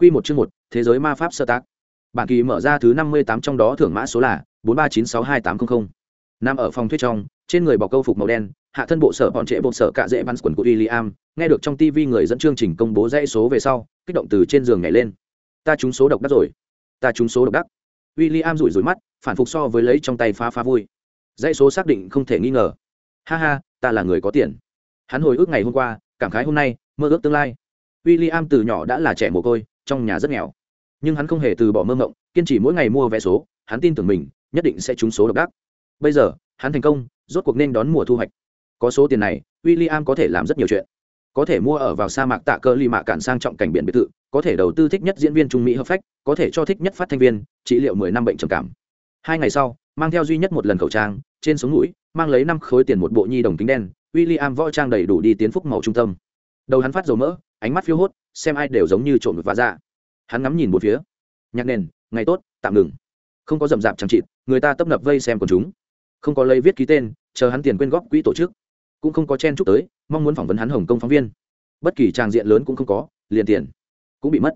Quy một chương một, thế giới ma pháp sơ tác. Bản kỳ mở ra thứ năm mươi tám trong đó thưởng mã số là bốn ba chín sáu hai tám ở phòng thuê trong, trên người bọc câu phục màu đen, hạ thân bộ sở bọn trễ bộ sở cạ dễ văn quần của William, nghe được trong TV người dẫn chương trình công bố dãy số về sau, kích động từ trên giường nhảy lên. Ta trúng số độc đắc rồi, ta trúng số độc đắc. William rủi rủi mắt, phản phục so với lấy trong tay phá phá vui. Dãy số xác định không thể nghi ngờ. Ha ha, ta là người có tiền. Hắn hồi ức ngày hôm qua, cảm khái hôm nay, mơ ước tương lai. William từ nhỏ đã là trẻ mồ côi, trong nhà rất nghèo. Nhưng hắn không hề từ bỏ mơ mộng, kiên trì mỗi ngày mua vé số, hắn tin tưởng mình, nhất định sẽ trúng số độc đắc. Bây giờ, hắn thành công, rốt cuộc nên đón mùa thu hoạch. Có số tiền này w i l l i am có thể làm rất nhiều chuyện. Có thể mua ở vào sa mạc tạ cơ ly mạ cản sang trọng cảnh biển biệt thự, có thể đầu tư thích nhất diễn viên trung mỹ hợp phách, có thể cho thích nhất phát thanh viên, trị liệu mười năm bệnh trầm cảm. Hai ngày sau, mang theo duy nhất một lần khẩu trang, trên sống mũi, mang lấy năm khối tiền một bộ nhi đồng kính đen w i l l i am võ trang đầy đủ đi tiến phúc màu trung tâm đầu hắn phát dầu mỡ, ánh mắt phiêu hốt, xem ai đều giống như trộm được và ra dạ. hắn ngắm nhìn một phía. Nhạc nền, ngày tốt, tạm ngừng. Không có rậm rạp chẳng chịt, người ta tấp nập vây xem quần chúng. Không có lấy viết ký tên, chờ hắn tiền quyên góp quỹ tổ chức. Cũng không có chen chúc tới, mong muốn phỏng vấn hắn hồng công phóng viên. Bất kỳ tràng diện lớn cũng không có, liền tiền cũng bị mất.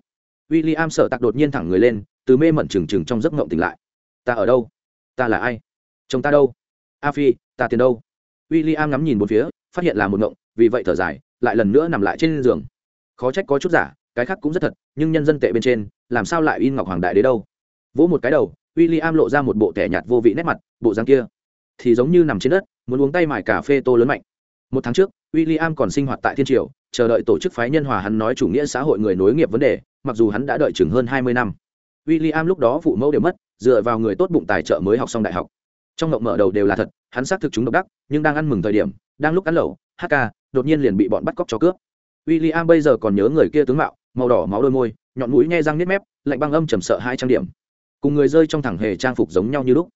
W i l l i am sợ tặc đột nhiên thẳng người lên, từ mê mẩn trừng trừng trong giấc ngộng tỉnh lại. Ta ở đâu? Ta là ai? Chồng ta đâu? A phi, ta tiền đâu? W i l l i am ngắm nhìn một phía, phát hiện là một ngộng vì vậy thở dài lại lần nữa nằm lại trên giường. Khó trách có chút giả, cái khác cũng rất thật, nhưng nhân dân tệ bên trên, làm sao lại in ngọc hoàng đại đế đâu? Vỗ một cái đầu w i l l i am lộ ra một bộ tẻ nhạt vô vị nét mặt, bộ răng kia thì giống như nằm trên đất, muốn uống tay mải cà phê tô lớn mạnh. Một tháng trước w i l l i am còn sinh hoạt tại thiên triều, chờ đợi tổ chức phái nhân hòa hắn nói chủ nghĩa xã hội người nối nghiệp vấn đề, mặc dù hắn đã đợi chừng hơn hai mươi năm. W i l l i am lúc đó phụ mẫu đều mất, dựa vào người tốt bụng tài trợ mới học xong đại học. Trong ngộng mở đầu đều là thật, hắn xác thực chúng độc đắc, nhưng đang ăn mừng thời điểm, đang lúc ăn lẩu hk đột nhiên liền bị bọn bắt cóc cho cướp. W i l l i am bây giờ còn nhớ người kia tướng mạo màu đỏ máu đôi môi nhọn mũi nghe răng nếp mép lạnh băng âm trầm sợ hai trang điểm. Cùng người rơi trong thẳng hề trang phục giống nhau như lúc.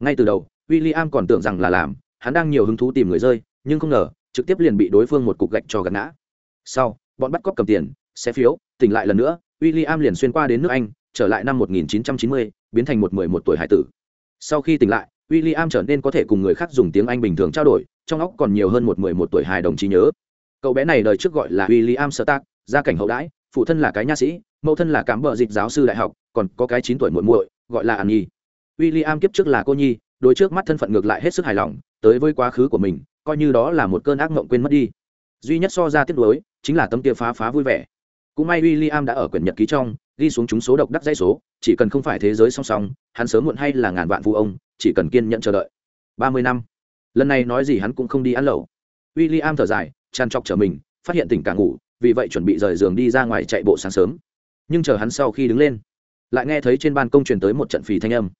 Ngay từ đầu w i l l i am còn tưởng rằng là làm hắn đang nhiều hứng thú tìm người rơi nhưng không ngờ trực tiếp liền bị đối phương một cục gạch cho gạt ngã. Sau bọn bắt cóc cầm tiền xe phiếu tỉnh lại lần nữa w i l l i am liền xuyên qua đến nước anh trở lại năm 1990, biến thành một mười một tuổi hải tử. Sau khi tỉnh lại w i l l i am trở nên có thể cùng người khác dùng tiếng anh bình thường trao đổi, trong óc còn nhiều hơn một mười một tuổi hài đồng trí nhớ. Cậu bé này đời trước gọi là w i l l i am sơ tác gia cảnh hậu đãi, phụ thân là cái nha sĩ, mẫu thân là cám bợ dịch giáo sư đại học, còn có cái chín tuổi muộn muội, gọi là an nhi. W i l l i am kiếp trước là cô nhi đôi trước mắt thân phận ngược lại hết sức hài lòng, tới với quá khứ của mình, coi như đó là một cơn ác mộng quên mất đi. Duy nhất so ra tiếp nối chính là tấm tia phá phá vui vẻ. Cũng may w i l l i am đã ở quyển nhật ký trong ghi xuống chúng số độc đắc dãy số, chỉ cần không phải thế giới song song, hắn sớm muộn hay là ngàn vạn phụ ông, chỉ cần kiên nhẫn chờ đợi. Ba mươi năm. Lần này nói gì hắn cũng không đi ăn lẩu. W i l l i am thở dài tràn trọc trở mình, phát hiện tỉnh cả ngủ, vì vậy chuẩn bị rời giường đi ra ngoài chạy bộ sáng sớm. Nhưng chờ hắn sau khi đứng lên, lại nghe thấy trên ban công truyền tới một trận phì thanh âm.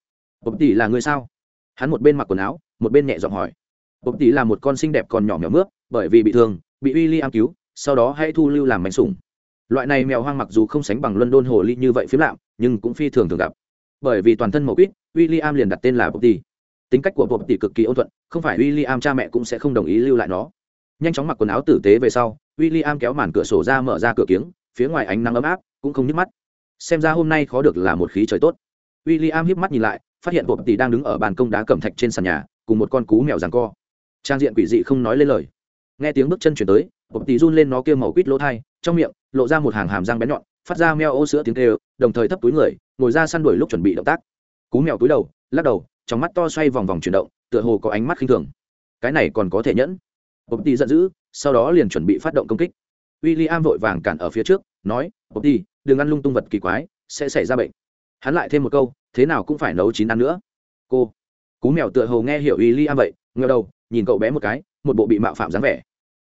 Bộc tỷ là người sao? Hắn một bên mặc quần áo, một bên nhẹ giọng hỏi. Bộc tỷ là một con xinh đẹp còn nhỏ nhỏ mướp, bởi vì bị thương, bị w i l l i am cứu, sau đó hãy thu lưu làm mảnh sủng loại này mèo hoang mặc dù không sánh bằng london hồ ly như vậy phiếm lạm, nhưng cũng phi thường thường gặp. Bởi vì toàn thân màu quýt w i l l i am liền đặt tên là bộc tỷ tính cách của bộc tỷ cực kỳ ôn thuận, không phải w i l l i am cha mẹ cũng sẽ không đồng ý lưu lại nó. Nhanh chóng mặc quần áo tử tế về sau w i l l i am kéo màn cửa sổ ra mở ra cửa kiếng, phía ngoài ánh nắng ấm áp, cũng không nhức mắt. Xem ra hôm nay khó được là một khí trời tốt. W i l l i am hiếp mắt nhìn lại, phát hiện bột tỷ đang đứng ở bàn công đá cẩm thạch trên sàn nhà, cùng một con cú mèo ràng co. Trang diện quỷ dị không nói lên lời. Nghe tiếng bước chân chuyển tới bột tỷ run lên nó kia màu quýt lỗ thai trong miệng, lộ ra một hàng hàm răng bén nhọn, phát ra meo ô sữa tiếng kêu, đồng thời thấp túi người, ngồi ra săn đuổi lúc chuẩn bị động tác. Cú mèo túi đầu, lắc đầu, trong mắt to xoay vòng vòng chuyển động, tựa hồ có ánh mắt khinh thường. Cái này còn có thể nhẫn. Bột tỷ giận dữ, sau đó liền chuẩn bị phát động công kích. W i l l i am vội vàng cản ở phía trước, nói bột đi đừng ăn lung tung vật kỳ quái, sẽ xảy ra bệnh. Hắn lại thêm một câu, thế nào cũng phải nấu chín ăn nữa. Cô, cú mèo tựa hồ nghe hiểu w i l l i am vậy ngờ đầu, nhìn cậu bé một cái, một bộ bị mạo phạm dáng vẻ.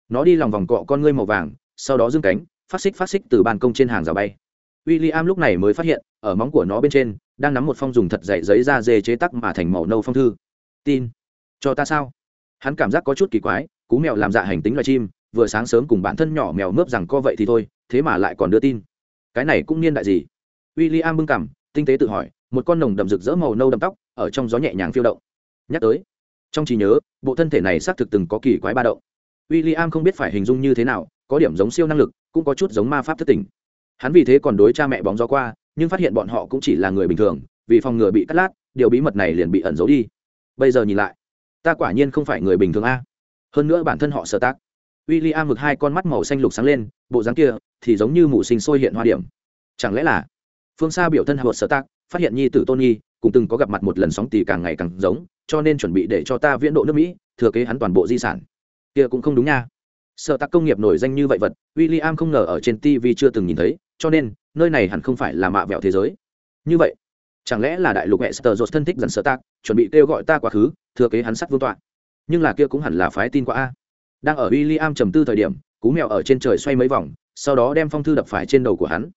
Nó đi lòng vòng cọ con ngươi màu vàng sau đó dương cánh, phát xích phát xích từ ban công trên hàng rào bay. W i l l i am lúc này mới phát hiện, ở móng của nó bên trên, đang nắm một phong dùng thật dày giấy da dê chế tắc mà thành màu nâu phong thư. Tin. Cho ta sao? Hắn cảm giác có chút kỳ quái, cú mèo làm dạ hành tính loài chim, vừa sáng sớm cùng bản thân nhỏ mèo mướp rằng co vậy thì thôi, thế mà lại còn đưa tin. Cái này cũng niên đại gì? W i l l i am bưng cảm tinh tế tự hỏi, một con nồng đậm rực rỡ màu nâu đậm tóc, ở trong gió nhẹ nhàng phiêu động. Nhắc tới, trong trí nhớ, bộ thân thể này xác thực từng có kỳ quái ba động. W i l l i am không biết phải hình dung như thế nào có điểm giống siêu năng lực, cũng có chút giống ma pháp thất tình. hắn vì thế còn đối cha mẹ bóng gió qua, nhưng phát hiện bọn họ cũng chỉ là người bình thường, vì phòng ngừa bị cắt lát, điều bí mật này liền bị ẩn giấu đi. Bây giờ nhìn lại, ta quả nhiên không phải người bình thường a. Hơn nữa bản thân họ sợ tác w i l l i am ngực hai con mắt màu xanh lục sáng lên, bộ dáng kia thì giống như mụ sinh sôi hiện hoa điểm. Chẳng lẽ là phương xa biểu thân hạ sợ tác phát hiện nhi tử tôn nhi cũng từng có gặp mặt một lần sóng tì càng ngày càng giống, cho nên chuẩn bị để cho ta viễn độ nước mỹ, thừa kế hắn toàn bộ di sản. Kia cũng không đúng nha sở tạc công nghiệp nổi danh như vậy vật William không ngờ ở trên tv chưa từng nhìn thấy cho nên nơi này hẳn không phải là mạ vẹo thế giới. Như vậy chẳng lẽ là đại lục hệ sờ dột thân thích dần sở tạc, chuẩn bị kêu gọi ta quá khứ thừa kế hắn sắt vương tọa. Nhưng là kia cũng hẳn là phái tin qua a. Đang ở William trầm tư thời điểm cú mèo ở trên trời xoay mấy vòng sau đó đem phong thư đập phải trên đầu của hắn.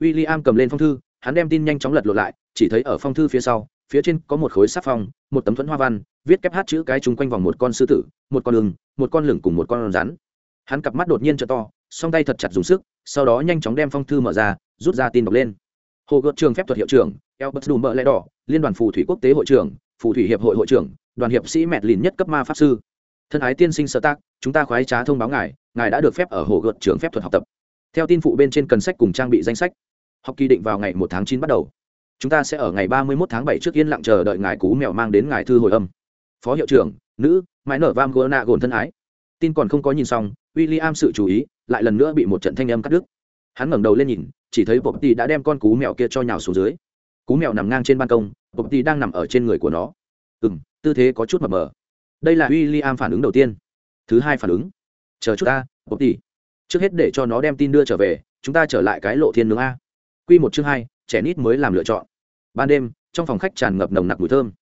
William cầm lên phong thư hắn đem tin nhanh chóng lật lộn lại chỉ thấy ở phong thư phía sau phía trên có một khối sắc phong một tấm thuẫn hoa văn viết kép hát chữ cái chung quanh vòng một con sư tử một con lừng một con lửng cùng một con rắn hắn cặp mắt đột nhiên t to song tay thật chặt dùng sức sau đó nhanh chóng đem phong thư mở ra rút ra tin đọc lên hồ gợt trường phép thuật hiệu trưởng Elbert Đùm mợ Lẽ Đỏ, Liên đoàn phù thủy quốc tế hội trưởng, phù thủy hiệp hội hội trưởng, đoàn hiệp sĩ mẹt lìn nhất cấp ma pháp sư. Thân ái tiên sinh sơ tác, chúng ta khoái trá thông báo ngài, ngài đã được phép ở hồ gợt trường phép thuật học tập. Theo tin phụ bên trên cần sách cùng trang bị danh sách. Học kỳ định vào ngày một tháng chín bắt đầu. Chúng ta sẽ ở ngày ba mươi một tháng bảy trước yên lặng chờ đợi ngài cú mèo mang đến ngài thư hồi âm. Phó hiệu trưởng, nữ, mãi nở vam gona gồn thân ái. Tin còn không có nhìn xong, William sự chú ý, lại lần nữa bị một trận thanh âm cắt đứt. Hắn ngẩng đầu lên nhìn, chỉ thấy Bộc tì đã đem con cú mèo kia cho nhào xuống dưới. Cú mèo nằm ngang trên ban công bộc tì đang nằm ở trên người của nó. Ừ m tư thế có chút mập mờ. Đây là w i l l i am phản ứng đầu tiên. Thứ hai phản ứng. Chờ chút ta bộc tì. Trước hết để cho nó đem tin đưa trở về chúng ta trở lại cái lộ thiên nướng a. Q một chương hai trẻ nít mới làm lựa chọn. Ban đêm trong phòng khách tràn ngập nồng nặc mùi thơm.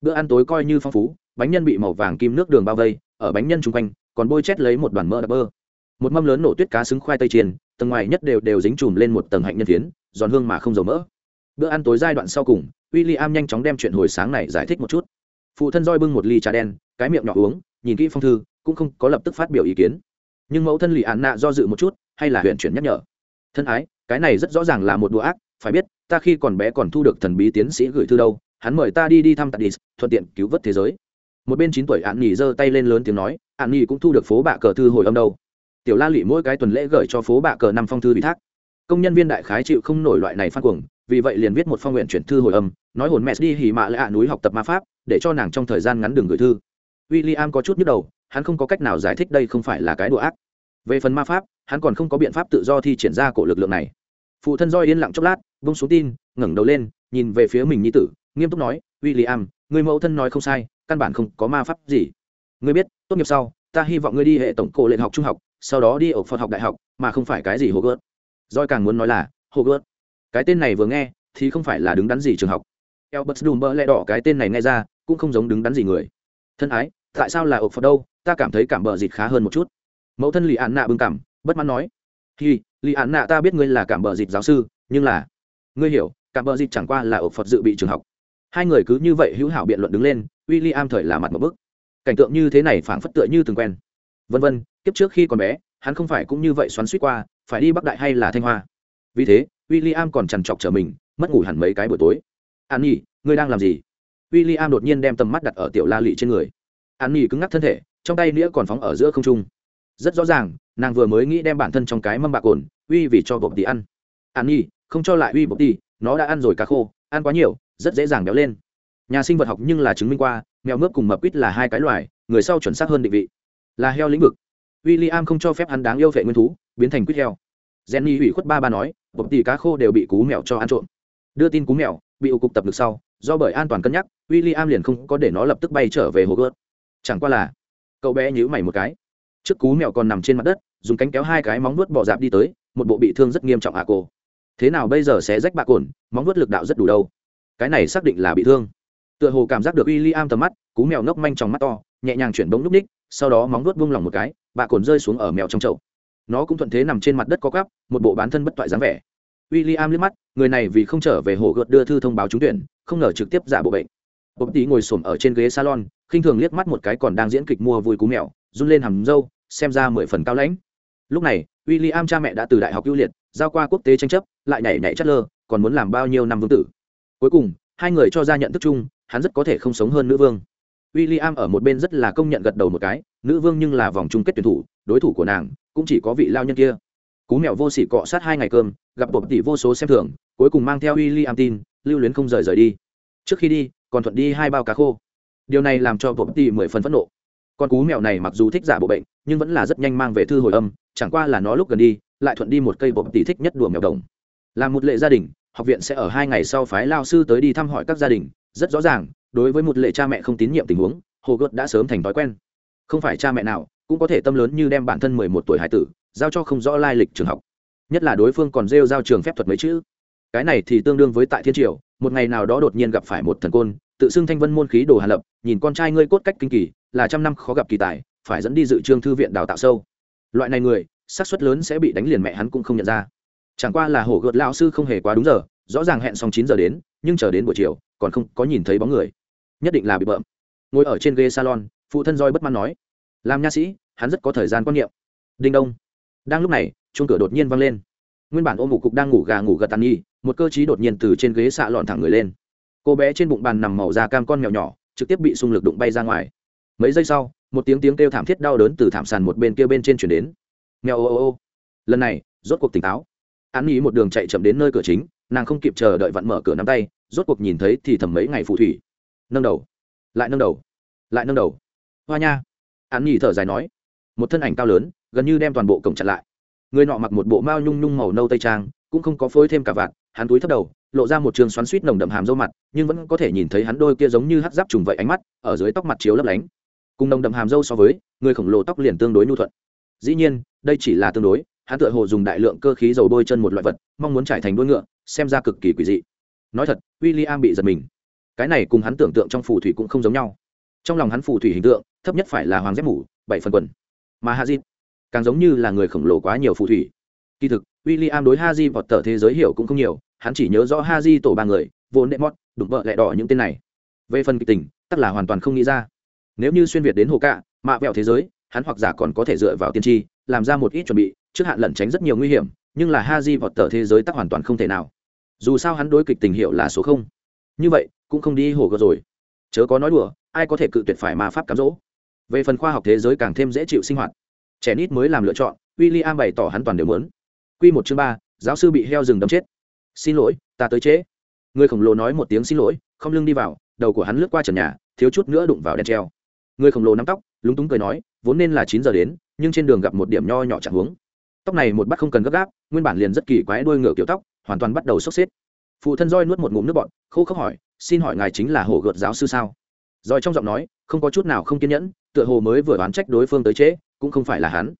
Bữa ăn tối coi như phong phú bánh nhân bị màu vàng kim nước đường bao vây ở bánh nhân chung quanh còn bôi chét lấy một đoàn mỡ đập bơ. Một mâm lớn nổ tuyết cá xứng khoai tây chiên, tầng ngoài nhất đều đều dính chùm lên một tầng hạnh nhân phiến, giòn hương mà không dầu mỡ. Bữa ăn tối giai đoạn sau cùng, William nhanh chóng đem chuyện hồi sáng này giải thích một chút. Phụ thân roi bưng một ly trà đen, cái miệng nhỏ uống, nhìn kỹ phong thư, cũng không có lập tức phát biểu ý kiến. Nhưng mẫu thân lì án nạ do dự một chút, hay là huyện chuyển nhắc nhở. Thân ái, cái này rất rõ ràng là một đùa ác, phải biết, ta khi còn bé còn thu được thần bí tiến sĩ gửi thư đâu, hắn mời ta đi đi thăm tadis đi thuận tiện cứu vớt thế giới một bên chín tuổi ạn nghỉ giơ tay lên lớn tiếng nói ạn nghỉ cũng thu được phố bạ cờ thư hồi âm đâu. Tiểu la lụy mỗi cái tuần lễ gửi cho phố bạ cờ năm phong thư ủy thác. Công nhân viên đại khái chịu không nổi loại này phát cuồng, vì vậy liền viết một phong nguyện chuyển thư hồi âm, nói hồn mẹ đi hỉ mạ lại ạ núi học tập ma pháp, để cho nàng trong thời gian ngắn đường gửi thư. W i l l i am có chút nhức đầu, hắn không có cách nào giải thích đây không phải là cái đùa ác. Về phần ma pháp, hắn còn không có biện pháp tự do thi triển ra cổ lực lượng này. Phụ thân roi yên lặng chốc lát bông xuống tin, ngẩng đầu lên, nhìn về phía mình như tử, nghiêm túc nói w i l l i am người mẫu thân nói không sai, căn bản không có ma pháp gì. Ngươi biết, tốt nghiệp sau, ta hy vọng ngươi đi hệ tổng cổ lệnh học trung học, sau đó đi ở phật học đại học, mà không phải cái gì hồ gớt Doi càng muốn nói là hồ gớt cái tên này vừa nghe, thì không phải là đứng đắn gì trường học. Albert Dumber lẽ đỏ cái tên này nghe ra, cũng không giống đứng đắn gì người. Thân ái, tại sao là ộc phật đâu? Ta cảm thấy cảm bờ dịt khá hơn một chút. Mẫu thân lì án nạ bưng cảm, bất mãn nói. Hi, lì án nạ ta biết ngươi là cảm bờ dịt giáo sư, nhưng là, ngươi hiểu, cảm bờ dịt chẳng qua là ộc phật dự bị trường học hai người cứ như vậy hữu hảo biện luận đứng lên w i l l i am thời là mặt một bức cảnh tượng như thế này phảng phất tựa như từng quen vân vân kiếp trước khi còn bé hắn không phải cũng như vậy xoắn suýt qua phải đi bắc đại hay là thanh hoa vì thế William còn trằn trọc trở mình, mất ngủ hẳn mấy cái buổi tối. An Nhi, ngươi đang làm gì? William đột nhiên đem tầm mắt đặt ở tiểu La Lệ trên người. An Nhi cứng ngắc thân thể, trong tay nĩa còn phóng ở giữa không trung. Rất rõ ràng, nàng vừa mới nghĩ đem bản thân trong cái mâm bạc cồn, uy vì cho bột tỉ ăn. An Nhi, không cho lại uy bột tỉ nó đã ăn rồi cá khô, ăn quá nhiều, rất dễ dàng béo lên. Nhà sinh vật học nhưng là chứng minh qua, mèo mướp cùng mập quýt là hai cái loài, người sau chuẩn xác hơn định vị. Là heo lĩnh vực. William không cho phép hắn đáng yêu vệ nguyên thú, biến thành quýt heo. Jenny ủy khuất ba ba nói, bột tỷ cá khô đều bị cú mèo cho ăn trộm đưa tin cú mèo bị ủ cục tập được sau do bởi an toàn cân nhắc William liền không có để nó lập tức bay trở về hồ gớt chẳng qua là cậu bé nhíu mày một cái trước cú mèo còn nằm trên mặt đất dùng cánh kéo hai cái móng vuốt bỏ dạp đi tới một bộ bị thương rất nghiêm trọng à cô thế nào bây giờ sẽ rách bạc cồn móng vuốt lực đạo rất đủ đâu cái này xác định là bị thương. Tựa hồ cảm giác được William tầm mắt, cú mèo ngốc manh trong mắt to, nhẹ nhàng chuyển bóng núp ních, sau đó móng nuốt buông lỏng một cái, bà cồn rơi xuống ở mèo trong chậu. Nó cũng thuận thế nằm trên mặt đất có cắp một bộ bán thân bất toại dáng vẻ. W i l l i am liếc mắt, người này vì không trở về hồ gợt đưa thư thông báo trúng tuyển, không ngờ trực tiếp giả bộ bệnh. Bộc tí ngồi s ở trên ghế salon, khinh thường liếc mắt một cái còn đang diễn kịch mua vui cú mèo, run lên hầm râu, xem ra mười phần cao lãnh. Lúc này w i l l i am cha mẹ đã từ đại học ưu liệt, giao qua quốc tế tranh chấp, lại nhảy nhảy chất lơ, còn muốn làm bao nhiêu năm vương tử cuối cùng, hai người cho ra nhận thức chung, hắn rất có thể không sống hơn nữ vương. W i l l i am ở một bên rất là công nhận gật đầu một cái, nữ vương nhưng là vòng chung kết tuyển thủ, đối thủ của nàng cũng chỉ có vị lao nhân kia. Cú mèo vô sỉ cọ sát hai ngày cơm, gặp bộp tỷ vô số xem thưởng cuối cùng mang theo w i l l i am tin, lưu luyến không rời rời đi. Trước khi đi, còn thuận đi hai bao cá khô. Điều này làm cho bộp tỷ mười phần phẫn nộ. Con cú mèo này mặc dù thích giả bộ bệnh, nhưng vẫn là rất nhanh mang về thư hồi âm, chẳng qua là nó lúc gần đi, lại thuận đi một cây bộp tỷ thích nhất đùa mèo đồng. Làm một lệ gia đình học viện sẽ ở hai ngày sau phái lao sư tới đi thăm hỏi các gia đình. Rất rõ ràng, đối với một lệ cha mẹ không tín nhiệm tình huống, hồ gợt đã sớm thành thói quen. Không phải cha mẹ nào cũng có thể tâm lớn như đem bản thân mười một tuổi hải tử giao cho không rõ lai lịch trường học. Nhất là đối phương còn rêu giao trường phép thuật mấy chữ. Cái này thì tương đương với tại thiên triều, một ngày nào đó đột nhiên gặp phải một thần côn, tự xưng thanh vân môn khí đồ hàn lập, nhìn con trai ngươi cốt cách kinh kỳ, là trăm năm khó gặp kỳ tài, phải dẫn đi dự trương thư viện đào tạo sâu. Loại này người, xác suất lớn sẽ bị đánh liền mẹ hắn cũng không nhận ra chẳng qua là hổ gợt lão sư không hề quá đúng giờ, rõ ràng hẹn xong chín giờ đến, nhưng chờ đến buổi chiều, còn không có nhìn thấy bóng người. Nhất định là bị bợm. Ngồi ở trên ghế salon, phụ thân roi bất mãn nói. Làm nha sĩ, hắn rất có thời gian quan niệm. Đinh đông. Đang lúc này, chuông cửa đột nhiên vang lên. Nguyên bản ôm ngủ cục đang ngủ gà ngủ gật tàn nhi một cơ chí đột nhiên từ trên ghế xạ lọn thẳng người lên. Cô bé trên bụng bàn nằm màu da cam con mèo nhỏ, trực tiếp bị xung lực đụng bay ra ngoài. Mấy giây sau, một tiếng tiếng kêu thảm thiết đau đớn từ thảm sàn một bên kia bên trên chuyển đến. Mèo ô ô ô. Lần này, rốt cuộc tỉnh táo an ý một đường chạy chậm đến nơi cửa chính, nàng không kịp chờ đợi vặn mở cửa nắm tay, rốt cuộc nhìn thấy thì thầm mấy ngày phù thủy. Nâng đầu. Lại nâng đầu. Lại nâng đầu. Hoa nha. An nhi thở dài nói. Một thân ảnh cao lớn, gần như đem toàn bộ cổng chặn lại. Người nọ mặc một bộ mao nhung nhung màu nâu tây trang, cũng không có phối thêm cả vạt, hắn túi thấp đầu, lộ ra một trường xoắn suýt nồng đậm hàm dâu mặt, nhưng vẫn có thể nhìn thấy hắn đôi kia giống như hắt giáp trùng vậy ánh mắt, ở dưới tóc mặt chiếu lấp lánh. Cùng nồng đậm hàm dâu so với, người khổng lồ tóc liền tương đối nhu thuận. Dĩ nhiên, đây chỉ là tương đối hắn tựa hồ dùng đại lượng cơ khí dầu bôi chân một loại vật, mong muốn trải thành đuôi ngựa, xem ra cực kỳ quỷ dị. Nói thật w i l l i am bị giật mình. Cái này cùng hắn tưởng tượng trong phù thủy cũng không giống nhau. Trong lòng hắn phù thủy hình tượng, thấp nhất phải là hoàng dép mủ, bảy phần quần. Mà Ha dịp càng giống như là người khổng lồ quá nhiều phù thủy. Kỳ thực w i l l i am đối ha di vọt tờ thế giới hiểu cũng không nhiều, hắn chỉ nhớ rõ ha di tổ ba người vốn đệ mót đụng vợ lẹ đỏ những tên này. Về phần kịch tình tất là hoàn toàn không nghĩ ra. Nếu như xuyên việt đến hồ cạ, mạ vẹo thế giới, hắn hoặc giả còn có thể dựa vào tiên tri, làm ra một ít chuẩn bị trước hạn lẩn tránh rất nhiều nguy hiểm, nhưng là ha di vọt tờ thế giới tắc hoàn toàn không thể nào. Dù sao hắn đối kịch tình hiệu là số không. Như vậy, cũng không đi hồ gợt rồi. Chớ có nói đùa, ai có thể cự tuyệt phải ma pháp cám dỗ? Về phần khoa học thế giới càng thêm dễ chịu sinh hoạt. Trẻ nít mới làm lựa chọn w i l l i am bày tỏ hắn toàn đều muốn. Q một chương ba, giáo sư bị heo rừng đấm chết. Xin lỗi, ta tới trễ. Người khổng lồ nói một tiếng xin lỗi, không lưng đi vào, đầu của hắn lướt qua trần nhà, thiếu chút nữa đụng vào đèn treo. Người khổng lồ nắm tóc, lúng túng cười nói, vốn nên là chín giờ đến, nhưng trên đường gặp một điểm nho nhỏ chẳng hướng tóc này một bắt không cần gấp gáp, nguyên bản liền rất kỳ quái đuôi ngựa kiểu tóc, hoàn toàn bắt đầu sốc xếp. Phụ thân roi nuốt một ngụm nước bọt, khô khốc hỏi, xin hỏi ngài chính là hồ gợt giáo sư sao? Roi trong giọng nói, không có chút nào không kiên nhẫn, tựa hồ mới vừa đoán trách đối phương tới trễ, cũng không phải là hắn.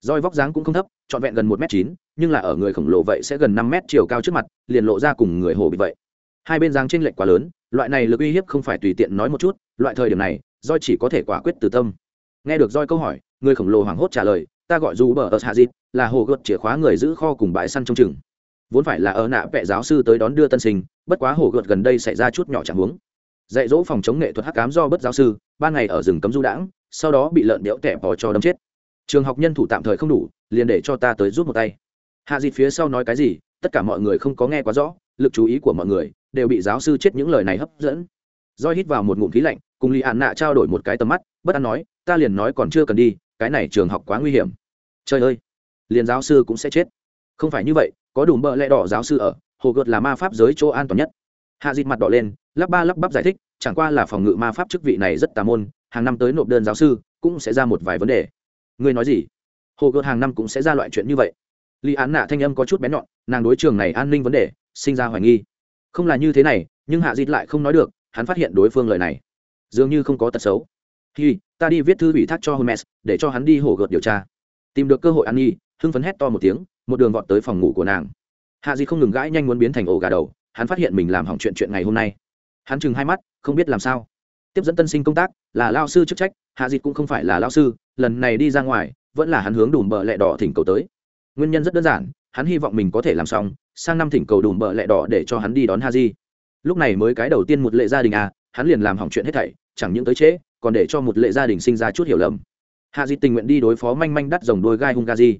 Roi vóc dáng cũng không thấp, trọn vẹn gần một m chín, nhưng là ở người khổng lồ vậy sẽ gần năm mét chiều cao trước mặt, liền lộ ra cùng người hồ bị vậy. Hai bên dáng t r ê n lệch quá lớn, loại này lực uy hiếp không phải tùy tiện nói một chút, loại thời điểm này, roi chỉ có thể quả quyết từ tâm. Nghe được roi câu hỏi, người khổng lồ hoảng hốt trả lời ta gọi dù bờ ở hạ dịt, là hồ gợt chìa khóa người giữ kho cùng bãi săn trong chừng. Vốn phải là ở nạ vệ giáo sư tới đón đưa tân sinh, bất quá hồ gợt gần đây xảy ra chút nhỏ chẳng huống. Dạy dỗ phòng chống nghệ thuật hắc cám do bất giáo sư, ban ngày ở rừng cấm du đãng, sau đó bị lợn béo tẻ bỏ cho đấm chết. Trường học nhân thủ tạm thời không đủ, liền để cho ta tới rút một tay. Hạ dịt phía sau nói cái gì, tất cả mọi người không có nghe quá rõ, lực chú ý của mọi người đều bị giáo sư chết những lời này hấp dẫn. Roi hít vào một ngụm khí lạnh, cùng lì ạn nạ trao đổi một cái tầm mắt, bất an nói, ta liền nói còn chưa cần đi cái này trường học quá nguy hiểm. Trời ơi, liền giáo sư cũng sẽ chết. Không phải như vậy, có đủ bợ lẽ đỏ giáo sư ở, hồ gợt là ma pháp giới chỗ an toàn nhất. Hạ dịt mặt đỏ lên, lắp ba lắp bắp giải thích, chẳng qua là phòng ngự ma pháp chức vị này rất tà môn, hàng năm tới nộp đơn giáo sư cũng sẽ ra một vài vấn đề. Ngươi nói gì? Hồ gợt hàng năm cũng sẽ ra loại chuyện như vậy. Lý án nạ thanh âm có chút bén nhọn, nàng đối trường này an ninh vấn đề, sinh ra hoài nghi. Không là như thế này, nhưng hạ dịt lại không nói được, hắn phát hiện đối phương lời này. Dường như không có tật xấu hi, ta đi viết thư ủy thác cho hermes để cho hắn đi hổ gợt điều tra. Tìm được cơ hội ăn nhi hưng phấn hét to một tiếng, một đường vọt tới phòng ngủ của nàng. Hạ di không ngừng gãi nhanh muốn biến thành ổ gà đầu, hắn phát hiện mình làm hỏng chuyện chuyện ngày hôm nay. Hắn chừng hai mắt, không biết làm sao. Tiếp dẫn tân sinh công tác, là lao sư chức trách, hạ di cũng không phải là lao sư, lần này đi ra ngoài, vẫn là hắn hướng đùm bờ lẹ đỏ thỉnh cầu tới. Nguyên nhân rất đơn giản, hắn hy vọng mình có thể làm xong, sang năm thỉnh cầu đùm bờ lẹ đỏ để cho hắn đi đón ha di. Lúc này mới cái đầu tiên một lệ gia đình à hắn liền làm hỏng chuyện hết thảy, chẳng những tới trễ còn để cho một lệ gia đình sinh ra chút hiểu lầm. Hạ di tình nguyện đi đối phó manh manh đắt dòng đôi gai hung ga di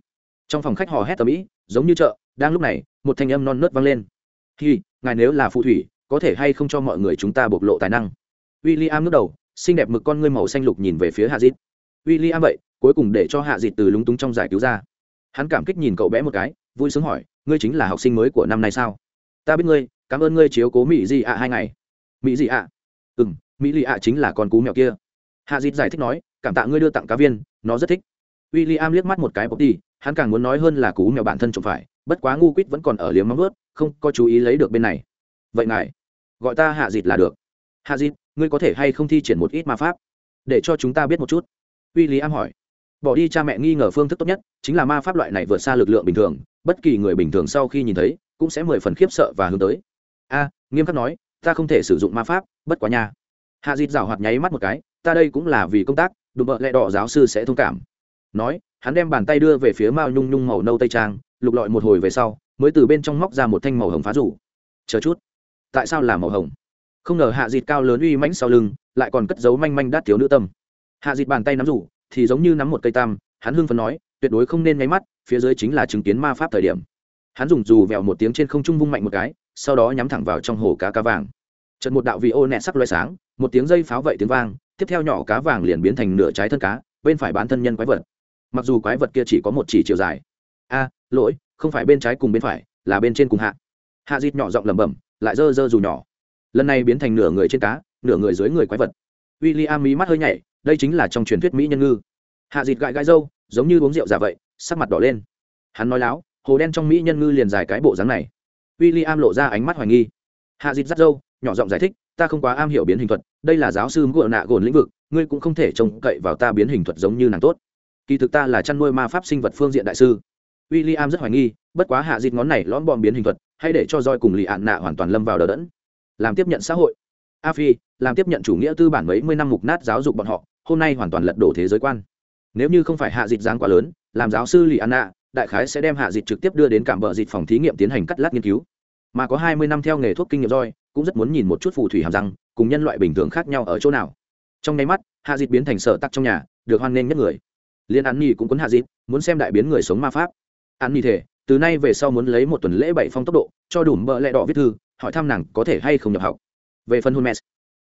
trong phòng khách hò hét tầm ĩ, giống như chợ, đang lúc này, một thanh âm non nớt vang lên. Hi, ngài nếu là phù thủy, có thể hay không cho mọi người chúng ta bộc lộ tài năng? W i l l i am ngước đầu, xinh đẹp mực con ngươi màu xanh lục nhìn về phía hạ dịt w i l l i am vậy, cuối cùng để cho hạ dịt từ lúng túng trong giải cứu ra. Hắn cảm kích nhìn cậu bé một cái, vui sướng hỏi, ngươi chính là học sinh mới của năm nay sao? Ta biết ngươi, cảm ơn ngươi chiếu cố mỹ dị ạ hai ngày. Mỹ dị ạ? Ừ m mỹ lì ạ chính là con cú mèo kia hạ dịt giải thích nói, cảm tạ ngươi đưa tặng cá viên, nó rất thích. W i l l i am liếc mắt một cái bọc đi, hắn càng muốn nói hơn là cú mèo bản thân trộm phải, bất quá ngu quýt vẫn còn ở liếm móng ướt không có chú ý lấy được bên này. Vậy ngài, gọi ta hạ dịt là được. Hạ dịt, ngươi có thể hay không thi triển một ít ma pháp, để cho chúng ta biết một chút? W i l l i am hỏi. Bỏ đi cha mẹ nghi ngờ phương thức tốt nhất, chính là ma pháp loại này vượt xa lực lượng bình thường, bất kỳ người bình thường sau khi nhìn thấy, cũng sẽ mười phần khiếp sợ và hướng tới. A, nghiêm khắc nói, ta không thể sử dụng ma pháp, bất quá nha. Hạ dịt rào hoạt nháy mắt một cái ta đây cũng là vì công tác, đùm bợ lẹ đỏ giáo sư sẽ thông cảm. Nói, hắn đem bàn tay đưa về phía mao nhung nhung màu nâu tây trang, lục lọi một hồi về sau, mới từ bên trong móc ra một thanh màu hồng phá rủ. Chờ chút. Tại sao là màu hồng? Không ngờ hạ dịt cao lớn uy mãnh sau lưng, lại còn cất giấu manh manh đát thiếu nữ tâm. Hạ dịt bàn tay nắm rủ, thì giống như nắm một cây tam, hắn hưng phấn nói, tuyệt đối không nên nháy mắt, phía dưới chính là chứng kiến ma pháp thời điểm. Hắn dùng dù vẹo một tiếng trên không trung vung mạnh một cái, sau đó nhắm thẳng vào trong hồ cá cá vàng. Trận một đạo vị ô nẹ sắc loay sáng, một tiếng dây pháo vậy tiếng vang tiếp theo nhỏ cá vàng liền biến thành nửa trái thân cá, bên phải bán thân nhân quái vật. Mặc dù quái vật kia chỉ có một chỉ chiều dài. A, lỗi, không phải bên trái cùng bên phải, là bên trên cùng hạ. Hạ dịt nhỏ giọng lẩm bẩm, lại dơ dơ dù nhỏ. Lần này biến thành nửa người trên cá, nửa người dưới người quái vật. W i l l i am mí mắt hơi nhảy, đây chính là trong truyền thuyết mỹ nhân ngư. Hạ dịt gãi gãi râu giống như uống rượu giả vậy, sắc mặt đỏ lên. Hắn nói láo, hồ đen trong mỹ nhân ngư liền dài cái bộ dáng này. W i l l i am lộ ra ánh mắt hoài nghi. Hạ dịt dắt râu nhỏ giọng giải thích ta không quá am hiểu biến hình thuật, đây là giáo sư ngựa nạ gồn lĩnh vực, ngươi cũng không thể trông cậy vào ta biến hình thuật giống như nàng tốt. Kỳ thực ta là chăn nuôi ma pháp sinh vật phương diện đại sư. W i l l i am rất hoài nghi, bất quá hạ dịt ngón này lõm bom biến hình thuật hay để cho roi cùng lì ạn nạ hoàn toàn lâm vào đờ đẫn. Làm tiếp nhận xã hội. A phi, làm tiếp nhận chủ nghĩa tư bản mấy mươi năm mục nát giáo dục bọn họ, hôm nay hoàn toàn lật đổ thế giới quan. Nếu như không phải hạ dịt dáng quá lớn, làm giáo sư lì ạn nạ, đại khái sẽ đem hạ dịt trực tiếp đưa đến cảm bờ dịt phòng thí nghiệm tiến hành cắt lát nghiên cứu. Mà có hai mươi năm theo nghề thuốc kinh nghiệm roi cũng rất muốn nhìn một chút phù thủy hàm răng, cùng nhân loại bình thường khác nhau ở chỗ nào. Trong nháy mắt, hạ dịch biến thành sở tắc trong nhà, được hoan nghênh nhất người. Liên an nhi cũng cuốn hạ dịch muốn xem đại biến người sống ma pháp. An nhi thể từ nay về sau muốn lấy một tuần lễ bảy phong tốc độ, cho đủ mỡ lẹ đỏ viết thư, hỏi thăm nàng có thể hay không nhập học. Về phần hôn mẹ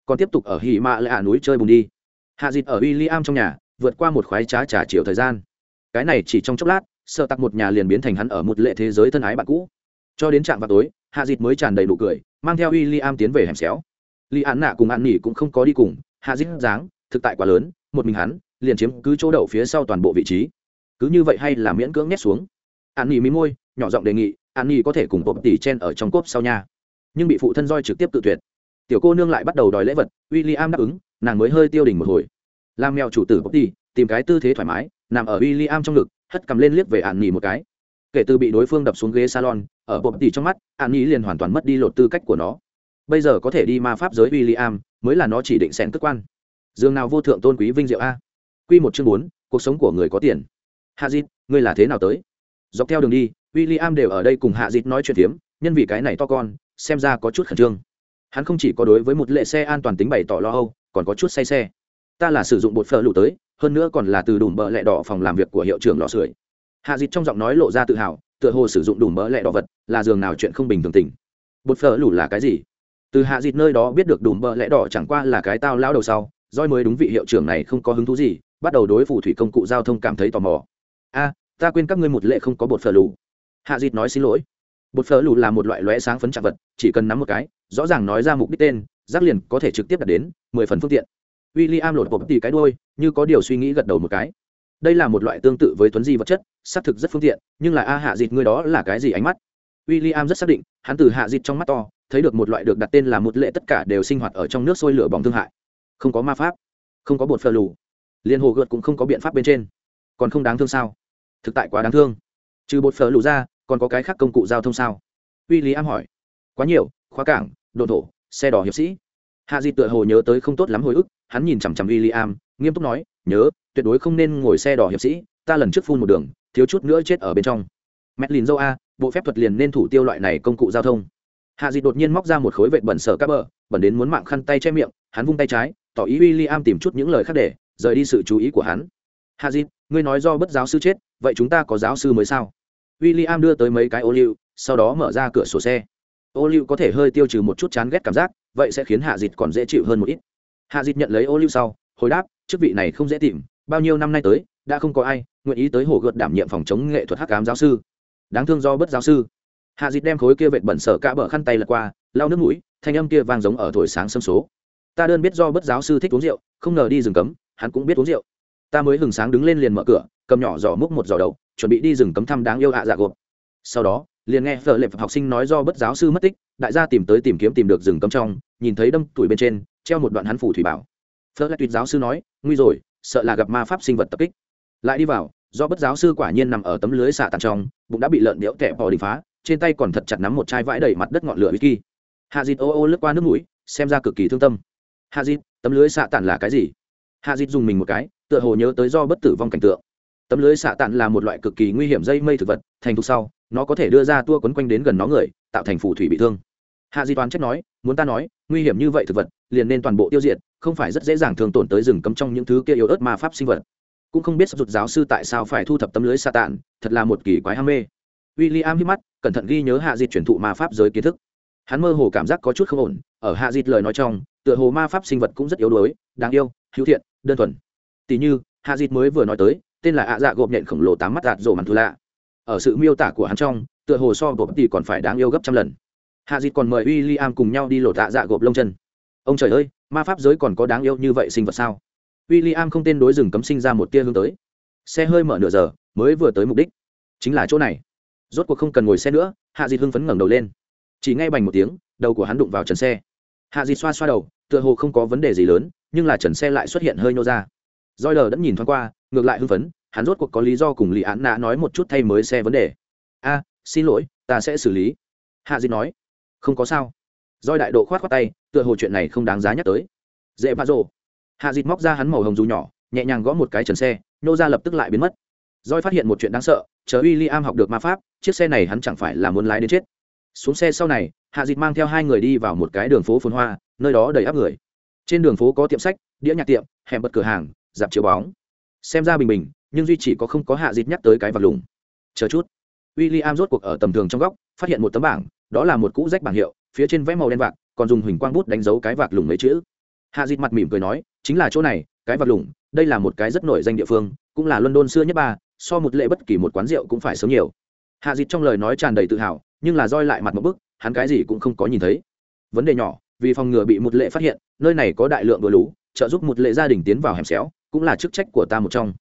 còn tiếp tục ở hỉ mạ lạ núi chơi bùn đi. Hạ dịt ở w i l l i am trong nhà, vượt qua một khoái trá trả chiều thời gian. Cái này chỉ trong chốc lát sợ tặc một nhà liền biến thành hắn ở một lệ thế giới thân ái bạn cũ. Cho đến trạm vào tối hạ dịt mới tràn đầy nụ cười, mang theo w i l l i am tiến về hẻm xéo. Li an nạ cùng an nỉ cũng không có đi cùng, hạ dịt dáng, thực tại quá lớn, một mình hắn, liền chiếm cứ chỗ đậu phía sau toàn bộ vị trí. Cứ như vậy hay là miễn cưỡng nhét xuống. An nỉ mí môi, nhỏ giọng đề nghị, an nỉ có thể cùng bộp tỉ chen ở trong cốp sau nhà nhưng bị phụ thân roi trực tiếp tự tuyệt. Tiểu cô nương lại bắt đầu đòi lễ vật w i l l i am đáp ứng, nàng mới hơi tiêu đỉnh một hồi. Làm mèo chủ tử bốc đi tìm cái tư thế thoải mái, nằm ở w i l l i am trong ngực, hất cầm lên liếc về ạn nghỉ một cái kể từ bị đối phương đập xuống ghế salon, ở bột tỉ trong mắt, an nghĩ liền hoàn toàn mất đi lột tư cách của nó. Bây giờ có thể đi ma pháp giới w i l l i am mới là nó chỉ định xẻn tức quan. Dường nào vô thượng tôn quý vinh diệu a. Q một chương bốn, cuộc sống của người có tiền. Hạ dịt, ngươi là thế nào tới? Dọc theo đường đi w i l l i am đều ở đây cùng hạ dịt nói chuyện phiếm, nhân vì cái này to con, xem ra có chút khẩn trương. Hắn không chỉ có đối với một lệ xe an toàn tính bày tỏ lo âu, còn có chút say xe. Ta là sử dụng bột phở lụ tới, hơn nữa còn là từ đùm bờ lẹ đỏ phòng làm việc của hiệu trưởng lò sưởi hạ dịt trong giọng nói lộ ra tự hào, tựa hồ sử dụng đủ mỡ lẹ đỏ vật, là giường nào chuyện không bình thường tình. Bột phở lủ là cái gì? Từ hạ dịt nơi đó biết được đủ mỡ lẹ đỏ chẳng qua là cái tao lao đầu sau roi mới đúng vị hiệu trưởng này không có hứng thú gì, bắt đầu đối phù thủy công cụ giao thông cảm thấy tò mò. A, ta quên các ngươi một lệ không có bột phở lủ hạ dịt nói xin lỗi. Bột phở lủ là một loại lóe sáng phấn chạm vật, chỉ cần nắm một cái, rõ ràng nói ra mục đích tên rác liền có thể trực tiếp đặt đến mười phần phương tiện. W i l l i am lột bột tỉ cái đôi như có điều suy nghĩ gật đầu một cái đây là một loại tương tự với tuấn di vật chất, xác thực rất phương tiện, nhưng là a hạ dịt ngươi đó là cái gì ánh mắt? W i l l i am rất xác định, hắn từ hạ dịt trong mắt to, thấy được một loại được đặt tên là một lệ tất cả đều sinh hoạt ở trong nước sôi lửa bỏng thương hại. Không có ma pháp, không có bột phờ lù liên hồ gợt cũng không có biện pháp bên trên. Còn không đáng thương sao? Thực tại quá đáng thương. Trừ bột phở lù ra, còn có cái khác công cụ giao thông sao? W i l l i am hỏi. Quá nhiều, khóa cảng đồ thổ, xe đỏ hiệp sĩ. Hạ di tựa hồ nhớ tới không tốt lắm hồi ức, hắn nhìn chằm chằm w i l l i am nghiêm túc nói nhớ tuyệt đối không nên ngồi xe đỏ hiệp sĩ ta lần trước phun một đường thiếu chút nữa chết ở bên trong. Mẹ lìn dâu a bộ phép thuật liền nên thủ tiêu loại này công cụ giao thông. Hạ Dị đột nhiên móc ra một khối vệ bẩn sở các bờ bẩn đến muốn mạng khăn tay che miệng hắn vung tay trái tỏ ý w i l l i am tìm chút những lời khác để rời đi sự chú ý của hắn. Hạ Dị, ngươi nói do bất giáo sư chết vậy chúng ta có giáo sư mới sao? W i l l i am đưa tới mấy cái ô liu sau đó mở ra cửa sổ xe. Ô liu có thể hơi tiêu trừ một chút chán ghét cảm giác vậy sẽ khiến hạ dịt còn dễ chịu hơn một ít. Hạ dịt nhận lấy ô liu sau hồi đáp, chức vị này không dễ tìm, bao nhiêu năm nay tới, đã không có ai nguyện ý tới hồ gợt đảm nhiệm phòng chống nghệ thuật hắc cám giáo sư. Đáng thương do bất giáo sư. Hạ dịt đem khối kia vệt bẩn sở cả bờ khăn tay lật qua, lau nước mũi, thanh âm kia vang giống ở thổi sáng sâm số. Ta đơn biết do bất giáo sư thích uống rượu, không ngờ đi rừng cấm, hắn cũng biết uống rượu. Ta mới hừng sáng đứng lên liền mở cửa, cầm nhỏ giỏ múc một giỏ đầu chuẩn bị đi rừng cấm thăm đáng yêu hạ dạ gộp. Sau đó, liền nghe phở lệ học sinh nói do bất giáo sư mất tích, đại gia tìm tới tìm kiếm tìm được rừng cấm trong, nhìn thấy đâm tuổi bên trên, treo một đoạn hắn phủ thủy bảo phở lệ tuyệt giáo sư nói, nguy rồi, sợ là gặp ma pháp sinh vật tập kích. Lại đi vào, do bất giáo sư quả nhiên nằm ở tấm lưới xạ tàn trong, bụng đã bị lợn đẽo kẹp bỏ đỉnh phá, trên tay còn thật chặt nắm một chai vãi đầy mặt đất ngọn lửa whisky. Hạ dịt ô ô lướt qua nước mũi, xem ra cực kỳ thương tâm. Hạ dịt tấm lưới xạ tàn là cái gì? Hạ dịt dùng mình một cái, tựa hồ nhớ tới do bất tử vong cảnh tượng. Tấm lưới xạ tàn là một loại cực kỳ nguy hiểm dây mây thực vật, thành thục sau, nó có thể đưa ra tua quấn quanh đến gần nó người, tạo thành phù thủy bị thương. Hạ di toàn trách nói, muốn ta nói, nguy hiểm như vậy thực vật, liền nên toàn bộ tiêu diệt không phải rất dễ dàng thường tổn tới rừng cấm trong những thứ kia yếu ớt ma pháp sinh vật. Cũng không biết sắp rụt giáo sư tại sao phải thu thập tấm lưới sa tạn thật là một kỳ quái ham mê. W i l l i am hít mắt, cẩn thận ghi nhớ hạ dịt truyền thụ ma pháp giới kiến thức. Hắn mơ hồ cảm giác có chút không ổn, ở hạ dịt lời nói trong, tựa hồ ma pháp sinh vật cũng rất yếu đuối, đáng yêu, hữu thiện, đơn thuần. Tỉ như, hạ dịt mới vừa nói tới, tên là ạ dạ gộp nhện khổng lồ tám mắt đạt rổ mặn thù lạ. Ở sự miêu tả của hắn trong, tựa hồ so gộp tỷ còn phải đáng yêu gấp trăm lần. Hạ dịt còn mời w i l l i am cùng nhau đi lột tạ dạ gộp lông chân ông trời ơi, ma pháp giới còn có đáng yêu như vậy sinh vật sao? W i l l i am không tên đối rừng cấm sinh ra một tia hướng tới. Xe hơi mở nửa giờ, mới vừa tới mục đích. Chính là chỗ này. Rốt cuộc không cần ngồi xe nữa, hạ dịt hưng phấn ngẩng đầu lên. Chỉ ngay bành một tiếng, đầu của hắn đụng vào trần xe. Hạ dịt xoa xoa đầu, tựa hồ không có vấn đề gì lớn, nhưng là trần xe lại xuất hiện hơi nhô ra. Roi lờ đã nhìn thoáng qua, ngược lại hưng phấn, hắn rốt cuộc có lý do cùng lì án nã nói một chút thay mới xe vấn đề. A, xin lỗi, ta sẽ xử lý. Hạ dịt nói. Không có sao. Roi đại độ khoát khoát tay tựa hồ chuyện này không đáng giá nhắc tới. Dễ bạ rồ. Hạ dịt móc ra hắn màu hồng dù nhỏ, nhẹ nhàng gõ một cái trần xe, nô ra lập tức lại biến mất. Roi phát hiện một chuyện đáng sợ, chờ w i l l i am học được ma pháp, chiếc xe này hắn chẳng phải là muốn lái đến chết. Xuống xe sau này, hạ dịt mang theo hai người đi vào một cái đường phố phồn hoa, nơi đó đầy áp người. Trên đường phố có tiệm sách, đĩa nhạc tiệm, hẻm bật cửa hàng, dạp chiếu bóng. Xem ra bình bình, nhưng duy chỉ có không có hạ dịt nhắc tới cái vật lùng. Chờ chút. W i l l i am rốt cuộc ở tầm thường trong góc, phát hiện một tấm bảng, đó là một cũ rách bảng hiệu, phía trên vẽ màu đen vạc còn dùng huỳnh quang bút đánh dấu cái vạc lùng mấy chữ. Hạ dịt mặt mỉm cười nói, chính là chỗ này, cái vạc lùng, đây là một cái rất nổi danh địa phương, cũng là london xưa nhất ba, so một lệ bất kỳ một quán rượu cũng phải sớm nhiều. Hạ dịt trong lời nói tràn đầy tự hào, nhưng là roi lại mặt một bức, hắn cái gì cũng không có nhìn thấy. Vấn đề nhỏ, vì phòng ngừa bị một lệ phát hiện, nơi này có đại lượng đồi lũ trợ giúp một lệ gia đình tiến vào hẻm xéo, cũng là chức trách của ta một trong.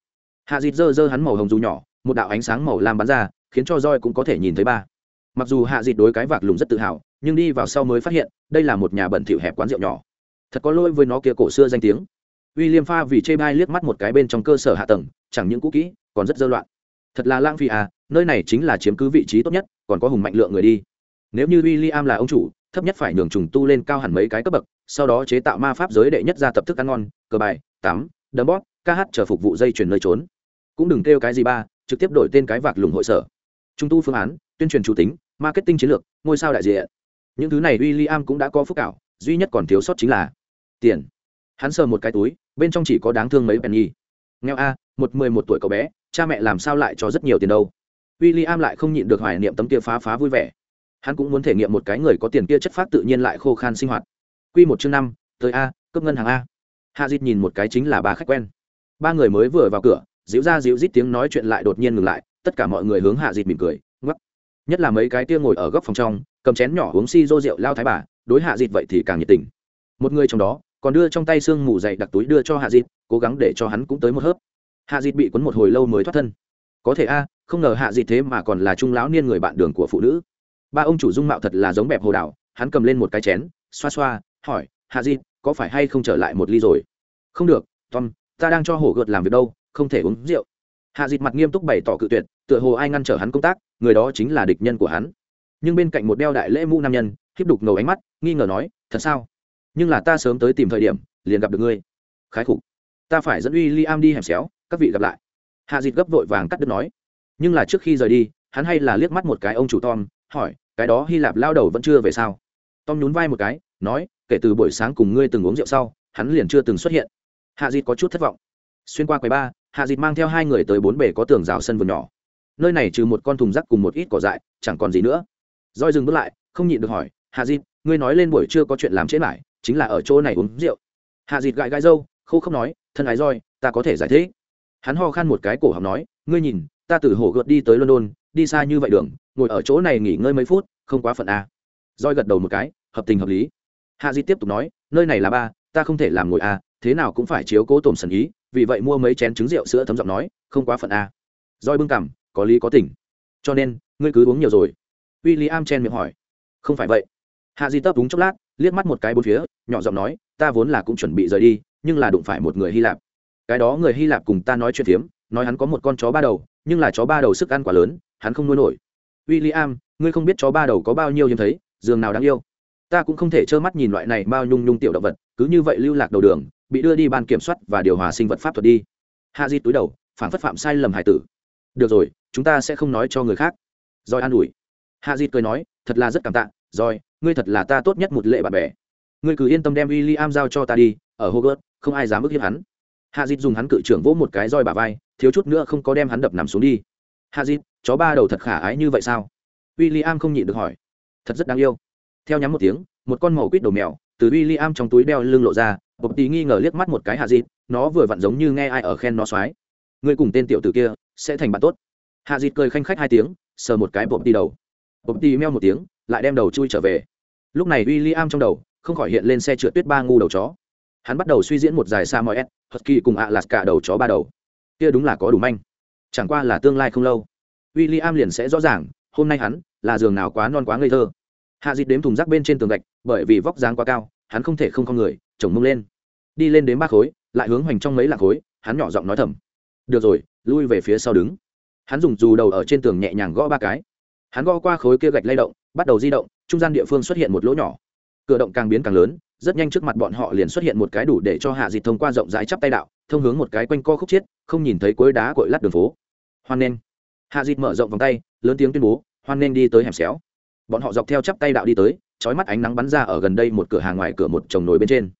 Hạ dịt dơ dơ hắn màu hồng dù nhỏ, một đạo ánh sáng màu lam bắn ra, khiến cho roi cũng có thể nhìn thấy ba. Mặc dù hạ dịt đối cái vạc lùng rất tự hào nhưng đi vào sau mới phát hiện, đây là một nhà bẩn thỉu hẹp quán rượu nhỏ. Thật có lỗi với nó kia cổ xưa danh tiếng. William pha vì chê bai liếc mắt một cái bên trong cơ sở hạ tầng, chẳng những cũ kỹ, còn rất dơ loạn. Thật là lãng phí à nơi này chính là chiếm cứ vị trí tốt nhất, còn có hùng mạnh lượng người đi. Nếu như William là ông chủ, thấp nhất phải nhường trùng tu lên cao hẳn mấy cái cấp bậc, sau đó chế tạo ma pháp giới đệ nhất ra tập thức ăn ngon, cờ bài, tắm, đấm bót ca hát chờ phục vụ dây chuyển nơi trốn. Cũng đừng kêu cái gì ba, trực tiếp đổi tên cái vạc lùng hội sở. Trung tu phương án, tuyên truyền chủ tính, marketing chiến lược, ngôi sao đại diện những thứ này William cũng đã có phúc cảo, duy nhất còn thiếu sót chính là tiền. Hắn sờ một cái túi, bên trong chỉ có đáng thương mấy penny. Nghèo a, một mười một tuổi cậu bé, cha mẹ làm sao lại cho rất nhiều tiền đâu? William lại không nhịn được hoài niệm tấm kia phá phá vui vẻ. Hắn cũng muốn thể nghiệm một cái người có tiền kia chất phát tự nhiên lại khô khan sinh hoạt. Quy một chương năm, tới a cấp ngân hàng a. Hạ dịt nhìn một cái chính là ba khách quen. Ba người mới vừa vào cửa, dịu ra dịu rít tiếng nói chuyện lại đột nhiên ngừng lại, tất cả mọi người hướng hạ dịt mỉm cười nhất là mấy cái kia ngồi ở góc phòng trong, cầm chén nhỏ uống si rô rượu lao thái bà, đối hạ dịt vậy thì càng nhiệt tình. Một người trong đó, còn đưa trong tay xương mù dày đặc túi đưa cho hạ dịt, cố gắng để cho hắn cũng tới một hớp. Hạ dịt bị cuốn một hồi lâu mới thoát thân. Có thể a, không ngờ hạ dịt thế mà còn là trung lão niên người bạn đường của phụ nữ. Ba ông chủ dung mạo thật là giống bẹp hồ đảo, hắn cầm lên một cái chén, xoa xoa, hỏi, hạ dịt, có phải hay không trở lại một ly rồi? Không được, tom, ta đang cho hổ gợt làm việc đâu, không thể uống rượu hạ dịt mặt nghiêm túc bày tỏ cự tuyệt, tựa hồ ai ngăn trở hắn công tác, người đó chính là địch nhân của hắn. Nhưng bên cạnh một đeo đại lễ mũ nam nhân, khiếp đục ngầu ánh mắt, nghi ngờ nói, thật sao? Nhưng là ta sớm tới tìm thời điểm, liền gặp được ngươi. Khái khục, ta phải dẫn uy li am đi hẻm xéo, các vị gặp lại. Hạ dịt gấp vội vàng cắt đứt nói. Nhưng là trước khi rời đi, hắn hay là liếc mắt một cái ông chủ tom, hỏi, cái đó hy lạp lao đầu vẫn chưa về sao? Tom nhún vai một cái, nói, kể từ buổi sáng cùng ngươi từng uống rượu sau, hắn liền chưa từng xuất hiện. Hạ dịt có chút thất vọng. Xuyên qua quầy ba hạ dịt mang theo hai người tới bốn bể có tường rào sân vườn nhỏ. Nơi này trừ một con thùng rác cùng một ít cỏ dại chẳng còn gì nữa. Roi dừng bước lại không nhịn được hỏi hạ dịt ngươi nói lên buổi trưa có chuyện làm chết lại chính là ở chỗ này uống rượu. Hạ dịt gãi gãi râu khô không nói thân ái roi ta có thể giải thích. Hắn ho khan một cái cổ học nói ngươi nhìn ta từ hồ gợt đi tới london đi xa như vậy đường ngồi ở chỗ này nghỉ ngơi mấy phút không quá phận à. roi gật đầu một cái hợp tình hợp lý. Hạ di tiếp tục nói nơi này là ba ta không thể làm ngồi à, thế nào cũng phải chiếu cố tổm sần ý, vì vậy mua mấy chén trứng rượu sữa thấm giọng nói, không quá phận a à. roi bưng cảm có lý có tình. Cho nên, ngươi cứ uống nhiều rồi. W i l l i am chen miệng hỏi. Không phải vậy. Hạ di tấp đúng chốc lát, liếc mắt một cái bốn phía, nhỏ giọng nói, ta vốn là cũng chuẩn bị rời đi, nhưng là đụng phải một người hy lạp. Cái đó người hy lạp cùng ta nói chuyện phiếm, nói hắn có một con chó ba đầu, nhưng là chó ba đầu sức ăn quá lớn, hắn không nuôi nổi. W i l l i am ngươi không biết chó ba đầu có bao nhiêu hiếm thấy, giường nào đáng yêu. Ta cũng không thể trơ mắt nhìn loại này bao nhung nhung tiểu động vật, cứ như vậy lưu lạc đầu đường bị đưa đi ban kiểm soát và điều hòa sinh vật pháp thuật đi. Hạ di túi đầu phản phất phạm sai lầm hải tử. Được rồi chúng ta sẽ không nói cho người khác. Rồi an ủi. Hạ di cười nói thật là rất cảm tạ. Rồi ngươi thật là ta tốt nhất một lệ bạn bè. Ngươi cứ yên tâm đem w i l l i am giao cho ta đi ở hogwarts không ai dám ức hiếp hắn. Hạ Di dùng hắn cự trưởng vỗ một cái roi bà vai thiếu chút nữa không có đem hắn đập nằm xuống đi. Hạ Di, chó ba đầu thật khả ái như vậy sao? W i l l i am không nhịn được hỏi. Thật rất đáng yêu. Theo nhắm một tiếng một con màu quýt đầu mèo từ w i l l i am trong túi đeo lưng lộ ra bộc tí nghi ngờ liếc mắt một cái hạ dịt, nó vừa vặn giống như nghe ai ở khen nó xoái. Ngươi cùng tên tiểu t ử kia, sẽ thành bạn tốt. Hạ dịt cười khanh khách hai tiếng, sờ một cái bộc tí đầu. Bộc tí meo một tiếng, lại đem đầu chui trở về. Lúc này w i l l i am trong đầu, không khỏi hiện lên xe trượt tuyết ba ngu đầu chó. Hắn bắt đầu suy diễn một dài xa mọi s kỳ cùng ạ lạt cả đầu chó ba đầu. Kia đúng là có đủ manh. Chẳng qua là tương lai không lâu. W i l l i am liền sẽ rõ ràng, hôm nay hắn là giường nào quá non quá ngây thơ hạ dịt đếm thùng rác bên trên tường gạch, bởi vì vóc dáng quá cao, hắn không thể không con người, chồng mông lên. Đi lên đến ba khối, lại hướng hoành trong mấy lạc khối, hắn nhỏ giọng nói thầm. Được rồi, lui về phía sau đứng. Hắn dùng dù đầu ở trên tường nhẹ nhàng gõ ba cái. Hắn gõ qua khối kia gạch lay động, bắt đầu di động, trung gian địa phương xuất hiện một lỗ nhỏ. Cửa động càng biến càng lớn, rất nhanh trước mặt bọn họ liền xuất hiện một cái đủ để cho hạ dịt thông qua rộng rãi chắp tay đạo, thông hướng một cái quanh co khúc chiết, không nhìn thấy cối đá cội lát đường phố. Hoan nghênh. Hạ dịt mở rộng vòng tay, lớn tiếng tuyên bố, hoan nghênh đi tới hẻm xéo bọn họ dọc theo chắp tay đạo đi tới trói mắt ánh nắng bắn ra ở gần đây một cửa hàng ngoài cửa một chồng nồi bên trên.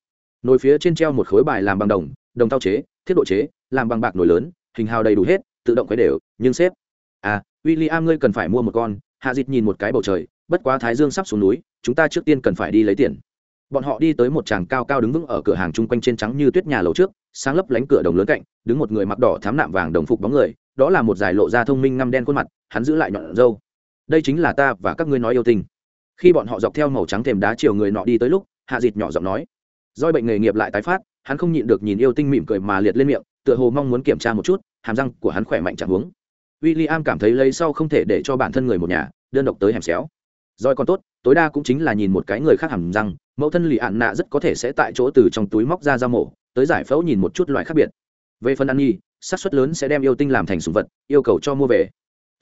Nồi phía trên treo một khối bài làm bằng đồng đồng tao chế, thiết độ chế, làm bằng bạc nồi lớn, hình hào đầy đủ hết, tự động quấy đều, nhưng xếp. À w i l l i am ngươi cần phải mua một con, hạ dịt nhìn một cái bầu trời, bất quá thái dương sắp xuống núi, chúng ta trước tiên cần phải đi lấy tiền. Bọn họ đi tới một tràng cao cao đứng vững ở cửa hàng chung quanh trên trắng như tuyết nhà lầu trước, sáng lấp lánh cửa đồng lớn cạnh, đứng một người mặc đỏ thám nạm vàng đồng phục bóng người, đó là một giải lộ ra thông minh ngăm đen khuôn mặt, hắn giữ lại nhọn râu đây chính là ta và các ngươi nói yêu tình khi bọn họ dọc theo màu trắng thềm đá chiều người nọ đi tới lúc, hạ dịt nhỏ giọng nói. Doi bệnh nghề nghiệp lại tái phát, hắn không nhịn được nhìn yêu tinh mỉm cười mà liệt lên miệng, tựa hồ mong muốn kiểm tra một chút, hàm răng của hắn khỏe mạnh chẳng uống. w i l l i am cảm thấy lấy sau không thể để cho bản thân người một nhà, đơn độc tới hẻm xéo. Roi còn tốt, tối đa cũng chính là nhìn một cái người khác hàm răng, mẫu thân lì ạn nạ rất có thể sẽ tại chỗ từ trong túi móc ra dao mổ, tới giải phẫu nhìn một chút loại khác biệt. Về phần ăn nhi, xác suất lớn sẽ đem yêu tinh làm thành sùng vật, yêu cầu cho mua về.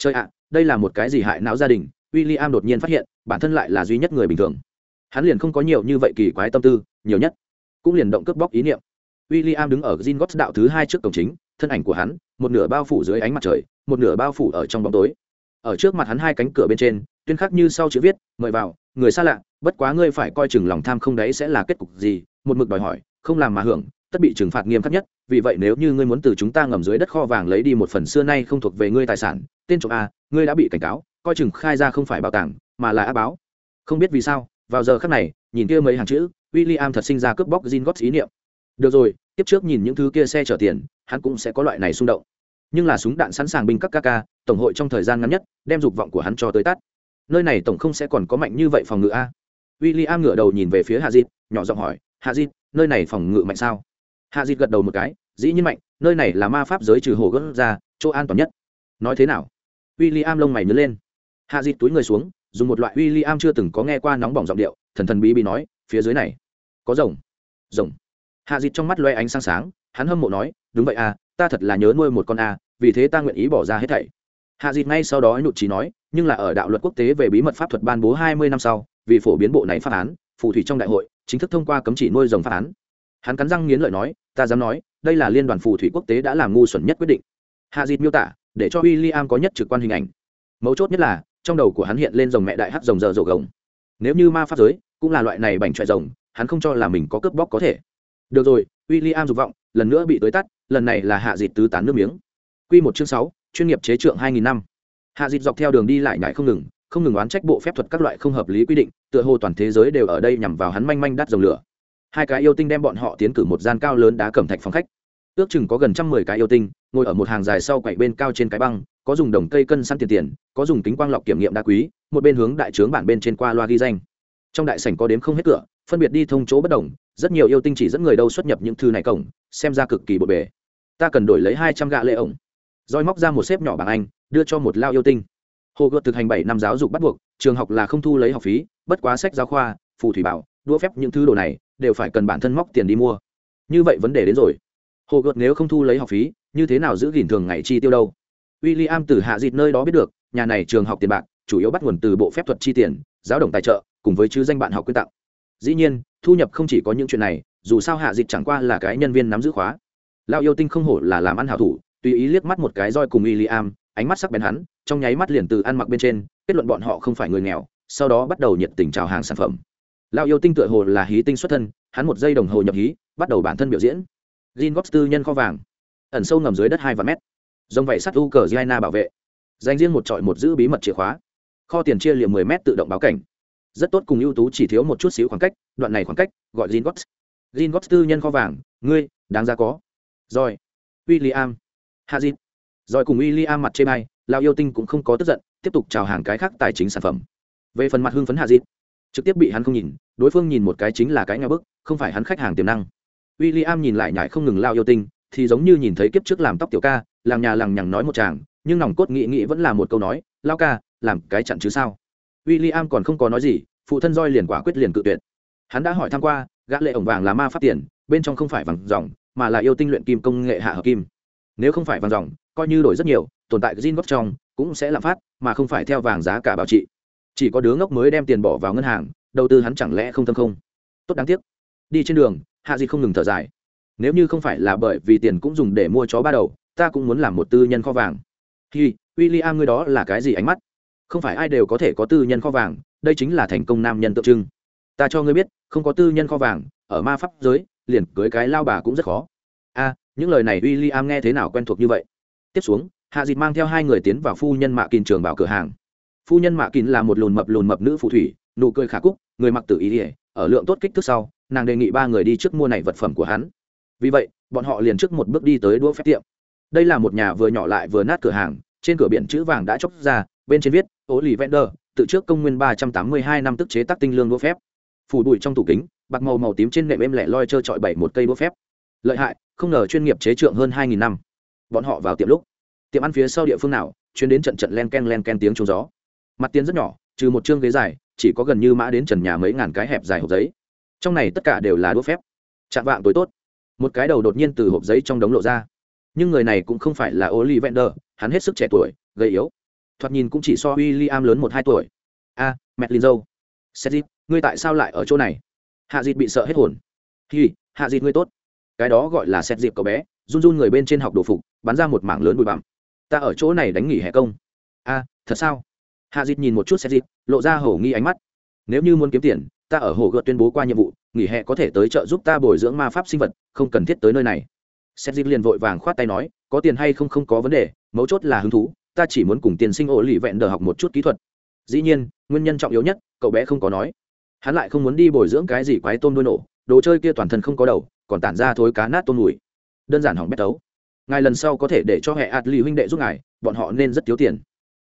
Trời ạ, đây là một cái gì hại não gia đình w i l l i am đột nhiên phát hiện, bản thân lại là duy nhất người bình thường. Hắn liền không có nhiều như vậy kỳ quái tâm tư, nhiều nhất, cũng liền động cướp bóc ý niệm. W i l l i am đứng ở gin gót đạo thứ hai trước cổng chính, thân ảnh của hắn, một nửa bao phủ dưới ánh mặt trời, một nửa bao phủ ở trong bóng tối. Ở trước mặt hắn hai cánh cửa bên trên, tuyên khắc như sau chữ viết, mời vào, người xa lạ, bất quá ngươi phải coi chừng lòng tham không đấy sẽ là kết cục gì, một mực đòi hỏi, không làm mà hưởng, tất bị trừng phạt nghiêm khắc nhất vì vậy nếu như ngươi muốn từ chúng ta ngầm dưới đất kho vàng lấy đi một phần xưa nay không thuộc về ngươi tài sản, tên trộm a, ngươi đã bị cảnh cáo, coi chừng khai ra không phải bảo tàng, mà là á báo. Không biết vì sao, vào giờ khắc này, nhìn kia mấy hàng chữ, William thật sinh ra cướp bóc Gin ý niệm. Được rồi, tiếp trước nhìn những thứ kia xe chở tiền, hắn cũng sẽ có loại này xung động. Nhưng là súng đạn sẵn sàng binh các ca ca, tổng hội trong thời gian ngắn nhất, đem dục vọng của hắn cho tới tắt. Nơi này tổng không sẽ còn có mạnh như vậy phòng ngự a. W i l l i am ngửa đầu nhìn về phía hạ dịt nhỏ giọng hỏi hạ dịt nơi này phòng ngự mạnh sao? Hạ dịt gật đầu một cái, dĩ nhiên mạnh, nơi này là ma pháp giới trừ hồ gớt ra, chỗ an toàn nhất. Nói thế nào? W i l l i am lông mày nhớ lên. Hạ dịt túi người xuống, dùng một loại w i l l i am chưa từng có nghe qua nóng bỏng giọng điệu, thần thần bí bí nói, phía dưới này, có rồng. Rồng. Hạ dịt trong mắt loe ánh sáng sáng, hắn hâm mộ nói, đúng vậy à ta thật là nhớ nuôi một con à vì thế ta nguyện ý bỏ ra hết thảy. Hạ dịt ngay sau đó nhụt trí nói, nhưng là ở đạo luật quốc tế về bí mật pháp thuật ban bố hai mươi năm sau, vì phổ biến bộ này pháp án, phù thủy trong đại hội, chính thức thông qua cấm chỉ nuôi rồng pháp án. Hắn cắn răng nghiến lợi nói ta dám nói, đây là liên đoàn phù thủy quốc tế đã làm ngu xuẩn nhất quyết định. Hạ dịt miêu tả, để cho w i l l i am có nhất trực quan hình ảnh. Mấu chốt nhất là, trong đầu của hắn hiện lên rồng mẹ đại hắc rồng giờ rổ gồng. Nếu như ma pháp giới cũng là loại này bành trọi rồng, hắn không cho là mình có cướp bóc có thể. Được rồi w i l l i am dục vọng, lần nữa bị tới tắt lần này là hạ dịt tứ tán nước miếng. Q một chương sáu, chuyên nghiệp chế trượng hai nghìn năm. Hạ dịt dọc theo đường đi lại nhải không ngừng không ngừng oán trách bộ phép thuật các loại không hợp lý quy định, tựa hồ toàn thế giới đều ở đây nhằm vào hắn manh manh đắt dòng lửa hai cái yêu tinh đem bọn họ tiến cử một gian cao lớn đá cẩm thạch phòng khách. Ước chừng có gần trăm mười cái yêu tinh, ngồi ở một hàng dài sau quậy bên cao trên cái băng, có dùng đồng cây cân săn tiền tiền, có dùng kính quang lọc kiểm nghiệm đá quý, một bên hướng đại trướng bản bên trên qua loa ghi danh. Trong đại sảnh có đếm không hết cửa, phân biệt đi thông chỗ bất đồng, rất nhiều yêu tinh chỉ dẫn người đâu xuất nhập những thư này cổng, xem ra cực kỳ bộn bề. Ta cần đổi lấy hai trăm gạ lệ ổng. Roi móc ra một xếp nhỏ bằng anh, đưa cho một lao yêu tinh. Hồ gợt thực hành bảy năm giáo dục bắt buộc, trường học là không thu lấy học phí, bất quá sách giáo khoa, phù thủy bảo đũa phép những thứ đồ này đều phải cần bản thân móc tiền đi mua. Như vậy vấn đề đến rồi. Hồ gợt nếu không thu lấy học phí, như thế nào giữ gìn thường ngày chi tiêu đâu? W i l l i am từ hạ dịt nơi đó biết được, nhà này trường học tiền bạc, chủ yếu bắt nguồn từ bộ phép thuật chi tiền, giáo đồng tài trợ, cùng với chứ danh bạn học quyên tặng. Dĩ nhiên, thu nhập không chỉ có những chuyện này, dù sao hạ dịt chẳng qua là cái nhân viên nắm giữ khóa. Lao yêu tinh không hổ là làm ăn hảo thủ, tùy ý liếc mắt một cái roi cùng w i l l i am ánh mắt sắc bén hắn, trong nháy mắt liền từ ăn mặc bên trên, kết luận bọn họ không phải người nghèo, sau đó bắt đầu nhiệt tình chào hàng sản phẩm lao yêu tinh tựa hồ là hí tinh xuất thân hắn một giây đồng hồ nhập hí bắt đầu bản thân biểu diễn. Gin góp tư nhân kho vàng. Ẩn sâu ngầm dưới đất hai vạn mét. Dòng vẩy sắt u cờ giaina bảo vệ. Dành riêng một trọi một giữ bí mật chìa khóa. Kho tiền chia liệm mười mét tự động báo cảnh. Rất tốt cùng ưu tú chỉ thiếu một chút xíu khoảng cách đoạn này khoảng cách gọi gin góp gin góp tư nhân kho vàng ngươi đáng ra có. Rồi. William. Hazit rồi cùng William mặt chê bay, lao yêu tinh cũng không có tức giận tiếp tục chào hàng cái khác tài chính sản phẩm. Về phần mặt hưng phấn Hazit trực tiếp bị hắn không nhìn, đối phương nhìn một cái chính là cái nhà bức, không phải hắn khách hàng tiềm năng. W i l l i am nhìn lại nhải không ngừng lao yêu tinh, thì giống như nhìn thấy kiếp trước làm tóc tiểu ca làng nhà làng nhằng nói một chàng, nhưng nòng cốt nghị nghị vẫn là một câu nói, lao ca, làm cái chặn chứ sao? W i l l i am còn không có nói gì, phụ thân roi liền quả quyết liền cự tuyệt. Hắn đã hỏi tham q u a gã lệ ổng vàng là ma phát tiền, bên trong không phải vàng dòng, mà là yêu tinh luyện kim công nghệ hạ hợp kim. Nếu không phải vàng dòng, coi như đổi rất nhiều, tồn tại gin zin gốc trong cũng sẽ lạm phát, mà không phải theo vàng giá cả bảo trị chỉ có đứa ngốc mới đem tiền bỏ vào ngân hàng, đầu tư hắn chẳng lẽ không thâm không? Tốt đáng tiếc. Đi trên đường, hạ di không ngừng thở dài. Nếu như không phải là bởi vì tiền cũng dùng để mua chó ba đầu, ta cũng muốn làm một tư nhân kho vàng. Hi w i l l i am ngươi đó là cái gì ánh mắt? Không phải ai đều có thể có tư nhân kho vàng, đây chính là thành công nam nhân tượng trưng. Ta cho ngươi biết, không có tư nhân kho vàng, ở ma pháp giới, liền cưới cái lao bà cũng rất khó. A, những lời này w i l l i am nghe thế nào quen thuộc như vậy? Tiếp xuống, hạ dịt mang theo hai người tiến vào phu nhân mạ kìn trường bảo cửa hàng phu nhân mạ kín là một lùn mập lùn mập nữ phù thủy, nụ cười khả cúc, người mặc tự ý ỉa ở lượng tốt kích thước sau, nàng đề nghị ba người đi trước mua này vật phẩm của hắn. Vì vậy, bọn họ liền trước một bước đi tới đũa phép tiệm. Đây là một nhà vừa nhỏ lại vừa nát cửa hàng, trên cửa biển chữ vàng đã chóc ra, bên trên viết ố lì vender tự trước công nguyên ba trăm tám mươi hai năm tức chế tác tinh lương đũa phép. Phủ bụi trong tủ kính, bạc màu màu tím trên nệm êm lẻ loi trơ trọi bảy một cây đũa phép. Lợi hại, không ngờ chuyên nghiệp chế trượng hơn hai nghìn năm. Bọn họ vào tiệm lúc, tiệm ăn phía sau địa phương nào, chuyến đến trận trận len ken len ken tiếng trống gió mặt tiền rất nhỏ trừ một chương ghế dài chỉ có gần như mã đến trần nhà mấy ngàn cái hẹp dài hộp giấy trong này tất cả đều là đũa phép chạm vạng tối tốt một cái đầu đột nhiên từ hộp giấy trong đống lộ ra nhưng người này cũng không phải là Ollivander, hắn hết sức trẻ tuổi, gầy yếu. Thoạt nhìn cũng chỉ so William lớn một hai tuổi. A, à, Madeline dâu. Sedgit, ngươi tại sao lại ở chỗ này? Hạ Dịt bị sợ hết hồn. Hi, Hạ Dịt ngươi tốt. Cái đó gọi là Sedgit cậu bé, run run người bên trên học đồ phục, bắn ra một mảng lớn bụi bặm. Ta ở chỗ này đánh nghỉ hè công. A, thật sao? Hạ dịt nhìn một chút xét dịt lộ ra hổ nghi ánh mắt. Nếu như muốn kiếm tiền, ta ở hồ gợt tuyên bố qua nhiệm vụ, nghỉ hè có thể tới chợ giúp ta bồi dưỡng ma pháp sinh vật, không cần thiết tới nơi này. Xét dịt liền vội vàng khoát tay nói, có tiền hay không không có vấn đề, mấu chốt là hứng thú, ta chỉ muốn cùng tiền sinh ổ lì vẹn đờ học một chút kỹ thuật. Dĩ nhiên, nguyên nhân trọng yếu nhất, cậu bé không có nói. Hắn lại không muốn đi bồi dưỡng cái gì quái tôm đôi nổ, đồ chơi kia toàn thân không có đầu, còn tản ra thối cá nát tôm mùi. Đơn giản hỏng bét tấu. Ngài lần sau có thể để cho hệ ạt lì huynh đệ giúp ngài, bọn họ nên rất thiếu tiền.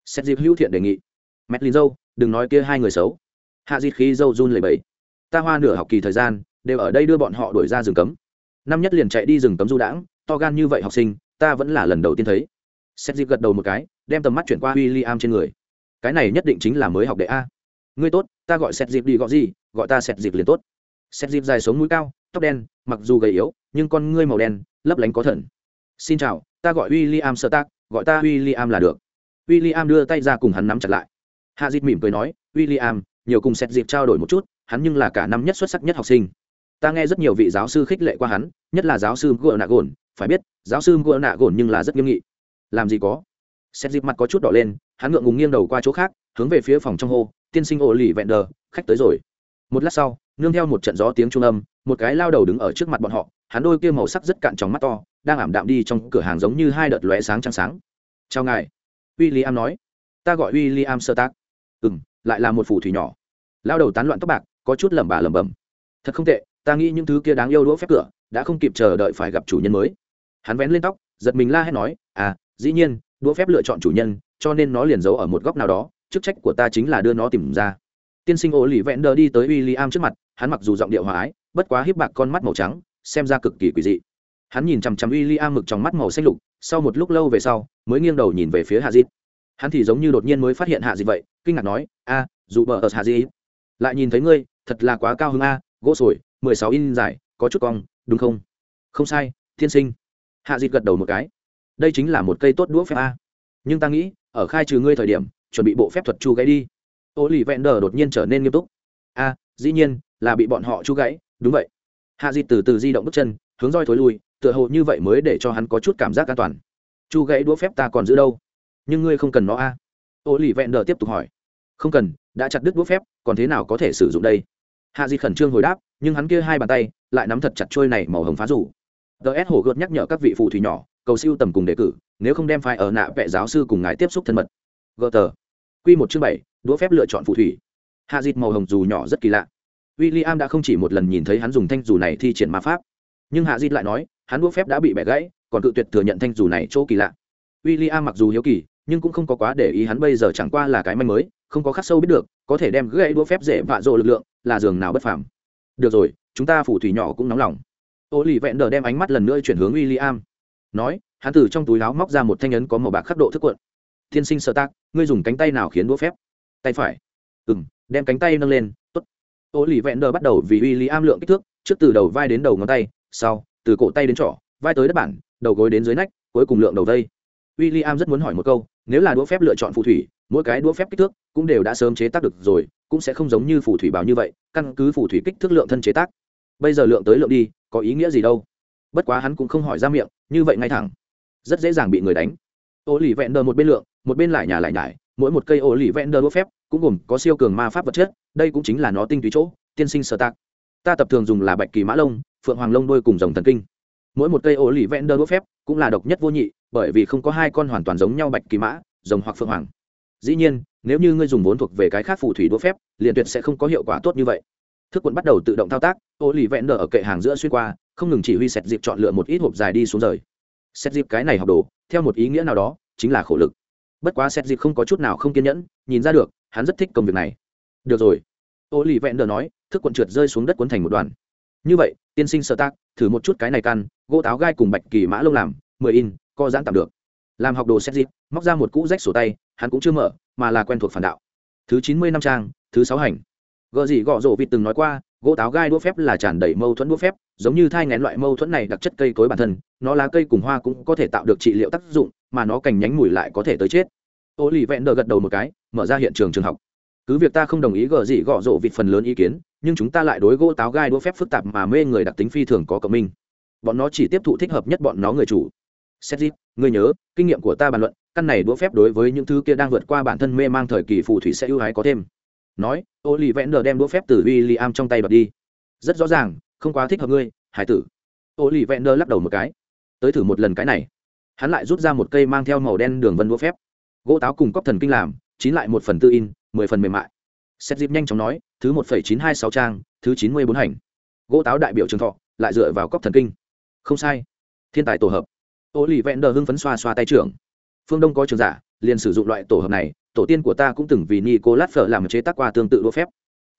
Xét dịp hữu thiện đề nghị mét linh dâu, đừng nói kia hai người xấu. Hạ dịt khí dâu run lầy bẫy ta hoa nửa học kỳ thời gian, đều ở đây đưa bọn họ đuổi ra rừng cấm. Năm nhất liền chạy đi rừng cấm du đãng, to gan như vậy học sinh, ta vẫn là lần đầu tiên thấy. Xét dịp gật đầu một cái, đem tầm mắt chuyển qua w i l l i am trên người. Cái này nhất định chính là mới học đệ a. Ngươi tốt, ta gọi xét dịp đi gọi gì, gọi ta xét dịp liền tốt. Xét dịp dài sống mũi cao, tóc đen, mặc dù gầy yếu, nhưng con ngươi màu đen, lấp lánh có thần. Xin chào, ta gọi w i l l i am sơ tác gọi ta w i l l i am là được. W i l l i am đưa tay ra cùng hắn nắm chặt lại hạ dịt mỉm cười nói William, nhiều cùng xét dịp trao đổi một chút hắn nhưng là cả năm nhất xuất sắc nhất học sinh. Ta nghe rất nhiều vị giáo sư khích lệ qua hắn nhất là giáo sư gỡ nạ gồn phải biết giáo sư gỡ nạ gồn nhưng là rất nghiêm nghị. Làm gì có? Xét dịp mặt có chút đỏ lên hắn ngượng ngùng nghiêng đầu qua chỗ khác hướng về phía phòng trong hô tiên sinh ổ lì vẹn đờ khách tới rồi. Một lát sau nương theo một trận gió tiếng trung âm một cái lao đầu đứng ở trước mặt bọn họ hắn đôi kia màu sắc rất cạn trong mắt to đang ảm đạm đi trong cửa hàng giống như hai đợt lóe sáng trăng sáng. Chào ngài. William nói. Ta gọi William sơ tác ừ m lại là một phù thủy nhỏ. Lao đầu tán loạn tóc bạc, có chút lẩm bà lẩm bẩm. Thật không tệ, ta nghĩ những thứ kia đáng yêu đũa phép cửa, đã không kịp chờ đợi phải gặp chủ nhân mới. Hắn vén lên tóc, giật mình la hét nói à dĩ nhiên, đũa phép lựa chọn chủ nhân, cho nên nó liền giấu ở một góc nào đó, chức trách của ta chính là đưa nó tìm ra. Tiên sinh ô lì vẹn đờ đi tới w i l l i am trước mặt, hắn mặc dù giọng điệu hòa ái, bất quá hiếp bạc con mắt màu trắng, xem ra cực kỳ quỷ dị. Hắn nhìn chằm chằm w i l l i am mực trong mắt màu xanh lục, sau một lúc lâu về sau, mới nghiêng đầu nhìn về phía hạ dít hắn thì giống như đột nhiên mới phát hiện hạ dịt vậy kinh ngạc nói, a, dù bờ ở hà di, lại nhìn thấy ngươi, thật là quá cao hơn a, gỗ sồi, mười sáu in dài, có chút cong, đúng không? Không sai thiên sinh. Hạ dịt gật đầu một cái. Đây chính là một cây tốt đũa phép a. Nhưng ta nghĩ, ở khai trừ ngươi thời điểm, chuẩn bị bộ phép thuật chu gãy đi. Ô lì vẹn đờ đột nhiên trở nên nghiêm túc. A, dĩ nhiên, là bị bọn họ chu gãy, đúng vậy. Hạ dịt từ từ di động bước chân, hướng roi thối lui, tựa hồ như vậy mới để cho hắn có chút cảm giác an toàn. Chu gãy đũa phép ta còn giữ đâu? Nhưng ngươi không cần nó a ô lì vẹn đờ tiếp tục hỏi. Không cần, đã chặt đứt đũa phép, còn thế nào có thể sử dụng đây? Hạ Di khẩn trương hồi đáp, nhưng hắn kia hai bàn tay, lại nắm thật chặt trôi này màu hồng phá rủ. Ts hồ gợt nhắc nhở các vị phù thủy nhỏ, cầu siêu tầm cùng đề cử, nếu không đem phải ở nạ vệ giáo sư cùng ngài tiếp xúc thân mật. Gờ tờ. Q một chương bảy, đũa phép lựa chọn phù thủy. Hạ dịt màu hồng dù nhỏ rất kỳ lạ. W i l l i am đã không chỉ một lần nhìn thấy hắn dùng thanh dù này thi triển ma pháp. Nhưng hạ dịt lại nói, hắn đũa phép đã bị bẻ gãy, còn cự tuyệt thừa nhận thanh dù này chỗ kỳ lạ. W i l l i am mặc dù hiếu kỳ nhưng cũng không có quá để ý hắn bây giờ chẳng qua là cái manh mới, không có khắc sâu biết được, có thể đem gãy đũa phép dễ vạ rộ lực lượng, là giường nào bất phàm. Được rồi, chúng ta phù thủy nhỏ cũng nóng lòng. Ô lì vẹn đờ đem ánh mắt lần nữa chuyển hướng w i l l i am nói, hắn từ trong túi láo móc ra một thanh ấn có màu bạc khắc độ thức cuộn tiên sinh sợ tác, ngươi dùng cánh tay nào khiến đũa phép? Tay phải. Ừ m đem cánh tay nâng lên t ố t ô lì vẹn đờ bắt đầu vì w i l l i am lượng kích thước, trước từ đầu vai đến đầu ngón tay, sau, từ cổ tay đến trỏ, vai tới đất bản, đầu gối đến dưới nách, cuối cùng lượng đầu vây w i l l i am rất muốn hỏi một câu, nếu là đũa phép lựa chọn phù thủy, mỗi cái đũa phép kích thước cũng đều đã sớm chế tác được rồi, cũng sẽ không giống như phù thủy bảo như vậy, căn cứ phù thủy kích thước lượng thân chế tác. Bây giờ lượng tới lượng đi, có ý nghĩa gì đâu? Bất quá hắn cũng không hỏi ra miệng, như vậy ngay thẳng. Rất dễ dàng bị người đánh. Ô lì vẹn đờ một bên lượng, một bên lại nhà lại nhải, mỗi một cây ô lì vẹn đờ đũa phép cũng gồm có siêu cường ma pháp vật chất, đây cũng chính là nó tinh túy chỗ, tiên sinh sở tạc. Ta tập thường dùng là bạch kỳ mã lông, phượng hoàng lông đôi cùng dòng thần kinh. Mỗi một cây ô lì vẹn đơ đũa phép cũng là độc nhất vô nhị bởi vì không có hai con hoàn toàn giống nhau bạch kỳ mã, rồng hoặc phượng hoàng. Dĩ nhiên, nếu như ngươi dùng vốn thuộc về cái khác phù thủy đũa phép, liền tuyệt sẽ không có hiệu quả tốt như vậy. Thức quận bắt đầu tự động thao tác, ô lì vẹn đờ ở kệ hàng giữa xuyên qua, không ngừng chỉ huy xét dịp chọn lựa một ít hộp dài đi xuống rời. Xét dịp cái này học đồ, theo một ý nghĩa nào đó, chính là khổ lực. Bất quá xét dịp không có chút nào không kiên nhẫn, nhìn ra được, hắn rất thích công việc này. Được rồi. Ô lì vẹn đờ nói, thức quận trượt rơi xuống đất cuốn thành một đoàn. Như vậy, tiên sinh sơ tác, thử một chút cái này căn, gỗ táo gai cùng bạch kỳ mã lông làm, mười in co giãn tạm được. Làm học đồ xét dịp, móc ra một cũ rách sổ tay, hắn cũng chưa mở, mà là quen thuộc phản đạo. Thứ chín mươi năm trang, thứ sáu hành. Gợ gì gọ rổ vịt từng nói qua, gỗ táo gai đũa phép là tràn đầy mâu thuẫn đũa phép, giống như thai ngén loại mâu thuẫn này đặc chất cây cối bản thân, nó lá cây cùng hoa cũng có thể tạo được trị liệu tác dụng, mà nó cành nhánh mùi lại có thể tới chết. Ô lì vẹn đờ gật đầu một cái, mở ra hiện trường trường học. Cứ việc ta không đồng ý gợ gì gọ rộ vịt phần lớn ý kiến, nhưng chúng ta lại đối gỗ táo gai đũa phép phức tạp mà mê người đặc tính phi thường có cộng minh. Bọn nó chỉ tiếp thụ thích hợp nhất bọn nó người chủ xét dịp ngươi nhớ, kinh nghiệm của ta bàn luận, căn này đũa phép đối với những thứ kia đang vượt qua bản thân mê mang thời kỳ phù thủy sẽ ưu ái có thêm. Nói ô lì vẽn đờ đem đũa phép từ w i l l i am trong tay đoạt đi. Rất rõ ràng, không quá thích hợp ngươi, hải tử. Ô lì vẽn đờ lắc đầu một cái. Tới thử một lần cái này. Hắn lại rút ra một cây mang theo màu đen đường vân đũa phép. Gỗ táo cùng cóc thần kinh làm, chín lại một phần tư in, mười phần mềm mại. Xét dịp nhanh chóng nói, thứ một phẩy chín hai sáu trang, thứ chín mươi bốn hành. Gỗ táo đại biểu trường thọ, lại dựa vào cóc thần kinh. Không sai. Thiên tài tổ hợp ô lì vẹn đờ hưng phấn xoa xoa tay trưởng. Phương đông có trường giả, liền sử dụng loại tổ hợp này, tổ tiên của ta cũng từng vì nicolas phở làm chế tác qua tương tự đũa phép.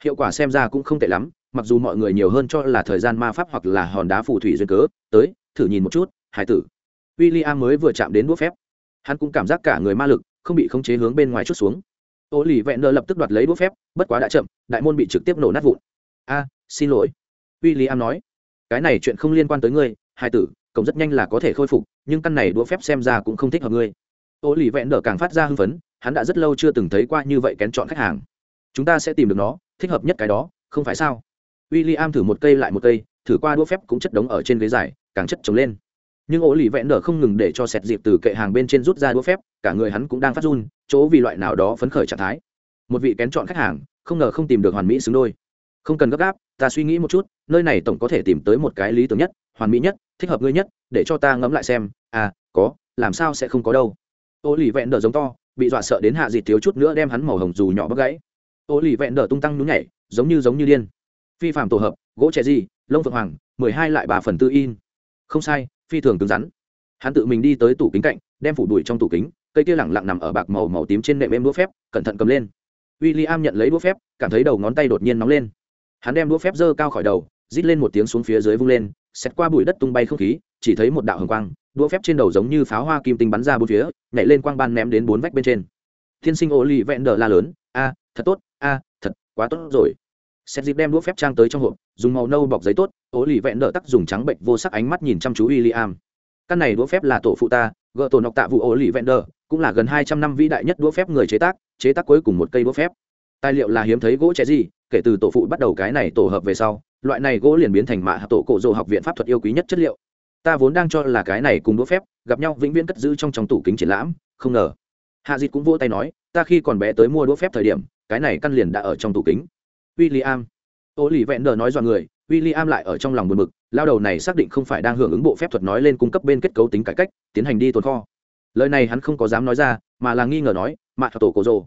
Hiệu quả xem ra cũng không tệ lắm, mặc dù mọi người nhiều hơn cho là thời gian ma pháp hoặc là hòn đá phù thủy duyên cớ, tới, thử nhìn một chút hải tử. W i l l i am mới vừa chạm đến đũa phép. Hắn cũng cảm giác cả người ma lực, không bị khống chế hướng bên ngoài chút xuống. Ô lì vẹn đờ lập tức đoạt lấy đũa phép, bất quá đã chậm, đại môn bị trực tiếp nổ nát vụn. A, xin lỗi. W i l l i am nói. Cái này chuyện không liên quan tới ngươi hải tử cổng rất nhanh là có thể khôi phục, nhưng căn này đũa phép xem ra cũng không thích hợp ngươi. Ô lì vẹn đỡ càng phát ra hưng phấn, hắn đã rất lâu chưa từng thấy qua như vậy kén chọn khách hàng. Chúng ta sẽ tìm được nó, thích hợp nhất cái đó, không phải sao? W i l l i am thử một cây lại một cây, thử qua đũa phép cũng chất đống ở trên ghế dài, càng chất trống lên. Nhưng ổ lì vẽn đờ không ngừng để cho sẹt dịp từ kệ hàng bên trên rút ra đũa phép, cả người hắn cũng đang phát run, chỗ vì loại nào đó phấn khởi trạng thái. Một vị kén chọn khách hàng, không ngờ không tìm được hoàn mỹ xứng đôi. Không cần gấp gáp, ta suy nghĩ một chút, nơi này tổng có thể tìm tới một cái lý tưởng nhất hoàn mỹ nhất, thích hợp ngươi nhất, để cho ta ngẫm lại xem à có, làm sao sẽ không có đâu. Ô lì vẹn đờ giống to, bị dọa sợ đến hạ dịt thiếu chút nữa đem hắn màu hồng dù nhỏ bắt gãy. Ô lì vẹn đờ tung tăng nhún nhảy, giống như giống như điên. Phi phạm tổ hợp, gỗ trẻ gì, lông phượng hoàng, mười hai lại bà phần tư in. Không sai, phi thường cứng rắn. Hắn tự mình đi tới tủ kính cạnh, đem phủ đuổi trong tủ kính, cây kia lẳng lặng nằm ở bạc màu màu tím trên nệm êm đũa phép, cẩn thận cầm lên. W i l l i am nhận lấy đũa phép, cảm thấy đầu ngón tay đột nhiên nóng lên. Hắn đem đũa phép giơ cao khỏi đầu, rít lên một tiếng xuống phía dưới vung lên xét qua bụi đất tung bay không khí, chỉ thấy một đạo hồng quang, đũa phép trên đầu giống như pháo hoa kim tinh bắn ra bốn phía, nhảy lên quang ban ném đến bốn vách bên trên. Thiên sinh ô lì vẹn đờ la lớn, a, thật tốt, a, thật, quá tốt rồi. Xét dịp đem đũa phép trang tới trong hộp, dùng màu nâu bọc giấy tốt ô lì vẹn đờ tắc dùng trắng bệnh vô sắc ánh mắt nhìn chăm chú w i l am căn này đũa phép là tổ phụ ta gợ tổ nọc tạ vụ ô lì vẹn đờ cũng là gần hai trăm năm vĩ đại nhất đũa phép người chế tác chế tác cuối cùng một cây đũa phép tài liệu là hiếm thấy gỗ trẻ gì kể từ tổ phụ bắt đầu cái này tổ hợp về sau loại này gỗ liền biến thành mạ tổ cổ rồ học viện pháp thuật yêu quý nhất chất liệu ta vốn đang cho là cái này cùng đũa phép gặp nhau vĩnh viễn cất giữ trong trong tủ kính triển lãm không ngờ hạ dịt cũng vỗ tay nói ta khi còn bé tới mua đũa phép thời điểm cái này căn liền đã ở trong tủ kính William. Ô lì vẹn đờ nói dọn người, William lại ở trong lòng buồn bực, lao đầu này xác định không phải đang hưởng ứng bộ phép thuật nói lên cung cấp bên kết cấu tính cải cách, tiến hành đi tồn kho. Lời này hắn không có dám nói ra, mà là nghi ngờ nói, "Mạ tổ cổ rồ."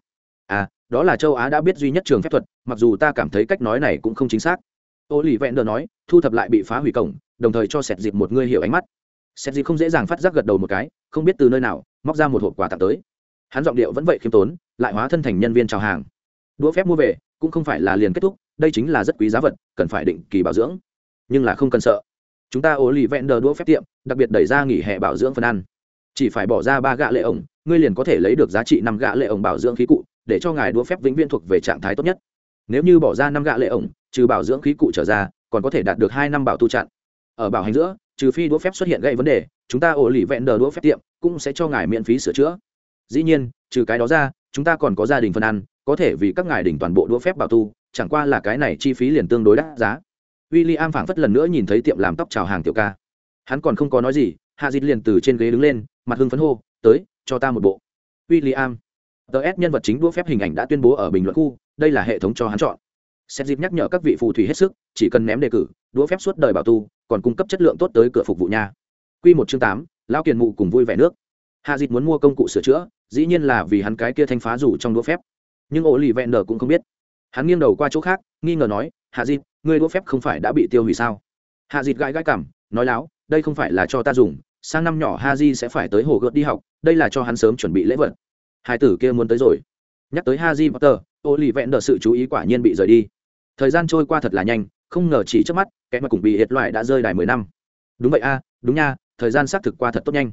À, đó là châu Á đã biết duy nhất trường phép thuật, mặc dù ta cảm thấy cách nói này cũng không chính xác. Ô lì vẹn đờ nói, thu thập lại bị phá hủy cổng, đồng thời cho sẹt dịp một người hiểu ánh mắt. Sẹt dịp không dễ dàng phát giác gật đầu một cái, không biết từ nơi nào, móc ra một hộp quà tặng tới. Hắn giọng điệu vẫn vậy khiêm tốn, lại hóa thân thành nhân viên chào hàng. Đũa phép mua về, cũng không phải là liền kết thúc đây chính là rất quý giá vật cần phải định kỳ bảo dưỡng nhưng là không cần sợ chúng ta ố lì vẹn đờ đũa phép tiệm đặc biệt đẩy ra nghỉ hè bảo dưỡng phần ăn chỉ phải bỏ ra ba gạ lệ ổng ngươi liền có thể lấy được giá trị năm gạ lệ ổng bảo dưỡng khí cụ để cho ngài đũa phép vĩnh viễn thuộc về trạng thái tốt nhất. Nếu như bỏ ra năm gạ lệ ổng, trừ bảo dưỡng khí cụ trở ra, còn có thể đạt được hai năm bảo tu chặn ở bảo hành giữa, trừ phi đũa phép xuất hiện gây vấn đề, chúng ta ổ lì vẹn đờ đũa phép tiệm cũng sẽ cho ngài miễn phí sửa chữa. Dĩ nhiên, trừ cái đó ra, chúng ta còn có gia đình phân ăn, có thể vì các ngài đỉnh toàn bộ đũa phép bảo tu, chẳng qua là cái này chi phí liền tương đối đắt giá. W i l l i am phảng phất lần nữa nhìn thấy tiệm làm tóc chào hàng tiểu ca. Hắn còn không có nói gì hạ dịt liền từ trên ghế đứng lên, mặt hưng phấn hô, tới, cho ta một bộ. W i l l i am ts nhân vật chính đua phép hình ảnh đã tuyên bố ở bình luận khu, đây là hệ thống cho hắn chọn. Xét dịp nhắc nhở các vị phù thủy hết sức, chỉ cần ném đề cử đũa phép suốt đời bảo tu, còn cung cấp chất lượng tốt tới cửa phục vụ nha. Q một chương tám, lão kiền mụ cùng vui vẻ nước. Hạ dịp muốn mua công cụ sửa chữa, dĩ nhiên là vì hắn cái kia thanh phá rủ trong đũa phép. Nhưng ổ lì vẹn nở cũng không biết. Hắn nghiêng đầu qua chỗ khác, nghi ngờ nói, hạ dịp người đũa phép không phải đã bị tiêu hủy sao? Hạ dịp gãi gãi cảm nói láo, đây không phải là cho ta dùng, sang năm nhỏ ha di sẽ phải tới hồ gợt đi học, đây là cho hắn sớm chuẩn bị lễ vật hai tử kia muốn tới rồi. Nhắc tới ha di potter ô lì vẹn đờ sự chú ý quả nhiên bị rời đi. Thời gian trôi qua thật là nhanh, không ngờ chỉ trước mắt, kẻ mà cùng bị hiệt loại đã rơi đài mười năm. Đúng vậy a, đúng nha, thời gian xác thực qua thật tốt nhanh.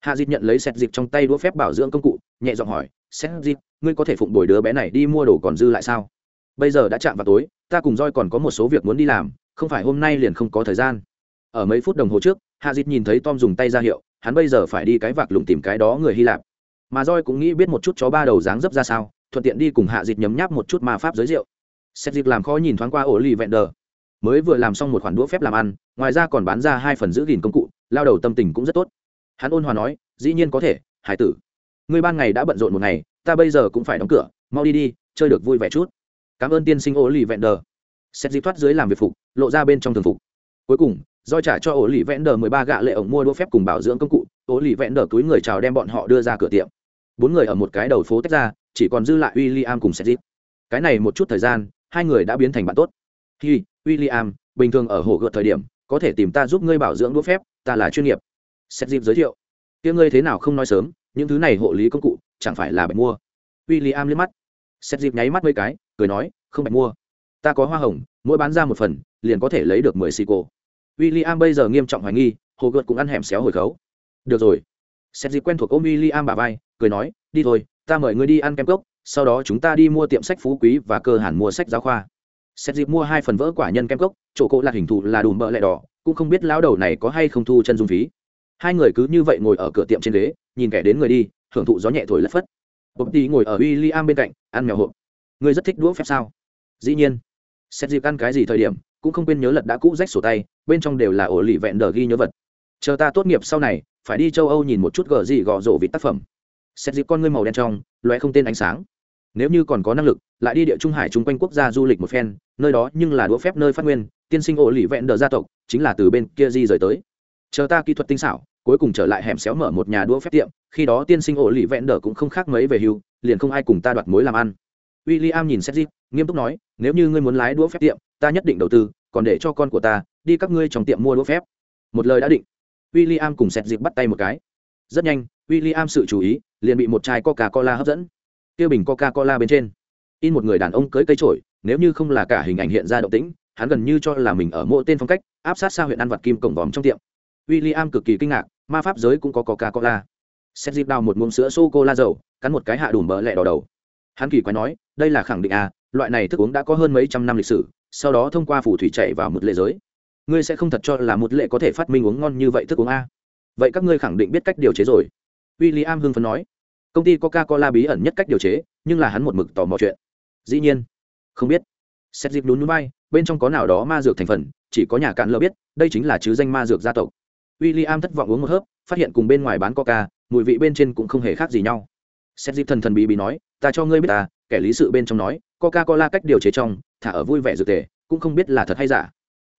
Hạ dịp nhận lấy xét dịp trong tay đũa phép bảo dưỡng công cụ, nhẹ giọng hỏi xét dịp ngươi có thể phụng đổi đứa bé này đi mua đồ còn dư lại sao? Bây giờ đã chạm vào tối, ta cùng roi còn có một số việc muốn đi làm, không phải hôm nay liền không có thời gian. Ở mấy phút đồng hồ trước hạ dịp nhìn thấy tom dùng tay ra hiệu, hắn bây giờ phải đi cái vạc lùng tìm cái đó người hy lạp mà roi cũng nghĩ biết một chút chó ba đầu dáng dấp ra sao, thuận tiện đi cùng hạ dịch nhấm nháp một chút ma pháp giới rượu xét dịch làm khó nhìn thoáng qua ổ lì vẹn đờ. Mới vừa làm xong một khoản đũa phép làm ăn, ngoài ra còn bán ra hai phần giữ gìn công cụ, lao đầu tâm tình cũng rất tốt. Hắn ôn hòa nói, dĩ nhiên có thể, hải tử. Ngươi ban ngày đã bận rộn một ngày, ta bây giờ cũng phải đóng cửa, mau đi đi, chơi được vui vẻ chút. Cảm ơn tiên sinh ổ lì vẹn đờ. Xét dịp thoát dưới làm việc phục, lộ ra bên trong thường phục. Cuối cùng do trả cho ổ lì vẹn đờ mười ba gạ lệ ổng mua đũa phép cùng bảo dưỡng công cụ ố lì vẹn đờ túi người chào đem bọn họ đưa ra cửa tiệm. Bốn người ở một cái đầu phố tách ra, chỉ còn dư lại w i l l i am cùng xét dịp cái này một chút thời gian, hai người đã biến thành bạn tốt. Hi w i l l i am bình thường ở hồ gợt thời điểm, có thể tìm ta giúp ngươi bảo dưỡng đũa phép, ta là chuyên nghiệp. Xét dịp giới thiệu. Kia ngươi thế nào không nói sớm, những thứ này hộ lý công cụ, chẳng phải là bạch mua? W i l l i am liếc mắt. Xét dịp nháy mắt mấy cái, cười nói, không bạch mua. Ta có hoa hồng, mỗi bán ra một phần, liền có thể lấy được mười xì cổ. W i l l i am bây giờ nghiêm trọng hoài nghi, hồ gợt cũng ăn hẻm xéo hồi khấu được rồi. Xét dịp quen thuộc ôm w i l l i am bà vai, cười nói, đi thôi, ta mời ngươi đi ăn kem cốc, sau đó chúng ta đi mua tiệm sách phú quý và cơ hàn mua sách giáo khoa. Xét dịp mua hai phần vỡ quả nhân kem cốc, chỗ cỗ là hình thù là đùm bợ lẹ đỏ, cũng không biết lão đầu này có hay không thu chân dung phí. Hai người cứ như vậy ngồi ở cửa tiệm trên ghế, nhìn kẻ đến người đi, hưởng thụ gió nhẹ thổi lất phất. Bộc tí ngồi ở w i l l i am bên cạnh, ăn mèo hộp. Ngươi rất thích đũa phép sao? Dĩ nhiên. Xét dịp ăn cái gì thời điểm, cũng không quên nhớ lật đã cũ rách sổ tay, bên trong đều là ổ lì vẹn đờ ghi nhớ vật. Chờ ta tốt nghiệp sau này phải đi châu âu nhìn một chút gờ gì gò rổ vịt tác phẩm. Xét dịp con ngươi màu đen trong loe không tên ánh sáng. Nếu như còn có năng lực, lại đi địa trung hải chung quanh quốc gia du lịch một phen, nơi đó nhưng là đũa phép nơi phát nguyên, tiên sinh ổ lì vẹn đờ gia tộc, chính là từ bên kia di rời tới. Chờ ta kỹ thuật tinh xảo, cuối cùng trở lại hẻm xéo mở một nhà đũa phép tiệm, khi đó tiên sinh ổ lì vẹn đờ cũng không khác mấy về hưu, liền không ai cùng ta đoạt mối làm ăn. W i l l i am nhìn xét dịp, nghiêm túc nói, nếu như ngươi muốn lái đũa phép tiệm, ta nhất định đầu tư, còn để cho con của ta, đi các ngươi trong tiệm mua đũa phép. Một lời đã định w i l l i am cùng sẹt dịp bắt tay một cái. Rất nhanh w i l l i am sự chú ý liền bị một chai coca cola hấp dẫn. Tiêu bình coca cola bên trên. In một người đàn ông cưới cây trổi nếu như không là cả hình ảnh hiện ra động tĩnh, hắn gần như cho là mình ở mỗi tên phong cách, áp sát xa huyện ăn vặt kim cổng vòm trong tiệm. W i l l i am cực kỳ kinh ngạc, ma pháp giới cũng có coca cola Sẹt dịp đào một muỗng sữa sô cô la dầu, cắn một cái hạ đùm bờ lẹ đỏ đầu. Hắn kỳ quái nói, đây là khẳng định à loại này thức uống đã có hơn mấy trăm năm lịch sử, sau đó thông qua phù thủy chạy vào một lệ giới ngươi sẽ không thật cho là một lệ có thể phát minh uống ngon như vậy thức uống a. Vậy các ngươi khẳng định biết cách điều chế rồi. W i l l i am hưng phấn nói. Công ty coca cola bí ẩn nhất cách điều chế, nhưng là hắn một mực tò mò chuyện. Dĩ nhiên, không biết. Xét dịp lún núi bay bên trong có nào đó ma dược thành phần, chỉ có nhà cạn lỡ biết, đây chính là chứ danh ma dược gia tộc. W i l l i am thất vọng uống một hớp, phát hiện cùng bên ngoài bán coca, mùi vị bên trên cũng không hề khác gì nhau. Xét dịp thần thần bí bí nói, ta cho ngươi biết ta. Kẻ lý sự bên trong nói coca cola cách điều chế trong, thả ở vui vẻ dược tề, cũng không biết là thật hay giả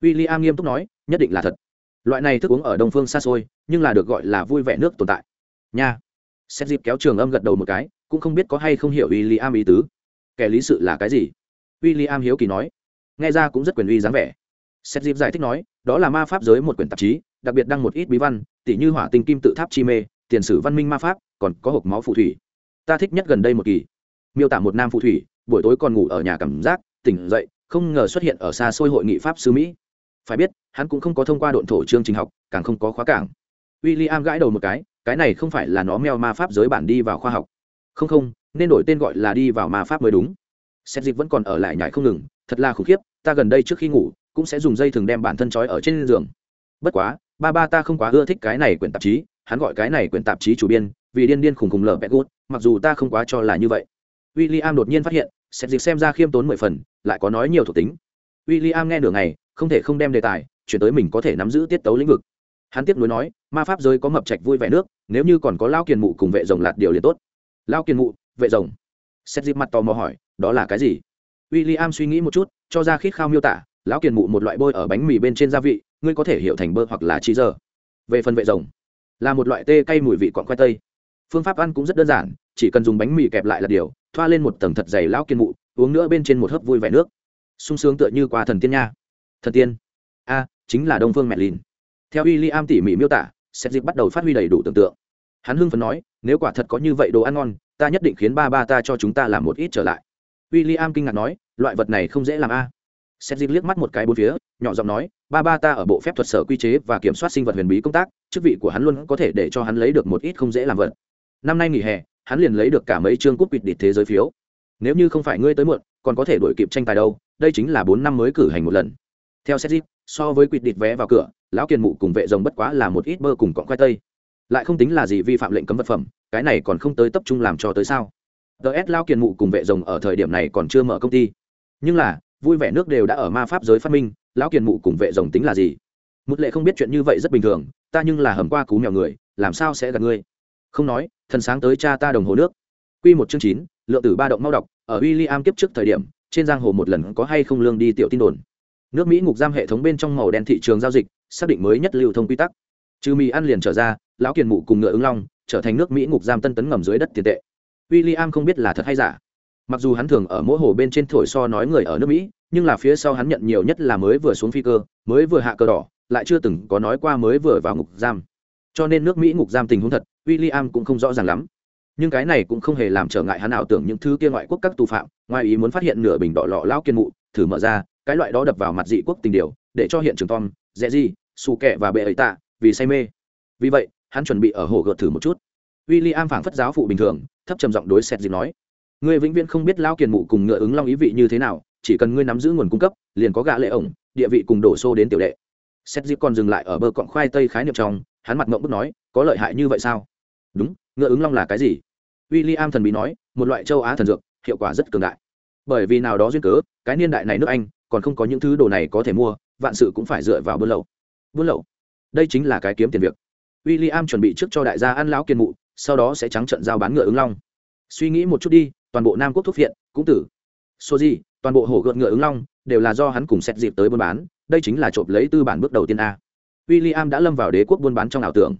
w i l l i am nghiêm túc nói, nhất định là thật. Loại này thức uống ở đông phương xa xôi, nhưng là được gọi là vui vẻ nước tồn tại. Nha. Xét dịp kéo trường âm gật đầu một cái, cũng không biết có hay không hiểu w i l l i am ý tứ. Kẻ lý sự là cái gì? W i l l i am hiếu kỳ nói. Nghe ra cũng rất quyền uy dáng vẻ. Xét dịp giải thích nói, đó là ma pháp giới một quyển tạp chí, đặc biệt đăng một ít bí văn tỷ như hỏa tinh kim tự tháp chi mê, tiền sử văn minh ma pháp, còn có hộp máu phù thủy. Ta thích nhất gần đây một kỳ. Miêu tả một nam phù thủy, buổi tối còn ngủ ở nhà cảm giác, tỉnh dậy, không ngờ xuất hiện ở xa xôi hội nghị pháp sư mỹ phải biết, hắn cũng không có thông qua độn thổ chương trình học, càng không có khóa cảng. W i l l i am gãi đầu một cái cái này không phải là nó meo ma pháp giới bản đi vào khoa học. Không không, nên đổi tên gọi là đi vào ma pháp mới đúng. Xét dịch vẫn còn ở lại nhải không ngừng, thật là khủng khiếp, ta gần đây trước khi ngủ, cũng sẽ dùng dây thường đem bản thân trói ở trên giường. Bất quá, ba ba ta không quá ưa thích cái này quyển tạp chí, hắn gọi cái này quyển tạp chí chủ biên, vì điên điên khùng khùng lở bẹt gút, mặc dù ta không quá cho là như vậy. W i l l i am đột nhiên phát hiện xét dịch xem ra khiêm tốn mười phần, lại có nói nhiều thuộc tính. W i l l i am nghe nửa ngày không thể không đem đề tài chuyển tới mình có thể nắm giữ tiết tấu lĩnh vực. Hắn tiếp nối nói, ma pháp giới có mập trạch vui vẻ nước, nếu như còn có lao kiền mụ cùng vệ rồng lạt điều liền tốt. Lao kiền mụ, vệ rồng. Xét dịp mặt tò mò hỏi, đó là cái gì? W i l l i am suy nghĩ một chút, cho ra khít khao miêu tả, lão kiền mụ một loại bôi ở bánh mì bên trên gia vị, ngươi có thể hiểu thành bơ hoặc là chi giờ về phần vệ rồng, là một loại tê cay mùi vị quặn khoai tây. Phương pháp ăn cũng rất đơn giản, chỉ cần dùng bánh mì kẹp lại là điều, thoa lên một tầng thật dày lão kiên mụ, uống nữa bên trên một hớp vui vẻ nước. Sung sướng tựa như qua thần tiên nha thần tiên. A, chính là đông phương mẹ lìn theo w i l l i am tỉ mỉ miêu tả xét dịp bắt đầu phát huy đầy đủ tưởng tượng. Hắn hưng phấn nói, nếu quả thật có như vậy đồ ăn ngon, ta nhất định khiến ba ba ta cho chúng ta làm một ít trở lại. W i l l i am kinh ngạc nói, loại vật này không dễ làm a. À. xét dịp liếc mắt một cái bốn phía, nhỏ giọng nói, ba ba ta ở bộ phép thuật sở quy chế và kiểm soát sinh vật huyền bí công tác, chức vị của hắn luôn có thể để cho hắn lấy được một ít không dễ làm vật. Năm nay nghỉ hè, hắn liền lấy được cả mấy chương cúp quỵt địch thế giới phiếu. Nếu như không phải ngươi tới muộn, còn có thể đổi kịp tranh tài đâu, đây chính là bốn năm mới cử hành một lần theo xét so với quỵt địt vé vào cửa, lão kiền mụ cùng vệ rồng bất quá là một ít bơ cùng cọng khoai tây. Lại không tính là gì vi phạm lệnh cấm vật phẩm, cái này còn không tới tập trung làm cho tới sao. Ts lao kiền mụ cùng vệ rồng ở thời điểm này còn chưa mở công ty. Nhưng là, vui vẻ nước đều đã ở ma pháp giới phát minh, lão kiền mụ cùng vệ rồng tính là gì? Một lệ không biết chuyện như vậy rất bình thường, ta nhưng là hầm qua cú mèo người, làm sao sẽ gặp ngươi? Không nói, thần sáng tới cha ta đồng hồ nước. Quy một chương chín, lượng tử ba động mau đọc, ở w i l l i am kiếp trước thời điểm, trên giang hồ một lần có hay không lương đi tiểu tin đồn nước mỹ ngục giam hệ thống bên trong màu đen thị trường giao dịch, xác định mới nhất lưu thông quy tắc. Trừ mì ăn liền trở ra, lão kiền mụ cùng ngựa ứng long, trở thành nước mỹ ngục giam tân tấn ngầm dưới đất tiền tệ. W i l l i am không biết là thật hay giả. Mặc dù hắn thường ở mỗi hồ bên trên thổi so nói người ở nước mỹ, nhưng là phía sau hắn nhận nhiều nhất là mới vừa xuống phi cơ, mới vừa hạ cờ đỏ, lại chưa từng có nói qua mới vừa vào ngục giam. Cho nên nước mỹ ngục giam tình huống thật w i l l i am cũng không rõ ràng lắm. Nhưng cái này cũng không hề làm trở ngại hắn ảo tưởng những thứ kia ngoại quốc các tù phạm, ngoài ý muốn phát hiện nửa bình đỏ lọ lão kiên mụ, thử mở ra cái loại đó đập vào mặt dị quốc tình điều, để cho hiện trường tom dễ gì xù kẹ và bệ ấy tạ vì say mê. Vì vậy, hắn chuẩn bị ở hồ gợt thử một chút. W i l l i am phảng phất giáo phụ bình thường, thấp trầm giọng đối xét gì nói người vĩnh viễn không biết lao kiền mụ cùng ngựa ứng long ý vị như thế nào, chỉ cần ngươi nắm giữ nguồn cung cấp, liền có gạ lệ ổng, địa vị cùng đổ xô đến tiểu đệ. Xét dịp còn dừng lại ở bờ cọn khoai tây khái niệm trong, hắn mặt mộng bức nói, có lợi hại như vậy sao? Đúng, ngựa ứng long là cái gì? W i l l i am thần bí nói, một loại châu á thần dược, hiệu quả rất cường đại. Bởi vì nào đó duyên cớ, cái niên đại này nước anh còn không có những thứ đồ này có thể mua, vạn sự cũng phải dựa vào buôn lậu. Buôn lậu? Đây chính là cái kiếm tiền việc. W i l l i am chuẩn bị trước cho đại gia ăn lão kiên mụ, sau đó sẽ trắng trận giao bán ngựa ứng long. Suy nghĩ một chút đi, toàn bộ nam quốc thuốc viện, cũng tử. Số gì, toàn bộ hổ gợn ngựa ứng long, đều là do hắn cùng xét dịp tới buôn bán, đây chính là trộm lấy tư bản bước đầu tiên a. W i l l i am đã lâm vào đế quốc buôn bán trong ảo tưởng.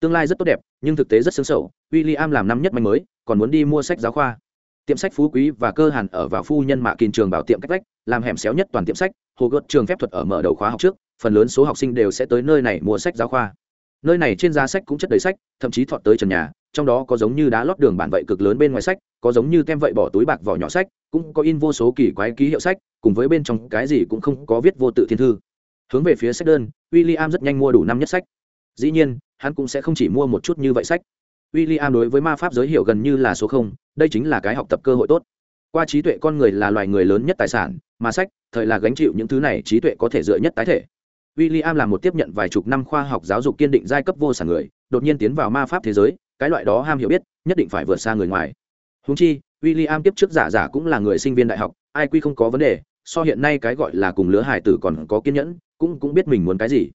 Tương lai rất tốt đẹp, nhưng thực tế rất xứng sầu w i l l i am làm năm nhất manh mới, còn muốn đi mua sách giáo khoa tiệm sách phú quý và cơ hàn ở vào phu nhân mạ kìn trường bảo tiệm cách vách, làm hẻm xéo nhất toàn tiệm sách, hồ gợt trường phép thuật ở mở đầu khóa học trước, phần lớn số học sinh đều sẽ tới nơi này mua sách giáo khoa. Nơi này trên giá sách cũng chất đầy sách, thậm chí thọt tới trần nhà, trong đó có giống như đá lót đường bản vậy cực lớn bên ngoài sách, có giống như tem vậy bỏ túi bạc vỏ nhỏ sách, cũng có in vô số kỳ quái ký hiệu sách, cùng với bên trong cái gì cũng không có viết vô tự thiên thư. Hướng về phía sách đơn w i l l i am rất nhanh mua đủ năm nhất sách. Dĩ nhiên, hắn cũng sẽ không chỉ mua một chút như vậy sách. W i l l i am đối với ma pháp giới hiểu gần như là số không đây chính là cái học tập cơ hội tốt qua trí tuệ con người là loài người lớn nhất tài sản mà sách thời là gánh chịu những thứ này trí tuệ có thể dựa nhất tái thể William là một tiếp nhận vài chục năm khoa học giáo dục kiên định giai cấp vô sản người, đột nhiên tiến vào ma pháp thế giới, cái loại đó ham hiểu biết, nhất định phải vượt xa người ngoài. Huống chi, William tiếp trước giả giả cũng là người sinh viên đại học, ai quy không có vấn đề, so hiện nay cái gọi là cùng lứa hải tử còn có kiên nhẫn, cũng cũng biết mình muốn cái gì.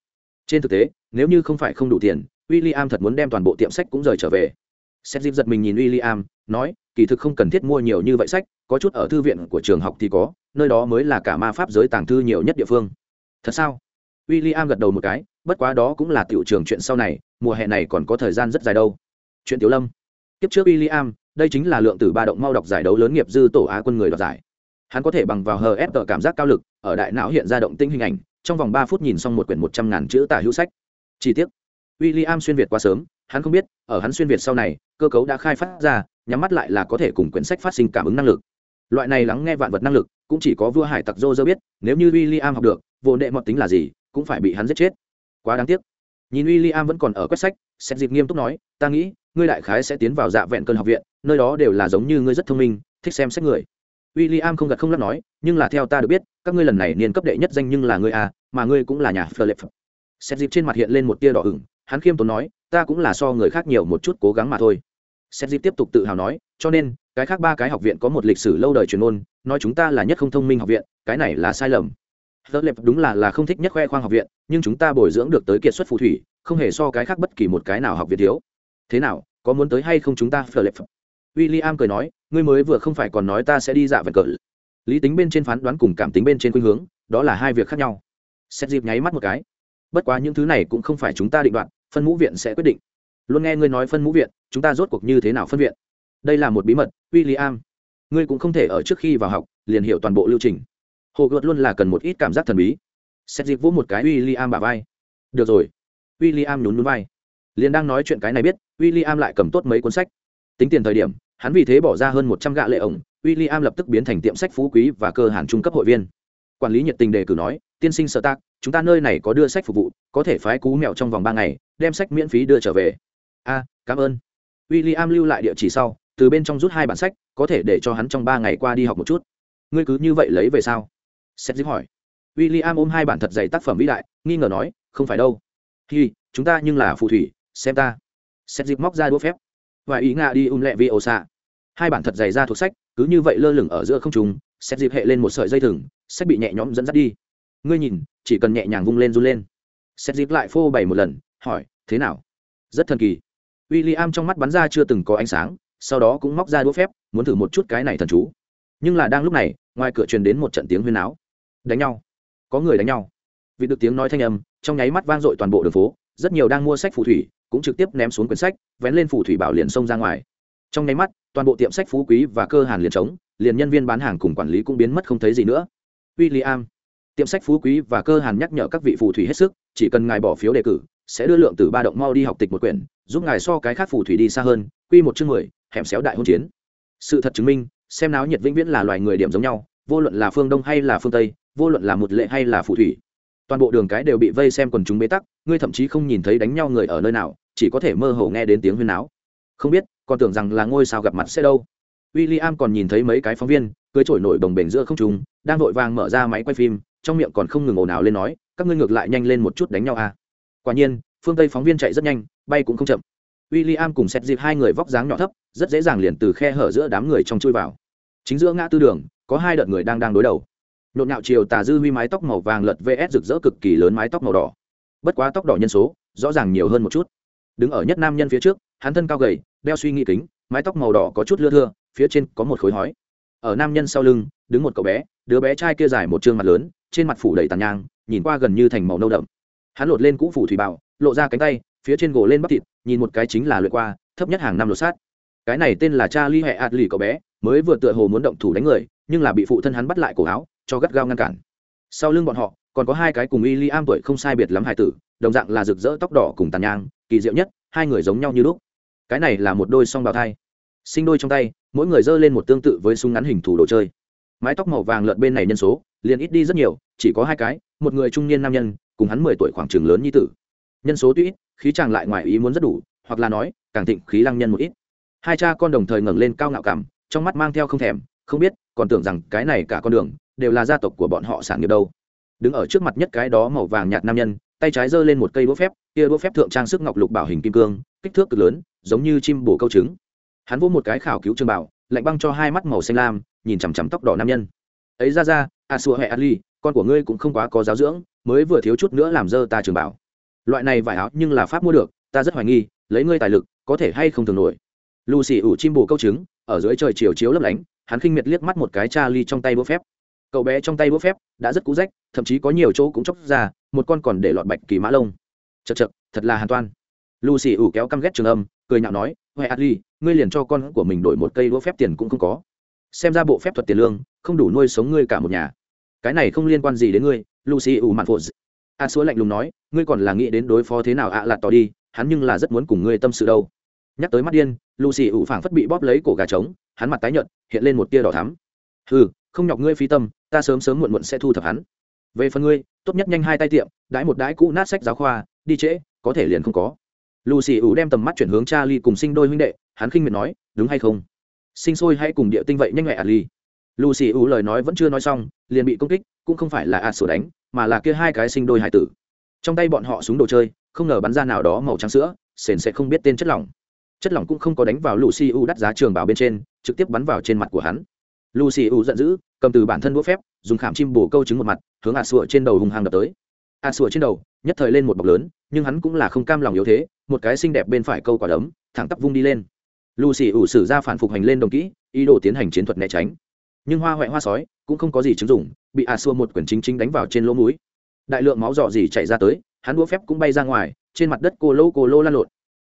Trên thực tế, nếu như không phải không đủ tiền, William thật muốn đem toàn bộ tiệm sách cũng rời trở về. Seth Dịp giật mình nhìn William, nói, kỳ thực không cần thiết mua nhiều như vậy sách, có chút ở thư viện của trường học thì có, nơi đó mới là cả ma pháp giới tàng thư nhiều nhất địa phương. Thật sao? William gật đầu một cái, bất quá đó cũng là tiểu trường chuyện sau này, mùa hè này còn có thời gian rất dài đâu. Chuyện Tiểu Lâm. tiếp trước William, đây chính là lượng tử ba động mau đọc giải đấu lớn nghiệp dư tổ á quân người đoạt giải. Hắn có thể bằng vào hờ ép cảm giác cao lực, ở đại não hiện ra động tĩnh hình ảnh, trong vòng ba phút nhìn xong một quyển một trăm ngàn chữ tả hữu sách. Chi tiết. William xuyên việt quá sớm, hắn không biết, ở hắn xuyên việt sau này, cơ cấu đã khai phát ra, nhắm mắt lại là có thể cùng quyển sách phát sinh cảm ứng năng lực. Loại này lắng nghe vạn vật năng lực, cũng chỉ có vua hải tặc Roger biết, nếu như William học được, vô đệ mọt tính là gì, cũng phải bị hắn giết chết. Quá đáng tiếc. Nhìn William vẫn còn ở quét sách xét dịp nghiêm túc nói ta nghĩ ngươi đại khái sẽ tiến vào dạ vẹn cơn học viện nơi đó đều là giống như ngươi rất thông minh thích xem sách người. William không gật không lắc nói nhưng là theo ta được biết các ngươi lần này niên cấp đệ nhất danh nhưng là ngươi à mà ngươi cũng là nhà Philip. Xét dịp trên mặt hiện lên một tia đỏ ửng hắn khiêm tốn nói ta cũng là so người khác nhiều một chút cố gắng mà thôi xét dịp tiếp tục tự hào nói cho nên cái khác ba cái học viện có một lịch sử lâu đời truyền ôn nói chúng ta là nhất không thông minh học viện cái này là sai lầm Tớ lệp đúng là là không thích nhất khoe khoang học viện, nhưng chúng ta bồi dưỡng được tới kiệt xuất phù thủy, không hề so cái khác bất kỳ một cái nào học viện thiếu. Thế nào, có muốn tới hay không chúng ta Philip? William cười nói, ngươi mới vừa không phải còn nói ta sẽ đi dạ vật cỡ. Lý tính bên trên phán đoán cùng cảm tính bên trên khuynh hướng, đó là hai việc khác nhau. Xét dịp nháy mắt một cái. Bất quá những thứ này cũng không phải chúng ta định đoạt, phân mũ viện sẽ quyết định. Luôn nghe ngươi nói phân mũ viện, chúng ta rốt cuộc như thế nào phân viện? Đây là một bí mật, William. Ngươi cũng không thể ở trước khi vào học liền hiểu toàn bộ lưu trình. Hồ gợt luôn là cần một ít cảm giác thần bí. Xét dịp vỗ một cái w i l l i am bà vai. Được rồi. W i l l i am nhún nhún vai. Liền đang nói chuyện cái này biết w i l l i am lại cầm tốt mấy cuốn sách. Tính tiền thời điểm hắn vì thế bỏ ra hơn một trăm gạ lệ ổng. W i l l i am lập tức biến thành tiệm sách phú quý và cơ hàn trung cấp hội viên. Quản lý nhiệt tình đề cử nói tiên sinh sở tác chúng ta nơi này có đưa sách phục vụ có thể phái cú mèo trong vòng ba ngày đem sách miễn phí đưa trở về a cảm ơn w i l l i am lưu lại địa chỉ sau từ bên trong rút hai bản sách có thể để cho hắn trong ba ngày qua đi học một chút ngươi cứ như vậy lấy về sao Seth dính hỏi. William ôm hai bản thật dày tác phẩm vĩ đại, nghi ngờ nói, không phải đâu. Hi, chúng ta nhưng là phù thủy, xem ta. Seth dịp móc ra đũa phép. Và ý ngạ đi um lẹ vì ồ xạ. Hai bản thật dày ra thuộc sách, cứ như vậy lơ lửng ở giữa không trung, xét dịp hệ lên một sợi dây thừng, sách bị nhẹ nhõm dẫn dắt đi. Ngươi nhìn, chỉ cần nhẹ nhàng vung lên run lên. xét dịp lại phô bày một lần, hỏi, thế nào? Rất thần kỳ. William trong mắt bắn ra chưa từng có ánh sáng, sau đó cũng móc ra đũa phép, muốn thử một chút cái này thần chú. Nhưng là đang lúc này, ngoài cửa truyền đến một trận tiếng huyên áo, đánh nhau có người đánh nhau vì được tiếng nói thanh âm trong nháy mắt vang dội toàn bộ đường phố rất nhiều đang mua sách phù thủy cũng trực tiếp ném xuống quyển sách vén lên phù thủy bảo liền xông ra ngoài trong nháy mắt toàn bộ tiệm sách phú quý và cơ hàn liền trống liền nhân viên bán hàng cùng quản lý cũng biến mất không thấy gì nữa William tiệm sách phú quý và cơ hàn nhắc nhở các vị phù thủy hết sức, chỉ cần ngài bỏ phiếu đề cử, sẽ đưa lượng từ ba động mau đi học tịch một quyển, giúp ngài so cái khác phù thủy đi xa hơn. Quy một chương mười, hẻm xéo đại hôn chiến. Sự thật chứng minh, xem náo nhiệt vĩnh viễn là loài người điểm giống nhau, vô luận là phương đông hay là phương tây, vô luận là một lệ hay là phù thủy. Toàn bộ đường cái đều bị vây xem quần chúng bế tắc, ngươi thậm chí không nhìn thấy đánh nhau người ở nơi nào, chỉ có thể mơ hồ nghe đến tiếng huyên náo. Không biết, còn tưởng rằng là ngôi sao gặp mặt sẽ đâu. William còn nhìn thấy mấy cái phóng viên, cưới trổi nổi đồng bể giữa không trung, đang vội vàng mở ra máy quay phim trong miệng còn không ngừng ồn ào lên nói, các ngươi ngược lại nhanh lên một chút đánh nhau à. Quả nhiên, phương tây phóng viên chạy rất nhanh, bay cũng không chậm. William cùng xét dịp hai người vóc dáng nhỏ thấp, rất dễ dàng liền từ khe hở giữa đám người trong chui vào. Chính giữa ngã tư đường, có hai đợt người đang đang đối đầu. Nhộn nhạo chiều tà dư huy mái tóc màu vàng lật vs rực rỡ cực kỳ lớn mái tóc màu đỏ. Bất quá tóc đỏ nhân số, rõ ràng nhiều hơn một chút. Đứng ở nhất nam nhân phía trước, hắn thân cao gầy, đeo suy nghĩ kính, mái tóc màu đỏ có chút lưa thưa, phía trên có một khối hói. Ở nam nhân sau lưng đứng một cậu bé, đứa bé trai kia dài một t mặt lớn, trên mặt phủ đầy tàn nhang, nhìn qua gần như thành màu nâu đậm. Hắn lột lên cũ phủ thủy bảo lộ ra cánh tay, phía trên gỗ lên bắp thịt, nhìn một cái chính là lượt qua, thấp nhất hàng năm lột sát cái này tên là cha ly hẹ ạt lì cậu bé, mới vừa tựa hồ muốn động thủ đánh người, nhưng là bị phụ thân hắn bắt lại cổ áo, cho gắt gao ngăn cản. Sau lưng bọn họ, còn có hai cái cùng y li am tuổi không sai biệt lắm hải tử, đồng dạng là rực rỡ tóc đỏ cùng tàn nhang, kỳ diệu nhất, hai người giống nhau như lúc. Cái này là một đôi song bào thai. Sinh đôi trong tay, mỗi người giơ lên một tương tự với súng ngắn hình thủ đồ chơi mái tóc màu vàng lợn bên này nhân số, liền ít đi rất nhiều, chỉ có hai cái, một người trung niên nam nhân, cùng hắn mười tuổi khoảng trường lớn như tử. Nhân số tuy ít, khí chàng lại ngoài ý muốn rất đủ, hoặc là nói, càng thịnh khí lăng nhân một ít. Hai cha con đồng thời ngẩng lên cao ngạo cảm, trong mắt mang theo không thèm, không biết, còn tưởng rằng cái này cả con đường, đều là gia tộc của bọn họ sản nghiệp đâu. Đứng ở trước mặt nhất cái đó màu vàng nhạt nam nhân, tay trái giơ lên một cây đũa phép, kia đũa phép thượng trang sức ngọc lục bảo hình kim cương, kích thước cực lớn, giống như chim bổ câu trứng. Hắn vỗ một cái khảo cứu trường bảo, lạnh băng cho hai mắt màu xanh lam nhìn chằm chằm tóc đỏ nam nhân. Ấy ra ra a xua hệ ali con của ngươi cũng không quá có giáo dưỡng, mới vừa thiếu chút nữa làm dơ ta trường bảo. Loại này vải áo nhưng là pháp mua được, ta rất hoài nghi, lấy ngươi tài lực, có thể hay không thường nổi. Lù xì ủ chim bù câu trứng, ở dưới trời chiều chiếu lấp lánh, hắn khinh miệt liếc mắt một cái cha ly trong tay búa phép. Cậu bé trong tay búa phép đã rất cũ rách, thậm chí có nhiều chỗ cũng chóc ra, một con còn để lọt bạch kỳ mã lông. Chật chật thật là hàn toan. Lù xì ủ kéo căm ghét trường âm, cười nhạo nói huệ adli à, ngươi liền cho con của mình đổi một cây đũa phép tiền cũng không có xem ra bộ phép thuật tiền lương không đủ nuôi sống ngươi cả một nhà. Cái này không liên quan gì đến ngươi, lucy ủ mạn phụ a xúa lạnh lùng nói, ngươi còn là nghĩ đến đối phó thế nào ạ à lạt tỏ đi, hắn nhưng là rất muốn cùng ngươi tâm sự đâu. Nhắc tới mắt điên, lucy ủ phảng phất bị bóp lấy cổ gà trống, hắn mặt tái nhợt, hiện lên một tia đỏ thắm. Ừ không nhọc ngươi phí tâm, ta sớm sớm muộn muộn sẽ thu thập hắn. Về phần ngươi, tốt nhất nhanh hai tay tiệm, đãi một đãi cũ nát sách giáo khoa, đi trễ, có thể liền không có. Lucy ủ đem tầm mắt chuyển hướng cha ly cùng sinh đôi huynh đệ, hắn khinh miệt nói, đúng hay không? Sinh sôi hay cùng địa tinh vậy nhanh nhẹ ali lucy u lời nói vẫn chưa nói xong, liền bị công kích, cũng không phải là a sổ đánh, mà là kia hai cái sinh đôi hải tử. Trong tay bọn họ súng đồ chơi, không ngờ bắn ra nào đó màu trắng sữa, sền sẽ không biết tên chất lỏng. Chất lỏng cũng không có đánh vào lucy u đắt giá trường bảo bên trên, trực tiếp bắn vào trên mặt của hắn. Lucy u giận dữ, cầm từ bản thân đũa phép, dùng khảm chim bổ câu trứng một mặt, hướng a sủa trên đầu hung hăng đập tới. A sủa trên đầu, nhất thời lên một bọc lớn, nhưng hắn cũng là không cam lòng yếu thế, một cái xinh đẹp bên phải câu quả đấm, thẳng tắp vung đi lên lucy ủ sử ra phản phục hành lên đồng kỹ, ý đồ tiến hành chiến thuật né tránh. Nhưng hoa huệ hoa sói cũng không có gì chứng dụng, bị a xua một quyển chính chính đánh vào trên lỗ mũi. Đại lượng máu dọ dỉ chạy ra tới, hắn đũa phép cũng bay ra ngoài, trên mặt đất cô lô cô lô lan lộn.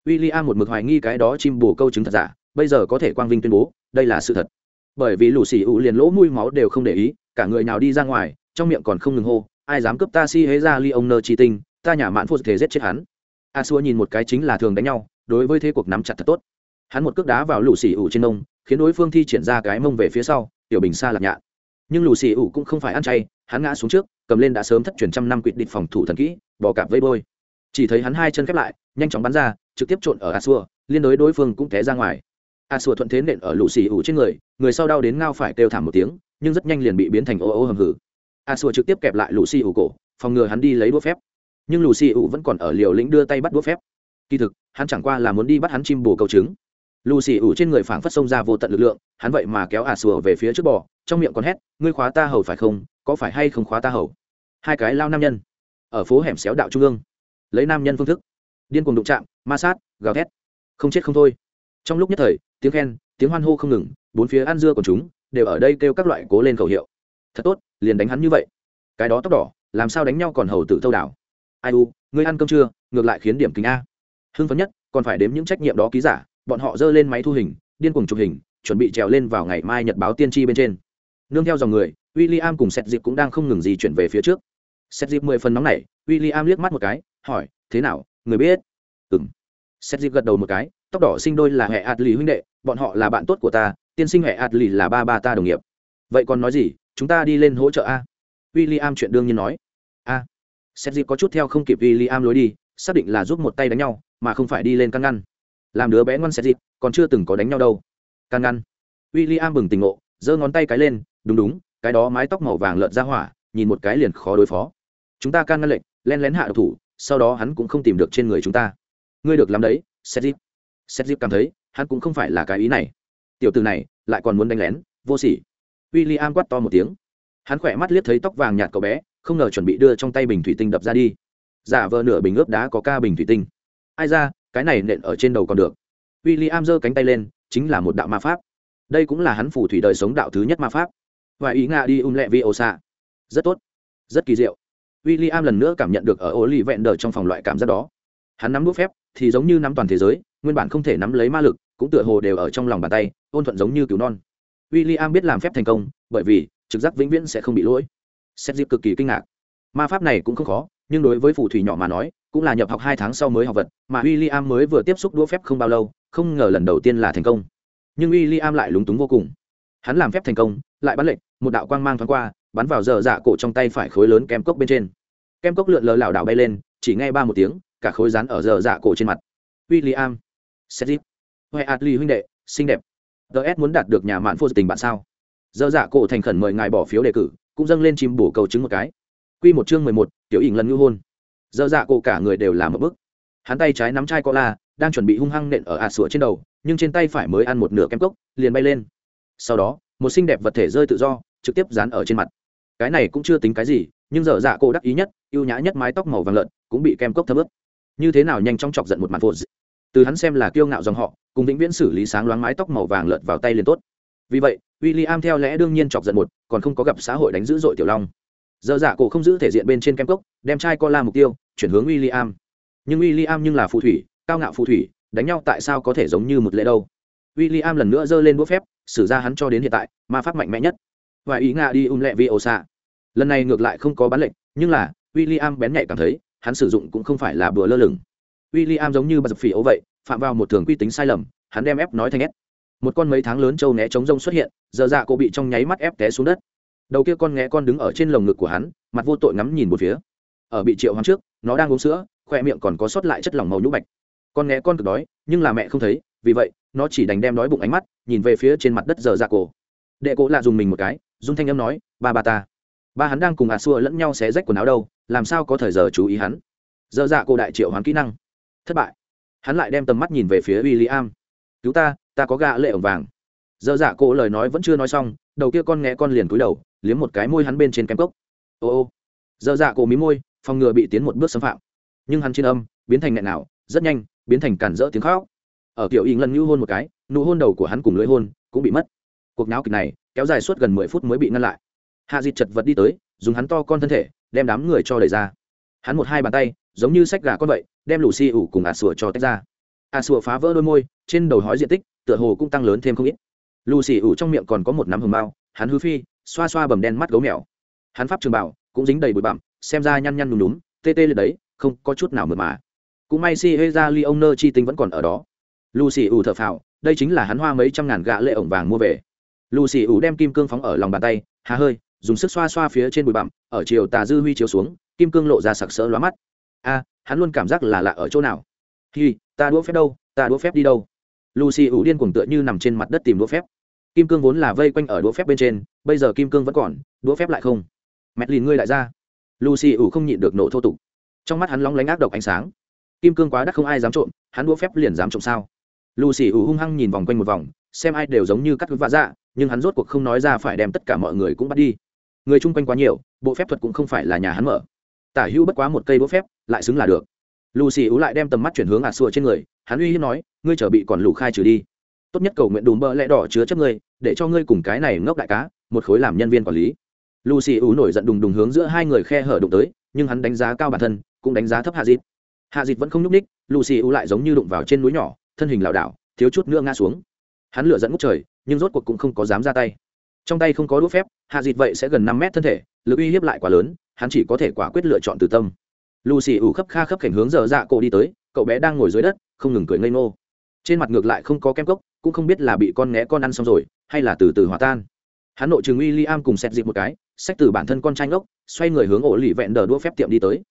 W i l l i am một mực hoài nghi cái đó chim bồ câu chứng thật giả, bây giờ có thể quang vinh tuyên bố, đây là sự thật. Bởi vì lù xì ủ liền lỗ mũi máu đều không để ý, cả người nào đi ra ngoài, trong miệng còn không ngừng hô, ai dám cướp ta si hế ra ly ông nơ chi tinh, ta nhà mạn phô thể giết chết hắn. A xua nhìn một cái chính là thường đánh nhau, đối với thế cuộc nắm chặt thật tốt hắn một cước đá vào lù xì ủ trên nông khiến đối phương thi triển ra cái mông về phía sau, tiểu bình xa lạc nhạn. Nhưng lù xì ủ cũng không phải ăn chay, hắn ngã xuống trước, cầm lên đã sớm thất truyền trăm năm quỵt địch phòng thủ thần kỹ bò cạp vây bôi. Chỉ thấy hắn hai chân khép lại, nhanh chóng bắn ra, trực tiếp trộn ở a xua liên đối đối phương cũng té ra ngoài. A xua thuận thế nện ở lù xì ủ trên người người sau đau đến ngao phải kêu thảm một tiếng, nhưng rất nhanh liền bị biến thành ô ô hầm hử. A xua trực tiếp kẹp lại lù xì ủ cổ, phòng ngừa hắn đi lấy đũa phép. Nhưng lù xì ủ vẫn còn ở liều lĩnh đưa tay bắt đũa phép. Kỳ thực, hắn chẳng qua là muốn đi bắt hắn chim bồ câu trứng lù xì ủ trên người phảng phất xông ra vô tận lực lượng, hắn vậy mà kéo ả sùa về phía trước bò, trong miệng còn hét, ngươi khóa ta hầu phải không? Có phải hay không khóa ta hầu? Hai cái lao nam nhân, ở phố hẻm xéo đạo trung ương, lấy nam nhân phương thức, điên cuồng đụng chạm, ma sát, gào thét, không chết không thôi. Trong lúc nhất thời, tiếng khen, tiếng hoan hô không ngừng, bốn phía ăn dưa của chúng đều ở đây kêu các loại cố lên khẩu hiệu. Thật tốt, liền đánh hắn như vậy. Cái đó tóc đỏ, làm sao đánh nhau còn hầu tự thâu đảo. Ai u, ngươi ăn cơm chưa? Ngược lại khiến điểm kính a. Hưng phấn nhất, còn phải đếm những trách nhiệm đó ký giả bọn họ giơ lên máy thu hình, điên cuồng chụp hình, chuẩn bị trèo lên vào ngày mai nhật báo tiên tri bên trên. Nương theo dòng người w i l l i am cùng sét dịp cũng đang không ngừng gì chuyển về phía trước. Sét dịp mười phần nóng này w i l l i am liếc mắt một cái, hỏi, thế nào, người biết? Ừng sét dịp gật đầu một cái, tóc đỏ sinh đôi là hệ ạt lì huynh đệ, bọn họ là bạn tốt của ta, tiên sinh hệ ạt lì là ba ba ta đồng nghiệp. Vậy còn nói gì, chúng ta đi lên hỗ trợ a. W i l l i am chuyện đương nhiên nói. A. Sét dịp có chút theo không kịp w i l l i am lối đi, xác định là giúp một tay đánh nhau, mà không phải đi lên căn ngăn làm đứa bé ngoan xét dịp, còn chưa từng có đánh nhau đâu. Can ngăn. W i l l i am bừng tỉnh ngộ, giơ ngón tay cái lên, đúng đúng, cái đó mái tóc màu vàng lợn ra hỏa, nhìn một cái liền khó đối phó. Chúng ta can ngăn lệnh, len lén hạ độc thủ, sau đó hắn cũng không tìm được trên người chúng ta. Ngươi được làm đấy xét dịp. Xét dịp cảm thấy, hắn cũng không phải là cái ý này. Tiểu từ này, lại còn muốn đánh lén, vô sỉ. W i l l i am quát to một tiếng. Hắn khỏe mắt liếc thấy tóc vàng nhạt cậu bé, không ngờ chuẩn bị đưa trong tay bình thủy tinh đập ra đi. Giả vờ nửa bình ướp đá có ca bình thủy tinh. Ai ra cái này nện ở trên đầu còn được. W i l l i am giơ cánh tay lên, chính là một đạo ma pháp. Đây cũng là hắn phù thủy đời sống đạo thứ nhất ma pháp. Và ý nga đi um lẹ vi ô xạ. Rất tốt. Rất kỳ diệu. W i l l i am lần nữa cảm nhận được ở ô lì vẹn đờ trong phòng loại cảm giác đó. Hắn nắm đũa phép, thì giống như nắm toàn thế giới, nguyên bản không thể nắm lấy ma lực, cũng tựa hồ đều ở trong lòng bàn tay, ôn thuận giống như cứu non. W i l l i am biết làm phép thành công, bởi vì trực giác vĩnh viễn sẽ không bị lỗi. Xét dịp cực kỳ kinh ngạc. Ma pháp này cũng không khó nhưng đối với phù thủy nhỏ mà nói, cũng là nhập học hai tháng sau mới học vật, mà w i l l i am mới vừa tiếp xúc đũa phép không bao lâu, không ngờ lần đầu tiên là thành công. Nhưng w i l l i am lại lúng túng vô cùng. Hắn làm phép thành công, lại bắn lệnh một đạo quang mang thoáng qua, bắn vào dở dạ cổ trong tay phải khối lớn kem cốc bên trên. Kem cốc lượn lờ lảo đảo bay lên, chỉ nghe ba một tiếng, cả khối rán ở dở dạ cổ trên mặt. W i l l i am sedip huệ adli huynh đệ, xinh đẹp. Ts muốn đạt được nhà mạn phô tình bạn sao? Dơ dạ cổ thành khẩn mời ngài bỏ phiếu đề cử, cũng dâng lên chim bổ cầu chứng một cái. Q một chương mười một tiểu ỉn lần ngư hôn. Dơ dạ cổ cả người đều làm một bức. Hắn tay trái nắm chai cola, đang chuẩn bị hung hăng nện ở ạt sủa trên đầu, nhưng trên tay phải mới ăn một nửa kem cốc, liền bay lên. Sau đó, một xinh đẹp vật thể rơi tự do, trực tiếp dán ở trên mặt. Cái này cũng chưa tính cái gì, nhưng dở dạ cô đắc ý nhất, ưu nhã nhất mái tóc màu vàng lợn, cũng bị kem cốc thấm ướt. Như thế nào nhanh chóng chọc giận một mặt vô từ hắn xem là kiêu ngạo dòng họ, cùng vĩnh viễn xử lý sáng loáng mái tóc màu vàng lợn vào tay liền tốt. Vì vậy w i l l i am theo lẽ đương nhiên chọc giận một, còn không có gặp xã hội đánh dữ dội tiểu long giờ dạ cổ không giữ thể diện bên trên kem cốc, đem chai cola mục tiêu, chuyển hướng William. Nhưng William nhưng là phù thủy, cao ngạo phù thủy, đánh nhau tại sao có thể giống như một lễ đâu? William lần nữa giơ lên đũa phép sử ra hắn cho đến hiện tại, ma pháp mạnh mẽ nhất. Và ý ngạ đi um lẹ vi ô xạ. Lần này ngược lại không có bán lệnh, nhưng là, William bén nhạy cảm thấy, hắn sử dụng cũng không phải là bừa lơ lửng. William giống như bật phỉ ấu vậy, phạm vào một thường quy tính sai lầm, hắn đem ép nói thành ép. Một con mấy tháng lớn trâu né chống rông xuất hiện, giờ dạ cô bị trong nháy mắt ép té xuống đất đầu kia con nghé con đứng ở trên lồng ngực của hắn, mặt vô tội ngắm nhìn một phía. Ở bị triệu hắn trước, nó đang uống sữa khoe miệng còn có sót lại chất lỏng màu nhũ bạch. Con nghé con cực đói, nhưng là mẹ không thấy, vì vậy, nó chỉ đành đem đói bụng ánh mắt, nhìn về phía trên mặt đất giờ ra dạ cổ. Đệ cổ lạ dùng mình một cái dung thanh âm nói, ba ba ta. Ba hắn đang cùng à xua lẫn nhau xé rách quần áo đâu, làm sao có thời giờ chú ý hắn? Giờ dạ cổ đại triệu hoán kỹ năng. Thất bại. Hắn lại đem tầm mắt nhìn về phía w i l l i am cứu ta ta có gạ lệ ổng vàng. Giờ dạ cổ lời nói vẫn chưa nói xong đầu kia con nghe con liền cúi đầu, liếm một cái môi hắn bên trên kem cốc. Ô ô. Giờ dạ cổ mí môi, phòng ngừa bị tiến một bước xâm phạm. Nhưng hắn trên âm, biến thành nghẹn nào, rất nhanh, biến thành cản rỡ tiếng khóc. Ở kiểu ý ngân ngữ hôn một cái, nụ hôn đầu của hắn cùng lưỡi hôn cũng bị mất. Cuộc náo kịch này kéo dài suốt gần mười phút mới bị ngăn lại. Hạ dịt chật vật đi tới, dùng hắn to con thân thể, đem đám người cho đẩy ra. Hắn một hai bàn tay, giống như sách gà con vậy, đem lù xì ủ cùng ả sủa cho tách ra. Ả sủa phá vỡ đôi môi, trên đầu hói diện tích, tựa hồ cũng tăng lớn thêm không ít lù xì ủ trong miệng còn có một nắm hồng bao hắn hư phi, xoa xoa bầm đen mắt gấu mèo. Hắn pháp trường bảo, cũng dính đầy bụi bặm, xem ra nhăn nhăn nhùm nhúm, tê tê lên đấy, không có chút nào mượt mà. Cũng may si hê ra ly ông nơ chi tinh vẫn còn ở đó. Lù xì ủ thở phào, đây chính là hắn hoa mấy trăm ngàn gạ lệ ổng vàng mua về. Lù xì ủ đem kim cương phóng ở lòng bàn tay, hà hơi, dùng sức xoa xoa phía trên bụi bặm, ở chiều tà dư huy chiếu xuống, kim cương lộ ra sặc sỡ lóa mắt. A, hắn luôn cảm giác là lạ ở chỗ nào? Hi, ta đũa phép đâu, ta đũa phép đi đâu? Lucy ủ điên cuồng tựa như nằm trên mặt đất tìm đũa phép kim cương vốn là vây quanh ở đũa phép bên trên, bây giờ kim cương vẫn còn, đũa phép lại không. Mẹt lìn ngươi lại ra. Lucy ủ không nhịn được nổ thô tục. Trong mắt hắn lóng lánh ác độc ánh sáng. Kim cương quá đắt không ai dám trộm, hắn đũa phép liền dám trộm sao? Lucy ủ hung hăng nhìn vòng quanh một vòng, xem ai đều giống như cắt vạ dạ nhưng hắn rốt cuộc không nói ra phải đem tất cả mọi người cũng bắt đi. Người chung quanh quá nhiều, bộ phép thuật cũng không phải là nhà hắn mở. Tả hữu bất quá một cây đũa phép, lại xứng là được. Lucy ú lại đem tầm mắt chuyển hướng ạt xua trên người, hắn uy hiếp nói, ngươi trở bị còn lù khai trừ đi. Tốt nhất cầu nguyện đùm bơ lẽ đỏ chứa chấp ngươi để cho ngươi cùng cái này ngốc đại cá, một khối làm nhân viên quản lý. Lucy ú nổi giận đùng đùng hướng giữa hai người khe hở đụng tới, nhưng hắn đánh giá cao bản thân, cũng đánh giá thấp hạ dịt hạ dịt vẫn không nhúc ních lucy ú lại giống như đụng vào trên núi nhỏ, thân hình lảo đảo, thiếu chút nữa ngã xuống. Hắn lửa dẫn ngút trời, nhưng rốt cuộc cũng không có dám ra tay. Trong tay không có đũa phép, hạ dịt vậy sẽ gần năm mét thân thể, lực uy hiếp lại quá lớn, hắn chỉ có thể quả quyết lựa chọn từ tâm. Lucy ủ khấp kha khấp khảnh hướng giờ dạ cổ đi tới, cậu bé đang ngồi dưới đất, không ngừng cười ngây ngô trên mặt ngược lại không có kem cốc, cũng không biết là bị con né con ăn xong rồi, hay là từ từ hòa tan. Hắn nội trường uy i am cùng xét dịp một cái sách từ bản thân con trai ngốc, xoay người hướng ổ lì vẹn đờ đũa phép tiệm đi tới.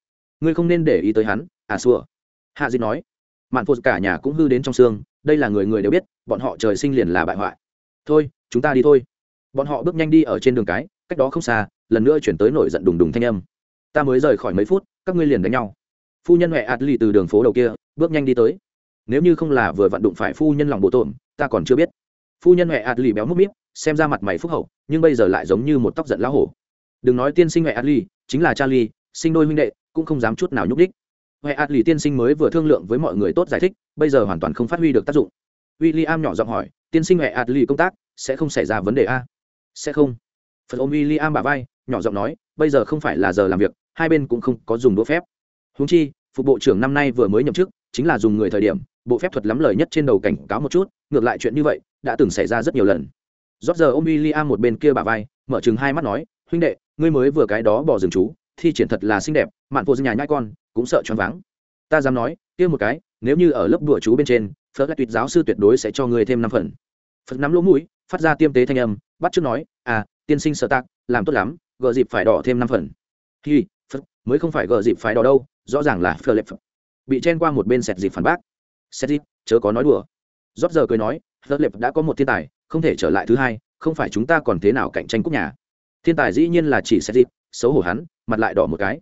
Ngươi không nên để ý tới hắn à xua. Hạ dịp nói. Mạn phụ cả nhà cũng hư đến trong xương, đây là người người đều biết, bọn họ trời sinh liền là bại hoại. Thôi, chúng ta đi thôi. Bọn họ bước nhanh đi ở trên đường cái, cách đó không xa, lần nữa chuyển tới nổi giận đùng đùng thanh âm. Ta mới rời khỏi mấy phút, các ngươi liền đánh nhau. Phu nhân huệ ạt lì từ đường phố đầu kia, bước nhanh đi tới nếu như không là vừa vặn đụng phải phu nhân lòng bộ tổn, ta còn chưa biết. Phu nhân huệ ạt lì béo múc míp, xem ra mặt mày phúc hậu, nhưng bây giờ lại giống như một tóc giận lão hổ. Đừng nói tiên sinh huệ ạt lì, chính là charlie, sinh đôi huynh đệ, cũng không dám chút nào nhúc đích huệ ạt lì tiên sinh mới vừa thương lượng với mọi người tốt giải thích, bây giờ hoàn toàn không phát huy được tác dụng. W i l l i am nhỏ giọng hỏi, tiên sinh huệ ạt lì công tác, sẽ không xảy ra vấn đề a? Sẽ không. Phật ôm w i l l i am bà vai, nhỏ giọng nói, bây giờ không phải là giờ làm việc, hai bên cũng không có dùng đũa phép. Húng chi, phục bộ trưởng năm nay vừa mới nhậm chức, chính là dùng người thời điểm bộ phép thuật lắm lời nhất trên đầu cảnh cáo một chút, ngược lại chuyện như vậy đã từng xảy ra rất nhiều lần. Rót giờ ông w i l l i am một bên kia bà vai, mở chừng hai mắt nói, huynh đệ, ngươi mới vừa cái đó bỏ rừng chú, thi triển thật là xinh đẹp, mạn phụ nhà nhai con, cũng sợ choáng váng. Ta dám nói, kia một cái, nếu như ở lớp đùa chú bên trên phớt lại tuyệt giáo sư tuyệt đối sẽ cho ngươi thêm năm phần. Phật nắm lỗ mũi, phát ra tiêm tế thanh âm, bắt trước nói à tiên sinh sợ tạc, làm tốt lắm gợ dịp phải đỏ thêm năm phần. Hi, phật, mới không phải gợ dịp phải đỏ đâu, rõ ràng là phờ lệp bị chen qua một bên sẹt dịp phản bác sẹt dịp chớ có nói đùa. Rốt giờ cười nói Rốt lệp đã có một thiên tài, không thể trở lại thứ hai, không phải chúng ta còn thế nào cạnh tranh cúp nhà. Thiên tài dĩ nhiên là chỉ sẽ dịp xấu hổ hắn, mặt lại đỏ một cái.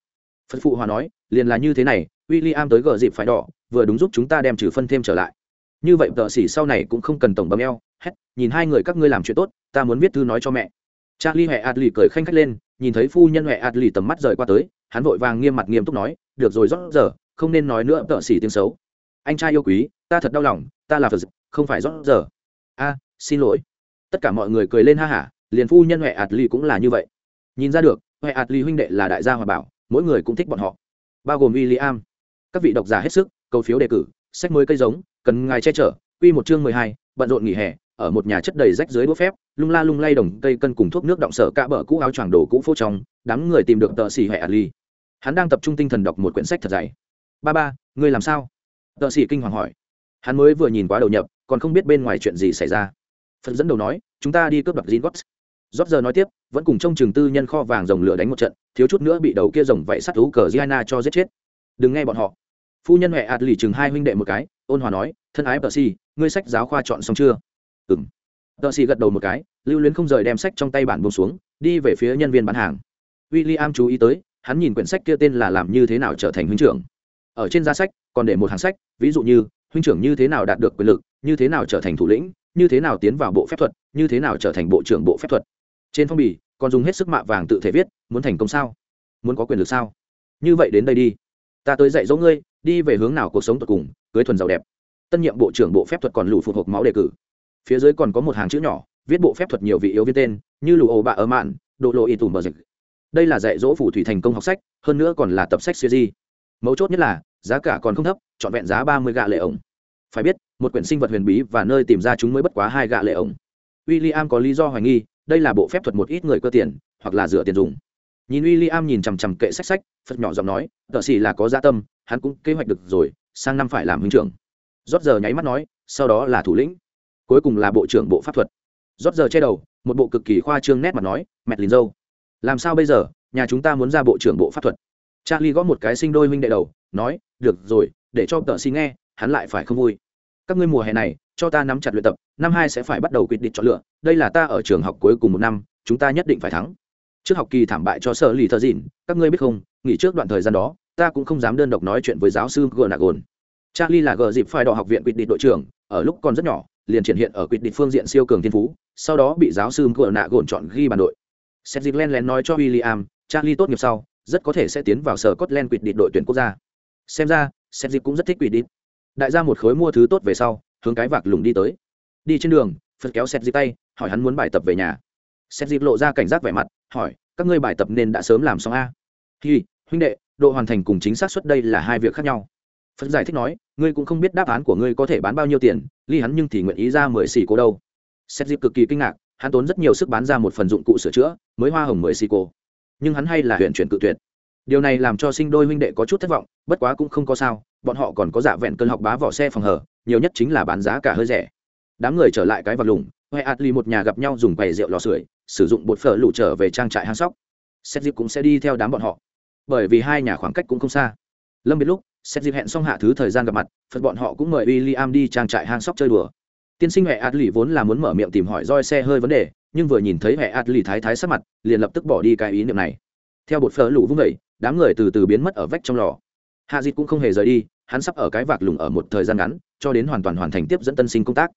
Phật phụ hòa nói, liền là như thế này, William tới gờ dịp phải đỏ, vừa đúng giúp chúng ta đem trừ phân thêm trở lại. Như vậy tợ sỉ sau này cũng không cần tổng bấm eo, hét, nhìn hai người các ngươi làm chuyện tốt, ta muốn viết thư nói cho mẹ. Charlie huệ adli cười khanh khách lên, nhìn thấy phu nhân huệ adli tầm mắt rời qua tới, hắn vội vàng nghiêm mặt nghiêm túc nói, được rồi rõ giờ, không nên nói nữa tợ sỉ tiếng xấu anh trai yêu quý, ta thật đau lòng, ta là phật không phải rót giờ. A, xin lỗi. Tất cả mọi người cười lên ha hả, liền phu nhân huệ adli cũng là như vậy. Nhìn ra được, huệ adli huynh đệ là đại gia hòa bảo, mỗi người cũng thích bọn họ, bao gồm w i l l i am các vị độc giả hết sức cầu phiếu đề cử, sách mới cây giống, cần ngài che chở q một chương mười hai, bận rộn nghỉ hè, ở một nhà chất đầy rách dưới đũa phép, lung la lung lay đồng cây cân cùng thuốc nước động sở cả bờ cũ áo choàng đồ cũ phố trong, đám người tìm được tợ xỉ hệ ly hắn đang tập trung tinh thần đọc một quyển sách thật dày. Ba ba, ngươi làm sao? Tợ sĩ kinh hoàng hỏi. Hắn mới vừa nhìn quá đầu nhập, còn không biết bên ngoài chuyện gì xảy ra. Phật dẫn đầu nói, chúng ta đi cướp đoạt gin gót rót giờ nói tiếp, vẫn cùng trông trường tư nhân kho vàng rồng lửa đánh một trận, thiếu chút nữa bị đầu kia rồng vậy sắt thú cờ giana cho giết chết. Đừng nghe bọn họ. Phu nhân huệ ạt lì chừng hai huynh đệ một cái, ôn hòa nói, thân ái tờ si ngươi sách giáo khoa chọn xong chưa? Ừng tờ si gật đầu một cái, lưu luyến không rời đem sách trong tay bản buông xuống, đi về phía nhân viên bán hàng. W i l l i am chú ý tới, hắn nhìn quyển sách kia tên là làm như thế nào trở thành huynh trưởng ở trên giá sách, còn để một hàng sách, ví dụ như, huynh trưởng như thế nào đạt được quyền lực, như thế nào trở thành thủ lĩnh, như thế nào tiến vào bộ phép thuật, như thế nào trở thành bộ trưởng bộ phép thuật. Trên phong bì, còn dùng hết sức mạ vàng tự thể viết, muốn thành công sao? Muốn có quyền lực sao? Như vậy đến đây đi. Ta tới dạy dỗ ngươi, đi về hướng nào cuộc sống tột cùng, cưới thuần giàu đẹp. Tân nhiệm bộ trưởng bộ phép thuật còn lù phụ hộp máu đề cử. Phía dưới còn có một hàng chữ nhỏ, viết bộ phép thuật nhiều vị yếu viên tên, như lù ổ bạ ở mạn, độ lộ y tùm bờ dịch. Đây là dạy dỗ phủ thủy thành công học sách, hơn nữa còn là tập sách siêu di mấu chốt nhất là, giá cả còn không thấp, trọn vẹn giá ba mươi gạ lệ ổng. Phải biết, một quyển sinh vật huyền bí và nơi tìm ra chúng mới bất quá hai gạ lệ ổng. W i l l i am có lý do hoài nghi, đây là bộ phép thuật một ít người cơ tiền, hoặc là rửa tiền dùng. Nhìn w i l l i am nhìn chằm chằm kệ sách sách, phật nhỏ giọng nói, tợ xì là có gia tâm, hắn cũng kế hoạch được rồi, sang năm phải làm huynh trưởng. Rót giờ nháy mắt nói, sau đó là thủ lĩnh. Cuối cùng là bộ trưởng bộ pháp thuật. Rót giờ che đầu, một bộ cực kỳ khoa trương nét mặt nói mẹ lìn dâu, làm sao bây giờ? Nhà chúng ta muốn ra bộ trưởng bộ pháp thuật charlie gõ một cái sinh đôi huynh đệ đầu nói được rồi để cho tợ xin nghe hắn lại phải không vui. Các ngươi mùa hè này cho ta nắm chặt luyện tập năm hai sẽ phải bắt đầu quyết định chọn lựa. Đây là ta ở trường học cuối cùng một năm chúng ta nhất định phải thắng. Trước học kỳ thảm bại cho sở lì thợ dịn các ngươi biết không nghỉ trước đoạn thời gian đó ta cũng không dám đơn độc nói chuyện với giáo sư gờ charlie là gờ dịp phải đỏ học viện quyết định đội trưởng ở lúc còn rất nhỏ liền triển hiện ở quyết định phương diện siêu cường thiên phú sau đó bị giáo sư gờ chọn ghi bàn đội. Seth Dịch Len lén nói cho William, Charlie tốt nghiệp sau, rất có thể sẽ tiến vào sở Scotland quyết định đội tuyển quốc gia. Xem ra, Seth cũng rất thích quyết định. Đại gia một khối mua thứ tốt về sau, hướng cái vạc lùng đi tới. Đi trên đường, Phật kéo Seth tay, hỏi hắn muốn bài tập về nhà. Seth lộ ra cảnh giác vẻ mặt, hỏi, các ngươi bài tập nên đã sớm làm xong a? Hi, huynh đệ, độ hoàn thành cùng chính xác suất đây là hai việc khác nhau phật giải thích nói ngươi cũng không biết đáp án của ngươi có thể bán bao nhiêu tiền ly hắn nhưng thì nguyện ý ra mười xỉ cô đâu xét cực kỳ kinh ngạc hắn tốn rất nhiều sức bán ra một phần dụng cụ sửa chữa mới hoa hồng mười xỉ cô nhưng hắn hay là huyện chuyển cự tuyệt. Điều này làm cho sinh đôi huynh đệ có chút thất vọng, bất quá cũng không có sao, bọn họ còn có giả vẹn cơn học bá vỏ xe phòng hở, nhiều nhất chính là bán giá cả hơi rẻ. Đám người trở lại cái vật lùng, huệ ạt một nhà gặp nhau dùng quầy rượu lò sưởi, sử dụng bột phở lụ trở về trang trại hang sóc. Xét dịp cũng sẽ đi theo đám bọn họ. Bởi vì hai nhà khoảng cách cũng không xa. Lâm biệt lúc xét dịp hẹn xong hạ thứ thời gian gặp mặt, phật bọn họ cũng mời w i l l i am đi trang trại hang sóc chơi đùa. Tiên sinh hệ ạt vốn là muốn mở miệng tìm hỏi roi xe hơi vấn đề nhưng vừa nhìn thấy hệ ạt lì thái thái sắc mặt, liền lập tức bỏ đi cái ý niệm này. Theo bột phở lũ vung vẩy đám người từ từ biến mất ở vách trong lò. Hạ dịt cũng không hề rời đi, hắn sắp ở cái vạc lùng ở một thời gian ngắn, cho đến hoàn toàn hoàn thành tiếp dẫn tân sinh công tác.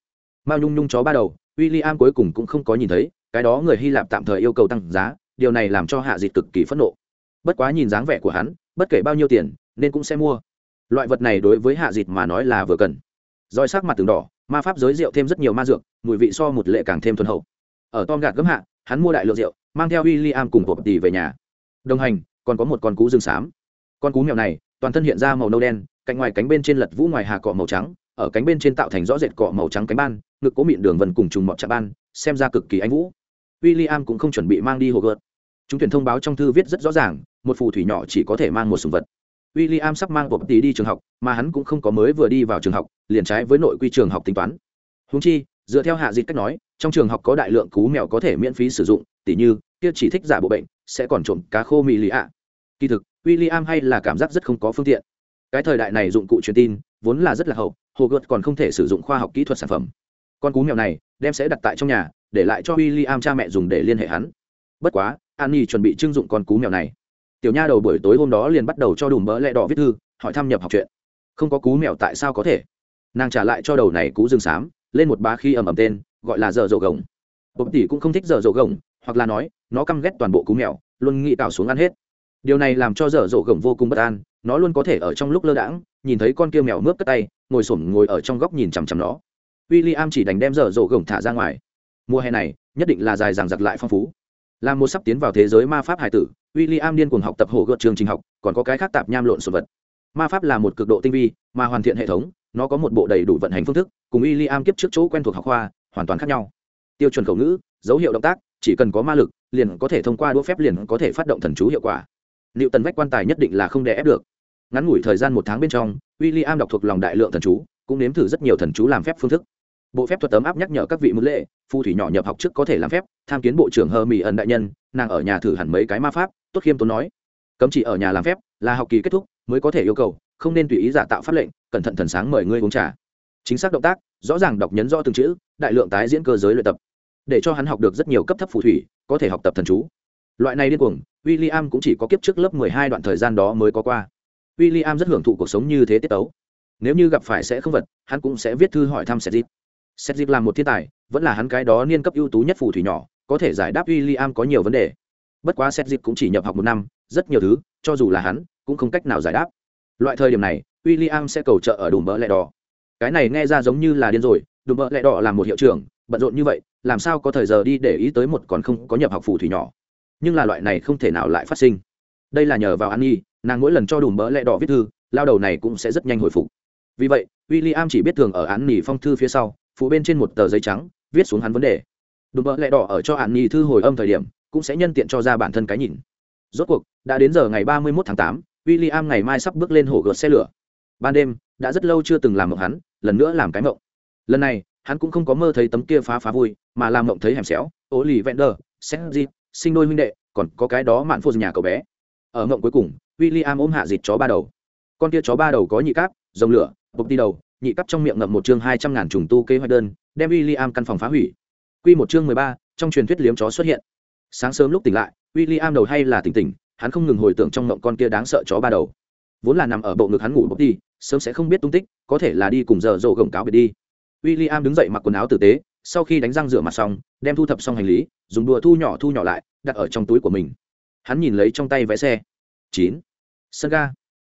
Mao nhung nhung chó ba đầu w i l l i am cuối cùng cũng không có nhìn thấy, cái đó người hy lạp tạm thời yêu cầu tăng giá, điều này làm cho hạ dịt cực kỳ phẫn nộ. Bất quá nhìn dáng vẻ của hắn, bất kể bao nhiêu tiền, nên cũng sẽ mua. Loại vật này đối với hạ dịt mà nói là vừa cần. Roi sắc mặt từng đỏ, ma pháp giới rượu thêm rất nhiều ma dược, mùi vị so một lệ càng thêm thuần hậu ở tom gạt gấm hạ, hắn mua đại lượng rượu, mang theo w i l l i am cùng hộp tỷ về nhà. Đồng hành, còn có một con cú rừng xám. Con cú mèo này, toàn thân hiện ra màu nâu đen, cạnh ngoài cánh bên trên lật vũ ngoài hà cọ màu trắng, ở cánh bên trên tạo thành rõ rệt cọ màu trắng cánh ban, ngực cố mịn đường vần cùng trùng mọt chạm ban, xem ra cực kỳ anh vũ. W i l l i am cũng không chuẩn bị mang đi hồ gợt. Chúng tuyển thông báo trong thư viết rất rõ ràng, một phù thủy nhỏ chỉ có thể mang một sùng vật. W i l l i am sắp mang bộ tí đi trường học, mà hắn cũng không có mới vừa đi vào trường học, liền trái với nội quy trường học tính toán. Húng chi, dựa theo hạ dịch cách nói trong trường học có đại lượng cú mèo có thể miễn phí sử dụng, tỉ như, kia chỉ thích giả bộ bệnh, sẽ còn trộm cá khô mì lì ạ. Kỳ thực w i l l i am hay là cảm giác rất không có phương tiện. Cái thời đại này dụng cụ truyền tin, vốn là rất là hậu hồ gợt còn không thể sử dụng khoa học kỹ thuật sản phẩm. Con cú mèo này, đem sẽ đặt tại trong nhà, để lại cho w i l l i am cha mẹ dùng để liên hệ hắn. Bất quá an nhi chuẩn bị trưng dụng con cú mèo này. Tiểu nha đầu buổi tối hôm đó liền bắt đầu cho đùm mỡ lẹ đỏ viết thư, hỏi thăm nhập học chuyện. Không có cú mèo tại sao có thể? Nàng trả lại cho đầu này cú rừng xám, lên một ba khi ầm ầm tên gọi là dở rộ gồng. Bộp tỷ cũng không thích dở rộ gồng, hoặc là nói, nó căm ghét toàn bộ cú mèo, luôn nghĩ cào xuống ăn hết. Điều này làm cho dở dộ gồng vô cùng bất an, nó luôn có thể ở trong lúc lơ đãng, nhìn thấy con kia mèo mướp cất tay, ngồi sổm ngồi ở trong góc nhìn chằm chằm nó. W i l l i am chỉ đành đem dở dộ gồng thả ra ngoài. Mùa hè này, nhất định là dài dằng giặc lại phong phú. Là một sắp tiến vào thế giới ma pháp hải tử w i l l i am điên cuồng học tập hồ gợt trường trình học, còn có cái khác tạp nham lộn sổ vật. Ma pháp là một cực độ tinh vi, mà hoàn thiện hệ thống, nó có một bộ đầy đủ vận hành phương thức, cùng w i l l i am kiếp trước chỗ quen thuộc học khoa hoàn toàn khác nhau. Tiêu chuẩn khẩu ngữ, dấu hiệu động tác, chỉ cần có ma lực, liền có thể thông qua đũa phép liền có thể phát động thần chú hiệu quả. Liệu tần vách quan tài nhất định là không đè ép được. Ngắn ngủi thời gian một tháng bên trong w i l l i am đọc thuộc lòng đại lượng thần chú, cũng nếm thử rất nhiều thần chú làm phép phương thức. Bộ phép thuật ấm áp nhắc nhở các vị mưu lệ, phù thủy nhỏ nhập học trước có thể làm phép, tham kiến bộ trưởng Hơ mỹ ẩn đại nhân, nàng ở nhà thử hẳn mấy cái ma pháp, tốt khiêm tốn nói. Cấm chỉ ở nhà làm phép, là học kỳ kết thúc, mới có thể yêu cầu, không nên tùy ý giả tạo pháp lệnh, cẩn thận thần sáng mời ngươi uống trà. Chính xác động tác rõ ràng đọc nhấn rõ từng chữ, đại lượng tái diễn cơ giới luyện tập, để cho hắn học được rất nhiều cấp thấp phù thủy, có thể học tập thần chú. Loại này điên cuồng w i l l i am cũng chỉ có kiếp trước lớp mười hai đoạn thời gian đó mới có qua. W i l l i am rất hưởng thụ cuộc sống như thế tiết tấu. Nếu như gặp phải sẽ không vật, hắn cũng sẽ viết thư hỏi thăm seth seth là một thiên tài, vẫn là hắn cái đó niên cấp ưu tú nhất phù thủy nhỏ, có thể giải đáp w i l l i am có nhiều vấn đề. Bất quá seth cũng chỉ nhập học một năm, rất nhiều thứ, cho dù là hắn, cũng không cách nào giải đáp. Loại thời điểm này w i l l i am sẽ cầu trợ ở đùm bỡ lẹ đỏ cái này nghe ra giống như là điên rồi, đùm bỡ lẹ đỏ làm một hiệu trưởng, bận rộn như vậy, làm sao có thời giờ đi để ý tới một còn không có nhập học phù thủy nhỏ. Nhưng là loại này không thể nào lại phát sinh. Đây là nhờ vào an nhi, nàng mỗi lần cho đùm bỡ lẹ đỏ viết thư, lao đầu này cũng sẽ rất nhanh hồi phục. Vì vậy w i l l i am chỉ biết thường ở án nỉ phong thư phía sau, phụ bên trên một tờ giấy trắng, viết xuống hắn vấn đề. Đùm bỡ lẹ đỏ ở cho án nỉ thư hồi âm thời điểm, cũng sẽ nhân tiện cho ra bản thân cái nhìn. Rốt cuộc, đã đến giờ ngày ba mươi một tháng tám w i l l i am ngày mai sắp bước lên hổ gợt xe lửa. Ban đêm đã rất lâu chưa từng làm mộng hắn, lần nữa làm cái mộng. Lần này, hắn cũng không có mơ thấy tấm kia phá phá vui, mà làm mộng thấy hẻm xéo ố lì vẹn đờ xét di sinh đôi huynh đệ, còn có cái đó mạn phô nhà cậu bé. Ở mộng cuối cùng w i l l i am ôm hạ dịt chó ba đầu. Con kia chó ba đầu có nhị cáp dòng lửa bục đi đầu, nhị cắp trong miệng ngậm một chương hai trăm ngàn trùng tu kế hoạch đơn, đem w i l l i am căn phòng phá hủy. Q một chương mười ba, trong truyền thuyết liếm chó xuất hiện. Sáng sớm lúc tỉnh lại w i l l i am đầu hay là tỉnh tỉnh, hắn không ngừng hồi tưởng trong mộng con kia đáng sợ chó ba đầu. Vốn là nằm ở bộ ngực hắn ngủ bốc đi sớm sẽ không biết tung tích, có thể là đi cùng giờ rộ gồng cáo biệt đi. W i l l i am đứng dậy mặc quần áo tử tế, sau khi đánh răng rửa mặt xong, đem thu thập xong hành lý, dùng đùa thu nhỏ thu nhỏ lại, đặt ở trong túi của mình. Hắn nhìn lấy trong tay vé xe. Chín. Sân ga.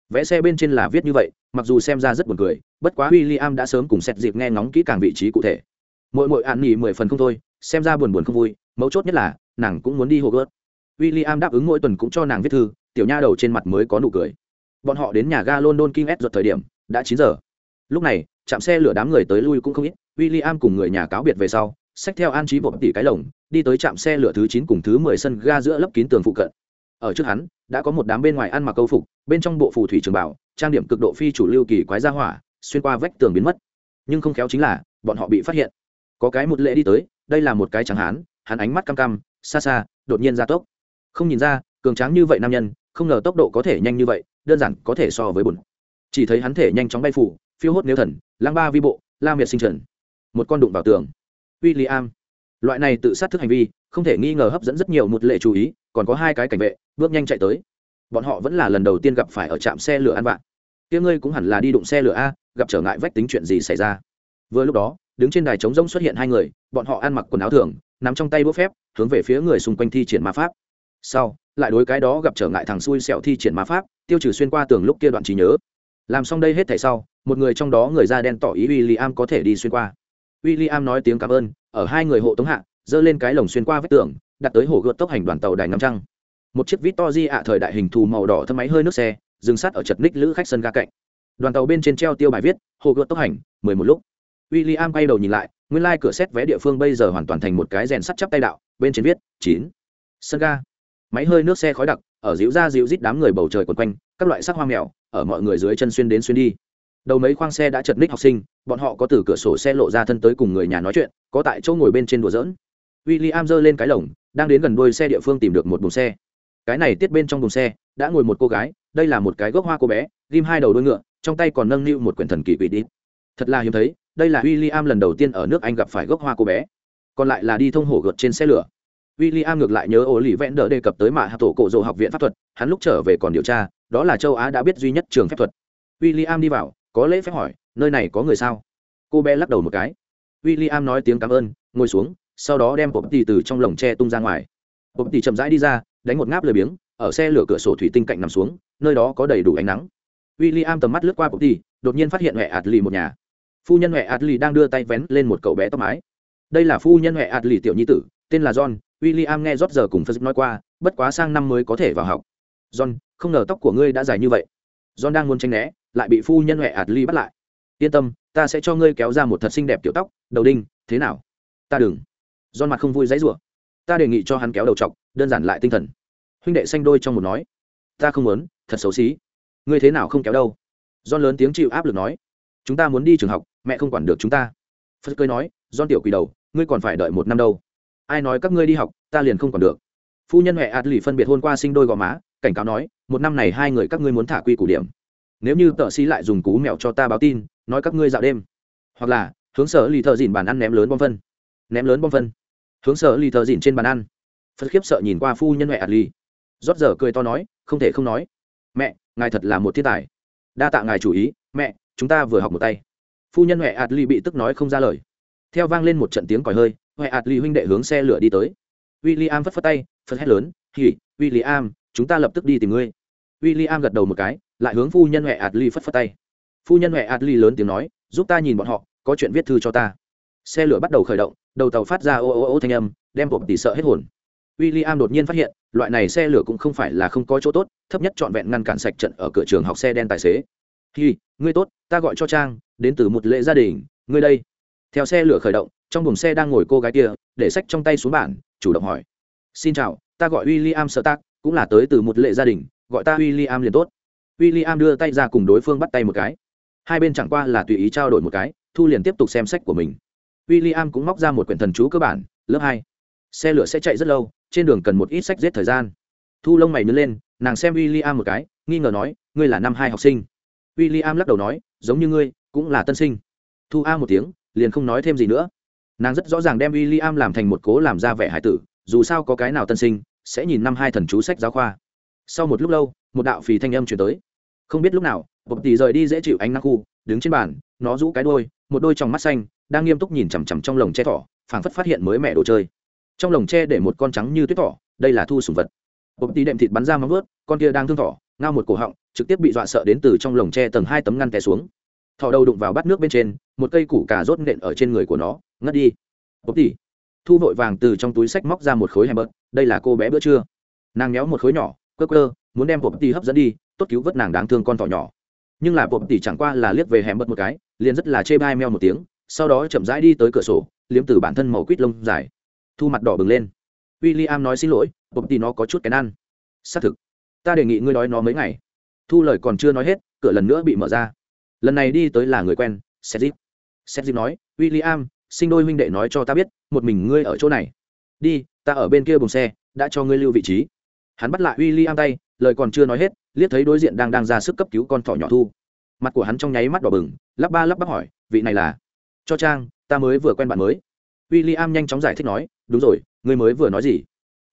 Vé xe bên trên là viết như vậy, mặc dù xem ra rất buồn cười, bất quá w i l l i am đã sớm cùng xét dịp nghe ngóng kỹ càng vị trí cụ thể. Mỗi mỗi an nghỉ mười phần không thôi, xem ra buồn buồn không vui, mấu chốt nhất là, nàng cũng muốn đi hồ gớt w i l l i am đáp ứng mỗi tuần cũng cho nàng viết thư, tiểu nha đầu trên mặt mới có nụ cười bọn họ đến nhà ga london king s ruột thời điểm, đã chín giờ. Lúc này chạm xe lửa đám người tới lui cũng không ít w i l l i am cùng người nhà cáo biệt về sau, xách theo an trí bộ tỷ cái lồng, đi tới trạm xe lửa thứ chín cùng thứ mười sân ga giữa lấp kín tường phụ cận. Ở trước hắn, đã có một đám bên ngoài ăn mặc câu phục, bên trong bộ phù thủy trường bảo, trang điểm cực độ phi chủ lưu kỳ quái gia hỏa, xuyên qua vách tường biến mất. Nhưng không khéo chính là, bọn họ bị phát hiện. Có cái một lễ đi tới, đây là một cái trắng hán, hắn ánh mắt cam cam xa xa, đột nhiên ra tốc. Không nhìn ra, cường tráng như vậy nam nhân, không ngờ tốc độ có thể nhanh như vậy đơn giản có thể so với bùn chỉ thấy hắn thể nhanh chóng bay phủ phiêu hốt nếu thần lang ba vi bộ la miệt sinh trần một con đụng vào tường William. Loại này tự sát thức hành vi, không thể nghi ngờ hấp dẫn rất nhiều một lệ chú ý, còn có hai cái cảnh vệ, bước nhanh chạy tới. Bọn họ vẫn là lần đầu tiên gặp phải ở trạm xe lửa ăn vạ. Kia ngươi cũng hẳn là đi đụng xe lửa a, gặp trở ngại vách tính chuyện gì xảy ra. Vừa lúc đó, đứng trên đài trống rông xuất hiện hai người, bọn họ ăn mặc quần áo thường, nắm trong tay búa phép, hướng về phía người xung quanh thi triển ma pháp. Sau, lại đối cái đó gặp trở ngại thằng xui xẹo thi triển ma pháp, tiêu trừ xuyên qua tường lúc kia đoạn trí nhớ. Làm xong đây hết thảy sau, một người trong đó người da đen tỏ ý William có thể đi xuyên qua. William nói tiếng cảm ơn, ở hai người hộ tống hạ dơ lên cái lồng xuyên qua vách tường đặt tới hồ gợt tốc hành đoàn tàu đài ngắm trăng. Một chiếc victory ạ thời đại hình thù màu đỏ thâm máy hơi nước xe dừng sát ở chật ních lữ khách sân ga cạnh. Đoàn tàu bên trên treo tiêu bài viết hồ gợt tốc hành mười một lúc. William quay đầu nhìn lại nguyên lai cửa xét vé địa phương bây giờ hoàn toàn thành một cái rèn sắt chắp tay đạo bên trên viết chín. Sân ga máy hơi nước xe khói đặc, ở dịu ra dịu rít đám người bầu trời quần quanh, các loại sắc hoa mèo, ở mọi người dưới chân xuyên đến xuyên đi. Đầu mấy khoang xe đã chật ních học sinh, bọn họ có từ cửa sổ xe lộ ra thân tới cùng người nhà nói chuyện, có tại chỗ ngồi bên trên đùa dỡn w i l l i am giơ lên cái lồng, đang đến gần đuôi xe địa phương tìm được một buồng xe. Cái này tiết bên trong buồng xe, đã ngồi một cô gái, đây là một cái gốc hoa cô bé, ghim hai đầu đuôi ngựa, trong tay còn nâng niu một quyển thần kỳ quỷ đi thật là hiếm thấy, đây là w i l l i am lần đầu tiên ở nước anh gặp phải gốc hoa cô bé. Còn lại là đi thông hồ gợt trên xe lửa. William ngược lại nhớ ổ lì vẽn đỡ đề cập tới mạ hạ tổ cổ rộ học viện pháp thuật, hắn lúc trở về còn điều tra, đó là châu á đã biết duy nhất trường phép thuật. William đi vào, có lễ phép hỏi, nơi này có người sao? Cô bé lắc đầu một cái. William nói tiếng cảm ơn, ngồi xuống, sau đó đem bột tì từ trong lồng tre tung ra ngoài. Bột tì chậm rãi đi ra, đánh một ngáp lười biếng, ở xe lửa cửa sổ thủy tinh cạnh nằm xuống, nơi đó có đầy đủ ánh nắng. William tầm mắt lướt qua bột tì, đột nhiên phát hiện mẹ ạt lì một nhà. Phu nhân mẹ ạt lì đang đưa tay vén lên một cậu bé tóc mái. Đây là phu nhân mẹ ạt lì tiểu nhi tử, tên là john William nghe rót giờ cùng Phật nói qua, bất quá sang năm mới có thể vào học. John, không ngờ tóc của ngươi đã dài như vậy. John đang muốn tránh né, lại bị phu nhân Huệ Adli bắt lại. Yên tâm, ta sẽ cho ngươi kéo ra một thật xinh đẹp tiểu tóc, đầu đinh, thế nào? Ta đừng. John mặt không vui dãy rủa. Ta đề nghị cho hắn kéo đầu trọc, đơn giản lại tinh thần. Huynh đệ xanh đôi trong một nói, ta không muốn, thật xấu xí. Ngươi thế nào không kéo đâu? John lớn tiếng chịu áp lực nói, chúng ta muốn đi trường học, mẹ không quản được chúng ta. Phật cười nói, John tiểu quỷ đầu, ngươi còn phải đợi một năm đâu ai nói các ngươi đi học, ta liền không còn được. Phu nhân huệ ạt lì phân biệt hôn qua sinh đôi gò má, cảnh cáo nói, một năm này hai người các ngươi muốn thả quy củ điểm. Nếu như tợ sĩ lại dùng cú mẹo cho ta báo tin, nói các ngươi dạo đêm. Hoặc là, hướng sở lì thợ dìn bàn ăn ném lớn bom phân. Ném lớn bom phân. Hướng sở lì thợ dìn trên bàn ăn. Phật khiếp sợ nhìn qua phu nhân huệ ạt lì rót giờ cười to nói, không thể không nói. Mẹ, ngài thật là một thiên tài. Đa tạ ngài chủ ý, mẹ, chúng ta vừa học một tay. Phu nhân huệ ạt lì bị tức nói không ra lời. Theo vang lên một trận tiếng còi hơi huệ ạt lì huynh đệ hướng xe lửa đi tới. W i l l i am phất phất tay, phất hét lớn hỉ w i l l i am chúng ta lập tức đi tìm ngươi. W i l l i am gật đầu một cái, lại hướng phu nhân huệ ạt lì phất phất tay. Phu nhân huệ ạt lì lớn tiếng nói, giúp ta nhìn bọn họ, có chuyện viết thư cho ta. Xe lửa bắt đầu khởi động, đầu tàu phát ra ô ô ô thanh âm, đem bộp tỷ sợ hết hồn. W i l l i am đột nhiên phát hiện, loại này xe lửa cũng không phải là không có chỗ tốt, thấp nhất trọn vẹn ngăn cản sạch trận ở cửa trường học xe đen tài xế. Hi ngươi tốt, ta gọi cho trang, đến từ một lễ gia đình, ngươi đây. Theo xe lửa khởi động trong buồng xe đang ngồi cô gái kia, để sách trong tay xuống bản chủ động hỏi. Xin chào, ta gọi w i l l i am sợ tác cũng là tới từ một lệ gia đình, gọi ta w i l l i am liền tốt. W i l l i am đưa tay ra cùng đối phương bắt tay một cái. Hai bên chẳng qua là tùy ý trao đổi một cái, thu liền tiếp tục xem sách của mình. W i l l i am cũng móc ra một quyển thần chú cơ bản, lớp hai. Xe lửa sẽ chạy rất lâu, trên đường cần một ít sách giết thời gian. Thu lông mày nứt lên, nàng xem w i l l i am một cái, nghi ngờ nói, ngươi là năm hai học sinh. W i l l i am lắc đầu nói, giống như ngươi, cũng là tân sinh. Thu a một tiếng, liền không nói thêm gì nữa nàng rất rõ ràng đem w i l l i am làm thành một cố làm ra vẻ hải tử, dù sao có cái nào tân sinh, sẽ nhìn năm hai thần chú sách giáo khoa. Sau một lúc lâu, một đạo phì thanh âm chuyển tới. Không biết lúc nào bộc tỷ rời đi dễ chịu ánh nắng khu, đứng trên bàn, nó rũ cái đôi một đôi trong mắt xanh, đang nghiêm túc nhìn chằm chằm trong lồng che thỏ, phảng phất phát hiện mới mẹ đồ chơi. Trong lồng tre để một con trắng như tuyết thỏ, đây là thu sùng vật. Bộc tỷ đệm thịt bắn ra móng vớt con kia đang thương thỏ, ngao một cổ họng, trực tiếp bị dọa sợ đến từ trong lồng tre tầng hai tấm ngăn té xuống. Thỏ đầu đụng vào bát nước bên trên, một cây củ cà rốt nện ở trên người của nó ngất đi. Bốc tỉ thu vội vàng từ trong túi sách móc ra một khối hèm bớt đây là cô bé bữa trưa. Nàng méo một khối nhỏ cơ cơ muốn đem bột tỉ hấp dẫn đi, tốt cứu vớt nàng đáng thương con thỏ nhỏ. Nhưng là bột tỉ chẳng qua là liếc về hèm bớt một cái, liền rất là chê bai meo một tiếng, sau đó chậm rãi đi tới cửa sổ, liếm từ bản thân màu quýt lông dài. Thu mặt đỏ bừng lên. W i l l i am nói xin lỗi bột tỉ nó có chút cái ăn. Xác thực. Ta đề nghị ngươi nói nó mấy ngày. Thu lời còn chưa nói hết, cửa lần nữa bị mở ra. Lần này đi tới là người quen seth seth nói w i l l i am sinh đôi huynh đệ nói cho ta biết, một mình ngươi ở chỗ này. Đi, ta ở bên kia buồng xe, đã cho ngươi lưu vị trí. Hắn bắt lại w i l l i am tay, lời còn chưa nói hết, liếc thấy đối diện đang đang ra sức cấp cứu con thỏ nhỏ thu. Mặt của hắn trong nháy mắt đỏ bừng, lắp ba lắp bắp hỏi, vị này là? Cho trang, ta mới vừa quen bạn mới. W i l l i am nhanh chóng giải thích nói, đúng rồi, ngươi mới vừa nói gì?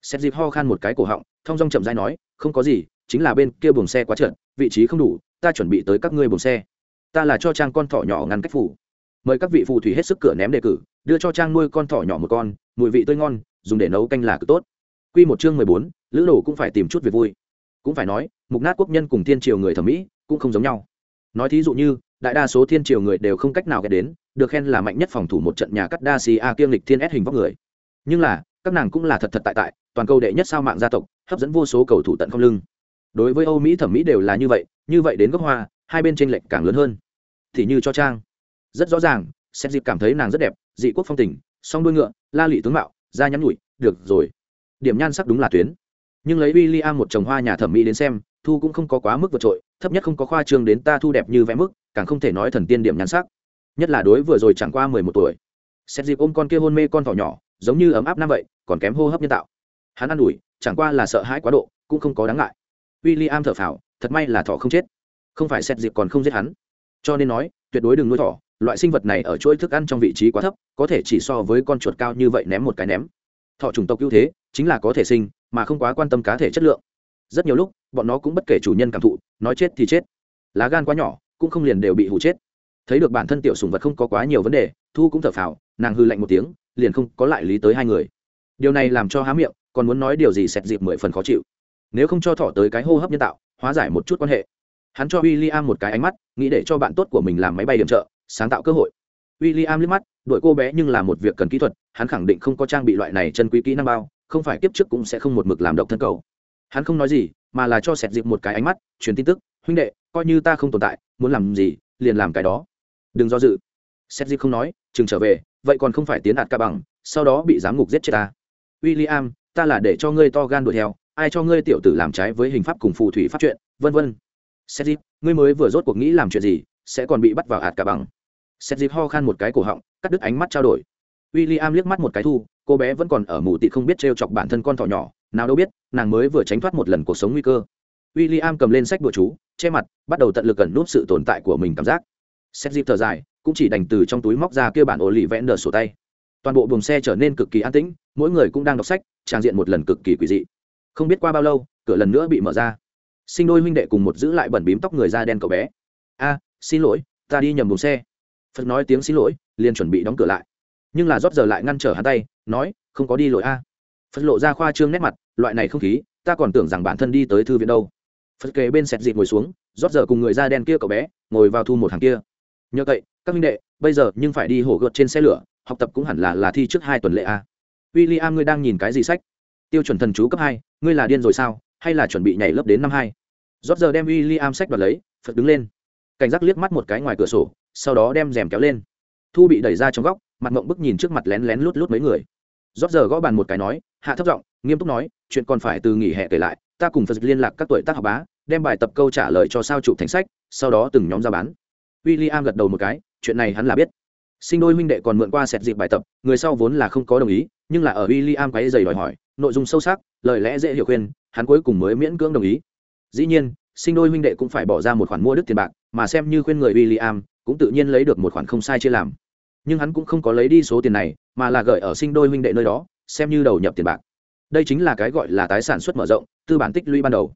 Xét dịp ho khan một cái cổ họng thong dong chậm dai nói, không có gì, chính là bên kia buồng xe quá trượt, vị trí không đủ, ta chuẩn bị tới các ngươi buồng xe. Ta là cho trang con thỏ nhỏ ngăn cách phủ mời các vị phù thủy hết sức cửa ném đề cử, đưa cho trang nuôi con thỏ nhỏ một con, mùi vị tươi ngon, dùng để nấu canh là cực tốt. Q một chương mười bốn, lữ đồ cũng phải tìm chút việc vui. Cũng phải nói, mục nát quốc nhân cùng thiên triều người thẩm mỹ cũng không giống nhau. Nói thí dụ như, đại đa số thiên triều người đều không cách nào ghé đến, được khen là mạnh nhất phòng thủ một trận nhà cắt đa xì a kiêm lịch thiên ép hình vóc người. Nhưng là, các nàng cũng là thật thật tại tại, toàn cầu đệ nhất sao mạng gia tộc, hấp dẫn vô số cầu thủ tận không lưng. Đối với âu mỹ thẩm mỹ đều là như vậy như vậy đến gốc hoa, hai bên tranh lệch càng lớn hơn. Thì như cho trang rất rõ ràng xét dịp cảm thấy nàng rất đẹp, dị quốc phong tình, song đuôi ngựa, la lị tướng mạo, da nhắn nhụi được rồi. Điểm nhan sắc đúng là tuyến. Nhưng lấy w i l l i am một chồng hoa nhà thẩm mỹ đến xem, thu cũng không có quá mức vượt trội, thấp nhất không có khoa trương đến ta thu đẹp như vẽ mức, càng không thể nói thần tiên điểm nhan sắc. Nhất là đối vừa rồi chẳng qua mười một tuổi. Xét dịp ôm con kia hôn mê con thỏ nhỏ, giống như ấm áp năm vậy, còn kém hô hấp nhân tạo. Hắn ă n ủi, chẳng qua là sợ hãi quá độ, cũng không có đáng ngại. W i l l i am thở phào, thật may là thỏ không chết. Không phải xét dịp còn không giết hắn. Cho nên nói, tuyệt đối đừng nuôi thỏ loại sinh vật này ở chuỗi thức ăn trong vị trí quá thấp, có thể chỉ so với con chuột cao như vậy ném một cái ném. Thọ chủng tộc ưu thế chính là có thể sinh, mà không quá quan tâm cá thể chất lượng. Rất nhiều lúc, bọn nó cũng bất kể chủ nhân cảm thụ, nói chết thì chết. Lá gan quá nhỏ, cũng không liền đều bị hụ chết. Thấy được bản thân tiểu sùng vật không có quá nhiều vấn đề, thu cũng thở phào, nàng hư lạnh một tiếng, liền không có lại lý tới hai người. Điều này làm cho há miệng, còn muốn nói điều gì xẹt dịp mười phần khó chịu. Nếu không cho thỏ tới cái hô hấp nhân tạo, hóa giải một chút quan hệ. Hắn cho w i l l i am một cái ánh mắt, nghĩ để cho bạn tốt của mình làm máy bay điểm trợ sáng tạo cơ hội. W i l l i am liếc mắt đội cô bé nhưng là một việc cần kỹ thuật, hắn khẳng định không có trang bị loại này chân quý kỹ năng bao, không phải kiếp trước cũng sẽ không một mực làm độc thân cầu. Hắn không nói gì, mà là cho sẹt dịp một cái ánh mắt, truyền tin tức, huynh đệ, coi như ta không tồn tại, muốn làm gì, liền làm cái đó. Đừng do dự. Sẹt dịp không nói, chừng trở về, vậy còn không phải tiến đạt ca bằng, sau đó bị giám ngục giết chết ta. W i l l i am ta là để cho ngươi to gan đuổi theo, ai cho ngươi tiểu tử làm trái với hình pháp cùng phù thủy pháp chuyện, vân vân. Sẹt dịp ngươi mới vừa rốt cuộc nghĩ làm chuyện gì, sẽ còn bị bắt vào hạt cả bằng xét dịp ho khan một cái cổ họng, cắt đứt ánh mắt trao đổi. W i l l i am liếc mắt một cái thu, cô bé vẫn còn ở mù tị không biết t r e o chọc bản thân con thỏ nhỏ, nào đâu biết, nàng mới vừa tránh thoát một lần cuộc sống nguy cơ. W i l l i am cầm lên sách đùa chú, che mặt, bắt đầu tận lực cẩn núp sự tồn tại của mình cảm giác. Xét dịp thở dài, cũng chỉ đành từ trong túi móc ra kia bản ổ lì vẽ nở sổ tay. Toàn bộ buồng xe trở nên cực kỳ an tĩnh, mỗi người cũng đang đọc sách trang diện một lần cực kỳ quỷ dị. Không biết qua bao lâu, cửa lần nữa bị mở ra. Sinh đôi huynh đệ cùng một giữ lại bẩn bím tóc người da đen cậu bé. A, xin lỗi, ta đi nhầm buồng xe phật nói tiếng xin lỗi, liền chuẩn bị đóng cửa lại. Nhưng là rót giờ lại ngăn trở hắn tay, nói, không có đi lỗi a. Phật lộ ra khoa trương nét mặt, loại này không khí, ta còn tưởng rằng bản thân đi tới thư viện đâu. Phật kề bên sẹt dịp ngồi xuống, rót giờ cùng người da đen kia cậu bé, ngồi vào thu một hàng kia. Nhờ vậy các minh đệ, bây giờ nhưng phải đi hổ gợt trên xe lửa, học tập cũng hẳn là là thi trước hai tuần lễ a. W i l l i am ngươi đang nhìn cái gì sách? Tiêu chuẩn thần chú cấp hai, ngươi là điên rồi sao? Hay là chuẩn bị nhảy lớp đến năm hai? Rót giờ đem w i l l i am sách đoạt lấy, phật đứng lên. Cảnh giác liếc mắt một cái ngoài cửa sổ sau đó đem rèm kéo lên. Thu bị đẩy ra trong góc, mặt mộng bức nhìn trước mặt lén lén lút lút mấy người. Rót giờ gõ bàn một cái nói, hạ thấp giọng, nghiêm túc nói, chuyện còn phải từ nghỉ hè kể lại, ta cùng phật liên lạc các tuổi tác học bá, đem bài tập câu trả lời cho sao chụp thành sách, sau đó từng nhóm ra bán. W i l l i am gật đầu một cái, chuyện này hắn là biết. Sinh đôi huynh đệ còn mượn qua sẹt dịp bài tập, người sau vốn là không có đồng ý, nhưng là ở w i l l i am quáy dày đòi hỏi, nội dung sâu sắc, lời lẽ dễ hiểu khuyên, hắn cuối cùng mới miễn cưỡng đồng ý. Dĩ nhiên, sinh đôi huynh đệ cũng phải bỏ ra một khoản mua đức tiền bạc, mà xem như khuyên người w i l l i am cũng tự nhiên lấy được một khoản không sai chia làm. Nhưng hắn cũng không có lấy đi số tiền này, mà là gửi ở sinh đôi huynh đệ nơi đó, xem như đầu nhập tiền bạc. Đây chính là cái gọi là tái sản xuất mở rộng, tư bản tích lũy ban đầu.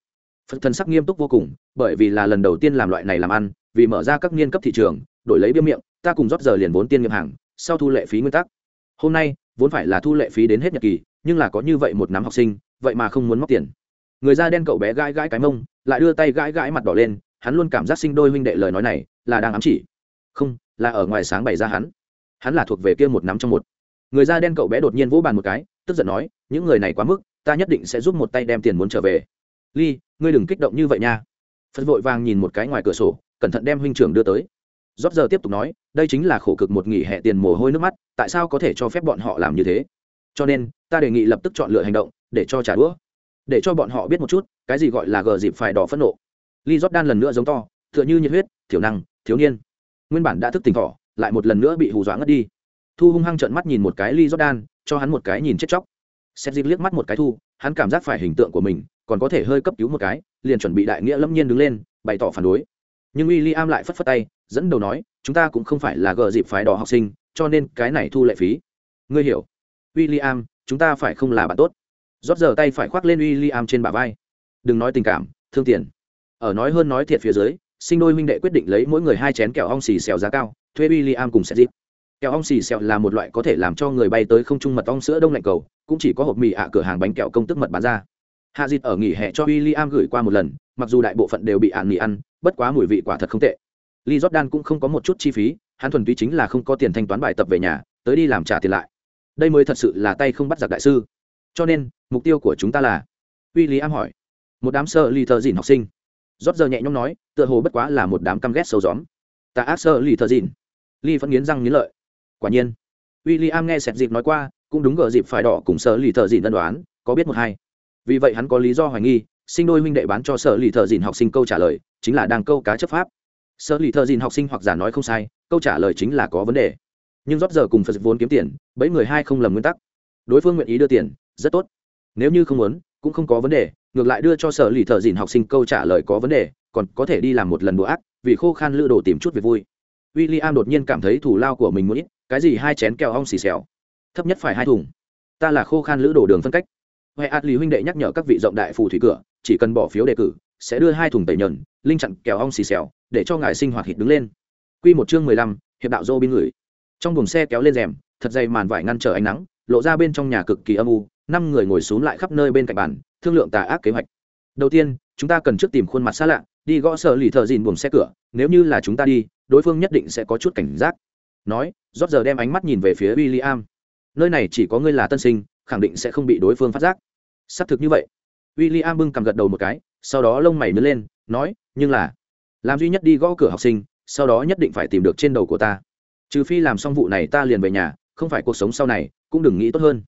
Phật thần sắc nghiêm túc vô cùng, bởi vì là lần đầu tiên làm loại này làm ăn, vì mở ra các niên cấp thị trường, đổi lấy bia miệng, ta cùng rót giờ liền vốn tiên nghiệp hàng, sau thu lệ phí nguyên tắc. Hôm nay, vốn phải là thu lệ phí đến hết nhật kỳ, nhưng là có như vậy một nắm học sinh, vậy mà không muốn móc tiền. Người da đen cậu bé gãi gãi cái mông, lại đưa tay gãi gãi mặt đỏ lên, hắn luôn cảm giác sinh đôi huynh đệ lời nói này là đang ám chỉ không, là ở ngoài sáng bày ra hắn. Hắn là thuộc về kia một nắm trong một. Người da đen cậu bé đột nhiên vỗ bàn một cái, tức giận nói, những người này quá mức, ta nhất định sẽ giúp một tay đem tiền muốn trở về. Ly, ngươi đừng kích động như vậy nha. Phật vội vàng nhìn một cái ngoài cửa sổ, cẩn thận đem huynh trưởng đưa tới. Rót giờ tiếp tục nói, đây chính là khổ cực một nghỉ hè tiền mồ hôi nước mắt, tại sao có thể cho phép bọn họ làm như thế? Cho nên, ta đề nghị lập tức chọn lựa hành động, để cho trả đũa. Để cho bọn họ biết một chút, cái gì gọi là gờ dịp phải đỏ phẫn nộ. Li Rót đan lần nữa giống to, tựa như nhiệt huyết, thiểu năng, thiếu niên nguyên bản đã thức tỉnh thỏ lại một lần nữa bị hù dọa ngất đi. Thu hung hăng trợn mắt nhìn một cái lee jordan, cho hắn một cái nhìn chết chóc. Xét dịp liếc mắt một cái thu, hắn cảm giác phải hình tượng của mình, còn có thể hơi cấp cứu một cái, liền chuẩn bị đại nghĩa lâm nhiên đứng lên, bày tỏ phản đối. Nhưng w i l l i am lại phất phất tay, dẫn đầu nói, chúng ta cũng không phải là gờ dịp phái đỏ học sinh, cho nên cái này thu lệ phí. Ngươi hiểu. W i l l i am chúng ta phải không là bạn tốt. Rót giờ tay phải khoác lên w i l l i am trên bả vai. Đừng nói tình cảm, thương tiền. Ở nói hơn nói thiệt phía dưới sinh đôi huynh đệ quyết định lấy mỗi người hai chén kẹo ong xì xèo giá cao thuê w i l l i am cùng sẽ dịp kẹo ong xì xèo là một loại có thể làm cho người bay tới không trung mật ong sữa đông lạnh cầu cũng chỉ có hộp mì ạ cửa hàng bánh kẹo công tức mật bán ra hạ dịp ở nghỉ hè cho w i l l i am gửi qua một lần mặc dù đại bộ phận đều bị ạn mì ăn bất quá mùi vị quả thật không tệ Lee Jordan cũng không có một chút chi phí, hắn thuần túy chính là không có tiền thanh toán bài tập về nhà, tới đi làm trả tiền lại. Đây mới thật sự là tay không bắt giặc đại sư. Cho nên, mục tiêu của chúng ta là William hỏi. Một đám sơ ly thờ dịn học sinh. rót giờ nhẹ nhõm nói, tựa hồ bất quá là một đám căm ghét sâu gióm. Ta ác sơ lì thờ dịn. Lee vẫn nghiến răng nghiến lợi. Quả nhiên, William nghe sẹt dịp nói qua, cũng đúng gờ dịp phải đỏ cùng sơ lì thờ dịn tân đoán, có biết một hai. Vì vậy hắn có lý do hoài nghi, sinh đôi huynh đệ bán cho sở lì thợ dìn học sinh câu trả lời chính là đang câu cá chấp pháp sở lì thợ dìn học sinh hoặc giả nói không sai câu trả lời chính là có vấn đề nhưng rót giờ cùng phật vốn kiếm tiền bấy người hai không lầm nguyên tắc đối phương nguyện ý đưa tiền rất tốt nếu như không muốn cũng không có vấn đề ngược lại đưa cho sở lì thợ dìn học sinh câu trả lời có vấn đề còn có thể đi làm một lần đùa ác, vì khô khan lữ đồ tìm chút việc vui. W i l l i am đột nhiên cảm thấy thủ lao của mình muốn ít, cái gì hai chén kẹo ong xì xèo. Thấp nhất phải hai thùng. Ta là khô khan lữ đồ đường phân cách. Huệ ạt lý huynh đệ nhắc nhở các vị rộng đại phù thủy cửa, chỉ cần bỏ phiếu đề cử, sẽ đưa hai thùng tẩy nhờn, linh chặn kẹo ong xì xèo, để cho ngài sinh hoạt hít đứng lên. Q một chương mười lăm, hiệp đạo dô bin người. Trong buồng xe kéo lên rèm, thật dày màn vải ngăn trở ánh nắng, lộ ra bên trong nhà cực kỳ âm u, năm người ngồi xuống lại khắp nơi bên cạnh bàn, thương lượng tà ác kế hoạch. Đầu tiên, chúng ta cần trước tìm khuôn mặt xa lạ đi gõ sở lì thợ dìn buồng xe cửa, nếu như là chúng ta đi, đối phương nhất định sẽ có chút cảnh giác. Nói, rót giờ đem ánh mắt nhìn về phía w i l l i am nơi này chỉ có ngươi là tân sinh, khẳng định sẽ không bị đối phương phát giác. Xác thực như vậy. W i l l i am bưng cầm gật đầu một cái, sau đó lông mày nứt lên, nói, nhưng là, làm duy nhất đi gõ cửa học sinh, sau đó nhất định phải tìm được trên đầu của ta. Trừ phi làm xong vụ này ta liền về nhà, không phải cuộc sống sau này, cũng đừng nghĩ tốt hơn.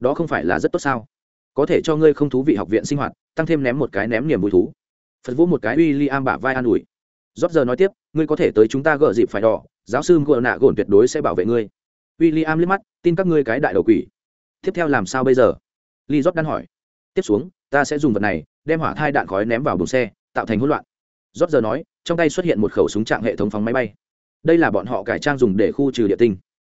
Đó không phải là rất tốt sao? Có thể cho ngươi không thú vị học viện sinh hoạt, tăng thêm ném một cái ném niềm vui thú phật vũ một cái uy li am bả vai an ủi. Rót giờ nói tiếp, ngươi có thể tới chúng ta gỡ dịp phải đỏ, giáo sư ngựa nạ gồn tuyệt đối sẽ bảo vệ ngươi. W i l l i am liếc mắt, tin các ngươi cái đại đầu quỷ. Tiếp theo làm sao bây giờ? Lee rót đan hỏi. Tiếp xuống, ta sẽ dùng vật này, đem hỏa thai đạn khói ném vào buồng xe, tạo thành hỗn loạn. Rót giờ nói, trong tay xuất hiện một khẩu súng trạng hệ thống phóng máy bay. Đây là bọn họ cải trang dùng để khu trừ địa tinh.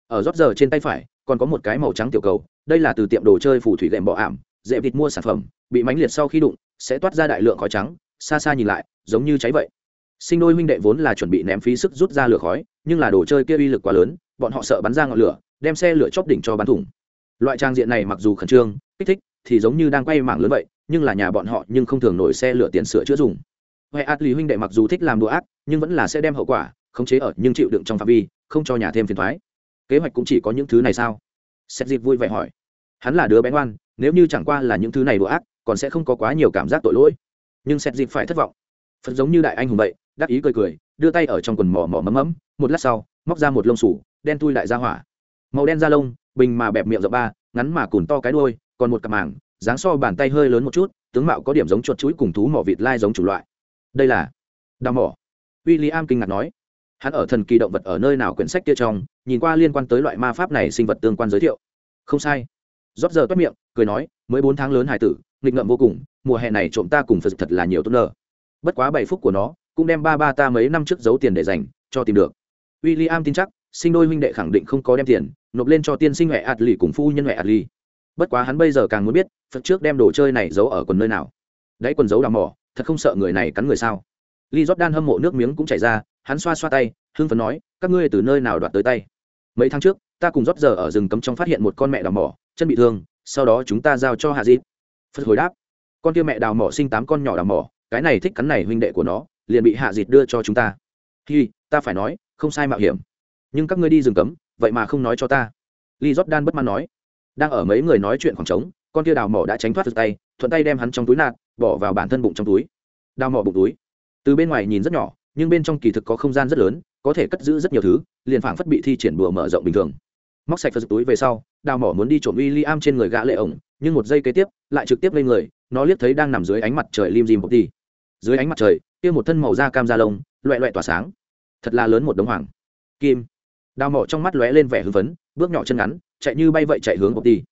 Ở rót giờ trên tay phải, còn có một cái màu trắng tiểu cầu, đây là từ tiệm đồ chơi phù thủy gệm bọ ảm, dễ vịt mua sản phẩm, bị mánh liệt sau khi đụng, sẽ toát ra đại lượng khói trắng xa xa nhìn lại, giống như cháy vậy. Sinh đôi huynh đệ vốn là chuẩn bị ném phí sức rút ra lửa khói, nhưng là đồ chơi kia uy lực quá lớn, bọn họ sợ bắn ra ngọn lửa, đem xe lửa chóp đỉnh cho bắn thủng. Loại trang diện này mặc dù khẩn trương, kích thích, thì giống như đang quay mảng lớn vậy, nhưng là nhà bọn họ nhưng không thường nổi xe lửa tiền sửa chữa dùng. Huệ át lý huynh đệ mặc dù thích làm đồ ác, nhưng vẫn là sẽ đem hậu quả khống chế ở nhưng chịu đựng trong phạm vi, không cho nhà thêm phiền thoái kế hoạch cũng chỉ có những thứ này sao? Xét dịp vui vẻ hỏi. Hắn là đứa bé ngoan, nếu như chẳng qua là những thứ này đồ ác, còn sẽ không có quá nhiều cảm giác tội lỗi nhưng xét dịp phải thất vọng. Phật giống như đại anh hùng vậy, đắc ý cười cười, đưa tay ở trong quần mỏ mỏ mấm mấm, một lát sau, móc ra một lông sủ, đen tui đại ra hỏa. Màu đen da lông, bình mà bẹp miệng rộng ba, ngắn mà cùn to cái đuôi, còn một cặp màng, dáng so bàn tay hơi lớn một chút, tướng mạo có điểm giống chuột chuối cùng thú mỏ vịt lai giống chủ loại. Đây là đào mỏ. W i l l i am kinh ngạc nói. Hắn ở thần kỳ động vật ở nơi nào quyển sách kia trong, nhìn qua liên quan tới loại ma pháp này sinh vật tương quan giới thiệu. Không sai. Rót giờ toát miệng, cười nói, mới bốn tháng lớn hải tử nghịch ngợm vô cùng, mùa hè này trộm ta cùng phật thật là nhiều tốt nợ. Bất quá bảy phút của nó, cũng đem ba ba ta mấy năm trước giấu tiền để dành, cho tìm được. W i l l i am tin chắc, sinh đôi huynh đệ khẳng định không có đem tiền, nộp lên cho tiên sinh huệ ạt lì cùng phu nhân huệ ạt lì. Bất quá hắn bây giờ càng muốn biết, phật trước đem đồ chơi này giấu ở quần nơi nào. Đáy quần giấu đào mỏ, thật không sợ người này cắn người sao? Li rót đan hâm mộ nước miếng cũng chảy ra, hắn xoa xoa tay, hưng phấn nói, các ngươi từ nơi nào đoạt tới tay? Mấy tháng trước, ta cùng rót giờ ở rừng cấm trong phát hiện một con mẹ đào mỏ, chân bị thương, sau đó chúng ta giao cho hạ dịp phật hồi đáp, con kia mẹ đào mỏ sinh tám con nhỏ đào mỏ, cái này thích cắn này huynh đệ của nó, liền bị hạ dịt đưa cho chúng ta. Hi, ta phải nói, không sai mạo hiểm. Nhưng các ngươi đi rừng cấm, vậy mà không nói cho ta. Lee jordan bất mãn nói. Đang ở mấy người nói chuyện khoảng trống, con kia đào mỏ đã tránh thoát được tay, thuận tay đem hắn trong túi nạt, bỏ vào bản thân bụng trong túi. Đào mỏ bụng túi. Từ bên ngoài nhìn rất nhỏ, nhưng bên trong kỳ thực có không gian rất lớn, có thể cất giữ rất nhiều thứ, liền phảng phất bị thi triển bùa mở rộng bình thường móc sạch phật túi về sau, đào mỏ muốn đi trộm w i l l i am trên người gã lệ ổng, nhưng một giây kế tiếp, lại trực tiếp lên người, nó liếc thấy đang nằm dưới ánh mặt trời lim dim bọc đi. Dưới ánh mặt trời, kia một thân màu da cam da lông, loẹ loẹ tỏa sáng. Thật là lớn một đống hoàng. Kim. Đào mỏ trong mắt lóe lên vẻ hưng phấn, bước nhỏ chân ngắn, chạy như bay vậy chạy hướng bột đi.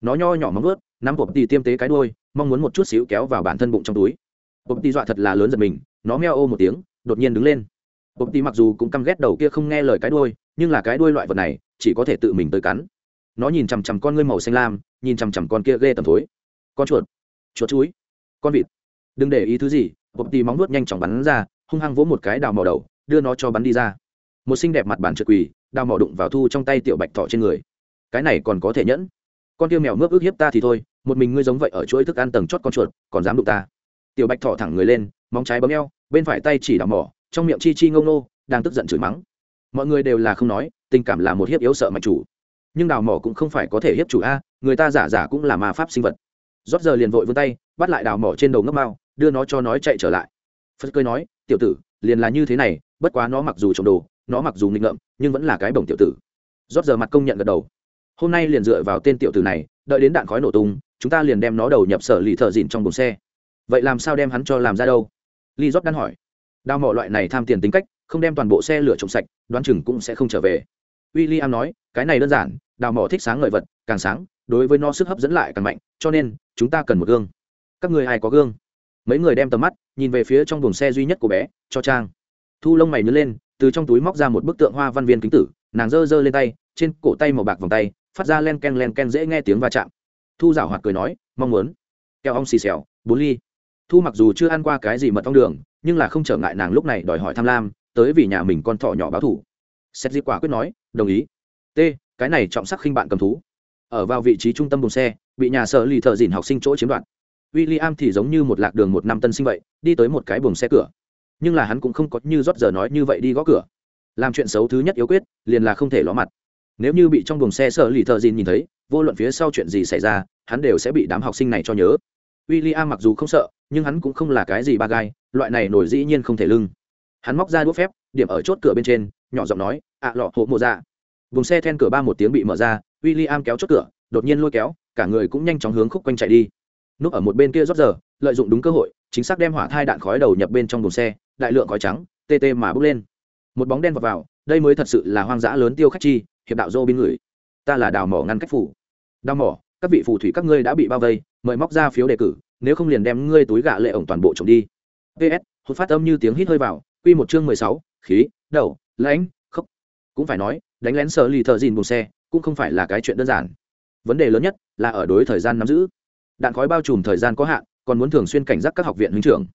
Nó nho nhỏ móng ướt nắm bột đi tiêm tế cái đuôi, mong muốn một chút xíu kéo vào bản thân bụng trong túi. Bột đi dọa thật là lớn giật mình, nó meo ô một tiếng, đột nhiên đứng lên. Bột đi mặc dù cũng căm ghét đầu kia không nghe lời cái đuôi, nhưng là cái đuôi loại vật này chỉ có thể tự mình tới cắn. Nó nhìn chằm chằm con ngươi màu xanh lam, nhìn chằm chằm con kia ghê tầm thối. Con chuột. Chuột chuối con vịt. Đừng để ý thứ gì bột tì móng nuốt nhanh chóng bắn ra, hung hăng vỗ một cái đào mỏ đầu, đưa nó cho bắn đi ra. Một xinh đẹp mặt bản trượt quỳ, đào mỏ đụng vào thu trong tay tiểu bạch thọ trên người. Cái này còn có thể nhẫn. Con tiêu mèo mướp ước hiếp ta thì thôi, một mình ngươi giống vậy ở chuỗi thức ăn tầng chót con chuột, còn dám đụng ta. Tiểu bạch thọ thẳng người lên, móng trái bấm eo, bên phải tay chỉ đào mỏ, trong miệng chi chi ngông nô, đang tức giận chửi mắng. Mọi người đều là không nói tình cảm là một hiếp yếu sợ mạch chủ. Nhưng đào mỏ cũng không phải có thể hiếp chủ a, người ta giả giả cũng là ma pháp sinh vật. Rót giờ liền vội vươn tay, bắt lại đào mỏ trên đầu ngấp mao đưa nó cho nói chạy trở lại. Phật cười nói, tiểu tử, liền là như thế này, bất quá nó mặc dù trộm đồ, nó mặc dù nghịch ngợm, nhưng vẫn là cái bổng tiểu tử. Rót giờ mặt công nhận gật đầu. Hôm nay liền dựa vào tên tiểu tử này, đợi đến đạn khói nổ tung, chúng ta liền đem nó đầu nhập sở lì thợ dịn trong bồn xe. Vậy làm sao đem hắn cho làm ra đâu? Li rót đan hỏi. Đào mỏ loại này tham tiền tính cách, không đem toàn bộ xe lửa trộm sạch, đoán chừng cũng sẽ không trở về w i l l i am nói, cái này đơn giản, đào mỏ thích sáng ngời vật, càng sáng, đối với nó sức hấp dẫn lại càng mạnh, cho nên, chúng ta cần một gương. Các người ai có gương? Mấy người đem tầm mắt nhìn về phía trong buồng xe duy nhất của bé, cho trang. Thu lông mày nhớ lên, từ trong túi móc ra một bức tượng hoa văn viên kính tử, nàng giơ giơ lên tay, trên cổ tay màu bạc vòng tay, phát ra len ken len ken dễ nghe tiếng va chạm. Thu giảo hoạt cười nói, mong muốn. Kẹo ong xì xèo bốn ly. Thu mặc dù chưa ăn qua cái gì mật ong đường, nhưng là không trở ngại nàng lúc này đòi hỏi tham lam, tới vì nhà mình con thỏ nhỏ báo thủ. Xét dịp quả quyết nói đồng ý. T, cái này trọng sắc khinh bạn cầm thú. Ở vào vị trí trung tâm buồng xe, bị nhà sở lì thợ dìn học sinh chỗ chiếm đoạt. W i l l i am thì giống như một lạc đường một năm tân sinh vậy, đi tới một cái buồng xe cửa. Nhưng là hắn cũng không có như rót giờ nói như vậy đi gõ cửa. Làm chuyện xấu thứ nhất yếu quyết, liền là không thể ló mặt. Nếu như bị trong buồng xe sở lì thợ dìn nhìn thấy, vô luận phía sau chuyện gì xảy ra, hắn đều sẽ bị đám học sinh này cho nhớ. W i l l i am mặc dù không sợ, nhưng hắn cũng không là cái gì ba gai, loại này nổi dĩ nhiên không thể lưng. Hắn móc ra đũa phép, điểm ở chốt cửa bên trên nhỏ giọng nói ạ lọ hộ mộ ra dạ. vùng xe then cửa ba một tiếng bị mở ra w i l l i am kéo chốt cửa đột nhiên lôi kéo cả người cũng nhanh chóng hướng khúc quanh chạy đi. Núp ở một bên kia rót giờ lợi dụng đúng cơ hội chính xác đem hỏa thai đạn khói đầu nhập bên trong buồng xe đại lượng khói trắng tê tê mà bốc lên. Một bóng đen vào, vào đây mới thật sự là hoang dã lớn tiêu khách chi hiệp đạo dô biên người. Ta là đào mỏ ngăn cách phủ. Đào mỏ các vị phù thủy các ngươi đã bị bao vây mời móc ra phiếu đề cử nếu không liền đem ngươi túi gạ lệ ổng toàn bộ trộm đi. Ps hốt phát âm như tiếng hít hơi vào quy một chương mười sáu khí đầu lãnh, khóc. Cũng phải nói, đánh lén sở lì thợ dìn buồng xe, cũng không phải là cái chuyện đơn giản. Vấn đề lớn nhất là ở đối thời gian nắm giữ. Đạn khói bao trùm thời gian có hạn, còn muốn thường xuyên cảnh giác các học viện huynh trưởng.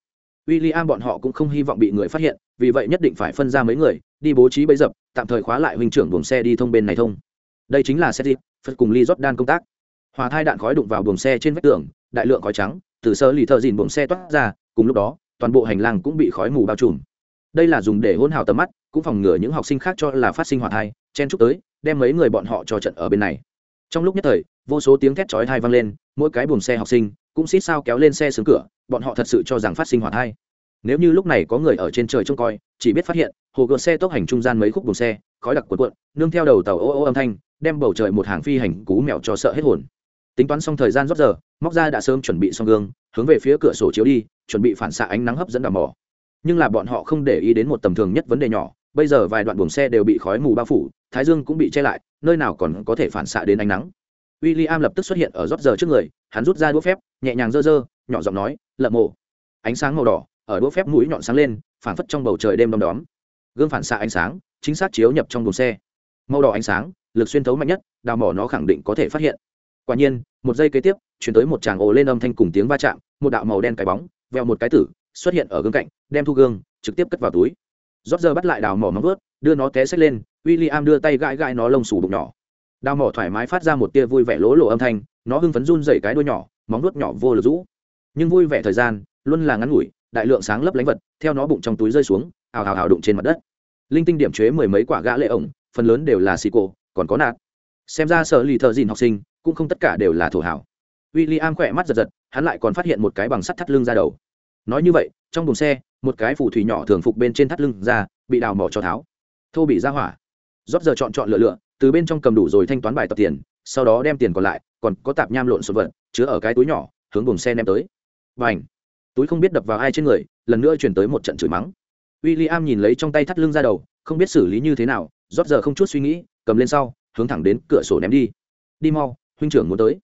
W i l l i am bọn họ cũng không hy vọng bị người phát hiện, vì vậy nhất định phải phân ra mấy người, đi bố trí bấy dập, tạm thời khóa lại huynh trưởng buồng xe đi thông bên này thông. Đây chính là xe dịp phật cùng ly jordan công tác. Hòa thai đạn khói đụng vào buồng xe trên vách tường, đại lượng khói trắng từ sơ lì thợ dìn buồng xe toát ra, cùng lúc đó, toàn bộ hành lang cũng bị khói mù bao trùm. Đây là dùng để hôn hào tầm mắt cũng phòng ngừa những học sinh khác cho là phát sinh hoạt thai, chen chúc tới, đem mấy người bọn họ cho trận ở bên này. Trong lúc nhất thời, vô số tiếng thét chói thai vang lên, mỗi cái buồng xe học sinh cũng xít sao kéo lên xe xuống cửa, bọn họ thật sự cho rằng phát sinh hoạt thai. Nếu như lúc này có người ở trên trời trông coi, chỉ biết phát hiện, hồ gợt xe tốc hành trung gian mấy khúc buồng xe, khói đặc cuộn cuộn, nương theo đầu tàu ô ô âm thanh, đem bầu trời một hàng phi hành cú mèo cho sợ hết hồn. Tính toán xong thời gian rót giờ, móc ra đã sớm chuẩn bị xong gương, hướng về phía cửa sổ chiếu đi, chuẩn bị phản xạ ánh nắng hấp dẫn đào mỏ. Nhưng là bọn họ không để ý đến một tầm thường nhất vấn đề nhỏ bây giờ vài đoạn buồng xe đều bị khói mù bao phủ, thái dương cũng bị che lại, nơi nào còn có thể phản xạ đến ánh nắng. W i l l i am lập tức xuất hiện ở rót giờ trước người, hắn rút ra đũa phép, nhẹ nhàng dơ dơ, nhỏ giọng nói lợm mộ. Ánh sáng màu đỏ ở đũa phép mũi nhọn sáng lên phản phất trong bầu trời đêm đom đóm. Gương phản xạ ánh sáng, chính xác chiếu nhập trong buồng xe. Màu đỏ ánh sáng, lực xuyên thấu mạnh nhất, đào mỏ nó khẳng định có thể phát hiện. Quả nhiên, một giây kế tiếp, chuyển tới một tràng ồ lên âm thanh cùng tiếng va chạm, một đạo màu đen cái bóng, veo một cái tử, xuất hiện ở gương cạnh, đem thu gương, trực tiếp cất vào túi rót giờ bắt lại đào mỏ móng vớt đưa nó té xách lên w i l l i am đưa tay gãi gãi nó lông sủ bụng nhỏ. Đào mỏ thoải mái phát ra một tia vui vẻ lỗ lộ âm thanh, nó hưng phấn run dày cái đuôi nhỏ, móng vuốt nhỏ vô lực rũ. Nhưng vui vẻ thời gian, luôn là ngắn ngủi, đại lượng sáng lấp lánh vật, theo nó bụng trong túi rơi xuống, ào ào ào đụng trên mặt đất. Linh tinh điểm chế mười mấy quả gã lệ ổng, phần lớn đều là xì cổ, còn có nạt. Xem ra sở lì thợ dìn học sinh, cũng không tất cả đều là thổ hảo. W i l l i am khỏe mắt giật giật, hắn lại còn phát hiện một cái bằng sắt thắt lưng ra đầu. Nói như vậy, trong buồng xe một cái phù thủy nhỏ thường phục bên trên thắt lưng ra, bị đào mỏ cho tháo. Thô bị ra hỏa. Rót giờ chọn chọn lựa lựa, từ bên trong cầm đủ rồi thanh toán bài tập tiền, sau đó đem tiền còn lại, còn có tạp nham lộn sột vật, chứa ở cái túi nhỏ, hướng buồng xe ném tới. Và ảnh túi không biết đập vào ai trên người, lần nữa chuyển tới một trận chửi mắng. W i l l i am nhìn lấy trong tay thắt lưng ra đầu, không biết xử lý như thế nào, rót giờ không chút suy nghĩ, cầm lên sau, hướng thẳng đến cửa sổ ném đi. Đi mau, huynh trưởng muốn tới.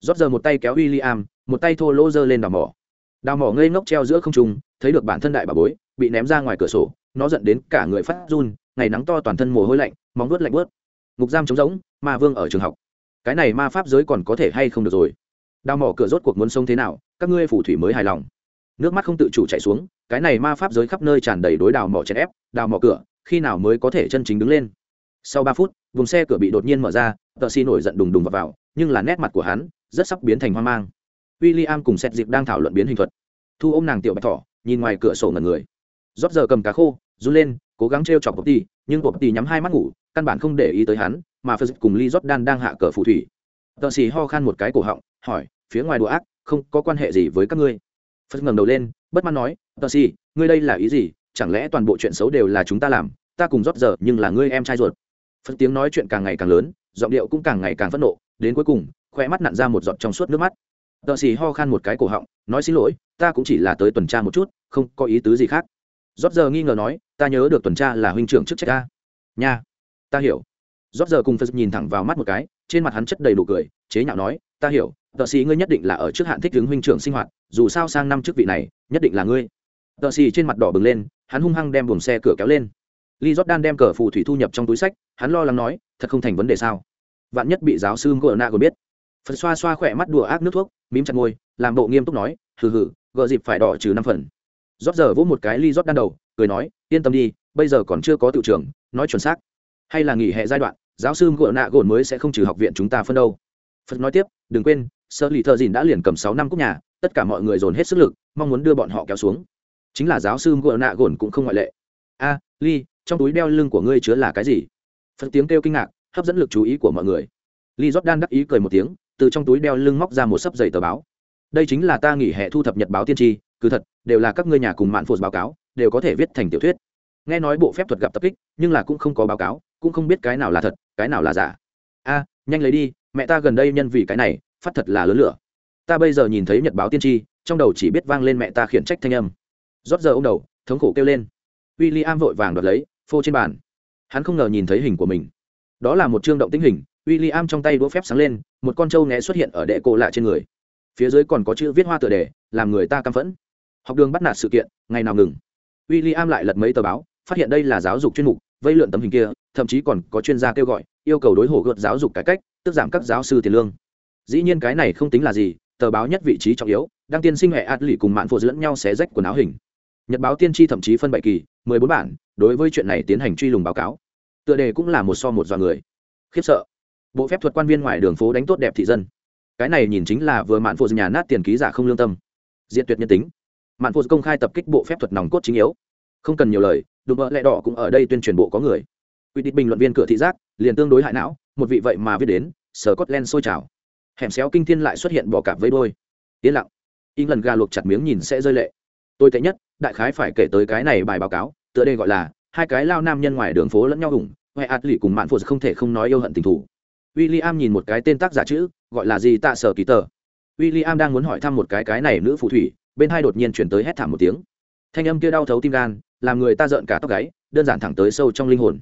Rót giờ một tay kéo w i l l i am một tay thô lỗ dơ lên đào mỏ đào mỏ ngây ngốc treo giữa không trung thấy được bản thân đại bà bối bị ném ra ngoài cửa sổ nó dẫn đến cả người phát run ngày nắng to toàn thân mồ hôi lạnh móng vuốt lạnh bớt ngục giam trống rỗng ma vương ở trường học. Cái này ma pháp giới còn có thể hay không được rồi? Đào mỏ cửa rốt cuộc muốn sống thế nào các ngươi phù thủy mới hài lòng. Nước mắt không tự chủ chạy xuống cái này ma pháp giới khắp nơi tràn đầy đối đào mỏ chèn ép đào mỏ cửa khi nào mới có thể chân chính đứng lên? Sau ba phút vùng xe cửa bị đột nhiên mở ra tợ xi nổi giận đùng đùng vào, vào nhưng là nét mặt của hắn rất sắp biến thành hoang mang w i l l i am cùng xét dịp đang thảo luận biến hình thuật. Thu ô m nàng tiểu bạch thỏ, nhìn ngoài cửa sổ ngần người. Rót giờ cầm cá khô, run lên, cố gắng t r e o chọc bọc nhưng bọc nhắm hai mắt ngủ, căn bản không để ý tới hắn, mà phật cùng ly rót đan đang hạ cờ phù thủy. Tợ xì ho khan một cái cổ họng, hỏi, phía ngoài đùa ác, không có quan hệ gì với các ngươi? Phật ngẩng đầu lên, bất mãn nói, tợ xì ngươi đây là ý gì? Chẳng lẽ toàn bộ chuyện xấu đều là chúng ta làm? Ta cùng rót giờ, nhưng là ngươi em trai ruột. Phật tiếng nói chuyện càng ngày càng lớn, giọng điệu cũng càng ngày càng phẫn nộ, đến cuối cùng khoe mắt nặn ra một giọt trong suốt nước mắt tợ xì ho khan một cái cổ họng, nói xin lỗi, ta cũng chỉ là tới tuần tra một chút, không có ý tứ gì khác. Rót giờ nghi ngờ nói, ta nhớ được tuần tra là huynh trưởng chức trách ta. Nha, ta hiểu. Rót giờ cùng phật nhìn thẳng vào mắt một cái, trên mặt hắn chất đầy đủ cười, chế nhạo nói, ta hiểu, tợ xì ngươi nhất định là ở trước hạn thích ứng huynh trưởng sinh hoạt, dù sao sang năm chức vị này, nhất định là ngươi. Tợ xì trên mặt đỏ bừng lên, hắn hung hăng đem buồng xe cửa kéo lên. Lee jordan đem cờ phù thủy thu nhập trong túi sách, hắn lo lắng nói, thật không thành vấn đề sao? Vạn nhất bị giáo sư Gorna nạ còn biết. Phần xoa xoa khỏe mắt đùa ác nước thuốc, mím chặt môi, làm bộ nghiêm túc nói, hừ hừ, gợ dịp phải đỏ trừ năm phần. Rót giờ vỗ một cái ly rót đan đầu, cười nói, yên tâm đi, bây giờ còn chưa có tự trưởng nói chuẩn xác. Hay là nghỉ hè giai đoạn, giáo sư gợ nạ gồn mới sẽ không trừ học viện chúng ta phân đâu. Phật nói tiếp, đừng quên, sơ lì thợ dìn đã liền cầm sáu năm cúc nhà, tất cả mọi người dồn hết sức lực, mong muốn đưa bọn họ kéo xuống. Chính là giáo sư gợ nạ gồn cũng không ngoại lệ. A, ly, trong túi đeo lưng của ngươi chứa là cái gì? Phật tiếng kêu kinh ngạc, hấp dẫn lực chú ý của mọi người. Ly jordan đắc ý cười một tiếng từ trong túi đeo lưng móc ra một sấp giày tờ báo. Đây chính là ta nghỉ hè thu thập nhật báo tiên tri, cứ thật, đều là các ngươi nhà cùng mạn phụt báo cáo, đều có thể viết thành tiểu thuyết. Nghe nói bộ phép thuật gặp tập kích, nhưng là cũng không có báo cáo, cũng không biết cái nào là thật, cái nào là giả. A, nhanh lấy đi, mẹ ta gần đây nhân vì cái này, phát thật là lớn lửa. Ta bây giờ nhìn thấy nhật báo tiên tri, trong đầu chỉ biết vang lên mẹ ta khiển trách thanh âm. Rót giờ ô m đầu, thống khổ kêu lên. W i l l i am vội vàng đoạt lấy, phô trên bàn. Hắn không ngờ nhìn thấy hình của mình. Đó là một chương động tĩnh hình w i l l i am trong tay đũa phép sáng lên, một con trâu né xuất hiện ở đệ cổ lạ trên người. Phía dưới còn có chữ viết hoa tựa đề, làm người ta căm phẫn. Học đường bắt nạt sự kiện, ngày nào ngừng. W i l l i am lại lật mấy tờ báo, phát hiện đây là giáo dục chuyên mục, vây lượn tấm hình kia, thậm chí còn có chuyên gia kêu gọi, yêu cầu đối hổ gợt giáo dục cải cách, tức giảm các giáo sư tiền lương. Dĩ nhiên cái này không tính là gì, tờ báo nhất vị trí trọng yếu đang tiên sinh hệ ạt lì cùng mạng phụ lẫn nhau xé rách quần áo hình. Nhật báo tiên tri thậm chí phân bảy kỳ, mười bốn bản, đối với chuyện này tiến hành truy lùng báo cáo. Tựa đề cũng là một so một do người. Khiếp sợ bộ phép thuật quan viên ngoài đường phố đánh tốt đẹp thị dân. Cái này nhìn chính là vừa mạn phụ nhà nát tiền ký giả không lương tâm. Diện tuyệt nhân tính. Mạn phụ công khai tập kích bộ phép thuật nòng cốt chính yếu. Không cần nhiều lời, đùm bỡ lẹ đỏ cũng ở đây tuyên truyền bộ có người. Quy định bình luận viên cửa thị giác, liền tương đối hại não, một vị vậy mà viết đến, sở cốt len sôi trào. Hẻm xéo kinh thiên lại xuất hiện bỏ cạp với đôi. Yên lặng. In lần gà luộc chặt miếng nhìn sẽ rơi lệ. Tôi tệ nhất, đại khái phải kể tới cái này bài báo cáo, tựa đây gọi là hai cái lao nam nhân ngoài đường phố lẫn nhau ủng huệ ạt lì cùng mạn phụ không thể không nói yêu hận tình thủ w i l l i am nhìn một cái tên tác giả chữ, gọi là gì tạ sở kỳ tờ. W i l l i am đang muốn hỏi thăm một cái cái này nữ phù thủy, bên hai đột nhiên chuyển tới hét thảm một tiếng. Thanh âm kia đau thấu tim gan, làm người ta rợn cả tóc gáy, đơn giản thẳng tới sâu trong linh hồn.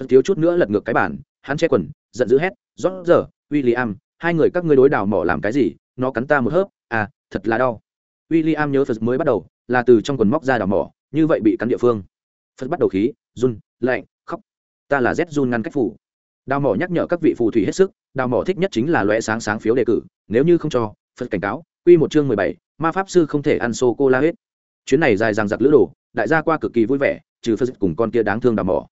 Phật thiếu chút nữa lật ngược cái bản hắn che quần, giận dữ hét, rót giờ w i l l i am hai người các ngươi đối đào mỏ làm cái gì? Nó cắn ta một hớp à thật là đau. W i l l i am nhớ phật mới bắt đầu, là từ trong quần móc ra đào mỏ, như vậy bị cắn địa phương. Phật bắt đầu khí, run, lạnh, khóc. Ta là z run ngăn cách phủ đào mỏ nhắc nhở các vị phù thủy hết sức, đào mỏ thích nhất chính là loe sáng sáng phiếu đề cử, nếu như không cho, phật cảnh cáo, quy một chương mười bảy, ma pháp sư không thể ăn sô cô la hết. Chuyến này dài dằng dặc lữ đồ, đại gia qua cực kỳ vui vẻ, trừ phật cùng con kia đáng thương đào mỏ.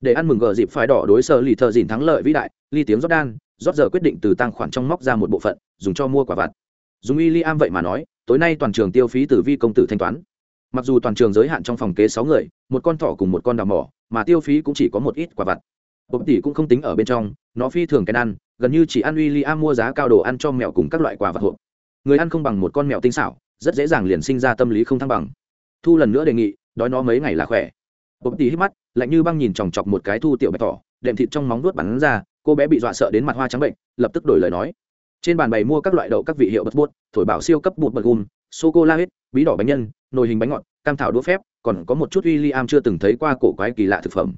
Để ăn mừng gờ dịp phải đỏ đối sở lì thợ dìn thắng lợi vĩ đại, ly tiếng rót đan, rót giờ quyết định từ tăng khoản trong móc ra một bộ phận, dùng cho mua quả vặt. Dùng y li am vậy mà nói, tối nay toàn trường tiêu phí từ vi công tử thanh toán. Mặc dù toàn trường giới hạn trong phòng kế sáu người, một con thỏ cùng một con đào mỏ, mà tiêu phí cũng chỉ có một ít quả vặt bột tỷ cũng không tính ở bên trong, nó phi thường cái ăn, gần như chỉ ăn w i l l i am mua giá cao đồ ăn cho mèo cùng các loại quà vật hộp. Người ăn không bằng một con mèo tinh xảo, rất dễ dàng liền sinh ra tâm lý không thăng bằng. Thu lần nữa đề nghị, đói nó mấy ngày là khỏe. Bột tỷ hít mắt, lạnh như băng nhìn chòng chọc một cái thu tiểu bạch tỏ đệm thịt trong móng nuốt bắn ra, cô bé bị dọa sợ đến mặt hoa trắng bệnh, lập tức đổi lời nói. Trên bàn bày mua các loại đậu các vị hiệu bật buốt thổi bảo siêu cấp bột bật gùm sô cô la hết bí đỏ bánh nhân, nồi hình bánh ngọt, cam thảo đũa phép, còn có một chút w i l l i am chưa từng thấy qua cổ quái kỳ lạ thực phẩm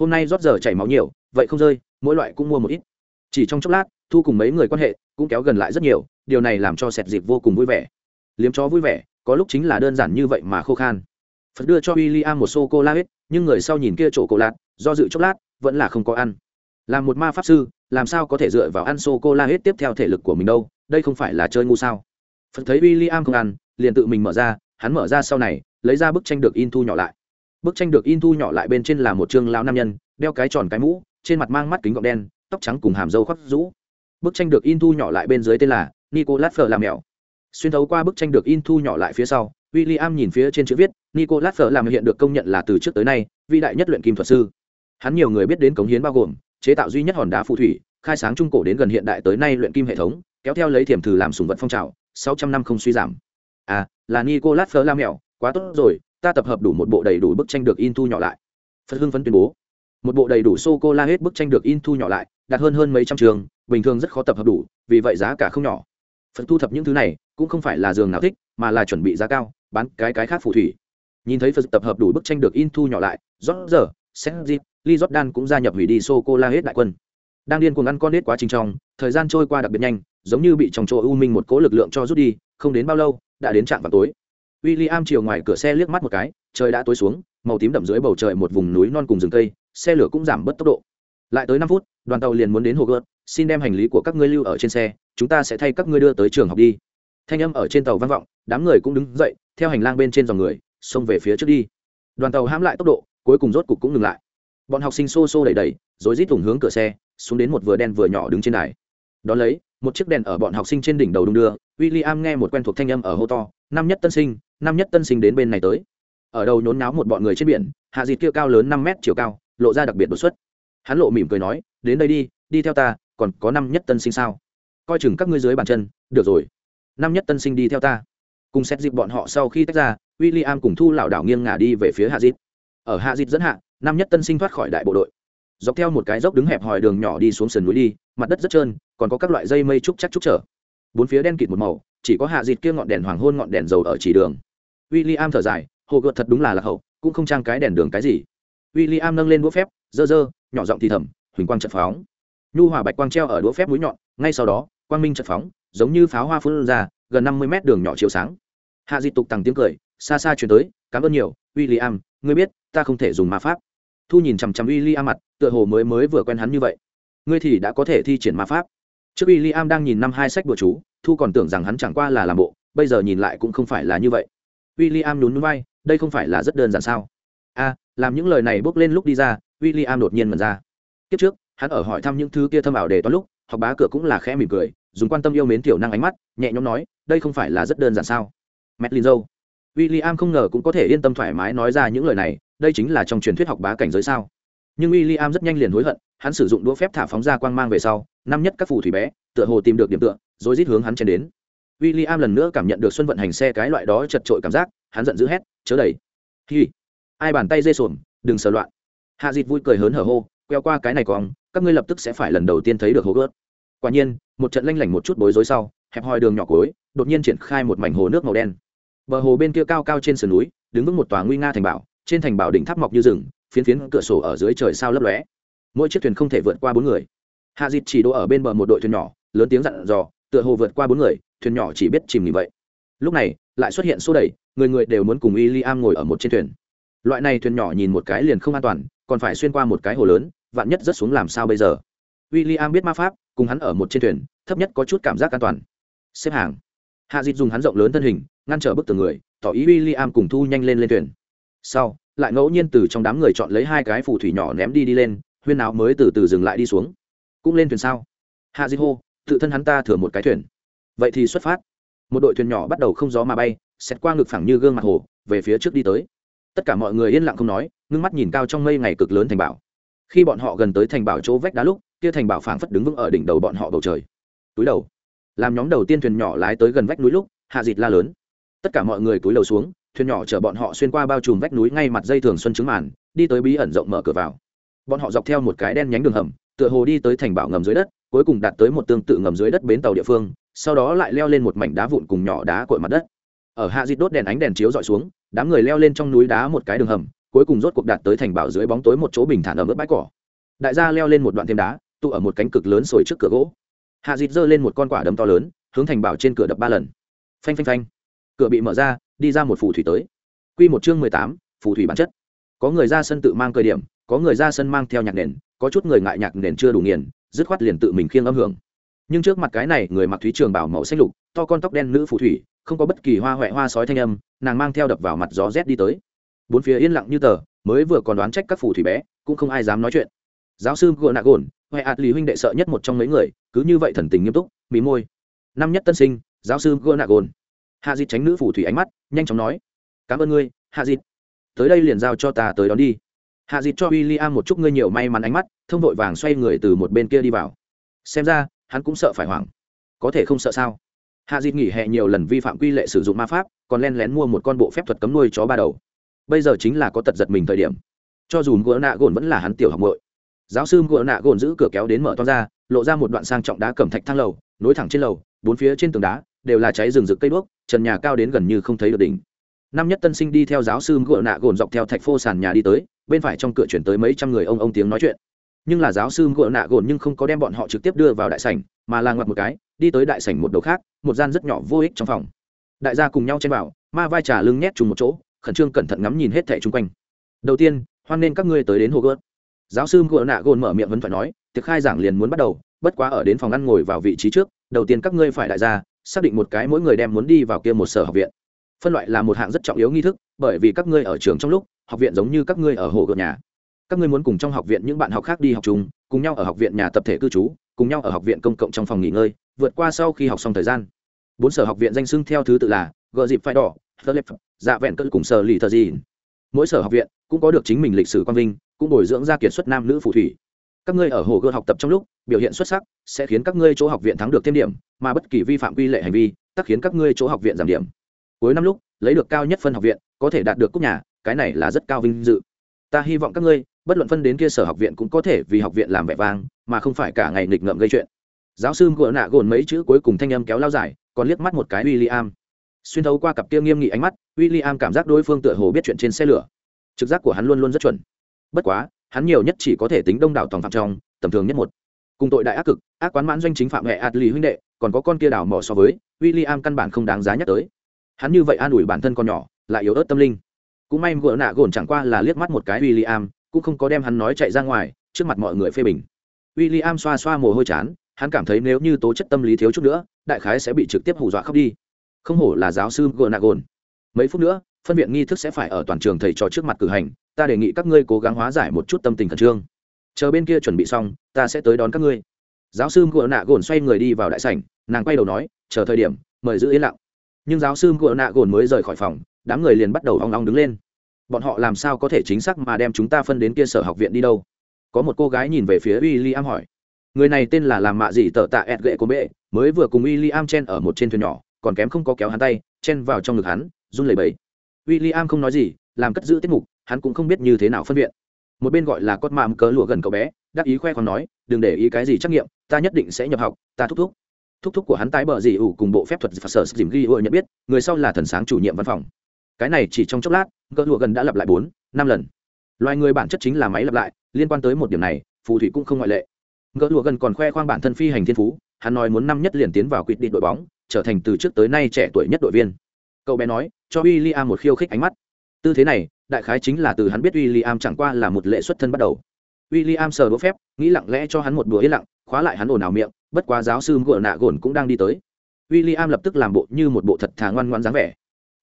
hôm nay rót giờ chảy máu nhiều, vậy không rơi, mỗi loại cũng mua một ít. Chỉ trong chốc lát, thu cùng mấy người quan hệ cũng kéo gần lại rất nhiều, điều này làm cho sẹt dịp vô cùng vui vẻ. Liếm chó vui vẻ, có lúc chính là đơn giản như vậy mà khô khan. Phật đưa cho w i l l i am một sô cô la hết nhưng người sau nhìn kia chỗ cổ lạt, do dự chốc lát, vẫn là không có ăn. Làm một ma pháp sư, làm sao có thể dựa vào ăn sô cô la hết tiếp theo thể lực của mình đâu, đây không phải là chơi ngu sao? Phật thấy w i l l i am không ăn, liền tự mình mở ra, hắn mở ra sau này, lấy ra bức tranh được in thu nhỏ lại bức tranh được in thu nhỏ lại bên trên là một chương lão nam nhân, đeo cái tròn cái mũ, trên mặt mang mắt kính gọng đen, tóc trắng cùng hàm dâu khoác rũ. Bức tranh được in thu nhỏ lại bên dưới tên là nicolas phở làm mèo xuyên thấu qua bức tranh được in thu nhỏ lại phía sau w i l l i am nhìn phía trên chữ viết, nicolas phở làm hiện được công nhận là từ trước tới nay, vĩ đại nhất luyện kim thuật sư. Hắn nhiều người biết đến cống hiến bao gồm chế tạo duy nhất hòn đá phù thủy, khai sáng trung cổ đến gần hiện đại tới nay luyện kim hệ thống, kéo theo lấy thiểm thử làm sùng vật phong trào, sáu trăm năm không suy giảm. À là nicolas phở làm mèo quá tốt rồi ta tập hợp đủ một bộ đầy đủ bức tranh được in thu nhỏ lại. Phật hưng phấn tuyên bố. Một bộ đầy đủ sô cô la hết bức tranh được in thu nhỏ lại, đạt hơn hơn mấy trăm trường, bình thường rất khó tập hợp đủ, vì vậy giá cả không nhỏ. Phật thu thập những thứ này, cũng không phải là giường nào thích, mà là chuẩn bị giá cao, bán cái cái khác phù thủy. Nhìn thấy phật tập hợp đủ bức tranh được in thu nhỏ lại, rót giờ, xét dịp lee jordan cũng gia nhập hủy đi sô cô la hết đại quân. Đang điên cuồng ăn con hết quá trình trong, thời gian trôi qua đặc biệt nhanh, giống như bị trong chỗ u minh một cố lực lượng cho rút đi, không đến bao lâu, đã đến trạm vào tối w i l l i am chiều ngoài cửa xe liếc mắt một cái, trời đã tối xuống, màu tím đậm dưới bầu trời một vùng núi non cùng rừng cây, xe lửa cũng giảm bớt tốc độ. Lại tới năm phút, đoàn tàu liền muốn đến hồ gợt, xin đem hành lý của các ngươi lưu ở trên xe, chúng ta sẽ thay các ngươi đưa tới trường học đi. Thanh âm ở trên tàu vang vọng, đám người cũng đứng dậy, theo hành lang bên trên dòng người, xông về phía trước đi. Đoàn tàu hãm lại tốc độ, cuối cùng rốt cục cũng ngừng lại. Bọn học sinh xô xô đẩy đẩy, rồi rít thủng hướng cửa xe, xuống đến một vừa đen vừa nhỏ đứng trên đài. Đón lấy một chiếc đèn ở bọn học sinh trên đỉnh đầu đung đưa w i l l i am nghe một quen thuộc thanh âm ở hô to, năm nhất tân sinh, năm nhất tân sinh đến bên này tới. Ở đầu nhốn náo một bọn người trên biển, hạ dịt kia cao lớn năm mét chiều cao, lộ ra đặc biệt đột xuất. Hắn lộ mỉm cười nói, đến đây đi đi theo ta, còn có năm nhất tân sinh sao? Coi chừng các ngươi dưới bàn chân, được rồi. Năm nhất tân sinh đi theo ta. Cùng xét dịp bọn họ sau khi tách ra w i l l i am cùng thu lảo đảo nghiêng ngả đi về phía hạ dịt. Ở hạ dịt dẫn hạ, năm nhất tân sinh thoát khỏi đại bộ đội dọc theo một cái dốc đứng hẹp hòi đường nhỏ đi xuống sườn núi đi, mặt đất rất trơn, còn có các loại dây mây trúc chắc trúc trở. Bốn phía đen kịt một màu, chỉ có hạ dịt kia ngọn đèn hoàng hôn ngọn đèn dầu ở chỉ đường. W i l l i am thở dài, hồ gợt thật đúng là lạc hậu, cũng không trang cái đèn đường cái gì. W i l l i am nâng lên đũa phép, dơ dơ, nhỏ giọng thì thầm, huỳnh quang chật phóng. Nhu hòa bạch quang treo ở đũa phép mũi nhọn, ngay sau đó, quang minh chật phóng, giống như pháo hoa phun ra, gần năm mươi mét đường nhỏ chiếu sáng. Hạ dịt tục tằng tiếng cười, xa xa chuyển tới, cảm ơn nhiều w i l l i am ngươi biết, ta không thể dùng ma pháp thu nhìn chằm chằm w i l l i am mặt, tựa hồ mới mới vừa quen hắn như vậy. Ngươi thì đã có thể thi triển ma pháp. Trước w i l l i am đang nhìn năm hai sách bữa chú, thu còn tưởng rằng hắn chẳng qua là làm bộ, bây giờ nhìn lại cũng không phải là như vậy. W i l l i am nhún núi bay đây không phải là rất đơn giản sao? A làm những lời này bốc lên lúc đi ra w i l l i am đột nhiên mật ra. Kiếp trước, hắn ở hỏi thăm những thứ kia thâm ảo để toán lúc, học bá cửa cũng là khẽ mỉm cười, dùng quan tâm yêu mến tiểu năng ánh mắt, nhẹ nhõm nói, đây không phải là rất đơn giản sao? Madeline dâu William không ngờ cũng có thể yên tâm thoải mái nói ra những lời này đây chính là trong truyền thuyết học bá cảnh giới sao? Nhưng William rất nhanh liền hối hận, hắn sử dụng đũa phép thả phóng ra quang mang về sau, năm nhất các phù thủy bé, tựa hồ tìm được điểm tựa, rồi rít hướng hắn chen đến. William lần nữa cảm nhận được xuân vận hành xe cái loại đó chật trội cảm giác, hắn giận dữ hét, chớ đẩy. Hi. Ai bàn tay dê sồn đừng sờ loạn. Hạ dịt vui cười hớn hở hô, queo qua cái này còn các ngươi lập tức sẽ phải lần đầu tiên thấy được hố gớt. Quả nhiên, một trận lanh lảnh một chút bối rối sau, hẹp hòi đường nhỏ cối đột nhiên triển khai một mảnh hồ nước màu đen. Bờ hồ bên kia cao cao trên sườn núi, đứng vững một tòa nguy nga thành bảo trên thành bảo đỉnh tháp mọc như rừng, phiến phiến cửa sổ ở dưới trời sao lấp lóe. Mỗi chiếc thuyền không thể vượt qua bốn người. Hạ dịt chỉ đỗ ở bên bờ một đội thuyền nhỏ, lớn tiếng dặn dò, tựa hồ vượt qua bốn người, thuyền nhỏ chỉ biết chìm nghỉ vậy. Lúc này, lại xuất hiện số đẩy người người đều muốn cùng w i l l i am ngồi ở một trên thuyền. Loại này thuyền nhỏ nhìn một cái liền không an toàn, còn phải xuyên qua một cái hồ lớn, vạn nhất rất xuống làm sao bây giờ? W i l l i am biết ma pháp, cùng hắn ở một trên thuyền, thấp nhất có chút cảm giác an toàn. Xếp hàng. Hạ dịt dùng hắn rộng lớn thân hình, ngăn trở bức tường người, tỏ ý w i l l i am cùng thu nhanh lên lên thuyền sau, lại ngẫu nhiên từ trong đám người chọn lấy hai cái phù thủy nhỏ ném đi đi lên, huyên áo mới từ từ dừng lại đi xuống. Cũng lên thuyền sao? Hạ di hô, tự thân hắn ta thừa một cái thuyền. Vậy thì xuất phát. Một đội thuyền nhỏ bắt đầu không gió mà bay, xét qua ngực phẳng như gương mặt hồ, về phía trước đi tới. Tất cả mọi người yên lặng không nói, ngưng mắt nhìn cao trong mây ngày cực lớn thành bảo. Khi bọn họ gần tới thành bảo chỗ vách đá lúc, kia thành bảo phảng phất đứng vững ở đỉnh đầu bọn họ bầu trời. Túi đầu. Làm nhóm đầu tiên thuyền nhỏ lái tới gần vách núi lúc, hạ dịt la lớn. Tất cả mọi người túi đầu xuống thuyền nhỏ chở bọn họ xuyên qua bao trùm vách núi ngay mặt dây thường xuân trứng màn, đi tới bí ẩn rộng mở cửa vào. Bọn họ dọc theo một cái đen nhánh đường hầm, tựa hồ đi tới thành bảo ngầm dưới đất, cuối cùng đạt tới một tương tự ngầm dưới đất bến tàu địa phương, sau đó lại leo lên một mảnh đá vụn cùng nhỏ đá cội mặt đất. Ở hạ dịt đốt đèn ánh đèn chiếu dọi xuống, đám người leo lên trong núi đá một cái đường hầm, cuối cùng rốt cuộc đạt tới thành bảo dưới bóng tối một chỗ bình thản ở mức bãi cỏ. Đại gia leo lên một đoạn thêm đá, tụ ở một cánh cực lớn sồi trước cửa gỗ. Hạ dịt giơ lên một con quả đấm to lớn, hướng thành bảo trên cửa đập ba lần. Phanh phanh phanh. Cửa bị mở ra đi ra một phù thủy tới. Q một chương mười tám, phù thủy bản chất. Có người ra sân tự mang cơ điểm, có người ra sân mang theo nhạc nền, có chút người ngại nhạc nền chưa đủ nghiền, dứt khoát liền tự mình khiêng âm hưởng. Nhưng trước mặt cái này người mặc thúy trường bảo màu xanh lục, to con tóc đen nữ phù thủy, không có bất kỳ hoa huệ hoa sói thanh âm, nàng mang theo đập vào mặt gió rét đi tới. Bốn phía yên lặng như tờ, mới vừa còn đoán trách các phù thủy bé, cũng không ai dám nói chuyện. Giáo sư gợ nạ gồn huệ ạt lý huynh đệ sợ nhất một trong mấy người, cứ như vậy thần tình nghiêm túc mỉm môi. Năm nhất tân sinh, giáo sư gợ nạ gồn hạ dịt tránh nữ phù thủy ánh mắt, nhanh chóng nói, cảm ơn ngươi, hạ dịt. Tới đây liền giao cho ta tới đón đi. Hạ dịt cho w i l l i am một chút ngươi nhiều may mắn ánh mắt, thông vội vàng xoay người từ một bên kia đi vào. Xem ra, hắn cũng sợ phải hoảng. Có thể không sợ sao? Hạ dịt nghỉ hè nhiều lần vi phạm quy lệ sử dụng ma pháp, còn len lén mua một con bộ phép thuật cấm nuôi chó ba đầu. Bây giờ chính là có tật giật mình thời điểm. Cho dù ngựa nạ gồn vẫn là hắn tiểu học bội giáo sư ngựa nạ gồn giữ cửa kéo đến mở to ra, lộ ra một đoạn sang trọng đá cẩm thạch thang lầu, nối thẳng trên lầu, bốn phía trên tường đá đều là cháy rừng rực cây đuốc trần nhà cao đến gần như không thấy được đỉnh. Năm nhất tân sinh đi theo giáo sư gỗ nạ gồn dọc theo thạch phô sàn nhà đi tới, bên phải trong cửa chuyển tới mấy trăm người ông ông tiếng nói chuyện. Nhưng là giáo sư gỗ nạ gồn nhưng không có đem bọn họ trực tiếp đưa vào đại sảnh, mà là ngoặt một cái, đi tới đại sảnh một đầu khác, một gian rất nhỏ vô ích trong phòng. Đại gia cùng nhau chen vào ma vai trà lưng nhét chung một chỗ, khẩn trương cẩn thận ngắm nhìn hết thẻ chung quanh. Đầu tiên, hoan nên các ngươi tới đến hồ gớt giáo sư gỗ nạ gồn mở miệng vẫn phải nói, tiệc khai giảng liền muốn bắt đầu, bất quá ở đến phòng ăn ngồi vào vị trí trước, đầu tiên các ngươi phải đại gia xác định một cái mỗi người đem muốn đi vào kia một sở học viện. Phân loại là một hạng rất trọng yếu nghi thức, bởi vì các ngươi ở trường trong lúc, học viện giống như các ngươi ở hồ gợt nhà. Các ngươi muốn cùng trong học viện những bạn học khác đi học chung, cùng nhau ở học viện nhà tập thể cư trú, cùng nhau ở học viện công cộng trong phòng nghỉ ngơi, vượt qua sau khi học xong thời gian. Bốn sở học viện danh xưng theo thứ tự là gợ dịp phai đỏ philip dạ vẹn cỡ cùng sở lì thờ gì mỗi sở học viện cũng có được chính mình lịch sử quang vinh, cũng bồi dưỡng ra kiệt xuất nam nữ phù thủy các ngươi ở hồ gươm học tập trong lúc, biểu hiện xuất sắc, sẽ khiến các ngươi chỗ học viện thắng được thêm điểm, mà bất kỳ vi phạm quy lệ hành vi, tắc khiến các ngươi chỗ học viện giảm điểm. Cuối năm lúc, lấy được cao nhất phân học viện, có thể đạt được cúp nhà, cái này là rất cao vinh dự. Ta hy vọng các ngươi, bất luận phân đến kia sở học viện cũng có thể vì học viện làm vẻ vang, mà không phải cả ngày nghịch ngợm gây chuyện. Giáo sư gỡ nạ gồn mấy chữ cuối cùng thanh âm kéo lao dài, còn liếc mắt một cái w i l l i am xuyên thấu qua cặp kia nghiêm nghị ánh mắt w i l l i am cảm giác đối phương tựa hồ biết chuyện trên xe lửa. Trực giác của hắn luôn luôn rất chuẩn. Bất quá hắn nhiều nhất chỉ có thể tính đông đảo tòng phạm trong, tầm thường nhất một. Cùng tội đại ác cực, ác quán mãn doanh chính phạm hệ ạt lì huynh đệ, còn có con kia đảo mỏ so với w i l l i am căn bản không đáng giá nhắc tới. Hắn như vậy an ủi bản thân con nhỏ, lại yếu ớt tâm linh. Cũng may gỡ nạ gồn chẳng qua là liếc mắt một cái w i l l i am cũng không có đem hắn nói chạy ra ngoài, trước mặt mọi người phê bình. W i l l i am xoa xoa mồ hôi chán, hắn cảm thấy nếu như tố chất tâm lý thiếu chút nữa, đại khái sẽ bị trực tiếp hù dọa khóc đi. Không hổ là giáo sư gỡ nạ gồn. Mấy phút nữa, phân viện nghi thức sẽ phải ở toàn trường thầy trò trước mặt cử hành ta đề nghị các ngươi cố gắng hóa giải một chút tâm tình khẩn trương. Chờ bên kia chuẩn bị xong, ta sẽ tới đón các ngươi. Giáo sư ngựa nạ gồn xoay người đi vào đại sảnh, nàng quay đầu nói, chờ thời điểm, mời giữ yên lặng. Nhưng giáo sư ngựa nạ gồn mới rời khỏi phòng, đám người liền bắt đầu ong ong đứng lên. Bọn họ làm sao có thể chính xác mà đem chúng ta phân đến kia sở học viện đi đâu? Có một cô gái nhìn về phía w i l l i am hỏi. Người này tên là làm mạ gì tờ tạ ẹt gệ của bệ, mới vừa cùng w i l l i am chen ở một trên thuyền nhỏ, còn kém không có kéo hắn tay, chen vào trong ngực hắn, run lẩy bẩy. W i l l i am không nói gì, làm cất giữ tiết mục hắn cũng không biết như thế nào phân viện. Một bên gọi là cốt mạm cớ lụa gần cậu bé, đắc ý khoe còn nói, đừng để ý cái gì trắc nghiệm, ta nhất định sẽ nhập học, ta thúc thúc. Thúc thúc của hắn tái bờ dị ủ cùng bộ phép thuật phật sở dìm ghi hội nhận biết, người sau là thần sáng chủ nhiệm văn phòng. Cái này chỉ trong chốc lát cỡ lụa gần đã lặp lại bốn, năm lần. Loài người bản chất chính là máy lặp lại, liên quan tới một điểm này, phù thủy cũng không ngoại lệ. Cỡ lụa gần còn khoe khoang bản thân phi hành thiên phú, hắn nói muốn năm nhất liền tiến vào quyết định đội bóng, trở thành từ trước tới nay trẻ tuổi nhất đội viên. Cậu bé nói, cho w i l l i một khiêu khích ánh mắt. Tư thế này đại khái chính là từ hắn biết w i l l i am chẳng qua là một lệ xuất thân bắt đầu. W i l l i am sờ đỗ phép, nghĩ lặng lẽ cho hắn một bữa yên lặng, khóa lại hắn ồn ào miệng, bất quá giáo sư ngựa nạ gồn cũng đang đi tới. W i l l i am lập tức làm bộ như một bộ thật thà ngoan ngoan dáng vẻ.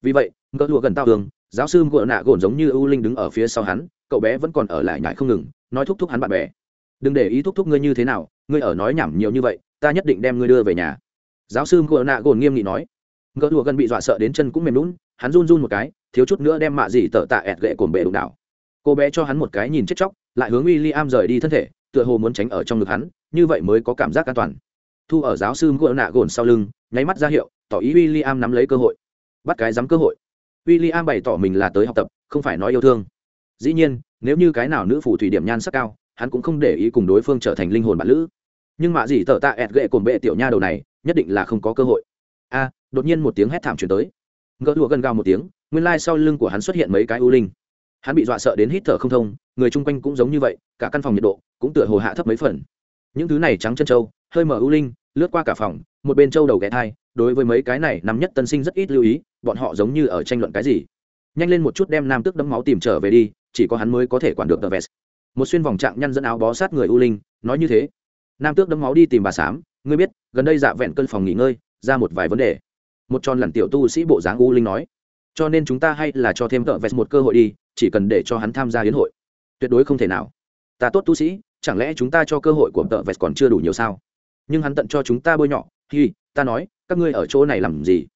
Vì vậy, ngựa lụa gần tao tường, giáo sư ngựa nạ gồn giống như ưu linh đứng ở phía sau hắn, cậu bé vẫn còn ở lại nhải không ngừng, nói thúc thúc hắn bạn bè. Đừng để ý thúc thúc ngươi như thế nào, ngươi ở nói nhảm nhiều như vậy, ta nhất định đem ngươi đưa về nhà. Giáo sư ngựa nạ gồn nghiêm nghị nói. Ngựa lụa gần bị dọa sợ đến chân cũng mềm lún hắn run run một cái, thiếu chút nữa đem mạ dị tợ tạ ẹt gậy cồn bệ đụng đảo. Cô bé cho hắn một cái nhìn chết chóc, lại hướng w i l l i am rời đi thân thể, tựa hồ muốn tránh ở trong ngực hắn, như vậy mới có cảm giác an toàn. Thu ở giáo sư ngựa nạ gồn sau lưng, nháy mắt ra hiệu, tỏ ý w i l l i am nắm lấy cơ hội. Bắt cái dám cơ hội. W i l l i am bày tỏ mình là tới học tập, không phải nói yêu thương. Dĩ nhiên, nếu như cái nào nữ phủ thủy điểm nhan sắc cao, hắn cũng không để ý cùng đối phương trở thành linh hồn bạn lữ. Nhưng mạ dì tờ tạ ẹt gậy cồn bệ tiểu nha đầu này, nhất định là không có cơ hội. A, đột nhiên một tiếng hét thảm chuyển tới ngỡ lụa gần gào một tiếng, nguyên lai sau lưng của hắn xuất hiện mấy cái u linh. Hắn bị dọa sợ đến hít thở không thông, người chung quanh cũng giống như vậy, cả căn phòng nhiệt độ cũng tựa hồ hạ thấp mấy phần. Những thứ này trắng chân trâu, hơi mở u linh, lướt qua cả phòng, một bên trâu đầu ghé thai, đối với mấy cái này nằm nhất tân sinh rất ít lưu ý, bọn họ giống như ở tranh luận cái gì. Nhanh lên một chút đem nam tước đấm máu tìm trở về đi, chỉ có hắn mới có thể quản được tờ vest. Một xuyên vòng trạng nhăn dẫn áo bó sát người u linh, nói như thế. Nam tước đấm máu đi tìm bà sám, ngươi biết, gần đây dạ vẹn cân phòng nghỉ ngơi, ra một vài vấn đề một tròn lặn tiểu tu sĩ bộ dáng u linh nói, cho nên chúng ta hay là cho thêm tợ vest một cơ hội đi, chỉ cần để cho hắn tham gia hiến hội. Tuyệt đối không thể nào. Ta tốt tu sĩ, chẳng lẽ chúng ta cho cơ hội của tợ vest còn chưa đủ nhiều sao? Nhưng hắn tận cho chúng ta bôi nhọ. Hi, ta nói, các ngươi ở chỗ này làm gì?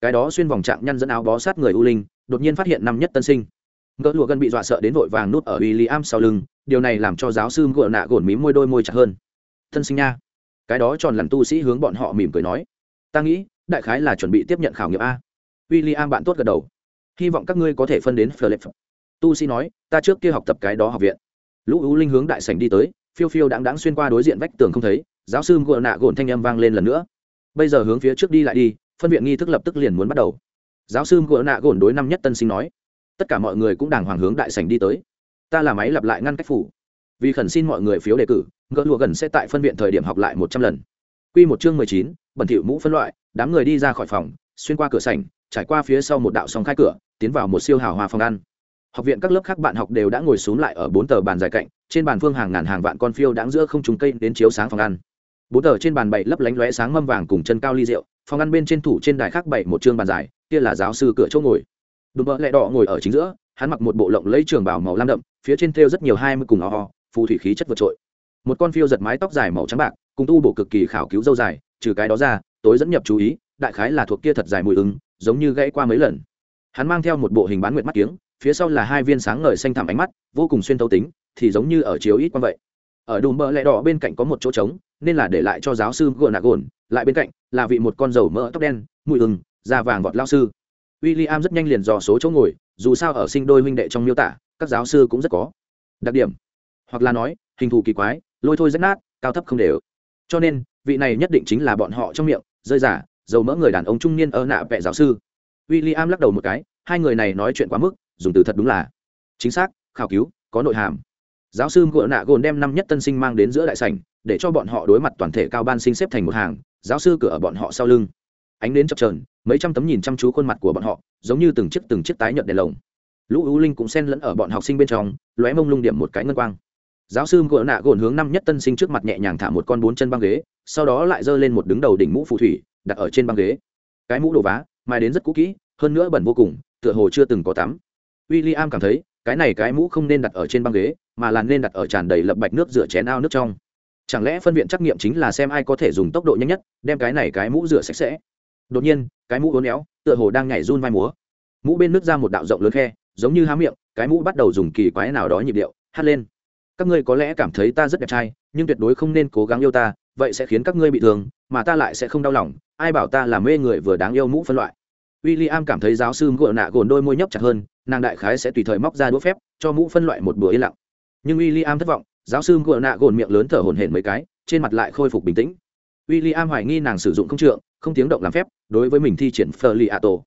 Cái đó xuyên vòng trạng nhăn dẫn áo bó sát người u linh, đột nhiên phát hiện năm nhất tân sinh. Ngỡ lụa gần bị dọa sợ đến vội vàng nút ở w i l l i am sau lưng, điều này làm cho giáo sư ngựa nạ gồn mím môi đôi môi chặt hơn. Tân sinh nha. Cái đó tròn lằn tu sĩ hướng bọn họ mỉm cười nói. Ta nghĩ đại khái là chuẩn bị tiếp nhận khảo nghiệm a. W i l l i am bạn tốt gật đầu. Hy vọng các ngươi có thể phân đến philip. Tu sĩ nói, ta trước kia học tập cái đó học viện. Lũ u linh hướng đại sảnh đi tới, phiêu phiêu đáng đáng xuyên qua đối diện vách tường không thấy, giáo sư gợ nạ gồn thanh âm vang lên lần nữa. Bây giờ hướng phía trước đi lại đi, phân viện nghi thức lập tức liền muốn bắt đầu. Giáo sư gỡ nạ gồn đối năm nhất tân sinh nói, tất cả mọi người cũng đàng hoàng hướng đại sành đi tới. Ta là máy lặp lại ngăn cách phủ. Vì khẩn xin mọi người phiếu đề cử gỡ lụa gần sẽ tại phân viện thời điểm học lại một trăm lần. Quy một chương mười chín bẩn thỉu mũ phân loại đám người đi ra khỏi phòng xuyên qua cửa sảnh, trải qua phía sau một đạo song khai cửa tiến vào một siêu hào hoa phòng ăn. Học viện các lớp khác bạn học đều đã ngồi xuống lại ở bốn tờ bàn dài cạnh trên bàn phương hàng ngàn hàng vạn con phiêu đáng giữa không trùng cây đến chiếu sáng phòng ăn. Bốn tờ trên bàn bày lấp lánh lóe sáng mâm vàng cùng chân cao ly rượu phòng ăn bên trên thủ trên đài khác bảy một chương bàn dài kia là giáo sư cửa chỗ ngồi. Đùm vợ lẹ đỏ ngồi ở chính giữa hắn mặc một bộ lộng lấy trường bào màu lam đậm phía trên thêu rất nhiều hai mươi cùng ho ho phù thủy khí chất vượt trội. Một con phiêu giật mái tóc dài màu trắng bạc cùng tu bổ cực kỳ khảo cứu dâu dài, trừ cái đó ra, tối dẫn nhập chú ý, đại khái là thuộc kia thật dài mùi ứng, giống như gãy qua mấy lần. Hắn mang theo một bộ hình bán nguyệt mắt kiếng, phía sau là hai viên sáng ngời xanh thẳm ánh mắt, vô cùng xuyên tấu tính, thì giống như ở chiếu ít quan vậy. Ở đùm bờ lẹ đỏ bên cạnh có một chỗ trống, nên là để lại cho giáo sư gồn nạ gồn lại bên cạnh là vị một con dầu mỡ tóc đen, mùi ừng da vàng vọt lao sư. W i l l i am rất nhanh liền dò số chỗ ngồi, dù sao ở sinh đôi huynh đệ trong miêu tả, các giáo sư cũng rất có đặc điểm. Hoặc là nói, hình thù kỳ quái, lôi thôi rách nát, cao thấp không đều cho nên, vị này nhất định chính là bọn họ trong miệng, rơi giả, dầu mỡ người đàn ông trung niên ở nạ vẹ giáo sư. W i l l i am lắc đầu một cái, hai người này nói chuyện quá mức, dùng từ thật đúng là. Chính xác, khảo cứu, có nội hàm. Giáo sư ngựa nạ gồn đem năm nhất tân sinh mang đến giữa đại sảnh, để cho bọn họ đối mặt toàn thể cao ban sinh xếp thành một hàng, giáo sư cửa ở bọn họ sau lưng. Ánh đến chập trờn mấy trăm tấm nhìn chăm chú khuôn mặt của bọn họ, giống như từng chiếc từng chiếc tái nhợt đèn lồng. Lũ ưu linh cũng xen lẫn ở bọn học sinh bên trong, lóe mông lung điểm một cái ngân quang giáo sư ngựa nạ gồn hướng năm nhất tân sinh trước mặt nhẹ nhàng thả một con bốn chân băng ghế, sau đó lại giơ lên một đứng đầu đỉnh mũ phù thủy, đặt ở trên băng ghế. Cái mũ đồ vá mai đến rất cũ kỹ, hơn nữa bẩn vô cùng, tựa hồ chưa từng có tắm. W i l l i am cảm thấy, cái này cái mũ không nên đặt ở trên băng ghế, mà là nên đặt ở tràn đầy lập bạch nước rửa chén ao nước trong. Chẳng lẽ phân viện trắc nghiệm chính là xem ai có thể dùng tốc độ nhanh nhất, đem cái này cái mũ rửa sạch sẽ. Đột nhiên, cái mũ uốn éo, tựa hồ đang nhảy run vai múa. Mũ bên nước ra một đạo rộng lớn khe, giống như há miệng, cái mũ bắt đầu dùng kỳ quái nào đó nhịp điệu hát lên các ngươi có lẽ cảm thấy ta rất đẹp trai, nhưng tuyệt đối không nên cố gắng yêu ta, vậy sẽ khiến các ngươi bị thương, mà ta lại sẽ không đau lòng, ai bảo ta là mê người vừa đáng yêu mũ phân loại. W i l l i am cảm thấy giáo sư ngựa nạ gồn đôi môi nhấp chặt hơn, nàng đại khái sẽ tùy thời móc ra đũa phép, cho mũ phân loại một bữa yên lặng. Nhưng w i l l i am thất vọng, giáo sư ngựa nạ gồn miệng lớn thở hổn hển mấy cái, trên mặt lại khôi phục bình tĩnh. W i l l i am hoài nghi nàng sử dụng không trượng, không tiếng động làm phép, đối với mình thi triển phờ li a tổ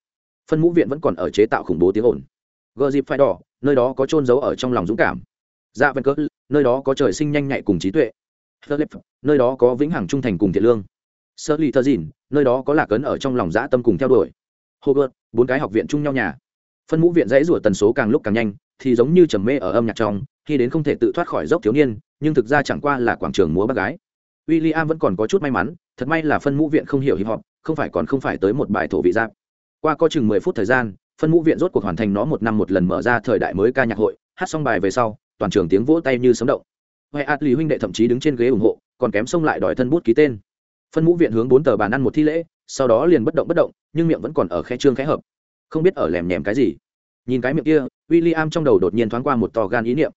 phân mũ viện vẫn còn ở chế tạo khủng bố tiếng ồn. Gờ dịp phải đỏ, nơi đó có trôn giấu ở trong lòng dũng cảm dạ vân cớ, nơi đó có trời sinh nhanh nhạy cùng trí tuệ. Nơi đó có vĩnh hằng trung thành cùng thiện lương. Sơ ly thơ dìn nơi đó có lạc ấn ở trong lòng dã tâm cùng theo đuổi. Hogurt bốn cái học viện chung nhau nhà. Phân mũ viện dãy rủa tần số càng lúc càng nhanh thì giống như trầm mê ở âm nhạc trong khi đến không thể tự thoát khỏi dốc thiếu niên nhưng thực ra chẳng qua là quảng trường múa bác gái. W i l l i am vẫn còn có chút may mắn thật may là phân mũ viện không hiểu hip hop không phải còn không phải tới một bài thổ vị giáp qua có chừng mười phút thời gian phân mũ viện rốt cuộc hoàn thành nó một năm một lần mở ra thời đại mới ca nhạc hội hát xong bài về sau toàn trường tiếng vỗ tay như sấm động. Huệ ạt lì huynh đệ thậm chí đứng trên ghế ủng hộ, còn kém xông lại đòi thân bút ký tên. Phân mũ viện hướng bốn tờ bàn ăn một thi lễ, sau đó liền bất động bất động, nhưng miệng vẫn còn ở khe trương khẽ hợp. Không biết ở lèm nhèm cái gì. Nhìn cái miệng kia w i l l i am trong đầu đột nhiên thoáng qua một tò gan ý niệm.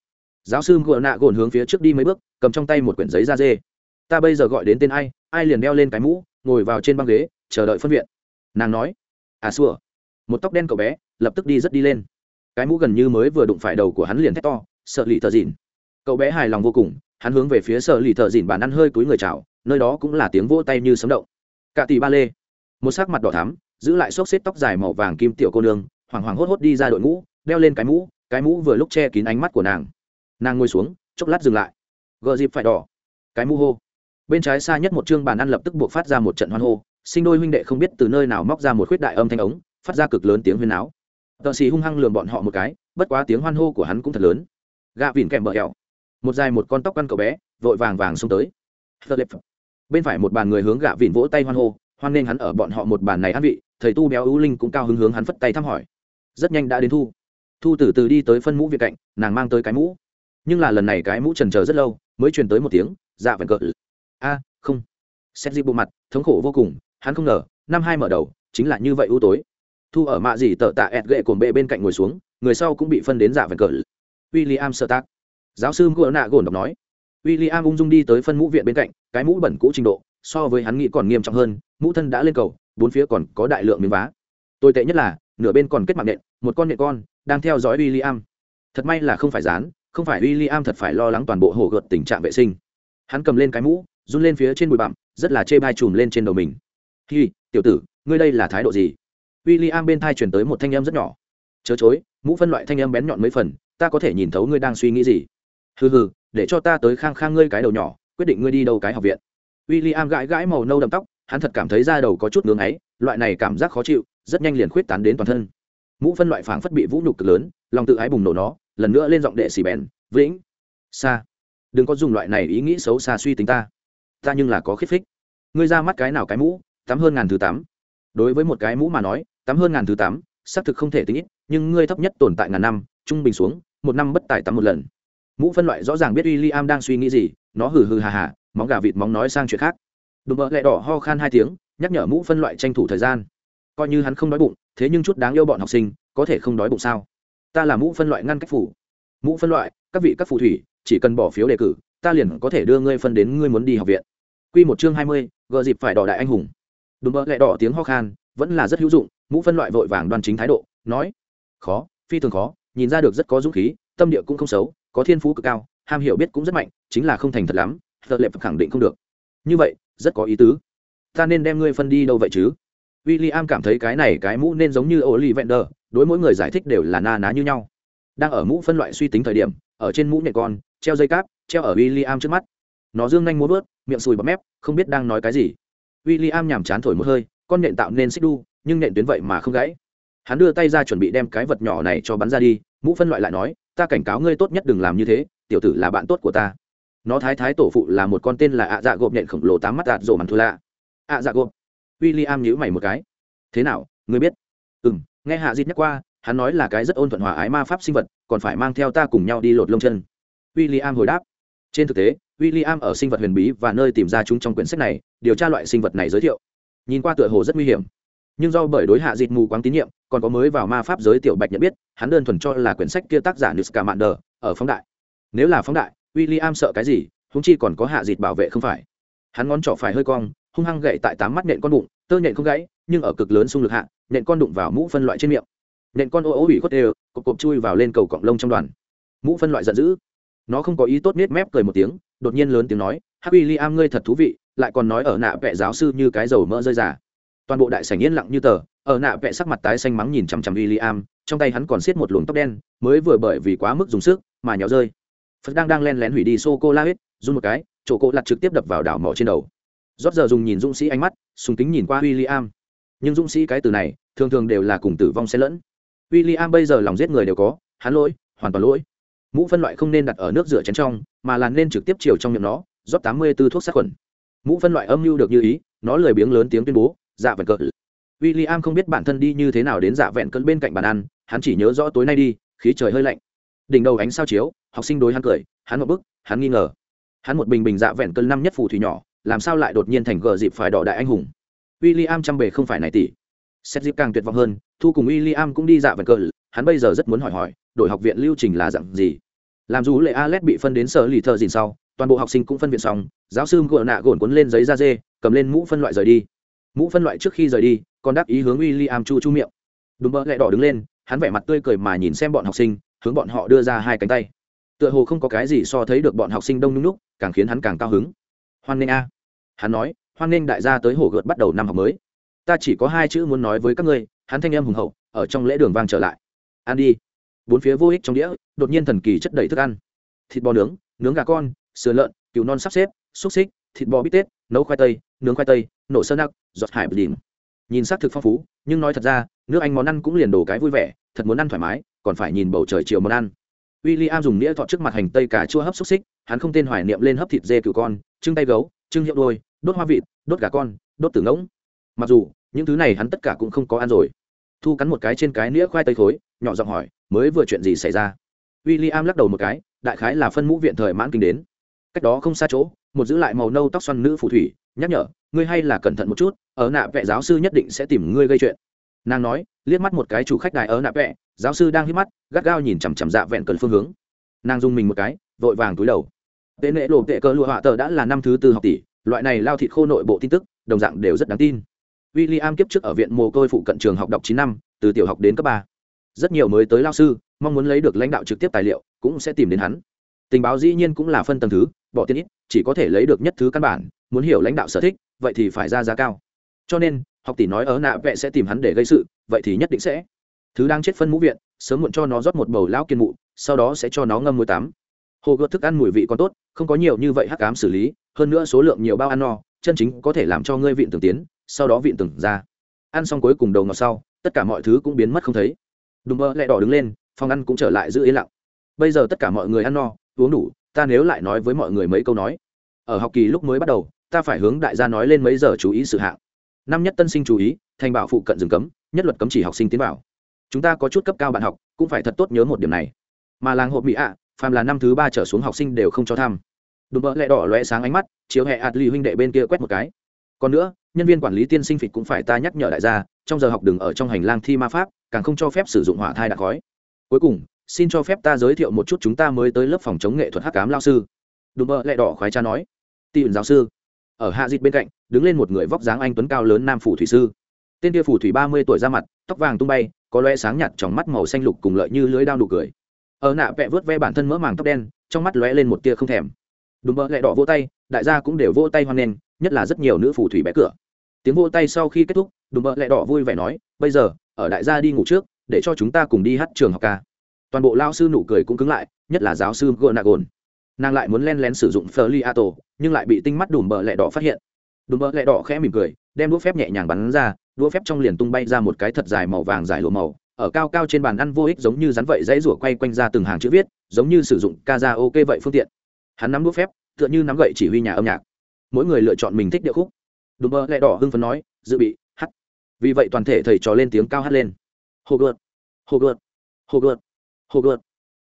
Giáo sư gợ nạ gồn hướng phía trước đi mấy bước, cầm trong tay một quyển giấy da dê. Ta bây giờ gọi đến tên ai ai liền đeo lên cái mũ, ngồi vào trên băng ghế, chờ đợi phân viện. Nàng nói à xua. Một tóc đen cậu bé lập tức đi rất đi lên. Cái mũ gần như mới vừa đụng phải đầu của hắn liền thét to sợ lì thợ dìn. Cậu bé hài lòng vô cùng, hắn hướng về phía sợ lì thợ dìn bàn ăn hơi túi người chào, nơi đó cũng là tiếng vỗ tay như sấm động. Cạ tỷ ba lê. Một sắc mặt đỏ thắm, giữ lại xốc xếp tóc dài màu vàng kim tiểu cô nương, hoảng hoảng hốt hốt đi ra đội ngũ, đeo lên cái mũ cái mũ vừa lúc che kín ánh mắt của nàng. Nàng ngồi xuống, chốc lát dừng lại. Gờ dịp phải đỏ. Cái mũ hô. Bên trái xa nhất một chương bàn ăn lập tức buộc phát ra một trận hoan hô, sinh đôi huynh đệ không biết từ nơi nào móc ra một khuyết đại âm thanh ống, phát ra cực lớn tiếng huyên áo tợ xì hung hăng lường bọn họ một cái, bất quá tiếng hoan hô của hắn cũng thật lớn gạ vìn kèm bờ hẹo một dài một con tóc căn cậu bé, vội vàng vàng xông tới. Bên phải một bàn người hướng gạ vìn vỗ tay hoan hô, hoan nên hắn ở bọn họ một bàn này ăn vị, thầy tu béo ưu linh cũng cao hứng hướng hắn phất tay thăm hỏi. Rất nhanh đã đến thu. Thu từ từ đi tới phân mũ việt cạnh, nàng mang tới cái mũ. Nhưng là lần này cái mũ trần chờ rất lâu, mới truyền tới một tiếng dạ vẹn cỡ a, không. Xét dịp bộ mặt, thống khổ vô cùng, hắn không ngờ, năm hai mở đầu, chính là như vậy ưu tối. Thu ở mạ gì tờ tạ ẹt gậy cồn bệ bên cạnh ngồi xuống, người sau cũng bị phân đến dạ vẹn cỡ William sợ tác. Giáo sư ngựa nạ gồn đọc nói, William ung dung đi tới phân mũ viện bên cạnh, cái mũ bẩn cũ trình độ, so với hắn nghĩ còn nghiêm trọng hơn, mũ thân đã lên cầu, bốn phía còn có đại lượng miếng vá. Tồi tệ nhất là, nửa bên còn kết mạng nện, một con nện con, đang theo dõi William. thật may là không phải dán, không phải William thật phải lo lắng toàn bộ hồ gợt tình trạng vệ sinh. Hắn cầm lên cái mũ, run lên phía trên bụi bặm, rất là chê bai chùm lên trên đầu mình. Hi, tiểu tử, ngươi đây là thái độ gì? William bên thai chuyển tới một thanh âm rất nhỏ. Chớ chối, mũ phân loại thanh âm bén nhọn mấy phần ta có thể nhìn thấu ngươi đang suy nghĩ gì. Hừ hừ, để cho ta tới khang khang ngươi cái đầu nhỏ, quyết định ngươi đi đâu cái học viện. W i l l i am gãi gãi màu nâu đậm tóc, hắn thật cảm thấy da đầu có chút ngưng ấy loại này cảm giác khó chịu, rất nhanh liền khuyết tán đến toàn thân. Mũ phân loại phảng phất bị vũ nhục cực lớn, lòng tự ái bùng nổ nó, lần nữa lên giọng đệ xì bèn, vĩnh xa đừng có dùng loại này ý nghĩ xấu xa suy tính ta. Ta nhưng là có khích. Thích ngươi ra mắt cái nào cái mũ, tắm hơn ngàn thứ tám đối với một cái mũ mà nói, tắm hơn ngàn thứ tám xác thực không thể tính ít, nhưng ngươi thấp nhất tồn tại ngàn năm, trung bình xuống một năm bất tài tắm một lần. Mũ phân loại rõ ràng biết w i l l i am đang suy nghĩ gì, nó hừ hừ hà hà, móng gà vịt móng nói sang chuyện khác. Đùm bợ lẹ đỏ ho khan hai tiếng, nhắc nhở mũ phân loại tranh thủ thời gian. Coi như hắn không đói bụng, thế nhưng chút đáng yêu bọn học sinh, có thể không đói bụng sao? Ta là mũ phân loại ngăn cách phủ. Mũ phân loại, các vị các phù thủy, chỉ cần bỏ phiếu đề cử, ta liền có thể đưa ngươi phân đến ngươi muốn đi học viện. Q một chương hai mươi gợ dịp phải đỏ đại anh hùng. Đùm bợ lẹ đỏ tiếng ho khan, vẫn là rất hữu dụng, mũ phân loại vội vàng đoan chính thái độ, nói, khó, phi thường khó nhìn ra được rất có dũng khí, tâm địa cũng không xấu, có thiên phú cực cao, ham hiểu biết cũng rất mạnh, chính là không thành thật lắm thợ lệp khẳng định không được. Như vậy, rất có ý tứ. Ta nên đem ngươi phân đi đâu vậy chứ? W i l l i am cảm thấy cái này cái mũ nên giống như ô li vender đối mỗi người giải thích đều là na ná như nhau. Đang ở mũ phân loại suy tính thời điểm, ở trên mũ nhẹ con, treo dây cáp, treo ở w i l l i am trước mắt. Nó dương nhanh muốn vớt, miệng sùi bọt mép, không biết đang nói cái gì. W i l l i am nhàm chán thổi một hơi, con nhện tạo nên xích đu, nhưng nhện tuyến vậy mà không gãy hắn đưa tay ra chuẩn bị đem cái vật nhỏ này cho bắn ra đi, mũ phân loại lại nói, ta cảnh cáo ngươi tốt nhất đừng làm như thế, tiểu tử là bạn tốt của ta. Nó thái thái tổ phụ là một con tên là ạ dạ gộp nhện khổng lồ tám mắt đạt rổ mặn thù lạ. Ạ dạ gộp. W i l l i am nhữ mày một cái. Thế nào, ngươi biết? Ừ m nghe hạ dịt nhắc qua, hắn nói là cái rất ôn thuận hòa ái ma pháp sinh vật, còn phải mang theo ta cùng nhau đi lột lông chân. W i l l i am hồi đáp. Trên thực tế w i l l i am ở sinh vật huyền bí và nơi tìm ra chúng trong quyển sách này, điều tra loại sinh vật này giới thiệu. Nhìn qua tựa hồ rất nguy hiểm nhưng do bởi đối hạ dịt mù quáng tín nhiệm, còn có mới vào ma pháp giới tiểu bạch nhận biết, hắn đơn thuần cho là quyển sách kia tác giả niska mạn đờ ở phóng đại. Nếu là phóng đại w i l l i am sợ cái gì húng chi còn có hạ dịt bảo vệ không phải. Hắn ngón trỏ phải hơi cong, hung hăng gậy tại tám mắt nện con bụng, tơ nhện không gãy, nhưng ở cực lớn xung lực hạ nện con đụng vào mũ phân loại trên miệng. Nện con ô ô ủy khuất đều, cộp cộp chui vào lên cầu cọng lông trong đoàn. Mũ phân loại giận dữ. Nó không có ý tốt nết mép cười một tiếng, đột nhiên lớn tiếng nói, hắc uy li am ngươi thật thú vị, lại còn nói ở nạ vẽ giáo sư như cái dầu mỡ rơi giả toàn bộ đại sảnh yên lặng như tờ, ở nạ vẽ sắc mặt tái xanh mắng nhìn chằm chằm w i am trong tay hắn còn xiết một luồng tóc đen, mới vừa bởi vì quá mức dùng sức mà nhỏ rơi. Phật đang đang len lén hủy đi sô cô la hết run một cái, chỗ cỗ lặt trực tiếp đập vào đảo mỏ trên đầu. Rót giờ dùng nhìn dũng sĩ ánh mắt, sùng kính nhìn qua w i l l i am nhưng dũng sĩ cái từ này, thường thường đều là cùng tử vong xen lẫn. W i l l i am bây giờ lòng giết người đều có, hắn lỗi, hoàn toàn lỗi. Mũ phân loại không nên đặt ở nước rửa chén trong, mà là nên trực tiếp chiều trong miệng nó, rót tám mươi b ố thuốc sát khuẩn. Mũ phân loại âm mưu được như ý, nó lười biếng lớn tiếng tuyên bố dạ vẹn cỡ. W i l l i am không biết bản thân đi như thế nào đến dạ vẹn cỡ bên cạnh bàn ăn, hắn chỉ nhớ rõ tối nay đi, khí trời hơi lạnh. Đỉnh đầu ánh sao chiếu, học sinh đối hắn cười, hắn một bức, hắn nghi ngờ. Hắn một bình bình dạ vẹn cỡ năm nhất phù thủy nhỏ, làm sao lại đột nhiên thành gờ dịp phải đỏ đại anh hùng? W i l l i am chăm bề không phải này tỷ. Xét dịp càng tuyệt vọng hơn, thu cùng w i l l i am cũng đi dạ vẹn cỡ, hắn bây giờ rất muốn hỏi hỏi, đổi học viện lưu trình là dạng gì? Làm dù lệ alex bị phân đến sở lì thợ dìn sau, toàn bộ học sinh cũng phân viện xong, giáo sư ngựa nạ gồn cuốn lên giấy da dê, cầm lên mũ phân loại rời đi mũ phân loại trước khi rời đi, còn đáp ý hướng w i l l i am chu chu miệng. Đùm bơ gậy đỏ đứng lên, hắn vẻ mặt tươi cười mà nhìn xem bọn học sinh, hướng bọn họ đưa ra hai cánh tay. Tựa hồ không có cái gì so thấy được bọn học sinh đông nhung lúc càng khiến hắn càng cao hứng. Hoan nghênh a. Hắn nói, hoan nghênh đại gia tới hồ gợt bắt đầu năm học mới. Ta chỉ có hai chữ muốn nói với các ngươi, hắn thanh em hùng hậu, ở trong lễ đường vang trở lại. Ăn đi. Bốn phía vô ích trong đĩa, đột nhiên thần kỳ chất đầy thức ăn. Thịt bò nướng nướng gà con, sườn lợn, cừu non sắp xếp, xúc xích, thịt bò bít tết nấu khoai tây, nướng khoai tây, nổ sơn nặc giọt hải bờ đìm nhìn xác thực phong phú, nhưng nói thật ra, nước anh món ăn cũng liền đồ cái vui vẻ, thật muốn ăn thoải mái, còn phải nhìn bầu trời chiều món ăn. W i l l i am dùng đĩa thọ trước mặt hành tây cà chua hấp xúc xích, hắn không tên hoài niệm lên hấp thịt dê cừu con, trưng tay gấu, trưng hiệu đôi, đốt hoa vịt, đốt gà con, đốt tử ngỗng. Mặc dù, những thứ này hắn tất cả cũng không có ăn rồi. Thu cắn một cái trên cái nĩa khoai tây khối, nhỏ giọng hỏi, mới vừa chuyện gì xảy ra? W i l l i am lắc đầu một cái, đại khái là phân mũ viện thời mãn kinh đến. Cách đó không xa chỗ một giữ lại màu nâu tóc xoăn nữ phù thủy, nhắc nhở, ngươi hay là cẩn thận một chút, ở nạ vẽ giáo sư nhất định sẽ tìm ngươi gây chuyện. Nàng nói, liếc mắt một cái chủ khách đài ở nạ vẽ giáo sư đang hít mắt, gắt gao nhìn chằm chằm dạ vẹn cần phương hướng. Nàng dùng mình một cái, vội vàng túi đầu. Tệ nệ lộ tệ cơ lụa họa tờ đã là năm thứ tư học tỷ, loại này lao thịt khô nội bộ tin tức, đồng dạng đều rất đáng tin. W i l l i am kiếp trước ở viện mồ côi phụ cận trường học đọc chín năm, từ tiểu học đến cấp ba. Rất nhiều mới tới lao sư, mong muốn lấy được lãnh đạo trực tiếp tài liệu, cũng sẽ tìm đến hắn. Tình báo dĩ nhiên cũng là phân tầng thứ bỏ tiền ít, chỉ có thể lấy được nhất thứ căn bản, muốn hiểu lãnh đạo sở thích, vậy thì phải ra giá cao. Cho nên, học tỷ nói ở nạ vẽ sẽ tìm hắn để gây sự, vậy thì nhất định sẽ. Thứ đang chết phân mũ viện, sớm muộn cho nó rót một bầu lão kiên mụ, sau đó sẽ cho nó ngâm muối tắm. Hồ gợt thức ăn mùi vị còn tốt, không có nhiều như vậy hắc cám xử lý, hơn nữa số lượng nhiều bao ăn no, chân chính có thể làm cho ngươi vịn từng tiến, sau đó vịn từng ra. Ăn xong cuối cùng đầu ngọt sau, tất cả mọi thứ cũng biến mất không thấy. Đùm mơ lại đỏ đứng lên, phòng ăn cũng trở lại giữ yên lặng. Bây giờ tất cả mọi người ăn no, uống đủ ta nếu lại nói với mọi người mấy câu nói. Ở học kỳ lúc mới bắt đầu, ta phải hướng đại gia nói lên mấy giờ chú ý sự hạng. Năm nhất tân sinh chú ý, thành bảo phụ cận rừng cấm, nhất luật cấm chỉ học sinh tiến vào. Chúng ta có chút cấp cao bạn học, cũng phải thật tốt nhớ một điểm này. Mà làng hộp mỹ ạ, phàm là năm thứ ba trở xuống học sinh đều không cho thăm. Đùm bỡ lẹ đỏ loe sáng ánh mắt, chiếu hẹ ạt lì huynh đệ bên kia quét một cái. Còn nữa, nhân viên quản lý tiên sinh phịch cũng phải ta nhắc nhở đại gia, trong giờ học đừng ở trong hành lang thi ma pháp, càng không cho phép sử dụng hỏa thai đặc khói. Cuối cùng xin cho phép ta giới thiệu một chút chúng ta mới tới lớp phòng chống nghệ thuật hắc cám lao sư. Đùm bơ lẹ đỏ khoái cha nói. Tỷ ẩn giáo sư. Ở hạ dịch bên cạnh, đứng lên một người vóc dáng anh tuấn cao lớn nam phủ thủy sư. Tên kia phủ thủy ba mươi tuổi ra mặt, tóc vàng tung bay, có loe sáng nhạt trong mắt màu xanh lục cùng lợi như lưới đao nụ cười. Ở nạ vẹ vớt ve bản thân mỡ màng tóc đen, trong mắt lóe lên một tia không thèm. Đùm bơ lẹ đỏ vỗ tay, đại gia cũng đều vỗ tay hoan nghênh, nhất là rất nhiều nữ phủ thủy bé cửa. Tiếng vỗ tay sau khi kết thúc, đùm bơ lẹ đỏ vui vẻ nói, bây giờ, ở đại gia đi ngủ trước, để cho chúng ta cùng đi hát trường học ca toàn bộ lao sư nụ cười cũng cứng lại, nhất là giáo sư gợ gồn nàng lại muốn len lén sử dụng phờ li ato nhưng lại bị tinh mắt đùm bờ lẹ đỏ phát hiện. Đùm bờ lẹ đỏ khẽ mỉm cười, đem đũa phép nhẹ nhàng bắn ra, đũa phép trong liền tung bay ra một cái thật dài màu vàng dài lụa màu, ở cao cao trên bàn ăn vô ích giống như rắn vậy dãy rủa quay quanh ra từng hàng chữ viết, giống như sử dụng ca ra ok vậy phương tiện. Hắn nắm đũa phép, tựa như nắm gậy chỉ huy nhà âm nhạc. Mỗi người lựa chọn mình thích điệu khúc. Đùm bờ lẹ đỏ hưng phấn nói, dự bị, hát. Vì vậy toàn thể thầy trò lên tiếng cao hát lên. Hồ gợt hồ gợt hồ gợt hồ gợt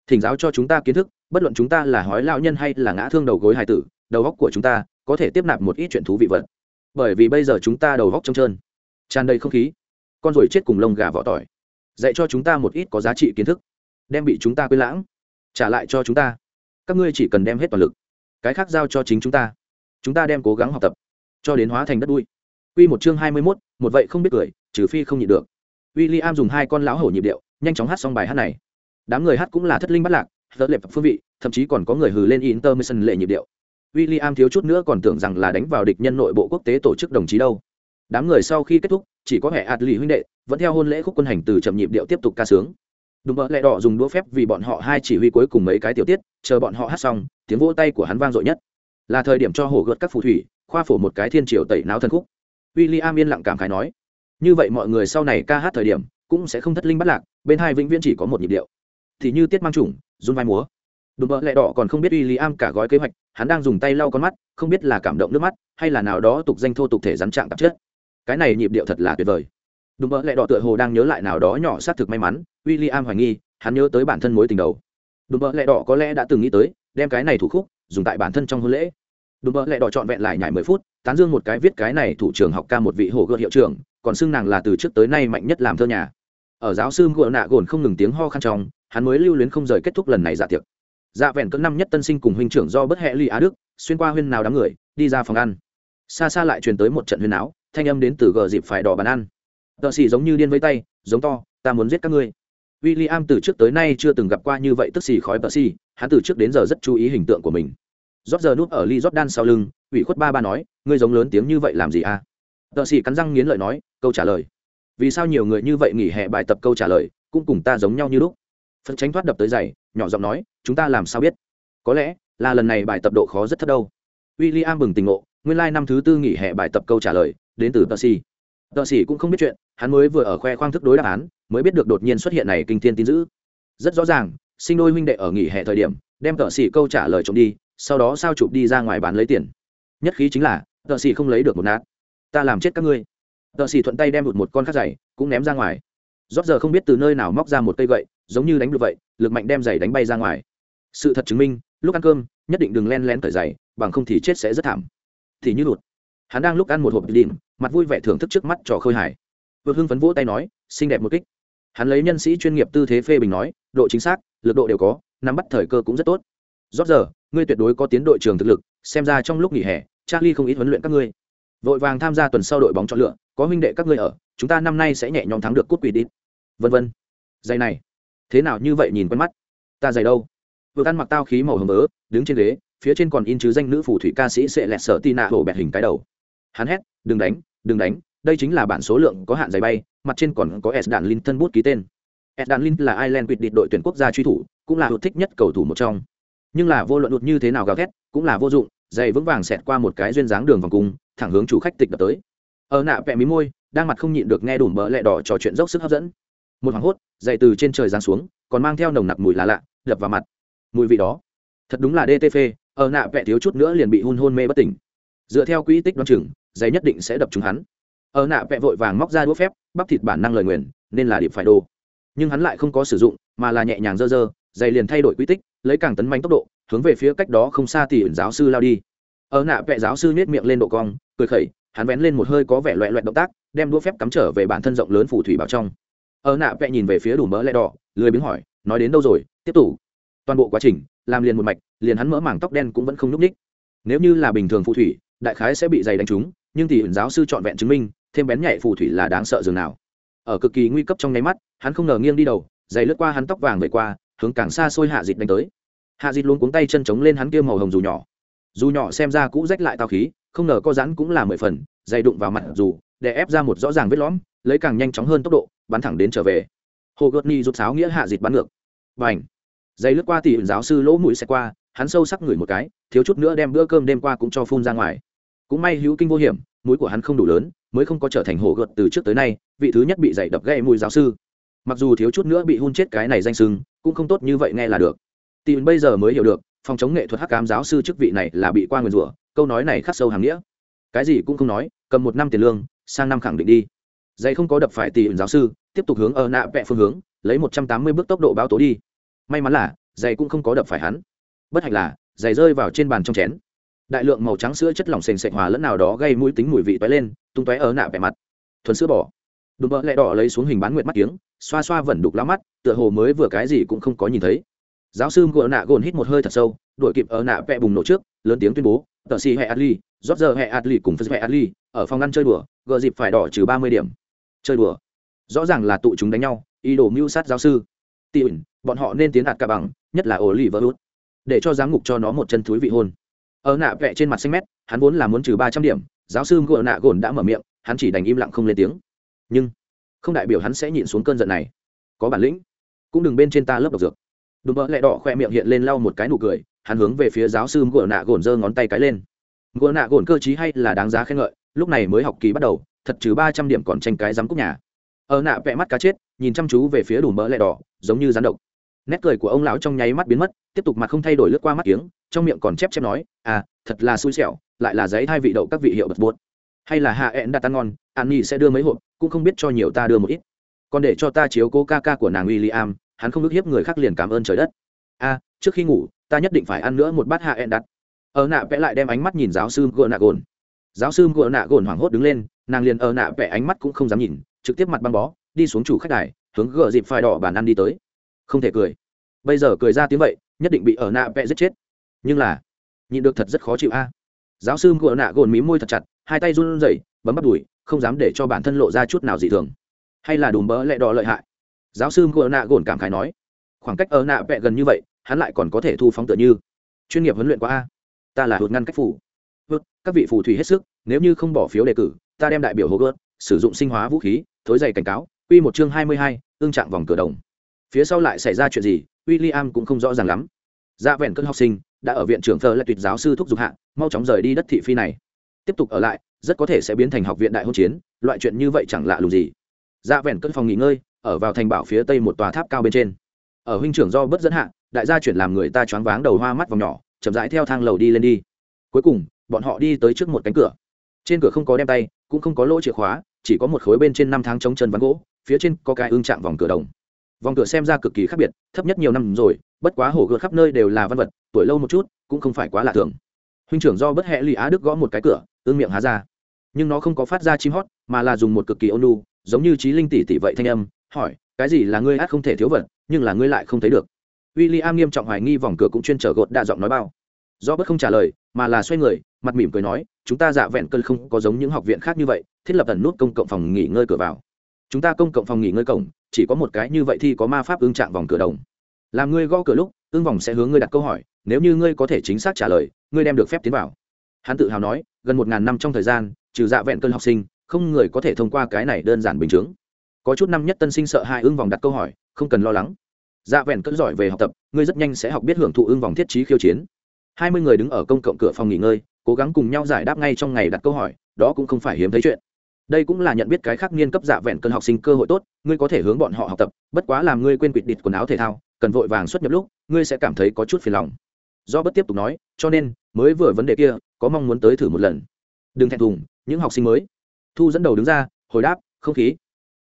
thỉnh giáo cho chúng ta kiến thức bất luận chúng ta là hói lao nhân hay là ngã thương đầu gối hài tử đầu góc của chúng ta có thể tiếp nạp một ít chuyện thú vị vật. Bởi vì bây giờ chúng ta đầu góc trống trơn tràn đầy không khí. Con rồi chết cùng lông gà vỏ tỏi. Dạy cho chúng ta một ít có giá trị kiến thức đem bị chúng ta quên lãng trả lại cho chúng ta. Các ngươi chỉ cần đem hết toàn lực. Cái khác giao cho chính chúng ta. Chúng ta đem cố gắng học tập cho đến hóa thành đất đuôi Quy một chương hai mươi 21, một vậy không biết cười, trừ phi không nhịn được. William dùng hai con lão hổ nhịp điệu, nhanh chóng hát xong bài hát này. Đám người hát cũng là thất linh bắt lạc, rất lệp phương vị, thậm chí còn có người hừ lên intermission lệ nhịp điệu. William thiếu chút nữa còn tưởng rằng là đánh vào địch nhân nội bộ quốc tế tổ chức đồng chí đâu. Đám người sau khi kết thúc, chỉ có hệ Adli huynh đệ, vẫn theo hôn lễ khúc quân hành từ chậm nhịp điệu tiếp tục ca sướng. Đúng bỡ lẹ đỏ dùng đũa phép vì bọn họ hai chỉ huy cuối cùng mấy cái tiểu tiết, chờ bọn họ hát xong, tiếng vỗ tay của hắn vang dội nhất. Là thời điểm cho hổ gợt các phù thủy, khoa phổ một cái thiên triều tẩy não thân khúc. William yên lặng cảm khái nói, như vậy mọi người sau này ca hát thời điểm cũng sẽ không thất linh bắt lạc, bên hai vĩnh viễn chỉ có một nhịp điệu. Thì như tiết mang trùng, run vai múa. Đúng bợ lẹ đỏ còn không biết William cả gói kế hoạch, hắn đang dùng tay lau con mắt, không biết là cảm động nước mắt hay là nào đó tục danh thô tục thể rắn trạng tạp chất. Cái này nhịp điệu thật là tuyệt vời đúng bợ lẹ đỏ tựa hồ đang nhớ lại nào đó nhỏ xác thực may mắn w i l l i am hoài nghi hắn nhớ tới bản thân mối tình đầu đúng bợ lẹ đỏ có lẽ đã từng nghĩ tới đem cái này thủ khúc dùng tại bản thân trong hôn lễ đúng bợ lẹ đỏ trọn vẹn lại nhảy mười phút tán dương một cái viết cái này thủ trường học ca một vị hồ gợt hiệu trưởng còn xưng nàng là từ trước tới nay mạnh nhất làm thơ nhà ở giáo sư ngựa nạ gồn không ngừng tiếng ho khăn trong hắn mới lưu luyến không rời kết thúc lần này dạ tiệc. Dạ vẹn cỡ năm nhất tân sinh cùng huynh trưởng do bất hệ ly á đức, xuyên qua huyên nào đám người, đi ra phòng ăn. Xa xa lại truyền tới một trận huyên áo, thanh âm đến từ gờ dịp phải đỏ bàn ăn. Tợ xì giống như điên với tay, giống to, ta muốn giết các ngươi. W i l l i am từ trước tới nay chưa từng gặp qua như vậy tức xì khói tợ xì, hắn từ trước đến giờ rất chú ý hình tượng của mình. Rót giờ nút ở ly rót đan sau lưng, ủy khuất ba ba nói, ngươi giống lớn tiếng như vậy làm gì à? Tợ xì cắn răng nghiến lợi nói, câu trả lời. Vì sao nhiều người như vậy nghỉ hè bài tập câu trả lời, cũng cùng ta giống nhau như lúc phật tránh thoát đập tới giày, nhỏ giọng nói, chúng ta làm sao biết? Có lẽ là lần này bài tập độ khó rất thấp đâu. W i l l i am bừng tỉnh ngộ, nguyên lai、like、năm thứ tư nghỉ hè bài tập câu trả lời, đến từ tờ xì tờ xì cũng không biết chuyện, hắn mới vừa ở khoe khoang thức đối đáp án, mới biết được đột nhiên xuất hiện này kinh thiên tin dữ. Rất rõ ràng, sinh đôi huynh đệ ở nghỉ hè thời điểm, đem tờ xì câu trả lời trộm đi, sau đó sao chụp đi ra ngoài bán lấy tiền. Nhất khí chính là tờ xì không lấy được một nát. Ta làm chết các ngươi. Tờ xì thuận tay đem đụt một con khát giày, cũng ném ra ngoài. Rót giờ không biết từ nơi nào móc ra một cây gậy giống như đánh được vậy, lực mạnh đem giày đánh bay ra ngoài. Sự thật chứng minh, lúc ăn cơm, nhất định đừng len lén cởi giày, bằng không thì chết sẽ rất thảm. Thì như lụt. Hắn đang lúc ăn một hộp đỉnh, mặt vui vẻ thưởng thức trước mắt trò khơi hải Vừa hưng phấn vỗ tay nói, xinh đẹp một kích. Hắn lấy nhân sĩ chuyên nghiệp tư thế phê bình nói, độ chính xác, lực độ đều có, nắm bắt thời cơ cũng rất tốt. Rót giờ, ngươi tuyệt đối có tiến đội trường thực lực, xem ra trong lúc nghỉ hè, charlie không ít huấn luyện các ngươi. Vội vàng tham gia tuần sau đội bóng chọn lựa, có huynh đệ các ngươi ở, chúng ta năm nay sẽ nhẹ nhõm thắng được cúp quỷ đi. Vân vân. Giày này thế nào như vậy nhìn quen mắt? Ta dày đâu? Vừa ăn mặc tao khí màu hồng ớ đứng trên ghế, phía trên còn in chứ danh nữ phù thủy ca sĩ sẽ lẹt sợ nạ hổ bẹt hình cái đầu. Hắn hét, đừng đánh đừng đánh, đây chính là bản số lượng có hạn giày bay, mặt trên còn có s đạn linton bút ký tên. S đạn lin là ireland quyết định đội tuyển quốc gia truy thủ, cũng là hụt thích nhất cầu thủ một trong. Nhưng là vô luận hụt như thế nào gào thét, cũng là vô dụng, giày vững vàng xẹt qua một cái duyên dáng đường vòng cung, thẳng hướng chủ khách tịch đập tới. Ở nạ vẹ mí môi, đang mặt không nhịn được nghe đùm bỡ lẹ đỏ trò chuyện dốc sức hấp dẫn một hoảng hốt, dậy từ trên trời giáng xuống, còn mang theo nồng nặc mùi lạ lạ, đập vào mặt. Mùi vị đó, thật đúng là dtp ở nạ vẹ thiếu chút nữa liền bị hôn hôn mê bất tỉnh. Dựa theo quỹ tích đoan chừng dày nhất định sẽ đập trúng hắn. Ở nạ vẹ vội vàng móc ra đũa phép, bắp thịt bản năng lời nguyền, nên là điệp phải đồ. Nhưng hắn lại không có sử dụng, mà là nhẹ nhàng dơ dơ dày liền thay đổi quy tích, lấy càng tấn manh tốc độ, hướng về phía cách đó không xa thì ẩn giáo sư lao đi. Ở nạ vẹ giáo sư nhét miệng lên độ cong, cười khẩy, hắn vén lên một hơi có vẻ loẹ loẹt động tác, đem đũa phép cắm trở về bản thân rộng lớn phủ thủy bảo trong ở nạ vẽ nhìn về phía đủ mỡ lẹ đỏ, lười biếng hỏi, nói đến đâu rồi? Tiếp tục. Toàn bộ quá trình, làm liền một mạch, liền hắn mỡ màng tóc đen cũng vẫn không nhúc ních nếu như là bình thường phù thủy, đại khái sẽ bị dày đánh trúng, nhưng thì giáo sư trọn vẹn chứng minh, thêm bén nhạy phù thủy là đáng sợ dường nào. Ở cực kỳ nguy cấp trong nháy mắt, hắn không ngờ nghiêng đi đầu dày lướt qua hắn tóc vàng về qua, hướng càng xa xôi hạ dịt đánh tới. Hạ dịt luôn cuống tay chân trống lên hắn kia màu hồng dù nhỏ. Dù nhỏ xem ra cũ rách lại tao khí, không ngờ co rắn cũng là mười phần dày đụng vào mặt dù, để ép ra một rõ ràng vết lõm, lấy càng nhanh chóng hơn tốc độ bắn thẳng đến trở về. Hồ gợt ni rút sáo nghĩa hạ dịt bắn ngược. Và ảnh dây lướt qua tỉ giáo sư lỗ mũi xe qua, hắn sâu sắc ngửi một cái, thiếu chút nữa đem bữa cơm đêm qua cũng cho phun ra ngoài. Cũng may hữu kinh vô hiểm, mũi của hắn không đủ lớn, mới không có trở thành hổ gợt từ trước tới nay, vị thứ nhất bị dày đập gây mùi giáo sư. Mặc dù thiếu chút nữa bị hun chết cái này danh sưng, cũng không tốt như vậy nghe là được. Tìm bây giờ mới hiểu được, phòng chống nghệ thuật hắc cám giáo sư chức vị này là bị qua nguyền rủa, câu nói này khắc sâu hàng nghĩa. Cái gì cũng không nói, cầm một năm tiền lương, sang năm khẳng định đi dày không có đập phải tỷ giáo sư, tiếp tục hướng ở nạ vẹ phương hướng, lấy một trăm tám mươi bước tốc độ báo tố đi. May mắn là dày cũng không có đập phải hắn. Bất hạnh là dày rơi vào trên bàn trong chén. Đại lượng màu trắng sữa chất lỏng sền sệt hòa lẫn nào đó gây mũi tính mùi vị toé lên, tung tóe ở nạ vẽ mặt. Thuần sữa bỏ đùm bỡ lẹ đỏ lấy xuống hình bán nguyệt mắt kiếng, xoa xoa vẩn đục lá mắt, tựa hồ mới vừa cái gì cũng không có nhìn thấy. Giáo sư của nạ gồn hít một hơi thật sâu, đuổi kịp ở nạ vẽ bùng nổ trước, lớn tiếng tuyên bố tờ xì hệ adli rót giờ hệ adli cùng phật hệ adli, ở phòng ngăn chơi đùa, gờ dịp phải đỏ trừ ba mươi điểm chơi đùa. Rõ ràng là tụ chúng đánh nhau, ý đồ mưu sát giáo sư. Tỉ bọn họ nên tiến đạt cả bằng, nhất là ổ lì vỡ hút để cho giám ngục cho nó một chân thúi vị hôn. Ở nạ vẽ trên mặt xanh mét, hắn vốn là muốn trừ ba trăm điểm, giáo sư ngựa nạ gồn đã mở miệng, hắn chỉ đành im lặng không lên tiếng. Nhưng, không đại biểu hắn sẽ nhịn xuống cơn giận này. Có bản lĩnh. Cũng đừng bên trên ta lớp độc dược. Đùm bỡ lẹ đỏ khoe miệng hiện lên lau một cái nụ cười, hắn hướng về phía giáo sư ngựa nạ gồn giơ ngón tay cái lên. Ngựa nạ gồn cơ t hay là đáng giá khen ngợi, lúc này mới học kỳ bắt đầu thật trừ ba trăm điểm còn tranh cái dám cúc nhà. Ở nạ vẽ mắt cá chết nhìn chăm chú về phía đùm mỡ lẹ đỏ giống như rắn độc. Nét cười của ông lão trong nháy mắt biến mất tiếp tục mặt không thay đổi lướt qua mắt kiếng trong miệng còn chép chép nói à thật là xui xẻo lại là giấy hai vị đậu các vị hiệu bật buốt. Hay là hạ ẹn đặt ăn ngon an nhi sẽ đưa mấy hộp cũng không biết cho nhiều ta đưa một ít. Còn để cho ta chiếu cố ca ca của nàng William, hắn không ước hiếp người khác liền cảm ơn trời đất. A trước khi ngủ ta nhất định phải ăn nữa một bát hạ ẹn đặt. Ở nạ vẽ lại đem ánh mắt nhìn giáo sư gợ nạ gồn giáo sư ngựa nạ gồn hoảng hốt đứng lên, nàng liền ở nạ vẽ ánh mắt cũng không dám nhìn, trực tiếp mặt băng bó, đi xuống chủ khách đài, hướng gờ dịp phải đỏ bàn ăn đi tới. Không thể cười. Bây giờ cười ra tiếng vậy, nhất định bị ở nạ vẽ giết chết. Nhưng là, nhịn được thật rất khó chịu a. Giáo sư ngựa nạ gồn mí môi thật chặt, hai tay run rẩy, bấm bắt đùi, không dám để cho bản thân lộ ra chút nào dị thường. Hay là đùm bỡ lẹ đỏ lợi hại? Giáo sư ngựa nạ gồn cảm khái nói. Khoảng cách ở nạ vẽ gần như vậy, hắn lại còn có thể thu phóng tựa như. Chuyên nghiệp huấn luyện qua a. Ta là hụt ngăn cách phủ. Hụt các vị phù thủy hết sức nếu như không bỏ phiếu đề cử ta đem đại biểu hồ gớt sử dụng sinh hóa vũ khí thối dày cảnh cáo quy một chương hai mươi hai, ương trạng vòng cửa đồng. Phía sau lại xảy ra chuyện gì William cũng không rõ ràng lắm. Dạ vẹn cơn học sinh đã ở viện trưởng thờ là tuyệt giáo sư thúc giục hạ mau chóng rời đi đất thị phi này. Tiếp tục ở lại rất có thể sẽ biến thành học viện đại hôn chiến loại chuyện như vậy chẳng lạ lùng gì. Dạ vẹn cơn phòng nghỉ ngơi ở vào thành bảo phía tây một tòa tháp cao bên trên. Ở huynh trưởng do bất dẫn hạ đại gia chuyển làm người ta choáng váng đầu hoa mắt vòng nhỏ chậm rãi theo thang lầu đi lên đi. Cuối cùng bọn họ đi tới trước một cánh cửa trên cửa không có đem tay, cũng không có lỗ chìa khóa, chỉ có một khối bên trên năm tháng chống chân ván gỗ, phía trên có cái ương chạm vòng cửa đồng. Vòng cửa xem ra cực kỳ khác biệt, thấp nhất nhiều năm rồi, bất quá hổ gợt khắp nơi đều là văn vật, tuổi lâu một chút, cũng không phải quá lạ thường. Huynh trưởng do bất hẹ lì á đức gõ một cái cửa, ương miệng há ra. Nhưng nó không có phát ra chim hót, mà là dùng một cực kỳ ôn lu giống như trí linh tỷ tỷ vậy thanh âm, hỏi, cái gì là ngươi át không thể thiếu vật, nhưng là ngươi lại không thấy được? W i l l i am nghiêm trọng hoài nghi vòng cửa cũng chuyên trở gột đa giọng nói bao. Do bất không trả lời mà là xoay người, mặt mỉm cười nói, chúng ta dạ vẹn cơn không có giống những học viện khác như vậy, thiết lập tần nút công cộng phòng nghỉ ngơi cửa vào. Chúng ta công cộng phòng nghỉ ngơi cổng, chỉ có một cái như vậy thì có ma pháp ương chạm vòng cửa đồng. Làm ngươi gõ cửa lúc ương vòng sẽ hướng ngươi đặt câu hỏi, nếu như ngươi có thể chính xác trả lời, ngươi đem được phép tiến vào. Hắn tự hào nói, gần một ngàn năm trong thời gian, trừ dạ vẹn cơn học sinh, không người có thể thông qua cái này đơn giản bình chứng có chút năm nhất tân sinh sợ hai ương vòng đặt câu hỏi, không cần lo lắng. Dạ vẹn cơn giỏi về học tập, ngươi rất nhanh sẽ học biết hưởng thụ ương vòng thiết trí khiêu chiến hai mươi người đứng ở công cộng cửa phòng nghỉ ngơi, cố gắng cùng nhau giải đáp ngay trong ngày đặt câu hỏi, đó cũng không phải hiếm thấy chuyện. Đây cũng là nhận biết cái khác niên cấp dạ vẹn cơn học sinh cơ hội tốt, ngươi có thể hướng bọn họ học tập, bất quá làm ngươi quên quỵt địt quần áo thể thao, cần vội vàng xuất nhập lúc, ngươi sẽ cảm thấy có chút phiền lòng. Do bất tiếp tục nói, cho nên, mới vừa vấn đề kia, có mong muốn tới thử một lần. Đừng thẹn thùng, những học sinh mới. Thu dẫn đầu đứng ra, hồi đáp, không khí.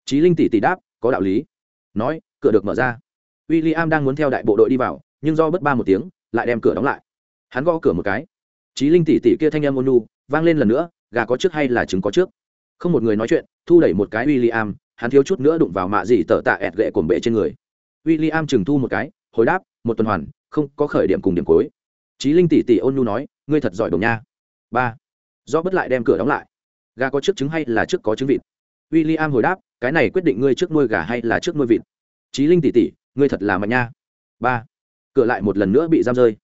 Trí linh tỷ tỷ đáp, có đạo lý. Nói, cửa được mở ra. W i l l i am đang muốn theo đại bộ đội đi vào, nhưng do bất ba một tiếng, lại đem cửa đóng lại hắn gõ cửa một cái. Trí linh tỷ tỷ kia thanh em ôn nu vang lên lần nữa, gà có trước hay là trứng có trước? Không một người nói chuyện, thu đẩy một cái w i l l i am hắn thiếu chút nữa đụng vào mạ gì tờ tạ ẹt gậy cổm bệ trên người. W i l l i am trừng thu một cái, hồi đáp, một tuần hoàn, không có khởi điểm cùng điểm cuối. Trí linh tỷ tỷ ôn nu nói, ngươi thật giỏi đồng nha. Ba. Do bất lại đem cửa đóng lại. Gà có trước trứng hay là trước có trứng vịt? W i l l i am hồi đáp, cái này quyết định ngươi trước nuôi gà hay là trước nuôi vịt? Trí linh tỷ tỷ ngươi thật là mạnh nha. Ba. Cửa lại một lần nữa bị giam rơi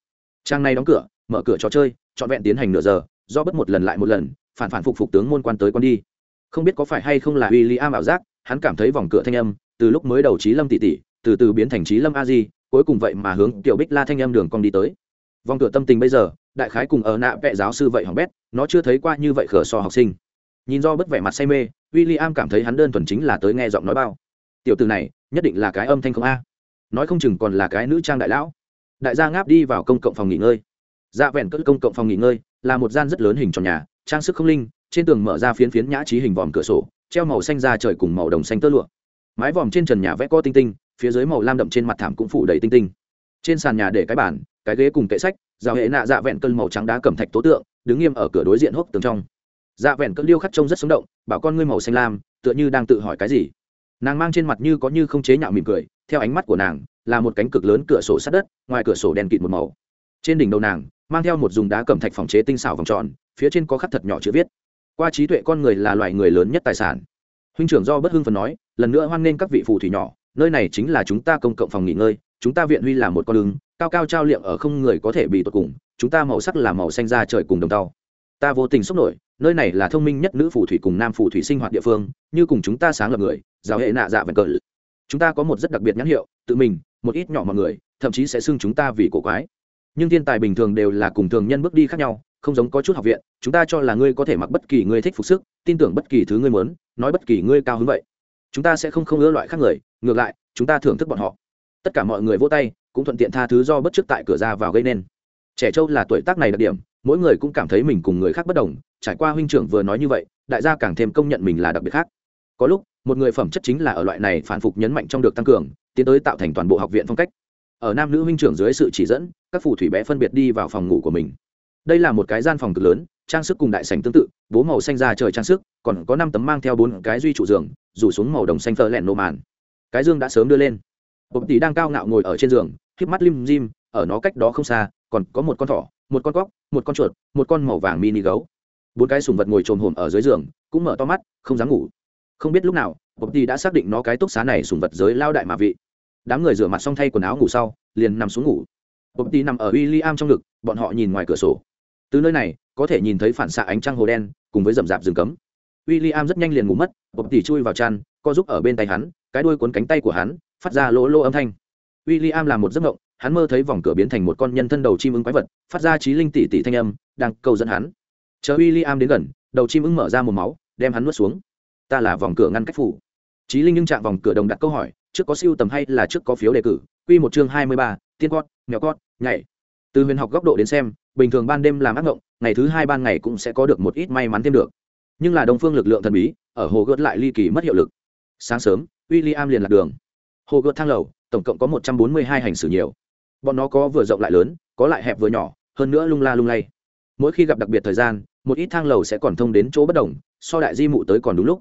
trang này đóng cửa, mở cửa trò chơi, trọn vẹn tiến hành nửa giờ, do bất một lần lại một lần, phản phản phục phục tướng môn quan tới con đi. Không biết có phải hay không là w i l l i am ảo giác, hắn cảm thấy vòng cửa thanh âm, từ lúc mới đầu trí lâm tỷ tỷ từ từ biến thành trí lâm a di, cuối cùng vậy mà hướng tiểu bích la thanh âm đường con đi tới. Vòng cửa tâm tình bây giờ, đại khái cùng ở nạ vẽ giáo sư vậy hỏng bét, nó chưa thấy qua như vậy khở so học sinh. Nhìn do bất vẻ mặt say mê w i l l i am cảm thấy hắn đơn thuần chính là tới nghe giọng nói bao. Tiểu từ này, nhất định là cái âm thanh không a. Nói không chừng còn là cái nữ trang đại lão đại gia ngáp đi vào công cộng phòng nghỉ ngơi. Dạ vẹn cỡ công cộng phòng nghỉ ngơi là một gian rất lớn hình tròn nhà, trang sức không linh, trên tường mở ra phiến phiến nhã trí hình vòm cửa sổ, treo màu xanh ra trời cùng màu đồng xanh tơ lụa. Mái vòm trên trần nhà vẽ co tinh tinh, phía dưới màu lam đậm trên mặt thảm cũng phủ đầy tinh tinh. Trên sàn nhà để cái bàn, cái ghế cùng kệ sách rào hệ nạ dạ vẹn cơn màu trắng đá cẩm thạch tố tượng, đứng nghiêm ở cửa đối diện hốc tường trong. Dạ vẹn cơn liêu khắc trông rất sống động, bảo con ngươi màu xanh lam, tựa như đang tự hỏi cái gì. Nàng mang trên mặt như có như không chế nhạo mỉm cười, theo ánh mắt của nàng là một cánh cực lớn cửa sổ sát đất, ngoài cửa sổ đèn kịt một màu. Trên đỉnh đầu nàng, mang theo một dùng đá cẩm thạch phòng chế tinh xảo vòng tròn, phía trên có khắc thật nhỏ chữ viết. Qua trí tuệ con người là loài người lớn nhất tài sản. Huynh trưởng do bất hưng phần nói, lần nữa hoan nghênh các vị phù thủy nhỏ, nơi này chính là chúng ta công cộng phòng nghỉ ngơi, chúng ta viện huy là một con đường, cao cao trao liệm ở không người có thể bị tột cùng, chúng ta màu sắc là màu xanh da trời cùng đồng tàu ta vô tình sốc nổi, nơi này là thông minh nhất nữ phù thủy cùng nam phù thủy sinh hoạt địa phương, như cùng chúng ta sáng lập người, giáo hệ nạ dạ vẹn cờ. Chúng ta có một rất đặc biệt nhãn hiệu, tự mình một ít nhỏ mọi người, thậm chí sẽ xưng chúng ta vì cổ quái. Nhưng thiên tài bình thường đều là cùng thường nhân bước đi khác nhau, không giống có chút học viện, chúng ta cho là ngươi có thể mặc bất kỳ ngươi thích phục sức, tin tưởng bất kỳ thứ ngươi muốn, nói bất kỳ ngươi cao hứng vậy. Chúng ta sẽ không không ưa loại khác người, ngược lại, chúng ta thưởng thức bọn họ. Tất cả mọi người vỗ tay, cũng thuận tiện tha thứ do bất chức tại cửa ra vào gây nên. Trẻ trâu là tuổi tác này đặc điểm, mỗi người cũng cảm thấy mình cùng người khác bất đồng, trải qua huynh trưởng vừa nói như vậy, đại gia càng thêm công nhận mình là đặc biệt khác. Có lúc, một người phẩm chất chính là ở loại này phản phục nhấn mạnh trong được tăng cường tiến tới tạo thành toàn bộ học viện phong cách. Ở nam nữ huynh trưởng dưới sự chỉ dẫn, các phù thủy bé phân biệt đi vào phòng ngủ của mình. Đây là một cái gian phòng cực lớn, trang sức cùng đại sành tương tự, bố màu xanh ra trời trang sức, còn có năm tấm mang theo bốn cái duy trụ giường, rủ xuống màu đồng xanh phơ lẹn nô màn. Cái dương đã sớm đưa lên. Bộc tỷ đang cao ngạo ngồi ở trên giường, híp mắt lim dim, ở nó cách đó không xa, còn có một con thỏ, một con cóc, một con chuột, một con màu vàng mini gấu. Bốn cái sùng vật ngồi trồm hổm ở dưới giường, cũng mở to mắt, không dám ngủ. Không biết lúc nào bộc tỷ đã xác định nó cái túc xá này sùng vật giới lao đại mà vị đám người rửa mặt xong thay quần áo ngủ sau, liền nằm xuống ngủ. Bộc tỷ nằm ở w i l l i am trong ngực, bọn họ nhìn ngoài cửa sổ. Từ nơi này, có thể nhìn thấy phản xạ ánh trăng hồ đen, cùng với rậm rạp rừng cấm. W i l l i am rất nhanh liền ngủ mất bộc tỷ chui vào chăn, co giúp ở bên tay hắn, cái đuôi cuốn cánh tay của hắn, phát ra lỗ lỗ âm thanh. W i l l i am làm một giấc mộng, hắn mơ thấy vòng cửa biến thành một con nhân thân đầu chim ưng quái vật, phát ra trí linh tỷ tỷ thanh âm, đang cầu dẫn hắn. Chờ w i l l i am đến gần, đầu chim ưng mở ra một máu, đem hắn nuốt xuống. Ta là vòng cửa ngăn cách phủ. Trí linh nhưng chạm vòng cửa đồng đặt câu hỏi trước có siêu tầm hay là trước có phiếu đề cử q một chương hai mươi ba, tiên cót, mèo cót, nhảy. Từ huyền học góc độ đến xem, bình thường ban đêm làm ác ngộng, ngày thứ hai ban ngày cũng sẽ có được một ít may mắn thêm được. Nhưng là đông phương lực lượng thần bí, ở hồ gợt lại ly kỳ mất hiệu lực. Sáng sớm w i l l i am liền lạc đường. Hồ gợt thang lầu, tổng cộng có một trăm bốn mươi hai hành xử nhiều. Bọn nó có vừa rộng lại lớn, có lại hẹp vừa nhỏ, hơn nữa lung la lung lay. Mỗi khi gặp đặc biệt thời gian, một ít thang lầu sẽ còn thông đến chỗ bất đồng, so đại di mụ tới còn đúng lúc.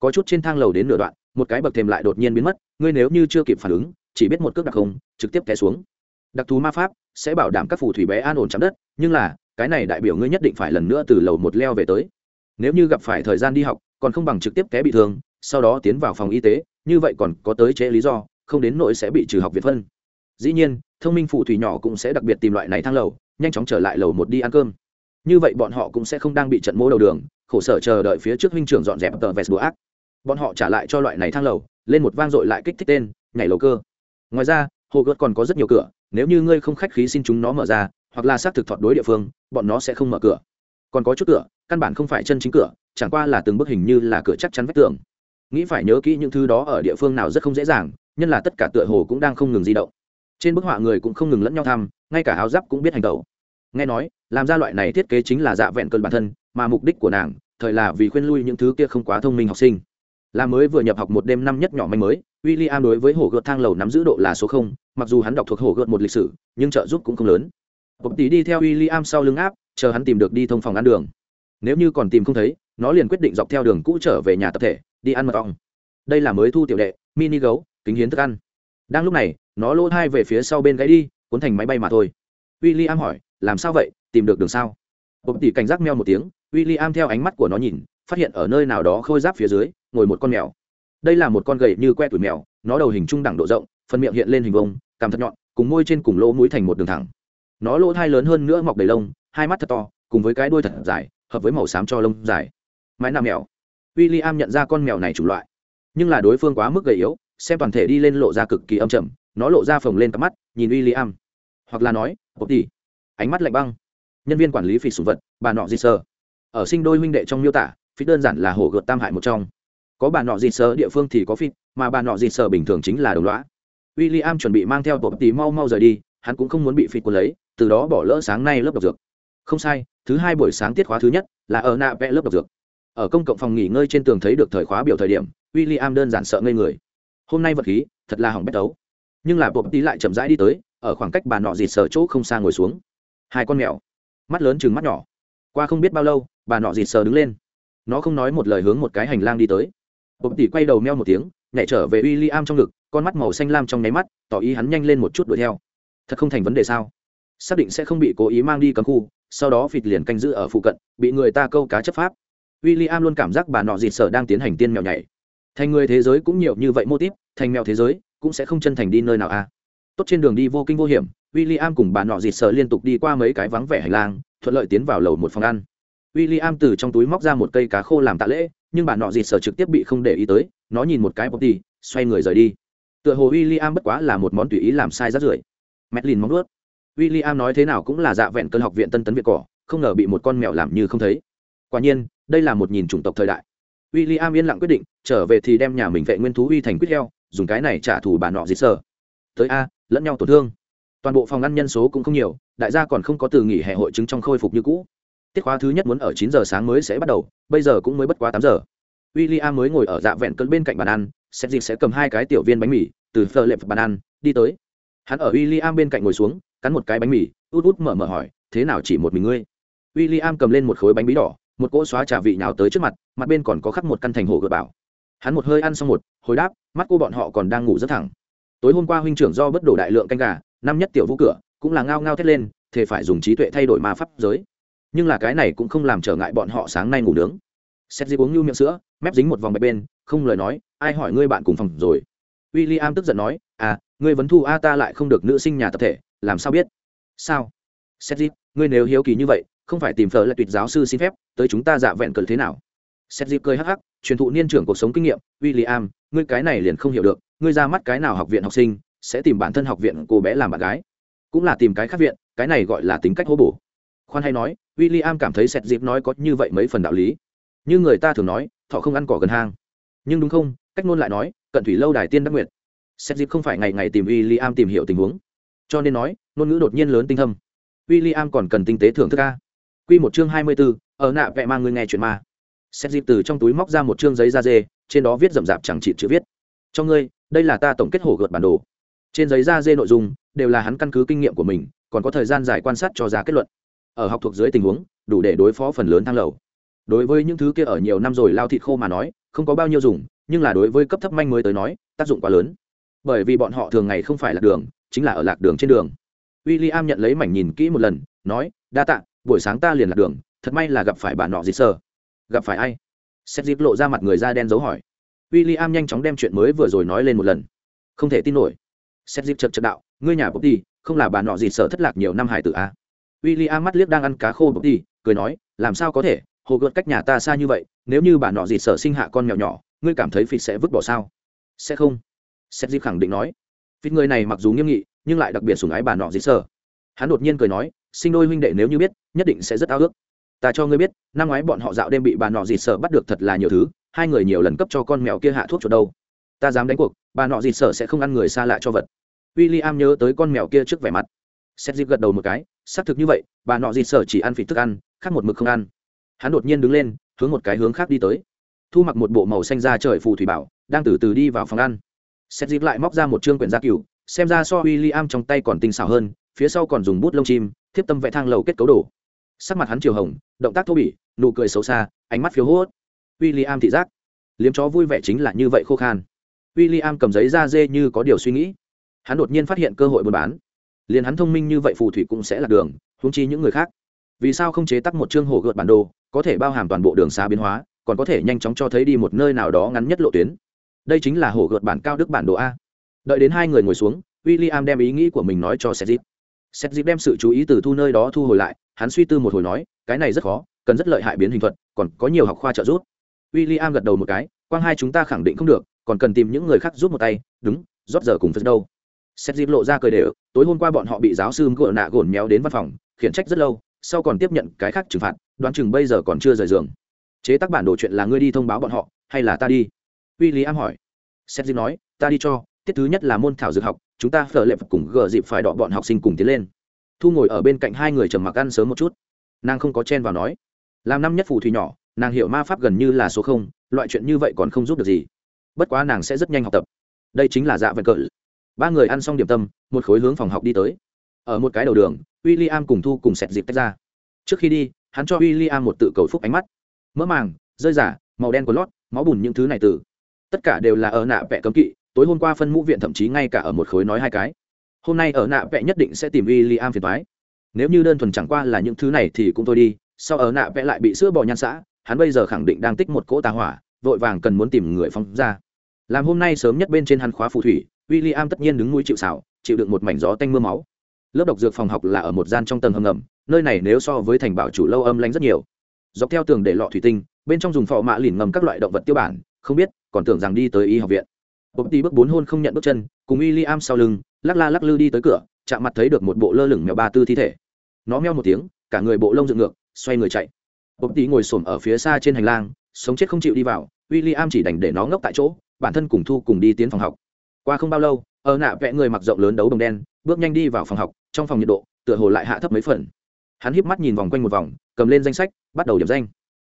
Có chút trên thang lầu đến nửa đoạn một cái bậc thềm lại đột nhiên biến mất, ngươi nếu như chưa kịp phản ứng, chỉ biết một cước đặc không, trực tiếp té xuống. Đặc thù ma pháp sẽ bảo đảm các phù thủy bé an ổn chạm đất, nhưng là, cái này đại biểu ngươi nhất định phải lần nữa từ lầu một leo về tới. Nếu như gặp phải thời gian đi học, còn không bằng trực tiếp té bị thương, sau đó tiến vào phòng y tế, như vậy còn có tới chế lý do, không đến nỗi sẽ bị trừ học việt phân. Dĩ nhiên, thông minh phù thủy nhỏ cũng sẽ đặc biệt tìm loại này thang lầu, nhanh chóng trở lại lầu một đi ăn cơm. Như vậy bọn họ cũng sẽ không đang bị trận mố đầu đường, khổ sở chờ đợi phía trước huynh trưởng dọn dẹp tờ vest búa ác bọn họ trả lại cho loại này thang lầu, lên một vang dội lại kích thích tên, nhảy lầu cơ. Ngoài ra, hồ gợt còn có rất nhiều cửa, nếu như ngươi không khách khí xin chúng nó mở ra, hoặc là xác thực thọt đối địa phương, bọn nó sẽ không mở cửa. Còn có chút cửa, căn bản không phải chân chính cửa, chẳng qua là từng bức hình như là cửa chắc chắn vách tường. Nghĩ phải nhớ kỹ những thứ đó ở địa phương nào rất không dễ dàng, nhân là tất cả tựa hồ cũng đang không ngừng di động. Trên bức họa người cũng không ngừng lẫn nhau thăm, ngay cả áo giáp cũng biết hành tẩu. Nghe nói, làm ra loại này thiết kế chính là dạ vẹn cơn bản thân, mà mục đích của nàng, thời là vì khuyên lui những thứ kia không quá thông minh học sinh là mới vừa nhập học một đêm năm nhất nhỏ manh mới w i l l i am đối với hồ gợt thang lầu nắm giữ độ là số không, mặc dù hắn đọc thuộc hồ gợt một lịch sử, nhưng trợ giúp cũng không lớn. Bộc tí đi theo w i l l i am sau lưng áp, chờ hắn tìm được đi thông phòng ăn đường. Nếu như còn tìm không thấy, nó liền quyết định dọc theo đường cũ trở về nhà tập thể, đi ăn mật ong. Đây là mới thu tiểu đệ, mini gấu, kính hiến thức ăn. Đang lúc này, nó lỗ hai về phía sau bên gãy đi, cuốn thành máy bay mà thôi. W i l l i am hỏi, làm sao vậy? Tìm được đường sao? Bộc tỷ cảnh giác meo một tiếng w i l l i am theo ánh mắt của nó nhìn phát hiện ở nơi nào đó khôi giáp phía dưới, ngồi một con mèo. Đây là một con gậy như que tuổi mèo, nó đầu hình trung đẳng độ rộng, phần miệng hiện lên hình vông cằm thật nhọn, cùng môi trên cùng lỗ mũi thành một đường thẳng. Nó lỗ thai lớn hơn nữa mọc đầy lông, hai mắt thật to, cùng với cái đuôi thật dài, hợp với màu xám cho lông dài. Mãi nam mèo. W i l l i am nhận ra con mèo này chủng loại. Nhưng là đối phương quá mức gầy yếu, xem toàn thể đi lên lộ ra cực kỳ âm chầm nó lộ ra phồng lên cặp mắt, nhìn w i l l i am hoặc là nói bột tỉ ánh mắt lạnh băng. Nhân viên quản lý phỉ sùng vật, bà nọ di sơ ở sinh đôi huynh đệ trong miêu tả phi đơn giản là hổ gợt tam hại một trong. Có bà nọ dịt sơ địa phương thì có phít mà bà nọ dịt sơ bình thường chính là đồng loã w i l l i am chuẩn bị mang theo bộ tí mau mau rời đi, hắn cũng không muốn bị phít cuốn lấy, từ đó bỏ lỡ sáng nay lớp độc dược. Không sai, thứ hai buổi sáng tiết khóa thứ nhất là ở nạ vẽ lớp độc dược. Ở công cộng phòng nghỉ ngơi trên tường thấy được thời khóa biểu thời điểm w i l l i am đơn giản sợ ngây người. Hôm nay vật khí, thật là hỏng bét tấu. Nhưng là bộ tí lại chậm rãi đi tới, ở khoảng cách bà nọ dịt sợ chỗ không xa ngồi xuống. Hai con mèo. Mắt lớn chừng mắt nhỏ. Qua không biết bao lâu, bà nọ dịt sờ đứng lên nó không nói một lời hướng một cái hành lang đi tới. Bột tỷ quay đầu meo một tiếng nhảy trở về w i l l i am trong ngực, con mắt màu xanh lam trong nháy mắt, tỏ ý hắn nhanh lên một chút đuổi theo. Thật không thành vấn đề sao? Xác định sẽ không bị cố ý mang đi cấm khu, sau đó phịt liền canh giữ ở phụ cận, bị người ta câu cá chấp pháp. W i l l i am luôn cảm giác bà nọ dịt sở đang tiến hành tiên mèo nhảy. Thành người thế giới cũng nhiều như vậy mô típ, thành mèo thế giới cũng sẽ không chân thành đi nơi nào à? Tốt trên đường đi vô kinh vô hiểm w i l l i am cùng bà nọ dịt sở liên tục đi qua mấy cái vắng vẻ hành lang, thuận lợi tiến vào lầu một phòng ăn w i l l i am từ trong túi móc ra một cây cá khô làm tạ lễ, nhưng bà nọ dịt sở trực tiếp bị không để ý tới, nó nhìn một cái bọc đi xoay người rời đi. Tựa hồ w i l l i am bất quá là một món tùy ý làm sai rát rưởi. Medlin móng ướt w i l l i am nói thế nào cũng là dạ vẹn cơn học viện tân tấn việt cỏ, không ngờ bị một con mèo làm như không thấy. Quả nhiên, đây là một nhìn chủng tộc thời đại. W i l l i am yên lặng quyết định, trở về thì đem nhà mình vệ nguyên thú uy thành quyết heo, dùng cái này trả thù bà nọ dịt sở. Tới a, lẫn nhau tổn thương. Toàn bộ phòng ăn nhân số cũng không nhiều, đại gia còn không có từ nghỉ hè hội chứng trong khôi phục như cũ tiết khóa thứ nhất muốn ở chín giờ sáng mới sẽ bắt đầu, bây giờ cũng mới bất quá tám giờ. W i l l i am mới ngồi ở dạ vẹn cơn bên cạnh bàn ăn xét dịp sẽ cầm hai cái tiểu viên bánh mì, từ phờ lệp bàn ăn, đi tới. Hắn ở w i l l i am bên cạnh ngồi xuống, cắn một cái bánh mì, út út mở mở hỏi, thế nào chỉ một mình ngươi? W i l l i am cầm lên một khối bánh bí đỏ, một cỗ xóa trà vị nhào tới trước mặt mặt bên còn có khắc một căn thành hồ gợi bảo. Hắn một hơi ăn xong một, hồi đáp, mắt cô bọn họ còn đang ngủ rất thẳng. Tối hôm qua huynh trưởng do bất đổ đại lượng canh gà, năm nhất tiểu vũ cửa, cũng là ngao ngao thét lên, thề phải dùng trí tuệ thay đổi ma pháp giới nhưng là cái này cũng không làm trở ngại bọn họ sáng nay ngủ nướng. Xét dịp uống như miệng sữa, mép dính một vòng bạch bên, không lời nói, ai hỏi ngươi bạn cùng phòng rồi? W i l l i am tức giận nói à ngươi vấn thu a ta lại không được nữ sinh nhà tập thể, làm sao biết? Sao? Xét dịp ngươi nếu hiếu kỳ như vậy, không phải tìm phở là tuyệt giáo sư xin phép, tới chúng ta dạ vẹn cờ thế nào? Xét dịp cười hắc hắc, truyền thụ niên trưởng cuộc sống kinh nghiệm w i l l i am ngươi cái này liền không hiểu được, ngươi ra mắt cái nào học viện học sinh, sẽ tìm bản thân học viện cô bé làm bạn gái, cũng là tìm cái khác viện, cái này gọi là tính cách hố bổ. Khoan hay nói w i l l i am cảm thấy sẹt dịp nói có như vậy mấy phần đạo lý. Như người ta thường nói, thọ không ăn cỏ gần hang. Nhưng đúng không? Cách ngôn lại nói, cận thủy lâu đài tiên đắc nguyệt. Sẹt dịp không phải ngày ngày tìm w i l l i am tìm hiểu tình huống. Cho nên nói, ngôn ngữ đột nhiên lớn tinh thâm. W i l l i am còn cần tinh tế thưởng thức ca q một chương hai mươi b ố ở nạ vẹ mang người nghe chuyện ma. Sẹt dịp từ trong túi móc ra một chương giấy da dê, trên đó viết rậm rạp chẳng chịt chữ viết. Cho ngươi, đây là ta tổng kết hổ gợt bản đồ. Trên giấy da dê nội dung, đều là hắn căn cứ kinh nghiệm của mình, còn có thời gian dài quan sát cho ra kết luận ở học thuộc dưới tình huống, đủ để đối phó phần lớn thang lầu. Đối với những thứ kia ở nhiều năm rồi lao thịt khô mà nói, không có bao nhiêu dùng, nhưng là đối với cấp thấp manh mới tới nói, tác dụng quá lớn. Bởi vì bọn họ thường ngày không phải lạc đường, chính là ở lạc đường trên đường. W i l l i am nhận lấy mảnh nhìn kỹ một lần, nói, đa tạ, buổi sáng ta liền lạc đường, thật may là gặp phải bà nọ gì sơ gặp phải ai? Xét dịp lộ ra mặt người da đen dấu hỏi. W i l l i am nhanh chóng đem chuyện mới vừa rồi nói lên một lần. Không thể tin nổi. Xét dịp chật chật đạo, ngươi nhà bốc đi không là bà nọ gì sợ thất lạc nhiều năm hải tử à? W i l am mắt liếc đang ăn cá khô bốc đi, cười nói, làm sao có thể? Hồ gợt cách nhà ta xa như vậy, nếu như bà nọ dịt sở sinh hạ con mèo nhỏ, ngươi cảm thấy phịt sẽ vứt bỏ sao? Sẽ không. Seth dịp khẳng định nói. Phịt người này mặc dù nghiêm nghị, nhưng lại đặc biệt sủng ái bà nọ dịt sở. Hắn đột nhiên cười nói, sinh đôi huynh đệ nếu như biết, nhất định sẽ rất ao ước. Ta cho ngươi biết, năm ngoái bọn họ dạo đêm bị bà nọ dịt sở bắt được thật là nhiều thứ, hai người nhiều lần cấp cho con mèo kia hạ thuốc chuột đâu. Ta dám đánh cuộc, bà nọ dịt sở sẽ không ăn người xa lạ cho vật. W i l l i am nhớ tới con mèo kia trước vẻ mặt. Xét dịp gật đầu một cái xác thực như vậy, bà nọ dịt sở chỉ ăn phịt thức ăn, khác một mực không ăn. Hắn đột nhiên đứng lên, hướng một cái hướng khác đi tới. Thu mặc một bộ màu xanh da trời phù thủy bảo, đang từ từ đi vào phòng ăn. Xét dịp lại móc ra một chương quyển gia cửu, xem ra so w i l l i am trong tay còn tinh xảo hơn, phía sau còn dùng bút lông chim, thiếp tâm vẽ thang lầu kết cấu đồ. Sắc mặt hắn chiều hồng, động tác thô bỉ, nụ cười xấu xa, ánh mắt phiếu hốt. W i l l i am thị giác. Liếm chó vui vẻ chính là như vậy khô khan. W i l l i am cầm giấy ra dê như có điều suy nghĩ. Hắn đột nhiên phát hiện cơ hội buôn bán liền hắn thông minh như vậy phù thủy cũng sẽ là đường húng chi những người khác. Vì sao không chế tắc một chương hồ gợt bản đồ, có thể bao hàm toàn bộ đường xa biến hóa, còn có thể nhanh chóng cho thấy đi một nơi nào đó ngắn nhất lộ tuyến? Đây chính là hồ gợt bản cao đức bản đồ a. Đợi đến hai người ngồi xuống w i l l i am đem ý nghĩ của mình nói cho seth dịp seth dịp đem sự chú ý từ thu nơi đó thu hồi lại, hắn suy tư một hồi nói, cái này rất khó, cần rất lợi hại biến hình thuật, còn có nhiều học khoa trợ giúp. W i l l i am gật đầu một cái, quang hai chúng ta khẳng định không được, còn cần tìm những người khác giúp một tay, đúng, rót giờ cùng phật đâu xét dịp lộ ra cười đều, tối hôm qua bọn họ bị giáo sư gỡ nạ gồn méo đến văn phòng, khiển trách rất lâu, sau còn tiếp nhận cái khác trừng phạt, đoán chừng bây giờ còn chưa rời giường. Chế tác bản đồ chuyện là ngươi đi thông báo bọn họ, hay là ta đi? W i l l i am hỏi. Xét dịp nói, ta đi cho, tiết thứ nhất là môn thảo dược học, chúng ta phở lệp cùng gờ dịp phải đọ bọn học sinh cùng tiến lên. Thu ngồi ở bên cạnh hai người trầm mặc ăn sớm một chút. Nàng không có chen vào nói. Làm năm nhất phù thủy nhỏ, nàng hiểu ma pháp gần như là số không, loại chuyện như vậy còn không giúp được gì. Bất quá nàng sẽ rất nhanh học tập. Đây chính là dạ vẹn cỡ ba người ăn xong điểm tâm, một khối hướng phòng học đi tới. Ở một cái đầu đường w i l l i am cùng thu cùng sẹt dịp tách ra. Trước khi đi, hắn cho w i l l i am một tự cầu phúc ánh mắt. Mỡ màng, rơi giả, màu đen của lót, máu bùn những thứ này từ. Tất cả đều là ở nạ vẽ cấm kỵ, tối hôm qua phân mũ viện thậm chí ngay cả ở một khối nói hai cái. Hôm nay ở nạ vẽ nhất định sẽ tìm w i l l i am phiền thoái nếu như đơn thuần chẳng qua là những thứ này thì cũng thôi đi, sau ở nạ vẽ lại bị sữa bò nhan xã, hắn bây giờ khẳng định đang tích một cỗ tà hỏa, vội vàng cần muốn tìm người phóng ra. Làm hôm nay sớm nhất bên trên hắn khóa phù thủy w i l l i am tất nhiên đứng núi chịu xảo chịu đựng một mảnh gió tanh m ư a máu. Lớp độc dược phòng học là ở một gian trong tầng hầm ngầm, nơi này nếu so với thành bảo chủ lâu âm lanh rất nhiều. Dọc theo tường để lọ thủy tinh, bên trong dùng phò mạ lìn ngầm các loại động vật tiêu bản, không biết, còn tưởng rằng đi tới y học viện. Bộc tí bước bốn hôn không nhận bước chân, cùng w i l l i am sau lưng, lắc la lắc lư đi tới cửa, chạm mặt thấy được một bộ lơ lửng mèo ba tư thi thể. Nó meo một tiếng, cả người bộ lông dựng ngược, xoay người chạy. Bộc tí ngồi xổm ở phía xa trên hành lang, sống chết không chịu đi vào, William am chỉ đành để nó ngốc tại chỗ, bản thân cùng thu cùng đi tiến phòng học qua không bao lâu, ở nạ vẽ người mặc rộng lớn đấu đồng đen, bước nhanh đi vào phòng học, trong phòng nhiệt độ, tựa hồ lại hạ thấp mấy phần. Hắn híp mắt nhìn vòng quanh một vòng, cầm lên danh sách, bắt đầu điểm danh.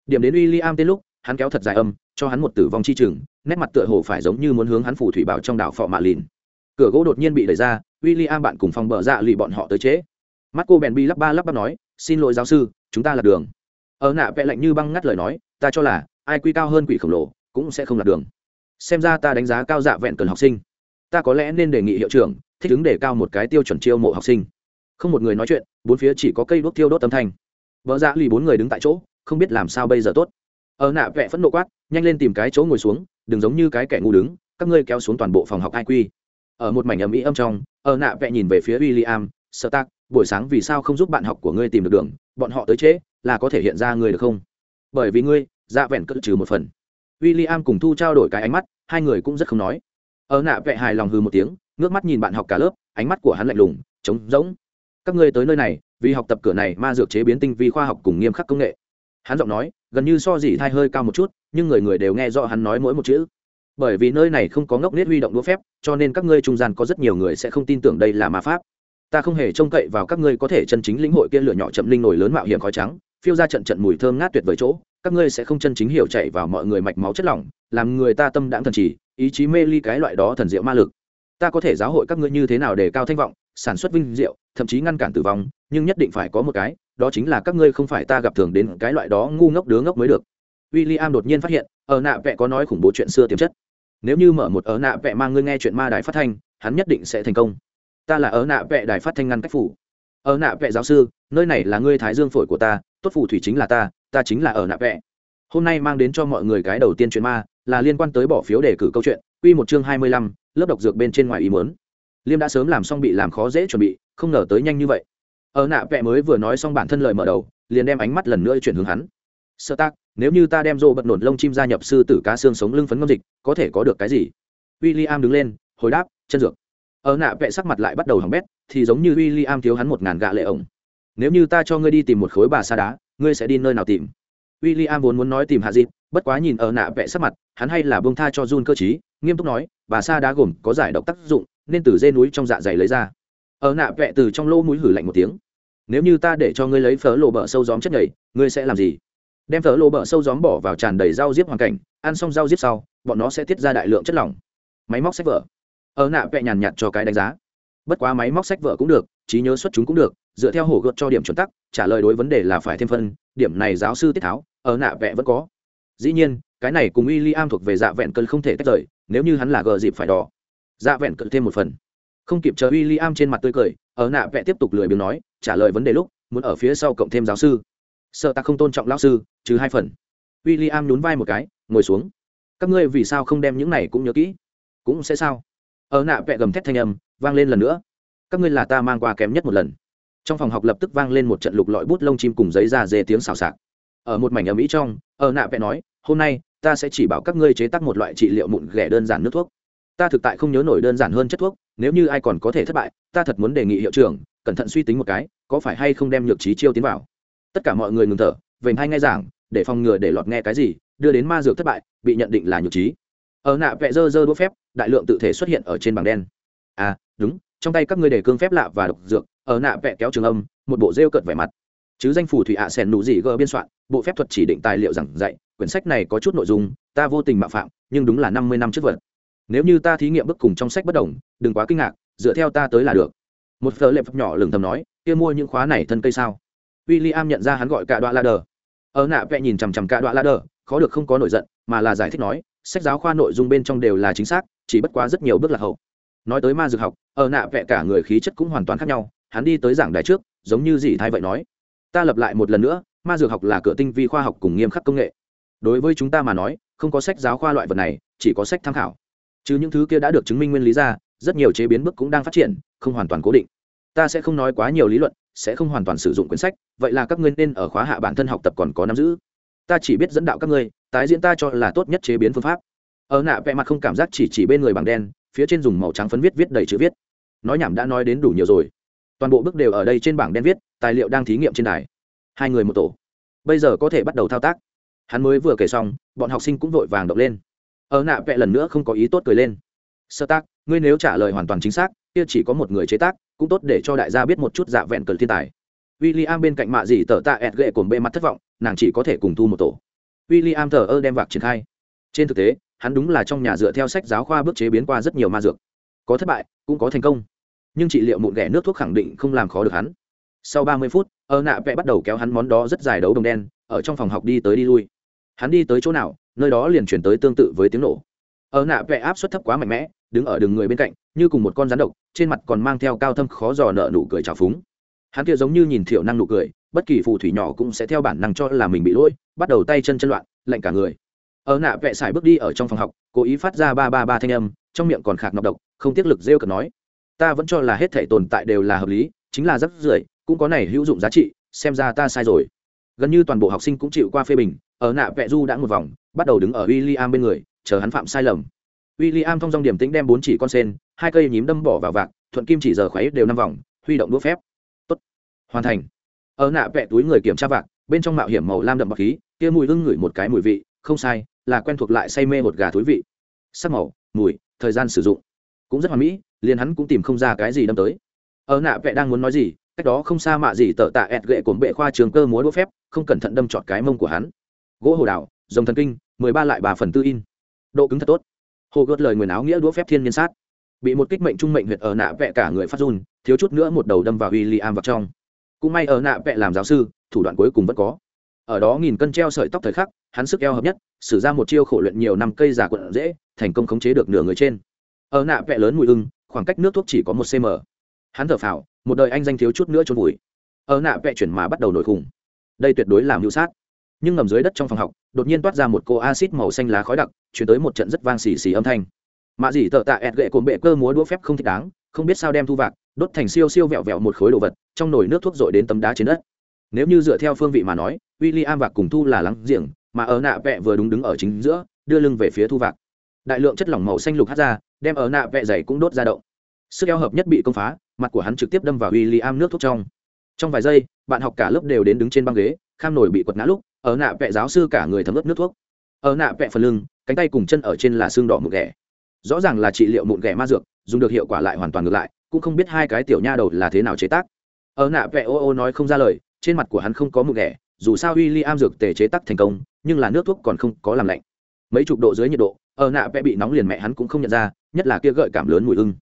Điểm đến w i l l i am tên lúc, hắn kéo thật dài âm, cho hắn một tử vong chi chừng, nét mặt tựa hồ phải giống như muốn hướng hắn phủ thủy bảo trong đảo phọ mạ lìn. Cửa gỗ đột nhiên bị đẩy ra w i l l i am bạn cùng phòng bờ dạ lì bọn họ tới chế. mắt cô bèn bi lắp ba lắp bắp nói, xin lỗi giáo sư, chúng ta là đường. Ở nạ vẽ lạnh như băng ngắt lời nói, ta cho là, ai quy cao hơn quỷ khổng lồ, cũng sẽ không là đường. Xem ra ta đánh giá cao dạ vẹn cần học sinh ta có lẽ nên đề nghị hiệu trưởng thích ứng để cao một cái tiêu chuẩn chiêu mộ học sinh. Không một người nói chuyện, bốn phía chỉ có cây đốt tiêu đốt âm thanh. Vợ dạ lì bốn người đứng tại chỗ, không biết làm sao bây giờ tốt. Ở nạ vẽ phẫn nộ quát, nhanh lên tìm cái chỗ ngồi xuống, đừng giống như cái kẻ ngu đứng, các ngươi kéo xuống toàn bộ phòng học iq ở một mảnh ầm ĩ âm trong, ở nạ vẽ nhìn về phía w i l l i am sợ tác buổi sáng vì sao không giúp bạn học của ngươi tìm được đường, bọn họ tới trễ, là có thể hiện ra ngươi được không? Bởi vì ngươi dạ vẹn cất trừ một phần. W i l l i am cùng thu trao đổi cái ánh mắt, hai người cũng rất không nói ở nạ vẽ hài lòng hư một tiếng, ngước mắt nhìn bạn học cả lớp, ánh mắt của hắn lạnh lùng, trống rỗng. Các ngươi tới nơi này, vì học tập cửa này ma dược chế biến tinh vi khoa học cùng nghiêm khắc công nghệ. Hắn giọng nói, gần như so dỉ thai hơi cao một chút, nhưng người người đều nghe rõ hắn nói mỗi một chữ. Bởi vì nơi này không có ngốc nết huy động đũa phép, cho nên các ngươi trung gian có rất nhiều người sẽ không tin tưởng đây là ma pháp. Ta không hề trông cậy vào các ngươi có thể chân chính lĩnh hội kia lửa nhỏ chậm linh nổi lớn mạo hiểm khói trắng, phiêu ra trận trận mùi thơm ngát tuyệt vời chỗ các ngươi sẽ không chân chính hiểu chạy vào mọi người mạch máu chất lỏng, làm người ta tâm đãng thần trì, ý chí mê ly cái loại đó thần diệu ma lực. Ta có thể giáo hội các ngươi như thế nào để cao thanh vọng, sản xuất vinh diệu, thậm chí ngăn cản tử vong, nhưng nhất định phải có một cái, đó chính là các ngươi không phải ta gặp thường đến cái loại đó ngu ngốc đứa ngốc mới được. W i l l i am đột nhiên phát hiện, ở nạ vẽ có nói khủng bố chuyện xưa tiềm chất. Nếu như mở một ở nạ vẽ mang ngươi nghe chuyện ma đài phát thanh, hắn nhất định sẽ thành công. Ta là ở nạ vẽ đài phát thanh ngăn cách phủ. Ở nạ vẽ giáo sư, nơi này là ngươi thái dương phổi của ta, tốt phủ thủy chính là ta ta chính là ở nạ vẽ hôm nay mang đến cho mọi người cái đầu tiên chuyện ma, là liên quan tới bỏ phiếu đề cử câu chuyện q một chương hai mươi lăm, lớp độc dược bên trên ngoài ý mớn liêm đã sớm làm xong bị làm khó dễ chuẩn bị, không ngờ tới nhanh như vậy. Ở nạ vẽ mới vừa nói xong bản thân lời mở đầu, liền đem ánh mắt lần nữa chuyển hướng hắn. Sơ tác nếu như ta đem rô bật nổn lông chim gia nhập sư tử cá xương sống lưng phấn ngâm dịch, có thể có được cái gì? W i l l i am đứng lên, hồi đáp, chân dược. Ở nạ vẽ sắc mặt lại bắt đầu hỏng bét, thì giống như w i l l i am thiếu hắn một ngàn gạ lệ ổng. Nếu như ta cho ngươi đi tìm một khối bà sa đá ngươi sẽ đi nơi nào tìm? W i l l i am vốn muốn nói tìm hạ dịp bất quá nhìn ở nạ vẽ sắc mặt, hắn hay là bông tha cho run cơ chí nghiêm túc nói, bà sa đá gồm có giải độc tác dụng, nên từ dê núi trong dạ dày lấy ra. Ở nạ vẽ từ trong lỗ mũi hử lạnh một tiếng, nếu như ta để cho ngươi lấy phở lộ bờ sâu gióm chất nhảy ngươi sẽ làm gì? Đem phở lộ bờ sâu gióm bỏ vào tràn đầy rau diếp hoàn cảnh, ăn xong rau diếp sau, bọn nó sẽ tiết ra đại lượng chất lỏng. Máy móc sách vở. Ở nạ vẽ nhàn nhạt cho cái đánh giá bất quá máy móc sách vở cũng được, trí nhớ xuất chúng cũng được, dựa theo hổ gợt cho điểm chuẩn tắc, trả lời đối vấn đề là phải thêm phân, điểm này giáo sư tiết tháo, ở nạ vẽ vẫn có. Dĩ nhiên, cái này cùng w i l l i am thuộc về dạ vẹn cơn không thể tách rời, nếu như hắn là gờ dịp phải đỏ. Dạ vẹn cơn thêm một phần. Không kịp chờ w i l l i am trên mặt tươi cười, ở nạ vẽ tiếp tục lười biếng nói, trả lời vấn đề lúc, muốn ở phía sau cộng thêm giáo sư. Sợ ta không tôn trọng lão sư, trừ hai phần. W i l l i am nhún vai một cái, ngồi xuống. Các ngươi vì sao không đem những này cũng nhớ kỹ? Cũng sẽ sao? Ở nạ vẽ gầm thét thanh âm vang lên lần nữa. Các ngươi là ta mang qua kém nhất một lần. Trong phòng học lập tức vang lên một trận lục lọi bút lông chim cùng giấy ra dê tiếng xào xạc. Ở một mảnh ở mỹ trong, ở nạ vẽ nói, hôm nay, ta sẽ chỉ bảo các ngươi chế tác một loại trị liệu mụn ghẻ đơn giản nước thuốc. Ta thực tại không nhớ nổi đơn giản hơn chất thuốc, nếu như ai còn có thể thất bại, ta thật muốn đề nghị hiệu trưởng, cẩn thận suy tính một cái, có phải hay không đem nhược trí chiêu tiến vào? Tất cả mọi người ngừng thở, vểnh hay ngay giảng, để phòng ngừa để lọt nghe cái gì, đưa đến ma dược thất bại, bị nhận định là nhược trí. Ở nạ vẽ dơ dơ đũa phép, đại lượng tự thể xuất hiện ở trên bảng đen. À đúng, trong tay các ngươi để cương phép lạ và độc dược, ở nạ vẽ kéo trường âm, một bộ rêu cợt vẻ mặt. Chứ danh phủ thủy ạ à sẻn nụ gì gờ biên soạn, bộ phép thuật chỉ định tài liệu giảng dạy, quyển sách này có chút nội dung, ta vô tình mạo phạm, nhưng đúng là năm mươi năm trước vật. Nếu như ta thí nghiệm bức cùng trong sách bất đồng, đừng quá kinh ngạc, dựa theo ta tới là được. Một phở lệp nhỏ lừng thầm nói, kia mua những khóa này thân cây sao? W i l l i am nhận ra hắn gọi cả đoạn la đờ ở nạ vẽ nhìn chằm chằm cả đoạn la đờ khó được không có nổi giận, mà là giải thích nói, sách giáo khoa nội dung bên trong đều là chính xác, chỉ bất quá rất nhiều bước lạc hậu nói tới ma dược học, ở nạ vẽ cả người khí chất cũng hoàn toàn khác nhau, hắn đi tới giảng đài trước, giống như dì thái vậy nói, ta lập lại một lần nữa, ma dược học là cửa tinh vi khoa học cùng nghiêm khắc công nghệ. Đối với chúng ta mà nói, không có sách giáo khoa loại vật này, chỉ có sách tham khảo. Chứ những thứ kia đã được chứng minh nguyên lý ra, rất nhiều chế biến bước cũng đang phát triển, không hoàn toàn cố định. Ta sẽ không nói quá nhiều lý luận, sẽ không hoàn toàn sử dụng quyển sách, vậy là các ngươi nên ở khóa hạ bản thân học tập còn có nắm giữ. Ta chỉ biết dẫn đạo các ngươi, tái diễn ta cho là tốt nhất chế biến phương pháp. Ở nạ vẽ mặt không cảm giác chỉ chỉ bên người bằng đen phía trên dùng màu trắng phấn viết viết đầy chữ viết. Nói nhảm đã nói đến đủ nhiều rồi. Toàn bộ bước đều ở đây trên bảng đen viết, tài liệu đang thí nghiệm trên đài. Hai người một tổ. Bây giờ có thể bắt đầu thao tác. Hắn mới vừa kể xong, bọn học sinh cũng vội vàng động lên. Ở nạ vẽ lần nữa không có ý tốt cười lên. Sơ tác, ngươi nếu trả lời hoàn toàn chính xác, kia chỉ có một người chế tác, cũng tốt để cho đại gia biết một chút dạ vẹn cờ thiên tài. W i l l i am bên cạnh mạ dì tờ tạ ẹt gệ cồn bê mặt thất vọng, nàng chỉ có thể cùng thu một tổ. W i l l i am thờ ơ đem vạc triển khai. Trên thực tế hắn đúng là trong nhà dựa theo sách giáo khoa bước chế biến qua rất nhiều ma dược. Có thất bại, cũng có thành công. Nhưng trị liệu mụn ghẻ nước thuốc khẳng định không làm khó được hắn. Sau ba mươi phút ơ nạ vẽ bắt đầu kéo hắn món đó rất dài đấu đồng đen, ở trong phòng học đi tới đi lui. Hắn đi tới chỗ nào, nơi đó liền chuyển tới tương tự với tiếng nổ. Ơ nạ vẽ áp suất thấp quá mạnh mẽ, đứng ở đường người bên cạnh, như cùng một con rắn độc, trên mặt còn mang theo cao thâm khó dò nợ nụ cười trào phúng. Hắn kia giống như nhìn thiểu năng nụ cười, bất kỳ phù thủy nhỏ cũng sẽ theo bản năng cho là mình bị lỗi, bắt đầu tay chân chân loạn, lạnh cả người ở nạ vẽ xài bước đi ở trong phòng học, cố ý phát ra ba ba ba thanh âm, trong miệng còn khạc nọc độc, không tiếc lực rêu cực nói. Ta vẫn cho là hết thể tồn tại đều là hợp lý, chính là rất rưởi, cũng có này hữu dụng giá trị, xem ra ta sai rồi. Gần như toàn bộ học sinh cũng chịu qua phê bình, ở nạ vẽ du đã một vòng, bắt đầu đứng ở w i l l i am bên người, chờ hắn phạm sai lầm. W i l l i am thông dong điểm tính đem bốn chỉ con sen, hai cây nhím đâm bỏ vào vạc, thuận kim chỉ giờ khuấy đều năm vòng, huy động đũa phép. Tốt. Hoàn thành. Ở nạ vẽ túi người kiểm tra vạc, bên trong mạo hiểm màu lam đậm bọc khí, kia mùi hưng ngửi một cái mùi vị, không sai là quen thuộc lại say mê một gà thúi vị. Sắc màu mùi thời gian sử dụng. Cũng rất hoàn mỹ liền hắn cũng tìm không ra cái gì đâm tới. Ở nạ vẽ đang muốn nói gì cách đó không xa mạ gì tờ tạ ẹt gậy cổm bệ khoa trường cơ múa đũa phép không cẩn thận đâm trọt cái mông của hắn. Gỗ hồ đào, dòng thần kinh mười ba lại bà phần tư in. Độ cứng thật tốt. Hồ gợt lời nguyền áo nghĩa đũa phép thiên nhân sát. Bị một kích mệnh trung mệnh huyệt ở nạ vẽ cả người phát run thiếu chút nữa một đầu đâm vào w i l l i am vào trong. Cũng may ở nạ vẽ làm giáo sư thủ đoạn cuối cùng vẫn có. Ở đó nghìn cân treo sợi tóc thời khắc hắn sức eo hợp nhất, sử ra một chiêu khổ luyện nhiều năm cây giả quận dễ thành công khống chế được nửa người trên. Ở nạ vẽ lớn mùi ưng, khoảng cách nước thuốc chỉ có một cm hắn thở phào, một đời anh danh thiếu chút nữa trôn vùi. Ở nạ vẽ chuyển mà bắt đầu nổi khủng. Đây tuyệt đối làm mưu sát. Nhưng ngầm dưới đất trong phòng học, đột nhiên toát ra một cô acid màu xanh lá khói đặc, chuyển tới một trận rất vang xì xì âm thanh. Mạ dỉ tợ tạ ẹt gậy cồn bệ cơ múa đũa phép không thích đáng, không biết sao đem thu vạc, đốt thành siêu siêu vẹo vẹo một khối đồ vật, trong nồi nước thuốc dội đến tấm đá trên đất. Nếu như dựa theo phương vị mà nói w i l l i am vạc cùng thu là lắng giềng mà ở nạ vẹ vừa đúng đứng ở chính giữa, đưa lưng về phía thu vạc. Đại lượng chất lỏng màu xanh lục hát ra, đem ở nạ vẹ dày cũng đốt ra động. Sức eo hợp nhất bị công phá, mặt của hắn trực tiếp đâm vào w i l l i am nước thuốc trong. Trong vài giây, bạn học cả lớp đều đến đứng trên băng ghế, kham nổi bị quật ngã lúc, ở nạ vẹ giáo sư cả người thấm ướt nước thuốc. Ở nạ vẹ phần lưng, cánh tay cùng chân ở trên là xương đỏ mụn ghẻ. Rõ ràng là trị liệu mụn ghẻ ma dược, dùng được hiệu quả lại hoàn toàn ngược lại, cũng không biết hai cái tiểu nha đầu là thế nào chế tác. Ở nạ vẹ ô ô nói không ra lời, trên mặt của hắn không có mụn ghẻ, dù sao w i am dược tề chế tác thành công nhưng là nước thuốc còn không có làm lạnh. Mấy chục độ dưới nhiệt độ, ở nạ vẽ bị nóng liền mẹ hắn cũng không nhận ra, nhất là kia gợi cảm lớn mùi ưng.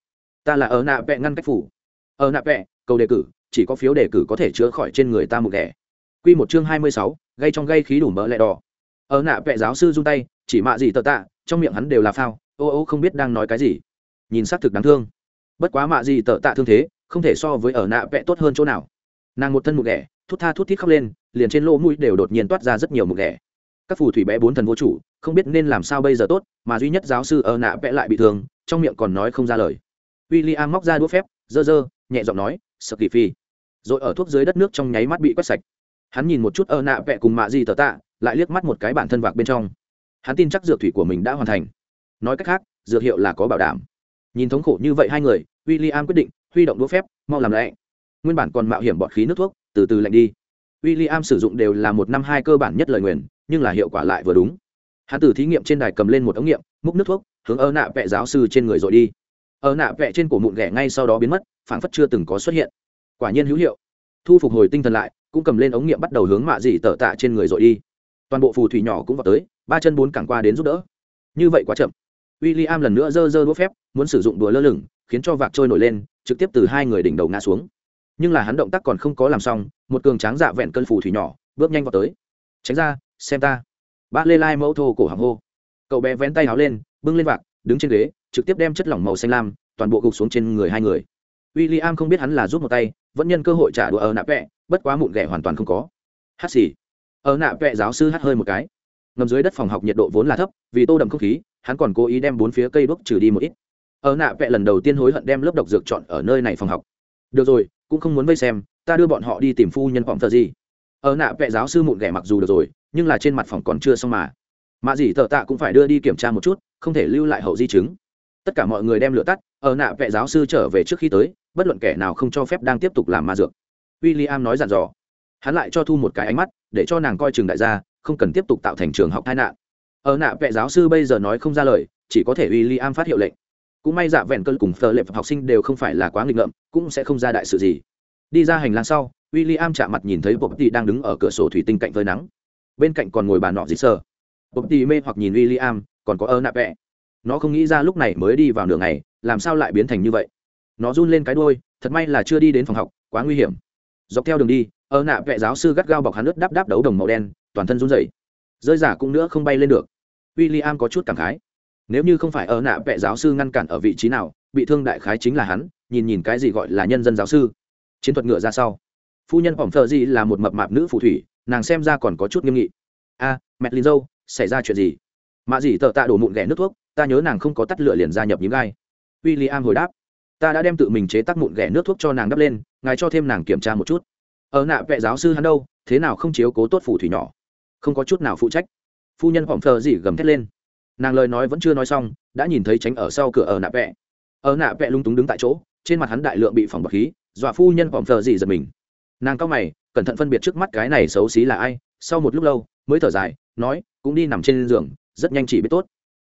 Ta là ở nạ vẽ ngăn cách phủ. Ở nạ vẽ, cầu đề cử, chỉ có phiếu đề cử có thể chữa khỏi trên người ta một ghẻ q một chương hai mươi sáu, gây trong gây khí đủ mỡ lẹ đỏ. Ở nạ vẽ giáo sư rung tay, chỉ mạ gì tờ tạ, trong miệng hắn đều là phao, ô ô không biết đang nói cái gì. Nhìn xác thực đáng thương. Bất quá mạ gì tờ tạ thương thế, không thể so với ở nạ vẽ tốt hơn chỗ nào. Nàng một thân một ghẻ, thút tha thút thít khóc lên, liền trên lỗ mũi đều đột nhiên toát ra rất nhiều một ghẻ các phù thủy bé bốn thần vô chủ, không biết nên làm sao bây giờ tốt, mà duy nhất giáo sư ở nạ vẽ lại bị thương, trong miệng còn nói không ra lời. W i l l i am móc ra đũa phép, dơ dơ, nhẹ giọng nói, sợ kỳ phi. Rồi ở thuốc dưới đất nước trong nháy mắt bị quét sạch. Hắn nhìn một chút ở nạ vẽ cùng mạ di tờ tạ, lại liếc mắt một cái bản thân vạc bên trong. Hắn tin chắc dược thủy của mình đã hoàn thành. Nói cách khác, dược hiệu là có bảo đảm. Nhìn thống khổ như vậy hai người w i l l i am quyết định huy động đũa phép, mau làm lẹ nguyên bản còn mạo hiểm bọt khí nước thuốc, từ từ lạnh đi. W i l l i am sử dụng đều là một năm hai cơ bản nhất lời nguyền nhưng là hiệu quả lại vừa đúng. Hắn từ thí nghiệm trên đài cầm lên một ống nghiệm, múc nước thuốc, hướng ơ nạ vẹ giáo sư trên người rồi đi. Ơ nạ vẹ trên cổ mụn ghẻ ngay sau đó biến mất, phảng phất chưa từng có xuất hiện. Quả nhiên hữu hiệu. Thu phục hồi tinh thần lại, cũng cầm lên ống nghiệm bắt đầu hướng mạ dị tở tạ trên người rồi đi. Toàn bộ phù thủy nhỏ cũng vào tới, ba chân bốn cẳng qua đến giúp đỡ. Như vậy quá chậm. W i l l i am lần nữa giơ giơ đũa phép, muốn sử dụng đùa lơ lửng, khiến cho vạc trôi nổi lên, trực tiếp từ hai người đỉnh đầu ngã xuống. Nhưng là hắn động tác còn không có làm xong, một cường tráng dạ vẹn cân phù thủy nhỏ, bước nhanh vào tới. Tránh ra xem ta. Ba lê lai mẫu thô cổ hàng hô. Cậu bé vén tay háo lên, bưng lên vạc, đứng trên ghế, trực tiếp đem chất lỏng màu xanh lam, toàn bộ gục xuống trên người hai người. W i l l i am không biết hắn là rút một tay, vẫn nhân cơ hội trả đũa ở nạ vẹ, bất quá mụn ghẻ hoàn toàn không có. Hát xì. Ở nạ vẹ giáo sư hát hơi một cái. Ngầm dưới đất phòng học nhiệt độ vốn là thấp, vì tô đậm không khí, hắn còn cố ý đem bốn phía cây đuốc trừ đi một ít. Ở nạ vẹ lần đầu tiên hối hận đem lớp độc dược chọn ở nơi này phòng học. Được rồi, cũng không muốn vây xem, ta đưa bọn họ đi tìm phu nhân phòng thờ gì ở nạ vẹ giáo sư mụn ghẻ mặc dù được rồi nhưng là trên mặt phòng còn chưa xong mà. Mạ dì tờ tạ cũng phải đưa đi kiểm tra một chút, không thể lưu lại hậu di chứng. Tất cả mọi người đem lửa tắt, ở nạ vệ giáo sư trở về trước khi tới, bất luận kẻ nào không cho phép đang tiếp tục làm ma dược. W i l l i am nói dặn dò. Hắn lại cho thu một cái ánh mắt, để cho nàng coi trường đại gia, không cần tiếp tục tạo thành trường học tai nạn. Ở nạ vệ giáo sư bây giờ nói không ra lời, chỉ có thể w i l l i am phát hiệu lệnh. Cũng may dạ vẹn cơn cùng thờ lệ học sinh đều không phải là quá nghịch ngợm, cũng sẽ không ra đại sự gì. Đi ra hành lang sau w i l l i am chạm mặt nhìn thấy bộ tỷ đang đứng ở cửa sổ thủy tinh cạnh phơi nắng bên cạnh còn ngồi bà nọ dị sơ bột tì mê hoặc nhìn w i l l i am còn có ơ nạ vẹ. Nó không nghĩ ra lúc này mới đi vào nửa ngày, làm sao lại biến thành như vậy? Nó run lên cái đôi thật may là chưa đi đến phòng học, quá nguy hiểm. Dọc theo đường đi, ơ nạ vẹ giáo sư gắt gao bọc hắn ướt đáp đáp đấu đồng màu đen, toàn thân run rẩy. Rơi giả cũng nữa không bay lên được. W i l l i am có chút cảm khái. Nếu như không phải ơ nạ vẹ giáo sư ngăn cản ở vị trí nào, bị thương đại khái chính là hắn, nhìn nhìn cái gì gọi là nhân dân giáo sư. Chiến thuật ngựa ra sau. Phu nhân phỏng thợ gì là một mập mạp nữ phù thủy nàng xem ra còn có chút nghiêm nghị. A à, mẹ linh dâu xảy ra chuyện gì? Mạ gì tợ tạ đổ mụn ghẻ nước thuốc ta nhớ nàng không có tắt lửa liền gia nhập những gai. W i l l i am hồi đáp ta đã đem tự mình chế tắc mụn ghẻ nước thuốc cho nàng đắp lên ngài cho thêm nàng kiểm tra một chút. Ở nạ vệ giáo sư hắn đâu thế nào không chiếu cố tốt phù thủy nhỏ? Không có chút nào phụ trách. Phu nhân phỏng thờ gì gầm thét lên. Nàng lời nói vẫn chưa nói xong đã nhìn thấy tránh ở sau cửa ở nạ vệ ở nạ vệ lung túng đứng tại chỗ trên mặt hắn đại lượng bị phỏng bọc khí dọa phu nhân phỏng thờ gì giật mình. Nàng cao mày cẩn thận phân biệt trước mắt cái này xấu xí là ai, sau một lúc lâu, mới thở dài, nói, cũng đi nằm trên giường, rất nhanh chỉ biết tốt.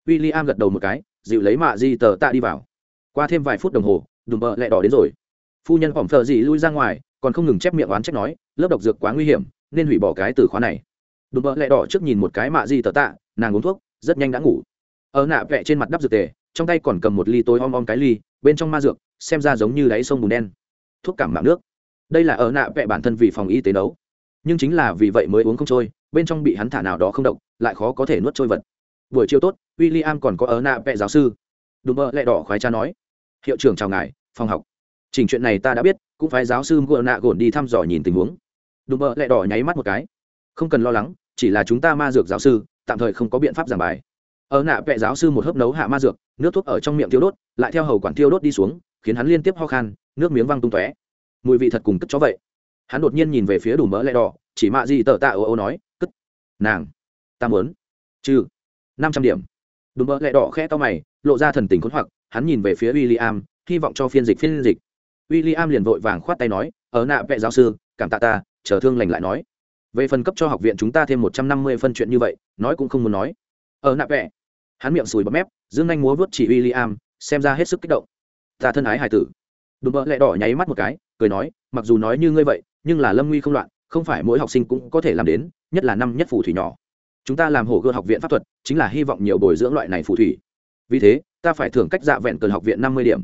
W i l l i am gật đầu một cái, dịu lấy mạ di tờ tạ đi vào. Qua thêm vài phút đồng hồ, đùm bợ lẹ đỏ đến rồi. Phu nhân phỏng thợ gì lui ra ngoài, còn không ngừng chép miệng oán trách nói, lớp độc dược quá nguy hiểm, nên hủy bỏ cái từ khóa này. Đùm bợ lẹ đỏ trước nhìn một cái mạ di tờ tạ, nàng uống thuốc, rất nhanh đã ngủ. Ở nạ vẹ trên mặt đắp dược tề, trong tay còn cầm một ly tối om om cái ly, bên trong ma dược, xem ra giống như đáy sông bùn đen. Thuốc cảm mạng nước đây là ở nạ vẹ bản thân vì phòng y tế nấu. Nhưng chính là vì vậy mới uống không trôi, bên trong bị hắn thả nào đó không động lại khó có thể nuốt trôi vật. Buổi chiều tốt w i l l i am còn có ở nạ vẹ giáo sư. Đùm bơ lẹ đỏ khoái cha nói, hiệu trưởng chào ngài, phòng học. Chỉnh chuyện này ta đã biết, cũng phải giáo sư ngựa nạ gồn đi thăm dò nhìn tình huống. Đùm bơ lẹ đỏ nháy mắt một cái. Không cần lo lắng, chỉ là chúng ta ma dược giáo sư, tạm thời không có biện pháp giảng bài. Ở nạ vẽ giáo sư một hớp nấu hạ ma dược, nước thuốc ở trong miệng tiêu đốt, lại theo hầu quản tiêu đốt đi xuống, khiến hắn liên tiếp ho khan, nước miếng văng tung tóe mùi vị thật cùng cất chó vậy. Hắn đột nhiên nhìn về phía đủ mỡ lẹ đỏ, chỉ mạ gì tờ tạ ô ô nói, cất, nàng, ta muốn. Trừ, năm trăm điểm. Đủ mỡ lẹ đỏ khẽ to mày, lộ ra thần tình khốn hoặc, hắn nhìn về phía w i l l i am hy vọng cho phiên dịch phiên dịch. W i l l i am liền vội vàng khoát tay nói, ở nạ vẽ giáo sư, cảm tạ ta, chờ thương lành lại nói. Về phần cấp cho học viện chúng ta thêm một trăm năm mươi phân chuyện như vậy, nói cũng không muốn nói. Ở nạ vẽ hắn miệng sùi bấm mép, dương anh múa vớt chỉ w i l l i am xem ra hết sức kích động. Ta thân ái hài tử. Đùm bỡ lẹ đỏ nháy mắt một cái cười nói, mặc dù nói như ngươi vậy, nhưng là lâm nguy không loạn, không phải mỗi học sinh cũng có thể làm đến, nhất là năm nhất phù thủy nhỏ. Chúng ta làm hồ gươm học viện pháp thuật, chính là hy vọng nhiều bồi dưỡng loại này phù thủy. Vì thế, ta phải thưởng cách dạ vẹn cần học viện năm mươi điểm.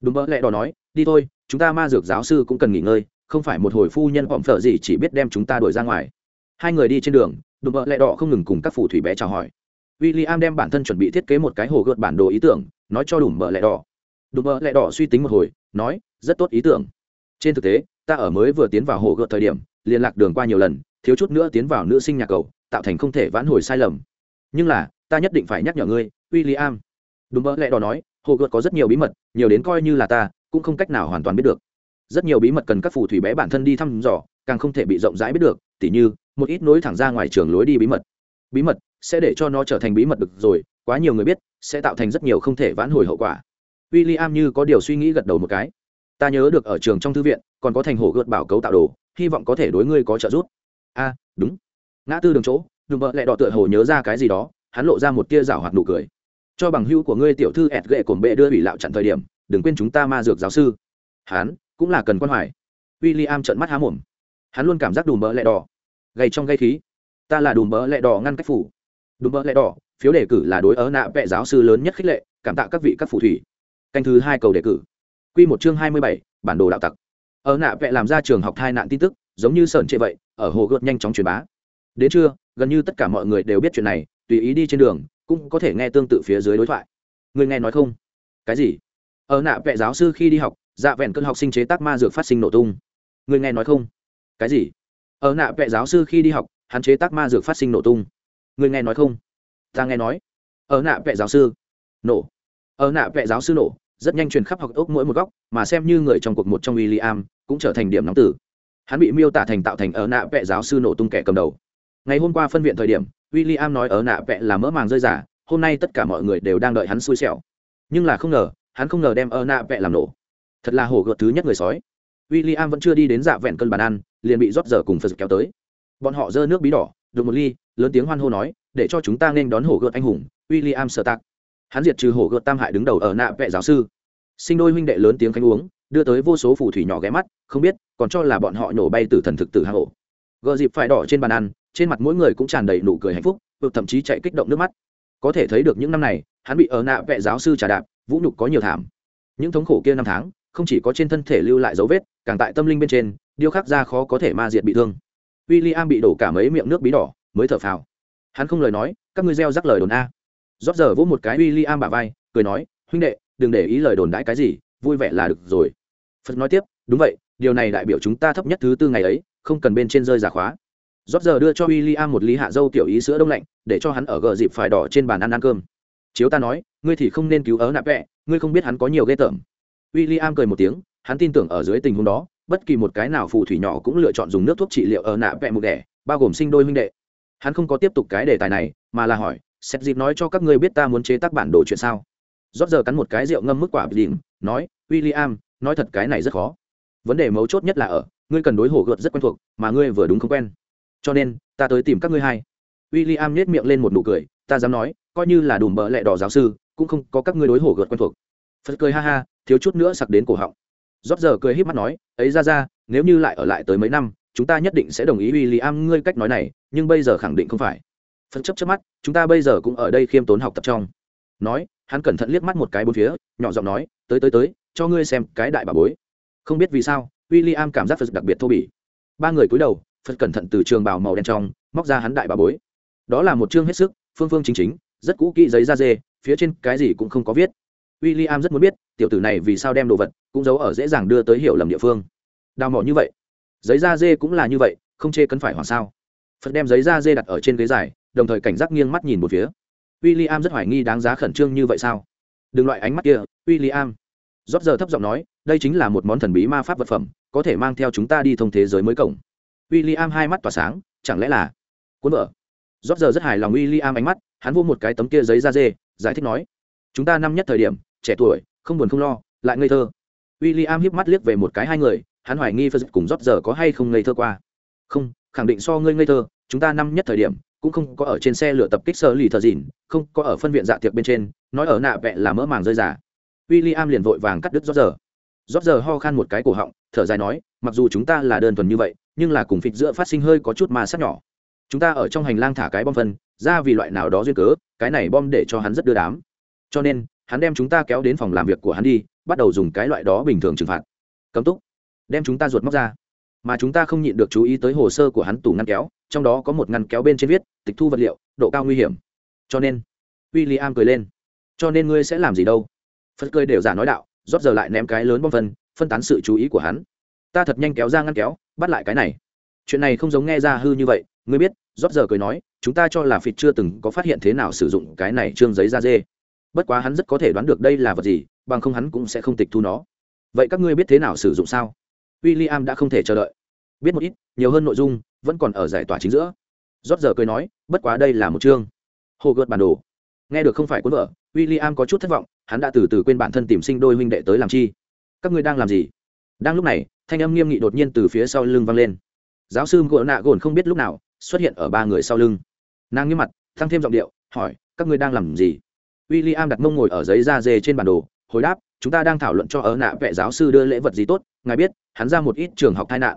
Đúng mỡ lẹ đỏ nói, đi thôi, chúng ta ma dược giáo sư cũng cần nghỉ ngơi, không phải một hồi phu nhân vọng phở gì chỉ biết đem chúng ta đuổi ra ngoài. Hai người đi trên đường đùm mỡ lẹ đỏ không ngừng cùng các phù thủy bé chào hỏi. W i l l i am đem bản thân chuẩn bị thiết kế một cái hồ gợt bản đồ ý tưởng, nói cho đùm mỡ lẹ đỏ. Đùm mỡ lẹ đỏ suy tính một hồi, nói, rất tốt ý tưởng trên thực tế, ta ở mới vừa tiến vào hồ gợt thời điểm, liên lạc đường qua nhiều lần, thiếu chút nữa tiến vào nữ sinh nhà cầu, tạo thành không thể vãn hồi sai lầm. Nhưng là, ta nhất định phải nhắc nhở ngươi w i l l i am đúng mỡ lẽ đó nói, hồ gợt có rất nhiều bí mật, nhiều đến coi như là ta, cũng không cách nào hoàn toàn biết được. Rất nhiều bí mật cần các phù thủy bé bản thân đi thăm dò, càng không thể bị rộng rãi biết được, tỉ như, một ít nối thẳng ra ngoài trường lối đi bí mật. Bí mật sẽ để cho nó trở thành bí mật được rồi, quá nhiều người biết, sẽ tạo thành rất nhiều không thể vãn hồi hậu quả. W i l l i am như có điều suy nghĩ gật đầu một cái ta nhớ được ở trường trong thư viện, còn có thành hồ gợt bảo cấu tạo đồ, hy vọng có thể đối ngươi có trợ giúp. A, đúng. Ngã tư đường chỗ đùm bợ lẹ đỏ tựa hồ nhớ ra cái gì đó, hắn lộ ra một tia rảo hoạt nụ cười. Cho bằng hữu của ngươi tiểu thư ẹt gệ cổm bệ đưa ủy lạo chặn thời điểm, đừng quên chúng ta ma dược giáo sư. Hắn, cũng là cần quan hoài. W i l l i am trợn mắt há mồm. Hắn luôn cảm giác đùm bỡ lẹ đỏ. Gầy trong gây khí. Ta là đùm bỡ lẹ đỏ ngăn cách phủ. Đùm bỡ lẹ đỏ, phiếu đề cử là đối ớ nạ vệ giáo sư lớn nhất khích lệ, cảm tạ các vị các phù thủy. Canh thứ hai cầu đề cử. Quy một chương hai mươi bảy, bản đồ đạo tặc. Ở nạ vệ làm ra trường học thai nạn tin tức, giống như sởn trệ vậy, ở hồ gợt nhanh chóng truyền bá. Đến trưa, gần như tất cả mọi người đều biết chuyện này, tùy ý đi trên đường, cũng có thể nghe tương tự phía dưới đối thoại. Người nghe nói không? Cái gì? Ở nạ vệ giáo sư khi đi học dạ vẹn cơn học sinh chế tác ma dược phát sinh nổ tung. Người nghe nói không? Cái gì? Ở nạ vệ giáo sư khi đi học, hắn chế tác ma dược phát sinh nổ tung. Người nghe nói không? Ta nghe nói. Ở nạ vệ giáo sư. Nổ. Ở nạ vệ giáo sư nổ rất nhanh truyền khắp học ốc mỗi một góc, mà xem như người trong cuộc một trong w i l l i am cũng trở thành điểm nóng tử. Hắn bị miêu tả thành tạo thành ở nạ vệ giáo sư nổ tung kẻ cầm đầu. Ngày hôm qua phân viện thời điểm w i l l i am nói ở nạ vệ là mỡ màng rơi giả, hôm nay tất cả mọi người đều đang đợi hắn xui xẻo. Nhưng là không ngờ, hắn không ngờ đem ở nạ vệ làm nổ. Thật là hổ gợt thứ nhất người sói. W i l l i am vẫn chưa đi đến dạ vẹn cân bàn ăn, liền bị rót giờ cùng phật kéo tới. Bọn họ dơ nước bí đỏ được một ly, lớn tiếng hoan hô nói, để cho chúng ta nên đón hổ gợt anh hùng w i l l i am sợ tạc. Hắn diệt trừ hổ gợt tam hại đứng đầu ở nạ vệ giáo sư sinh đôi huynh đệ lớn tiếng khánh uống, đưa tới vô số phù thủy nhỏ ghé mắt, không biết, còn cho là bọn họ nổ bay từ thần thực tử hạ hổ. Gờ dịp phải đỏ trên bàn ăn, trên mặt mỗi người cũng tràn đầy nụ cười hạnh phúc vực thậm chí chạy kích động nước mắt. Có thể thấy được những năm này, hắn bị ở nạ vệ giáo sư trà đạp, vũ nhục có nhiều thảm. Những thống khổ kia năm tháng, không chỉ có trên thân thể lưu lại dấu vết, càng tại tâm linh bên trên, điêu khắc ra khó có thể ma diệt bị thương. W i l l i am bị đổ cả mấy miệng nước bí đỏ, mới thở phào. Hắn không lời nói, các ngươi gieo rắc lời đồn a. Rót giờ vỗ một cái w i l l i am bả vai, cười nói, huynh đệ đừng để ý lời đồn đãi cái gì, vui vẻ là được rồi. Phật nói tiếp, đúng vậy, điều này đại biểu chúng ta thấp nhất thứ tư ngày ấy, không cần bên trên rơi giả khóa. Rót giờ đưa cho w i l l i am một lý hạ dâu tiểu ý sữa đông lạnh, để cho hắn ở gờ dịp phải đỏ trên bàn ăn ăn cơm. Chiếu ta nói, ngươi thì không nên cứu ớ nạp vẹ, ngươi không biết hắn có nhiều ghê tởm. W i l l i am cười một tiếng, hắn tin tưởng ở dưới tình huống đó, bất kỳ một cái nào phù thủy nhỏ cũng lựa chọn dùng nước thuốc trị liệu ở nạ vẹ mục đẻ, bao gồm sinh đôi huynh đệ. Hắn không có tiếp tục cái đề tài này, mà là hỏi xét dịp nói cho các ngươi biết ta muốn chế tác bản đồ chuyện sao? Rót giờ cắn một cái rượu ngâm mức quả bị đỉnh nói William, nói thật cái này rất khó. Vấn đề mấu chốt nhất là ở ngươi cần đối hổ gợt rất quen thuộc mà ngươi vừa đúng không quen. Cho nên ta tới tìm các ngươi hai. W i l l i am nhét miệng lên một nụ cười ta dám nói coi như là đùm bợ lẹ đỏ giáo sư cũng không có các ngươi đối hổ gợt quen thuộc. Phật cười ha ha thiếu chút nữa sặc đến cổ họng. Rót giờ cười híp mắt nói ấy ra ra nếu như lại ở lại tới mấy năm chúng ta nhất định sẽ đồng ý w i l l i am ngươi cách nói này nhưng bây giờ khẳng định không phải. Phật chấp chấp mắt chúng ta bây giờ cũng ở đây khiêm tốn học tập trong. Nói hắn cẩn thận liếc mắt một cái bốn phía, nhỏ giọng nói, tới tới tới, cho ngươi xem cái đại bà bối. Không biết vì sao w i l l i am cảm giác phật đặc biệt thô bỉ. Ba người cúi đầu, phật cẩn thận từ trường bào màu đen trong, móc ra hắn đại bà bối. Đó là một chương hết sức, phương phương chính chính, rất cũ kỹ giấy da dê, phía trên cái gì cũng không có viết. W i l l i am rất muốn biết, tiểu tử này vì sao đem đồ vật cũng giấu ở dễ dàng đưa tới hiểu lầm địa phương. Đào mỏ như vậy, giấy da dê cũng là như vậy, không chê cấn phải hoàng sao? Phật đem giấy da dê đặt ở trên ghế dài, đồng thời cảnh giác nghiêng mắt nhìn một phía w i l l i am rất hoài nghi đáng giá khẩn trương như vậy sao? Đừng loại ánh mắt kia w i l l i am rót giờ thấp giọng nói, đây chính là một món thần bí ma pháp vật phẩm, có thể mang theo chúng ta đi thông thế giới mới cổng. W i l l i am hai mắt tỏa sáng, chẳng lẽ là cuốn vợ? Rót giờ rất hài lòng w i l l i am ánh mắt, hắn vô một cái tấm kia giấy da dê, giải thích nói, chúng ta năm nhất thời điểm, trẻ tuổi, không buồn không lo, lại ngây thơ. W i l l i am hiếp mắt liếc về một cái hai người, hắn hoài nghi phật cùng rót giờ có hay không ngây thơ qua. Không, khẳng định so ngươi ngây thơ, chúng ta năm nhất thời điểm cũng không có ở trên xe lửa tập kích sơ lì thờ dìn, không có ở phân viện dạ tiệc bên trên, nói ở nạ vẹ là mỡ màng rơi giả w i l l i am liền vội vàng cắt đứt rót giờ rót giờ ho khan một cái cổ họng, thở dài nói, mặc dù chúng ta là đơn thuần như vậy, nhưng là cùng phịch giữa phát sinh hơi có chút mà sát nhỏ. Chúng ta ở trong hành lang thả cái bom phân, ra vì loại nào đó duyên cớ, cái này bom để cho hắn rất đưa đám. Cho nên, hắn đem chúng ta kéo đến phòng làm việc của hắn đi, bắt đầu dùng cái loại đó bình thường trừng phạt. Cấm túc, đem chúng ta ruột móc ra mà chúng ta không nhịn được chú ý tới hồ sơ của hắn tủ ngăn kéo, trong đó có một ngăn kéo bên trên viết, tịch thu vật liệu, độ cao nguy hiểm. Cho nên w i l l i am cười lên. Cho nên ngươi sẽ làm gì đâu? Phật cười đều giả nói đạo, rót giờ lại ném cái lớn bom phân phân tán sự chú ý của hắn. Ta thật nhanh kéo ra ngăn kéo, bắt lại cái này. Chuyện này không giống nghe ra hư như vậy, ngươi biết, rót giờ cười nói, chúng ta cho là phịt chưa từng có phát hiện thế nào sử dụng cái này trương giấy da dê. Bất quá hắn rất có thể đoán được đây là vật gì, bằng không hắn cũng sẽ không tịch thu nó. Vậy các ngươi biết thế nào sử dụng sao? W i l l i am đã không thể chờ đợi. Biết một ít, nhiều hơn nội dung, vẫn còn ở giải tỏa chính giữa. Rót giờ cười nói, bất quá đây là một chương. Hồ gợt bản đồ. Nghe được không phải cuốn vợ w i l l i am có chút thất vọng, hắn đã từ từ quên bản thân tìm sinh đôi huynh đệ tới làm chi. Các ngươi đang làm gì? Đang lúc này, thanh âm nghiêm nghị đột nhiên từ phía sau lưng vang lên. Giáo sư gỗ nạ gồn không biết lúc nào xuất hiện ở ba người sau lưng. Nàng nghiêm mặt tăng thêm giọng điệu, hỏi, các ngươi đang làm gì? W i l l i am đặt mông ngồi ở giấy da dê trên bản đồ hồi đáp, chúng ta đang thảo luận cho ớ nạ vệ giáo sư đưa lễ vật gì tốt, ngài biết, hắn ra một ít trường học tai nạn.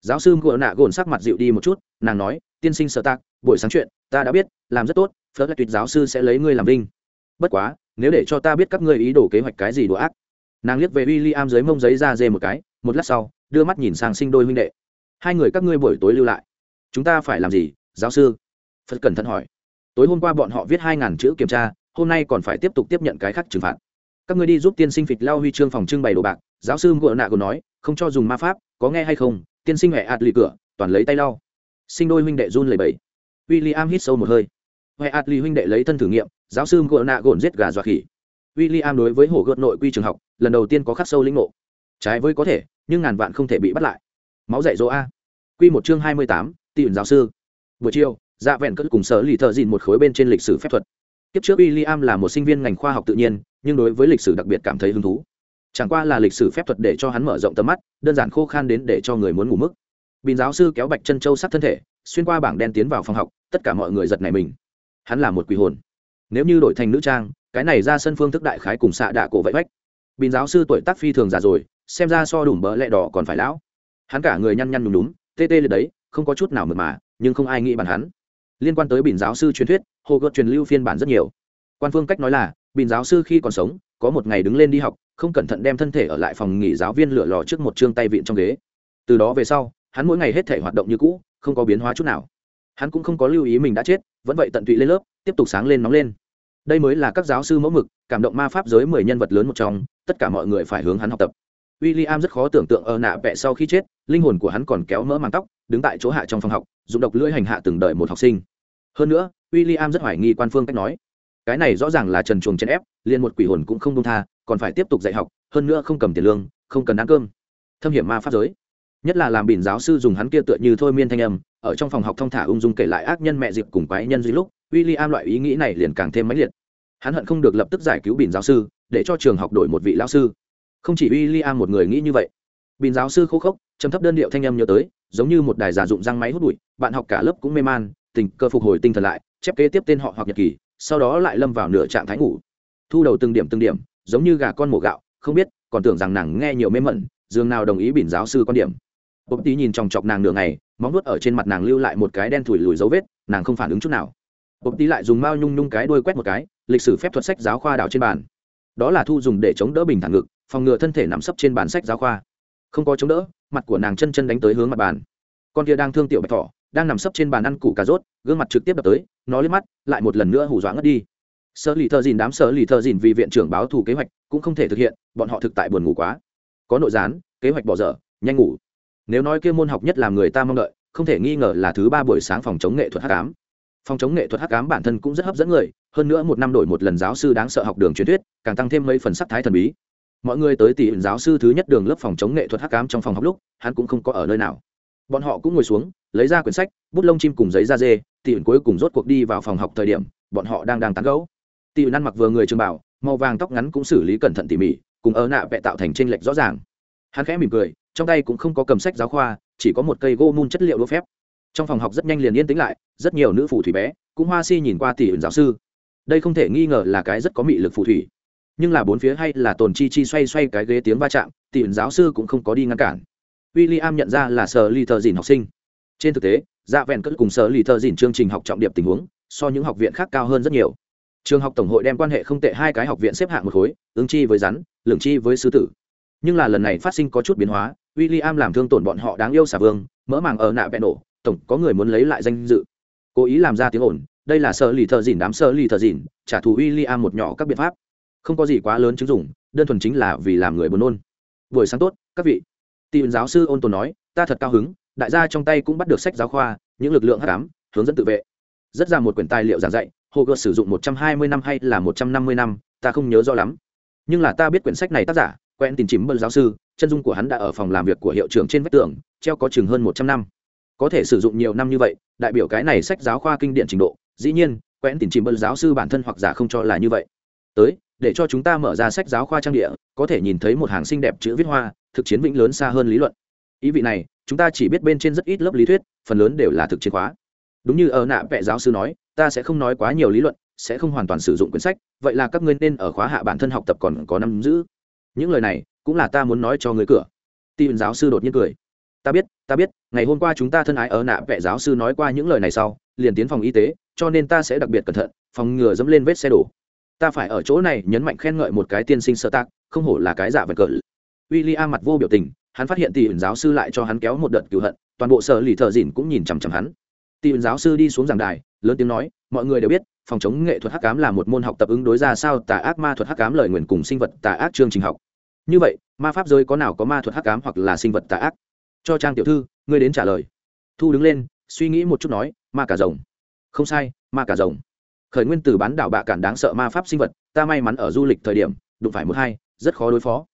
Giáo sư ngựa nạ gồn sắc mặt dịu đi một chút, nàng nói, tiên sinh sợ tạc buổi sáng chuyện, ta đã biết, làm rất tốt phớt lại tuyệt giáo sư sẽ lấy ngươi làm vinh. Bất quá, nếu để cho ta biết các ngươi ý đồ kế hoạch cái gì đùa ác. Nàng liếc về w i l l i am dưới mông giấy ra dê một cái, một lát sau, đưa mắt nhìn sang sinh đôi huynh đệ. Hai người các ngươi buổi tối lưu lại. Chúng ta phải làm gì, giáo sư? Phật cẩn thận hỏi. Tối hôm qua bọn họ viết hai ngàn chữ kiểm tra, hôm nay còn phải tiếp tục tiếp nhận cái khác trừng phạt các ngươi đi giúp tiên sinh phịch lao huy chương phòng trưng bày đồ bạc, giáo sư ngựa nạ còn nói, không cho dùng ma pháp, có nghe hay không? Tiên sinh huệ ạt lì cửa, toàn lấy tay lau. Sinh đôi huynh đệ run lầy bẫy w i l l i am hít sâu một hơi. Huệ ạt lì huynh đệ lấy thân thử nghiệm, giáo sư ngựa nạ gồn giết gà dọa khỉ. W i l l i am đối với hổ gợt nội quy trường học, lần đầu tiên có khắc sâu lĩnh ngộ. Trái với có thể, nhưng ngàn vạn không thể bị bắt lại. Máu dạy dỗ a. Q một chương hai mươi tám tỷ giáo sư. Buổi chiều dạ vẹn cất cùng sở lì thợ dìn một khối bên trên lịch sử phép thuật. Kiếp trước w i l l i am là một sinh viên ngành khoa học tự nhiên nhưng đối với lịch sử đặc biệt cảm thấy hứng thú. Chẳng qua là lịch sử phép thuật để cho hắn mở rộng tầm mắt, đơn giản khô khan đến để cho người muốn ngủ mức. Bình giáo sư kéo bạch chân châu sát thân thể, xuyên qua bảng đen tiến vào phòng học, tất cả mọi người giật này mình. Hắn là một quỷ hồn. Nếu như đổi thành nữ trang, cái này ra sân phương thức đại khái cùng xạ đạ cổ vậy vách. Bình giáo sư tuổi tác phi thường già rồi, xem ra so đủ bỡ lẹ đỏ còn phải lão. Hắn cả người nhăn nhăn nhùm đúng tê tê liệt đấy, không có chút nào mượt mà, nhưng không ai nghĩ bàn hắn. Liên quan tới bình giáo sư truyền thuyết, hồ gợt truyền lưu phiên bản rất nhiều. Quan phương cách nói là bình giáo sư khi còn sống, có một ngày đứng lên đi học, không cẩn thận đem thân thể ở lại phòng nghỉ giáo viên lửa lò trước một chương tay vịn trong ghế. Từ đó về sau, hắn mỗi ngày hết thể hoạt động như cũ, không có biến hóa chút nào. Hắn cũng không có lưu ý mình đã chết, vẫn vậy tận tụy lên lớp, tiếp tục sáng lên nóng lên. Đây mới là các giáo sư mẫu mực, cảm động ma pháp giới mười nhân vật lớn một trong, tất cả mọi người phải hướng hắn học tập. W i l l i am rất khó tưởng tượng ở nạ vẹ sau khi chết, linh hồn của hắn còn kéo mỡ màng tóc, đứng tại chỗ hạ trong phòng học, dùng độc lưỡi hành hạ từng đợi một học sinh. Hơn nữa w i l l i am rất hoài nghi quan phương cách nói cái này rõ ràng là trần chuồng chèn ép, liền một quỷ hồn cũng không đông tha, còn phải tiếp tục dạy học, hơn nữa không cầm tiền lương, không cần ăn cơm. Thâm hiểm ma pháp giới. Nhất là làm bỉn giáo sư dùng hắn kia tựa như thôi miên thanh âm, ở trong phòng học thông thả ung dung kể lại ác nhân mẹ dịp cùng quái nhân duy lúc w i l l i am loại ý nghĩ này liền càng thêm mãnh liệt. Hắn hận không được lập tức giải cứu bỉn giáo sư, để cho trường học đổi một vị lão sư. Không chỉ w i l l i am một người nghĩ như vậy. Bỉn giáo sư khô khốc chấm thấp đơn điệu thanh âm nhớ tới, giống như một đài giả dụng răng máy hút bụi, bạn học cả lớp cũng mê man, tình cơ phục hồi tinh thần lại, chép kế tiếp tên họ hoặc nhật kỳ sau đó lại lâm vào nửa trạng thái ngủ. Thu đầu từng điểm từng điểm, giống như gà con mổ gạo, không biết, còn tưởng rằng nàng nghe nhiều mê mẩn, dường nào đồng ý bỉn giáo sư quan điểm. Bốp tí nhìn chòng chọc nàng nửa ngày, móng nuốt ở trên mặt nàng lưu lại một cái đen thủi lùi dấu vết, nàng không phản ứng chút nào. Bốp tí lại dùng mao nhung nhung cái đuôi quét một cái, lịch sử phép thuật sách giáo khoa đảo trên bàn. Đó là thu dùng để chống đỡ bình thản ngực, phòng ngừa thân thể nằm sấp trên bàn sách giáo khoa. Không có chống đỡ, mặt của nàng chân chân đánh tới hướng mặt bàn. Con kia đang thương tiểu bạch thỏ đang nằm sấp trên bàn ăn củ cà rốt, gương mặt trực tiếp đập tới, nó liếc mắt, lại một lần nữa hù dọa ngất đi. Sở lì thợ dìn, đám sở lì thợ dìn vì viện trưởng báo thù kế hoạch cũng không thể thực hiện, bọn họ thực tại buồn ngủ quá. Có nội gián, kế hoạch bỏ dở, nhanh ngủ. Nếu nói kia môn học nhất làm người ta mong đợi, không thể nghi ngờ là thứ ba buổi sáng phòng chống nghệ thuật hát cám. phòng chống nghệ thuật hát cám bản thân cũng rất hấp dẫn người, hơn nữa một năm đổi một lần giáo sư đáng sợ học đường truyền thuyết, càng tăng thêm mấy phần sắc thái thần bí. Mọi người tới tỷ giáo sư thứ nhất đường lớp phòng chống nghệ thuật hát cám trong phòng học lúc, hắn cũng không có ở nơi nào. Bọn họ cũng ngồi xuống lấy ra quyển sách, bút lông chim cùng giấy da dê tỷ cuối cùng rốt cuộc đi vào phòng học thời điểm, bọn họ đang đang tán gấu tỉ ẩn ăn mặc vừa người trường bảo, màu vàng tóc ngắn cũng xử lý cẩn thận tỉ mỉ, cùng ở nạ vẽ tạo thành tranh lệch rõ ràng. Hắn khẽ mỉm cười, trong tay cũng không có cầm sách giáo khoa, chỉ có một cây gô mun chất liệu đỗ phép. Trong phòng học rất nhanh liền yên tĩnh lại, rất nhiều nữ phù thủy bé, cũng hoa si nhìn qua tỉ ẩn giáo sư. Đây không thể nghi ngờ là cái rất có mị lực phù thủy. Nhưng là bốn phía hay là tồn chi chi xoay xoay cái ghế tiếng va chạm tỉ ẩn giáo sư cũng không có đi ngăn cản. W i l l i am nhận ra là sờ ly thờ dìn học sinh trên thực tế dạ vẹn cất cùng sở lì thợ dìn chương trình học trọng điểm tình huống, so những học viện khác cao hơn rất nhiều. Trường học tổng hội đem quan hệ không tệ hai cái học viện xếp hạng một khối, ứng chi với rắn lường chi với sứ tử. Nhưng là lần này phát sinh có chút biến hóa w i l l i am làm thương tổn bọn họ đáng yêu xà vương, mỡ màng ở nạ vẹn nổ tổng có người muốn lấy lại danh dự. Cố ý làm ra tiếng ồn, đây là sở lì thợ dìn đám sở lì thợ dìn, trả thù w i l l i am một nhỏ các biện pháp. Không có gì quá lớn chứng dụng, đơn thuần chính là vì làm người buồn nôn. Buổi sáng tốt, các vị. Tỷ giáo sư ôn tồn nói, ta thật cao hứng đại gia trong tay cũng bắt được sách giáo khoa, những lực lượng hát cám hướng dẫn tự vệ. Rất ra một quyển tài liệu giảng dạy hồ gợt sử dụng một trăm hai mươi năm hay là một trăm năm mươi năm, ta không nhớ rõ lắm. Nhưng là ta biết quyển sách này tác giả quen tìm chìm bân giáo sư, chân dung của hắn đã ở phòng làm việc của hiệu trưởng trên vách tường, treo có chừng hơn một trăm năm. Có thể sử dụng nhiều năm như vậy, đại biểu cái này sách giáo khoa kinh điển trình độ. Dĩ nhiên quen tìm chìm bân giáo sư bản thân hoặc giả không cho là như vậy. Tới, để cho chúng ta mở ra sách giáo khoa trang địa, có thể nhìn thấy một hàng xinh đẹp chữ viết hoa, thực chiến vĩnh lớn xa hơn lý luận ý vị này, chúng ta chỉ biết bên trên rất ít lớp lý thuyết, phần lớn đều là thực chiến khóa. Đúng như ở nạ vệ giáo sư nói, ta sẽ không nói quá nhiều lý luận, sẽ không hoàn toàn sử dụng quyển sách, vậy là các ngươi nên ở khóa hạ bản thân học tập còn có năm giữ. Những lời này, cũng là ta muốn nói cho người cửa. Tin giáo sư đột nhiên cười. Ta biết ta biết, ngày hôm qua chúng ta thân ái ở nạ vệ giáo sư nói qua những lời này sau, liền tiến phòng y tế, cho nên ta sẽ đặc biệt cẩn thận, phòng ngừa dẫm lên vết xe đổ. Ta phải ở chỗ này nhấn mạnh khen ngợi một cái tiên sinh sơ tác không hổ là cái giả vật cỡ w i l l i am mặt vô biểu tình hắn phát hiện tỷ ẩn giáo sư lại cho hắn kéo một đợt cựu hận, toàn bộ sở lì thợ dìn cũng nhìn chằm chằm hắn. Tỷ ẩn giáo sư đi xuống giảng đài, lớn tiếng nói, mọi người đều biết, phòng chống nghệ thuật hắc cám là một môn học tập ứng đối ra sao tà ác ma thuật hắc cám lời nguyền cùng sinh vật tà ác chương trình học. Như vậy, ma pháp giới có nào có ma thuật hắc cám hoặc là sinh vật tà ác? Cho trang tiểu thư, ngươi đến trả lời. Thu đứng lên, suy nghĩ một chút nói, ma cả rồng. Không sai, ma cả rồng. Khởi nguyên từ bán đảo bạ cản đáng sợ ma pháp sinh vật, ta may mắn ở du lịch thời điểm, đụng phải một hai, rất khó đối phó.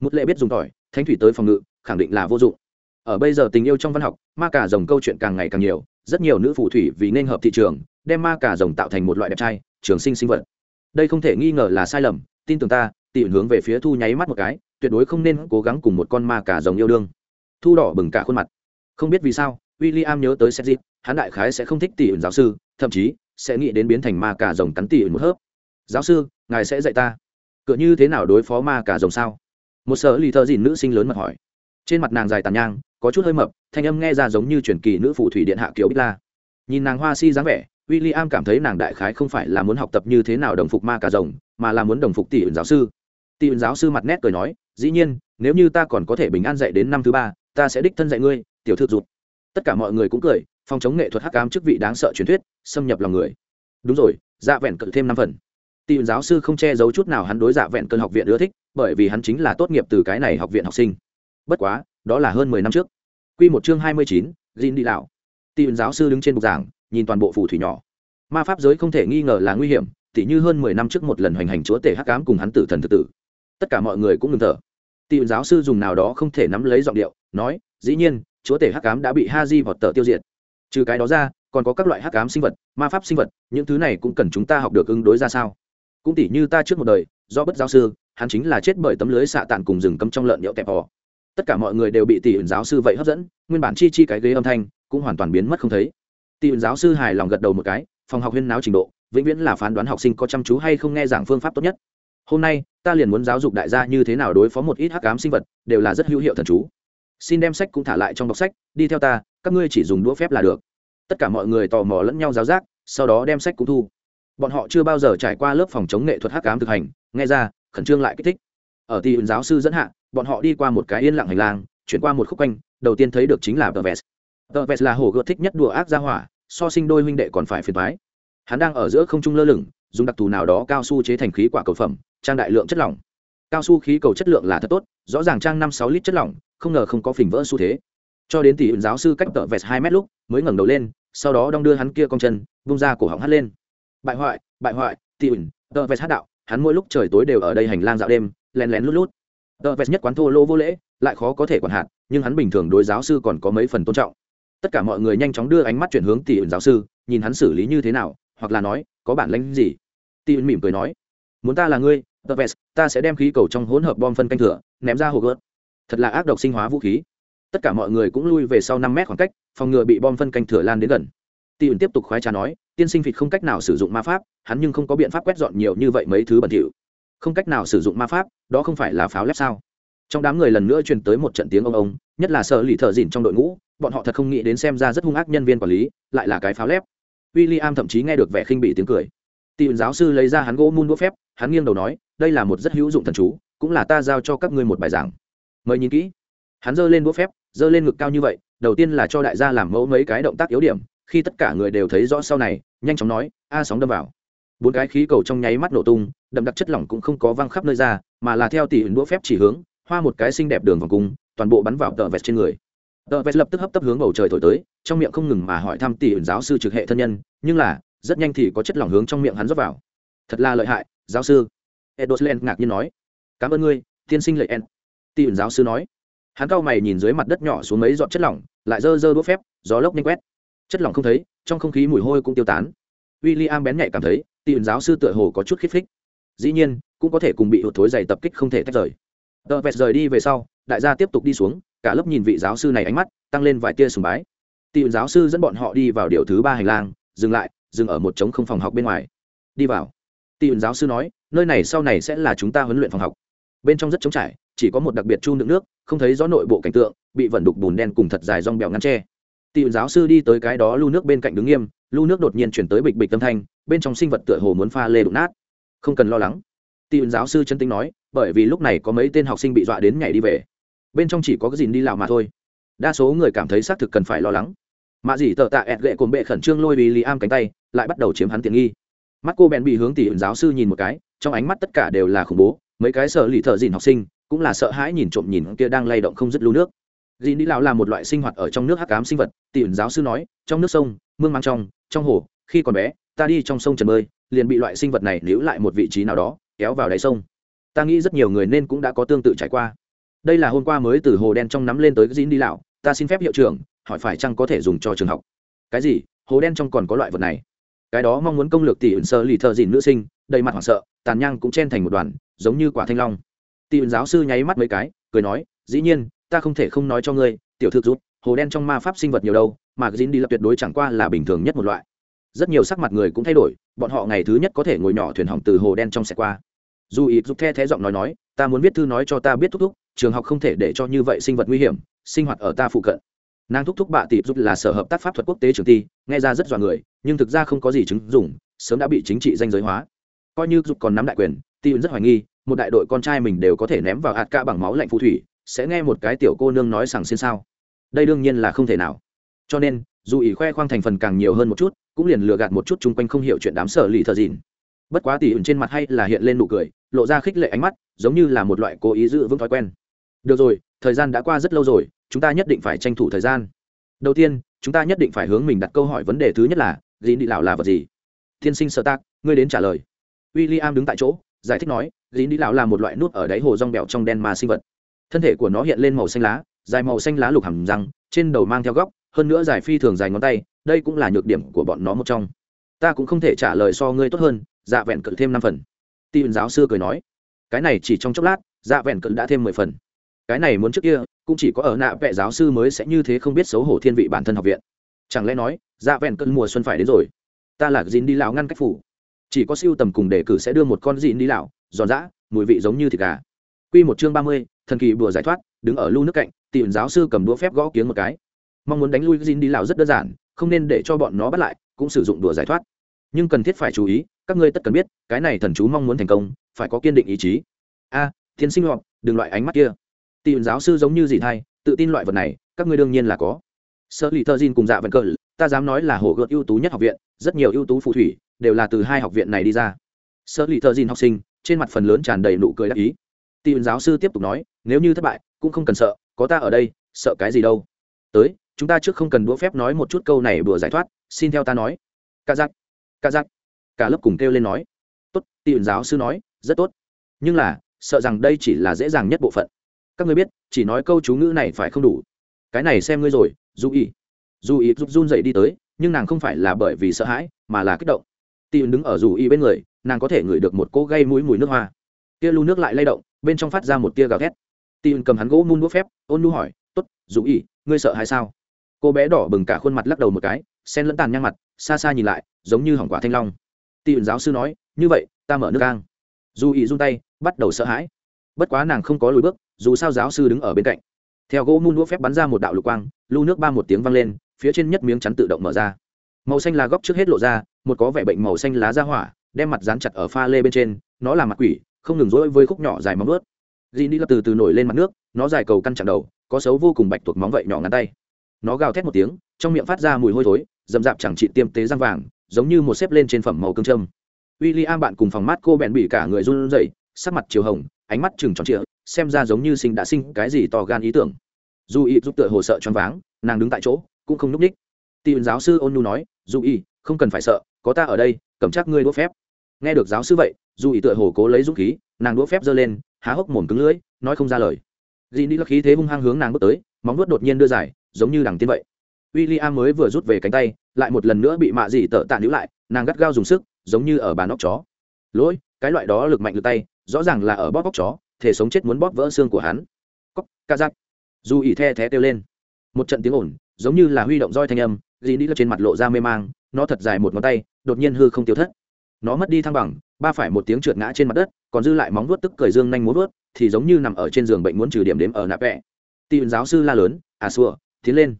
Một lệ biết dùng tỏi Thánh thủy tới phòng ngự, khẳng định là vô dụng. Ở bây giờ tình yêu trong văn học, ma cả rồng câu chuyện càng ngày càng nhiều, rất nhiều nữ phù thủy vì nên hợp thị trường, đem ma cả rồng tạo thành một loại đẹp trai, trường sinh sinh vật. Đây không thể nghi ngờ là sai lầm, tin tưởng ta tìm hướng về phía thu nháy mắt một cái, tuyệt đối không nên cố gắng cùng một con ma cả rồng yêu đương. Thu đỏ bừng cả khuôn mặt. Không biết vì sao w i l l i am nhớ tới seth hắn đại khái sẽ không thích tỷ ẩn giáo sư, thậm chí sẽ nghĩ đến biến thành ma cả rồng cắn tỷ ẩn một hớp. Giáo sư, ngài sẽ dạy ta. Cựa như thế nào đối phó ma cả rồng sao? Một sở lì thợ dìn nữ sinh lớn mật hỏi. Trên mặt nàng dài tàn nhang, có chút hơi mập, thanh âm nghe ra giống như truyền kỳ nữ phù thủy điện hạ kiều bích la. Nhìn nàng hoa si dáng vẻ w i l l i am cảm thấy nàng đại khái không phải là muốn học tập như thế nào đồng phục ma cả rồng, mà là muốn đồng phục tỷ ẩn giáo sư. Tỷ ẩn giáo sư mặt nét cười nói, dĩ nhiên, nếu như ta còn có thể bình an dạy đến năm thứ ba, ta sẽ đích thân dạy ngươi, tiểu thư rụt. Tất cả mọi người cũng cười phòng chống nghệ thuật hắc ám chức vị đáng sợ truyền thuyết, xâm nhập lòng người. Đúng rồi dạ vẹn cự thêm năm phần tỷ giáo sư không che giấu chút nào hắn đối dạ vẹn cơn học viện ưa thích, bởi vì hắn chính là tốt nghiệp từ cái này học viện học sinh. Bất quá, đó là hơn mười năm trước. Q một chương hai mươi chín gin đi lão. Tỷ giáo sư đứng trên bục giảng, nhìn toàn bộ phù thủy nhỏ. Ma pháp giới không thể nghi ngờ là nguy hiểm, tỉ như hơn mười năm trước một lần hoành hành chúa tể hắc ám cùng hắn tử thần tự tử. Tất cả mọi người cũng ngừng thở. Tỷ giáo sư dùng nào đó không thể nắm lấy giọng điệu, nói, dĩ nhiên, chúa tể hắc ám đã bị ha di vọt tờ tiêu diệt. Trừ cái đó ra, còn có các loại hắc ám sinh vật, ma pháp sinh vật, những thứ này cũng cần chúng ta học được ứng đối ra sao? Cũng tỉ như ta trước một đời, do bất giáo sư, hắn chính là chết bởi tấm lưới xạ tàn cùng rừng cấm trong lợn nhậu tẹp bò tất cả mọi người đều bị tỷ ẩn giáo sư vậy hấp dẫn, nguyên bản chi chi cái ghế âm thanh cũng hoàn toàn biến mất không thấy. Tỷ ẩn giáo sư hài lòng gật đầu một cái, phòng học huyên náo trình độ, vĩnh viễn là phán đoán học sinh có chăm chú hay không nghe giảng phương pháp tốt nhất. Hôm nay, ta liền muốn giáo dục đại gia như thế nào đối phó một ít hắc ám sinh vật, đều là rất hữu hiệu thần chú. Xin đem sách cũng thả lại trong bọc sách, đi theo ta, các ngươi chỉ dùng đũa phép là được. Tất cả mọi người tò mò lẫn nhau giáo giác, sau đó đem sách cũng thu bọn họ chưa bao giờ trải qua lớp phòng chống nghệ thuật hắc ám thực hành, nghe ra, khẩn trương lại kích thích. Ở tỷ giáo sư dẫn hạ, bọn họ đi qua một cái yên lặng hành lang, chuyển qua một khúc quanh, đầu tiên thấy được chính là tờ vest. Tờ vest là hồ gợt thích nhất đùa ác gia hỏa, so sinh đôi huynh đệ còn phải phiền thoái hắn đang ở giữa không trung lơ lửng, dùng đặc thù nào đó cao su chế thành khí quả cầu phẩm, trang đại lượng chất lỏng. Cao su khí cầu chất lượng là thật tốt, rõ ràng trang năm sáu lít chất lỏng, không ngờ không có phình vỡ xu thế. Cho đến tỷ giáo sư cách tờ vẹt hai mét lúc, mới ngẩng đầu lên, sau đó đong đưa hắn kia con chân, vung ra cổ họng hắt lên bại hoại bại hoại tỷ ủn, tờ vest hát đạo, hắn mỗi lúc trời tối đều ở đây hành lang dạo đêm len lén lút lút. Tờ vest nhất quán thô lô vô lễ, lại khó có thể quản hạt, nhưng hắn bình thường đối giáo sư còn có mấy phần tôn trọng. Tất cả mọi người nhanh chóng đưa ánh mắt chuyển hướng tỷ ủn giáo sư, nhìn hắn xử lý như thế nào, hoặc là nói, có bản lãnh gì? Tỷ ủn mỉm cười nói, muốn ta là ngươi, tờ vest, ta sẽ đem khí cầu trong hỗn hợp bom phân canh thừa ném ra hồ gớt thật là ác độc sinh hóa vũ khí. Tất cả mọi người cũng lui về sau năm mét khoảng cách, phòng ngừa bị bom phân canh thừa lan đến gần tỷ Uyển tiếp tục khoái trà nói, tiên sinh vịt không cách nào sử dụng ma pháp, hắn nhưng không có biện pháp quét dọn nhiều như vậy mấy thứ bẩn thỉu. Không cách nào sử dụng ma pháp, đó không phải là pháo lép sao? Trong đám người lần nữa truyền tới một trận tiếng ông ông, nhất là sợ lì thở dỉn trong đội ngũ, bọn họ thật không nghĩ đến xem ra rất hung ác nhân viên quản lý, lại là cái pháo lép. William thậm chí nghe được vẻ khinh bỉ tiếng cười. Tỷ Uyển giáo sư lấy ra hắn gỗ mun đũa phép, hắn nghiêng đầu nói, đây là một rất hữu dụng thần chú, cũng là ta giao cho các ngươi một bài giảng. Mời nhìn kỹ. Hắn giơ lên đũa phép, giơ lên ngực cao như vậy, đầu tiên là cho đại gia làm mẫu mấy cái động tác yếu điểm khi tất cả người đều thấy rõ sau này, nhanh chóng nói, a, sóng đâm vào. Bốn cái khí cầu trong nháy mắt nổ tung, đậm đặc chất lỏng cũng không có văng khắp nơi ra, mà là theo tỷ ứng đũa phép chỉ hướng, hoa một cái xinh đẹp đường vòng cung, toàn bộ bắn vào tờ vẹt trên người. Tờ vẹt lập tức hấp tấp hướng bầu trời thổi tới, trong miệng không ngừng mà hỏi thăm tỷ ứng giáo sư trực hệ thân nhân, nhưng là, rất nhanh thì có chất lỏng hướng trong miệng hắn rót vào. Thật là lợi hại, giáo sư. Edoslen ngạc nhiên nói. Cảm ơn ngươi, tiên sinh lợi en tỷ ứng giáo sư nói. Hắn cao mày nhìn dưới mặt đất nhỏ xuống mấy giọt chất lỏng, lại dơ dơ đũa phép, gió lốc nhanh quét chất lỏng không thấy, trong không khí mùi hôi cũng tiêu tán. W i l l i am bén nhạy cảm thấy tỷ giáo sư tựa hồ có chút khích. Thích dĩ nhiên, cũng có thể cùng bị hụt thối dày tập kích không thể tách rời. Tờ vẹt rời đi về sau, đại gia tiếp tục đi xuống, cả lớp nhìn vị giáo sư này ánh mắt, tăng lên vài tia sùng bái. Tỷ giáo sư dẫn bọn họ đi vào điều thứ ba hành lang, dừng lại, dừng ở một trống không phòng học bên ngoài. Đi vào. Tỷ giáo sư nói, nơi này sau này sẽ là chúng ta huấn luyện phòng học. Bên trong rất trống trải, chỉ có một đặc biệt chu đựng nước, không thấy rõ nội bộ cảnh tượng, bị vẩn đục bùn đen cùng thật dài rong bèo ngăn tre Tiểu giáo sư đi tới cái đó lưu nước bên cạnh đứng nghiêm, lưu nước đột nhiên chuyển tới bịch bịch tâm thanh, bên trong sinh vật tựa hồ muốn pha lê đụng nát. Không cần lo lắng. Tiểu giáo sư chân tính nói, bởi vì lúc này có mấy tên học sinh bị dọa đến nhảy đi về. Bên trong chỉ có cái gì đi lào mà thôi. Đa số người cảm thấy xác thực cần phải lo lắng. Mạ dì tờ tạ ẹt gậy cồn bệ khẩn trương lôi vì li am cánh tay, lại bắt đầu chiếm hắn tiện nghi. Mắt cô bèn bị hướng tỷ giáo sư nhìn một cái, trong ánh mắt tất cả đều là khủng bố, mấy cái sợ lì thợ dìn học sinh, cũng là sợ hãi nhìn trộm nhìn kia đang lay động không dứt lưu nước dìn đi lão là một loại sinh hoạt ở trong nước hắc ám sinh vật tỷ giáo sư nói, trong nước sông, mương mang trong trong hồ, khi còn bé, ta đi trong sông trần bơi, liền bị loại sinh vật này níu lại một vị trí nào đó, kéo vào đáy sông. Ta nghĩ rất nhiều người nên cũng đã có tương tự trải qua. Đây là hôm qua mới từ hồ đen trong nắm lên tới dìn đi lão, ta xin phép hiệu trưởng, hỏi phải chăng có thể dùng cho trường học. Cái gì? Hồ đen trong còn có loại vật này? Cái đó mong muốn công lược tỷ ẩn sơ lì thợ dìn nữ sinh, đầy mặt hoảng sợ, tàn nhang cũng chen thành một đoàn, giống như quả thanh long. Tỷ ẩn giáo sư nháy mắt mấy cái, cười nói, dĩ nhiên ta không thể không nói cho ngươi, tiểu thư rút, hồ đen trong ma pháp sinh vật nhiều đâu, mà dính đi lập tuyệt đối chẳng qua là bình thường nhất một loại. Rất nhiều sắc mặt người cũng thay đổi, bọn họ ngày thứ nhất có thể ngồi nhỏ thuyền hỏng từ hồ đen trong xe qua. Dù ý giúp the thế giọng nói nói, ta muốn viết thư nói cho ta biết thúc thúc, trường học không thể để cho như vậy sinh vật nguy hiểm, sinh hoạt ở ta phụ cận. Nàng thúc thúc bạ tỷ giúp là sở hợp tác pháp thuật quốc tế trường ti, nghe ra rất dọa người, nhưng thực ra không có gì chứng dùng sớm đã bị chính trị danh giới hóa. Coi như giúp còn nắm đại quyền, ti rất hoài nghi, một đại đội con trai mình đều có thể ném vào hạt ca bằng máu lạnh phù thủy sẽ nghe một cái tiểu cô nương nói sằng xin sao? Đây đương nhiên là không thể nào. Cho nên, dù ý khoe khoang thành phần càng nhiều hơn một chút, cũng liền lừa gạt một chút chung quanh không hiểu chuyện đám sở lì thợ dìn bất quá tỉ ẩn trên mặt hay là hiện lên nụ cười, lộ ra khích lệ ánh mắt, giống như là một loại cố ý giữ vững thói quen. Được rồi, thời gian đã qua rất lâu rồi, chúng ta nhất định phải tranh thủ thời gian. Đầu tiên, chúng ta nhất định phải hướng mình đặt câu hỏi vấn đề thứ nhất là dĩ đi lão là vật gì? Tiên sinh sơ tác ngươi đến trả lời. W i l l i am đứng tại chỗ, giải thích nói dĩ đi lão là một loại nút ở đáy hồ rong bẹo trong đen ma sinh vật thân thể của nó hiện lên màu xanh lá dài màu xanh lá lục hầm răng trên đầu mang theo góc hơn nữa dài phi thường dài ngón tay đây cũng là nhược điểm của bọn nó một trong. Ta cũng không thể trả lời so ngươi tốt hơn dạ vẹn cự thêm năm phần. Tin giáo sư cười nói cái này chỉ trong chốc lát dạ vẹn cự đã thêm mười phần. Cái này muốn trước kia cũng chỉ có ở nạ vệ giáo sư mới sẽ như thế không biết xấu hổ thiên vị bản thân học viện. Chẳng lẽ nói dạ vẹn cỡ mùa xuân phải đến rồi? Ta là dín đi lão ngăn cách phủ. Chỉ có siêu tầm cùng đề cử sẽ đưa một con dín đi lão giòn giã mùi vị giống như thịt gà. Quy một chương ba mươi, thần kỳ bùa giải thoát, đứng ở lưu nước cạnh, tìm giáo sư cầm đũa phép gõ kiếng một cái. Mong muốn đánh lui Jin đi lão rất đơn giản, không nên để cho bọn nó bắt lại, cũng sử dụng đùa giải thoát. Nhưng cần thiết phải chú ý, các ngươi tất cần biết, cái này thần chú mong muốn thành công, phải có kiên định ý chí. A, thiên sinh họp đừng loại ánh mắt kia. Tìm giáo sư giống như gì thay, tự tin loại vật này, các ngươi đương nhiên là có. Sơ lì thơ Jin cùng dạ vận cờ, ta dám nói là hồ gợt ưu tú nhất học viện, rất nhiều ưu tú phù thủy đều là từ hai học viện này đi ra. Sơ lì thơ Jin học sinh, trên mặt phần lớn tràn đầy nụ cười đắc ý tìm giáo sư tiếp tục nói, nếu như thất bại, cũng không cần sợ, có ta ở đây, sợ cái gì đâu. Tới, chúng ta trước không cần đũa phép nói một chút câu này bừa giải thoát, xin theo ta nói. Cả giặc, cả giặc. Cả lớp cùng kêu lên nói. Tốt, tiện giáo sư nói, rất tốt. Nhưng là, sợ rằng đây chỉ là dễ dàng nhất bộ phận. Các ngươi biết, chỉ nói câu chú ngữ này phải không đủ. Cái này xem ngươi rồi, Du ý. Du ý giúp run dậy đi tới, nhưng nàng không phải là bởi vì sợ hãi, mà là kích động. tiện đứng ở Du ý bên người, nàng có thể ngửi được một cỗ gây mũi mùi nước hoa. tia lu nước lại lay động, bên trong phát ra một tia gào thét tin cầm hắn gỗ mun đũa phép, ôn nu hỏi t ố t dù ý ngươi sợ hay sao? Cô bé đỏ bừng cả khuôn mặt lắc đầu một cái, sen lẫn tàn nhang mặt, xa xa nhìn lại, giống như hỏng quả thanh long. Tỷ giáo sư nói, như vậy, ta mở nước cang dù ý run tay, bắt đầu sợ hãi. Bất quá nàng không có lùi bước, dù sao giáo sư đứng ở bên cạnh. Theo gỗ mun đũa phép bắn ra một đạo lục quang, lưu nước ba một tiếng vang lên, phía trên nhất miếng chắn tự động mở ra. Màu xanh lá góc trước hết lộ ra, một có vẻ bệnh màu xanh lá ra hỏa, đem mặt dán chặt ở pha lê bên trên, nó là mặt quỷ, không ngừng rỗi với khúc nhỏ dài móng ướt dì đi lập từ từ nổi lên mặt nước, nó dài cầu căn chặn đầu, có xấu vô cùng bạch tuộc móng vậy nhỏ ngắn tay. Nó gào thét một tiếng, trong miệng phát ra mùi hôi thối dầm dạp chẳng trị tiêm tế răng vàng, giống như một xếp lên trên phẩm màu cương trâm w i l l i am bạn cùng phòng mát cô bèn bị cả người run rẩy, sắc mặt chiều hồng, ánh mắt chừng tròn trịa, xem ra giống như sinh đã sinh cái gì to gan ý tưởng. Dù y giúp tựa hồ sợ choáng váng, nàng đứng tại chỗ, cũng không n ú c ních giáo sư ôn nhu nói dù y không cần phải sợ, có ta ở đây, cầm chắc ngươi đũa phép. Nghe được giáo sư vậy dù y tựa hồ cố lấy dũng khí, nàng đũa phép giơ lên há hốc mồm cứng lưỡi, nói không ra lời. Dì đi là khí thế hung hăng hướng nàng bước tới, móng nuốt đột nhiên đưa dài, giống như đằng tiên vậy. W i l l i am mới vừa rút về cánh tay, lại một lần nữa bị mạ dì tợ tạ níu lại, nàng gắt gao dùng sức, giống như ở bàn óc chó. Lỗi, cái loại đó lực mạnh lực tay, rõ ràng là ở bóp óc chó, thể sống chết muốn bóp vỡ xương của hắn. Cóc ca giặc dù ỉ the thé kêu lên. Một trận tiếng ồn, giống như là huy động roi thanh âm dì đi trên mặt lộ ra mê mang, nó thật dài một ngón tay, đột nhiên hư không tiêu thất. Nó mất đi thăng bằng, ba phải một tiếng trượt ngã trên mặt đất còn dư lại móng vuốt tức cười dương nhanh muốn vuốt, thì giống như nằm ở trên giường bệnh muốn trừ điểm đếm ở nạp vẽ tìm giáo sư la lớn à sủa, tiến lên.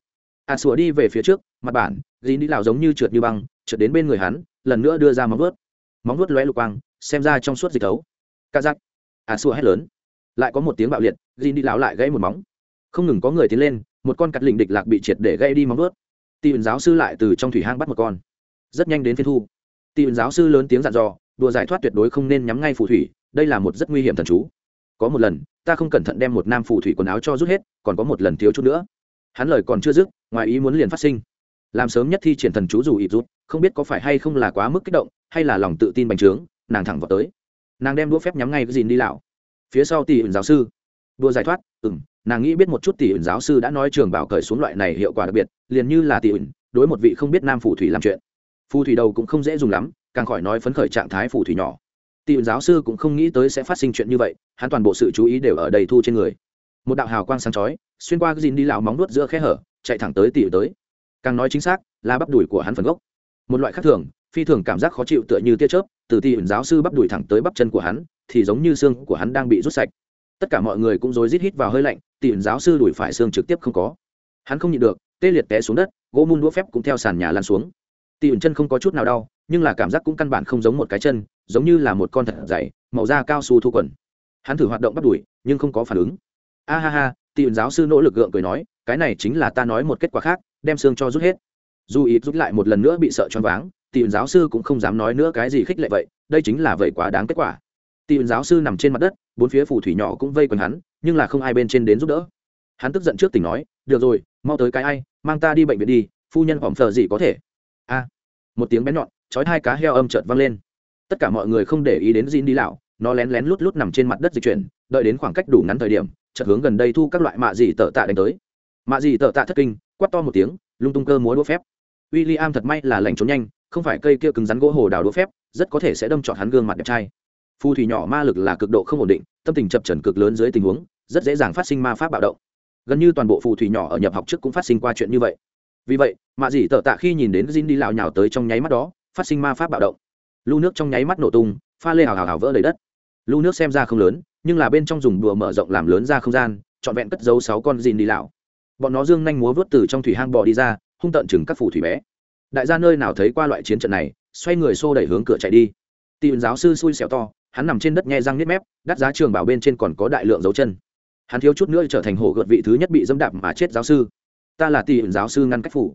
À sủa đi về phía trước, mặt bản dì đi lào giống như trượt như băng, trượt đến bên người hắn, lần nữa đưa ra móng vuốt. Móng vuốt lóe lục quang, xem ra trong suốt dịch thấu ca giặc à sủa hét lớn. Lại có một tiếng bạo liệt dì đi lào lại gãy một móng. Không ngừng có người tiến lên, một con cắt lịnh địch lạc bị triệt để gây đi móng vuốt. Tỷ giáo sư lại từ trong thủy hang bắt một con. Rất nhanh đến phiên thu. Tỷ giáo sư lớn tiếng dặn dò, đùa giải thoát tuyệt đối không nên nhắm ngay phù thủy đây là một rất nguy hiểm thần chú. Có một lần ta không cẩn thận đem một nam phù thủy quần áo cho rút hết còn có một lần thiếu chút nữa. Hắn lời còn chưa dứt ngoài ý muốn liền phát sinh. Làm sớm nhất thi triển thần chú dù ịp rút không biết có phải hay không là quá mức kích động hay là lòng tự tin bành trướng nàng thẳng vào tới. Nàng đem đũa phép nhắm ngay cái dìn đi lão. Phía sau tỷ giáo sư. Đua giải thoát Ừm, nàng nghĩ biết một chút tỷ ẩn giáo sư đã nói trường bảo cởi xuống loại này hiệu quả đặc biệt liền như là tỷ ẩn đối một vị không biết nam phù thủy làm chuyện. Phù thủy đầu cũng không dễ dùng lắm càng khỏi nói phấn khởi trạng thái phù thủy nhỏ tỷ giáo sư cũng không nghĩ tới sẽ phát sinh chuyện như vậy, hắn toàn bộ sự chú ý đều ở đầy thu trên người. Một đạo hào quang sáng chói, xuyên qua gìn đi lão móng nuốt giữa khe hở, chạy thẳng tới tỷ tới. Càng nói chính xác, là bắp đùi của hắn phần gốc. Một loại khác thường, phi thường cảm giác khó chịu tựa như tia chớp, từ tỷ giáo sư bắp đùi thẳng tới bắp chân của hắn, thì giống như xương của hắn đang bị rút sạch. Tất cả mọi người cũng rối rít hít vào hơi lạnh tỷ giáo sư đuổi phải xương trực tiếp không có. Hắn không nhịn được, tê liệt té xuống đất, gỗ mun đũa phép cũng theo sàn nhà lan xuống. Tỷ chân không có chút nào đau, nhưng là cảm giác cũng căn bản không giống một cái chân giống như là một con thật dày, màu da cao su thu quần. Hắn thử hoạt động bắt đuổi nhưng không có phản ứng. A ha ha tiện giáo sư nỗ lực gượng cười nói, cái này chính là ta nói một kết quả khác, đem xương cho rút hết. Dù ít rút lại một lần nữa bị sợ choáng váng tỷ giáo sư cũng không dám nói nữa cái gì khích lệ vậy, đây chính là vậy quá đáng kết quả. Tiện giáo sư nằm trên mặt đất, bốn phía phù thủy nhỏ cũng vây quanh hắn, nhưng là không ai bên trên đến giúp đỡ. Hắn tức giận trước tỉnh nói, được rồi, mau tới cái ai, mang ta đi bệnh viện đi, phu nhân hỏng phờ gì có thể. A, một tiếng bén nhọn, chói hai cá heo âm chợt vang lên tất cả mọi người không để ý đến Jin đi lão, nó lén lén lút lút nằm trên mặt đất dịch chuyển, đợi đến khoảng cách đủ ngắn thời điểm, chợt hướng gần đây thu các loại mạ dị tợ tạ đánh tới. Mạ dị tợ tạ thất kinh, quát to một tiếng, lung tung cơ múa đũa phép. William thật may là lành trốn nhanh, không phải cây kia cứng rắn gỗ hồ đào đũa phép, rất có thể sẽ đâm trọn hắn gương mặt đẹp trai. Phù thủy nhỏ ma lực là cực độ không ổn định, tâm tình chập trần cực lớn dưới tình huống, rất dễ dàng phát sinh ma pháp bạo động. Gần như toàn bộ phù thủy nhỏ ở nhập học trước cũng phát sinh qua chuyện như vậy. Vì vậy, mạ dị tợ tạ khi nhìn đến Jin đi lào nhào tới trong nháy mắt đó, phát sinh ma pháp bạo động lu nước trong nháy mắt nổ tung, pha lê hào hào hào vỡ đầy đất. Lu nước xem ra không lớn, nhưng là bên trong dùng đùa mở rộng làm lớn ra không gian, trọn vẹn cất giấu sáu con dìn đi lào bọn nó dương nhanh múa vớt từ trong thủy hang bò đi ra, hung tận chừng các phù thủy bé. Đại gia nơi nào thấy qua loại chiến trận này, xoay người xô đẩy hướng cửa chạy đi. Tìm giáo sư xui xẻo to, hắn nằm trên đất nhe răng nếp mép, đắt giá trường bảo bên trên còn có đại lượng dấu chân. Hắn thiếu chút nữa trở thành hổ gợt vị thứ nhất bị dâm đạp mà chết giáo sư. Ta là tỷ ẩn giáo sư ngăn cách phủ.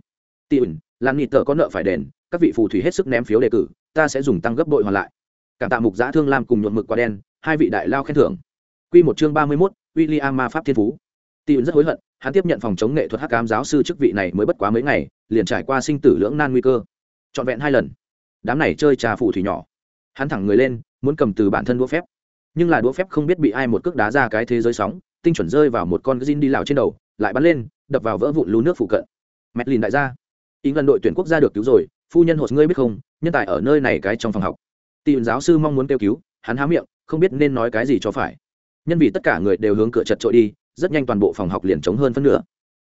Tỷ ẩn lan nghị tờ có nợ phải đền, các vị phù thủy hết sức ném phiếu đề cử ta sẽ dùng tăng gấp bội hoàn lại. Cảm tạ mục giã thương lam cùng nhuộm mực quả đen, hai vị đại lao khen thưởng. Q một chương ba mươi mốt w i l l i am ma pháp thiên phú. Tỷ ẩn rất hối hận, hắn tiếp nhận phòng chống nghệ thuật hắc cám giáo sư chức vị này mới bất quá mấy ngày, liền trải qua sinh tử lưỡng nan nguy cơ. Trọn vẹn hai lần, đám này chơi trà phù thủy nhỏ. Hắn thẳng người lên, muốn cầm từ bản thân đũa phép. Nhưng là đũa phép không biết bị ai một cước đá ra cái thế giới sóng, tinh chuẩn rơi vào một con gin đi lào trên đầu, lại bắn lên, đập vào vỡ vụn lú nước phụ cận. Mẹt lìn đại gia ý lần đội tuyển quốc gia được cứu rồi phu nhân hột ngươi biết không, nhân tài ở nơi này cái trong phòng học. Tìm giáo sư mong muốn kêu cứu, hắn há miệng, không biết nên nói cái gì cho phải. Nhân vì tất cả người đều hướng cửa chật trội đi, rất nhanh toàn bộ phòng học liền trống hơn phân nửa.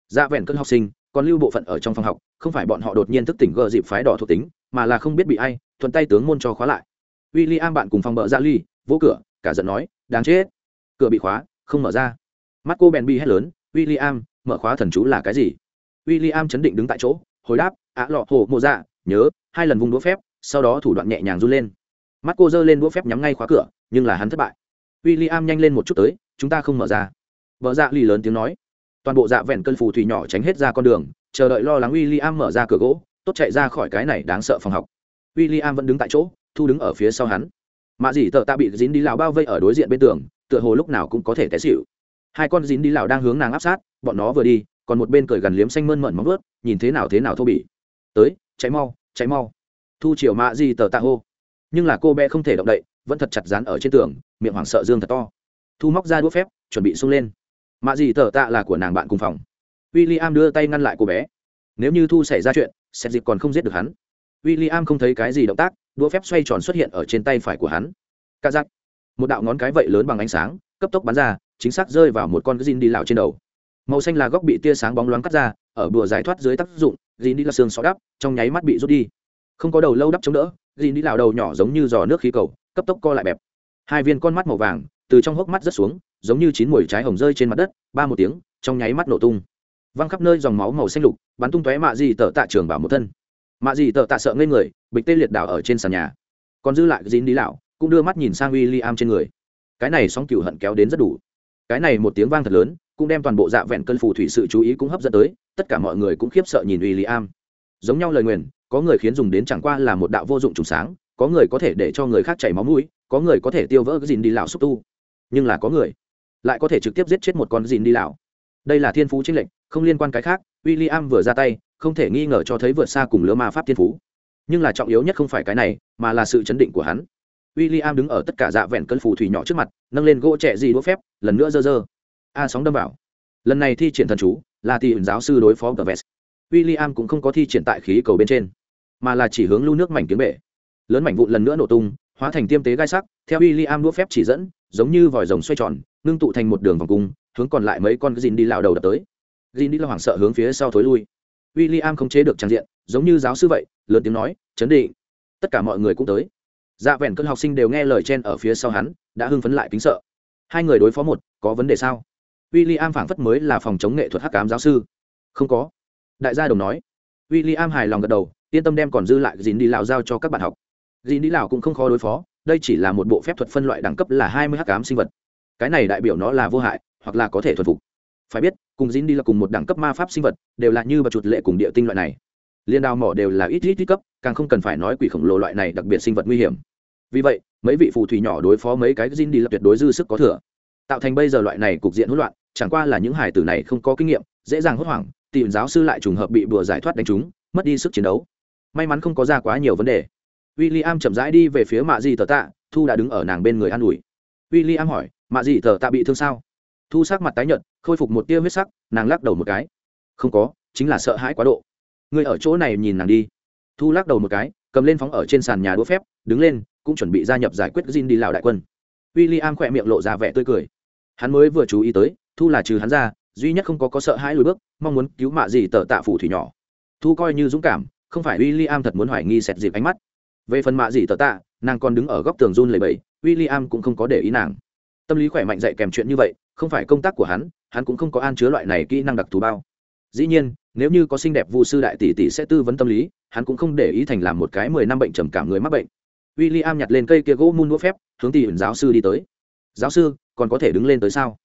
Dạ vẹn cơn học sinh, còn lưu bộ phận ở trong phòng học, không phải bọn họ đột nhiên thức tỉnh gờ dịp phái đỏ thuộc tính, mà là không biết bị ai, thuận tay tướng môn cho khóa lại. W i l l i am bạn cùng phòng bợ ra dạ ly, vỗ cửa, cả giận nói, đáng chết. Cửa bị khóa, không mở ra. Mắt cô bèn bi hét lớn w i l l i am mở khóa thần chú là cái gì? W i l l i am chấn định đứng tại chỗ, hồi đáp ạ lọ hồ mộ dạ nhớ, hai lần vung đũa phép, sau đó thủ đoạn nhẹ nhàng run lên. Mắt cô giơ lên đũa phép nhắm ngay khóa cửa, nhưng là hắn thất bại. W i l l i am nhanh lên một chút tới, chúng ta không mở ra. Vợ dạ lì lớn tiếng nói. Toàn bộ dạ vẹn cân phù thủy nhỏ tránh hết ra con đường, chờ đợi lo lắng w i l l i am mở ra cửa gỗ, tốt chạy ra khỏi cái này đáng sợ phòng học. W i l l i am vẫn đứng tại chỗ, thu đứng ở phía sau hắn. Mạ dì tợ ta bị dính đi lào bao vây ở đối diện bên tường, tựa hồ lúc nào cũng có thể té xịu hai con dính đi lào đang hướng nàng áp sát, bọn nó vừa đi, còn một bên cởi gần liếm xanh mơn mận móng ướt nhìn thế nào thế nào thô bỉ. Tới cháy mau cháy mau. Thu chiều mạ di tờ tạ hô. Nhưng là cô bé không thể động đậy, vẫn thật chặt dán ở trên tường, miệng hoảng sợ dương thật to. Thu móc ra đũa phép, chuẩn bị sung lên. Mạ gì tờ tạ là của nàng bạn cùng phòng. W i l l i am đưa tay ngăn lại cô bé. Nếu như thu xảy ra chuyện xét dịp còn không giết được hắn. W i l l i am không thấy cái gì động tác, đũa phép xoay tròn xuất hiện ở trên tay phải của hắn. Ca giặc. Một đạo ngón cái vậy lớn bằng ánh sáng, cấp tốc bắn ra, chính xác rơi vào một con gin đi lào trên đầu. Màu xanh là góc bị tia sáng bóng loáng cắt ra, ở bùa giải thoát dưới tác dụng gin đi là xương xó đắp, trong nháy mắt bị rút đi. Không có đầu lâu đắp chống đỡ gin đi lào đầu nhỏ giống như giò nước khí cầu, cấp tốc co lại bẹp. Hai viên con mắt màu vàng, từ trong hốc mắt rớt xuống, giống như chín mùi trái hồng rơi trên mặt đất, ba một tiếng, trong nháy mắt nổ tung. Văng khắp nơi dòng máu màu xanh lục, bắn tung tóe mạ dì tờ tạ trường bảo một thân. Mạ dì tờ tạ sợ ngây người, bịch tê liệt đảo ở trên sàn nhà. Còn dư lại dín đi lão, cũng đưa mắt nhìn sang w i l l i am trên người. Cái này sóng cựu hận kéo đến rất đủ. Cái này một tiếng vang thật lớn, cũng đem toàn bộ dạ vẹn cân phù thủy sự chú ý cũng hấp dẫn tới tất cả mọi người cũng khiếp sợ nhìn w i l l i am giống nhau lời nguyền, có người khiến dùng đến chẳng qua là một đạo vô dụng trùng sáng, có người có thể để cho người khác chảy máu mũi, có người có thể tiêu vỡ cái dìn đi lão xúc tu. Nhưng là có người lại có thể trực tiếp giết chết một con dìn đi lão. Đây là thiên phú trinh lệnh không liên quan cái khác w i l l i am vừa ra tay, không thể nghi ngờ cho thấy vượt xa cùng lứa ma pháp thiên phú. Nhưng là trọng yếu nhất không phải cái này, mà là sự chấn định của hắn. W i l l i am đứng ở tất cả dạ vẹn cân phù thủy nhỏ trước mặt, nâng lên gỗ trẻ gì đũa phép, lần nữa dơ dơ a sóng đâm vào. Lần này thi triển thần chú là tỷ giáo sư đối phó gves William cũng không có thi triển tại khí cầu bên trên, mà là chỉ hướng lưu nước mảnh tiếng bể. Lớn mảnh vụn lần nữa nổ tung, hóa thành tiêm tế gai sắc, theo William đũa phép chỉ dẫn, giống như vòi rồng xoay tròn, ngưng tụ thành một đường vòng cung, hướng còn lại mấy con gin đi lạo đầu đập tới. Gin đi là hoảng sợ hướng phía sau thối lui. William không chế được trang diện, giống như giáo sư vậy, lớn tiếng nói, chấn định. Tất cả mọi người cũng tới. Dạ vẹn cơn học sinh đều nghe lời chen ở phía sau hắn, đã hưng phấn lại kính sợ. Hai người đối phó một, có vấn đề sao? W i l l i am phảng phất mới là phòng chống nghệ thuật hắc cám giáo sư. Không có. Đại gia đồng nói. W i l l i am hài lòng gật đầu, yên tâm đem còn dư lại dìn đi lào giao cho các bạn học. Dìn đi lào cũng không khó đối phó, đây chỉ là một bộ phép thuật phân loại đẳng cấp là hai mươi hắc cám sinh vật. Cái này đại biểu nó là vô hại, hoặc là có thể thuần phục. Phải biết, cùng dìn đi là cùng một đẳng cấp ma pháp sinh vật, đều là như bậc chuột lệ cùng địa tinh loại này. Liên đào mỏ đều là ít ít ít cấp, càng không cần phải nói quỷ khổng lồ loại này đặc biệt sinh vật nguy hiểm. Vì vậy, mấy vị phù thủy nhỏ đối phó mấy cái Jin đi là tuyệt đối dư sức có thừa. Tạo thành bây giờ loại này cục diện hỗn loạn chẳng qua là những hải tử này không có kinh nghiệm, dễ dàng hốt hoảng, tìm giáo sư lại trùng hợp bị bừa giải thoát đánh chúng, mất đi sức chiến đấu. May mắn không có ra quá nhiều vấn đề. W i l l i am chậm rãi đi về phía mạ di tờ tạ, thu đã đứng ở nàng bên người an ủi. W i l l i am hỏi, mạ di tờ tạ bị thương sao? Thu sắc mặt tái nhợt, khôi phục một tia huyết sắc, nàng lắc đầu một cái. Không có, chính là sợ hãi quá độ. Người ở chỗ này nhìn nàng đi. Thu lắc đầu một cái, cầm lên phóng ở trên sàn nhà đũa phép, đứng lên, cũng chuẩn bị gia nhập giải quyết Jin đi lào đại quân. W i l l i am khỏe miệng lộ ra vẻ tươi cười. Hắn mới vừa chú ý tới thu là trừ hắn ra, duy nhất không có có sợ hãi lùi bước, mong muốn cứu mạ gì tờ tạ phủ thủy nhỏ. Thu coi như dũng cảm, không phải w i l l i am thật muốn hoài nghi xẹt dịp ánh mắt. Về phần mạ gì tờ tạ, nàng còn đứng ở góc tường run lầy bẫy w i l l i am cũng không có để ý nàng. Tâm lý khỏe mạnh dạy kèm chuyện như vậy, không phải công tác của hắn hắn cũng không có an chứa loại này kỹ năng đặc thù bao. Dĩ nhiên, nếu như có xinh đẹp vu sư đại tỷ tỷ sẽ tư vấn tâm lý, hắn cũng không để ý thành làm một cái mười năm bệnh trầm cảm người mắc bệnh. W i l l i am nhặt lên cây kia gỗ mun đũa phép, hướng tỷ giáo sư đi tới. Giáo sư, còn có thể đứng lên tới sao?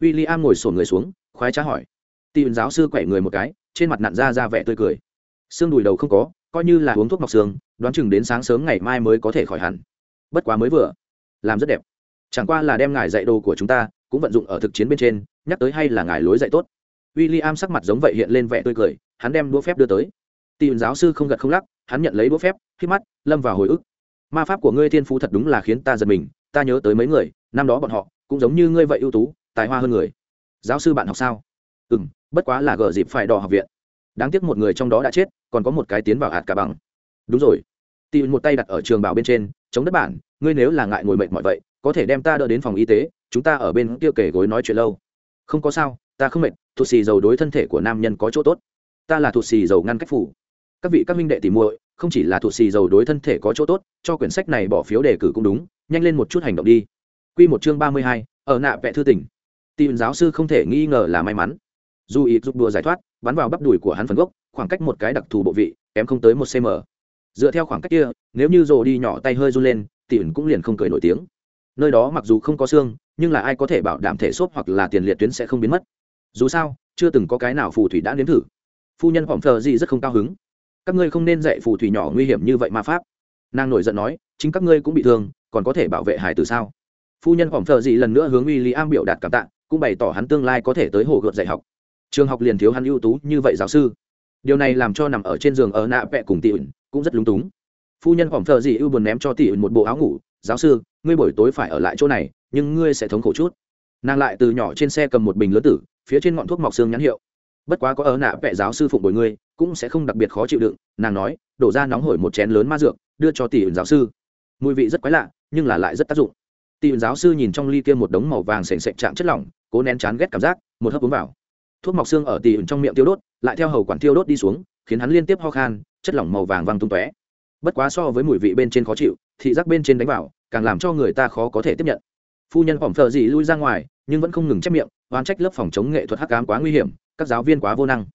W i l l i am ngồi sổn người xuống, khoái trá hỏi. Tỷ giáo sư quẩy người một cái, trên mặt nặn ra ra vẻ tươi cười. Xương đùi đầu không có, coi như là uống thuốc mọc xương, đoán chừng đến sáng sớm ngày mai mới có thể khỏi hẳn. Bất quá mới vừa, làm rất đẹp. Chẳng qua là đem ngài dạy đồ của chúng ta, cũng vận dụng ở thực chiến bên trên, nhắc tới hay là ngài lối dạy tốt. W i l l i am sắc mặt giống vậy hiện lên vẻ tươi cười, hắn đem đũa phép đưa tới. Tỷ giáo sư không gật không lắc, hắn nhận lấy đũa phép khi mắt, lâm vào hồi ức. Ma pháp của ngươi thiên phú thật đúng là khiến ta giật mình, ta nhớ tới mấy người, năm đó bọn họ, cũng giống như ngươi vậy ưu tú tài hoa hơn người. Giáo sư bạn học sao? Ừ m bất quá là gờ dịp phải đỏ học viện. Đáng tiếc một người trong đó đã chết còn có một cái tiến vào hạt cả bằng. Đúng rồi. Tì một tay đặt ở trường bảo bên trên chống đất bản ngươi nếu là ngại ngồi mệt mọi vậy có thể đem ta đỡ đến phòng y tế chúng ta ở bên kia kể gối nói chuyện lâu. Không có sao ta không mệt thụ xì dầu đối thân thể của nam nhân có chỗ tốt. Ta là thụ xì dầu ngăn cách phủ. Các vị các minh đệ tìm muội không chỉ là thụ xì dầu đối thân thể có chỗ tốt cho quyển sách này bỏ phiếu đề cử cũng đúng nhanh lên một chút hành động đi. Quy một chương ba mươi hai, ở nạ vẽ thư tỉnh tìm giáo sư không thể nghi ngờ là may mắn. Dù ít giúp đùa giải thoát, bắn vào bắp đùi của hắn phần gốc, khoảng cách một cái đặc thù bộ vị, kém không tới một cm dựa theo khoảng cách kia, nếu như rồ đi nhỏ tay hơi run lên tìm cũng liền không cười nổi tiếng. Nơi đó mặc dù không có xương, nhưng là ai có thể bảo đảm thể xốp hoặc là tiền liệt tuyến sẽ không biến mất. Dù sao, chưa từng có cái nào phù thủy đã nếm thử. Phu nhân phỏng thờ gì rất không cao hứng. Các ngươi không nên dạy phù thủy nhỏ nguy hiểm như vậy mà pháp. Nàng nổi giận nói, chính các ngươi cũng bị thương, còn có thể bảo vệ hải từ sao? Phu nhân phỏng thờ gì lần nữa hướng w i am biểu đạt cảm tạ cũng bày tỏ hắn tương lai có thể tới hồ gợt dạy học. Trường học liền thiếu hắn ưu tú như vậy giáo sư. Điều này làm cho nằm ở trên giường ở nạ vẹ cùng tỷ ẩn cũng rất lúng túng. Phu nhân phỏng thờ gì ưu buồn ném cho tỷ ẩn một bộ áo ngủ, giáo sư, ngươi buổi tối phải ở lại chỗ này, nhưng ngươi sẽ thống khổ chút. Nàng lại từ nhỏ trên xe cầm một bình lớn tử, phía trên ngọn thuốc mọc xương nhãn hiệu. Bất quá có ở nạ vẹ giáo sư phụng bồi ngươi, cũng sẽ không đặc biệt khó chịu đựng. Nàng nói, đổ ra nóng hổi một chén lớn ma dược, đưa cho tỷ ẩn giáo sư. Mùi vị rất quái lạ, nhưng là lại rất tác dụng. Tỷ ẩn giáo sư nhìn trong ly kia một đống màu vàng sền sệch chạm chất lỏng cố nén chán ghét cảm giác, một hớp uống vào. Thuốc mọc xương ở tì ẩn trong miệng tiêu đốt, lại theo hầu quản tiêu đốt đi xuống, khiến hắn liên tiếp ho khan, chất lỏng màu vàng văng tung tóe. Bất quá so với mùi vị bên trên khó chịu, thị giác bên trên đánh vào, càng làm cho người ta khó có thể tiếp nhận. Phu nhân phỏng thợ gì lui ra ngoài, nhưng vẫn không ngừng chép miệng, oán trách lớp phòng chống nghệ thuật hắc cám quá nguy hiểm, các giáo viên quá vô năng.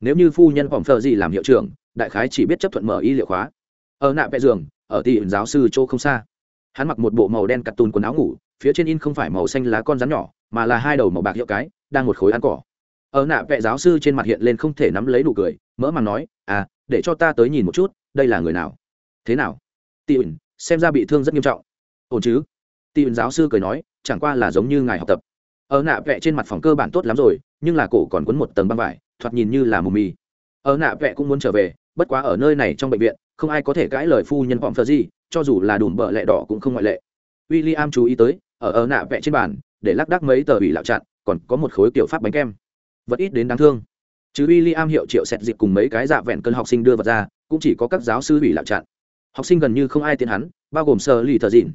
Nếu như phu nhân phỏng thợ gì làm hiệu trưởng, đại khái chỉ biết chấp thuận mở y liệu khóa. Ở nạ vẽ giường, ở tỷ giáo sư chỗ không xa. Hắn mặc một bộ màu đen cặt tùn quần áo ngủ, phía trên in không phải màu xanh lá con rắn nhỏ mà là hai đầu màu bạc hiệu cái, đang một khối ăn cỏ. Ở nạ vẽ giáo sư trên mặt hiện lên không thể nắm lấy nụ cười, mỡ màng nói à để cho ta tới nhìn một chút, đây là người nào? Thế nào? Tỷ xem ra bị thương rất nghiêm trọng. Ổn chứ? Tỷ giáo sư cười nói, chẳng qua là giống như ngài học tập. Ở nạ vẽ trên mặt phòng cơ bản tốt lắm rồi, nhưng là cổ còn quấn một tầng băng vải, thoạt nhìn như là mù mì ở nạ vẽ cũng muốn trở về, bất quá ở nơi này trong bệnh viện, không ai có thể cãi lời phu nhân vọng phờ gì cho dù là đùm bợ lẹ đỏ cũng không ngoại lệ. W i l l i am chú ý tới, ở ở nạ vẽ trên bàn để lắc đắc mấy tờ bị lạo chặn, còn có một khối kiểu pháp bánh kem. Vật ít đến đáng thương. Chứ w i l l i am hiệu triệu xét dịp cùng mấy cái dạ vẹn cân học sinh đưa vật ra, cũng chỉ có các giáo sư bị lạo chặn. Học sinh gần như không ai tiến hắn, bao gồm sơ lì thờ dịn.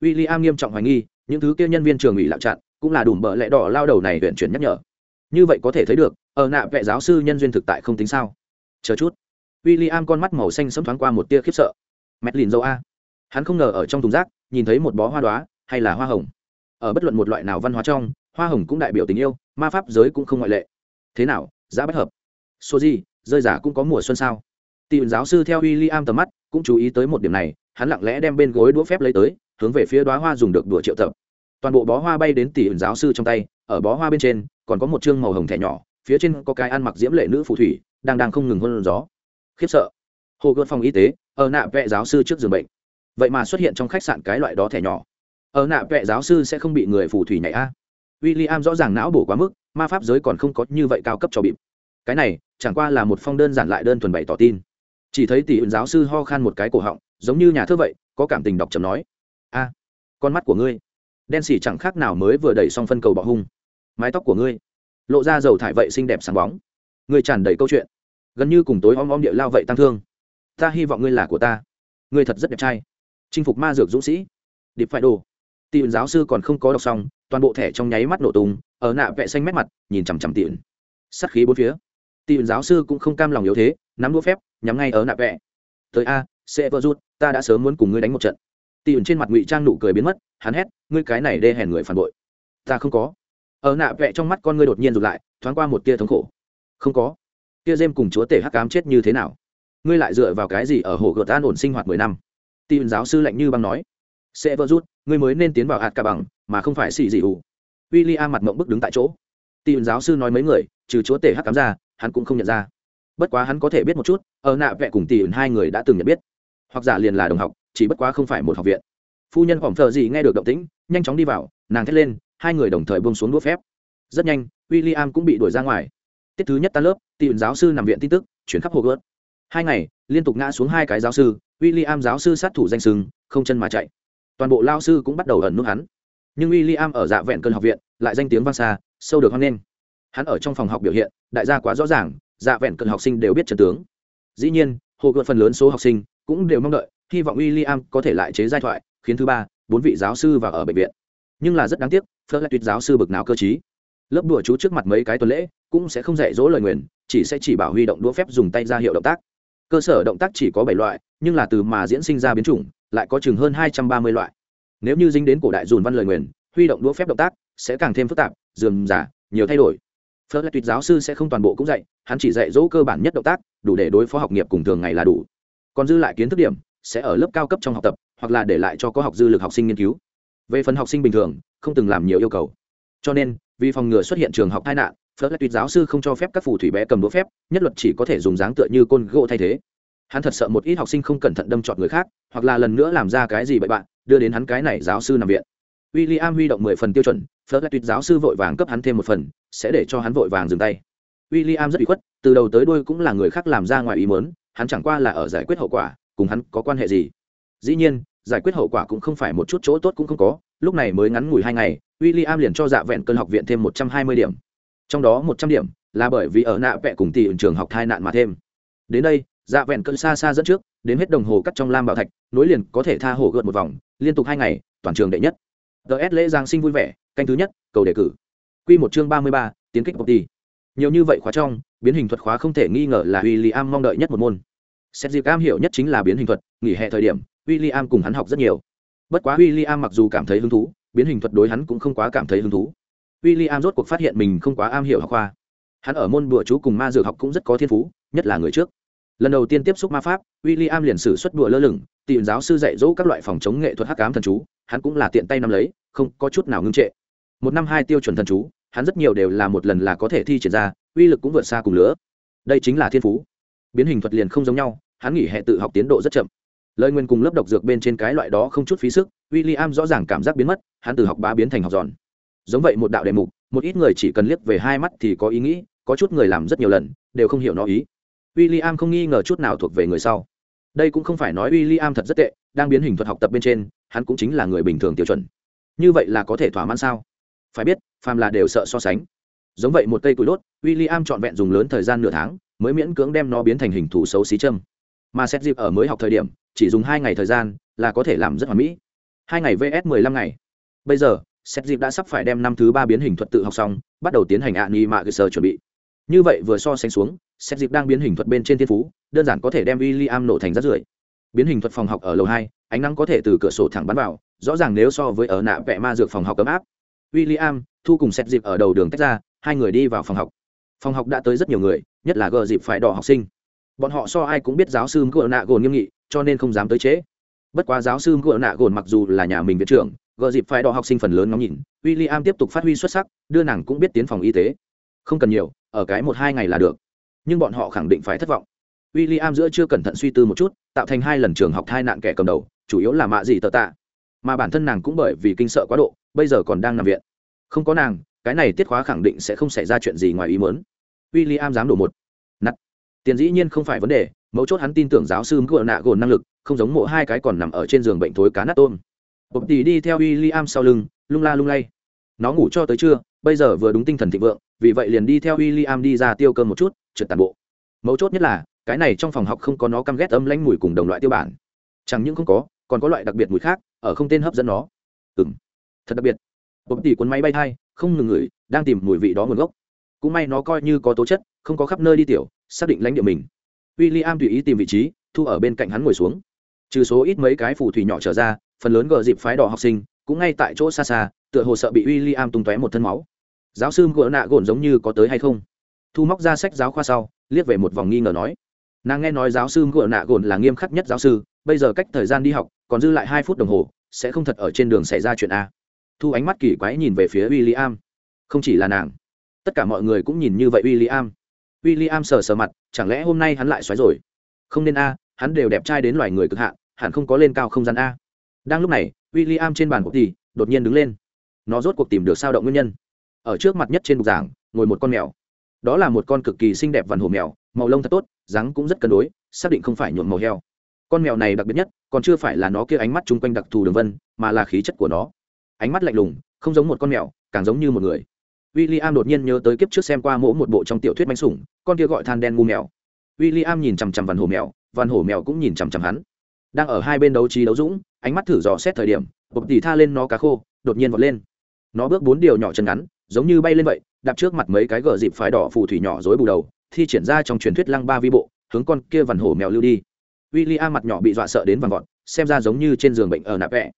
W i l l i am nghiêm trọng hoài nghi, những thứ kia nhân viên trường bị lạo chặn cũng là đùm bợ lẽ đỏ lao đầu này huyện chuyển nhắc nhở. Như vậy có thể thấy được, ở nạ vẽ giáo sư nhân duyên thực tại không tính sao. Chờ chút. W i l l i am con mắt màu xanh sấm thoáng qua một tia khiếp sợ. Mẹt lìn dâu a. Hắn không ngờ ở trong thùng rác, nhìn thấy một bó hoa đoá hay là hoa hồng ở bất luận một loại nào văn hóa trong, hoa hồng cũng đại biểu tình yêu, ma pháp giới cũng không ngoại lệ. Thế nào, giá bất hợp? Số gì rơi giả cũng có mùa xuân sao? Tìm giáo sư theo w i l l i am tầm mắt, cũng chú ý tới một điểm này, hắn lặng lẽ đem bên gối đũa phép lấy tới, hướng về phía đoá hoa dùng được đũa triệu tập. Toàn bộ bó hoa bay đến tỉ ẩn giáo sư trong tay, ở bó hoa bên trên, còn có một chương màu hồng thẻ nhỏ, phía trên có cái ăn mặc diễm lệ nữ phù thủy, đang đang không ngừng hôn gió. Khiếp sợ. Hồ gợt phòng y tế, ở nạ vệ giáo sư trước giường bệnh. Vậy mà xuất hiện trong khách sạn cái loại đó thẻ nhỏ ở nạ vệ giáo sư sẽ không bị người phù thủy nhảy a. W i l l i am rõ ràng não bổ quá mức, ma pháp giới còn không có như vậy cao cấp cho bịp. Cái này, chẳng qua là một phong đơn giản lại đơn thuần bày tỏ tin. Chỉ thấy tỷ ứng giáo sư ho khan một cái cổ họng, giống như nhà thơ vậy, có cảm tình đọc chầm nói. A, con mắt của ngươi. Đen xỉ chẳng khác nào mới vừa đẩy xong phân cầu bọ hung. Mái tóc của ngươi. Lộ ra dầu thải vậy xinh đẹp sáng bóng. Ngươi tràn đầy câu chuyện. Gần như cùng tối om om địa lao vậy tăng thương. Ta hy vọng ngươi là của ta. Ngươi thật rất đẹp trai. Chinh phục ma dược dũng sĩ. Điệp phải đồ tiền giáo sư còn không có đọc xong, toàn bộ thẻ trong nháy mắt nổ tung, ở nạ vẽ xanh mét mặt, nhìn chằm chằm tiền sắt khí bốn phía. Tiền giáo sư cũng không cam lòng yếu thế, nắm đũa phép, nhắm ngay ở nạ vẽ. Tới a, sẽ vỡ rút ta đã sớm muốn cùng ngươi đánh một trận. Tiền trên mặt ngụy trang nụ cười biến mất, hắn hét, ngươi cái này đê hèn người phản bội. Ta không có. Ở nạ vẽ trong mắt con ngươi đột nhiên rụt lại, thoáng qua một tia thống khổ. Không có. Tia dêm cùng chúa tể hắc cám chết như thế nào? Ngươi lại dựa vào cái gì ở hồ gợt an ổn sinh hoạt mười năm? Tin giáo sư lạnh như băng nói. Sẽ vỡ rút ngươi mới nên tiến vào hạt cả bằng, mà không phải xì dị ủ. W i l l i am mặt mộng bức đứng tại chỗ. Tin giáo sư nói mấy người, trừ chúa tể hắc cám ra, hắn cũng không nhận ra. Bất quá hắn có thể biết một chút, ở nạ vẽ cùng tỷ hai người đã từng nhận biết. Hoặc giả liền là đồng học, chỉ bất quá không phải một học viện. Phu nhân phỏng thờ gì nghe được động tĩnh, nhanh chóng đi vào, nàng thét lên, hai người đồng thời bông xuống đũa phép. Rất nhanh w i l l i am cũng bị đuổi ra ngoài. Tiết thứ nhất tan lớp tìm giáo sư nằm viện tin tức, chuyển khắp hồ gớt hai ngày, liên tục ngã xuống hai cái giáo sư w i l l i am giáo sư sát thủ danh sừng, không chân mà chạy toàn bộ lao sư cũng bắt đầu ẩn nút hắn. Nhưng w i l l i am ở dạ vẹn cơn học viện, lại danh tiếng vang xa, sâu được hoan nghênh. Hắn ở trong phòng học biểu hiện, đại gia quá rõ ràng dạ vẹn cơn học sinh đều biết trần tướng. Dĩ nhiên, hồ gợt phần lớn số học sinh cũng đều mong đợi, hy vọng w i l l i am có thể lại chế giai thoại, khiến thứ ba, bốn vị giáo sư vào ở bệnh viện. Nhưng là rất đáng tiếc phớt lại tuyệt giáo sư bực nào cơ chí lớp đùa chú trước mặt mấy cái tuần lễ, cũng sẽ không dạy dỗ lời nguyền, chỉ sẽ chỉ bảo huy động đũa phép dùng tay ra hiệu động tác. Cơ sở động tác chỉ có bảy loại, nhưng là từ mà diễn sinh ra biến chủng lại có chừng hơn hai trăm ba mươi loại. Nếu như dính đến cổ đại dùn văn lời nguyền, huy động đũa phép động tác sẽ càng thêm phức tạp, dườm giả nhiều thay đổi. Phớt lại tuyệt giáo sư sẽ không toàn bộ cũng dạy, hắn chỉ dạy dỗ cơ bản nhất động tác, đủ để đối phó học nghiệp cùng thường ngày là đủ. Còn dư lại kiến thức điểm, sẽ ở lớp cao cấp trong học tập, hoặc là để lại cho có học dư lực học sinh nghiên cứu. Về phần học sinh bình thường, không từng làm nhiều yêu cầu. Cho nên, vì phòng ngừa xuất hiện trường học tai nạn, phớt lại tuyệt giáo sư không cho phép các phù thủy bé cầm đũa phép, nhất luật chỉ có thể dùng dáng tựa như côn gỗ thay thế hắn thật sợ một ít học sinh không cẩn thận đâm trọt người khác, hoặc là lần nữa làm ra cái gì bậy bạn, đưa đến hắn cái này giáo sư nằm viện. W i l l i am huy động mười phần tiêu chuẩn, phớt lại tuyệt giáo sư vội vàng cấp hắn thêm một phần, sẽ để cho hắn vội vàng dừng tay. W i l l i am rất bị khuất, từ đầu tới đuôi cũng là người khác làm ra ngoài ý mớn hắn chẳng qua là ở giải quyết hậu quả, cùng hắn có quan hệ gì. Dĩ nhiên, giải quyết hậu quả cũng không phải một chút chỗ tốt cũng không có, lúc này mới ngắn ngủi hai ngày w i l l i am liền cho dạ vẹn cơn học viện thêm một trăm hai mươi điểm. Trong đó một trăm điểm là bởi vì ở nạ vẹ cùng tỷ trường học thai nạn mà thêm. Đến đây dạ vẹn cơn xa xa dẫn trước, đến hết đồng hồ cắt trong lam bảo thạch, nối liền có thể tha hồ gợt một vòng, liên tục hai ngày, toàn trường đệ nhất. Ts lễ giáng sinh vui vẻ, canh thứ nhất, cầu đề cử. Q một chương ba mươi ba, tiến kích bọc đi nhiều như vậy khóa trong, biến hình thuật khóa không thể nghi ngờ là w i l l i am mong đợi nhất một môn. Xét dịp am hiểu nhất chính là biến hình thuật, nghỉ hè thời điểm w i l l i am cùng hắn học rất nhiều. Bất quá w i l l i am mặc dù cảm thấy hứng thú, biến hình thuật đối hắn cũng không quá cảm thấy hứng thú. W i l l i am rốt cuộc phát hiện mình không quá am hiểu học khoa. Hắn ở môn bùa chú cùng ma dược học cũng rất có thiên phú, nhất là người trước lần đầu tiên tiếp xúc ma pháp w i l l i am liền sử xuất đùa lơ lửng, tìm giáo sư dạy dỗ các loại phòng chống nghệ thuật hắc cám thần chú, hắn cũng là tiện tay nắm lấy, không có chút nào ngưng trệ. Một năm hai tiêu chuẩn thần chú, hắn rất nhiều đều là một lần là có thể thi triển ra, uy lực cũng vượt xa cùng lứa. Đây chính là thiên phú. Biến hình thuật liền không giống nhau, hắn nghỉ hệ tự học tiến độ rất chậm. Lời nguyên cùng lớp độc dược bên trên cái loại đó không chút phí sức w i l l i am rõ ràng cảm giác biến mất, hắn từ học bá biến thành học giòn. Giống vậy một đạo đề mục, một ít người chỉ cần liếc về hai mắt thì có ý nghĩ, có chút người làm rất nhiều lần, đều không hiểu nó ý w i l l i am không nghi ngờ chút nào thuộc về người sau. Đây cũng không phải nói w i l l i am thật rất tệ, đang biến hình thuật học tập bên trên, hắn cũng chính là người bình thường tiêu chuẩn. Như vậy là có thể thỏa mãn sao? Phải biết, phàm là đều sợ so sánh. Giống vậy một cây cùi đốt w i l l i am trọn vẹn dùng lớn thời gian nửa tháng, mới miễn cưỡng đem nó biến thành hình thù xấu xí châm. Mà xét dịp ở mới học thời điểm, chỉ dùng hai ngày thời gian, là có thể làm rất hoàn mỹ. Hai ngày vs mười lăm ngày. Bây giờ, xét dịp đã sắp phải đem năm thứ ba biến hình thuật tự học xong, bắt đầu tiến hành ạ ni mạ cơ sở chuẩn bị như vậy vừa so sánh xuống xét dịp đang biến hình thuật bên trên thiên phú, đơn giản có thể đem w i l l i am nổ thành rát rưởi. Biến hình thuật phòng học ở lầu hai, ánh nắng có thể từ cửa sổ thẳng bắn vào, rõ ràng nếu so với ở nạ vẽ ma dược phòng học ấm áp. W i l l i am thu cùng xét dịp ở đầu đường tách ra, hai người đi vào phòng học. Phòng học đã tới rất nhiều người, nhất là gờ dịp phải đỏ học sinh. Bọn họ so ai cũng biết giáo sư ngựa nạ gồn nghiêm nghị, cho nên không dám tới chế. bất quá giáo sư ngựa nạ gồn mặc dù là nhà mình viện trưởng, gờ dịp phải đỏ học sinh phần lớn ngóng nhìn w i l l i am tiếp tục phát huy xuất sắc, đưa nàng cũng biết tiến phòng y tế không cần nhiều, ở cái một hai ngày là được. Nhưng bọn họ khẳng định phải thất vọng. W i l l i am giữa chưa cẩn thận suy tư một chút, tạo thành hai lần trường học thai nạn kẻ cầm đầu, chủ yếu là mạ gì tờ tạ. Mà bản thân nàng cũng bởi vì kinh sợ quá độ, bây giờ còn đang nằm viện. Không có nàng, cái này tiết khóa khẳng định sẽ không xảy ra chuyện gì ngoài ý muốn. W i l l i am dám đổ một nặt tiền dĩ nhiên không phải vấn đề, mấu chốt hắn tin tưởng giáo sư ngựa nạ gồn năng lực, không giống mộ hai cái còn nằm ở trên giường bệnh thối cá nát tôm. Bột tỉ đi theo w i l l i am sau lưng, lung la lung lay. Nó ngủ cho tới trưa bây giờ vừa đúng tinh thần thịnh vượng, vì vậy liền đi theo w i l l i am đi ra tiêu cơm một chút, trượt tàn bộ. Mấu chốt nhất là, cái này trong phòng học không có nó căm ghét âm lãnh mùi cùng đồng loại tiêu bản. Chẳng những không có, còn có loại đặc biệt mùi khác, ở không tên hấp dẫn nó. Ừng thật đặc biệt. Bột tỉ cuốn máy bay thai, không ngừng ngửi, đang tìm mùi vị đó nguồn gốc. Cũng may nó coi như có tố chất, không có khắp nơi đi tiểu, xác định lãnh địa mình. W i l l i am tùy ý tìm vị trí, thu ở bên cạnh hắn ngồi xuống. Trừ số ít mấy cái phù thủy nhỏ trở ra, phần lớn gờ dịp phái đỏ học sinh, cũng ngay tại chỗ xa xa, tựa hồ sợ bị w i l l i am tung tóe một thân máu giáo sư gỡ nạ gồn giống như có tới hay không? Thu móc ra sách giáo khoa sau, liếc về một vòng nghi ngờ nói. Nàng nghe nói giáo sư gỡ nạ gồn là nghiêm khắc nhất giáo sư, bây giờ cách thời gian đi học, còn dư lại hai phút đồng hồ, sẽ không thật ở trên đường xảy ra chuyện a. Thu ánh mắt kỳ quái nhìn về phía w i l l i am không chỉ là nàng, tất cả mọi người cũng nhìn như vậy w i l l i am w i l l i am sờ sờ mặt, chẳng lẽ hôm nay hắn lại xoáy rồi? Không nên a, hắn đều đẹp trai đến loài người cực hạn, hẳn không có lên cao không gian a. Đang lúc này w i l l i am trên bàn cuộc thì đột nhiên đứng lên. Nó rốt cuộc tìm được sao động nguyên nhân ở trước mặt nhất trên bục giảng, ngồi một con mèo. Đó là một con cực kỳ xinh đẹp vằn hổ mèo, màu lông thật tốt rắn cũng rất cân đối, xác định không phải nhuộm màu heo. Con mèo này đặc biệt nhất, còn chưa phải là nó kia ánh mắt chung quanh đặc thù đường vân, mà là khí chất của nó. Ánh mắt lạnh lùng, không giống một con mèo, càng giống như một người. W i l l i am đột nhiên nhớ tới kiếp trước xem qua mỗ một bộ trong tiểu thuyết bánh sủng, con kia gọi than đen ngu mèo. W i l l i am nhìn chằm chằm vằn hổ mèo, vằn hổ mèo cũng nhìn chằm chằm hắn. Đang ở hai bên đấu trí đấu dũng, ánh mắt thử dò xét thời điểm, bột tỉ tha lên nó cá khô, đột nhiên vọt lên. Nó bước bốn điều nhỏ chân ngắn giống như bay lên vậy, đạp trước mặt mấy cái gờ dịp phải đỏ phù thủy nhỏ dối bù đầu, thi triển ra trong truyền thuyết lăng ba vi bộ, hướng con kia vằn hổ mèo lưu đi. W i l l i am mặt nhỏ bị dọa sợ đến vằn vọt, xem ra giống như trên giường bệnh ở nạp vẽ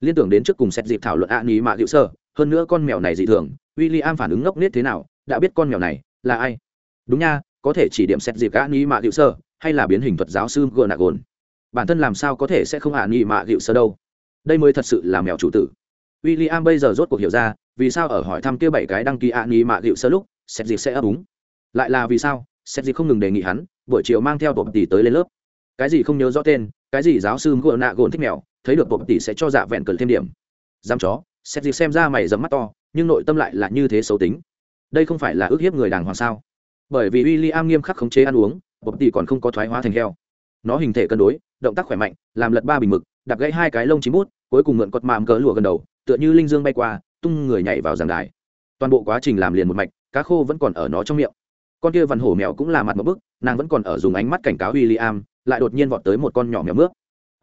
liên tưởng đến trước cùng xét dịp thảo luận ạ ní mạ hữu sơ, hơn nữa con mèo này dị thường w i l l i am phản ứng ngốc nết thế nào, đã biết con mèo này là ai. Đúng nha, có thể chỉ điểm xét dịp ạ ní mạ hữu sơ, hay là biến hình thuật giáo sư gờ nạc gồn bản thân làm sao có thể sẽ không ạ ní mạ hữu sơ đâu? Đây mới thật sự là mèo chủ tử. W i l l i am bây giờ rốt cuộc hiểu ra vì sao ở hỏi thăm kia bảy cái đăng ký ạ nghi mạ liệu sơ lúc xét dịp sẽ ấp úng? Lại là vì sao? Xét dịp không ngừng đề nghị hắn, buổi chiều mang theo bộ tỷ tới lên lớp. Cái gì không nhớ rõ tên, cái gì giáo sư ngựa nạ gồn thích mèo, thấy được bộ tỷ sẽ cho dạ vẹn cần thêm điểm. Dám chó xét dịp xem ra mày dấm mắt to, nhưng nội tâm lại là như thế xấu tính. Đây không phải là ước hiếp người đàng hoàng sao? Bởi vì w i l l i am nghiêm khắc khống chế ăn uống bộ tỷ còn không có thoái hóa thành heo. Nó hình thể cân đối, động tác khỏe mạnh, làm lật ba bình mực, đạp gãy hai cái lông chín bút, cuối cùng mượn cọt mạm cỡ lụa gần đầu, tựa như linh dương bay qua tung người nhảy vào giàn đài. Toàn bộ quá trình làm liền một mạch, cá khô vẫn còn ở nó trong miệng. Con kia vằn hổ mèo cũng là mặt một bức, nàng vẫn còn ở dùng ánh mắt cảnh cáo w i l l i am lại đột nhiên vọt tới một con nhỏ mèo mướp.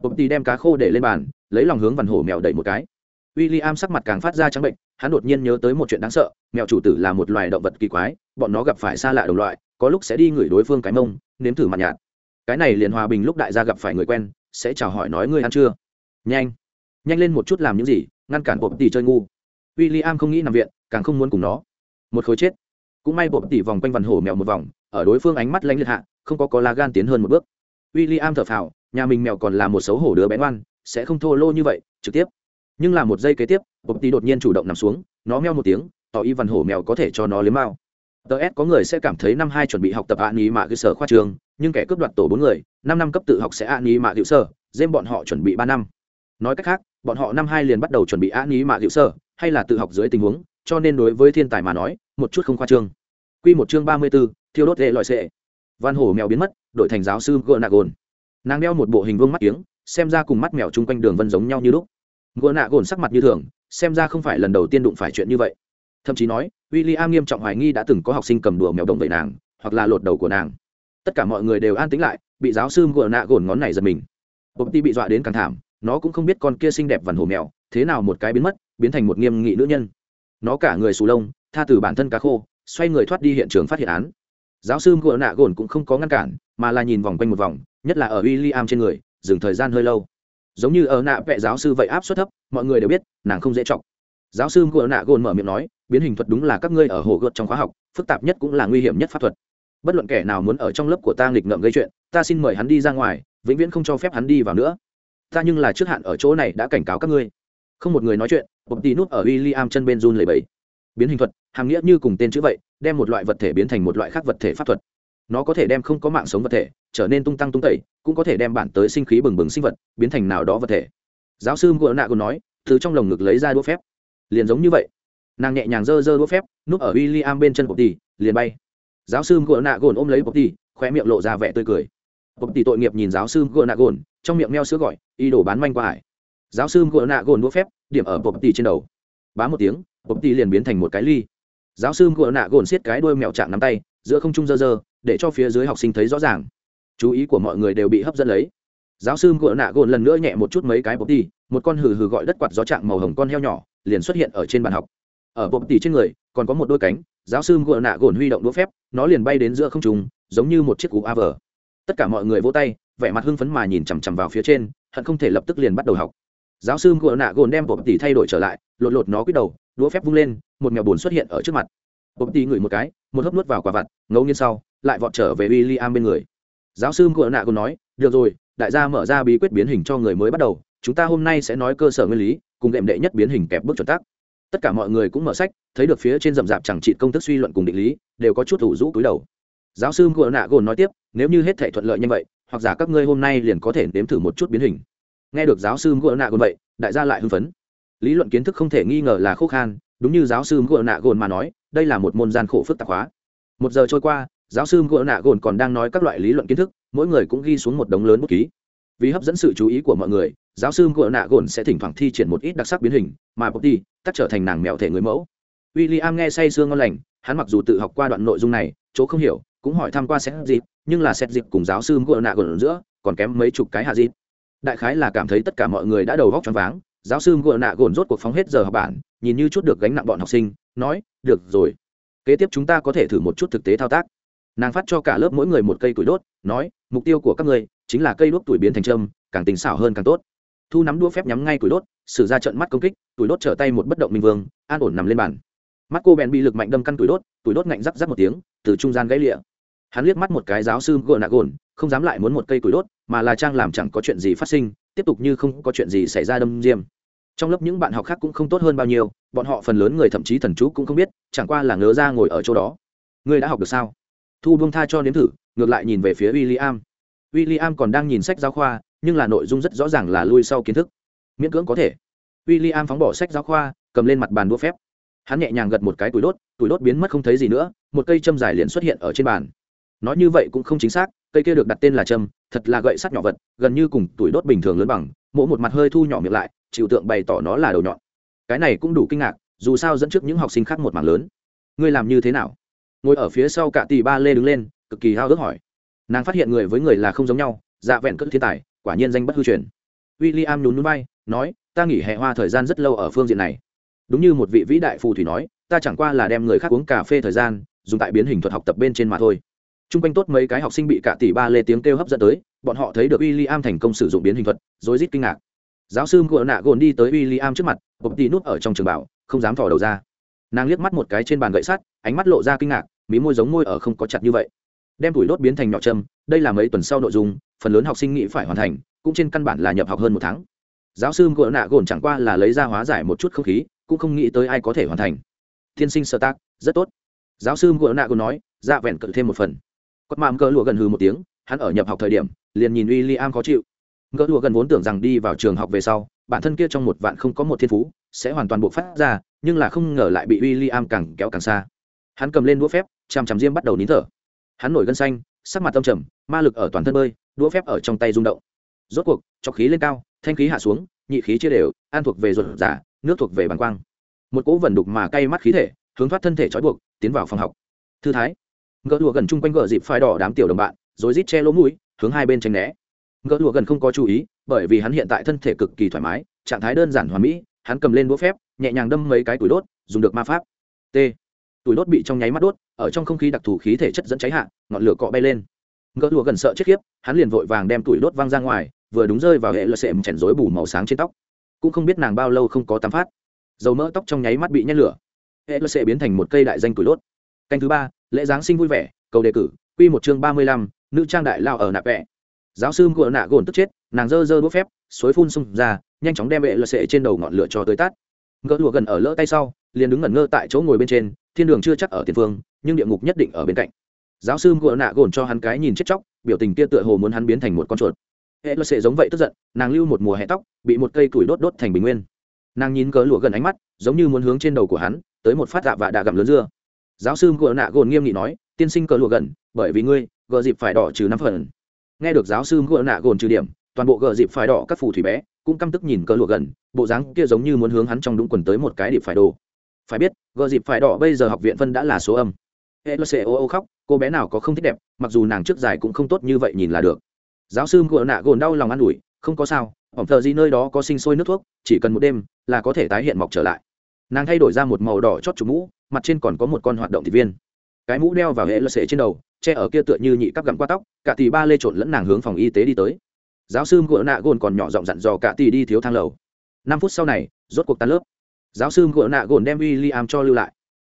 Bột tì đem cá khô để lên bàn, lấy lòng hướng vằn hổ mèo đẩy một cái. W i l l i am sắc mặt càng phát ra trắng bệnh, hắn đột nhiên nhớ tới một chuyện đáng sợ, mèo chủ tử là một loài động vật kỳ quái, bọn nó gặp phải xa lạ đồng loại, có lúc sẽ đi ngửi đối phương cái mông, nếm thử mặt nhạt. Cái này liền hòa bình lúc đại gia gặp phải người quen, sẽ chào hỏi nói ngươi ăn chưa? Nhanh nhanh lên một chút làm những gì, ngăn cản bột tì chơi ngu w i l l i am không nghĩ nằm viện, càng không muốn cùng nó. Một khối chết. Cũng may bột tỉ vòng quanh vằn hổ mèo một vòng, ở đối phương ánh mắt lanh liệt hạ, không có có lá gan tiến hơn một bước. W i l l i am thở phào, nhà mình mèo còn là một xấu hổ đứa bé ngoan, sẽ không thô lô như vậy, trực tiếp. Nhưng là một giây kế tiếp bột tỉ đột nhiên chủ động nằm xuống, nó meo một tiếng, tỏ y vằn hổ mèo có thể cho nó liếm mao tờ s, có người sẽ cảm thấy năm hai chuẩn bị học tập ạ ní mạ cơ sở khoa trường, nhưng kẻ cướp đoạt tổ bốn người, năm năm cấp tự học sẽ ạ ní mạ hữu sơ dêm bọn họ chuẩn bị ba năm. Nói cách khác, bọn họ năm hai liền bắt đầu chuẩn bị ạ ní mạ hữu sơ hay là tự học dưới tình huống, cho nên đối với thiên tài mà nói, một chút không khoa trương. Q một chương ba mươi b ố thiêu đốt lệ loại sệ. Văn hổ mèo biến mất, đổi thành giáo sư gợ nạ gồn nàng đeo một bộ hình vương mắt kiếng, xem ra cùng mắt mèo chung quanh đường vân giống nhau như lúc. Gợ nạ gồn sắc mặt như thường, xem ra không phải lần đầu tiên đụng phải chuyện như vậy. Thậm chí nói w i l l i am nghiêm trọng hoài nghi đã từng có học sinh cầm đùa mèo đồng vậy nàng, hoặc là lột đầu của nàng. Tất cả mọi người đều an tính lại, bị giáo sư gợ nạ gồn ngón này giật mình. Bộc ti bị dọa đến càng thảm, nó cũng không biết con kia xinh đẹp vằn hổ mèo thế nào một cái biến mất, biến thành một nghiêm nghị nữ nhân. Nó cả người sù lông, tha từ bản thân cá khô, xoay người thoát đi hiện trường phát hiện án. Giáo sư ngựa nạ gồn cũng không có ngăn cản, mà là nhìn vòng quanh một vòng, nhất là ở w i l l i am trên người, dừng thời gian hơi lâu. Giống như ở nạ vệ giáo sư vậy áp suất thấp, mọi người đều biết, nàng không dễ chọc. Giáo sư ngựa nạ gồn mở miệng nói, biến hình thuật đúng là các ngươi ở hồ gợt trong khóa học, phức tạp nhất cũng là nguy hiểm nhất pháp thuật. Bất luận kẻ nào muốn ở trong lớp của ta nghịch ngợm gây chuyện, ta xin mời hắn đi ra ngoài, vĩnh viễn không cho phép hắn đi vào nữa. Ta nhưng là trước hạn ở chỗ này đã cảnh cáo các ngươi không một người nói chuyện bộc tì nút ở w i l l i am chân bên run lầy bẫy biến hình thuật, hàm nghĩa như cùng tên chữ vậy, đem một loại vật thể biến thành một loại khác vật thể pháp thuật. Nó có thể đem không có mạng sống vật thể, trở nên tung tăng tung tẩy, cũng có thể đem bản tới sinh khí bừng bừng sinh vật, biến thành nào đó vật thể. Giáo sư ngựa nạ còn nói, từ trong lồng ngực lấy ra đũa phép. Liền giống như vậy. Nàng nhẹ nhàng giơ giơ đũa phép, núp ở w i l l i am bên chân bộc tì, liền bay. Giáo sư ngựa nạ gồn ôm lấy bộc tì khoe miệng lộ ra vẻ tươi cười. Bộc tì tội nghiệp nhìn giáo sư ngựa nạ gồn trong miệng meo sữa gọi y đổ bán manh qua ải giáo sư ngựa nạ gồn đũa phép, điểm ở bộp tì trên đầu. Bá một tiếng, bộp tì liền biến thành một cái ly. Giáo sư ngựa nạ gồn xiết cái đuôi mèo chạm nắm tay, giữa không trung dơ dơ, để cho phía dưới học sinh thấy rõ ràng. Chú ý của mọi người đều bị hấp dẫn lấy. Giáo sư ngựa nạ gồn lần nữa nhẹ một chút mấy cái bộp tì, một con hừ hừ gọi đất quạt gió trạng màu hồng con heo nhỏ, liền xuất hiện ở trên bàn học. Ở bộp tì trên người, còn có một đôi cánh, giáo sư ngựa nạ gồn huy động đũa phép, nó liền bay đến giữa không trung, giống như một chiếc cú a vờ tất cả mọi người vỗ tay, vẻ mặt hưng phấn mà nhìn chằm chằm vào phía trên, hận không thể lập tức liền bắt đầu học giáo sư ngựa nạ gồn đem bộ tỷ thay đổi trở lại, lột lột nó quyết đầu, đũa phép vung lên, một mèo bùn xuất hiện ở trước mặt. Bộ tỷ ngửi một cái, một hớp nuốt vào quả vặt, ngẫu nhiên sau, lại vọt trở về w i l l i am bên người. Giáo sư ngựa nạ gồn nói, được rồi, đại gia mở ra bí quyết biến hình cho người mới bắt đầu, chúng ta hôm nay sẽ nói cơ sở nguyên lý, cùng đệm đệ nhất biến hình kẹp bước chuẩn tắc. Tất cả mọi người cũng mở sách, thấy được phía trên rậm rạp chẳng trị công thức suy luận cùng định lý, đều có chút thủ rũ túi đầu. Giáo sư ngựa nạ gồn nói tiếp, nếu như hết thể thuận lợi như vậy, hoặc giả các ngươi hôm nay liền có thể nếm thử một chút biến hình nghe được giáo sư ngựa nạ gồn vậy, đại gia lại hưng phấn. Lý luận kiến thức không thể nghi ngờ là khô khan, đúng như giáo sư ngựa nạ gồn mà nói, đây là một môn gian khổ phức tạp hóa. Một giờ trôi qua, giáo sư ngựa nạ gồn còn đang nói các loại lý luận kiến thức, mỗi người cũng ghi xuống một đống lớn bút ký. Vì hấp dẫn sự chú ý của mọi người, giáo sư ngựa nạ gồn sẽ thỉnh thoảng thi triển một ít đặc sắc biến hình, mà bút đi tắt trở thành nàng mèo thể người mẫu. W i l l i am nghe say sương ngon lành, hắn mặc dù tự học qua đoạn nội dung này, chỗ không hiểu, cũng hỏi tham q u a xét dịp nhưng là xét dịp cùng giáo sư ngựa nạ gồn giữa, còn kém mấy chục cái hạ dịp đại khái là cảm thấy tất cả mọi người đã đầu vóc choáng váng, giáo sư ngựa nạ gồn rốt cuộc phóng hết giờ học bản, nhìn như chút được gánh nặng bọn học sinh, nói, được rồi, kế tiếp chúng ta có thể thử một chút thực tế thao tác. Nàng phát cho cả lớp mỗi người một cây củi đốt, nói, mục tiêu của các người chính là cây đốt tuổi biến thành trâm càng tính xảo hơn càng tốt. Thu nắm đũa phép nhắm ngay củi đốt, sử ra trận mắt công kích tuổi đốt trở tay một bất động minh vương, an ổn nằm lên bàn. Mắt cô bèn bị lực mạnh đâm căn tuổi đốt tuổi đốt ngạnh rắc rắc một tiếng, từ trung gian gãy lịa. Hắn liếc mắt một cái giáo sư gồn nạ gồn, không dám lại muốn một cây củi đốt mà là trang làm chẳng có chuyện gì phát sinh, tiếp tục như không có chuyện gì xảy ra đâm diêm. Trong lớp những bạn học khác cũng không tốt hơn bao nhiêu, bọn họ phần lớn người thậm chí thần chú cũng không biết, chẳng qua là ngớ ra ngồi ở chỗ đó. Ngươi đã học được sao? Thu buông tha cho nếm thử, ngược lại nhìn về phía w i l l i am w i l l i am còn đang nhìn sách giáo khoa, nhưng là nội dung rất rõ ràng là lui sau kiến thức. Miễn cưỡng có thể. W i l l i am phóng bỏ sách giáo khoa, cầm lên mặt bàn đũa phép. Hắn nhẹ nhàng gật một cái túi đốt túi đốt biến mất không thấy gì nữa, một cây châm dài liền xuất hiện ở trên bàn. Nói như vậy cũng không chính xác, cây kia được đặt tên là châm thật là gậy sắt nhỏ vật, gần như cùng tuổi đốt bình thường lớn bằng mỗi một mặt hơi thu nhỏ miệng lại, chịu tượng bày tỏ nó là đầu nhọn. Cái này cũng đủ kinh ngạc, dù sao dẫn trước những học sinh khác một mảng lớn. Ngươi làm như thế nào? Ngồi ở phía sau cả tỷ ba lê đứng lên, cực kỳ hao ước hỏi. Nàng phát hiện người với người là không giống nhau dạ vẹn cất thiên tài, quả nhiên danh bất hư truyền. W i l l i am nhún núi bay nói, ta nghỉ hè hoa thời gian rất lâu ở phương diện này. Đúng như một vị vĩ đại phù thủy nói, ta chẳng qua là đem người khác uống cà phê thời gian, dùng tại biến hình thuật học tập bên trên mà thôi. Trung quanh tốt mấy cái học sinh bị cả tỷ ba lê tiếng kêu hấp dẫn tới, bọn họ thấy được w i l l i am thành công sử dụng biến hình thuật, rối rít kinh ngạc. Giáo sư ngựa nạ gồn đi tới w i l l i am trước mặt bộc tì nút ở trong trường bảo, không dám thò đầu ra. Nàng liếc mắt một cái trên bàn gậy sắt, ánh mắt lộ ra kinh ngạc, mí môi giống môi ở không có chặt như vậy. Đem tuổi đốt biến thành nhỏ châm, đây là mấy tuần sau nội dung, phần lớn học sinh nghĩ phải hoàn thành, cũng trên căn bản là nhập học hơn một tháng. Giáo sư ngựa nạ gồn chẳng qua là lấy ra hóa giải một chút không khí, cũng không nghĩ tới ai có thể hoàn thành. Tiên sinh sơ tác rất tốt. Giáo sư ngựa nạ gồn nói dạ vẹn cự thêm một phần. Quật mạm cỡ lụa gần hừ một tiếng, hắn ở nhập học thời điểm, liền nhìn William có khó chịu. Cỡ lụa gần vốn tưởng rằng đi vào trường học về sau, bản thân kia trong một vạn không có một thiên phú, sẽ hoàn toàn bộc phát ra, nhưng là không ngờ lại bị William càng kéo càng xa. Hắn cầm lên đũa phép, chằm chằm diêm bắt đầu nín thở. Hắn nổi gân xanh, sắc mặt tâm trầm, ma lực ở toàn thân bơi, đũa phép ở trong tay rung động. Rốt cuộc, cho khí lên cao, thanh khí hạ xuống, nhị khí chia đều an thuộc về ruột giả, nước thuộc về bàn quang. Một cỗ vẩn đục mà cay mắt khí thể, hướng thoát thân thể trói buộc, tiến vào phòng học. Thư thái gỡ lụa gần chung quanh gỡ dịp phai đỏ đám tiểu đồng bạn, rồi rít che lỗ mũi, hướng hai bên tránh né. Gỡ lụa gần không có chú ý, bởi vì hắn hiện tại thân thể cực kỳ thoải mái, trạng thái đơn giản hoàn mỹ, hắn cầm lên đũa phép, nhẹ nhàng đâm mấy cái tuổi đốt, dùng được ma pháp. T. Tuổi đốt bị trong nháy mắt đốt, ở trong không khí đặc thù khí thể chất dẫn cháy hạ, ngọn lửa cọ bay lên. Gỡ lụa gần sợ chết khiếp, hắn liền vội vàng đem tuổi đốt văng ra ngoài, vừa đúng rơi vào hệ lơ sệm chèn rối bù màu sáng trên tóc. Cũng không biết nàng bao lâu không có tắm phát. Dầu mỡ tóc trong nháy mắt bị nhét lửa. Hệ lơ sẽ biến thành một cây đại danh tuổi đốt canh thứ ba, lễ giáng sinh vui vẻ, cầu đề cử, quy một chương ba mươi lăm, nữ trang đại lao ở nạp vẽ giáo sư ngựa nạ gồn tức chết, nàng dơ dơ đốt phép suối phun xung ra, nhanh chóng đem vệ lợt sệ trên đầu ngọn lửa cho tới tắt gỡ lụa gần ở lỡ tay sau, liền đứng ngẩn ngơ tại chỗ ngồi bên trên, thiên đường chưa chắc ở tiền phương, nhưng địa ngục nhất định ở bên cạnh. Giáo sư ngựa nạ gồn cho hắn cái nhìn chết chóc, biểu tình kia tựa hồ muốn hắn biến thành một con chuột. Hệ lợt sệ giống vậy tức giận, nàng lưu một mùa hè tóc, bị một cây củi đốt đốt thành bình nguyên. Nàng nhìn cớ lụa gần ánh mắt, giống như muốn hướng trên đầu của hắn, tới một phát dạ vạ đạ gặm lớn dưa giáo sư gỡ nạ gồn nghiêm nghị nói, tiên sinh cờ lụa gần, bởi vì ngươi gợ dịp phải đỏ trừ năm phần. Nghe được giáo sư gỡ nạ gồn trừ điểm, toàn bộ gợ dịp phải đỏ các phù thủy bé cũng căm tức nhìn cờ lụa gần, bộ dáng kia giống như muốn hướng hắn trong đúng quần tới một cái điệp phải đồ. Phải biết gợ dịp phải đỏ bây giờ học viện phân đã là số âm. Hệ lơ ô ô khóc, cô bé nào có không thích đẹp, mặc dù nàng trước dài cũng không tốt như vậy nhìn là được. Giáo sư gỡ nạ gồn đau lòng an ủi, không có sao ỏng thờ gì nơi đó có sinh sôi nước thuốc, chỉ cần một đêm là có thể tái hiện mọc trở lại. Nàng thay đổi ra một màu đỏ chót chủ mũ mặt trên còn có một con hoạt động thị viên. Cái mũ đeo vào hệ lơ sệ trên đầu, che ở kia tựa như nhị cắp gặm qua tóc, cả tỷ ba lê trộn lẫn nàng hướng phòng y tế đi tới. Giáo sư ngựa nạ gồn còn nhỏ giọng dặn dò cả tỷ đi thiếu thang lầu. Năm phút sau này, rốt cuộc tan lớp. Giáo sư ngựa nạ gồn đem w i l l i am cho lưu lại.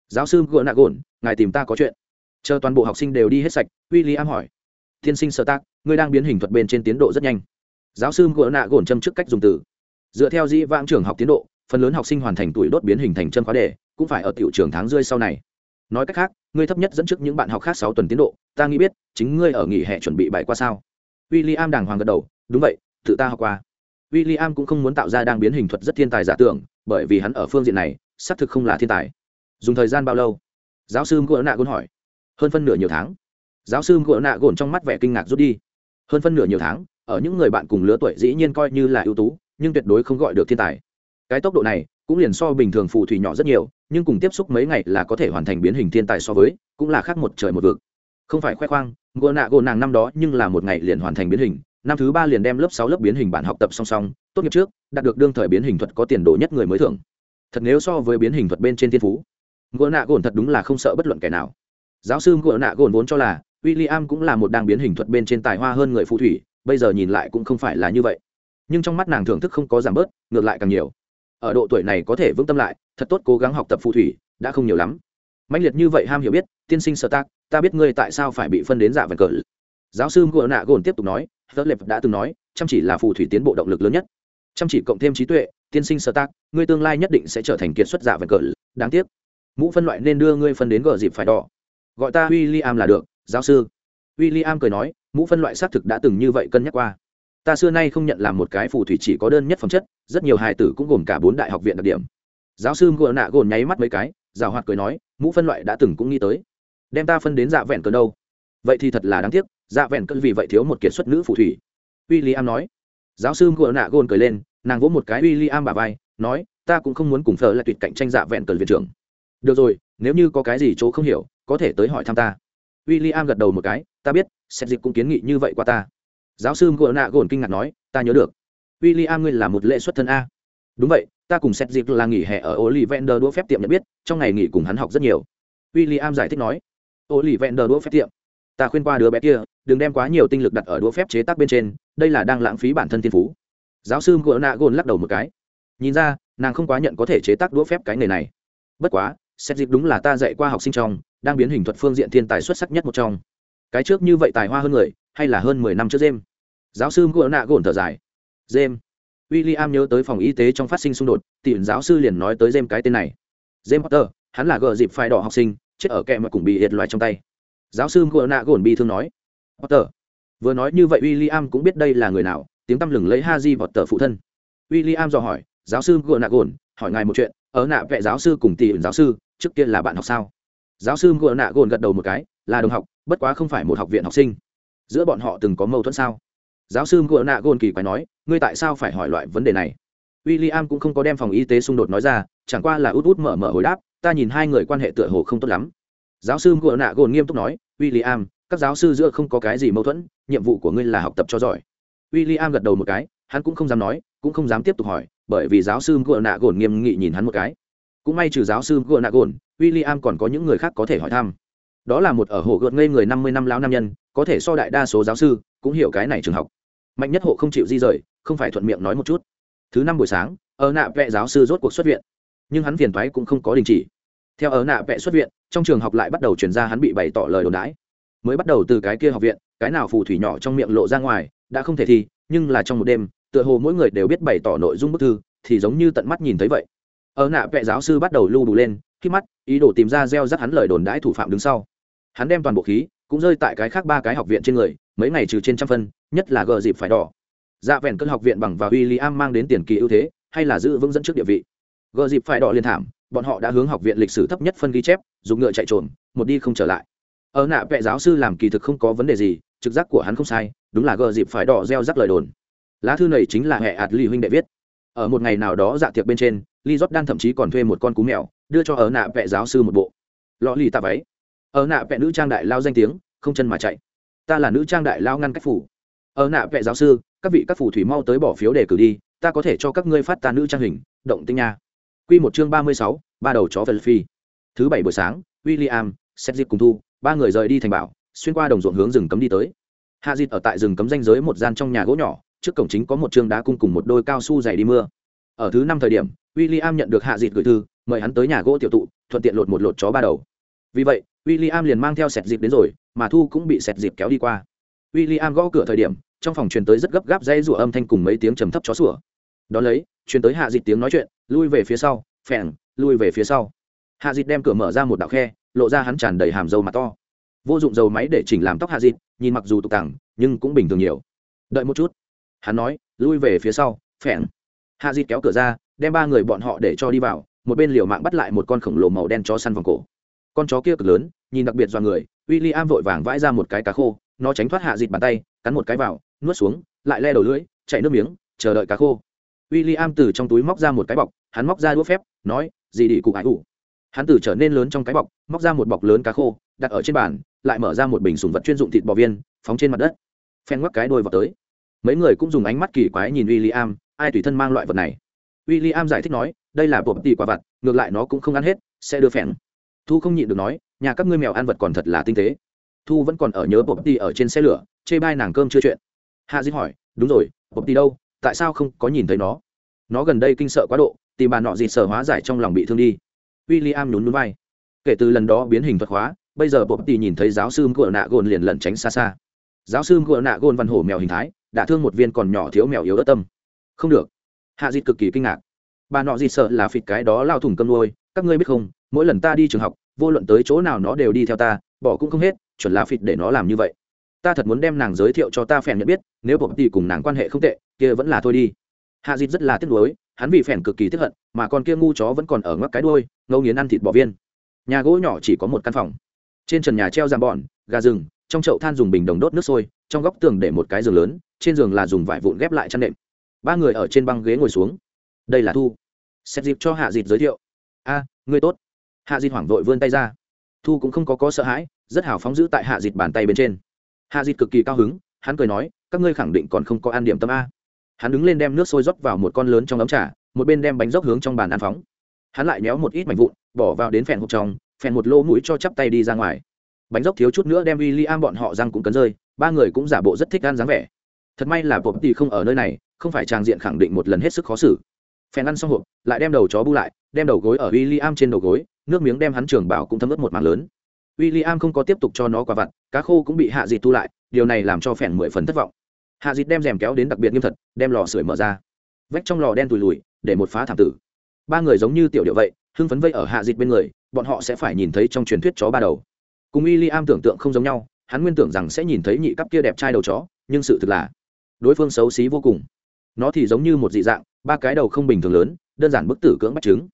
Giáo sư ngựa nạ gồn, ngài tìm ta có chuyện. Chờ toàn bộ học sinh đều đi hết sạch w i l l i am hỏi. Tiên sinh sơ tác, ngươi đang biến hình thuật bên trên tiến độ rất nhanh. Giáo sư ngựa nạ gồn châm trước cách dùng từ. Dựa theo dĩ vãng trường học tiến độ, phần lớn học sinh hoàn thành tuổi đốt biến hình thành chân khóa đề cũng phải ở tiểu trường tháng rơi sau này. Nói cách khác, ngươi thấp nhất dẫn trước những bạn học khác sáu tuần tiến độ, ta nghĩ biết, chính ngươi ở nghỉ hè chuẩn bị bài qua sao? W i l l i am đàng hoàng gật đầu, đúng vậy, tự ta học qua. W i l l i am cũng không muốn tạo ra đang biến hình thuật rất thiên tài giả tưởng, bởi vì hắn ở phương diện này, xác thực không là thiên tài. Dùng thời gian bao lâu? Giáo sư ngựa nạ gôn hỏi. Hơn phân nửa nhiều tháng. Giáo sư ngựa nạ gồn trong mắt vẻ kinh ngạc rút đi. Hơn phân nửa nhiều tháng, ở những người bạn cùng lứa tuổi dĩ nhiên coi như là ưu tú, nhưng tuyệt đối không gọi được thiên tài. Cái tốc độ này, cũng liền so bình thường phù thủy nhỏ rất nhiều nhưng cùng tiếp xúc mấy ngày là có thể hoàn thành biến hình thiên tài so với, cũng là khác một trời một vực. Không phải khoe khoang gô nạ gô nàng năm đó nhưng là một ngày liền hoàn thành biến hình, năm thứ ba liền đem lớp sáu lớp biến hình bản học tập song song, tốt nghiệp trước, đạt được đương thời biến hình thuật có tiền đồ nhất người mới thưởng. Thật nếu so với biến hình thuật bên trên thiên phú gô nạ gồn thật đúng là không sợ bất luận kẻ nào. Giáo sư gô nạ gồn vốn cho là w i l l i am cũng là một đang biến hình thuật bên trên tài hoa hơn người phù thủy, bây giờ nhìn lại cũng không phải là như vậy. Nhưng trong mắt nàng thưởng thức không có giảm bớt, ngược lại càng nhiều ở độ tuổi này có thể vững tâm lại, thật tốt cố gắng học tập phù thủy, đã không nhiều lắm. Mạnh liệt như vậy ham hiểu biết, tiên sinh sơ tác ta biết ngươi tại sao phải bị phân đến dạ vần cờ. Giáo sư gỗ nạ gồn tiếp tục nói tớ lệp đã từng nói, chăm chỉ là phù thủy tiến bộ động lực lớn nhất. Chăm chỉ cộng thêm trí tuệ, tiên sinh sơ tác ngươi tương lai nhất định sẽ trở thành kiệt xuất dạ vần cờ. Đáng tiếc, mũ phân loại nên đưa ngươi phân đến gờ dịp phải đỏ. Gọi ta w i l l i am là được, giáo sư. W i l l i am cười nói, mũ phân loại xác thực đã từng như vậy cân nhắc qua ta xưa nay không nhận làm một cái phù thủy chỉ có đơn nhất phẩm chất, rất nhiều hài tử cũng gồm cả bốn đại học viện đặc điểm. Giáo sư ngựa nạ gồn nháy mắt mấy cái rào hoạt cười nói, mũ phân loại đã từng cũng nghĩ tới. Đem ta phân đến dạ vẹn cơn đâu? Vậy thì thật là đáng tiếc dạ vẹn cơn vì vậy thiếu một kiệt xuất nữ phù thủy. W i l l i am nói. Giáo sư ngựa nạ gồn cười lên, nàng vỗ một cái w i l l i am bà vai, nói, ta cũng không muốn cùng thờ là tuyệt cạnh tranh dạ vẹn cơn viện trưởng. Được rồi, nếu như có cái gì chỗ không hiểu, có thể tới hỏi thăm ta. W i l l i am gật đầu một cái, ta biết, xét dịp cũng kiến nghị như vậy qua ta giáo sư gỗ nạ gồn kinh ngạc nói, ta nhớ được. W i l l i am ngươi là một lệ xuất thân a. Đúng vậy, ta cùng xét dịp là nghỉ hè ở ô lì vender đũa phép tiệm nhận biết, trong ngày nghỉ cùng hắn học rất nhiều. W i l l i am giải thích nói ô lì vender đũa phép tiệm, ta khuyên qua đứa bé kia, đừng đem quá nhiều tinh lực đặt ở đũa phép chế tác bên trên, đây là đang lãng phí bản thân thiên phú. Giáo sư gỗ nạ gồn lắc đầu một cái. Nhìn ra, nàng không quá nhận có thể chế tác đũa phép cái nghề này. Bất quá xét dịp đúng là ta dạy qua học sinh trong, đang biến hình thuật phương diện thiên tài xuất sắc nhất một trong cái trước như vậy tài hoa hơn người, hay là hơn mười năm trước jem giáo sư ngựa nạ gồn thở dài. Jem w i l l i am nhớ tới phòng y tế trong phát sinh xung đột, tìm giáo sư liền nói tới jem cái tên này. Jem potter, hắn là gờ dịp phai đỏ học sinh, chết ở kẹ mà cùng bị hiệt loài trong tay. Giáo sư ngựa nạ gồn bi thương nói. Potter. Vừa nói như vậy w i l l i am cũng biết đây là người nào, tiếng tăm lừng lấy ha di vọt tờ phụ thân. W i l l i am dò hỏi, giáo sư gỗ nạ gồn, hỏi ngài một chuyện, ở nạ vệ giáo sư cùng tỷ giáo sư, trước kia là bạn học sao? Giáo sư gỗ nạ gồn gật đầu một cái, là đồng học bất quá không phải một học viện học sinh. Giữa bọn họ từng có mâu thuẫn sao? Giáo sư ngựa nạ gôn kỳ quái nói, ngươi tại sao phải hỏi loại vấn đề này? W i l l i am cũng không có đem phòng y tế xung đột nói ra, chẳng qua là út út mở mở hồi đáp, ta nhìn hai người quan hệ tựa hồ không tốt lắm. Giáo sư ngựa nạ gôn nghiêm túc nói w i l l i am các giáo sư giữa không có cái gì mâu thuẫn, nhiệm vụ của ngươi là học tập cho giỏi. W i l l i am gật đầu một cái, hắn cũng không dám nói, cũng không dám tiếp tục hỏi, bởi vì giáo sư ngựa nạ gồn nghiêm nghị nhìn hắn một cái. Cũng may trừ giáo sư ngựa nạ gồn w i l l i am còn có những người khác có thể hỏi thăm đó là một ở hồ gợt ngây người năm mươi năm lão nam nhân, có thể so đại đa số giáo sư cũng hiểu cái này trường học. Mạnh nhất hộ không chịu di rời, không phải thuận miệng nói một chút. Thứ năm buổi sáng, ở nạ vệ giáo sư rốt cuộc xuất viện. Nhưng hắn phiền thoái cũng không có đình chỉ. Theo ở nạ vệ xuất viện, trong trường học lại bắt đầu chuyển ra hắn bị bày tỏ lời đồn đãi. Mới bắt đầu từ cái kia học viện, cái nào phù thủy nhỏ trong miệng lộ ra ngoài, đã không thể thi, nhưng là trong một đêm, tựa hồ mỗi người đều biết bày tỏ nội dung bức thư, thì giống như tận mắt nhìn thấy vậy. Ở nạ vệ giáo sư bắt đầu lưu đủ lên, khi mắt, ý đồ tìm ra gieo rắc hắn lời đồn đãi thủ phạm đứng sau hắn đem toàn bộ khí cũng rơi tại cái khác ba cái học viện trên người, mấy ngày trừ trên trăm phân, nhất là gờ dịp phải đỏ. Dạ vẹn cơn học viện bằng và w i l l i am mang đến tiền kỳ ưu thế, hay là giữ vững dẫn trước địa vị. Gờ dịp phải đỏ liên thảm, bọn họ đã hướng học viện lịch sử thấp nhất phân ghi chép, dùng ngựa chạy trộm một đi không trở lại. Ở nạ vệ giáo sư làm kỳ thực không có vấn đề gì, trực giác của hắn không sai, đúng là gờ dịp phải đỏ gieo rắc lời đồn. Lá thư này chính là hệ ạt ly huynh đệ viết. Ở một ngày nào đó dạ tiệc bên trên, lee jordan thậm chí còn thuê một con cú mèo, đưa cho ở nạ vệ giáo sư một bộ. Lọ lì tạ váy ở nạ vệ nữ trang đại lao danh tiếng, không chân mà chạy. Ta là nữ trang đại lao ngăn cách phủ. Ở nạ vệ giáo sư, các vị các phủ thủy mau tới bỏ phiếu để cử đi, ta có thể cho các ngươi phát ta nữ trang hình, động tinh nha. Quy một chương ba mươi sáu, ba đầu chó phật phi. Thứ bảy buổi sáng, william xét dịp cùng thu, ba người rời đi thành bảo, xuyên qua đồng ruộng hướng rừng cấm đi tới. Hạ dịt ở tại rừng cấm danh giới một gian trong nhà gỗ nhỏ, trước cổng chính có một chương đá cung cùng một đôi cao su dày đi mưa. Ở thứ năm thời điểm, William nhận được hạ dịt gửi thư, mời hắn tới nhà gỗ tiểu tụ, thuận tiện lột một lột chó ba đầu. Vì vậy William liền mang theo sẹt dịp đến rồi, mà thu cũng bị sẹt dịp kéo đi qua. William gõ cửa thời điểm, trong phòng truyền tới rất gấp gáp dây rủa âm thanh cùng mấy tiếng trầm thấp chó sủa. Đón lấy, truyền tới hạ dịp tiếng nói chuyện, lui về phía sau, phèn, lui về phía sau. Hạ dịp đem cửa mở ra một đạo khe, lộ ra hắn tràn đầy hàm dầu mặt to. Vô dụng dầu máy để chỉnh làm tóc hạ dịp nhìn mặc dù tục tẳng, nhưng cũng bình thường nhiều. Đợi một chút. Hắn nói, lui về phía sau, phèn. Hạ dịp kéo cửa ra, đem ba người bọn họ để cho đi vào, một bên liều mạng bắt lại một con khổng lồ màu đen chó săn vòng cổ con chó kia cực lớn, nhìn đặc biệt do người w i l l i am vội vàng vãi ra một cái cá khô, nó tránh thoát hạ dịt bàn tay, cắn một cái vào, nuốt xuống, lại le đầu lưỡi chạy nước miếng, chờ đợi cá khô. W i l l i am từ trong túi móc ra một cái bọc, hắn móc ra đũa phép, nói, gì đi cụ ái ủ hắn từ trở nên lớn trong cái bọc, móc ra một bọc lớn cá khô, đặt ở trên bàn, lại mở ra một bình sùng vật chuyên dụng thịt bò viên, phóng trên mặt đất. Phen ngoắc cái đôi vào tới. Mấy người cũng dùng ánh mắt kỳ quái nhìn w i l l i am ai tùy thân mang loại vật này. W i l l i am giải thích nói, đây là bột tỉ quả vặt, ngược lại nó cũng không ăn hết, sẽ đưa phèn thu không nhịn được nói, nhà các ngươi mèo ăn vật còn thật là tinh tế. Thu vẫn còn ở nhớ bột ti ở trên xe lửa, chê bai nàng cơm chưa chuyện. Hạ dĩ hỏi, đúng rồi bột ti đâu? Tại sao không có nhìn thấy nó? Nó gần đây kinh sợ quá độ, tìm bà nọ gì sợ hóa giải trong lòng bị thương đi. W i l l i am nhún núi vai. Kể từ lần đó biến hình thuật hóa, bây giờ bột ti nhìn thấy giáo sư của nạ gồn liền lẩn tránh xa xa. Giáo sư của nạ gồn văn hổ mèo hình thái, đã thương một viên còn nhỏ thiếu mèo yếu đất tâm. Không được. Hạ dịt cực kỳ kinh ngạc. Bà nọ gì sợ là phịt cái đó lao thủng cơm nuôi, các ngươi biết không? Mỗi lần ta đi trường học, vô luận tới chỗ nào nó đều đi theo ta, bỏ cũng không hết, chuẩn là phịt để nó làm như vậy. Ta thật muốn đem nàng giới thiệu cho ta phèn nhận biết, nếu bộ tỷ cùng nàng quan hệ không tệ, kia vẫn là thôi đi. Hạ dịt rất là tiếc nuối, hắn vì phèn cực kỳ tiếc hận, mà con kia ngu chó vẫn còn ở ngoắc cái đuôi, ngâu nghiến ăn thịt bò viên. Nhà gỗ nhỏ chỉ có một căn phòng. Trên trần nhà treo giam bọn, gà rừng, trong chậu than dùng bình đồng đốt nước sôi, trong góc tường để một cái giường lớn, trên giường là dùng vải vụn ghép lại chăn nệm. Ba người ở trên băng ghế ngồi xuống. Đây là thu. Xét dịp cho hạ dịt giới thiệu. A, ngươi tốt hạ dịt hoảng vội vươn tay ra. Thu cũng không có có sợ hãi, rất hào phóng giữ tại hạ dịt bàn tay bên trên. Hạ dịt cực kỳ cao hứng, hắn cười nói, các ngươi khẳng định còn không có ăn điểm tâm a. Hắn đứng lên đem nước sôi rót vào một con lớn trong ấm trà, một bên đem bánh dốc hướng trong bàn ăn phóng. Hắn lại méo một ít mảnh vụn, bỏ vào đến phèn hộp trong, phèn một lô mũi cho chắp tay đi ra ngoài. Bánh dốc thiếu chút nữa đem w i l l i am bọn họ răng cũng cấn rơi, ba người cũng giả bộ rất thích ăn dáng vẻ. Thật may là bột tì không ở nơi này, không phải trang diện khẳng định một lần hết sức khó xử. Phèn ăn xong hộp, lại đem đầu chó bu lại, đem đầu gối ở w i l l i am trên đầu gối nước miếng đem hắn trường bảo cũng thấm ướt một mảng lớn. W i l l i am không có tiếp tục cho nó quả vặt, cá khô cũng bị hạ dịt tu lại, điều này làm cho phèn mười phần thất vọng. Hạ dịt đem rèm kéo đến đặc biệt nghiêm thật, đem lò sưởi mở ra. Vách trong lò đen tùi lùi, để một phá thảm tử. Ba người giống như tiểu điệu vậy, hưng phấn vây ở hạ dịt bên người, bọn họ sẽ phải nhìn thấy trong truyền thuyết chó ba đầu. Cùng w i l l i am tưởng tượng không giống nhau, hắn nguyên tưởng rằng sẽ nhìn thấy nhị cấp kia đẹp trai đầu chó, nhưng sự thực là, đối phương xấu xí vô cùng. Nó thì giống như một dị dạng, ba cái đầu không bình thường lớn, đơn giản bức tử cưỡng bắt trứng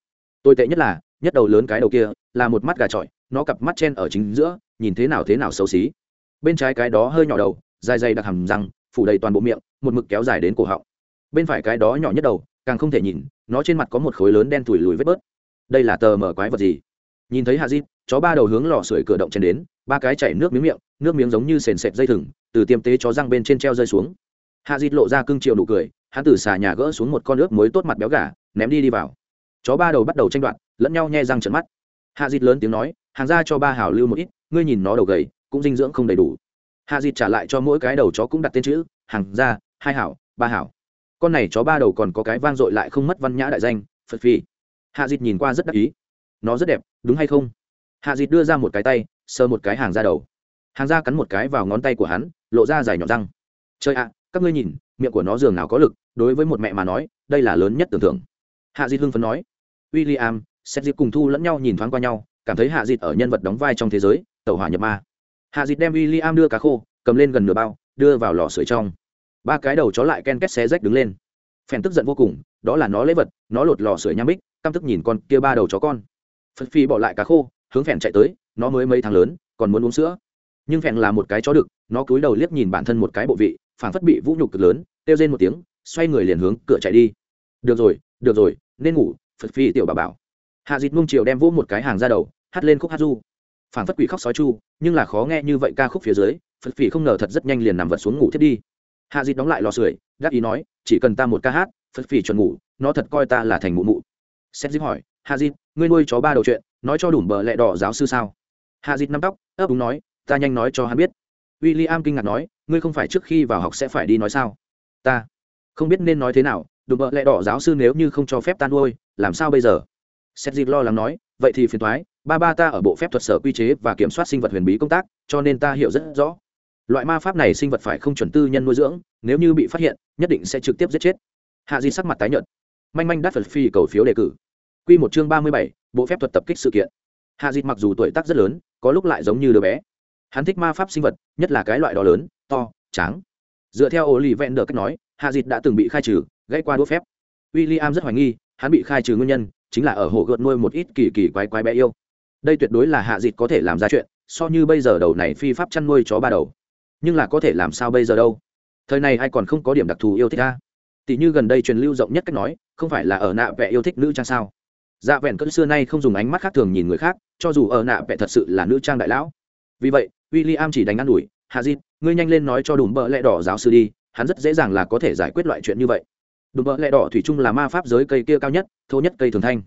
tồi tệ nhất là nhất đầu lớn cái đầu kia, là một mắt gà trọi, nó cặp mắt chen ở chính giữa, nhìn thế nào thế nào xấu xí. Bên trái cái đó hơi nhỏ đầu, dài dày đặc hầm răng, phủ đầy toàn bộ miệng, một mực kéo dài đến cổ họng. Bên phải cái đó nhỏ nhất đầu, càng không thể nhìn, nó trên mặt có một khối lớn đen thủi lùi vết bớt. Đây là tờ mở quái vật gì? Nhìn thấy hạ di chó ba đầu hướng lò sưởi cửa động chen đến, ba cái chảy nước miếng miệng, nước miếng giống như sền sệt dây thừng, từ tiêm tế chó răng bên trên treo rơi xuống. Hạ di lộ ra cưng chiều nụ cười, hắn từ xà nhà gỡ xuống một con nước muối tốt mặt béo gà, ném đi đi vào chó ba đầu bắt đầu tranh đoạt, lẫn nhau nhe răng trận mắt. Hạ dịt lớn tiếng nói, hàng ra cho ba hảo lưu một ít, ngươi nhìn nó đầu gầy, cũng dinh dưỡng không đầy đủ. Hạ dịt trả lại cho mỗi cái đầu chó cũng đặt tên chữ, hàng ra hai hảo, ba hảo. Con này chó ba đầu còn có cái vang dội lại không mất văn nhã đại danh, phật phi. Hạ dịt nhìn qua rất đắc ý. Nó rất đẹp, đúng hay không? Hạ dịt đưa ra một cái tay, sờ một cái hàng ra đầu. Hàng ra cắn một cái vào ngón tay của hắn, lộ ra dài nhọn răng. Chơi ạ, các ngươi nhìn, miệng của nó dường nào có lực, đối với một mẹ mà nói, đây là lớn nhất tưởng tượng hạ dịt hưng phấn nói. W i l l i am xét dịp cùng thu lẫn nhau nhìn thoáng qua nhau, cảm thấy hạ dịt ở nhân vật đóng vai trong thế giới tàu hỏa nhập ma. Hạ dịt đem w i l l i am đưa cá khô, cầm lên gần nửa bao, đưa vào lò sưởi trong. Ba cái đầu chó lại ken két xé rách đứng lên. Phèn tức giận vô cùng, đó là nó lấy vật, nó lột lò sưởi nham bích, căm tức nhìn con kia ba đầu chó con. Phật phi bỏ lại cá khô, hướng phèn chạy tới, nó mới mấy tháng lớn, còn muốn uống sữa. Nhưng phèn là một cái chó đực, nó cúi đầu liếc nhìn bản thân một cái bộ vị phản phất bị vũ nhục cực lớn, kêu rên một tiếng, xoay người liền hướng cửa chạy đi. Được rồi được rồi nên ngủ, phật phi tiểu bà bảo. Hạ dịt mông triều đem vỗ một cái hàng ra đầu, hát lên khúc hát du. Phản phất quỷ khóc sói chu, nhưng là khó nghe như vậy ca khúc phía dưới, phật phi không ngờ thật rất nhanh liền nằm vật xuống ngủ thiết đi. Hạ dịt đóng lại lò sưởi, đáp ý nói, chỉ cần ta một ca hát, phật phi chuẩn ngủ, nó thật coi ta là thành mụ mụ. Xét dịp hỏi, hạ dịt ngươi nuôi chó ba đầu chuyện, nói cho đủ bờ lẹ đỏ giáo sư sao? Hạ dịt nắm tóc, ấp đúng nói, ta nhanh nói cho hắn biết. W i l l i am kinh ngạc nói, ngươi không phải trước khi vào học sẽ phải đi nói sao? Ta không biết nên nói thế nào đùm bợ lẹ đỏ giáo sư nếu như không cho phép ta nuôi, làm sao bây giờ? Xét dịp lo lắng nói, vậy thì phiền thoái ba ba ta ở bộ phép thuật sở quy chế và kiểm soát sinh vật huyền bí công tác, cho nên ta hiểu rất rõ. Loại ma pháp này sinh vật phải không chuẩn tư nhân nuôi dưỡng, nếu như bị phát hiện, nhất định sẽ trực tiếp giết chết. Hạ di sắc mặt tái nhợt. Manh manh đắt phật phi cầu phiếu đề cử. Q một chương ba mươi bảy, bộ phép thuật tập kích sự kiện. Hạ di mặc dù tuổi tác rất lớn, có lúc lại giống như đứa bé. Hắn thích ma pháp sinh vật, nhất là cái loại đó lớn, to, tráng. Dựa theo ô lì vẹn đờ cách nói, hạ dịt đã từng bị khai trừ gãy qua đũa phép. William rất hoài nghi, hắn bị khai trừ nguyên nhân chính là ở hồ gợt nuôi một ít kỳ kỳ quái quái bé yêu. Đây tuyệt đối là hạ dịt có thể làm ra chuyện, so như bây giờ đầu này phi pháp chăn nuôi chó ba đầu. Nhưng là có thể làm sao bây giờ đâu? Thời này ai còn không có điểm đặc thù yêu thích ta tỷ như gần đây truyền lưu rộng nhất cách nói, không phải là ở nạ vẽ yêu thích nữ trang sao? Dạ vẹn cỡ xưa nay không dùng ánh mắt khác thường nhìn người khác, cho dù ở nạ vẽ thật sự là nữ trang đại lão. Vì vậy w i l l i am chỉ đánh ăn n ủi, hạ dịt, ngươi nhanh lên nói cho đùm bợ lẽ đỏ giáo sư đi, hắn rất dễ dàng là có thể giải quyết loại chuyện như vậy đùm bợ lẹ đỏ thủy chung là ma pháp giới cây kia cao nhất, thô nhất cây thường thanh.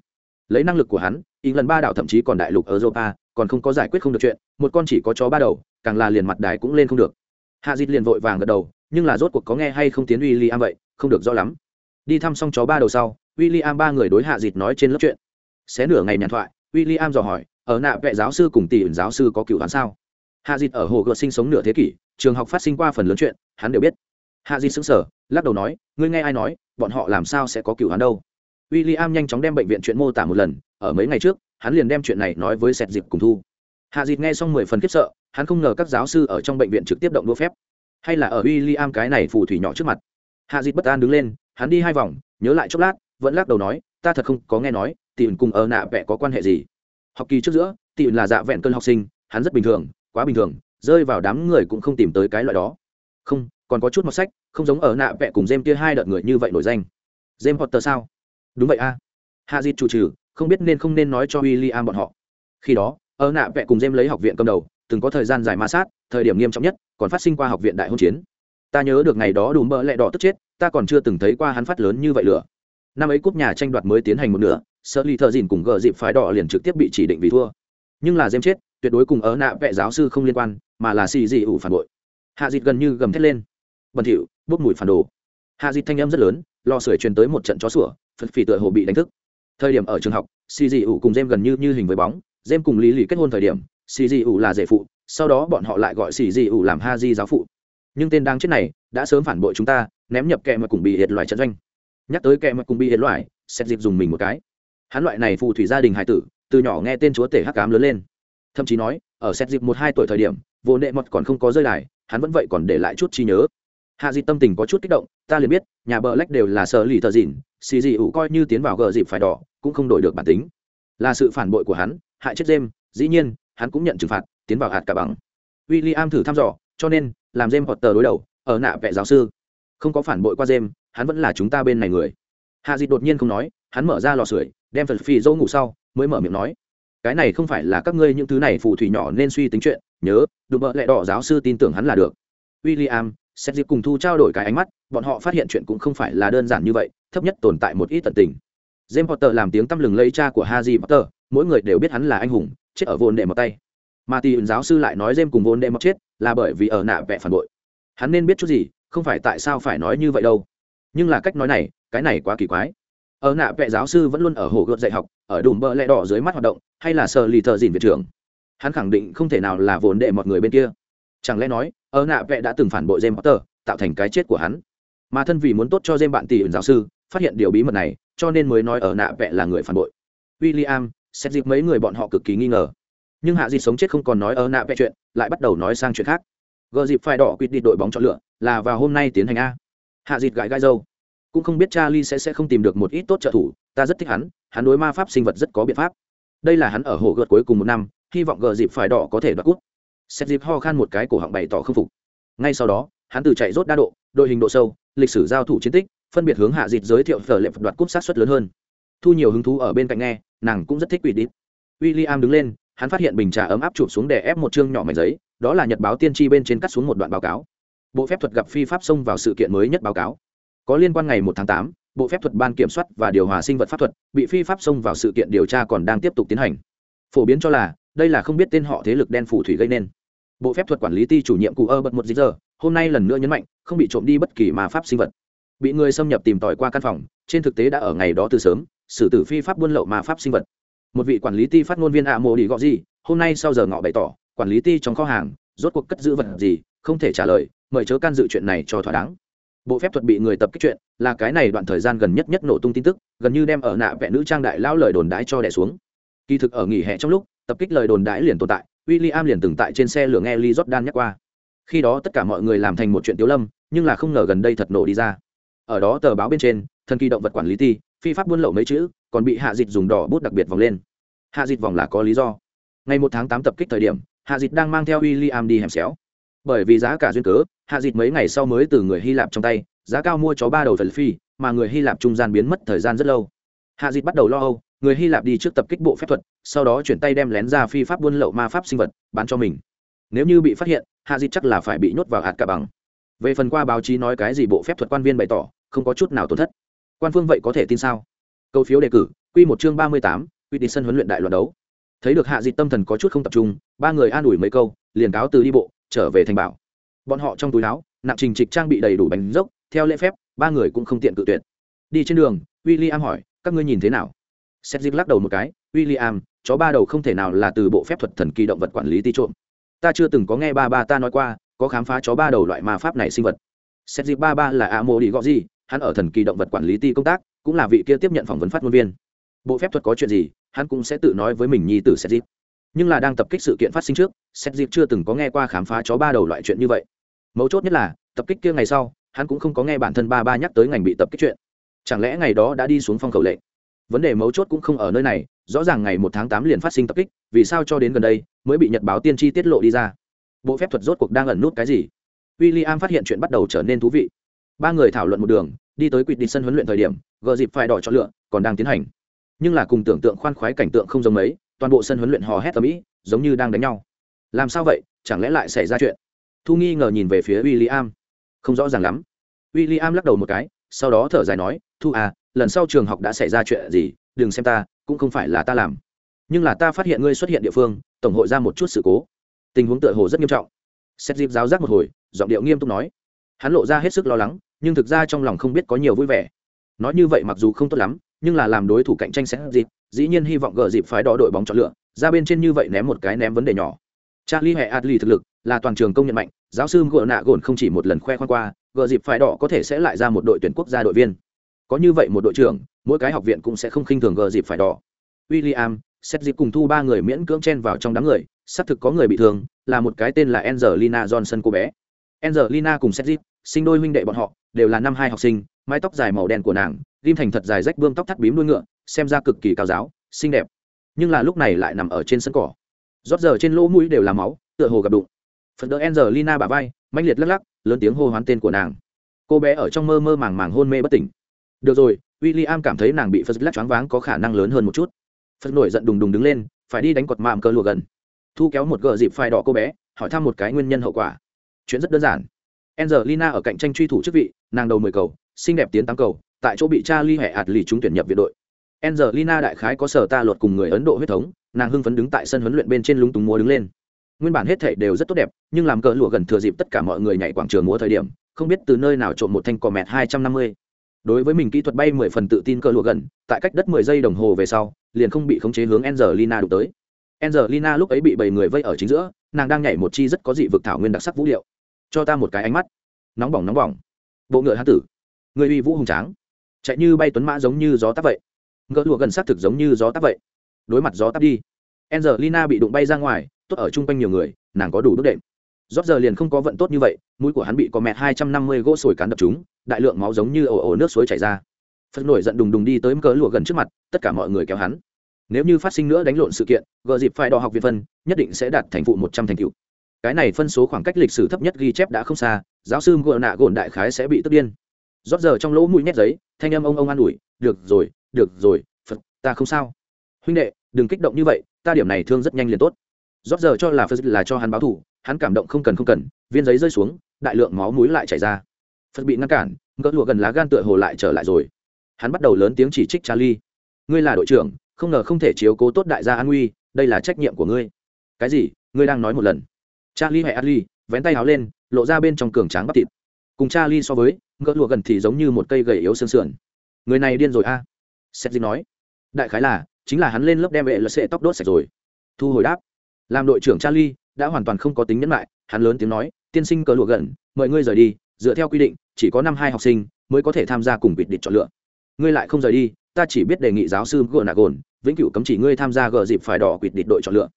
Lấy năng lực của hắn, ý lần ba đảo thậm chí còn đại lục ở europa, còn không có giải quyết không được chuyện, một con chỉ có chó ba đầu, càng là liền mặt đài cũng lên không được. Hạ dịt liền vội vàng gật đầu, nhưng là rốt cuộc có nghe hay không tiến uy li am vậy, không được rõ lắm. Đi thăm xong chó ba đầu sau w i l l i am ba người đối hạ dịt nói trên lớp chuyện. Xé nửa ngày nhàn thoại w i l l i am dò hỏi, ở nạ vệ giáo sư cùng tỷ ẩn giáo sư có cựu hắn sao? Hạ dịt ở hồ gợt sinh sống nửa thế kỷ, trường học phát sinh qua phần lớn chuyện, hắn đều biết. Hạ dịt xứng sở lắc đầu nói, ngươi nghe ai nói bọn họ làm sao sẽ có cựu hắn đâu. W i l l i am nhanh chóng đem bệnh viện chuyện mô tả một lần, ở mấy ngày trước, hắn liền đem chuyện này nói với sẹt dịp cùng thu. Hạ dịp nghe xong mười phần khiếp sợ, hắn không ngờ các giáo sư ở trong bệnh viện trực tiếp động đua phép. Hay là ở w i l l i am cái này phù thủy nhỏ trước mặt. Hạ dịp bất an đứng lên, hắn đi hai vòng, nhớ lại chốc lát, vẫn lắc đầu nói, ta thật không có nghe nói tìm cùng ở nạ vẽ có quan hệ gì? Học kỳ trước giữa tìm là dạ vẹn cơn học sinh, hắn rất bình thường, quá bình thường, rơi vào đám người cũng không tìm tới cái loại đó. Không còn có chút một sách, không giống ở nạ vẽ cùng jem kia hai đợt người như vậy nổi danh. Jem tờ sao? Đúng vậy a. À. hạ dịt chủ trừ, không biết nên không nên nói cho w i l l i am bọn họ. Khi đó, ở nạ vẽ cùng jem lấy học viện cầm đầu, từng có thời gian dài ma sát, thời điểm nghiêm trọng nhất còn phát sinh qua học viện đại hôn chiến. Ta nhớ được ngày đó đủ mỡ lẹ đỏ tức chết, ta còn chưa từng thấy qua hắn phát lớn như vậy lửa. Năm ấy cúp nhà tranh đoạt mới tiến hành một nửa sợ ly thợ dìn cùng gờ dịp phái đỏ liền trực tiếp bị chỉ định vì thua. Nhưng là dêm chết, tuyệt đối cùng ở nạ vẽ giáo sư không liên quan, mà là xì dị ủ phản bội. Hạ dịt gần như gầm thét lên bẩn thỉu, bốc mùi phản đồ. Hạ dịt thanh âm rất lớn, lo sưởi truyền tới một trận chó sủa, phật phì tựa hồ bị đánh thức. Thời điểm ở trường học, xì dị ủ cùng dêm gần như như hình với bóng dêm cùng lý lì kết hôn thời điểm, xì dị ủ là rể phụ, sau đó bọn họ lại gọi xì dị ủ làm ha di giáo phụ. Nhưng tên đang chết này đã sớm phản bội chúng ta, ném nhập kẹ mà cùng bị hiệt loại trận doanh. Nhắc tới kẹ mà cùng bị hiệt loại xét dịp dùng mình một cái. Hắn loại này phù thủy gia đình hải tử, từ nhỏ nghe tên chúa tể hắc cám lớn lên. Thậm chí nói, ở xét dịp một hai tuổi thời điểm, vô nệ mọt còn không có rơi đài, hắn vẫn vậy còn để lại chút trí nhớ hạ Dị tâm tình có chút kích động, ta liền biết, nhà bờ lách đều là sợ lì tờ dịn, xì dị ủ coi như tiến vào gờ dịp phải đỏ, cũng không đổi được bản tính. Là sự phản bội của hắn, hại chết dêm dĩ nhiên, hắn cũng nhận trừng phạt, tiến vào hạt cả bằng. W i l l i am thử thăm dò, cho nên, làm jem hoặc tờ đối đầu, ở nạ vệ giáo sư. Không có phản bội qua jem hắn vẫn là chúng ta bên này người. Hạ dịt đột nhiên không nói, hắn mở ra lò sưởi, đem phật phi dâu ngủ sau, mới mở miệng nói. Cái này không phải là các ngươi những thứ này phù thủy nhỏ nên suy tính chuyện, nhớ, đùm bợ lẹ đỏ giáo sư tin tưởng hắn là được. W i l l i am xét dịp cùng thu trao đổi cái ánh mắt bọn họ phát hiện chuyện cũng không phải là đơn giản như vậy thấp nhất tồn tại một ít tận tình. James Potter làm tiếng tăm lừng lấy cha của Harry Potter, mỗi người đều biết hắn là anh hùng, chết ở vồn đệ một tay. Mà thì giáo sư lại nói James cùng vồn đệ mọc chết là bởi vì ở nạ vẽ phản bội. Hắn nên biết chút gì không phải tại sao phải nói như vậy đâu. Nhưng là cách nói này cái này quá kỳ quái. Ở nạ vẽ giáo sư vẫn luôn ở hồ gợt dạy học ở đùm bơ lẹ đỏ dưới mắt hoạt động hay là sợ lì thợ dìn viện trưởng. Hắn khẳng định không thể nào là vốn đệ một người bên kia. Chẳng lẽ nói ở nạ vẽ đã từng phản bội James potter tạo thành cái chết của hắn. Mà thân vì muốn tốt cho James bạn tỷ giáo sư phát hiện điều bí mật này cho nên mới nói ở nạ vẽ là người phản bội. William, xét dịp mấy người bọn họ cực kỳ nghi ngờ. Nhưng hạ dịp sống chết không còn nói ở nạ vẽ chuyện lại bắt đầu nói sang chuyện khác. Gờ dịp phải đỏ quyết định đội bóng chọn lựa là vào hôm nay tiến hành a. Hạ dịp gãi gai dâu. Cũng không biết charlie sẽ sẽ không tìm được một ít tốt trợ thủ ta rất thích hắn hắn đối ma pháp sinh vật rất có biện pháp. Đây là hắn ở hồ gợt cuối cùng một năm hy vọng gờ dịp phải đỏ có thể đoạt cúp xét dịp ho khan một cái cổ họng bày tỏ không phục. Ngay sau đó, hắn từ chạy rốt đa độ, đội hình độ sâu, lịch sử giao thủ chiến tích, phân biệt hướng hạ dịp giới thiệu phở lệ đoạt cúp sát xuất lớn hơn. Thu nhiều hứng thú ở bên cạnh nghe, nàng cũng rất thích quỷ đít. William đứng lên, hắn phát hiện bình trà ấm áp chụp xuống để ép một chương nhỏ mảnh giấy, đó là nhật báo tiên tri bên trên cắt xuống một đoạn báo cáo. Bộ phép thuật gặp phi pháp xông vào sự kiện mới nhất báo cáo. Có liên quan ngày một tháng tám, bộ phép thuật ban kiểm soát và điều hòa sinh vật pháp thuật bị phi pháp xông vào sự kiện điều tra còn đang tiếp tục tiến hành. Phổ biến cho là, đây là không biết tên họ thế lực đen phù thủy gây nên bộ phép thuật quản lý ty chủ nhiệm cụ ơ bật một giờ hôm nay lần nữa nhấn mạnh, không bị trộm đi bất kỳ mà pháp sinh vật. Bị người xâm nhập tìm tòi qua căn phòng, trên thực tế đã ở ngày đó từ sớm, xử tử phi pháp buôn lậu mà pháp sinh vật. Một vị quản lý ty phát ngôn viên ạ mộ đi gọi gì, hôm nay sau giờ ngọ bày tỏ, quản lý ty trong kho hàng, rốt cuộc cất giữ vật gì, không thể trả lời, mời chớ can dự chuyện này cho thỏa đáng. Bộ phép thuật bị người tập kích chuyện, là cái này đoạn thời gian gần nhất nhất nổ tung tin tức, gần như đem ở nạ vẽ nữ trang đại lao lời đồn đái cho đẻ xuống. Kỳ thực ở nghỉ hè trong lúc, tập kích lời đồn đái liền tồn tại William liền từng tại trên xe lửa nghe Lee Jordan nhắc qua. Khi đó tất cả mọi người làm thành một chuyện tiếu lâm, nhưng là không ngờ gần đây thật nổ đi ra. Ở đó tờ báo bên trên, thần kỳ động vật quản lý ti, phi pháp buôn lậu mấy chữ, còn bị hạ dịch dùng đỏ bút đặc biệt vòng lên hạ dịch vòng là có lý do ngày một tháng tám tập kích thời điểm hạ dịch đang mang theo w i l l i am đi hẻm xéo bởi vì giá cả duyên cớ hạ dịch mấy ngày sau mới từ người hy lạp trong tay giá cao mua chó ba đầu thần phi mà người hy lạp trung gian biến mất thời gian rất lâu hạ dịch bắt đầu lo âu người hy lạp đi trước tập kích bộ phép thuật, sau đó chuyển tay đem lén ra phi pháp buôn lậu ma pháp sinh vật, bán cho mình. Nếu như bị phát hiện, hạ dịch chắc là phải bị nhốt vào hạt cả bằng. Về phần qua báo chí nói cái gì bộ phép thuật quan viên bày tỏ, không có chút nào tổn thất. Quan phương vậy có thể tin sao? Câu phiếu đề cử q một chương ba mươi tám, quy đi sân huấn luyện đại loạt đấu. Thấy được hạ dịch tâm thần có chút không tập trung, ba người an ủi mấy câu, liền cáo từ đi bộ, trở về thành bảo. Bọn họ trong túi áo, nặng trình trịch trang bị đầy đủ bánh dốc theo lễ phép, ba người cũng không tiện cự tuyệt. Đi trên đường w i l l i am hỏi, các ngươi nhìn thế nào? Seth dịp lắc đầu một cái William, chó ba đầu không thể nào là từ bộ phép thuật thần kỳ động vật quản lý ti trộm. Ta chưa từng có nghe ba ba ta nói qua có khám phá chó ba đầu loại ma pháp này sinh vật. Seth dịp ba ba là ạ mô đi gọi gì hắn ở thần kỳ động vật quản lý ti công tác cũng là vị kia tiếp nhận phỏng vấn phát ngôn viên. Bộ phép thuật có chuyện gì hắn cũng sẽ tự nói với mình nhi tử Seth dịp nhưng là đang tập kích sự kiện phát sinh trước Seth dịp chưa từng có nghe qua khám phá chó ba đầu loại chuyện như vậy. Mấu chốt nhất là tập kích kia ngày sau hắn cũng không có nghe bản thân ba ba nhắc tới ngành bị tập kích chuyện. Chẳng lẽ ngày đó đã đi xuống phong khẩu lệnh? Vấn đề mấu chốt cũng không ở nơi này, rõ ràng ngày một tháng tám liền phát sinh tập kích, vì sao cho đến gần đây mới bị nhật báo tiên tri tiết lộ đi ra? Bộ phép thuật rốt cuộc đang ẩn nút cái gì? W i l l i am phát hiện chuyện bắt đầu trở nên thú vị. Ba người thảo luận một đường, đi tới quỵt đi sân huấn luyện thời điểm, gờ dịp phải đỏ chọn lựa, còn đang tiến hành. Nhưng là cùng tưởng tượng khoan khoái cảnh tượng không giống mấy, toàn bộ sân huấn luyện hò hét tầm ĩ, giống như đang đánh nhau. Làm sao vậy? Chẳng lẽ lại xảy ra chuyện? Thu nghi ngờ nhìn về phía w i l l i am không rõ ràng lắm. W i l l i am lắc đầu một cái, sau đó thở dài nói, thu à lần sau trường học đã xảy ra chuyện gì, đừng xem ta, cũng không phải là ta làm. Nhưng là ta phát hiện ngươi xuất hiện địa phương, tổng hội ra một chút sự cố. Tình huống tựa hồ rất nghiêm trọng. Xét dịp giáo giác một hồi, giọng điệu nghiêm túc nói. Hắn lộ ra hết sức lo lắng, nhưng thực ra trong lòng không biết có nhiều vui vẻ. Nói như vậy mặc dù không tốt lắm, nhưng là làm đối thủ cạnh tranh sẽ dịp dĩ nhiên hy vọng gờ dịp phái đỏ đội bóng chọn lựa, ra bên trên như vậy ném một cái ném vấn đề nhỏ. Charlie hệ adli thực lực là toàn trường công nhận mạnh, giáo sư gỡ nạ gồn không chỉ một lần khoe khoang qua, gờ dịp phái đỏ có thể sẽ lại ra một đội tuyển quốc gia đội viên có như vậy một đội trưởng mỗi cái học viện cũng sẽ không khinh thường gờ dịp phải đỏ. William, xét dịp cùng thu ba người miễn cưỡng chen vào trong đám người xác thực có người bị thương là một cái tên là Angelina Johnson cô bé. Angelina cùng xét dịp sinh đôi huynh đệ bọn họ đều là năm hai học sinh mái tóc dài màu đen của nàng ghim thành thật dài rách bươm tóc thắt bím đuôi ngựa xem ra cực kỳ cao giáo xinh đẹp. Nhưng là lúc này lại nằm ở trên sân cỏ. Rót giờ trên lỗ mũi đều là máu tựa hồ gặp đụng. Phần đỡ Angelina bả vai manh liệt lắc lắc lớn tiếng hô hoán tên của nàng. Cô bé ở trong mơ mơ màng màng hôn mê bất tỉnh được rồi w i l l i am cảm thấy nàng bị phật lắc choáng váng có khả năng lớn hơn một chút. Phật nổi giận đùng đùng đứng lên, phải đi đánh cột mạm cơ lùa gần. Thu kéo một gờ dịp phai đỏ cô bé, hỏi thăm một cái nguyên nhân hậu quả. Chuyện rất đơn giản. Angelina ở cạnh tranh truy thủ chức vị, nàng đầu mười cầu, xinh đẹp tiến tám cầu, tại chỗ bị cha ly hẹ ạt lì trúng tuyển nhập viện đội. Angelina đại khái có sở ta luật cùng người ấn độ huyết thống, nàng hưng phấn đứng tại sân huấn luyện bên trên lúng túng múa đứng lên. Nguyên bản hết thể đều rất tốt đẹp, nhưng làm cờ lụa gần thừa dịp tất cả mọi người nhảy quảng trường múa thời điểm, không biết từ nơi nào trộm một thanh cò mẹt hai trăm năm mươi đối với mình kỹ thuật bay mười phần tự tin cơ lụa gần, tại cách đất mười giây đồng hồ về sau, liền không bị khống chế hướng Angelina đụng tới. Angelina lúc ấy bị bảy người vây ở chính giữa, nàng đang nhảy một chi rất có dị vực thảo nguyên đặc sắc vũ điệu. Cho ta một cái ánh mắt. Nóng bỏng nóng bỏng. Bộ ngựa hán tử. Người uy vũ hùng tráng. Chạy như bay tuấn mã giống như gió tắp vậy. Ngựa lụa gần xác thực giống như gió tắp vậy. Đối mặt gió tắp đi. Angelina bị đụng bay ra ngoài, tốt ở chung quanh nhiều người, nàng có đủ đức đệm rót giờ liền không có vận tốt như vậy, mũi của hắn bị có mẹt hai trăm năm mươi gỗ sồi cán đập chúng đại lượng máu giống như ổ ổ nước suối chảy ra. Phật nổi giận đùng đùng đi tới cỡ lụa gần trước mặt, tất cả mọi người kéo hắn. Nếu như phát sinh nữa đánh lộn sự kiện gợ dịp phải đo học viện phân, nhất định sẽ đạt thành phụ một trăm thành cựu cái này phân số khoảng cách lịch sử thấp nhất ghi chép đã không xa, giáo sư ngựa nạ gồn đại khái sẽ bị tức điên. Rót giờ trong lỗ mũi nhét giấy, thanh âm ông ông an ủi, được rồi được rồi, phật, ta không sao. Huynh đệ, đừng kích động như vậy, ta điểm này thương rất nhanh liền tốt. Rót giờ cho là phật là cho hắn báo thủ hắn cảm động không cần không cần, viên giấy rơi xuống, đại lượng máu mũi lại chảy ra. Phật bị ngăn cản ngỡ lụa gần lá gan tựa hồ lại trở lại rồi. Hắn bắt đầu lớn tiếng chỉ trích charlie. Ngươi là đội trưởng, không ngờ không thể chiếu cố tốt đại gia an nguy, đây là trách nhiệm của ngươi. Cái gì? Ngươi đang nói một lần. Charlie hay ali vén tay áo lên, lộ ra bên trong cường tráng bắp thịt. Cùng charlie so với ngỡ lụa gần thì giống như một cây gầy yếu sương sườn. Người này điên rồi a. À? seth nói. Đại khái là, chính là hắn lên lớp đem vệ lật sệ tóc đốt sạch rồi. Thu hồi đáp. Làm đội trưởng charlie đã hoàn toàn không có tính nhẫn lại hắn lớn tiếng nói, tiên sinh cờ lụa gần, mời ngươi rời đi, dựa theo quy định, chỉ có năm hai học sinh mới có thể tham gia cùng vịt địch chọn lựa. Ngươi lại không rời đi, ta chỉ biết đề nghị giáo sư gỡ nạ gồn, vĩnh cửu cấm chỉ ngươi tham gia gờ dịp phải đỏ quỵt địch đội chọn lựa.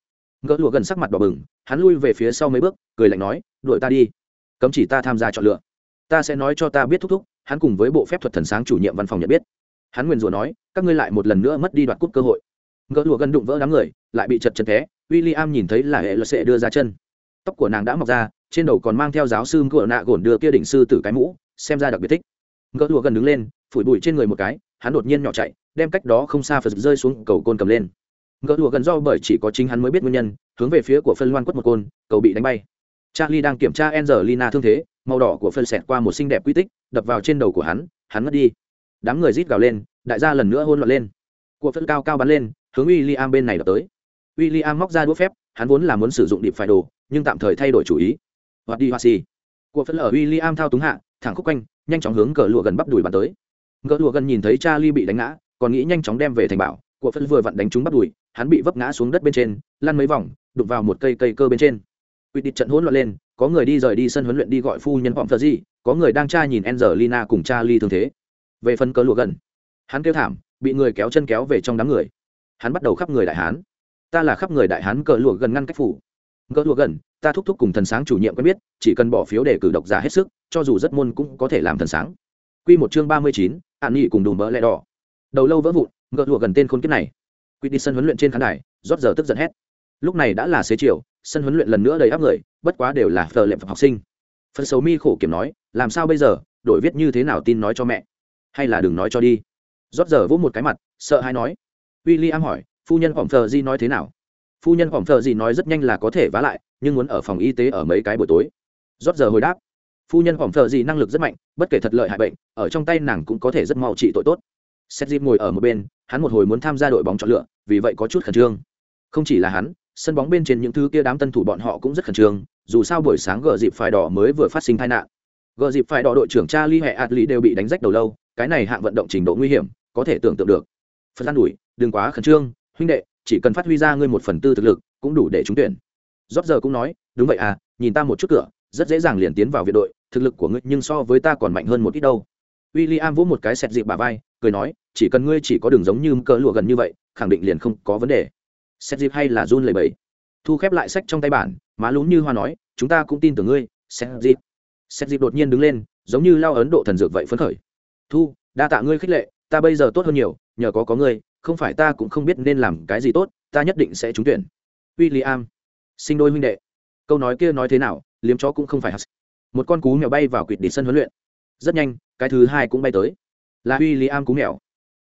Gỡ lụa gần sắc mặt đỏ bừng, hắn lui về phía sau mấy bước, cười lạnh nói đội ta đi. Cấm chỉ ta tham gia chọn lựa. Ta sẽ nói cho ta biết thúc thúc, hắn cùng với bộ phép thuật thần sáng chủ nhiệm văn phòng nhận biết. Hắn nguyền rủa nói, các ngươi lại một lần nữa mất đi đoạt cúp cơ hội. Gỡ lụa gần đụng vỡ đám người, lại bị chật chật té w i l l i am nhìn thấy là hệ lật sẽ đưa ra chân. Tóc của nàng đã mọc ra, trên đầu còn mang theo giáo sư ngựa nạ gồn đưa kia đỉnh sư tử cái mũ, xem ra đặc biệt thích. Ngựa lụa gần đứng lên, phủi bụi trên người một cái, hắn đột nhiên nhỏ chạy, đem cách đó không xa phật rơi xuống, cầu côn cầm lên. Ngựa lụa gần do bởi chỉ có chính hắn mới biết nguyên nhân, hướng về phía của phân loan quất một côn, cầu bị đánh bay. Charlie đang kiểm tra angelina thương thế, màu đỏ của phân xẹt qua một xinh đẹp quy tích, đập vào trên đầu của hắn hắn ngất đi. Đám người rít gào lên, đại gia lần nữa hôn loạn lên. Của phân cao cao bắn lên, hướng uy li am bên này đập tới w i l l i am móc ra đũa phép hắn vốn là muốn sử dụng điệp phải đồ nhưng tạm thời thay đổi chủ ý Hoạt đi hoa xì cuộc phân ở w i l l i am thao túng hạ thẳng khúc quanh nhanh chóng hướng cờ lụa gần bắp đùi bắn tới cờ lụa gần nhìn thấy cha ly bị đánh ngã còn nghĩ nhanh chóng đem về thành bảo của phân vừa vặn đánh trúng bắp đùi hắn bị vấp ngã xuống đất bên trên lăn mấy vòng đục vào một cây cây cơ bên trên quy định trận hỗn loạn lên có người đi rời đi sân huấn luyện đi gọi phu nhân vọng thờ gì có người đang tra nhìn Angelina cùng Charlie thương thế. Về phần cờ lụa gần, hắn kêu thảm, bị người kéo chân kéo về trong đám người. Hắn bắt đầu khắp người đại hán. Ta là khắp người đại hán cờ lụa gần ngăn cách phủ. Cờ lụa gần, ta thúc thúc cùng thần sáng chủ nhiệm quen biết, chỉ cần bỏ phiếu để cử độc giả hết sức, cho dù rất môn cũng có thể làm thần sáng. Quy một chương ba mươi chín, hạn Nghị cùng đùm bỡ lẹ đỏ. Đầu lâu vỡ vụn, cờ lụa gần tên khôn kiếp này. Quy đi sân huấn luyện trên khán đài, rót giờ tức giận hét. Lúc này đã là xế chiều, sân huấn luyện lần nữa đầy áp người, bất quá đều là phờ lệm học sinh. Phần xấu mi khổ kiểm nói, làm sao bây giờ, đổi viết như thế nào tin nói cho mẹ hay là đừng nói cho đi rót giờ vỗ một cái mặt sợ hay nói w i l l i am hỏi phu nhân phỏng thờ di nói thế nào? Phu nhân phỏng thờ di nói rất nhanh là có thể vá lại, nhưng muốn ở phòng y tế ở mấy cái buổi tối. Rót giờ hồi đáp. Phu nhân phỏng thờ di năng lực rất mạnh, bất kể thật lợi hại bệnh, ở trong tay nàng cũng có thể rất mau trị tội tốt. Xét dịp ngồi ở một bên, hắn một hồi muốn tham gia đội bóng chọn lựa, vì vậy có chút khẩn trương. Không chỉ là hắn, sân bóng bên trên những thứ kia đám tân thủ bọn họ cũng rất khẩn trương, dù sao buổi sáng gờ dịp phải đỏ mới vừa phát sinh tai nạn. Gờ dịp phải đỏ đội trưởng cha ly hệ ạt lý đều bị đánh rách đầu lâu, cái này hạng vận động trình độ nguy hiểm, có thể tưởng tượng được. Phần gian đuổi đừng quá khẩn trương huynh đệ, chỉ cần phát huy ra ngươi một phần tư thực lực, cũng đủ để trúng tuyển. Rót giờ cũng nói, đúng vậy à nhìn ta một chút cửa, rất dễ dàng liền tiến vào viện đội, thực lực của ngươi nhưng so với ta còn mạnh hơn một ít đâu. W i l l i am vỗ một cái xẹt dịp bà vai, cười nói, chỉ cần ngươi chỉ có đường giống như cỡ lụa gần như vậy, khẳng định liền không có vấn đề. Xẹt dịp hay là run lầy bẫy thu khép lại sách trong tay bản, má lún như hoa nói, chúng ta cũng tin tưởng ngươi, xẹt dịp. Sẹt dịp đột nhiên đứng lên, giống như lao ấn độ thần dược vậy phấn khởi. Thu, đa tạ ngươi khích lệ, ta bây giờ tốt hơn nhiều, nhờ có có ngươi không phải ta cũng không biết nên làm cái gì tốt ta nhất định sẽ trúng tuyển. William, sinh đôi huynh đệ. Câu nói kia nói thế nào liếm chó cũng không phải hạt. Một con cú mèo bay vào quỵt đi sân huấn luyện. Rất nhanh cái thứ hai cũng bay tới. Là w i l l i am cú mèo.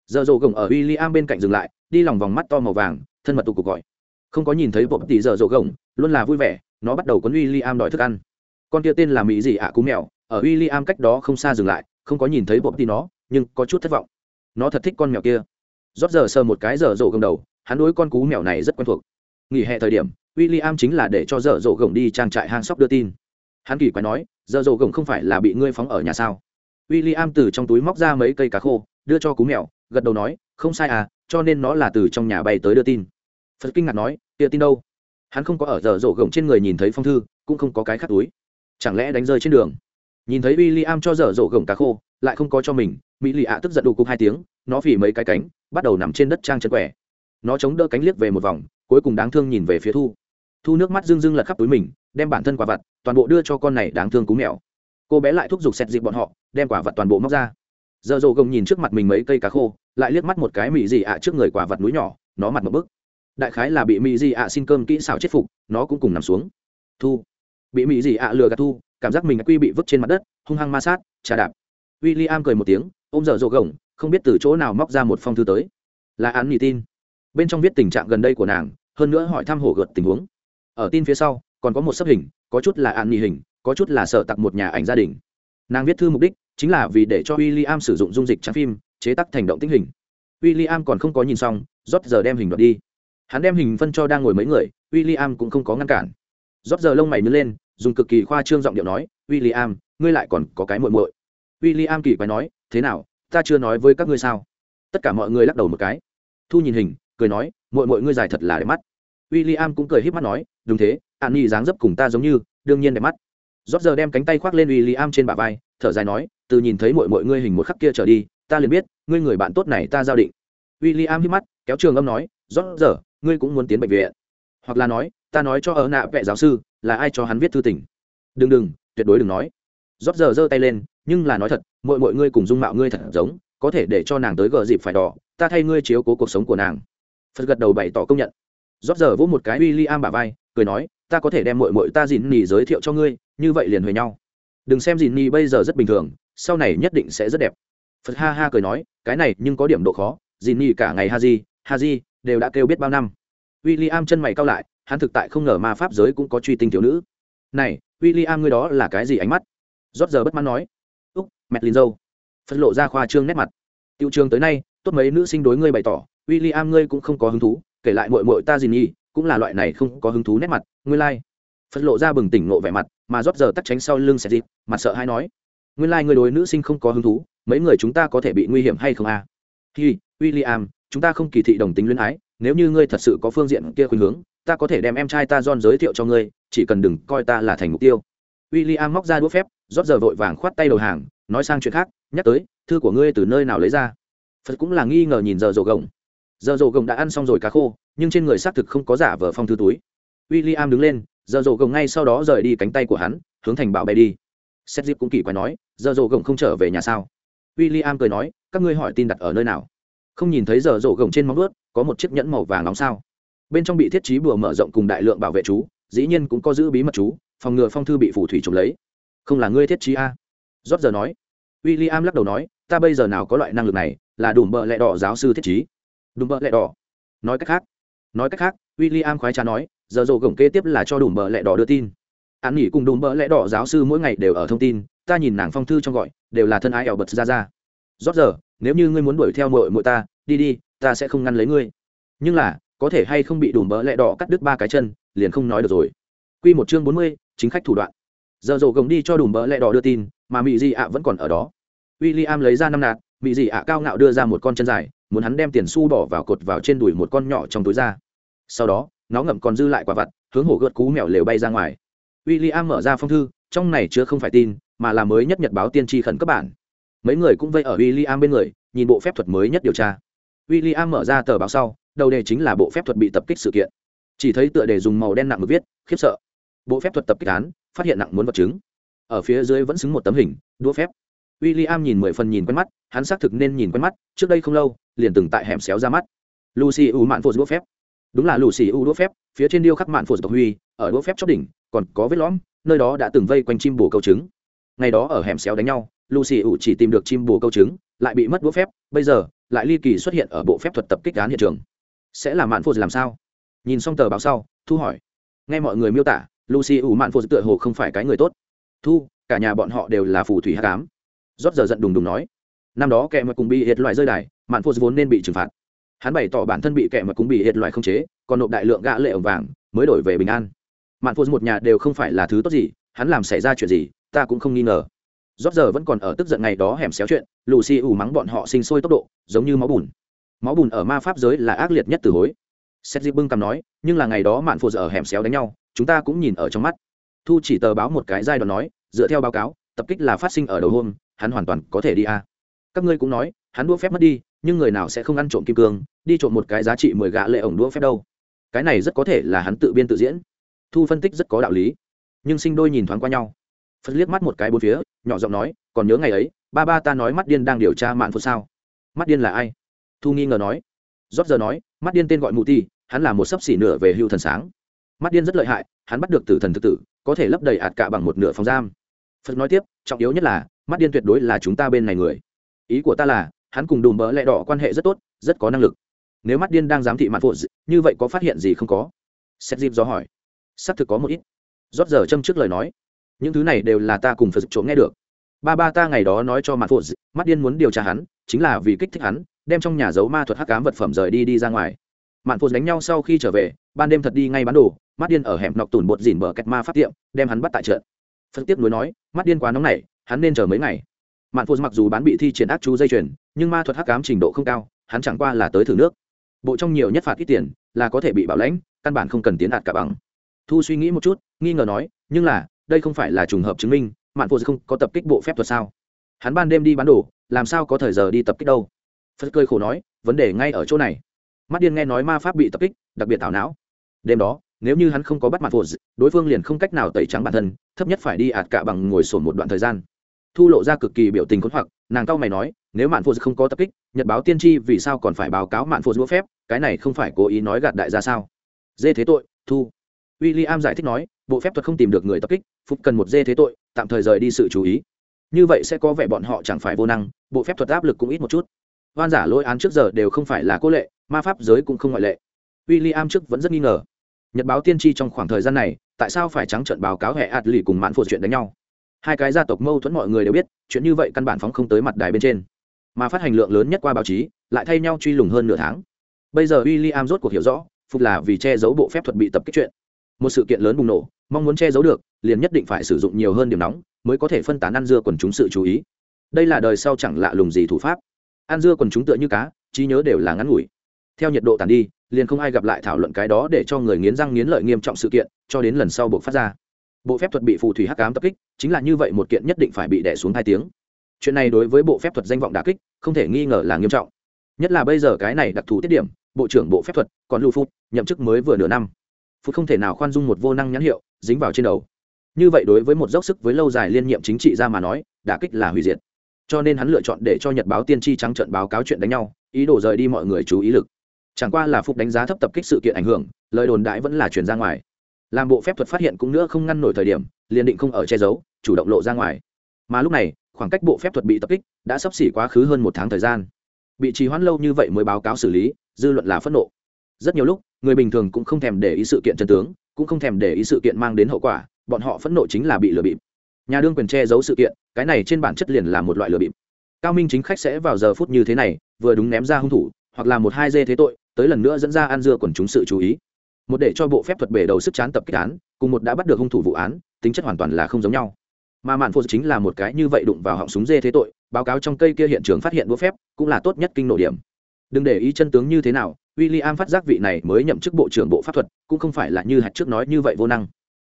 Giờ rộ gồng ở w i l l i am bên cạnh dừng lại đi lòng vòng mắt to màu vàng thân mật tụ cục gọi. Không có nhìn thấy bộ tỷ giờ rộ gồng luôn là vui vẻ nó bắt đầu quấn w i l l i am đòi thức ăn. Con kia tên là mỹ gì ạ cú mèo ở w i l l i am cách đó không xa dừng lại không có nhìn thấy bộ tỷ nó nhưng có chút thất vọng. Nó thật thích con mèo kia rót giờ sờ một cái dở dỗ gồng đầu, hắn đối con cú mèo này rất quen thuộc. Nghỉ hè thời điểm w i l l i am chính là để cho dở dỗ gồng đi trang trại hang sóc đưa tin. Hắn kỳ quái nói dở dỗ gồng không phải là bị ngươi phóng ở nhà sao? W i l l i am từ trong túi móc ra mấy cây cá khô, đưa cho cú mèo, gật đầu nói, không sai à cho nên nó là từ trong nhà bay tới đưa tin. Phật kinh ngạc nói, tia tin đâu? Hắn không có ở dở dỗ gồng trên người nhìn thấy phong thư, cũng không có cái khắc túi. Chẳng lẽ đánh rơi trên đường? Nhìn thấy w i l l i am cho dở dỗ gồng cá khô, lại không có cho mình mỹ lì ạ tức giận đủ cục hai tiếng, nó phỉ mấy cái cánh, bắt đầu nằm trên đất trang chân quẻ. Nó chống đỡ cánh liếc về một vòng, cuối cùng đáng thương nhìn về phía thu. Thu nước mắt rưng rưng lật khắp túi mình, đem bản thân quả vặt, toàn bộ đưa cho con này đáng thương cú mèo. Cô bé lại thúc giục xẹt dịp bọn họ, đem quả vật toàn bộ móc ra. Giờ dồ gồng nhìn trước mặt mình mấy cây cá khô, lại liếc mắt một cái mỹ dị ạ trước người quả vật núi nhỏ, nó mặt một bức đại khái là bị mỹ dị ạ xin cơm kỹ xào chết phục, nó cũng cùng nằm xuống. Thu. Bị mỹ dị ạ lừa gạt thu, cảm giác mình quy bị vứt trên mặt đất, hung hăng ma sát, trà đạp. W i l l i am cười một tiếng ôm dở dỗ gồng không biết từ chỗ nào móc ra một phong thư tới. Là án nhị tin. Bên trong viết tình trạng gần đây của nàng hơn nữa hỏi thăm hổ gợt tình huống. Ở tin phía sau còn có một sấp hình có chút là án nhị hình có chút là sợ tặc một nhà ảnh gia đình. Nàng viết thư mục đích chính là vì để cho w i l l i am sử dụng dung dịch trang phim chế tắc thành động tĩnh hình. W i l l i am còn không có nhìn xong rót giờ đem hình đoạt đi. Hắn đem hình phân cho đang ngồi mấy người w i l l i am cũng không có ngăn cản. Rót giờ lông mày nứt lên dùng cực kỳ khoa trương giọng điệu nói William, ngươi lại còn có cái muội muội. William kỳ quái nói, thế nào, ta chưa nói với các ngươi sao? Tất cả mọi người lắc đầu một cái. Thu nhìn hình, cười nói mọi mọi ngươi dài thật là đẹp mắt. William cũng cười híp mắt nói, đúng thế an nhi dáng dấp cùng ta giống như, đương nhiên đẹp mắt. Rót giờ đem cánh tay khoác lên William trên bả vai, thở dài nói, từ nhìn thấy mọi mọi ngươi hình một khắc kia trở đi, ta liền biết, ngươi người bạn tốt này ta giao định. William híp mắt, kéo trường âm nói rót giờ, ngươi cũng muốn tiến bệnh viện. Hoặc là nói, ta nói cho ở nạ vệ giáo sư, là ai cho hắn viết thư tình? Đừng đừng, tuyệt đối đừng nói rót giờ giơ tay lên, nhưng là nói thật mọi mọi ngươi cùng dung mạo ngươi thật giống, có thể để cho nàng tới gờ dịp phải đỏ, ta thay ngươi chiếu cố cuộc sống của nàng. Phật gật đầu bày tỏ công nhận. Rót giờ vỗ một cái w i l l i am bà vai, cười nói, ta có thể đem mội mội ta dìn nỉ giới thiệu cho ngươi, như vậy liền huề nhau. Đừng xem dìn nỉ bây giờ rất bình thường, sau này nhất định sẽ rất đẹp. Phật ha ha cười nói, cái này nhưng có điểm độ khó dìn nỉ cả ngày ha di ha di, đều đã kêu biết bao năm. W i l l i am chân mày cao lại, hắn thực tại không ngờ ma pháp giới cũng có truy tinh thiếu nữ. Này w i l l i am ngươi đó là cái gì ánh mắt? Rót giờ bất mãn nói, úc, mẹt lìn dâu phật lộ ra khoa trương nét mặt tiêu trường tới nay, tốt mấy nữ sinh đối ngươi bày tỏ w i l l i am ngươi cũng không có hứng thú, kể lại mội mội ta gì nhi cũng là loại này không có hứng thú nét mặt, ngươi lai、like. phật lộ ra bừng tỉnh nộ vẻ mặt, mà rót giờ tắt tránh sau lưng sẽ dịp, mặt sợ hay nói nguyên lai、like、ngươi đối nữ sinh không có hứng thú, mấy người chúng ta có thể bị nguy hiểm hay không à? hi w i l l i am chúng ta không kỳ thị đồng tính luyến ái, nếu như ngươi thật sự có phương diện kia khuynh hướng, ta có thể đem em trai ta John giới thiệu cho ngươi, chỉ cần đừng coi ta là thành mục tiêu w i l l i am móc ra đũa phép rót giờ vội vàng khoát tay đầu hàng, nói sang chuyện khác, nhắc tới, thư của ngươi từ nơi nào lấy ra? Phật cũng là nghi ngờ nhìn giờ rổ gồng. Giờ rổ gồng đã ăn xong rồi cá khô, nhưng trên người xác thực không có giả vờ phong thư túi. W i l l i am đứng lên, giờ rổ gồng ngay sau đó rời đi cánh tay của hắn, hướng thành bảo bay đi. Seth dip cũng kỳ quái nói, giờ rổ gồng không trở về nhà sao? W i l l i am cười nói, các ngươi hỏi tin đặt ở nơi nào? Không nhìn thấy giờ rổ gồng trên móng ướt có một chiếc nhẫn màu vàng nóng sao? Bên trong bị thiết trí bùa mở rộng cùng đại lượng bảo vệ chú, dĩ nhiên cũng có giữ bí mật chú, phòng ngừa phong thư bị phủ thủy trộm lấy không là ngươi thiết trí a? Rót giờ nói. W i l l i am lắc đầu nói, ta bây giờ nào có loại năng lực này, là đủ bợ lẹ đỏ giáo sư thiết trí. Đùm bợ lẹ đỏ. Nói cách khác, nói cách khác w i l l i am khoái trá nói, giờ rổ gồng kế tiếp là cho đùm bợ lẹ đỏ đưa tin. An nghỉ cùng đùm bợ lẹ đỏ giáo sư mỗi ngày đều ở thông tin, ta nhìn nàng phong thư trong gọi, đều là thân ái ẻo bật ra ra. Rót giờ, nếu như ngươi muốn đuổi theo mội mội ta, đi đi, ta sẽ không ngăn lấy ngươi. Nhưng là, có thể hay không bị đùm bợ lẹ đỏ cắt đứt ba cái chân, liền không nói được rồi. Q một chương bốn mươi, chính khách thủ đoạn giờ rổ gồng đi cho đùm bỡ lẹ đỏ đưa tin, mà mỹ dị ạ vẫn còn ở đó. W i l l i am lấy ra năm nạt mỹ dị ạ cao ngạo đưa ra một con chân dài, muốn hắn đem tiền xu bỏ vào cột vào trên đùi một con nhỏ trong túi ra. Sau đó, nó ngậm còn dư lại quả vặt, hướng hổ gợt cú mèo lều bay ra ngoài. W i l l i am mở ra phong thư, trong này chứa không phải tin, mà là mới nhất nhật báo tiên tri khẩn cấp bản. Mấy người cũng vây ở w i l l i am bên người, nhìn bộ phép thuật mới nhất điều tra. W i l l i am mở ra tờ báo sau, đầu đề chính là bộ phép thuật bị tập kích sự kiện. Chỉ thấy tựa đề dùng màu đen nặng mực viết, khiếp sợ bộ phép thuật tập kích án phát hiện nặng muốn vật chứng ở phía dưới vẫn xứng một tấm hình đũa phép William nhìn mười phần nhìn quen mắt, hắn xác thực nên nhìn quen mắt, trước đây không lâu, liền từng tại hẻm xéo ra mắt. Lucy U mạn phô đũa phép. Đúng là Lucy U đũa phép, phía trên điêu khắc mạn phô tộc huy, ở đũa phép chóp đỉnh, còn có vết lõm, nơi đó đã từng vây quanh chim bồ câu trứng. Ngày đó ở hẻm xéo đánh nhau, Lucy U chỉ tìm được chim bồ câu trứng, lại bị mất đũa phép, bây giờ, lại ly kỳ xuất hiện ở bộ phép thuật tập kích án hiện trường. Sẽ là mạn phô làm sao? Nhìn xong tờ báo sau, Thu hỏi. Nghe mọi người miêu tả, Lucy ủ mạn phổ tựa hồ không phải cái người tốt. Thu, cả nhà bọn họ đều là phù thủy hắc ám. Rót giờ giận đùng đùng nói năm đó kẻ mà cùng bị hiệt loại rơi đài mạn phô vốn nên bị trừng phạt. Hắn bày tỏ bản thân bị kẻ mà cũng bị hiệt loại không chế còn nộp đại lượng gã lệ ổng vàng mới đổi về bình an. Mạn phô một nhà đều không phải là thứ tốt gì hắn làm xảy ra chuyện gì ta cũng không nghi ngờ. Rót giờ vẫn còn ở tức giận ngày đó hẻm xéo chuyện lù xì ủ mắng bọn họ sinh sôi tốc độ giống như máu bùn. Máu bùn ở ma pháp giới là ác liệt nhất từ hối. Sét dịp bưng cầm nói nhưng là ngày đó mạn phô ở hẻm xéo đánh nhau chúng ta cũng nhìn ở trong mắt. Thu chỉ tờ báo một cái giai đoạn nói, dựa theo báo cáo, tập kích là phát sinh ở đầu hôm, hắn hoàn toàn có thể đi a các ngươi cũng nói, hắn đua phép mất đi, nhưng người nào sẽ không ăn trộm kim cương, đi trộm một cái giá trị mười gạ lệ ổng đua phép đâu. Cái này rất có thể là hắn tự biên tự diễn. Thu phân tích rất có đạo lý. Nhưng sinh đôi nhìn thoáng qua nhau. Phật liếc mắt một cái bốn phía, nhỏ giọng nói, còn nhớ ngày ấy, ba ba ta nói mắt điên đang điều tra mạng phật sao? Mắt điên là ai? Thu nghi ngờ nói. Rót giờ nói, mắt điên tên gọi mụ ti hắn là một sấp xỉ nửa về hưu thần sáng mắt điên rất lợi hại, hắn bắt được tử thần thực tử, có thể lấp đầy ạt cả bằng một nửa phòng giam. Phật nói tiếp, trọng yếu nhất là, mắt điên tuyệt đối là chúng ta bên này người. Ý của ta là, hắn cùng đùm bỡ lẹ đỏ quan hệ rất tốt, rất có năng lực. Nếu mắt điên đang giám thị Mạn phụ như vậy có phát hiện gì không có? Xét dịp do hỏi. Xác thực có một ít. Rót giờ châm trước lời nói. Những thứ này đều là ta cùng phật trộm nghe được. Ba ba ta ngày đó nói cho Mạn phụ mắt điên muốn điều tra hắn, chính là vì kích thích hắn, đem trong nhà giấu ma thuật hắc cám vật phẩm rời đi đi ra ngoài. Mạn phụ đánh nhau sau khi trở về, ban đêm thật đi ngay bán đồ mắt điên ở hẻm nọc tùn bột dỉn bờ kẹt ma phát tiệm đem hắn bắt tại trận phân tiếp nối nói mắt điên quá nóng này, hắn nên chờ mấy ngày. Mạn phụ mặc dù bán bị thi triển ác chú dây chuyền nhưng ma thuật hắc cám trình độ không cao hắn chẳng qua là tới thử nước. Bộ trong nhiều nhất phạt ít tiền là có thể bị bảo lãnh căn bản không cần tiến đạt cả bằng. Thu suy nghĩ một chút nghi ngờ nói nhưng là đây không phải là trùng hợp chứng minh mạn phụ không có tập kích bộ phép thuật sao? Hắn ban đêm đi bán đồ làm sao có thời giờ đi tập kích đâu? Phật cơi khổ nói vấn đề ngay ở chỗ này. Mắt điên nghe nói ma pháp bị tập kích đặc biệt thảo não. Đêm đó nếu như hắn không có bắt mặt phô đối phương liền không cách nào tẩy trắng bản thân, thấp nhất phải đi ạt cả bằng ngồi sổn một đoạn thời gian. Thu lộ ra cực kỳ biểu tình khốn hoặc, nàng cao mày nói, nếu mạn phô không có tập kích, nhật báo tiên tri vì sao còn phải báo cáo mạn phô giũa phép, cái này không phải cố ý nói gạt đại ra sao? Dê thế tội, thu. W i l l i am giải thích nói, bộ phép thuật không tìm được người tập kích phục cần một dê thế tội, tạm thời rời đi sự chú ý. Như vậy sẽ có vẻ bọn họ chẳng phải vô năng, bộ phép thuật áp lực cũng ít một chút. Hoan giả lỗi án trước giờ đều không phải là cố lệ, ma pháp giới cũng không ngoại lệ. W i l l i am trước vẫn rất nghi ngờ nhật báo tiên tri trong khoảng thời gian này, tại sao phải trắng trận báo cáo hệ ạt lì cùng mạn phụ chuyện đánh nhau? Hai cái gia tộc mâu thuẫn mọi người đều biết, chuyện như vậy căn bản phóng không tới mặt đài bên trên. Mà phát hành lượng lớn nhất qua báo chí, lại thay nhau truy lùng hơn nửa tháng. Bây giờ w i l l i am rốt cuộc hiểu rõ, phục là vì che giấu bộ phép thuật bị tập kích chuyện. Một sự kiện lớn bùng nổ, mong muốn che giấu được, liền nhất định phải sử dụng nhiều hơn điểm nóng, mới có thể phân tán ăn dưa quần chúng sự chú ý. Đây là đời sau chẳng lạ lùng gì thủ pháp. Ăn dưa quần chúng tựa như cá, trí nhớ đều là ngắn ngủi theo nhiệt độ tàn đi, liền không ai gặp lại thảo luận cái đó để cho người nghiến răng nghiến lợi nghiêm trọng sự kiện, cho đến lần sau buộc phát ra. Bộ phép thuật bị phù thủy hắc cám tập kích, chính là như vậy một kiện nhất định phải bị đẻ xuống hai tiếng. Chuyện này đối với bộ phép thuật danh vọng đà kích, không thể nghi ngờ là nghiêm trọng. Nhất là bây giờ cái này đặc thù tiết điểm, bộ trưởng bộ phép thuật, còn lưu phút nhậm chức mới vừa nửa năm. Phút không thể nào khoan dung một vô năng nhãn hiệu, dính vào trên đầu. Như vậy đối với một dốc sức với lâu dài liên nhiệm chính trị ra mà nói đà kích là hủy diệt. Cho nên hắn lựa chọn để cho nhật báo tiên tri trắng trận báo cáo chuyện đánh nhau, ý đồ rời đi mọi người chú ý lực chẳng qua là Phục đánh giá thấp tập kích sự kiện ảnh hưởng, lời đồn đại vẫn là chuyển ra ngoài. Làm bộ phép thuật phát hiện cũng nữa không ngăn nổi thời điểm, liền định không ở che giấu, chủ động lộ ra ngoài. Mà lúc này, khoảng cách bộ phép thuật bị tập kích đã sắp xỉ quá khứ hơn một tháng thời gian. Bị trì hoãn lâu như vậy mới báo cáo xử lý, dư luận là phẫn nộ. Rất nhiều lúc, người bình thường cũng không thèm để ý sự kiện chân tướng, cũng không thèm để ý sự kiện mang đến hậu quả, bọn họ phẫn nộ chính là bị lừa bịp. Nhà đương quyền che giấu sự kiện, cái này trên bản chất liền là một loại lừa bịp. Cao minh chính khách sẽ vào giờ phút như thế này, vừa đúng ném ra hung thủ, hoặc là một hai dê thế tội tới lần nữa dẫn ra ăn dưa quần chúng sự chú ý. Một để cho bộ phép thuật bể đầu sức chán tập kích án, cùng một đã bắt được hung thủ vụ án, tính chất hoàn toàn là không giống nhau. Mà mạn phô chính là một cái như vậy đụng vào họng súng dê thế tội, báo cáo trong cây kia hiện trường phát hiện đũa phép, cũng là tốt nhất kinh nội điểm. Đừng để ý chân tướng như thế nào w i l l i am phát giác vị này mới nhậm chức bộ trưởng bộ pháp thuật, cũng không phải là như hạt trước nói như vậy vô năng.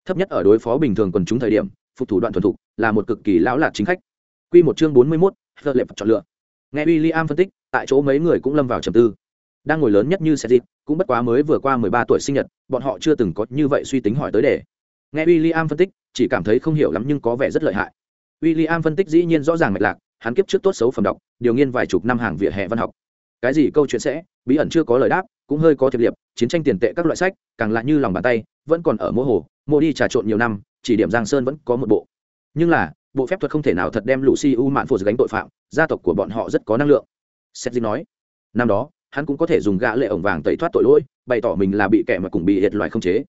Thấp nhất ở đối phó bình thường quần chúng thời điểm, phục thủ đoạn thuần thục, là một cực kỳ lão lạc chính khách. Q một chương bốn mươi mốt thợ chọn lựa. Nghe w i l l i am phân tích, tại chỗ mấy người cũng lâm vào trầm tư đang ngồi lớn nhất như xe dịp cũng bất quá mới vừa qua mười ba tuổi sinh nhật, bọn họ chưa từng có như vậy suy tính hỏi tới để nghe w i l l i am phân tích, chỉ cảm thấy không hiểu lắm nhưng có vẻ rất lợi hại. W i l l i am phân tích dĩ nhiên rõ ràng mạch lạc, hắn kiếp trước tốt xấu phẩm đọc, điều nghiên vài chục năm hàng vỉa hè văn học. Cái gì câu chuyện sẽ, bí ẩn chưa có lời đáp, cũng hơi có thiệp liệp, chiến tranh tiền tệ các loại sách, càng lại như lòng bàn tay, vẫn còn ở mô hồ, mô đi trà trộn nhiều năm, chỉ điểm giang sơn vẫn có một bộ. Nhưng là, bộ phép thuật không thể nào thật đem lũ si u mạn phụ gánh tội phạm, gia tộc của bọn họ rất có năng lượng. Seth nói, năm đó hắn cũng có thể dùng gã lệ ổng vàng tẩy thoát tội lỗi, bày tỏ mình là bị kẻ mà cùng bị hiệt loại không chế.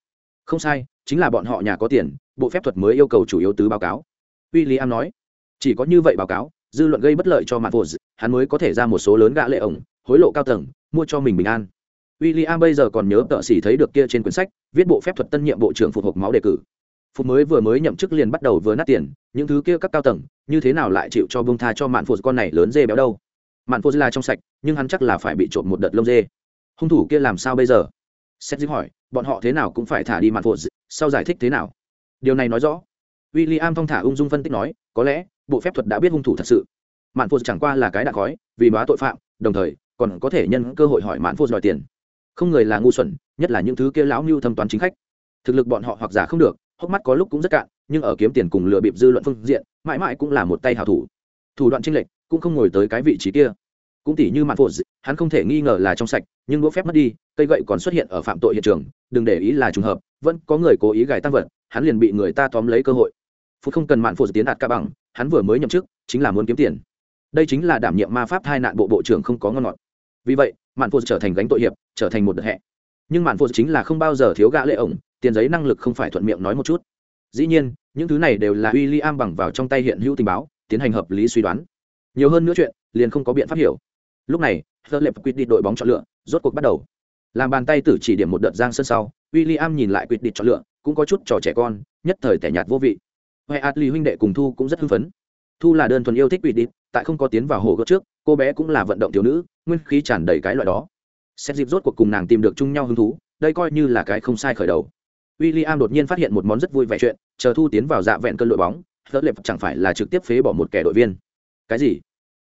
Không sai, chính là bọn họ nhà có tiền, bộ phép thuật mới yêu cầu chủ yếu tứ báo cáo. William nói, chỉ có như vậy báo cáo, dư luận gây bất lợi cho mặt phụ hắn mới có thể ra một số lớn gã lệ ổng, hối lộ cao tầng, mua cho mình bình an. William bây giờ còn nhớ tợ sĩ thấy được kia trên quyển sách, viết bộ phép thuật tân nhiệm bộ trưởng phục hộp máu đề cử. Phục mới vừa mới nhậm chức liền bắt đầu vừa nát tiền, những thứ kia các cao tầng, như thế nào lại chịu cho bông tha cho mạn phụ con này lớn dê béo đâu? Mạn phô là trong sạch, nhưng hắn chắc là phải bị trộm một đợt lông dê. Hung thủ kia làm sao bây giờ? Xét dịp hỏi, bọn họ thế nào cũng phải thả đi mạn phô sau giải thích thế nào? Điều này nói rõ. W i l l i am thong thả ung dung phân tích nói, có lẽ, bộ phép thuật đã biết hung thủ thật sự. Mạn phô chẳng qua là cái đạn khói, vì báo tội phạm, đồng thời, còn có thể nhân cơ hội hỏi mạn phô đòi tiền. Không người là ngu xuẩn, nhất là những thứ kia lão mưu thâm toán chính khách. Thực lực bọn họ hoặc giả không được, hốc mắt có lúc cũng rất cạn, nhưng ở kiếm tiền cùng lừa bịp dư luận phương diện, mãi mãi cũng là một tay hảo thủ. Thủ đoạn tranh lệch cũng không ngồi tới cái vị trí kia. Cũng tỉ như mạn phụ hắn không thể nghi ngờ là trong sạch, nhưng đũa phép mất đi, cây gậy còn xuất hiện ở phạm tội hiện trường, đừng để ý là trùng hợp, vẫn có người cố ý gài tăng vật, hắn liền bị người ta tóm lấy cơ hội. Phút không cần mạn phụ tiến đạt ca bằng, hắn vừa mới nhậm chức, chính là muốn kiếm tiền. Đây chính là đảm nhiệm ma pháp hai nạn bộ bộ trưởng không có ngon ngọt. Vì vậy, mạn phụ trở thành gánh tội hiệp, trở thành một đợt hẹ. Nhưng mạn phụ chính là không bao giờ thiếu gã lệ ổng, tiền giấy năng lực không phải thuận miệng nói một chút. Dĩ nhiên, những thứ này đều là w i l l i am bằng vào trong tay hiện hữu tình báo, tiến hành hợp lý suy đoán nhiều hơn nữa chuyện, liền không có biện pháp hiểu. Lúc này thơ lệp quyết định đội bóng chọn lựa, rốt cuộc bắt đầu. Làm bàn tay tử chỉ điểm một đợt giang sân sau w i l l i am nhìn lại quyết định chọn lựa, cũng có chút trò trẻ con, nhất thời tẻ nhạt vô vị. Huệ atli huynh đệ cùng thu cũng rất hưng phấn. Thu là đơn thuần yêu thích quyết định, tại không có tiến vào hồ gợt trước, cô bé cũng là vận động thiếu nữ, nguyên khí tràn đầy cái loại đó. Xét dịp rốt cuộc cùng nàng tìm được chung nhau hứng thú, đây coi như là cái không sai khởi đầu. W i l l i am đột nhiên phát hiện một món rất vui vẻ chuyện, chờ thu tiến vào dạ vẹn cơn đội bóng thợ lệp chẳng phải là trực tiếp phế bỏ một kẻ đội viên. Cái gì?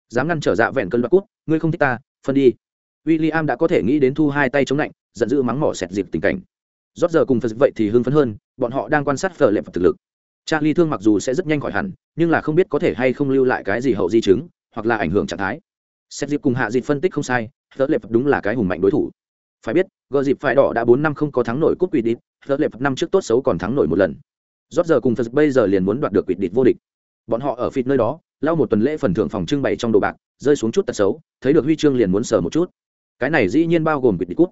Dám ngăn trở dạ vẹn cơn đoạt cút, ngươi không thích ta, phân đi. W i l l i am đã có thể nghĩ đến thu hai tay chống lạnh, giận dữ mắng mỏ xẹt dịp tình cảnh. Rót giờ cùng phật vậy thì hưng phấn hơn, bọn họ đang quan sát phở và thực lực. Charlie thương mặc dù sẽ rất nhanh khỏi hẳn, nhưng là không biết có thể hay không lưu lại cái gì hậu di chứng, hoặc là ảnh hưởng trạng thái. Xét dịp cùng hạ dịp phân tích không sai, phở lệp đúng là cái hùng mạnh đối thủ. Phải biết, gờ dịp phải đỏ đã bốn năm không có thắng nổi cúp quỷ đít phở lệp năm trước tốt xấu còn thắng nổi một lần. Rót giờ cùng phật bây giờ liền muốn đoạt được quỷ đít vô địch. Bọn họ ở phịt nơi đó lau một tuần lễ phần thưởng phòng trưng bày trong đồ bạc, rơi xuống chút tật xấu, thấy được huy chương liền muốn sờ một chút. Cái này dĩ nhiên bao gồm quỵt đi cút.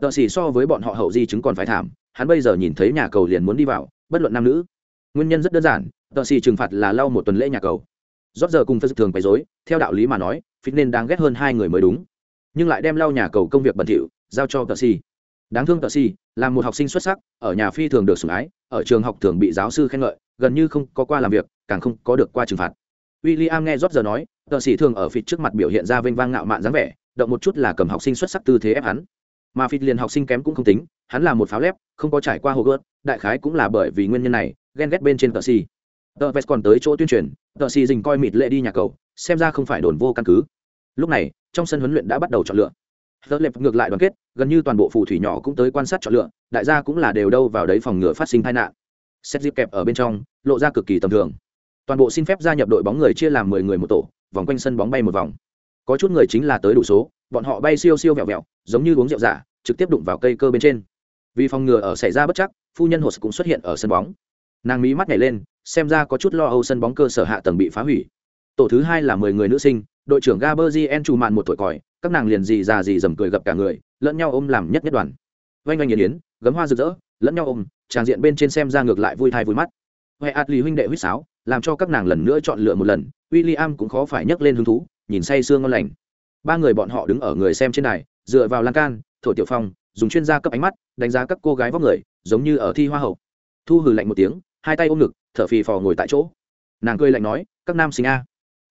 Tợ xỉ so với bọn họ hậu di chứng còn phải thảm, hắn bây giờ nhìn thấy nhà cầu liền muốn đi vào, bất luận nam nữ. Nguyên nhân rất đơn giản, tợ xỉ trừng phạt là lau một tuần lễ nhà cầu. Rót giờ cùng phật thường bày dối theo đạo lý mà nói, phít nên đáng ghét hơn hai người mới đúng. Nhưng lại đem lau nhà cầu công việc bẩn thỉu, giao cho tợ xỉ. Đáng thương tợ xỉ, là một học sinh xuất sắc, ở nhà phi thường được sủng ái, ở trường học thường bị giáo sư khen ngợi, gần như không có qua làm việc, càng không có được qua trừng phạt. William nghe rót giờ nói, tờ sĩ thường ở phịt trước mặt biểu hiện ra vênh vang ngạo mạn dáng vẻ, động một chút là cầm học sinh xuất sắc tư thế ép hắn. Mà phịt liền học sinh kém cũng không tính, hắn là một pháo lép, không có trải qua hồ gớt đại khái cũng là bởi vì nguyên nhân này, ghen ghét bên trên tờ Sĩ. tờ vest còn tới chỗ tuyên truyền, tờ Sĩ dình coi mịt lệ đi nhà cầu, xem ra không phải đồn vô căn cứ. Lúc này, trong sân huấn luyện đã bắt đầu chọn lựa. Tờ lệp ngược lại đoàn kết, gần như toàn bộ phù thủy nhỏ cũng tới quan sát chọn lựa, đại gia cũng là đều đâu vào đấy phòng ngừa phát sinh tai nạn. Xét dịp kẹp ở bên trong, lộ ra cực kỳ tầm thường toàn bộ xin phép gia nhập đội bóng người chia làm mười người một tổ, vòng quanh sân bóng bay một vòng. Có chút người chính là tới đủ số, bọn họ bay siêu siêu vẹo vẹo, giống như uống rượu giả, trực tiếp đụng vào cây cơ bên trên. Vì phòng ngừa ở xảy ra bất chắc, phu nhân hồ cũng xuất hiện ở sân bóng. Nàng mí mắt nhảy lên, xem ra có chút lo âu sân bóng cơ sở hạ tầng bị phá hủy. Tổ thứ hai là mười người nữ sinh, đội trưởng gaberzien trù mạn một tuổi còi, các nàng liền gì già gì dầm cười gặp cả người, lẫn nhau ôm làm nhất nhất đoàn. Oanh oanh nhiệt yến gấm hoa rực rỡ, lẫn nhau ôm, tràng diện bên trên xem ra ngược lại vui thai vui mắt. Huệ ạt lì huynh đệ huýt sáo làm cho các nàng lần nữa chọn lựa một lần w i l l i am cũng khó phải nhấc lên hứng thú, nhìn say sương ngon lành. Ba người bọn họ đứng ở người xem trên này dựa vào lan can, thổi tiểu phong, dùng chuyên gia cấp ánh mắt, đánh giá các cô gái vóc người, giống như ở thi hoa hậu. Thu hừ lạnh một tiếng, hai tay ôm ngực, thở phì phò ngồi tại chỗ. Nàng cười lạnh nói, các nam sinh a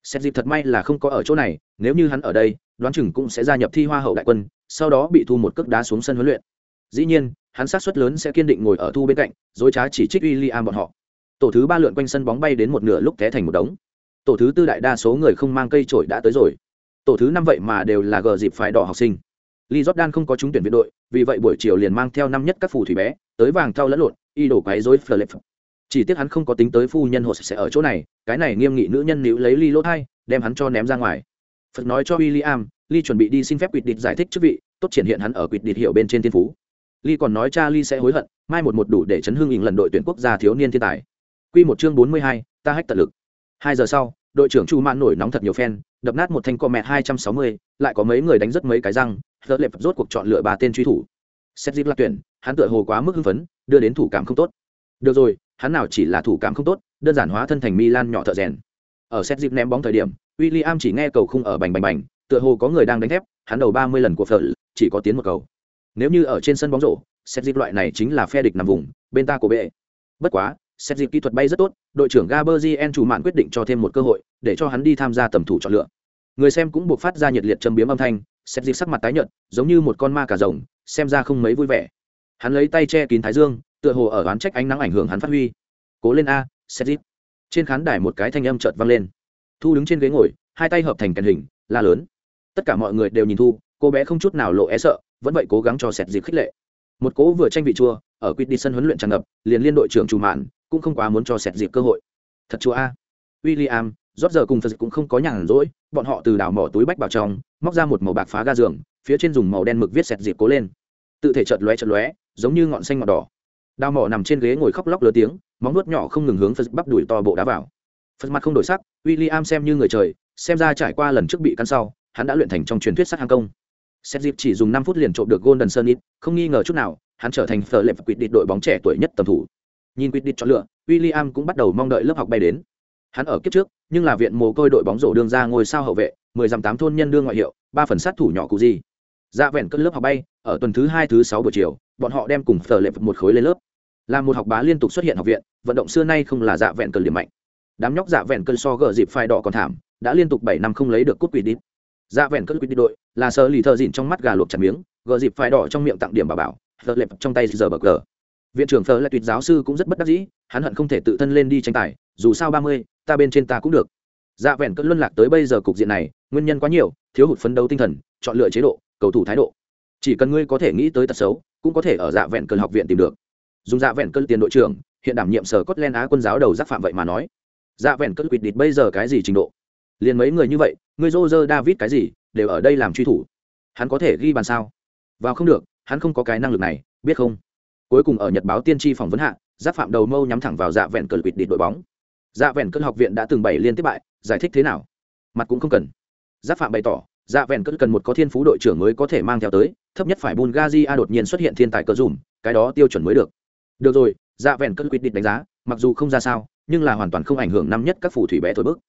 xét dịp thật may là không có ở chỗ này, nếu như hắn ở đây, đoán chừng cũng sẽ gia nhập thi hoa hậu đại quân, sau đó bị thu một cước đá xuống sân huấn luyện. Dĩ nhiên, hắn sát suất lớn sẽ kiên định ngồi ở thu bên cạnh, dối trá chỉ trích w i l l i am bọn họ tổ thứ ba lượn quanh sân bóng bay đến một nửa lúc té thành một đống tổ thứ tư đại đa số người không mang cây trổi đã tới rồi tổ thứ năm vậy mà đều là gờ dịp phải đỏ học sinh Lee Jordan không có trúng tuyển viện đội, vì vậy buổi chiều liền mang theo năm nhất các phù thủy bé, tới vàng thau lẫn lộn, y đổ quấy rối Fleur Chỉ tiếc hắn không có tính tới phu nhân hồ sẽ ở chỗ này, cái này nghiêm nghị nữ nhân níu lấy Lee lốt hai, đem hắn cho ném ra ngoài. Phật nói cho William, Lee chuẩn bị đi xin phép quyết định giải thích chức vị, tốt triển hiện hắn ở quyết định hiệu bên trên thiên phú. Lee còn nói cha Lee sẽ hối hận, mai một một đủ để chấn hưng lần đội tuyển quốc gia thiếu niên thiên tài. Quy một chương 42, ta hách tận lực. Hai giờ sau, đội trưởng Chu Mạn nổi nóng thật nhiều fan, đập nát một thanh co mẹ 260, lại có mấy người đánh rất mấy cái răng, Phật lệ rốt cuộc chọn lựa ba tên truy thủ. Xét dịp lạc tuyển, hắn tựa hồ quá mức hưng phấn, đưa đến thủ cảm không tốt. Được rồi, hắn nào chỉ là thủ cảm không tốt, đơn giản hóa thân thành Milan nhỏ thợ rèn. Ở xét dịp ném bóng thời điểm, William chỉ nghe cầu khung ở bành bành bành, tựa hồ có người đang đánh thép, hắn đầu 30 lần của Phật, chỉ có tiến một cầu. Nếu như ở trên sân bóng rổ, xét dịp loại này chính là phe địch nằm vùng, bên ta của bệ. Bất quá, xét dịp kỹ thuật bay rất tốt, đội trưởng gaberzien chủ mạn quyết định cho thêm một cơ hội, để cho hắn đi tham gia tầm thủ chọn lựa. Người xem cũng buộc phát ra nhiệt liệt châm biếm âm thanh, xét dịp sắc mặt tái nhợt, giống như một con ma cả rồng, xem ra không mấy vui vẻ. Hắn lấy tay che kín thái dương, tựa hồ ở oán trách ánh nắng ảnh hưởng hắn phát huy. Cố lên a, xét dịp. Trên khán đài một cái thanh âm chợt vang lên. Thu đứng trên ghế ngồi, hai tay hợp thành kèn hình, la lớn. Tất cả mọi người đều nhìn thu, cô bé không chút nào lộ é sợ, vẫn vậy cố gắng cho sẹt dịp khích lệ. Một cố vừa tranh vị chua, ở quyết đi sân huấn luyện tràn ngập, liền liên đội trưởng chủ mạn cũng không quá muốn cho sẹt dịp cơ hội thật chúa a William, rót giờ cùng Phật cũng không có nhàn rỗi, bọn họ từ đào mỏ túi bách bảo trong, móc ra một màu bạc phá ga giường, phía trên dùng màu đen mực viết sẹt dịp cố lên. Tự thể chợt lóe chợt lóe, giống như ngọn xanh ngọn đỏ. Đào mỏ nằm trên ghế ngồi khóc lóc lớn tiếng, móng nuốt nhỏ không ngừng hướng Phật bắp đuổi to bộ đá vào. Phật mặt không đổi sắc, William xem như người trời, xem ra trải qua lần trước bị căn sau, hắn đã luyện thành trong truyền thuyết sát hàng công. sẹt dịp chỉ dùng năm phút liền trộm được Golden Sunnit, không nghi ngờ chút nào, hắn trở thành phở lệp quyết định đội bóng trẻ tuổi nhất tầm thủ. Nhìn quyết định chọn lựa, William cũng bắt đầu mong đợi lớp học bay đến. Hắn ở kiếp trước, nhưng là viện mồ côi đội bóng rổ đương ra ngôi sao hậu vệ, mười dặm tám thôn nhân đương ngoại hiệu, ba phần sát thủ nhỏ cụ gì. Dạ vẹn cất lớp học bay, ở tuần thứ hai thứ sáu buổi chiều, bọn họ đem cùng phở lệ một khối lên lớp. Là một học bá liên tục xuất hiện học viện, vận động xưa nay không là dạ vẹn cơn điểm mạnh. Đám nhóc dạ vẹn cơn so gờ dịp phai đỏ còn thảm, đã liên tục bảy năm không lấy được cúp quỷ đít. Dạ vẹn cơn quỷ đi đội, là sơ lì thờ dịn trong mắt gà luộc chặt miếng, gờ dịp phai đỏ trong miệng tặng điểm bảo bảo, phở lệp trong tay giờ bờ cờ viện trưởng phở lại tuyệt giáo sư cũng rất bất đắc dĩ, hắn hận không thể tự thân lên đi tranh tài, dù sao ba mươi, ta bên trên ta cũng được. Dạ vẹn cất luân lạc tới bây giờ cục diện này, nguyên nhân quá nhiều, thiếu hụt phấn đấu tinh thần, chọn lựa chế độ, cầu thủ thái độ. Chỉ cần ngươi có thể nghĩ tới tật xấu, cũng có thể ở dạ vẹn cơn học viện tìm được. Dùng dạ vẹn cơn tiền đội trưởng, hiện đảm nhiệm sở cốt len á quân giáo đầu giác phạm vậy mà nói. Dạ vẹn cơn quỵt địt bây giờ cái gì trình độ? Liền mấy người như vậy, ngươi dô dơ david cái gì, đều ở đây làm truy thủ. Hắn có thể ghi bàn sao? Vào không được, hắn không có cái năng lực này, biết không? Cuối cùng ở nhật báo tiên tri phỏng vấn hạ, giáp phạm đầu mâu nhắm thẳng vào dạ vẹn cờ quỵt địt đội bóng. Dạ vẹn cơn học viện đã từng bảy liên tiếp bại, giải thích thế nào? Mặt cũng không cần. Giáp phạm bày tỏ dạ vẹn cơn cần một có thiên phú đội trưởng mới có thể mang theo tới, thấp nhất phải bungazi a đột nhiên xuất hiện thiên tài cờ dùm, cái đó tiêu chuẩn mới được. Được rồi dạ vẹn cơn quỵt địt đánh giá, mặc dù không ra sao, nhưng là hoàn toàn không ảnh hưởng năm nhất các phù thủy bé thổi bức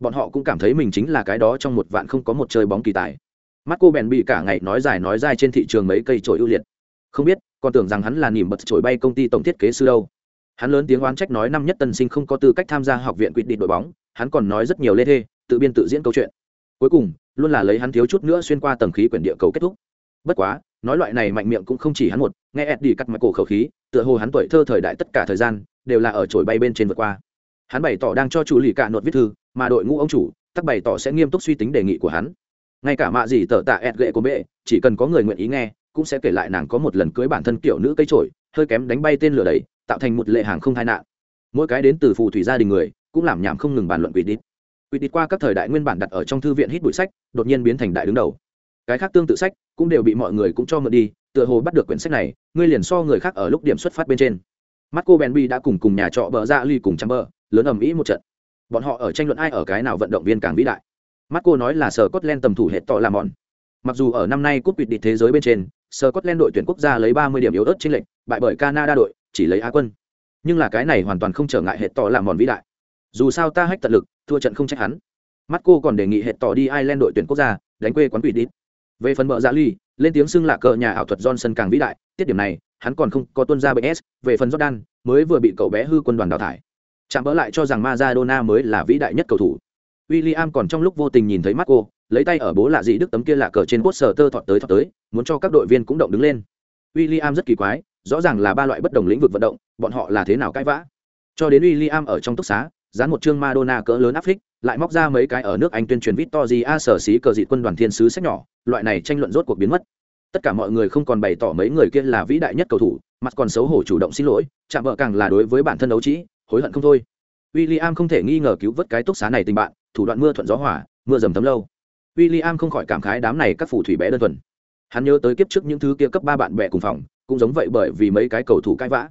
bọn họ cũng cảm thấy mình chính là cái đó trong một vạn không có một chơi bóng kỳ tài. Mắt cô bèn bị cả ngày nói dài nói dài trên thị trường mấy cây trổi ưu liệt không biết, còn tưởng rằng hắn là niềm bật trổi bay công ty tổng thiết kế sư đâu. Hắn lớn tiếng oán trách nói năm nhất tân sinh không có tư cách tham gia học viện quyết định đội bóng, hắn còn nói rất nhiều lê thê, tự biên tự diễn câu chuyện. Cuối cùng, luôn là lấy hắn thiếu chút nữa xuyên qua tầng khí quyển địa cầu kết thúc. Bất quá, nói loại này mạnh miệng cũng không chỉ hắn một, nghe eddie cắt mặt cổ khẩu khí, tựa hồ hắn tuổi thơ thời đại tất cả thời gian, đều là ở trổi bay bên trên vượt qua. Hắn bày tỏ đang cho chủ lì cả nột viết thư, mà đội ngũ ông chủ, tắc bày tỏ sẽ nghiêm túc suy tính đề nghị của hắn. Ngay cả mạ gì tờ tạ ed gệ của bệ, chỉ cần có người nguyện ý nghe cũng sẽ kể lại nàng có một lần cưới bản thân kiểu nữ cây trổi, hơi kém đánh bay tên lửa đầy tạo thành một lệ hàng không tai nạn. Mỗi cái đến từ phù thủy gia đình người, cũng làm nhảm không ngừng bàn luận quỷ đít quỷ đít qua các thời đại nguyên bản đặt ở trong thư viện hít bụi sách, đột nhiên biến thành đại đứng đầu. Cái khác tương tự sách, cũng đều bị mọi người cũng cho mượn đi, tựa hồ bắt được quyển sách này, ngươi liền so người khác ở lúc điểm xuất phát bên trên. Mắt cô benby đã cùng cùng nhà trọ bờ ra ly cùng trăm bờ, lớn ầm ĩ một trận. Bọn họ ở tranh luận ai ở cái nào vận động viên càng vĩ đại. Mắt cô nói là sở Scotland tầm thủ hệ tọ làm mòn. Mặc dù ở năm nay cúp vịt địch thế giới bên trên Scotland đội tuyển quốc gia lấy 30 điểm yếu ớt trên lệnh bại bởi Canada đội chỉ lấy á quân. Nhưng là cái này hoàn toàn không trở ngại hệ Tỏ làm mòn vĩ đại. Dù sao ta hách tận lực thua trận không trách hắn. Marco còn đề nghị hệ tỏ đi Ireland đội tuyển quốc gia đánh quê quán quỷ đít về phần bờ dạ ly lên tiếng xưng là cờ nhà ảo thuật johnson càng vĩ đại tiết điểm này hắn còn không có tuân ra BS, s. Về phần jordan mới vừa bị cậu bé hư quân đoàn đào thải. Chạm bỡ lại cho rằng Maradona mới là vĩ đại nhất cầu thủ. William còn trong lúc vô tình nhìn thấy Marco, lấy tay ở bố lạ gì đức tấm kia lạ cờ trên quốc sở tơ thọt tới thọt tới, muốn cho các đội viên cũng động đứng lên. William rất kỳ quái, rõ ràng là ba loại bất đồng lĩnh vực vận động, bọn họ là thế nào cãi vã? Cho đến William ở trong túc xá, dán một chương Madonna cỡ lớn áp phích, lại móc ra mấy cái ở nước Anh tuyên truyền Victoria sở xí cờ dị quân đoàn thiên sứ sách nhỏ, loại này tranh luận rốt cuộc biến mất. Tất cả mọi người không còn bày tỏ mấy người kia là vĩ đại nhất cầu thủ, mặt còn xấu hổ chủ động xin lỗi, chạm vợ càng là đối với bản thân đấu trí, hối hận không thôi. William không thể nghi ngờ cứu vớt cái túc xá này tình bạn, thủ đoạn mưa thuận gió hỏa, mưa dầm thấm lâu. William không khỏi cảm khái đám này các phù thủy bé đơn thuần. Hắn nhớ tới kiếp trước những thứ kia cấp ba bạn bè cùng phòng, cũng giống vậy bởi vì mấy cái cầu thủ cãi vã.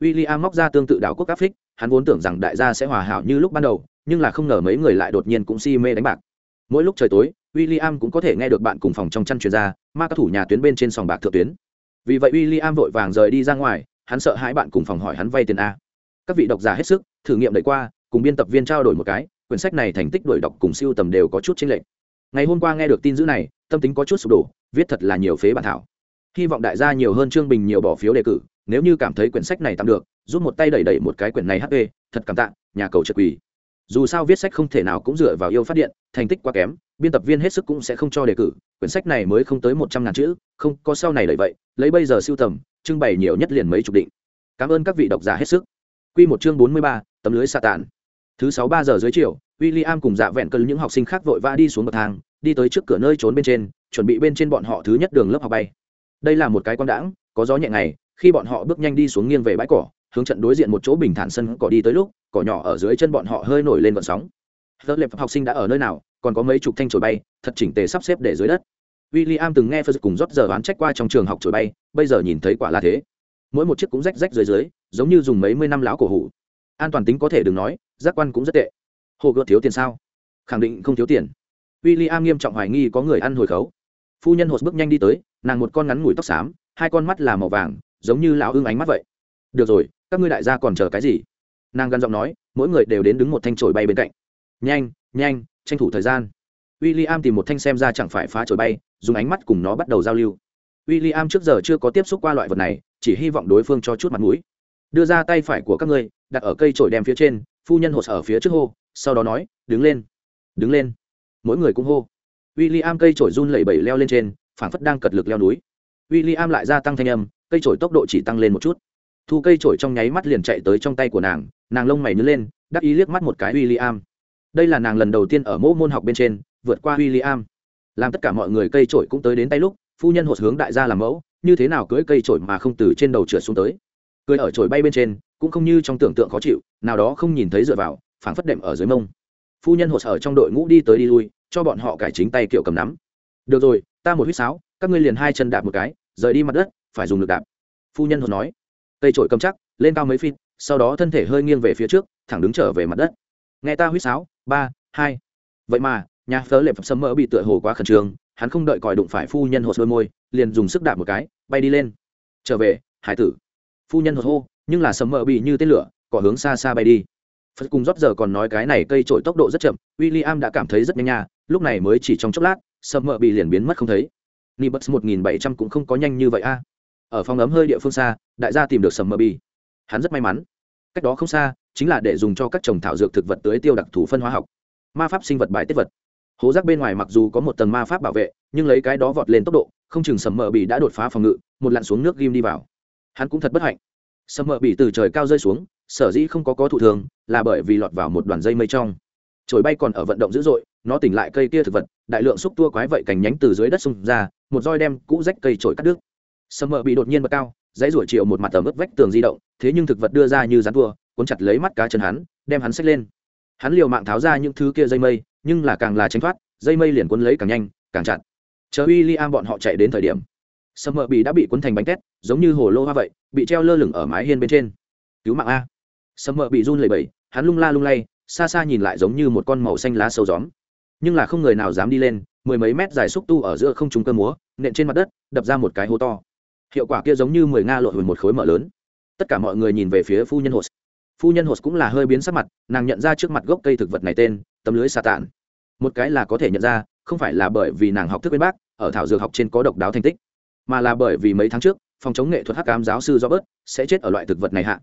William móc ra tương tự đảo quốc Áp hắn vốn tưởng rằng đại gia sẽ hòa hảo như lúc ban đầu, nhưng là không ngờ mấy người lại đột nhiên cũng si mê đánh bạc. Mỗi lúc trời tối, William cũng có thể nghe được bạn cùng phòng trong chăn truyền ra, ma các thủ nhà tuyến bên trên sòng bạc thượng tuyến. Vì vậy William vội vàng rời đi ra ngoài, hắn sợ hãi bạn cùng phòng hỏi hắn vay tiền a. Các vị độc giả hết sức, thử nghiệm đợi qua, cùng biên tập viên trao đổi một cái, quyển sách này thành tích đổi đọc cùng siêu tầm đều có chút chênh lệch. Ngày hôm qua nghe được tin dữ này, tâm tính có chút sụp đổ, viết thật là nhiều phế bản thảo. Hy vọng đại gia nhiều hơn chương bình nhiều bỏ phiếu đề cử, nếu như cảm thấy quyển sách này tạm được, giúp một tay đẩy đẩy một cái quyển này HP, thật cảm tạ, nhà cầu trợ quỳ. Dù sao viết sách không thể nào cũng dựa vào yêu phát điện thành tích quá kém biên tập viên hết sức cũng sẽ không cho đề cử quyển sách này mới không tới một trăm ngàn chữ không có sau này đẩy vậy lấy bây giờ siêu tầm trưng bày nhiều nhất liền mấy chục định. Cảm ơn các vị độc giả hết sức. Q một chương bốn mươi ba tấm lưới sa tàn thứ sáu ba giờ dưới chiều w i l l i am cùng dạ vẹn cơn những học sinh khác vội vã đi xuống bậc thang, đi tới trước cửa nơi trốn bên trên, chuẩn bị bên trên bọn họ thứ nhất đường lớp học bay. Đây là một cái quang đãng, có gió nhẹ ngày, khi bọn họ bước nhanh đi xuống nghiêng về bãi cỏ, hướng trận đối diện một chỗ bình thản sân cỏ đi tới lúc, cỏ nhỏ ở dưới chân bọn họ hơi nổi lên vận sóng. Lớp lệp học sinh đã ở nơi nào, còn có mấy chục thanh chổi bay, thật chỉnh tề sắp xếp để dưới đất. William từng nghe Phật cùng rót giờ oán trách qua trong trường học chổi bay, bây giờ nhìn thấy quả là thế. Mỗi một chiếc cũng rách rách dưới dưới, giống như dùng mấy mươi năm láo cổ hủ an toàn tính có thể đừng nói, giác quan cũng rất tệ. Hồ gợt thiếu tiền sao? Khẳng định không thiếu tiền. William nghiêm trọng hoài nghi có người ăn hồi khấu. Phu nhân hột bước nhanh đi tới, nàng một con ngắn ngủi tóc xám, hai con mắt là màu vàng, giống như lão ưng ánh mắt vậy. Được rồi, các ngươi đại gia còn chờ cái gì? Nàng gắn giọng nói, mỗi người đều đến đứng một thanh trổi bay bên cạnh. Nhanh nhanh, tranh thủ thời gian. W i l l i am tìm một thanh xem ra chẳng phải phá trổi bay, dùng ánh mắt cùng nó bắt đầu giao lưu. W i l l i am trước giờ chưa có tiếp xúc qua loại vật này, chỉ hy vọng đối phương cho chút mặt mũi. Đưa ra tay phải của các ngươi đặt ở cây trổi đem phía trên, phu nhân hột ở phía trước hô, sau đó nói, đứng lên đứng lên. Mỗi người cũng hô. W i l l i am cây trổi run lẩy bẩy leo lên trên, phảng phất đang cật lực leo núi. W i l l i am lại gia tăng thanh âm, cây trổi tốc độ chỉ tăng lên một chút. Thu cây trổi trong nháy mắt liền chạy tới trong tay của nàng nàng lông mày nhớ lên, đắc ý liếc mắt một cái w i l l i am đây là nàng lần đầu tiên ở mẫu môn học bên trên, vượt qua w i l l i am làm tất cả mọi người cây trổi cũng tới đến tay lúc, phu nhân hột hướng đại gia làm mẫu, như thế nào cưới cây trổi mà không từ trên đầu trượt xuống tới. Cưới ở trổi bay bên trên cũng không như trong tưởng tượng khó chịu, nào đó không nhìn thấy dựa vào, phảng phất đệm ở dưới mông. Phu nhân hột ở trong đội ngũ đi tới đi lui, cho bọn họ cải chính tay kiểu cầm nắm. Được rồi, ta một huýt sáo, các ngươi liền hai chân đạp một cái, rời đi mặt đất, phải dùng lực đạp. Phu nhân hột nói. Cây trội cầm chắc, lên cao mấy feet sau đó thân thể hơi nghiêng về phía trước, thẳng đứng trở về mặt đất. Nghe ta huýt sáo, ba, hai. Vậy mà, nhà phớ lệp sấm mỡ bị tựa hồ quá khẩn trương, hắn không đợi còi đụng phải phu nhân hột đôi môi, liền dùng sức đạp một cái, bay đi lên. Trở về, hải tử. Phu nhân hột hô nhưng là sầm mỡ bị như tên lửa, cỏ hướng xa xa bay đi. Phật cùng rót giờ còn nói cái này cây trổi tốc độ rất chậm w i l l i am đã cảm thấy rất nhanh nha, lúc này mới chỉ trong chốc lát, sầm mờ bị liền biến mất không thấy. Nibus một nghìn bảy trăm cũng không có nhanh như vậy a. Ở phòng ấm hơi địa phương xa, đại gia tìm được sầm mờ bị. Hắn rất may mắn. Cách đó không xa, chính là để dùng cho các trồng thảo dược thực vật tưới tiêu đặc thù phân hóa học. Ma pháp sinh vật bài tiết vật. Hố rác bên ngoài mặc dù có một tầng ma pháp bảo vệ, nhưng lấy cái đó vọt lên tốc độ, không chừng sầm mờ bị đã đột phá phòng ngự, một lặn xuống nước ghim đi vào. Hắn cũng thật bất hạnh sầm mờ bị từ trời cao rơi xuống, sở dĩ không có có thụ thường, là bởi vì lọt vào một đoàn dây mây trong. Trồi bay còn ở vận động dữ dội, nó tỉnh lại cây kia thực vật, đại lượng xúc tua quái vậy cành nhánh từ dưới đất xung ra, một roi đem cũ rách cây trổi cắt đứt. Sầm mờ bị đột nhiên bật cao, dãy ruổi chiều một mặt tầm ướp vách tường di động, thế nhưng thực vật đưa ra như rắn tua cuốn chặt lấy mắt cá chân hắn, đem hắn xách lên. Hắn liều mạng tháo ra những thứ kia dây mây, nhưng là càng là tránh thoát, dây mây liền cuốn lấy càng nhanh, càng chặt. Chờ w i am bọn họ chạy đến thời điểm sầm mờ bị đã bị cuốn thành bánh tét, giống như hồ lô hoa vậy, bị treo lơ lửng ở mái hiên bên trên. Cứu mạng a. Sầm mờ bị run lẩy bẩy, hắn lung la lung lay, xa xa nhìn lại giống như một con màu xanh lá sâu gióm. Nhưng là không người nào dám đi lên, mười mấy mét dài xúc tu ở giữa không trung cơ múa, nện trên mặt đất, đập ra một cái hố to. Hiệu quả kia giống như mười nga lội hồi một khối mở lớn. Tất cả mọi người nhìn về phía phu nhân hột. Phu nhân hột cũng là hơi biến sắc mặt, nàng nhận ra trước mặt gốc cây thực vật này tên, tấm lưới xà tản một cái là có thể nhận ra, không phải là bởi vì nàng học thức bên bác, ở thảo dược học trên có độc đáo thành tích mà là bởi vì mấy tháng trước, phòng chống nghệ thuật hắc cám giáo sư do bớt sẽ chết ở loại thực vật này hạ.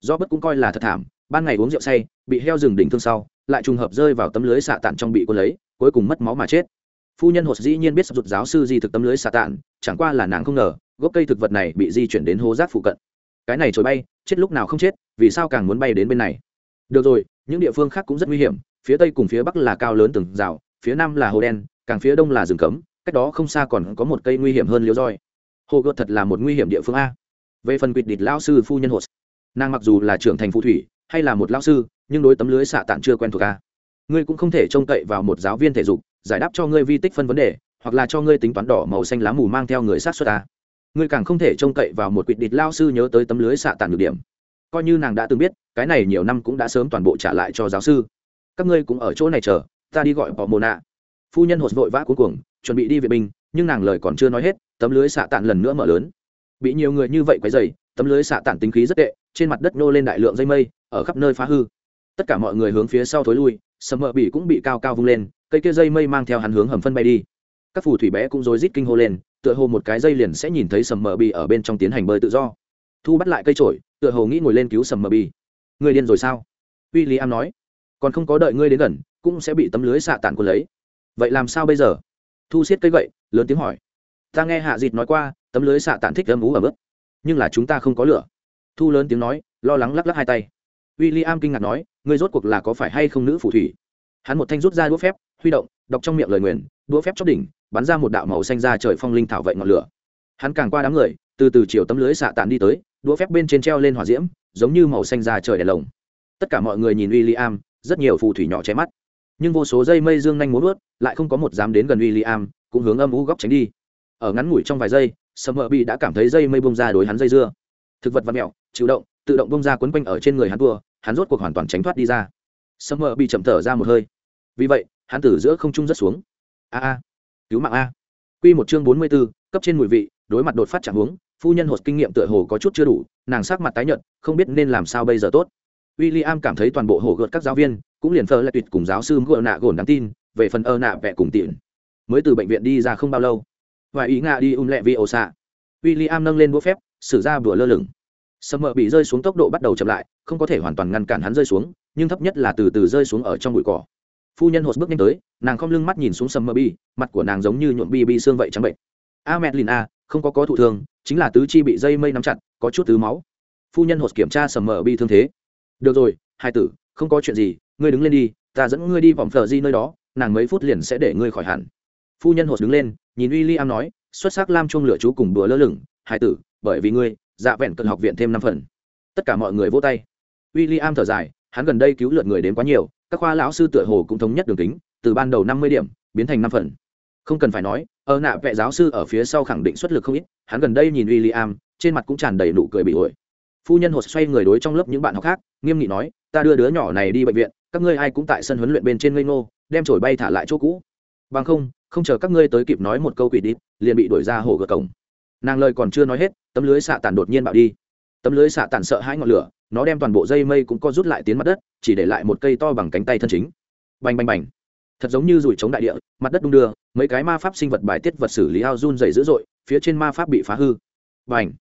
Do bớt cũng coi là thật thảm, ban ngày uống rượu say, bị heo rừng đỉnh thương sau, lại trùng hợp rơi vào tấm lưới xạ tản trong bị quân lấy, cuối cùng mất máu mà chết. Phu nhân hột dĩ nhiên biết sắp rụt giáo sư di thực tấm lưới xạ tản, chẳng qua là nàng không ngờ, gốc cây thực vật này bị di chuyển đến hố rác phụ cận. Cái này trồi bay, chết lúc nào không chết, vì sao càng muốn bay đến bên này? Được rồi, những địa phương khác cũng rất nguy hiểm, phía tây cùng phía bắc là cao lớn từng rào, phía nam là hồ đen, càng phía đông là rừng cấm cách đó không xa còn có một cây nguy hiểm hơn liếu roi. Hồ gợt thật là một nguy hiểm địa phương a. Về phần quỵt địch lao sư phu nhân hột, nàng mặc dù là trưởng thành phù thủy hay là một lao sư, nhưng đối tấm lưới xạ tản chưa quen thuộc a. Ngươi cũng không thể trông cậy vào một giáo viên thể dục, giải đáp cho ngươi vi tích phân vấn đề, hoặc là cho ngươi tính toán đỏ, màu xanh lá mù mang theo người sát xuất a. Ngươi càng không thể trông cậy vào một quỵt địch lao sư nhớ tới tấm lưới xạ tản được điểm. Coi như nàng đã từng biết, cái này nhiều năm cũng đã sớm toàn bộ trả lại cho giáo sư. Các ngươi cũng ở chỗ này chờ, ta đi gọi bỏ mồ nạ phu nhân hột vội vã cuối cùng chuẩn bị đi vệ binh, nhưng nàng lời còn chưa nói hết, tấm lưới xạ tản lần nữa mở lớn. Bị nhiều người như vậy quấy dày tấm lưới xạ tản tính khí rất tệ, trên mặt đất nô lên đại lượng dây mây, ở khắp nơi phá hư. Tất cả mọi người hướng phía sau thối lui, sầm mờ bị cũng bị cao cao vung lên, cây kia dây mây mang theo hắn hướng hầm phân bay đi. Các phù thủy bé cũng rối rít kinh hô lên, tựa hồ một cái dây liền sẽ nhìn thấy sầm mờ bị ở bên trong tiến hành bơi tự do. Thu bắt lại cây trổi tựa hồ nghĩ ngồi lên cứu sầm mờ bị người điên rồi sao? W i l l i am nói. Còn không có đợi ngươi đến gần, cũng sẽ bị tấm lưới xạ tản quân lấy vậy làm sao bây giờ? Thu xiết cây gậy, lớn tiếng hỏi. Ta nghe hạ dịt nói qua, tấm lưới xạ tản thích âm ú ở bước nhưng là chúng ta không có lửa. Thu lớn tiếng nói, lo lắng lắc lắc hai tay. W i l l i am kinh ngạc nói, ngươi rốt cuộc là có phải hay không nữ phù thủy? Hắn một thanh rút ra đũa phép, huy động, đọc trong miệng lời nguyền, đũa phép chóp đỉnh, bắn ra một đạo màu xanh ra trời phong linh thảo vậy ngọn lửa. Hắn càng qua đám người, từ từ chiều tấm lưới xạ tản đi tới, đũa phép bên trên treo lên hỏa diễm, giống như màu xanh ra trời đèn lồng. Tất cả mọi người nhìn w i l l i am rất nhiều phù thủy nhỏ che mắt nhưng vô số dây mây dương nhanh muốn vớt lại không có một dám đến gần w i l l i am cũng hướng âm u góc tránh đi. Ở ngắn ngủi trong vài giây sầm mờ bị đã cảm thấy dây mây bông ra đối hắn dây dưa. Thực vật văn mẹo, chịu động, tự động bông ra quấn quanh ở trên người hắn tua, hắn rốt cuộc hoàn toàn tránh thoát đi ra. Sầm mờ bị chậm thở ra một hơi. Vì vậy, hắn từ giữa không trung rất xuống. A a, cứu mạng a. Q một chương bốn mươi b ố cấp trên mùi vị, đối mặt đột phát trạng hướng phu nhân hột kinh nghiệm tựa hồ có chút chưa đủ, nàng sắc mặt tái nhợt, không biết nên làm sao bây giờ tốt w i l l i am cảm thấy toàn bộ hồ gợt các giáo viên, cũng liền phơ lại tuyệt cùng giáo sư ngựa nạ gồn đáng tin, về phần ơ nạ vẽ cùng tiện. Mới từ bệnh viện đi ra không bao lâu, và ý ngạ đi um lẹ vì ổ xạ. W i l l i am nâng lên búa phép xử ra bữa lơ lửng. Sầm mờ bị rơi xuống tốc độ bắt đầu chậm lại, không có thể hoàn toàn ngăn cản hắn rơi xuống, nhưng thấp nhất là từ từ rơi xuống ở trong bụi cỏ. Phu nhân hột bước nhanh tới, nàng không lưng mắt nhìn xuống sầm mờ bi mặt của nàng giống như nhuộm bi bi xương vậy trắng bệnh. A mẹ lìn a, không có có thụ thương, chính là tứ chi bị dây mây nắm chặt, có chút tứ máu. Phu nhân hột kiểm tra sầm mờ bi thương thế được rồi, hai tử, không có chuyện gì, ngươi đứng lên đi, ta dẫn ngươi đi vòng phờ di nơi đó, nàng mấy phút liền sẽ để ngươi khỏi hẳn. Phu nhân hột đứng lên, nhìn w i l l i am nói, xuất sắc lam chuông lửa chú cùng bữa lơ lửng, hai tử, bởi vì ngươi dạ vẹn cần học viện thêm năm phần. Tất cả mọi người vỗ tay. W i l l i am thở dài, hắn gần đây cứu lượt người đến quá nhiều, các khoa lão sư tựa hồ cũng thống nhất đường kính, từ ban đầu năm mươi điểm, biến thành năm phần. Không cần phải nói, ở nạ vệ giáo sư ở phía sau khẳng định xuất lực không ít, hắn gần đây nhìn w i l l i am trên mặt cũng tràn đầy nụ cười bị ổi phu nhân hột xoay người đối trong lớp những bạn học khác nghiêm nghị nói ta đưa đứa nhỏ này đi bệnh viện các ngươi ai cũng tại sân huấn luyện bên trên ngây ngô đem trổi bay thả lại chỗ cũ. Bằng không không chờ các ngươi tới kịp nói một câu quỷ đi liền bị đuổi ra hồ gợt cổng. Nàng lời còn chưa nói hết tấm lưới xạ tàn đột nhiên bạo đi. Tấm lưới xạ tàn sợ hãi ngọn lửa nó đem toàn bộ dây mây cũng co rút lại tiến mặt đất chỉ để lại một cây to bằng cánh tay thân chính. Bành bành bành. Thật giống như rủi chống đại địa mặt đất đung đưa mấy cái ma pháp sinh vật bài tiết vật xử lý ao run dày dữ dội phía trên ma pháp bị phá hư. Bành,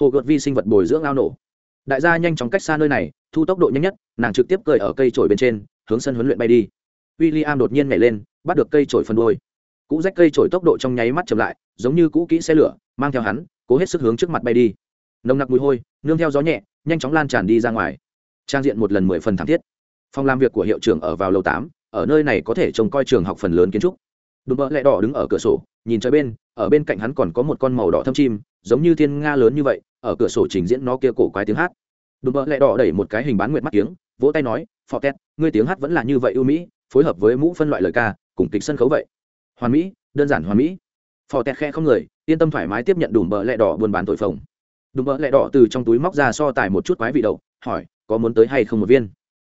hồ gợt vi sinh vật bồi dưỡng ao nổ đại gia nhanh chóng cách xa nơi này, thu tốc độ nhanh nhất, nàng trực tiếp cười ở cây trổi bên trên, hướng sân huấn luyện bay đi. W i l l i am đột nhiên nhảy lên, bắt được cây trổi phân đôi cũ rách cây trổi tốc độ trong nháy mắt chậm lại, giống như cũ kỹ xe lửa, mang theo hắn, cố hết sức hướng trước mặt bay đi. Nồng nặc mùi hôi, nương theo gió nhẹ, nhanh chóng lan tràn đi ra ngoài. Trang diện một lần mười phần thảm thiết. Phòng làm việc của hiệu trưởng ở vào lầu tám, ở nơi này có thể trông coi trường học phần lớn kiến trúc. Đùm bỡ lẹ đỏ đứng ở cửa sổ, nhìn trời bên, ở bên cạnh hắn còn có một con màu đỏ thâm chim, giống như thiên nga lớn như vậy ở cửa sổ trình diễn nó kia cổ quái tiếng hát. Đùm bợ lẹ đỏ đẩy một cái hình bán nguyệt mắt kiếng, vỗ tay nói, phò tét, ngươi tiếng hát vẫn là như vậy ưu mỹ, phối hợp với mũ phân loại lời ca, cùng kịch sân khấu vậy. Hoàn mỹ, đơn giản hoàn mỹ. Phò tét khe không người, yên tâm thoải mái tiếp nhận đùm bợ lẹ đỏ buôn bán tội phồng. Đùm bợ lẹ đỏ từ trong túi móc ra so tài một chút quái vị đậu hỏi, có muốn tới hay không một viên?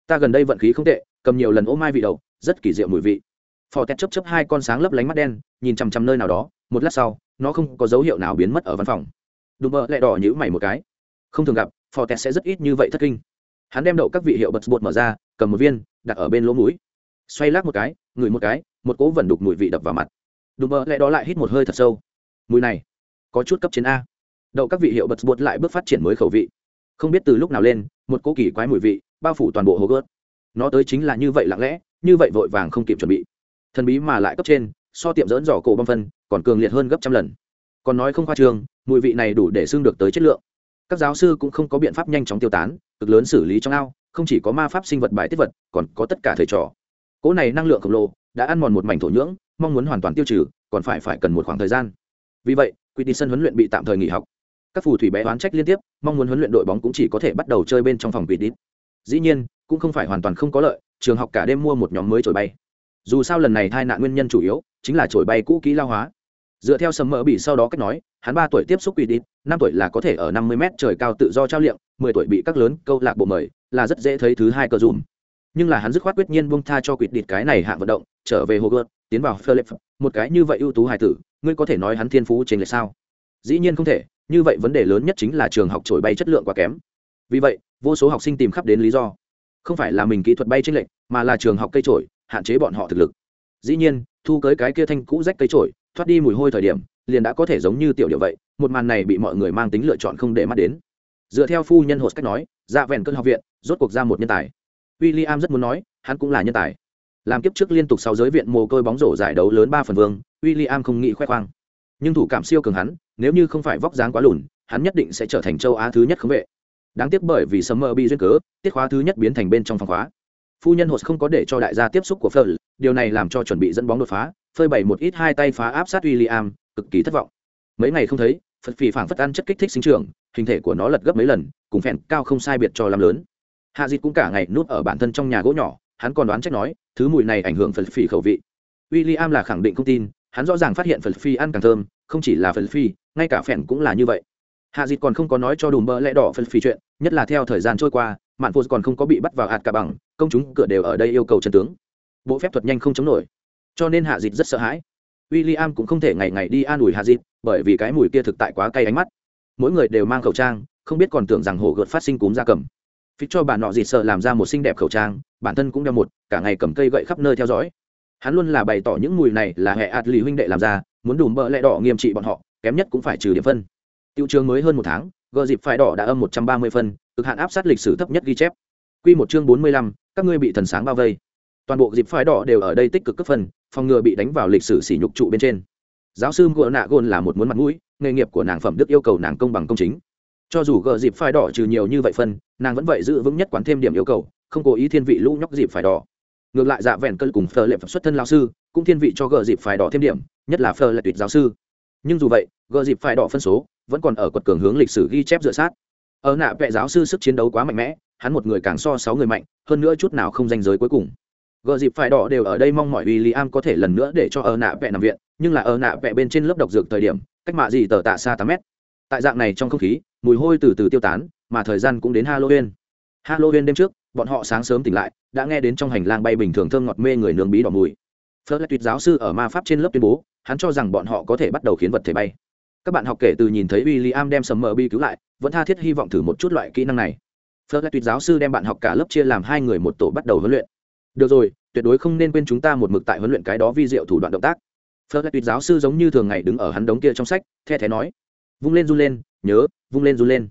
Ta gần đây vận khí không tệ, cầm nhiều lần ô mai vị đậu rất kỳ diệu mùi vị. Phò tét chấp chấp hai con sáng lấp lánh mắt đen, nhìn chằm chằm nơi nào đó, một lát sau, nó không có dấu hiệu nào biến mất ở văn phòng đùm bỡ lẹ đỏ nhữ mày một cái. Không thường gặp, phò tẹt sẽ rất ít như vậy thất kinh. Hắn đem đậu các vị hiệu bật bột mở ra, cầm một viên, đặt ở bên lỗ mũi. Xoay lắc một cái, ngửi một cái, một cỗ vẩn đục mùi vị đập vào mặt. Đùm bỡ lẹ đó lại hít một hơi thật sâu. Mùi này, có chút cấp trên a. Đậu các vị hiệu bật bột lại bước phát triển mới khẩu vị. Không biết từ lúc nào lên, một cỗ kỳ quái mùi vị bao phủ toàn bộ hồ gớt nó tới chính là như vậy lặng lẽ, như vậy vội vàng không kịp chuẩn bị. Thần bí mà lại cấp trên, so tiệm dỡn giỏ cổ băm phân, còn cường liệt hơn gấp trăm lần còn nói không khoa trường mùi vị này đủ để xưng được tới chất lượng. Các giáo sư cũng không có biện pháp nhanh chóng tiêu tán, cực lớn xử lý trong ao, không chỉ có ma pháp sinh vật bài tiết vật, còn có tất cả thầy trò. Cỗ này năng lượng khổng lồ đã ăn mòn một mảnh thổ nhưỡng, mong muốn hoàn toàn tiêu trừ, còn phải phải cần một khoảng thời gian. Vì vậy quy đi sân huấn luyện bị tạm thời nghỉ học. Các phù thủy bé oán trách liên tiếp, mong muốn huấn luyện đội bóng cũng chỉ có thể bắt đầu chơi bên trong phòng quy đi. Dĩ nhiên, cũng không phải hoàn toàn không có lợi, trường học cả đêm mua một nhóm mới trổi bay. Dù sao lần này tai nạn nguyên nhân chủ yếu chính là trổi bay cũ kỹ lao hóa dựa theo sầm mỡ bị sau đó cách nói hắn ba tuổi tiếp xúc quỷ đít, năm tuổi là có thể ở năm mươi mét trời cao tự do trao liệm mười tuổi bị các lớn câu lạc bộ mời là rất dễ thấy thứ hai cơ dùm. Nhưng là hắn dứt khoát quyết nhiên buông tha cho quỷ đít cái này hạng vận động trở về hồ gợt tiến vào philip. Một cái như vậy ưu tú hài tử ngươi có thể nói hắn thiên phú trên lệch sao? Dĩ nhiên không thể như vậy vấn đề lớn nhất chính là trường học trổi bay chất lượng quá kém. Vì vậy vô số học sinh tìm khắp đến lý do. Không phải là mình kỹ thuật bay trên lệch mà là trường học cây trổi hạn chế bọn họ thực lực. Dĩ nhiên thu cưới cái kia thanh cũ rách cây trổi thoát đi mùi hôi thời điểm, liền đã có thể giống như tiểu điệu vậy, một màn này bị mọi người mang tính lựa chọn không để mắt đến. Dựa theo phu nhân hột cách nói dạ vẹn cơn học viện, rốt cuộc ra một nhân tài. W i l l i am rất muốn nói, hắn cũng là nhân tài. Làm kiếp trước liên tục sau giới viện mồ côi bóng rổ giải đấu lớn ba phần vương w i l l i am không nghĩ khoe khoang. Nhưng thủ cảm siêu cường hắn, nếu như không phải vóc dáng quá lùn, hắn nhất định sẽ trở thành châu á thứ nhất khống vệ. Đáng tiếc bởi vì summer bị duyên cớ, tiết khóa thứ nhất biến thành bên trong phòng khóa. Phu nhân hột không có để cho đại gia tiếp xúc của phờ điều này làm cho chuẩn bị dẫn bóng đột phá phơi bày một ít hai tay phá áp sát William, cực kỳ thất vọng. Mấy ngày không thấy, phật phì phảng phất ăn chất kích thích sinh trưởng, hình thể của nó lật gấp mấy lần, cùng phèn cao không sai biệt cho làm lớn. Hạ Dịch cũng cả ngày núp ở bản thân trong nhà gỗ nhỏ, hắn còn đoán trách nói, thứ mùi này ảnh hưởng phật phì khẩu vị. William là khẳng định không tin, hắn rõ ràng phát hiện phật phi ăn càng thơm, không chỉ là phật phi ngay cả phèn cũng là như vậy. Hạ Dịch còn không có nói cho đùm bờ lẽ đỏ phật phi chuyện, nhất là theo thời gian trôi qua, mạn phô còn không có bị bắt vào hạt cả bằng, công chúng cửa đều ở đây yêu cầu chân tướng. Bộ phép thuật nhanh không chống nổi cho nên hạ dịt rất sợ hãi William cũng không thể ngày ngày đi an ủi Dịp, bởi vì cái mùi kia thực tại quá cay ánh mắt. Mỗi người đều mang khẩu trang, không biết còn tưởng rằng hổ gợt phát sinh cúm da cầm. Phí cho bà nọ dịt sợ làm ra một xinh đẹp khẩu trang, bản thân cũng đeo một, cả ngày cầm cây gậy khắp nơi theo dõi. Hắn luôn là bày tỏ những mùi này là hệ ạt lì huynh đệ làm ra, muốn đùm bợ lẽ đỏ nghiêm trị bọn họ, kém nhất cũng phải trừ điểm phân. Tiêu trường mới hơn một tháng, gờ dịp phải đỏ đã âm một trăm ba mươi phân, cực hạn áp sát lịch sử thấp nhất ghi chép. Quy một chương bốn mươi lăm, các ngươi bị thần sáng bao vây toàn bộ dịp phải đỏ đều ở đây tích cực cấp phân phòng ngừa bị đánh vào lịch sử sỉ nhục trụ bên trên. Giáo sư gợ nạ gôn là một muốn mặt mũi, nghề nghiệp của nàng phẩm đức yêu cầu nàng công bằng công chính. Cho dù gờ dịp phải đỏ trừ nhiều như vậy phân, nàng vẫn vậy giữ vững nhất quán thêm điểm yêu cầu, không cố ý thiên vị lũ nhóc dịp phải đỏ. Ngược lại dạ vẹn cân cùng phờ lệ xuất thân lao sư, cũng thiên vị cho gờ dịp phải đỏ thêm điểm, nhất là phờ lệ tuyệt giáo sư. Nhưng dù vậy, gờ dịp phải đỏ phân số vẫn còn ở quật cường hướng lịch sử ghi chép dựa sát. Ở nạ vệ giáo sư sức chiến đấu quá mạnh mẽ, hắn một người càng so sáu người mạnh, hơn nữa chút nào không danh giới cuối cùng gờ dịp phải đỏ đều ở đây mong mọi w i l l i am có thể lần nữa để cho ở nạ vẹ nằm viện, nhưng là ở nạ vẹ bên trên lớp độc dược thời điểm, cách mạ gì tờ tạ xa tám mét. Tại dạng này trong không khí, mùi hôi từ từ tiêu tán, mà thời gian cũng đến halloween. Halloween đêm trước, bọn họ sáng sớm tỉnh lại, đã nghe đến trong hành lang bay bình thường thơm ngọt mê người nướng bí đỏ mùi. Phớt tuyệt giáo sư ở ma pháp trên lớp tuyên bố, hắn cho rằng bọn họ có thể bắt đầu khiến vật thể bay. Các bạn học kể từ nhìn thấy w i l l i am đem sầm mờ bi cứu lại, vẫn tha thiết hy vọng thử một chút loại kỹ năng này. Phớt tuyệt giáo sư đem bạn học cả lớp chia làm hai người một tổ bắt đầu huấn luyện được rồi, tuyệt đối không nên quên chúng ta một mực tại huấn luyện cái đó vi diệu thủ đoạn động tác. Phật tuyệt giáo sư giống như thường ngày đứng ở hắn đống kia trong sách, the thé nói. Vung lên run lên, nhớ, vung lên run lên.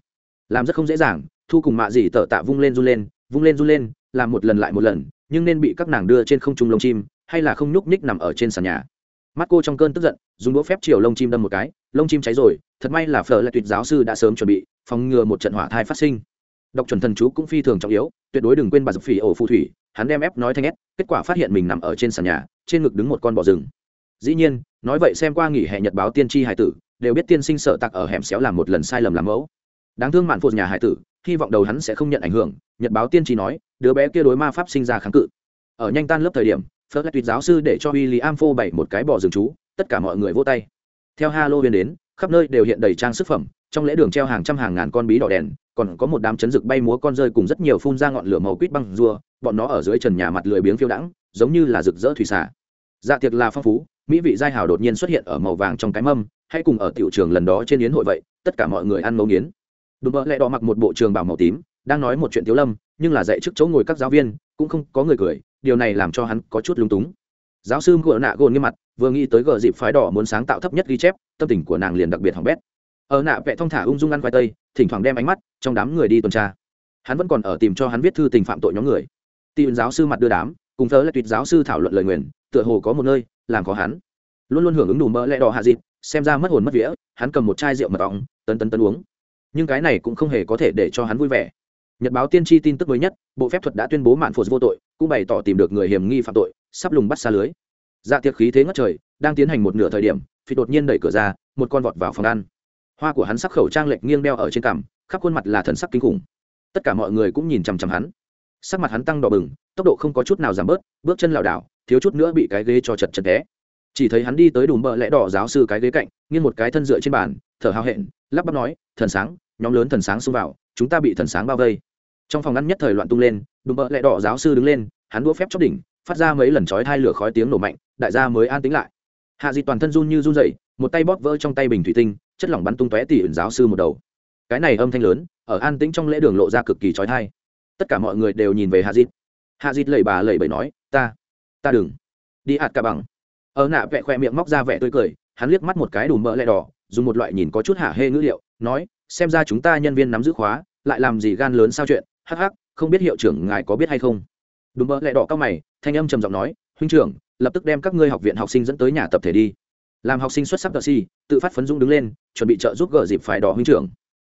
Làm rất không dễ dàng, thu cùng mạ gì tở tạ vung lên run lên, vung lên run lên, làm một lần lại một lần, nhưng nên bị các nàng đưa trên không trung lông chim, hay là không nhúc nhích nằm ở trên sàn nhà. Mắt cô trong cơn tức giận, dùng đũa phép chiều lông chim đâm một cái, lông chim cháy rồi, thật may là phở là tuyệt giáo sư đã sớm chuẩn bị, phòng ngừa một trận hỏa thai phát sinh. Đọc chuẩn thần chú cũng phi thường trọng yếu, tuyệt đối đừng quên bà dập phỉ ổ phù thủy hắn đem ép nói thanh ép kết quả phát hiện mình nằm ở trên sàn nhà, trên ngực đứng một con bò rừng. Dĩ nhiên, nói vậy xem qua nghỉ hè nhật báo tiên tri hải tử, đều biết tiên sinh sợ tặc ở hẻm xéo làm một lần sai lầm làm mẫu. Đáng thương mạn phụ nhà hải tử, hy vọng đầu hắn sẽ không nhận ảnh hưởng, nhật báo tiên tri nói, đứa bé kia đối ma pháp sinh ra kháng cự. Ở nhanh tan lớp thời điểm, phớt lại tuyệt giáo sư để cho w i l l i am phô bày một cái bò rừng chú, tất cả mọi người vô tay. Theo halloween đến, khắp nơi đều hiện đầy trang sức phẩm trong lễ đường treo hàng trăm hàng ngàn con bí đỏ đèn, còn có một đám chấn rực bay múa con rơi cùng rất nhiều phun ra ngọn lửa màu quýt băng rùa, bọn nó ở dưới trần nhà mặt lười biếng phiêu đãng, giống như là rực rỡ thủy xả dạ tiệc là phong phú, mỹ vị giai hào đột nhiên xuất hiện ở màu vàng trong cái mâm, hay cùng ở tiểu trường lần đó trên yến hội vậy, tất cả mọi người ăn mấu nghiến. Đùm bợ lẽ đỏ mặc một bộ trường bảo màu tím, đang nói một chuyện thiếu lâm, nhưng là dạy trước chỗ ngồi các giáo viên, cũng không có người cười, điều này làm cho hắn có chút lung túng. Giáo sư ngựa nạ gồn nghiêm mặt, vừa nghĩ tới gờ dịp phái đỏ muốn sáng tạo thấp nhất ghi chép, tâm tình của nàng liền đặc biệt hỏng bét ở nạ vẽ thong thả ung dung ăn khoai tây, thỉnh thoảng đem ánh mắt trong đám người đi tuần tra. Hắn vẫn còn ở tìm cho hắn viết thư tình phạm tội nhóm người. Tìm giáo sư mặt đưa đám, cùng thớ là tuyệt giáo sư thảo luận lời nguyền, tựa hồ có một nơi, làm có hắn. Luôn luôn hưởng ứng đủ mỡ lẽ đỏ hạ dịp, xem ra mất hồn mất vía, hắn cầm một chai rượu mật ong, tấn tấn tấn uống. Nhưng cái này cũng không hề có thể để cho hắn vui vẻ. Nhật báo tiên tri tin tức mới nhất, bộ phép thuật đã tuyên bố mạn phổ vô tội, cũng bày tỏ tìm được người hiểm nghi phạm tội, sắp lùng bắt xa lưới. Dạ tiệc khí thế ngất trời, đang tiến hành một nửa thời điểm, phi đột nhiên đẩy cửa ra, một con vọt vào phòng ăn hoa của hắn sắc khẩu trang lệch nghiêng đeo ở trên cằm, khắp khuôn mặt là thần sắc kinh khủng. Tất cả mọi người cũng nhìn chằm chằm hắn. Sắc mặt hắn tăng đỏ bừng, tốc độ không có chút nào giảm bớt, bước chân lảo đảo, thiếu chút nữa bị cái ghế cho chật chật té. Chỉ thấy hắn đi tới đùm bợ lẽ đỏ giáo sư cái ghế cạnh, nghiêng một cái thân dựa trên bàn, thở hào hẹn, lắp bắp nói, thần sáng, nhóm lớn thần sáng xông vào, chúng ta bị thần sáng bao vây. Trong phòng ngăn nhất thời loạn tung lên, đùm bợ lẽ đỏ giáo sư đứng lên, hắn đũa phép chóp đỉnh, phát ra mấy lần chói hai lửa khói tiếng nổ mạnh, đại gia mới an tính lại. Hạ dị toàn thân run như run dậy một tay bóp vỡ trong tay bình thủy tinh chất lỏng bắn tung tóe tỉ ẩn giáo sư một đầu. Cái này âm thanh lớn, ở an tĩnh trong lễ đường lộ ra cực kỳ trói thai tất cả mọi người đều nhìn về hạ dịt hạ dịt lẩy bà lẩy bẩy nói, ta ta đừng. Đi hạt cả bằng. Ở nạ vẹ khoe miệng móc ra vẻ tươi cười, hắn liếc mắt một cái đủ mỡ lẹ đỏ, dùng một loại nhìn có chút hạ hê ngữ liệu, nói, xem ra chúng ta nhân viên nắm giữ khóa, lại làm gì gan lớn sao chuyện? Hắc hắc, không biết hiệu trưởng ngài có biết hay không? Đúng mỡ lẹ đỏ cao mày, thanh âm trầm giọng nói, huynh trưởng, lập tức đem các ngươi học viện học sinh dẫn tới nhà tập thể đi làm học sinh xuất sắc tờ si, tự phát phấn dũng đứng lên, chuẩn bị trợ giúp gỡ dịp phải đỏ huynh trưởng.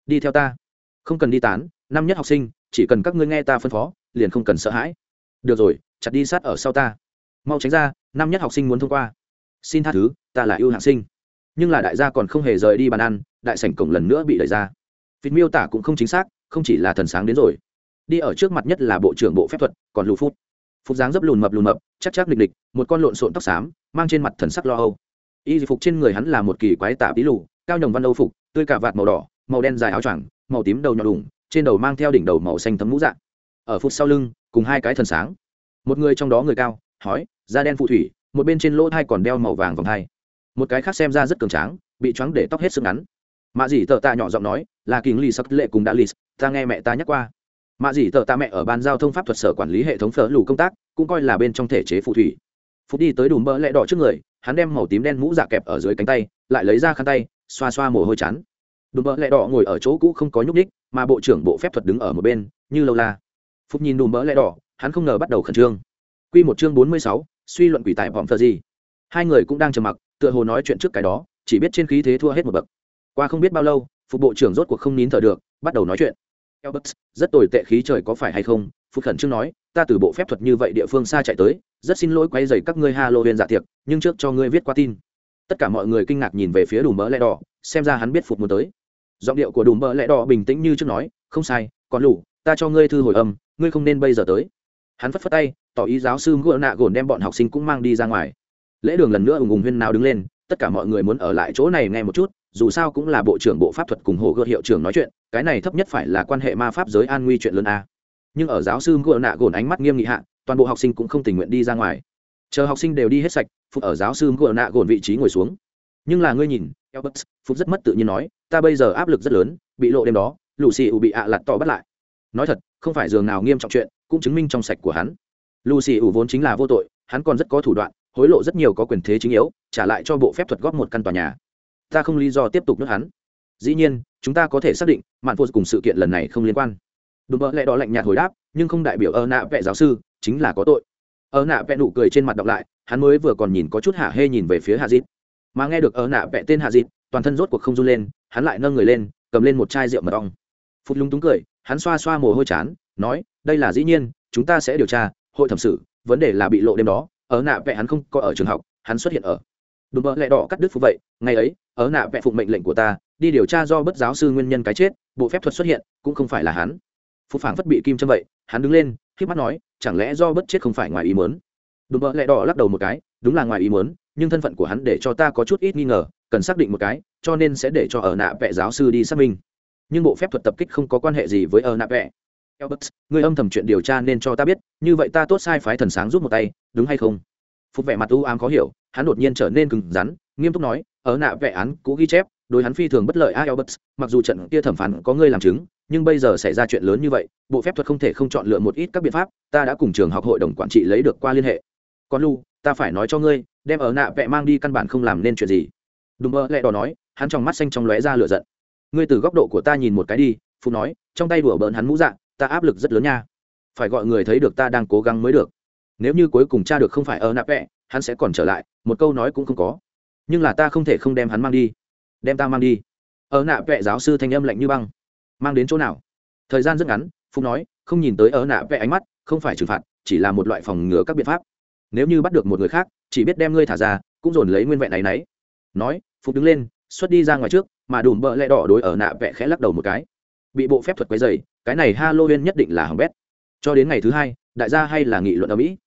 Đi theo ta. Không cần đi tán, năm nhất học sinh, chỉ cần các ngươi nghe ta phân phó, liền không cần sợ hãi. Được rồi, chặt đi sát ở sau ta. Mau tránh ra, năm nhất học sinh muốn thông qua. Xin tha thứ, ta là ưu hạng sinh. Nhưng là đại gia còn không hề rời đi bàn ăn, đại sảnh cổng lần nữa bị đẩy ra. Vịt miêu tả cũng không chính xác, không chỉ là thần sáng đến rồi. Đi ở trước mặt nhất là bộ trưởng bộ phép thuật, còn lù phút. Phục dáng dấp lùn mập lùn mập, chắc chắc lịch lịch, một con lộn xộn tóc xám, mang trên mặt thần sắc lo âu y phục trên người hắn là một kỳ quái tả bí lù, cao nhồng văn âu phục, tươi cả vạt màu đỏ, màu đen dài áo choàng, màu tím đầu nhỏ đủng trên đầu mang theo đỉnh đầu màu xanh thấm mũ dạng. Ở phút sau lưng, cùng hai cái thần sáng. Một người trong đó người cao, hói, da đen phụ thủy, một bên trên lỗ thai còn đeo màu vàng vòng thai một cái khác xem ra rất cường tráng, bị choáng để tóc hết sức ngắn. Mạ dì tờ tạ nhỏ giọng nói, là kính lì sắc lệ cùng đã lì ta nghe mẹ ta nhắc qua. Mạ dì tờ tạ mẹ ở ban giao thông pháp thuật sở quản lý hệ thống phở lù công tác, cũng coi là bên trong thể chế phụ thủy. Phúc đi tới đùm bỡ lẽ đỏ trước người hắn đem màu tím đen mũ dạ kẹp ở dưới cánh tay lại lấy ra khăn tay xoa xoa mồ hôi chán. Đùm bỡ lẹ đỏ ngồi ở chỗ cũ không có nhúc ních mà bộ trưởng bộ phép thuật đứng ở một bên như lâu la. Phúc nhìn đùm bỡ lẹ đỏ hắn không ngờ bắt đầu khẩn trương. Q một chương bốn mươi sáu suy luận quỷ tại bọn thờ gì. Hai người cũng đang trầm mặc tựa hồ nói chuyện trước cái đó chỉ biết trên khí thế thua hết một bậc. Qua không biết bao lâu phục bộ trưởng rốt cuộc không nín thở được bắt đầu nói chuyện. Elbert, rất tồi tệ khí trời có phải hay không? Phục Khẩn Trương nói, ta từ bộ phép thuật như vậy địa phương xa chạy tới, rất xin lỗi quấy rầy các ngươi Halloween dạ tiệc, nhưng trước cho ngươi viết qua tin. Tất cả mọi người kinh ngạc nhìn về phía Đùm Bỡ Lẽ Đỏ, xem ra hắn biết Phục muốn tới. Giọng điệu của Đùm Bỡ Lẽ Đỏ bình tĩnh như trước nói, không sai, còn lũ, ta cho ngươi thư hồi âm, ngươi không nên bây giờ tới. Hắn phất phất tay, tỏ ý giáo sư Ngựa nạ gồn đem bọn học sinh cũng mang đi ra ngoài. Lễ đường lần nữa ùng ùng huyên nào đứng lên, tất cả mọi người muốn ở lại chỗ này nghe một chút, dù sao cũng là bộ trưởng bộ pháp thuật cùng hồ gợt hiệu trưởng nói chuyện cái này thấp nhất phải là quan hệ ma pháp giới an nguy chuyện lớn a nhưng ở giáo sư ngựa nạ gồn ánh mắt nghiêm nghị hạ toàn bộ học sinh cũng không tình nguyện đi ra ngoài. Chờ học sinh đều đi hết sạch phục ở giáo sư ngựa nạ gồn vị trí ngồi xuống. Nhưng là ngươi nhìn Elbert, phục rất mất tự nhiên nói ta bây giờ áp lực rất lớn bị lộ đêm đó lũ xì ủ bị ạ lặt tỏ bắt lại. Nói thật không phải giường nào nghiêm trọng chuyện cũng chứng minh trong sạch của hắn. Lucy ủ vốn chính là vô tội hắn còn rất có thủ đoạn hối lộ rất nhiều có quyền thế chính yếu trả lại cho bộ phép thuật góp một căn tòa nhà. Ta không lý do tiếp tục nước hắn. Dĩ nhiên chúng ta có thể xác định mạn vô cùng sự kiện lần này không liên quan đùm bợ lẽ đó lạnh nhạt hồi đáp, nhưng không đại biểu ơ nạ vẽ giáo sư, chính là có tội. Ơ nạ vẽ nụ cười trên mặt đọc lại, hắn mới vừa còn nhìn có chút hạ hê nhìn về phía hạ dịt. Mà nghe được ơ nạ vẽ tên hạ dịt, toàn thân rốt cuộc không run lên, hắn lại nâng người lên, cầm lên một chai rượu mật ong. Phút lúng túng cười, hắn xoa xoa mồ hôi chán, nói, đây là dĩ nhiên, chúng ta sẽ điều tra, hội thẩm sự vấn đề là bị lộ đêm đó ở nạ vẽ hắn không có ở trường học, hắn xuất hiện ở. Đùm bợ lẽ đỏ cắt đứt phụ vậy, ngày ấy ở nạ vẽ phụng mệnh lệnh của ta, đi điều tra do bất giáo sư nguyên nhân cái chết, bộ phép thuật xuất hiện, cũng không phải là hắn phục phảng phất bị kim châm vậy hắn đứng lên khi mắt nói chẳng lẽ do bất chết không phải ngoài ý muốn? Đùm bợ lẹ đỏ lắc đầu một cái đúng là ngoài ý muốn nhưng thân phận của hắn để cho ta có chút ít nghi ngờ cần xác định một cái cho nên sẽ để cho ở nạ vẽ giáo sư đi xác minh. Nhưng bộ phép thuật tập kích không có quan hệ gì với ở nạ vẽ Albert, người âm thầm chuyện điều tra nên cho ta biết, như vậy ta tốt sai phái thần sáng giúp một tay, đúng hay không? Phục vẻ mặt u ám khó hiểu, hắn đột nhiên trở nên cứng rắn, nghiêm túc nói, ở nạ vẽ án cũ ghi chép, đối hắn phi thường bất lợi a Albert, mặc dù trận kia thẩm phán có ngươi làm chứng, nhưng bây giờ xảy ra chuyện lớn như vậy, bộ phép thuật không thể không chọn lựa một ít các biện pháp, ta đã cùng trường học hội đồng quản trị lấy được qua liên hệ. con Lu, ta phải nói cho ngươi, đem ở nạ vẽ mang đi căn bản không làm nên chuyện gì. Đúng mơ lẹ đỏ nói, hắn trong mắt xanh trong lóe ra lửa giận. Ngươi từ góc độ của ta nhìn một cái đi, Phú nói, trong tay đùa bỡn hắn mũ dạng, ta áp lực rất lớn nha phải gọi người thấy được ta đang cố gắng mới được nếu như cuối cùng cha được không phải ở nạ vẽ, hắn sẽ còn trở lại một câu nói cũng không có nhưng là ta không thể không đem hắn mang đi đem ta mang đi ở nạ vẽ giáo sư thanh âm lạnh như băng mang đến chỗ nào? Thời gian rất ngắn, phúc nói, không nhìn tới ở nạ vẽ ánh mắt, không phải trừng phạt, chỉ là một loại phòng ngừa các biện pháp. Nếu như bắt được một người khác, chỉ biết đem ngươi thả ra, cũng dồn lấy nguyên vẹn này nấy. Nói, phúc đứng lên, xuất đi ra ngoài trước, mà đùm bợ lẹ đỏ đối ở nạ vẽ khẽ lắc đầu một cái. Bị bộ phép thuật quấy dày cái này halloween nhất định là hỏng bét. Cho đến ngày thứ hai, đại gia hay là nghị luận ở mỹ.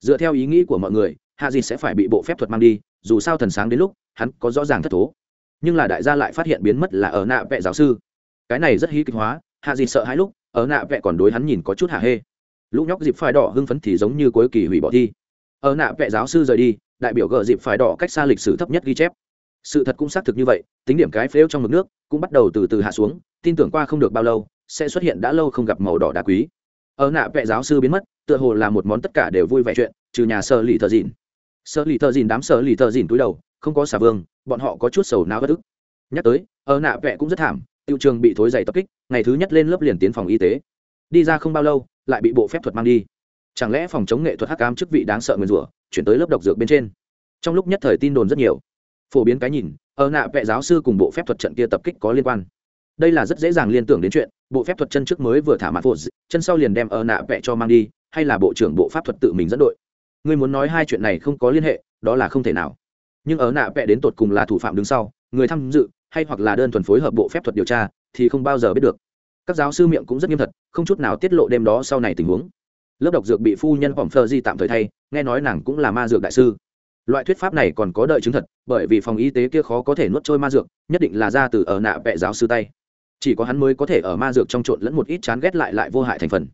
Dựa theo ý nghĩ của mọi người, hạ dịt sẽ phải bị bộ phép thuật mang đi, dù sao thần sáng đến lúc, hắn có rõ ràng thất thố. Nhưng là đại gia lại phát hiện biến mất là ở nạ vẽ giáo sư cái này rất hí kịch hóa, hạ dịt sợ hãi lúc, ở nạ vẹ còn đối hắn nhìn có chút hạ hê. Lũ nhóc dịp phải đỏ hưng phấn thì giống như cuối kỳ hủy bỏ thi. Ở nạ vẹ giáo sư rời đi, đại biểu gờ dịp phải đỏ cách xa lịch sử thấp nhất ghi chép. Sự thật cũng xác thực như vậy, tính điểm cái phễu trong mực nước cũng bắt đầu từ từ hạ xuống, tin tưởng qua không được bao lâu, sẽ xuất hiện đã lâu không gặp màu đỏ đá quý. Ở nạ vẽ giáo sư biến mất, tựa hồ là một món tất cả đều vui vẻ chuyện, trừ nhà sơ lì thợ dìn sơ lì thợ dìn đám sơ lì thợ dìn túi đầu, không có xà vương, bọn họ có chút sầu não bất ức. Nhắc tới, ở nạ vẽ cũng rất thảm tiêu trường bị thối dày tập kích, ngày thứ nhất lên lớp liền tiến phòng y tế. Đi ra không bao lâu, lại bị bộ phép thuật mang đi. Chẳng lẽ phòng chống nghệ thuật hắc cam chức vị đáng sợ nguyền rủa, chuyển tới lớp độc dược bên trên? Trong lúc nhất thời tin đồn rất nhiều. Phổ biến cái nhìn, ở nạ vệ giáo sư cùng bộ phép thuật trận kia tập kích có liên quan. Đây là rất dễ dàng liên tưởng đến chuyện, bộ phép thuật chân trước mới vừa thả mặt phột chân sau liền đem ở nạ vẽ cho mang đi, hay là bộ trưởng bộ pháp thuật tự mình dẫn đội. Ngươi muốn nói hai chuyện này không có liên hệ, đó là không thể nào. Nhưng ở nạ vẽ đến tột cùng là thủ phạm đứng sau, người tham dự hay hoặc là đơn thuần phối hợp bộ phép thuật điều tra, thì không bao giờ biết được. Các giáo sư miệng cũng rất nghiêm thật, không chút nào tiết lộ đêm đó sau này tình huống. Lớp độc dược bị phu nhân phòng phơ di tạm thời thay, nghe nói nàng cũng là ma dược đại sư. Loại thuyết pháp này còn có đợi chứng thật, bởi vì phòng y tế kia khó có thể nuốt trôi ma dược, nhất định là ra từ ở nạ vẽ giáo sư tay. Chỉ có hắn mới có thể ở ma dược trong trộn lẫn một ít chán ghét lại lại vô hại thành phần.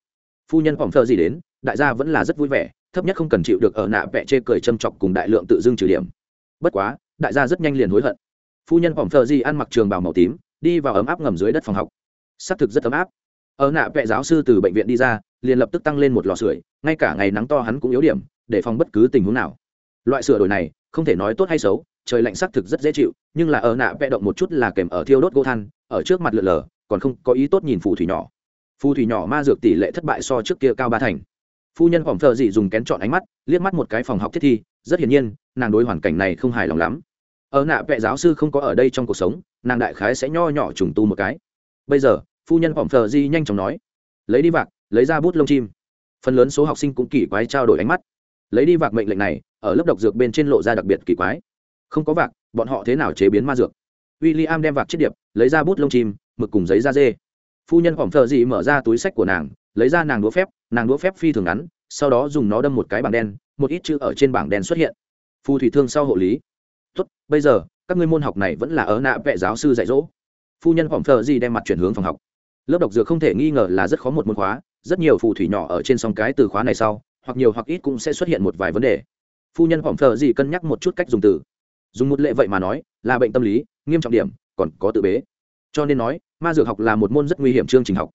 Phu nhân phòng thơ gì đến, đại gia vẫn là rất vui vẻ, thấp nhất không cần chịu được ở nạ vẽ chê cười châm chọc cùng đại lượng tự dưng trừ điểm. Bất quá, đại gia rất nhanh liền hối hận phu nhân phỏng thợ gì ăn mặc trường bào màu tím, đi vào ấm áp ngầm dưới đất phòng học. Xác thực rất ấm áp. Ở nạ vẽ giáo sư từ bệnh viện đi ra, liền lập tức tăng lên một lò sưởi, ngay cả ngày nắng to hắn cũng yếu điểm, để phòng bất cứ tình huống nào. Loại sửa đổi này, không thể nói tốt hay xấu, trời lạnh xác thực rất dễ chịu, nhưng là ở nạ vẽ động một chút là kèm ở thiêu đốt gỗ than, ở trước mặt lượn lờ, còn không có ý tốt nhìn phù thủy nhỏ. Phù thủy nhỏ ma dược tỷ lệ thất bại so trước kia cao ba thành. Phu nhân phỏng thợ dị dùng kén chọn ánh mắt, liếc mắt một cái phòng học thiết thi, rất hiển nhiên, nàng đối hoàn cảnh này không hài lòng lắm ở nạ vệ giáo sư không có ở đây trong cuộc sống, nàng đại khái sẽ nho nhỏ trùng tu một cái. Bây giờ, phu nhân phỏng thờ di nhanh chóng nói, lấy đi vạc, lấy ra bút lông chim. Phần lớn số học sinh cũng kỳ quái trao đổi ánh mắt. Lấy đi vạc mệnh lệnh này, ở lớp độc dược bên trên lộ ra đặc biệt kỳ quái. Không có vạc, bọn họ thế nào chế biến ma dược? W i l l i am đem vạc chiếc điệp, lấy ra bút lông chim, mực cùng giấy da dê. Phu nhân phỏng thờ di mở ra túi sách của nàng, lấy ra nàng đũa phép, nàng đũa phép phi thường ngắn, sau đó dùng nó đâm một cái bảng đen, một ít chữ ở trên bảng đen xuất hiện. Phù thủy thương sau hộ lý tốt, bây giờ, các ngươi môn học này vẫn là ở nạ vệ giáo sư dạy dỗ. Phu nhân phỏng thờ gì đem mặt chuyển hướng phòng học. Lớp độc dược không thể nghi ngờ là rất khó một môn khóa, rất nhiều phù thủy nhỏ ở trên song cái từ khóa này sau, hoặc nhiều hoặc ít cũng sẽ xuất hiện một vài vấn đề. Phu nhân phỏng thờ gì cân nhắc một chút cách dùng từ. Dùng một lệ vậy mà nói, là bệnh tâm lý, nghiêm trọng điểm, còn có tự bế. Cho nên nói, ma dược học là một môn rất nguy hiểm chương trình học.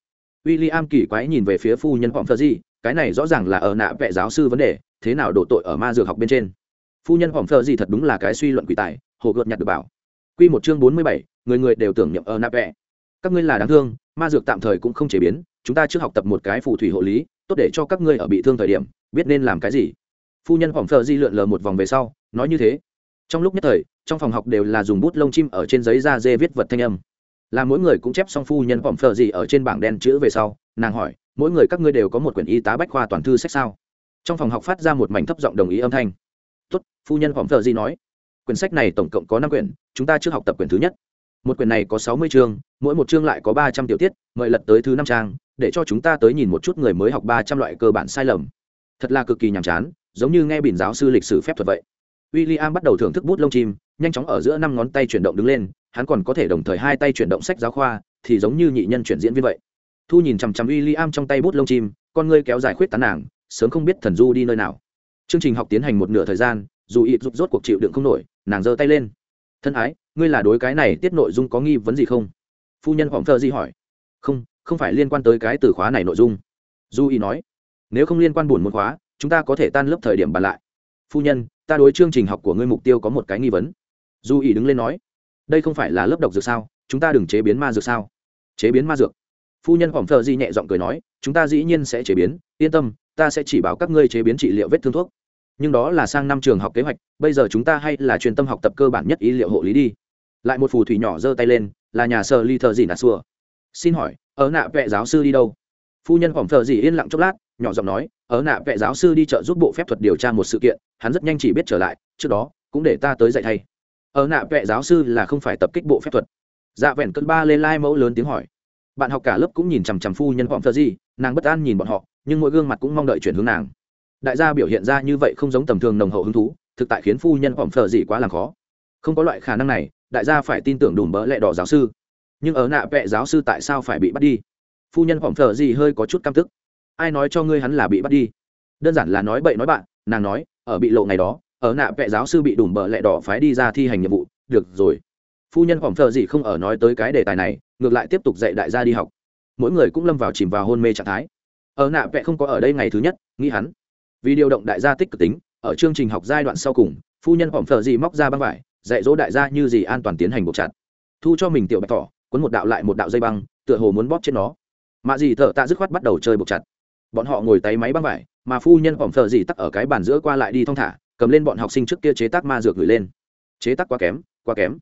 W i l l i am kỳ quái nhìn về phía phu nhân phỏng thờ gì cái này rõ ràng là ở nạ vẽ giáo sư vấn đề, thế nào đổ tội ở ma dược học bên trên? Phu nhân hỏng phờ gì thật đúng là cái suy luận quỷ tài, hồ gợt nhặt được bảo. Q một chương bốn mươi bảy, người người đều tưởng nhậm ở nạp vẽ các ngươi là đáng thương, ma dược tạm thời cũng không chế biến, chúng ta trước học tập một cái phù thủy hộ lý, tốt để cho các ngươi ở bị thương thời điểm, biết nên làm cái gì. Phu nhân hỏng phờ di lượn lờ một vòng về sau, nói như thế. Trong lúc nhất thời, trong phòng học đều là dùng bút lông chim ở trên giấy da dê viết vật thanh âm. Là mỗi người cũng chép xong phu nhân hỏng phờ gì ở trên bảng đen chữ về sau, nàng hỏi, mỗi người các ngươi đều có một quyển y tá bách khoa toàn thư sách sao? Trong phòng học phát ra một mảnh thấp giọng đồng ý âm thanh tốt, phu nhân hỏng thợ gì nói. Quyển sách này tổng cộng có năm quyển, chúng ta chưa học tập quyển thứ nhất. Một quyển này có sáu mươi chương, mỗi một chương lại có ba trăm tiểu tiết, mời lật tới thứ năm trang, để cho chúng ta tới nhìn một chút người mới học ba trăm loại cơ bản sai lầm. Thật là cực kỳ nhàm chán, giống như nghe bỉn giáo sư lịch sử phép thuật vậy. W i l l i am bắt đầu thưởng thức bút lông chim, nhanh chóng ở giữa năm ngón tay chuyển động đứng lên, hắn còn có thể đồng thời hai tay chuyển động sách giáo khoa, thì giống như nhị nhân chuyển diễn viên vậy. Thu nhìn chằm chằm w i l l i am trong tay bút lông chim, con ngươi kéo dài khuyết tán nàng, sớm không biết thần du đi nơi nào chương trình học tiến hành một nửa thời gian, dù ít rút rốt cuộc chịu đựng không nổi, nàng giơ tay lên. Thân ái, ngươi là đối cái này tiết nội dung có nghi vấn gì không? Phu nhân phỏng thơ di hỏi. Không không phải liên quan tới cái từ khóa này nội dung. Du y nói. Nếu không liên quan buồn một khóa, chúng ta có thể tan lớp thời điểm bàn lại. Phu nhân, ta đối chương trình học của ngươi mục tiêu có một cái nghi vấn. Du y đứng lên nói. Đây không phải là lớp độc dược sao? Chúng ta đừng chế biến ma dược sao? Chế biến ma dược. Phu nhân phỏng thơ di nhẹ giọng cười nói. Chúng ta dĩ nhiên sẽ chế biến, yên tâm ta sẽ chỉ bảo các ngươi chế biến trị liệu vết thương thuốc. Nhưng đó là sang năm trường học kế hoạch, bây giờ chúng ta hay là truyền tâm học tập cơ bản nhất ý liệu hộ lý đi. Lại một phù thủy nhỏ giơ tay lên, là nhà sơ ly thợ gì nà xua xin hỏi, ở nạ vệ giáo sư đi đâu? Phu nhân phỏng thợ gì yên lặng chốc lát, nhỏ giọng nói, ở nạ vệ giáo sư đi chợ giúp bộ phép thuật điều tra một sự kiện, hắn rất nhanh chỉ biết trở lại, trước đó, cũng để ta tới dạy thay. Ở nạ vệ giáo sư là không phải tập kích bộ phép thuật. Dạ vẹn cơn ba lên lai mẫu lớn tiếng hỏi. Bạn học cả lớp cũng nhìn chằm chằm phu nhân phỏng thợ gì nàng bất an nhìn bọn họ nhưng mỗi gương mặt cũng mong đợi chuyển hướng nàng. Đại gia biểu hiện ra như vậy không giống tầm thường nồng hậu hứng thú, thực tại khiến phu nhân phỏng phờ gì quá làm khó. Không có loại khả năng này, đại gia phải tin tưởng đùm bỡ lẹ đỏ giáo sư. Nhưng ở nạ vẹ giáo sư tại sao phải bị bắt đi? Phu nhân phỏng phờ gì hơi có chút căm tức. Ai nói cho ngươi hắn là bị bắt đi? Đơn giản là nói bậy nói bạn, nàng nói, ở bị lộ ngày đó, ở nạ vẹ giáo sư bị đùm bỡ lẹ đỏ phái đi ra thi hành nhiệm vụ, được rồi. Phu nhân phỏng phờ gì không ở nói tới cái đề tài này, ngược lại tiếp tục dạy đại gia đi học. Mỗi người cũng lâm vào chìm vào hôn mê trạng thái ở nạ vẽ không có ở đây ngày thứ nhất nghĩ hắn. Vì điều động đại gia tích cực tính ở chương trình học giai đoạn sau cùng phu nhân hỏng phờ gì móc ra băng vải dạy dỗ đại gia như gì an toàn tiến hành buộc chặt. Thu cho mình tiểu bạch thỏ, quấn một đạo lại một đạo dây băng tựa hồ muốn bóp trên nó. Mạ gì thợ tạ dứt khoát bắt đầu chơi buộc chặt. Bọn họ ngồi tay máy băng vải mà phu nhân hỏng phờ gì tắc ở cái bàn giữa qua lại đi thong thả cầm lên bọn học sinh trước kia chế tác ma dược gửi lên. Chế tác quá kém quá kém.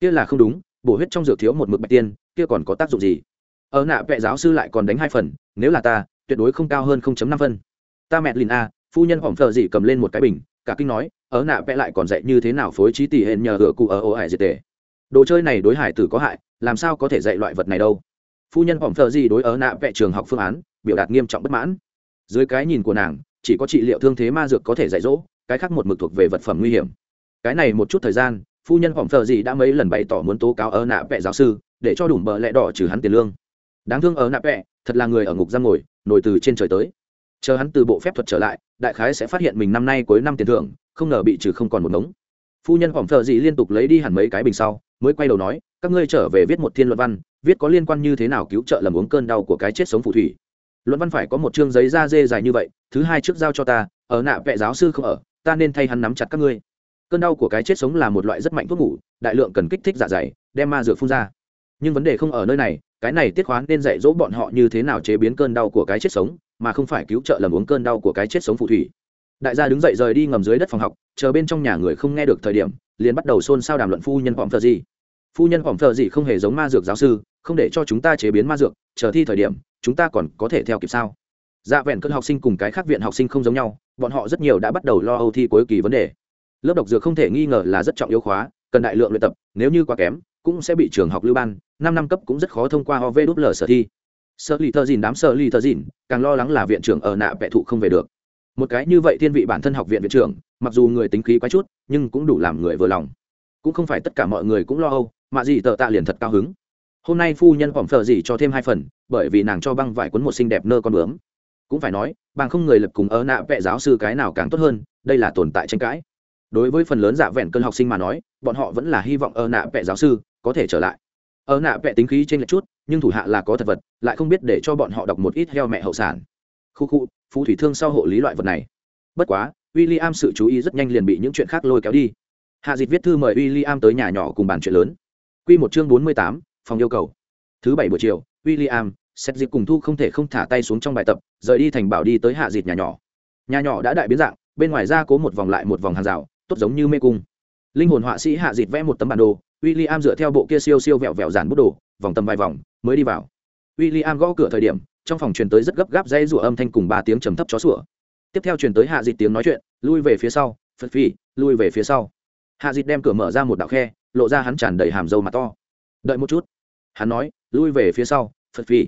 Kia là không đúng bổ huyết trong dược thiếu một mực bạch tiên kia còn có tác dụng gì? Ở nạ vệ giáo sư lại còn đánh hai phần nếu là ta tuyệt đối không cao hơn 0.5 phân. Ta mẹ lìn a, phu nhân hỏng thợ gì cầm lên một cái bình, cả kinh nói ở nạ, vẽ lại còn dạy như thế nào phối trí tỷ hẹn nhờ gỡ cụ ở ô hải diệt tề? Đồ chơi này đối hải tử có hại, làm sao có thể dạy loại vật này đâu? Phu nhân hỏng thợ gì đối ở nạ vẽ trường học phương án, biểu đạt nghiêm trọng bất mãn. Dưới cái nhìn của nàng, chỉ có trị liệu thương thế ma dược có thể dạy dỗ, cái khác một mực thuộc về vật phẩm nguy hiểm. Cái này một chút thời gian, phu nhân hỏng thợ gì đã mấy lần bày tỏ muốn tố cáo ở nạ vẽ giáo sư, để cho đủ bờ lẽ đỏ trừ hắn tiền lương. Đáng thương ở nạ vẽ, thật là người ở ngục giam ngồi nổi từ trên trời tới. Chờ hắn từ bộ phép thuật trở lại, đại khái sẽ phát hiện mình năm nay cuối năm tiền thưởng, không ngờ bị trừ không còn một ngống. Phu nhân hỏng thợ gì liên tục lấy đi hẳn mấy cái bình sau, mới quay đầu nói, các ngươi trở về viết một thiên luận văn, viết có liên quan như thế nào cứu trợ lầm uống cơn đau của cái chết sống phù thủy? Luận văn phải có một chương giấy da dê dài như vậy, thứ hai trước giao cho ta, ở nạ vệ giáo sư không ở, ta nên thay hắn nắm chặt các ngươi. Cơn đau của cái chết sống là một loại rất mạnh thuốc ngủ, đại lượng cần kích thích dạ dày, đem ma dược phun ra. Nhưng vấn đề không ở nơi này cái này tiết khoán nên dạy dỗ bọn họ như thế nào chế biến cơn đau của cái chết sống, mà không phải cứu trợ lầm uống cơn đau của cái chết sống phù thủy. Đại gia đứng dậy rời đi ngầm dưới đất phòng học, chờ bên trong nhà người không nghe được thời điểm, liền bắt đầu xôn xao đàm luận phu nhân phỏng thờ gì phu nhân phỏng thờ gì không hề giống ma dược giáo sư, không để cho chúng ta chế biến ma dược, chờ thi thời điểm, chúng ta còn có thể theo kịp sao? Dạ vẹn cơn học sinh cùng cái khác viện học sinh không giống nhau, bọn họ rất nhiều đã bắt đầu lo âu thi cuối kỳ vấn đề. Lớp độc dược không thể nghi ngờ là rất trọng yếu khóa, cần đại lượng luyện tập, nếu như quá kém cũng sẽ bị trường học lưu ban, năm năm cấp cũng rất khó thông qua ov đúp lờ sở thi sợ lì thợ dìn đám sợ lì thợ dìn, càng lo lắng là viện trưởng ở nạ vẽ thụ không về được. Một cái như vậy thiên vị bản thân học viện viện trưởng, mặc dù người tính khí quá chút, nhưng cũng đủ làm người vừa lòng. Cũng không phải tất cả mọi người cũng lo âu, mà gì tờ tạ liền thật cao hứng. Hôm nay phu nhân phỏng phờ gì cho thêm hai phần, bởi vì nàng cho băng vải cuốn một xinh đẹp nơ con bướm. Cũng phải nói, bằng không người lập cùng ở nạ vẽ giáo sư cái nào càng tốt hơn, đây là tồn tại tranh cãi. Đối với phần lớn giả vẹn cơn học sinh mà nói, bọn họ vẫn là hy vọng ở nạ vẽ giáo sư có thể trở lại. Ở nạ vẽ tính khí trên lệch chút, nhưng thủ hạ là có thật vật, lại không biết để cho bọn họ đọc một ít heo mẹ hậu sản. Khu khu, phú thủy thương sau hộ lý loại vật này. Bất quá w i l l i am sự chú ý rất nhanh liền bị những chuyện khác lôi kéo đi. Hạ dịch viết thư mời w i l l i am tới nhà nhỏ cùng bàn chuyện lớn. Q một chương bốn mươi tám, phòng yêu cầu. Thứ bảy buổi chiều w i l l i am xét dịp cùng thu không thể không thả tay xuống trong bài tập, rời đi thành bảo đi tới hạ Dịt nhà nhỏ. Nhà nhỏ đã đại biến dạng, bên ngoài ra cố một vòng lại một vòng hàng rào, tốt giống như mê cung. Linh hồn họa sĩ hạ Dịt vẽ một tấm bản đồ w i l l i am dựa theo bộ kia siêu siêu vẹo vẹo giản bút đồ, vòng tầm vài vòng, mới đi vào. W i l l i am gõ cửa thời điểm, trong phòng truyền tới rất gấp gáp dây rủa âm thanh cùng ba tiếng trầm thấp chó sủa. Tiếp theo truyền tới hạ dịt tiếng nói chuyện, lui về phía sau, phật phi, lui về phía sau. Hạ dịt đem cửa mở ra một đạo khe, lộ ra hắn tràn đầy hàm dâu mặt to. Đợi một chút. Hắn nói, lui về phía sau, phật phi.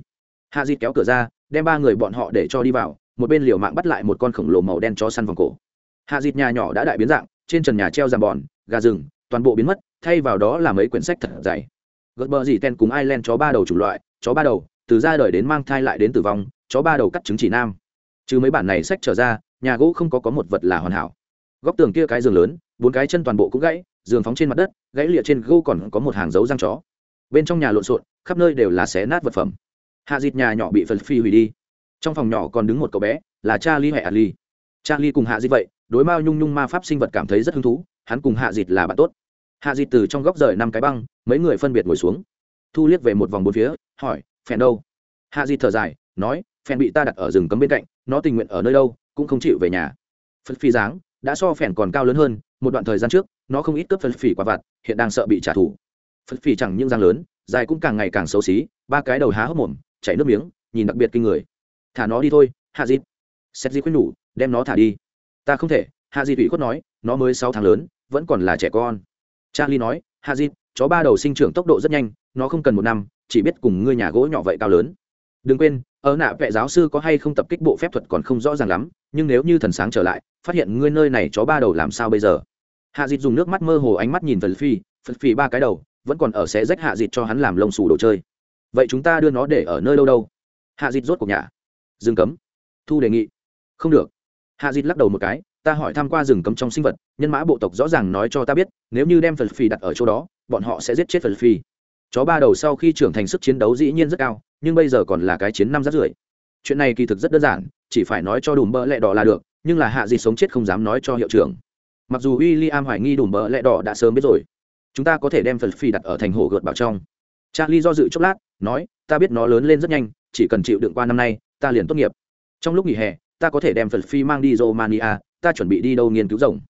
Hạ dịt kéo cửa ra, đem ba người bọn họ để cho đi vào, một bên liều mạng bắt lại một con khổng lồ màu đen chó săn vòng cổ. Hạ dịt nhà nhỏ đã đại biến dạng, trên trần nhà treo giàn bòn, gà rừng, toàn bộ biến mất thay vào đó là mấy quyển sách thật dày. Gợt bờ dì ten cùng ireland chó ba đầu chủng loại, chó ba đầu, từ ra đời đến mang thai lại đến tử vong, chó ba đầu cắt trứng chỉ nam. Chứ mấy bản này sách trở ra, nhà gỗ không có có một vật là hoàn hảo. Góc tường kia cái giường lớn, bốn cái chân toàn bộ cũng gãy, giường phóng trên mặt đất, gãy lịa trên gỗ còn có một hàng dấu răng chó. Bên trong nhà lộn xộn, khắp nơi đều là xé nát vật phẩm. Hạ dịt nhà nhỏ bị phật phi hủy đi. Trong phòng nhỏ còn đứng một cậu bé, là cha ly hay ali cha ly cùng hạ dịt vậy, đối mao nhung nhung ma pháp sinh vật cảm thấy rất hứng thú, hắn cùng hạ dịt là bạn tốt hạ dịt từ trong góc rời năm cái băng, mấy người phân biệt ngồi xuống. Thu liếc về một vòng bốn phía, hỏi, phèn đâu? Hạ dịt thở dài, nói, phèn bị ta đặt ở rừng cấm bên cạnh, nó tình nguyện ở nơi đâu, cũng không chịu về nhà. Phật phi dáng, đã so phèn còn cao lớn hơn, một đoạn thời gian trước, nó không ít cướp phật phỉ quả vặt, hiện đang sợ bị trả thù. Phật phỉ chẳng những răng lớn, dài cũng càng ngày càng xấu xí, ba cái đầu há hốc mồm, chảy nước miếng, nhìn đặc biệt kinh người. Thả nó đi thôi, hạ dịt xét di khuyên nhủ, đem nó thả đi. Ta không thể, hạ dịt ủy khuất nói, nó mới sáu tháng lớn, vẫn còn là trẻ con charlie nói hạ chó ba đầu sinh trưởng tốc độ rất nhanh, nó không cần một năm, chỉ biết cùng ngươi nhà gỗ nhỏ vậy cao lớn. Đừng quên, ở nạ vệ giáo sư có hay không tập kích bộ phép thuật còn không rõ ràng lắm, nhưng nếu như thần sáng trở lại, phát hiện ngươi nơi này chó ba đầu làm sao bây giờ? Hạ dịt dùng nước mắt mơ hồ ánh mắt nhìn phật phi phật phi ba cái đầu, vẫn còn ở sẽ rách hạ dịt cho hắn làm lông xù đồ chơi. Vậy chúng ta đưa nó để ở nơi đâu đâu? Hạ dịt rốt cuộc nhà. Dừng cấm. Thu đề nghị. Không được. Hạ dịt lắc đầu một cái ta hỏi tham q u a rừng cấm trong sinh vật, nhân mã bộ tộc rõ ràng nói cho ta biết, nếu như đem phật phi đặt ở chỗ đó, bọn họ sẽ giết chết phật phi chó ba đầu sau khi trưởng thành sức chiến đấu dĩ nhiên rất cao, nhưng bây giờ còn là cái chiến năm rát rưởi. chuyện này kỳ thực rất đơn giản, chỉ phải nói cho đùm bỡ lẹ đỏ là được, nhưng là hạ gì sống chết không dám nói cho hiệu trưởng. Mặc dù w i l l i am hoài nghi đùm bỡ lẹ đỏ đã sớm biết rồi, chúng ta có thể đem phật phi đặt ở thành hồ gợt bảo trong. Charlie do dự chốc lát, nói, ta biết nó lớn lên rất nhanh, chỉ cần chịu đựng qua năm nay, ta liền tốt nghiệp. Trong lúc nghỉ hè, ta có thể đem phật phi mang đi romania ta chuẩn bị đi đâu nghiên cứu rồng.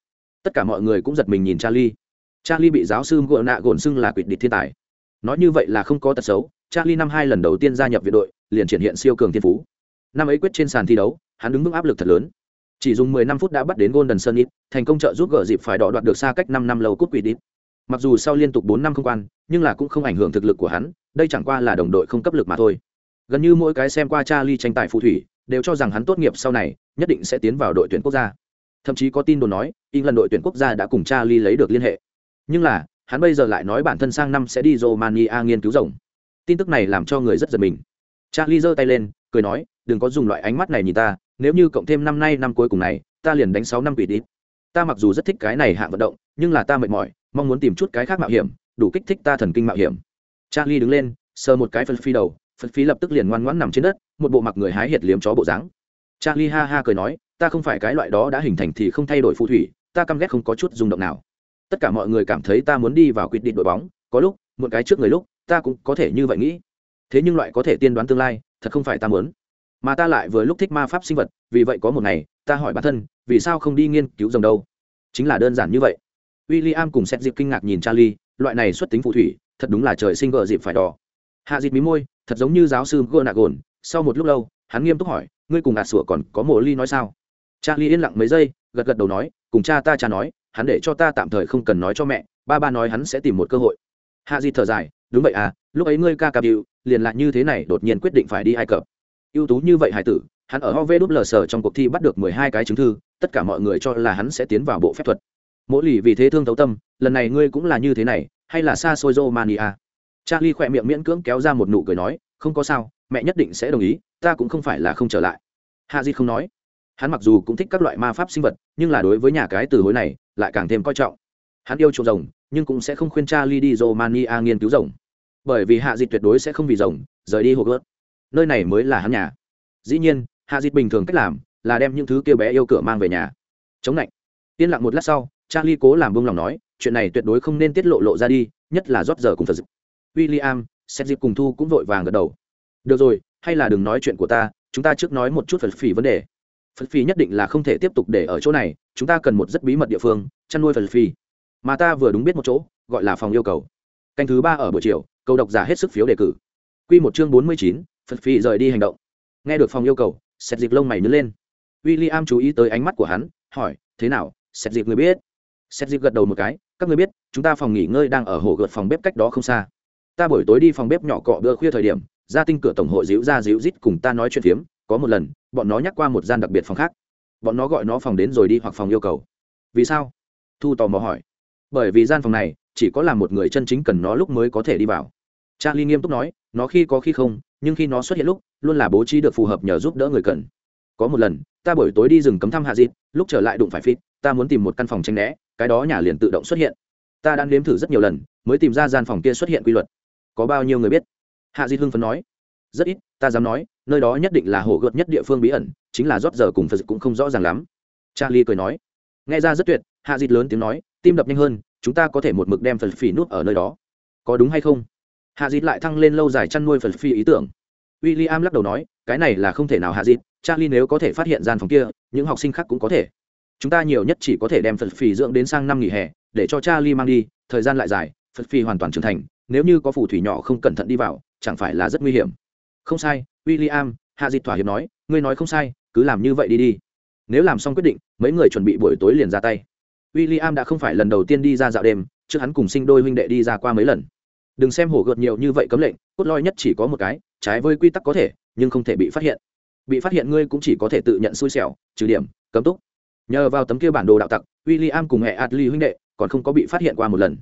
Tất cả mọi người cũng giật mình nhìn charlie. Charlie bị giáo sư gợ nạ gồn xưng là quỵt địch thiên tài. Nói như vậy là không có tật xấu, charlie năm hai lần đầu tiên gia nhập viện đội, liền triển hiện siêu cường thiên phú. Năm ấy quyết trên sàn thi đấu, hắn đứng vững áp lực thật lớn. Chỉ dùng 10 năm phút đã bắt đến golden sun ít thành công trợ giúp gỡ dịp phải đỏ đoạt được xa cách 5 năm lâu cúp quỷ đít mặc dù sau liên tục 4 năm không quan, nhưng là cũng không ảnh hưởng thực lực của hắn, đây chẳng qua là đồng đội không cấp lực mà thôi. Gần như mỗi cái xem qua charlie tranh tài phù thủy, đều cho rằng hắn tốt nghiệp sau này, nhất định sẽ tiến vào đội tuyển quốc gia thậm chí có tin đồn nói lần đội tuyển quốc gia đã cùng charlie lấy được liên hệ. Nhưng là, hắn bây giờ lại nói bản thân sang năm sẽ đi romania nghiên cứu rồng. Tin tức này làm cho người rất giật mình. Charlie giơ tay lên, cười nói, đừng có dùng loại ánh mắt này nhìn ta, nếu như cộng thêm năm nay năm cuối cùng này, ta liền đánh sáu năm quỷ đi ta mặc dù rất thích cái này hạng vận động, nhưng là ta mệt mỏi, mong muốn tìm chút cái khác mạo hiểm, đủ kích thích ta thần kinh mạo hiểm. Charlie đứng lên, sờ một cái phân phi đầu phân phi lập tức liền ngoan ngoãn nằm trên đất, một bộ mặc người hái hiệt liếm chó bộ dáng charlie ha ha cười nói, ta không phải cái loại đó đã hình thành thì không thay đổi phù thủy, ta căm ghét không có chút rung động nào. Tất cả mọi người cảm thấy ta muốn đi vào quyết định đội bóng, có lúc một cái trước người lúc, ta cũng có thể như vậy nghĩ. Thế nhưng loại có thể tiên đoán tương lai, thật không phải ta muốn. Mà ta lại vừa lúc thích ma pháp sinh vật, vì vậy có một ngày, ta hỏi bản thân, vì sao không đi nghiên cứu rồng đâu? Chính là đơn giản như vậy. W i l l i am cùng xét dịp kinh ngạc nhìn charlie, loại này xuất tính phù thủy, thật đúng là trời sinh gợ dịp phải đỏ. Hạ dịp mí môi, thật giống như giáo sư gợ nạ gồn sau một lúc lâu, hắn nghiêm túc hỏi ngươi cùng ạt sủa còn có mồ ly nói sao? Charlie yên lặng mấy giây, gật gật đầu nói, cùng cha ta cha nói, hắn để cho ta tạm thời không cần nói cho mẹ, ba ba nói hắn sẽ tìm một cơ hội. Hạ Di thở dài, đúng vậy à lúc ấy ngươi ca cà bịu liền lại như thế này đột nhiên quyết định phải đi ai cập. Ưu tú như vậy hải tử, hắn ở hov đúp lờ sờ trong cuộc thi bắt được mười hai cái chứng thư, tất cả mọi người cho là hắn sẽ tiến vào bộ phép thuật. Mỗi lì vì thế thương thấu tâm, lần này ngươi cũng là như thế này, hay là xa xôi romania? Charlie khỏe miệng miễn cưỡng kéo ra một nụ cười nói, không có sao mẹ nhất định sẽ đồng ý, ta cũng không phải là không trở lại. Hạ di không nói. Hắn mặc dù cũng thích các loại ma pháp sinh vật, nhưng là đối với nhà cái từ hối này, lại càng thêm coi trọng. Hắn yêu chuộng rồng, nhưng cũng sẽ không khuyên cha Li đi romania nghiên cứu rồng. Bởi vì hạ dịch tuyệt đối sẽ không vì rồng, rời đi hồ gớt nơi này mới là hắn nhà. Dĩ nhiên, hạ Di bình thường cách làm là đem những thứ kia bé yêu cửa mang về nhà. Chống lạnh yên lặng một lát sau, charlie cố làm bông lòng nói, chuyện này tuyệt đối không nên tiết lộ lộ ra đi, nhất là rót giờ cùng thật dịp. William xét dịp cùng thu cũng vội vàng gật đầu được rồi, hay là đừng nói chuyện của ta, chúng ta trước nói một chút phật phỉ vấn đề. Phật phỉ nhất định là không thể tiếp tục để ở chỗ này, chúng ta cần một rất bí mật địa phương, chăn nuôi phật phỉ mà ta vừa đúng biết một chỗ, gọi là phòng yêu cầu. Canh thứ ba ở buổi chiều, cầu độc giả hết sức phiếu đề cử. Q một chương bốn mươi chín, phật phỉ rời đi hành động. Nghe được phòng yêu cầu xét dịp lông mày nứt lên. W i l l i am chú ý tới ánh mắt của hắn, hỏi, thế nào xét dịp người biết? Xét dịp gật đầu một cái, các người biết, chúng ta phòng nghỉ ngơi đang ở hồ gợt phòng bếp cách đó không xa. Ta buổi tối đi phòng bếp nhỏ cọ bữa khuya thời điểm ra tinh cửa tổng hội dịu ra dịu rít cùng ta nói chuyện phiếm, có một lần, bọn nó nhắc qua một gian đặc biệt phòng khác. Bọn nó gọi nó phòng đến rồi đi hoặc phòng yêu cầu. Vì sao? Thu tò mò hỏi. Bởi vì gian phòng này, chỉ có là một người chân chính cần nó lúc mới có thể đi vào. Charlie nghiêm túc nói, nó khi có khi không, nhưng khi nó xuất hiện lúc, luôn là bố trí được phù hợp nhờ giúp đỡ người cần. Có một lần, ta buổi tối đi rừng cấm thăm hạ dịt, lúc trở lại đụng phải phít ta muốn tìm một căn phòng tranh né, cái đó nhà liền tự động xuất hiện. Ta đã nếm thử rất nhiều lần, mới tìm ra gian phòng kia xuất hiện quy luật. Có bao nhiêu người biết? Hạ di hưng phấn nói, rất ít, ta dám nói, nơi đó nhất định là hồ gợt nhất địa phương bí ẩn, chính là rót giờ cùng phật cũng không rõ ràng lắm. Charlie cười nói, nghe ra rất tuyệt. Hạ dịt lớn tiếng nói, tim đập nhanh hơn, chúng ta có thể một mực đem phật phỉ nút ở nơi đó. Có đúng hay không? Hạ dịt lại thăng lên lâu dài chăn nuôi phật phi ý tưởng. W i l l i am lắc đầu nói, cái này là không thể nào hạ dịt charlie nếu có thể phát hiện gian phòng kia, những học sinh khác cũng có thể. Chúng ta nhiều nhất chỉ có thể đem phật phỉ dưỡng đến sang năm nghỉ hè, để cho charlie mang đi, thời gian lại dài, phật phi hoàn toàn trưởng thành, nếu như có phù thủy nhỏ không cẩn thận đi vào chẳng phải là rất nguy hiểm. Không sai w i l l i am hạ dịch thỏa hiệp nói, ngươi nói không sai, cứ làm như vậy đi đi. Nếu làm xong quyết định, mấy người chuẩn bị buổi tối liền ra tay. W i l l i am đã không phải lần đầu tiên đi ra dạo đêm, trước hắn cùng sinh đôi huynh đệ đi ra qua mấy lần. Đừng xem hổ gợt nhiều như vậy cấm lệnh, cốt loi nhất chỉ có một cái, trái với quy tắc có thể, nhưng không thể bị phát hiện. Bị phát hiện ngươi cũng chỉ có thể tự nhận xui xẻo, trừ điểm, cấm túc. Nhờ vào tấm kia bản đồ đạo tặc w i l l i am cùng mẹ adli huynh đệ còn không có bị phát hiện qua một lần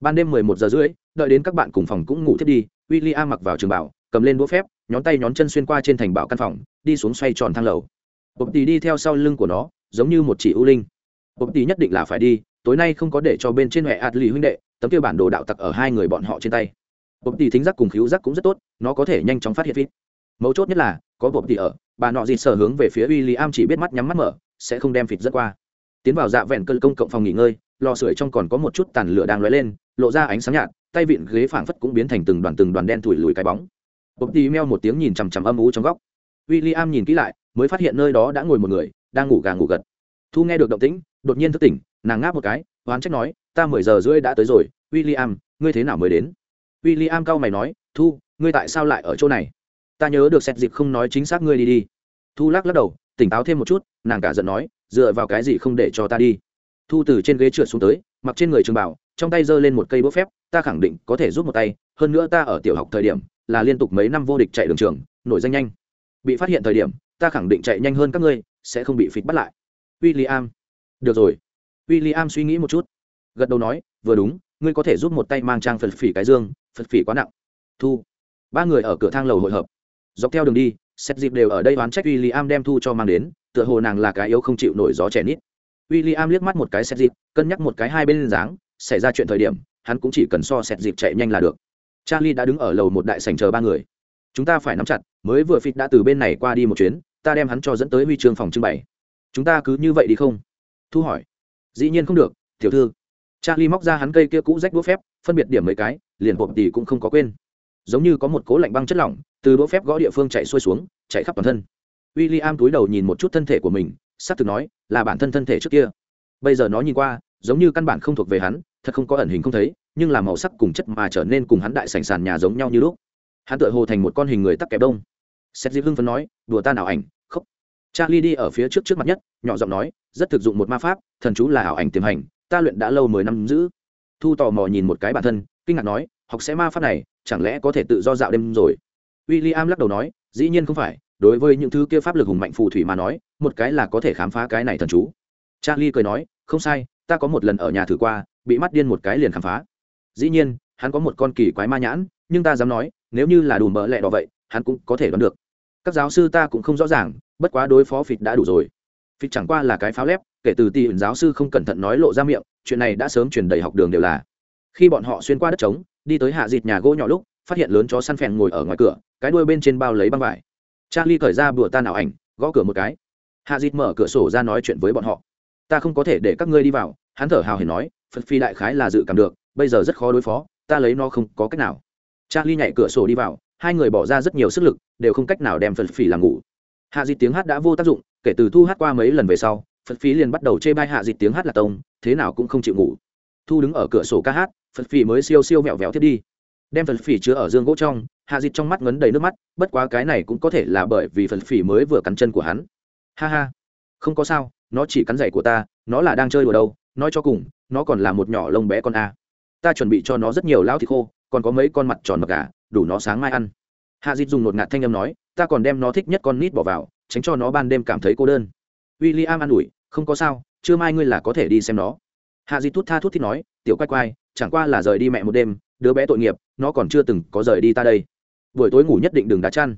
ban đêm mười một giờ rưỡi, đợi đến các bạn cùng phòng cũng ngủ thiết đi w i l l i am mặc vào trường bảo, cầm lên đũa phép, nhón tay nhón chân xuyên qua trên thành bảo căn phòng, đi xuống xoay tròn thang lầu. Bột tì đi theo sau lưng của nó, giống như một chỉ ưu linh. Bột tì nhất định là phải đi, tối nay không có để cho bên trên huệ ạt lì huynh đệ, tấm kia bản đồ đạo tặc ở hai người bọn họ trên tay. Bột tì thính giác cùng khiếu giác cũng rất tốt, nó có thể nhanh chóng phát hiện vít mấu chốt nhất là, có bột tì ở, bà nọ gì sở hướng về phía w i l l i am chỉ biết mắt nhắm mắt mở, sẽ không đem phịt dẫn qua. Tiến vào dạ vẹn cơn công cộng phòng nghỉ ngơi, lò sưởi trong còn có một chút tàn lửa đang lóe lên lộ ra ánh sáng nhạt, tay vịn ghế phảng phất cũng biến thành từng đoàn từng đoàn đen thủi lùi cái bóng. Bột tì meo một tiếng nhìn chằm chằm âm ú trong góc. W i l l i am nhìn kỹ lại, mới phát hiện nơi đó đã ngồi một người, đang ngủ gà ngủ gật. Thu nghe được động tĩnh, đột nhiên thức tỉnh, nàng ngáp một cái, oán trách nói, ta mười giờ rưỡi đã tới rồi w i l l i am ngươi thế nào mới đến? W i l l i am cau mày nói, thu, ngươi tại sao lại ở chỗ này? Ta nhớ được xét dịp không nói chính xác ngươi đi đi. Thu lắc lắc đầu, tỉnh táo thêm một chút, nàng cả giận nói, dựa vào cái gì không để cho ta đi? Thu từ trên ghế trượt xuống tới, mặc trên người trường bảo trong tay giơ lên một cây búa phép, ta khẳng định có thể giúp một tay, hơn nữa ta ở tiểu học thời điểm, là liên tục mấy năm vô địch chạy đường trường, nổi danh nhanh. Bị phát hiện thời điểm, ta khẳng định chạy nhanh hơn các ngươi, sẽ không bị phịt bắt lại. William. Được rồi. William suy nghĩ một chút. Gật đầu nói, vừa đúng, ngươi có thể giúp một tay mang trang phật phỉ cái dương, phật phỉ quá nặng. Thu. Ba người ở cửa thang lầu hội hợp. Dọc theo đường đi, xét dịp đều ở đây oán trách William đem thu cho mang đến, tựa hồ nàng là cái yếu không chịu nổi gió trẻ nít. William liếc mắt một cái xét dịp, cân nhắc một cái hai bên dáng xảy ra chuyện thời điểm, hắn cũng chỉ cần so xét dịp chạy nhanh là được. Charlie đã đứng ở lầu một đại sảnh chờ ba người. Chúng ta phải nắm chặt, mới vừa phịt đã từ bên này qua đi một chuyến, ta đem hắn cho dẫn tới huy chương phòng trưng bày. Chúng ta cứ như vậy đi không? Thu hỏi. Dĩ nhiên không được, tiểu thư. Charlie móc ra hắn cây kia cũ rách đũa phép, phân biệt điểm mấy cái, liền hộp tỷ cũng không có quên. Giống như có một cố lạnh băng chất lỏng, từ đũa phép gõ địa phương chạy xuôi xuống, chạy khắp toàn thân. W i l l i am túi đầu nhìn một chút thân thể của mình s ắ c thực nói, là bản thân thân thể trước kia. Bây giờ nó nhìn qua, giống như căn bản không thuộc về hắn thật không có ẩn hình không thấy, nhưng là màu sắc cùng chất mà trở nên cùng hắn đại sành sàn nhà giống nhau như lúc. Hắn tựa hồ thành một con hình người tắc kẹp đông xét dịp hưng phấn nói, đùa ta nào ảnh, khóc. Charlie đi ở phía trước trước mặt nhất, nhỏ giọng nói, rất thực dụng một ma pháp, thần chú là ảo ảnh tiềm hành, ta luyện đã lâu mười năm giữ. Thu tò mò nhìn một cái bản thân, kinh ngạc nói, học sẽ ma pháp này, chẳng lẽ có thể tự do dạo đêm rồi? W i l l i am lắc đầu nói, dĩ nhiên không phải, đối với những thứ kia pháp lực hùng mạnh phù thủy mà nói, một cái là có thể khám phá cái này thần chú. Charlie cười nói, không sai, ta có một lần ở nhà thử qua bị mắt điên một cái liền khám phá. Dĩ nhiên, hắn có một con kỳ quái ma nhãn, nhưng ta dám nói, nếu như là đủ mỡ lẹ đỏ vậy, hắn cũng có thể đoán được. Các giáo sư ta cũng không rõ ràng, bất quá đối phó phịt đã đủ rồi. Phịt chẳng qua là cái pháo lép, kể từ tỷ giáo sư không cẩn thận nói lộ ra miệng, chuyện này đã sớm truyền đầy học đường đều là. Khi bọn họ xuyên qua đất trống, đi tới hạ dịt nhà gỗ nhỏ lúc, phát hiện lớn chó săn phèn ngồi ở ngoài cửa, cái đuôi bên trên bao lấy băng vải. Charlie cởi ra bùa tan ảo ảnh, gõ cửa một cái. Hạ dịt mở cửa sổ ra nói chuyện với bọn họ. Ta không có thể để các ngươi đi vào hắn thở hào hiền nói, phật phi đại khái là dự cảm được, bây giờ rất khó đối phó, ta lấy nó không có cách nào. Charlie nhảy cửa sổ đi vào, hai người bỏ ra rất nhiều sức lực, đều không cách nào đem phật phi làm ngủ. Hạ dịt tiếng hát đã vô tác dụng, kể từ thu hát qua mấy lần về sau, phật phi liền bắt đầu chê bai hạ dịt tiếng hát là tông, thế nào cũng không chịu ngủ. Thu đứng ở cửa sổ ca hát, phật phi mới siêu siêu vẹo vẹo thiết đi. Đem phật phi chứa ở dương gỗ trong, hạ dịt trong mắt ngấn đầy nước mắt, bất quá cái này cũng có thể là bởi vì phật phi mới vừa cắn chân của hắn. Ha ha, không có sao, nó chỉ cắn giày của ta, nó là đang chơi đùa đâu nói cho cùng, nó còn là một nhỏ lông bé con a. Ta chuẩn bị cho nó rất nhiều lão thịt khô, còn có mấy con mặt tròn mập gà, đủ nó sáng mai ăn. Hạ dịt dùng một ngạt thanh âm nói, ta còn đem nó thích nhất con nít bỏ vào, tránh cho nó ban đêm cảm thấy cô đơn. W i l l i am an ủi, không có sao chưa mai ngươi là có thể đi xem nó. Hạ dịt thút tha thút thít nói, tiểu quay quay chẳng qua là rời đi mẹ một đêm, đứa bé tội nghiệp, nó còn chưa từng có rời đi ta đây. Buổi tối ngủ nhất định đừng đá chăn.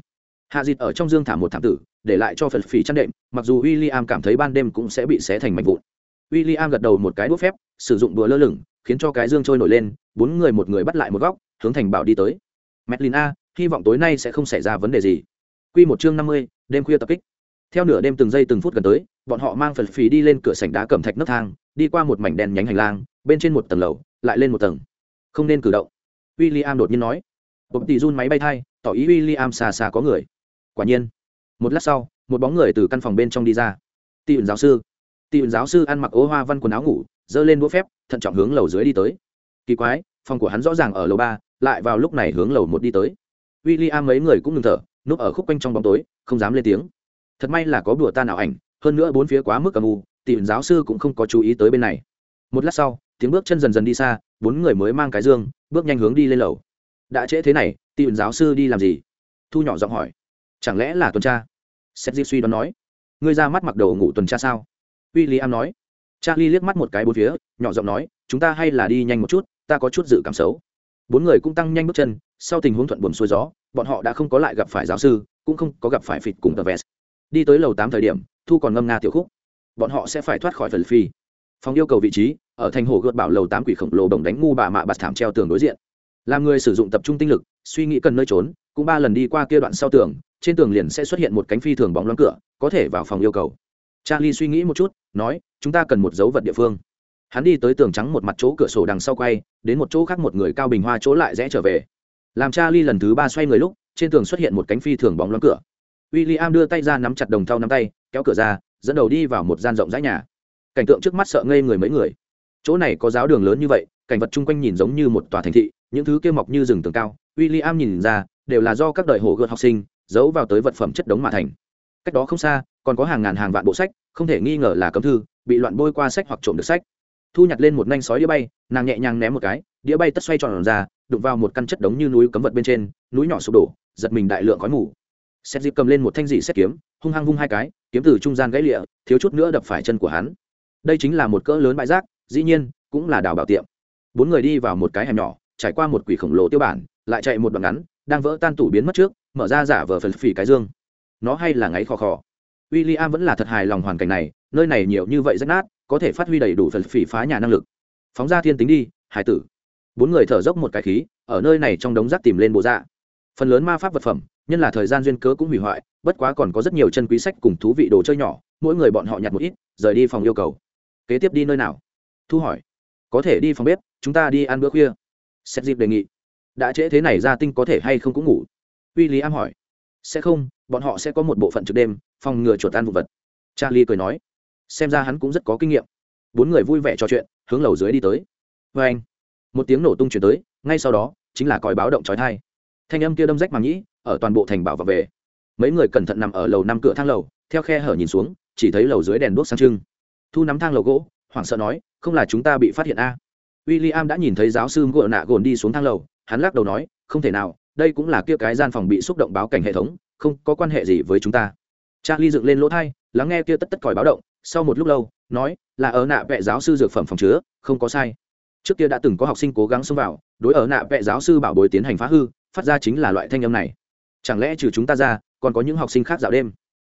Hạ dịt ở trong dương thả một thảm tử, để lại cho phật phì chăn đệm, mặc dù w i l l i am cảm thấy ban đêm cũng sẽ bị xé thành mạch vụn w i l l i am gật đầu một cái đốt phép, sử dụng đùa lơ lửng, khiến cho cái dương trôi nổi lên, bốn người một người bắt lại một góc, hướng thành bảo đi tới. Medlin a, hy vọng tối nay sẽ không xảy ra vấn đề gì. Q một chương năm mươi, đêm khuya tập kích. Theo nửa đêm từng giây từng phút gần tới, bọn họ mang phần phí đi lên cửa sảnh đá cẩm thạch nấc thang, đi qua một mảnh đèn nhánh hành lang, bên trên một tầng lầu, lại lên một tầng. Không nên cử động. W i l l i am đột nhiên nói. Bột tỷ run máy bay thay tỏ ý w i l l i am xa xa có người. Quả nhiên. Một lát sau, một bóng người từ căn phòng bên trong đi ra. Tỷ ẩn giáo sư tỷ giáo sư ăn mặc ố hoa văn quần áo ngủ, giơ lên đũa phép, thận trọng hướng lầu dưới đi tới. Kỳ quái, phòng của hắn rõ ràng ở lầu ba, lại vào lúc này hướng lầu một đi tới. W i l l i am mấy người cũng ngừng thở, núp ở khúc quanh trong bóng tối, không dám lên tiếng. Thật may là có đùa ta nào ảnh, hơn nữa bốn phía quá mức âm u tỷ giáo sư cũng không có chú ý tới bên này. Một lát sau, tiếng bước chân dần dần đi xa, bốn người mới mang cái dương, bước nhanh hướng đi lên lầu. Đã trễ thế này tỷ giáo sư đi làm gì? Thu nhỏ giọng hỏi. Chẳng lẽ là tuần tra? Seth di suy đoán nói. Ngươi ra mắt mặc đồ ngủ tuần tra sao? W i l l i am nói. Charlie liếc mắt một cái bốn phía, nhỏ giọng nói, chúng ta hay là đi nhanh một chút, ta có chút dự cảm xấu. Bốn người cũng tăng nhanh bước chân, sau tình huống thuận buồm xuôi gió, bọn họ đã không có lại gặp phải giáo sư, cũng không có gặp phải phịt cùng tờ vest. Đi tới lầu tám thời điểm, thu còn ngâm nga tiểu khúc. Bọn họ sẽ phải thoát khỏi phần phi. Phòng yêu cầu vị trí, ở thành hồ gợt bảo lầu tám quỷ khổng lồ đồng đánh ngu bà mạ bạt thảm treo tường đối diện. Làm người sử dụng tập trung tinh lực, suy nghĩ cần nơi trốn, cũng ba lần đi qua kia đoạn sau tường, trên tường liền sẽ xuất hiện một cánh phi thường bóng loáng cửa, có thể vào phòng yêu cầu charlie suy nghĩ một chút, nói, chúng ta cần một dấu vật địa phương. Hắn đi tới tường trắng một mặt chỗ cửa sổ đằng sau quay, đến một chỗ khác một người cao bình hoa chỗ lại rẽ trở về. Làm charlie lần thứ ba xoay người lúc, trên tường xuất hiện một cánh phi thường bóng loáng cửa. W i l l i am đưa tay ra nắm chặt đồng thau nắm tay, kéo cửa ra, dẫn đầu đi vào một gian rộng rãi nhà. Cảnh tượng trước mắt sợ ngây người mấy người. Chỗ này có giáo đường lớn như vậy, cảnh vật chung quanh nhìn giống như một tòa thành thị, những thứ kia mọc như rừng tường cao w i l l i am nhìn ra, đều là do các đời hồ gợt học sinh, giấu vào tới vật phẩm chất đống mà thành. Cách đó không xa còn có hàng ngàn hàng vạn bộ sách, không thể nghi ngờ là cấm thư, bị loạn bôi qua sách hoặc trộm được sách. Thu nhặt lên một nanh sói đĩa bay, nàng nhẹ nhàng ném một cái, đĩa bay tất xoay tròn ra, đụng vào một căn chất đống như núi cấm vật bên trên, núi nhỏ sụp đổ, giật mình đại lượng khói mù. Xét dịp cầm lên một thanh dị xét kiếm, hung hăng vung hai cái, kiếm từ trung gian gãy lịa, thiếu chút nữa đập phải chân của hắn. Đây chính là một cỡ lớn bãi rác, dĩ nhiên, cũng là đào bảo tiệm. Bốn người đi vào một cái hẻm nhỏ, trải qua một quỷ khổng lồ tiêu bản, lại chạy một đoạn ngắn, đang vỡ tan tủ biến mất trước, mở ra giả vờ phần phỉ cái dương. Nó hay là ngáy khò khò w i l l i am vẫn là thật hài lòng hoàn cảnh này, nơi này nhiều như vậy rách nát, có thể phát huy đầy đủ phần phỉ phá nhà năng lực. Phóng ra thiên tính đi, hải tử. Bốn người thở dốc một cái khí, ở nơi này trong đống rác tìm lên bộ dạ. Phần lớn ma pháp vật phẩm, nhân là thời gian duyên cớ cũng hủy hoại, bất quá còn có rất nhiều chân quý sách cùng thú vị đồ chơi nhỏ, mỗi người bọn họ nhặt một ít, rời đi phòng yêu cầu. Kế tiếp đi nơi nào? Thu hỏi. Có thể đi phòng bếp, chúng ta đi ăn bữa khuya. Xét dịp đề nghị. Đã trễ thế này gia tinh có thể hay không cũng ngủ? W i l l i am hỏi sẽ không, bọn họ sẽ có một bộ phận trực đêm, phòng ngừa chuột ăn vụ vật. Charlie cười nói. Xem ra hắn cũng rất có kinh nghiệm. Bốn người vui vẻ trò chuyện, hướng lầu dưới đi tới. Vê anh, một tiếng nổ tung chuyển tới, ngay sau đó, chính là còi báo động trói thai thanh âm kia đâm rách màng nhĩ ở toàn bộ thành bảo và về. Mấy người cẩn thận nằm ở lầu năm cửa thang lầu, theo khe hở nhìn xuống, chỉ thấy lầu dưới đèn đuốc sang trưng. Thu nắm thang lầu gỗ, hoảng sợ nói, không là chúng ta bị phát hiện a? À. w i l l i am đã nhìn thấy giáo sư ngựa nạ gồn đi xuống thang lầu, hắn lắc đầu nói, không thể nào đây cũng là kia cái gian phòng bị xúc động báo cảnh hệ thống, không có quan hệ gì với chúng ta. Charlie dựng lên lỗ thai, lắng nghe kia tất tất còi báo động, sau một lúc lâu, nói, là ở nạ vệ giáo sư dược phẩm phòng chứa, không có sai. Trước kia đã từng có học sinh cố gắng xông vào, đối ở nạ vệ giáo sư bảo bối tiến hành phá hư, phát ra chính là loại thanh âm này. Chẳng lẽ trừ chúng ta ra, còn có những học sinh khác dạo đêm?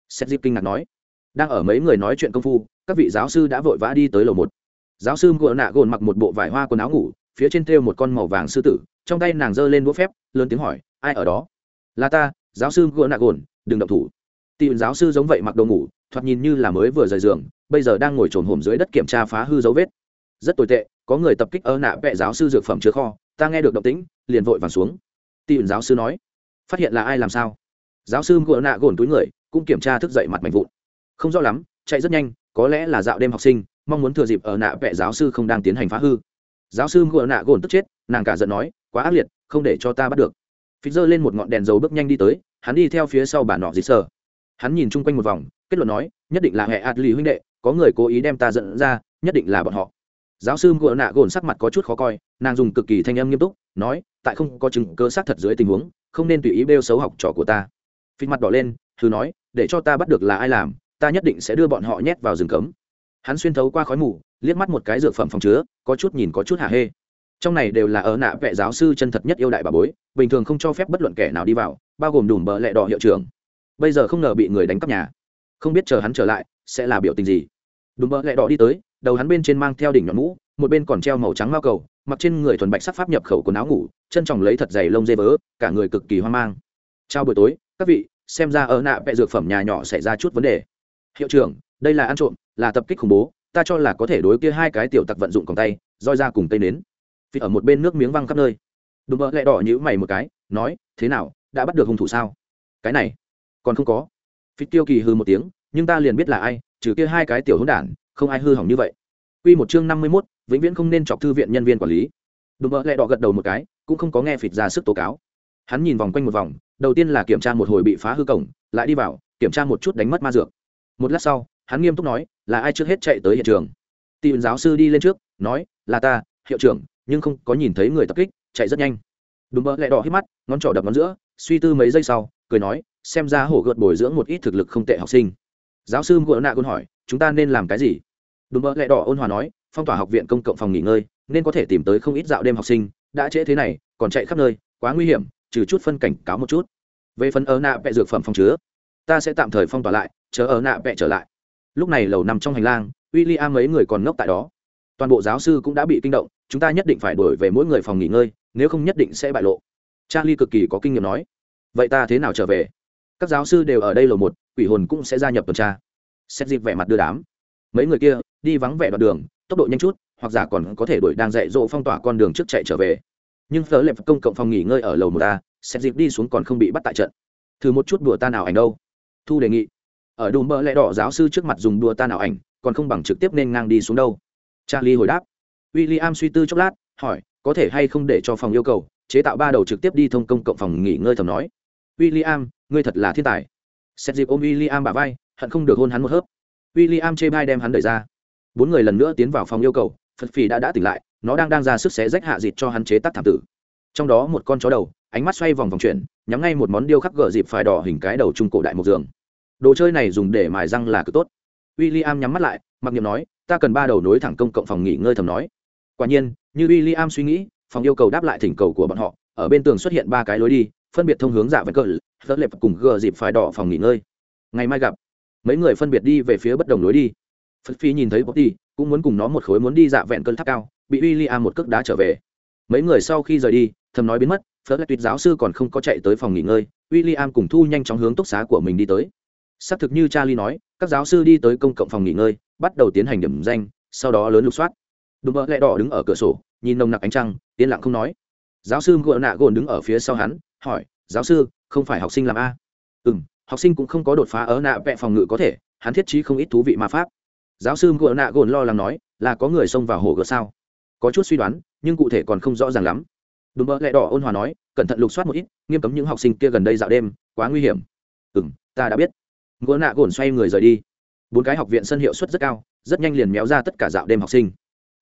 Seth dip kinh ngạc nói. Đang ở mấy người nói chuyện công phu, các vị giáo sư đã vội vã đi tới lầu một. Giáo sư ngựa nạ gồn mặc một bộ vải hoa quần áo ngủ, phía trên thêu một con màu vàng sư tử trong tay nàng giơ lên đũa phép, lớn tiếng hỏi, ai ở đó? Là ta, giáo sư gỡ nạ gồn, đừng động thủ. Tị giáo sư giống vậy mặc đồ ngủ, thoạt nhìn như là mới vừa rời giường, bây giờ đang ngồi trồn hổm dưới đất kiểm tra phá hư dấu vết. Rất tồi tệ, có người tập kích ơ nạ vệ giáo sư dược phẩm chứa kho, ta nghe được động tĩnh, liền vội vàng xuống. Tị giáo sư nói, phát hiện là ai làm sao? Giáo sư gỡ nạ gồn túi người, cũng kiểm tra thức dậy mặt mạnh vụn. Không rõ lắm, chạy rất nhanh, có lẽ là dạo đêm học sinh, mong muốn thừa dịp ở nạ vệ giáo sư không đang tiến hành phá hư. Giáo sư gỡ nạ gồn tức chết, nàng cả giận nói quá ác liệt, không để cho ta bắt được. Phí giơ lên một ngọn đèn dầu bước nhanh đi tới, hắn đi theo phía sau bản nọ dịt sờ. Hắn nhìn chung quanh một vòng, kết luận nói, nhất định là hệ ạt lì huynh đệ, có người cố ý đem ta dẫn ra, nhất định là bọn họ. Giáo sư ngựa nạ gồn sắc mặt có chút khó coi, nàng dùng cực kỳ thanh âm nghiêm túc, nói, tại không có chứng cơ xác thật dưới tình huống, không nên tùy ý bêu xấu học trò của ta. Phí mặt đỏ lên thứ nói, để cho ta bắt được là ai làm, ta nhất định sẽ đưa bọn họ nhét vào rừng cấm. Hắn xuyên thấu qua khói mù, liếc mắt một cái dược phẩm phòng chứa, có chút nhìn có chút hả hê trong này đều là ở nạ vệ giáo sư chân thật nhất yêu đại bà bối, bình thường không cho phép bất luận kẻ nào đi vào, bao gồm đùm bờ lẹ đỏ hiệu trưởng. Bây giờ không ngờ bị người đánh cắp nhà. Không biết chờ hắn trở lại, sẽ là biểu tình gì? Đùm bờ lẹ đỏ đi tới, đầu hắn bên trên mang theo đỉnh nhọn mũ, một bên còn treo màu trắng mao cầu, mặc trên người thuần bạch sắc pháp nhập khẩu quần áo ngủ, chân tròng lấy thật dày lông dê vớ, cả người cực kỳ hoang mang. Chào buổi tối, các vị, xem ra ở nạ vẽ dược phẩm nhà nhỏ xảy ra chút vấn đề. Hiệu trưởng, đây là ăn trộm, là tập kích khủng bố, ta cho là có thể đối kia hai cái tiểu tặc vận dụng còng tay, roi ra cùng tây nến vì ở một bên nước miếng văng khắp nơi đùm bợ lẹ đỏ nhữ mày một cái nói thế nào đã bắt được hung thủ sao cái này còn không có phi tiêu kỳ hư một tiếng nhưng ta liền biết là ai trừ kia hai cái tiểu hỗn đản không ai hư hỏng như vậy Quy một chương năm mươi 51, vĩnh viễn không nên chọc thư viện nhân viên quản lý. Đùm bợ lẹ đỏ gật đầu một cái, cũng không có nghe phịt ra sức tố cáo. Hắn nhìn vòng quanh một vòng, đầu tiên là kiểm tra một hồi bị phá hư cổng, lại đi vào, kiểm tra một chút đánh mất ma dược. Một lát sau, hắn nghiêm túc nói, là ai trước hết chạy tới hiện trường. Tỷ giáo sư đi lên trước, nói, là ta, hiệu trưởng, nhưng không có nhìn thấy người tập kích, chạy rất nhanh. Đùm bợ lẹ đỏ hít mắt, ngón trỏ đập ngón giữa, suy tư mấy giây sau, cười nói, xem ra hổ gợt bồi dưỡng một ít thực lực không tệ học sinh. Giáo sư Ngụa Nạ Côn hỏi, chúng ta nên làm cái gì? Đùm bợ lẹ đỏ ôn hòa nói, phong tỏa học viện công cộng phòng nghỉ ngơi nên có thể tìm tới không ít dạo đêm học sinh đã trễ thế này còn chạy khắp nơi quá nguy hiểm trừ chút phân cảnh cáo một chút về phần ở nạ vẹ dược phẩm phòng chứa ta sẽ tạm thời phong tỏa lại chờ ở nạ vẹ trở lại lúc này lầu nằm trong hành lang w i l l i am mấy người còn ngốc tại đó toàn bộ giáo sư cũng đã bị kinh động chúng ta nhất định phải đổi về mỗi người phòng nghỉ ngơi, nếu không nhất định sẽ bại lộ. Charlie cực kỳ có kinh nghiệm nói. Vậy ta thế nào trở về? Các giáo sư đều ở đây lầu một, quỷ hồn cũng sẽ gia nhập tuần tra. Xét dịp vẻ mặt đưa đám. Mấy người kia, đi vắng vẻ đoạn đường, tốc độ nhanh chút, hoặc giả còn có thể đuổi đang dạy dỗ phong tỏa con đường trước chạy trở về. Nhưng phở lệp công cộng phòng nghỉ ngơi ở lầu một a, xét dịp đi xuống còn không bị bắt tại trận. Thử một chút đùa ta nào ảnh đâu. Thu đề nghị. Ở đùm bơ lẽ đỏ giáo sư trước mặt dùng đùa ta nào ảnh, còn không bằng trực tiếp nên ngang đi xuống đâu. Charlie hồi đáp w i l l i am suy tư chốc lát, hỏi, có thể hay không để cho phòng yêu cầu, chế tạo ba đầu trực tiếp đi thông công cộng phòng nghỉ ngơi thầm nói. W i l l i am ngươi thật là thiên tài. Xét dịp ôm w i l l i am bà vai, hận không được hôn hắn một hớp. W i l l i am chê bai đem hắn đẩy ra. Bốn người lần nữa tiến vào phòng yêu cầu, phật phì đã đã tỉnh lại, nó đang đang ra sức xé rách hạ dịt cho hắn chế tác thảm tử. Trong đó một con chó đầu, ánh mắt xoay vòng vòng chuyển, nhắm ngay một món điêu khắc gỡ dịp phải đỏ hình cái đầu trung cổ đại một giường đồ chơi này dùng để mài răng là cực tốt. W i l l i am nhắm mắt lại, mặc niệm nói, ta cần ba đầu nối thẳng công cộng phòng nghỉ ngơi thầm nói quả nhiên như w i l suy nghĩ phòng yêu cầu đáp lại thỉnh cầu của bọn họ ở bên tường xuất hiện ba cái lối đi phân biệt thông hướng dạ vật cờ phớt lệp cùng gờ dịp phải đỏ phòng nghỉ ngơi. Ngày mai gặp. Mấy người phân biệt đi về phía bất đồng lối đi. Phật phi nhìn thấy Bobby, cũng muốn cùng nó một khối muốn đi dạ vẹn cơn tháp cao bị William một cước đá trở về. Mấy người sau khi rời đi thầm nói biến mất phớt lại tuyệt giáo sư còn không có chạy tới phòng nghỉ ngơi William cùng thu nhanh chóng hướng túc xá của mình đi tới. Xác thực như charlie nói các giáo sư đi tới công cộng phòng nghỉ ngơi bắt đầu tiến hành điểm danh sau đó lớn lục soát đùm bợ lẹ đỏ đứng ở cửa sổ, nhìn nồng nặc ánh trăng, yên lặng không nói. Giáo sư gợ nạ gồn đứng ở phía sau hắn, hỏi, giáo sư, không phải học sinh làm a? Ừ m học sinh cũng không có đột phá ở nạ vẹ phòng ngự có thể, hắn thiết trí không ít thú vị mà pháp. Giáo sư ngựa nạ gồn lo lắng nói, là có người xông vào hồ gợt sao? Có chút suy đoán, nhưng cụ thể còn không rõ ràng lắm. Đùm bợ lẹ đỏ ôn hòa nói, cẩn thận lục soát một ít, nghiêm cấm những học sinh kia gần đây dạo đêm, quá nguy hiểm. Ừ m ta đã biết. Ngựa nạ gồn xoay người rời đi. Bốn cái học viện sân hiệu suất rất cao, rất nhanh liền méo ra tất cả dạo đêm học sinh.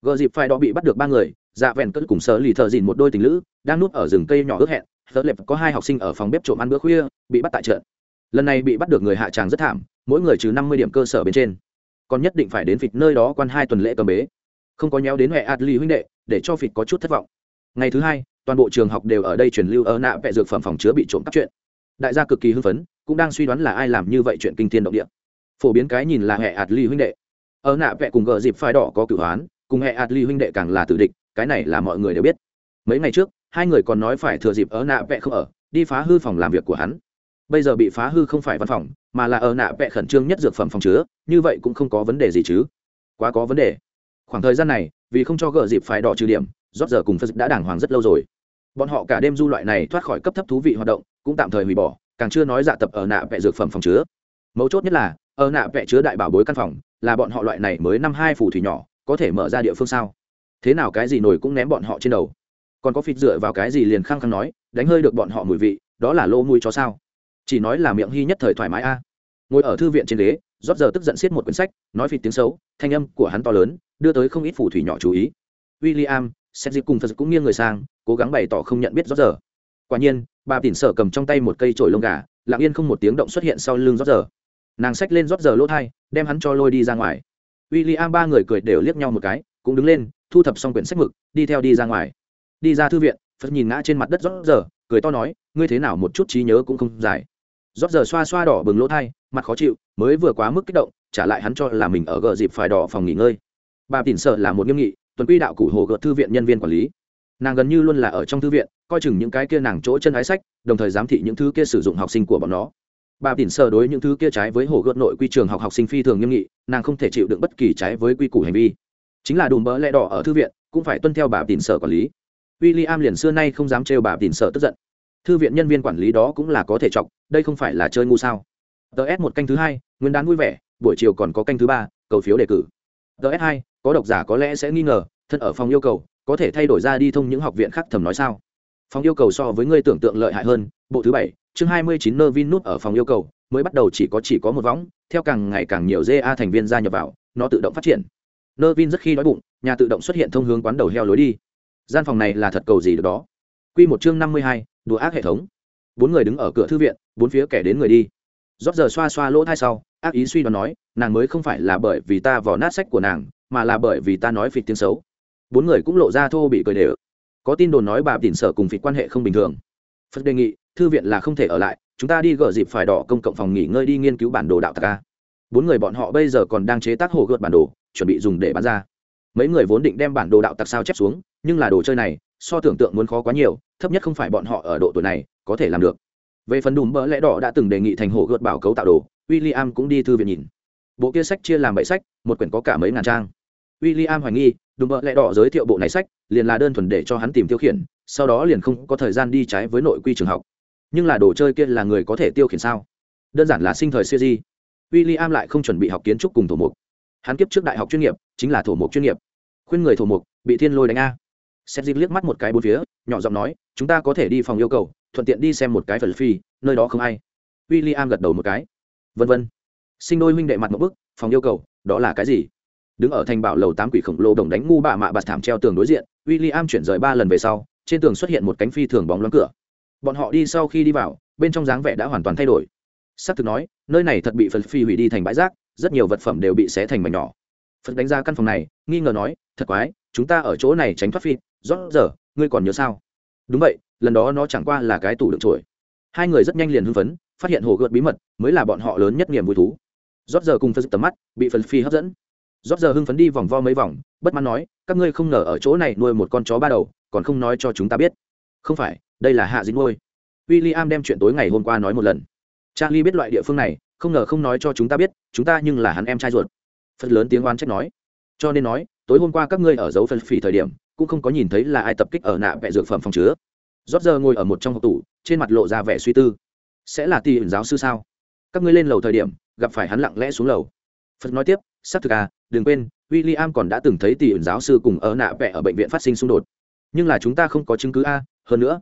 Gờ dịp phai đó bị bắt được ba người dạ vẹn cất cùng sở lì thợ dìn một đôi tình lữ, đang núp ở rừng cây nhỏ ước hẹn. Thợ lệp có hai học sinh ở phòng bếp trộm ăn bữa khuya, bị bắt tại chợ. lần này bị bắt được người hạ tràng rất thảm, mỗi người trừ năm mươi điểm cơ sở bên trên. Còn nhất định phải đến vịt nơi đó quan hai tuần lễ cầm bế. Không có nhéo đến huệ adli huynh đệ, để cho vịt có chút thất vọng. Ngày thứ hai, toàn bộ trường học đều ở đây truyền lưu ở nạ vẹ dược phẩm phòng chứa bị trộm cắp chuyện. Đại gia cực kỳ hưng phấn, cũng đang suy đoán là ai làm như vậy chuyện kinh thiên động địa. Phổ biến cái nhìn là hệ adli huynh đệ. Ở nạ vẹ cùng gờ dịp phai đỏ có cửu hoán cùng hệ adli huynh đệ càng là tử địch, cái này là mọi người đều biết. Mấy ngày trước, hai người còn nói phải thừa dịp ở nạ vẽ không ở, đi phá hư phòng làm việc của hắn. Bây giờ bị phá hư không phải văn phòng, mà là ở nạ vẽ khẩn trương nhất dược phẩm phòng chứa, như vậy cũng không có vấn đề gì chứ. Quá có vấn đề. Khoảng thời gian này, vì không cho gỡ dịp phải đỏ trừ điểm rót giờ cùng phật đã đàng hoàng rất lâu rồi. Bọn họ cả đêm du loại này thoát khỏi cấp thấp thú vị hoạt động, cũng tạm thời hủy bỏ, càng chưa nói dạ tập ở nạ vẽ dược phẩm phòng chứa. Mấu chốt nhất là, ở nạ vẽ chứa đại bảo bối căn phòng, là bọn họ loại này mới năm hai phủ thủy nhỏ có thể mở ra địa phương sao? Thế nào cái gì nổi cũng ném bọn họ trên đầu? Còn có phịt dựa vào cái gì liền khăng khăng nói, đánh hơi được bọn họ mùi vị, đó là lô mùi cho sao? Chỉ nói là miệng hy nhất thời thoải mái a. Ngồi ở thư viện trên ghế, rót giờ tức giận xiết một quyển sách, nói phịt tiếng xấu, thanh âm của hắn to lớn, đưa tới không ít phủ thủy nhỏ chú ý. W i l l i am xét dịp cùng phật cũng nghiêng người sang, cố gắng bày tỏ không nhận biết rót giờ. Quả nhiên, bà tỉn sở cầm trong tay một cây trổi lông gà, lặng yên không một tiếng động xuất hiện sau lưng rót giờ. Nàng xách lên rót giờ lỗ thai, đem hắn cho lôi đi ra ngoài w i l l i am ba người cười đều liếc nhau một cái, cũng đứng lên, thu thập xong quyển sách mực, đi theo đi ra ngoài. Đi ra thư viện, phật nhìn ngã trên mặt đất rót giờ, cười to nói, ngươi thế nào một chút trí nhớ cũng không dài. Rót giờ xoa xoa đỏ bừng lỗ thai, mặt khó chịu, mới vừa quá mức kích động, trả lại hắn cho là mình ở gờ dịp phải đỏ phòng nghỉ ngơi. Bà tỉn sợ là một nghiêm nghị, tuần quy đạo cụ hồ gợt thư viện nhân viên quản lý. Nàng gần như luôn là ở trong thư viện, coi chừng những cái kia nàng chỗ chân ái sách, đồng thời giám thị những thứ kia sử dụng học sinh của bọn nó bà tỉn sợ đối những thứ kia trái với hồ gợt nội quy trường học học sinh phi thường nghiêm nghị, nàng không thể chịu đựng bất kỳ trái với quy củ hành vi. Chính là đùm bỡ lẽ đỏ ở thư viện, cũng phải tuân theo bà tỉn sợ quản lý. W i l l i am liền xưa nay không dám trêu bà tỉn sợ tức giận. Thư viện nhân viên quản lý đó cũng là có thể chọc, đây không phải là chơi ngu sao? Ts một canh thứ hai, nguyên đán vui vẻ, buổi chiều còn có canh thứ ba, cầu phiếu đề cử. Ts hai, có độc giả có lẽ sẽ nghi ngờ thân ở phòng yêu cầu, có thể thay đổi ra đi thông những học viện khác thầm nói sao? Phòng yêu cầu so với ngươi tưởng tượng lợi hại hơn, bộ thứ bảy chương hai mươi chín nơ vin nút ở phòng yêu cầu, mới bắt đầu chỉ có chỉ có một võng, theo càng ngày càng nhiều ga thành viên gia nhập vào, nó tự động phát triển. Nơ vin rất khi đói bụng, nhà tự động xuất hiện thông hướng quán đầu heo lối đi. Gian phòng này là thật cầu gì được đó. Quy một chương năm mươi hai, đùa ác hệ thống. Bốn người đứng ở cửa thư viện, bốn phía kẻ đến người đi. Rót giờ xoa xoa lỗ thai sau, ác ý suy đoán nói, nàng mới không phải là bởi vì ta vò nát sách của nàng, mà là bởi vì ta nói phịt tiếng xấu. Bốn người cũng lộ ra thô bị cười đều. Có tin đồn nói bà tỉn sở cùng phịt quan hệ không bình thường. Phật đề nghị thư viện là không thể ở lại, chúng ta đi gỡ dịp phải đỏ công cộng phòng nghỉ ngơi đi nghiên cứu bản đồ đạo tạc a. bốn người bọn họ bây giờ còn đang chế tác hồ gợt bản đồ, chuẩn bị dùng để bán ra. Mấy người vốn định đem bản đồ đạo tặc sao chép xuống, nhưng là đồ chơi này, so tưởng tượng muốn khó quá nhiều, thấp nhất không phải bọn họ ở độ tuổi này, có thể làm được. Về phần đùm bỡ lẽ đỏ đã từng đề nghị thành hồ gợt bảo cấu tạo đồ w i l l i am cũng đi thư viện nhìn. Bộ kia sách chia làm bảy sách, một quyển có cả mấy ngàn trang. W i l l i am hoài nghi, đùm bỡ lẽ đỏ giới thiệu bộ này sách, liền là đơn thuần để cho hắn tìm tiêu khiển, sau đó liền không có thời gian đi trái với nội quy trường học nhưng là đồ chơi kia là người có thể tiêu khiển sao? Đơn giản là sinh thời siêu di. W i l l i am lại không chuẩn bị học kiến trúc cùng thổ mục. Hắn kiếp trước đại học chuyên nghiệp, chính là thổ mục chuyên nghiệp. Khuyên người thổ mục, bị thiên lôi đánh a. Xét dịp liếc mắt một cái bốn phía, nhỏ giọng nói, chúng ta có thể đi phòng yêu cầu, thuận tiện đi xem một cái phần phi nơi đó không ai. W i l l i am gật đầu một cái. Vân vân. Sinh đôi huynh đệ mặt một bức, phòng yêu cầu, đó là cái gì? Đứng ở thành bảo lầu tám quỷ khổng lồ đồng đánh ngu bạ mạ bạt thảm treo tường đối diện w i l l i am chuyển rời ba lần về sau, trên tường xuất hiện một cánh phi thường bóng loáng cửa bọn họ đi sau khi đi vào, bên trong dáng vẻ đã hoàn toàn thay đổi. S ắ c thực nói, nơi này thật bị phật phi hủy đi thành bãi rác, rất nhiều vật phẩm đều bị xé thành mảnh nhỏ. Phật đánh ra căn phòng này, nghi ngờ nói, thật quái, chúng ta ở chỗ này tránh thoát phi rót giờ, ngươi còn nhớ sao? Đúng vậy, lần đó nó chẳng qua là cái tủ đựng trổi hai người rất nhanh liền hưng phấn, phát hiện hồ gợt bí mật, mới là bọn họ lớn nhất niềm vui thú. Rót giờ cùng phật tầm mắt, bị phật phi hấp dẫn. Rót giờ hưng phấn đi vòng vo mấy vòng, bất mãn nói, các ngươi không ngờ ở chỗ này nuôi một con chó ba đầu, còn không nói cho chúng ta biết. Không phải đây là hạ dính ngôi w i l l i am đem chuyện tối ngày hôm qua nói một lần. Charlie biết loại địa phương này, không ngờ không nói cho chúng ta biết, chúng ta nhưng là hắn em trai ruột. Phật lớn tiếng oan trách nói. Cho nên nói, tối hôm qua các ngươi ở dấu phân phỉ thời điểm, cũng không có nhìn thấy là ai tập kích ở nạ vẹ dược phẩm phòng chứa. Rót giờ ngồi ở một trong hộp tủ, trên mặt lộ ra vẻ suy tư. Sẽ là tỷ ẩn giáo sư sao? Các ngươi lên lầu thời điểm, gặp phải hắn lặng lẽ xuống lầu. Phật nói tiếp, xác thực à đừng quên w i l l i am còn đã từng thấy tỷ ẩn giáo sư cùng ở nạ vẹ ở bệnh viện phát sinh xung đột. Nhưng là chúng ta không có chứng cứ a, hơn nữa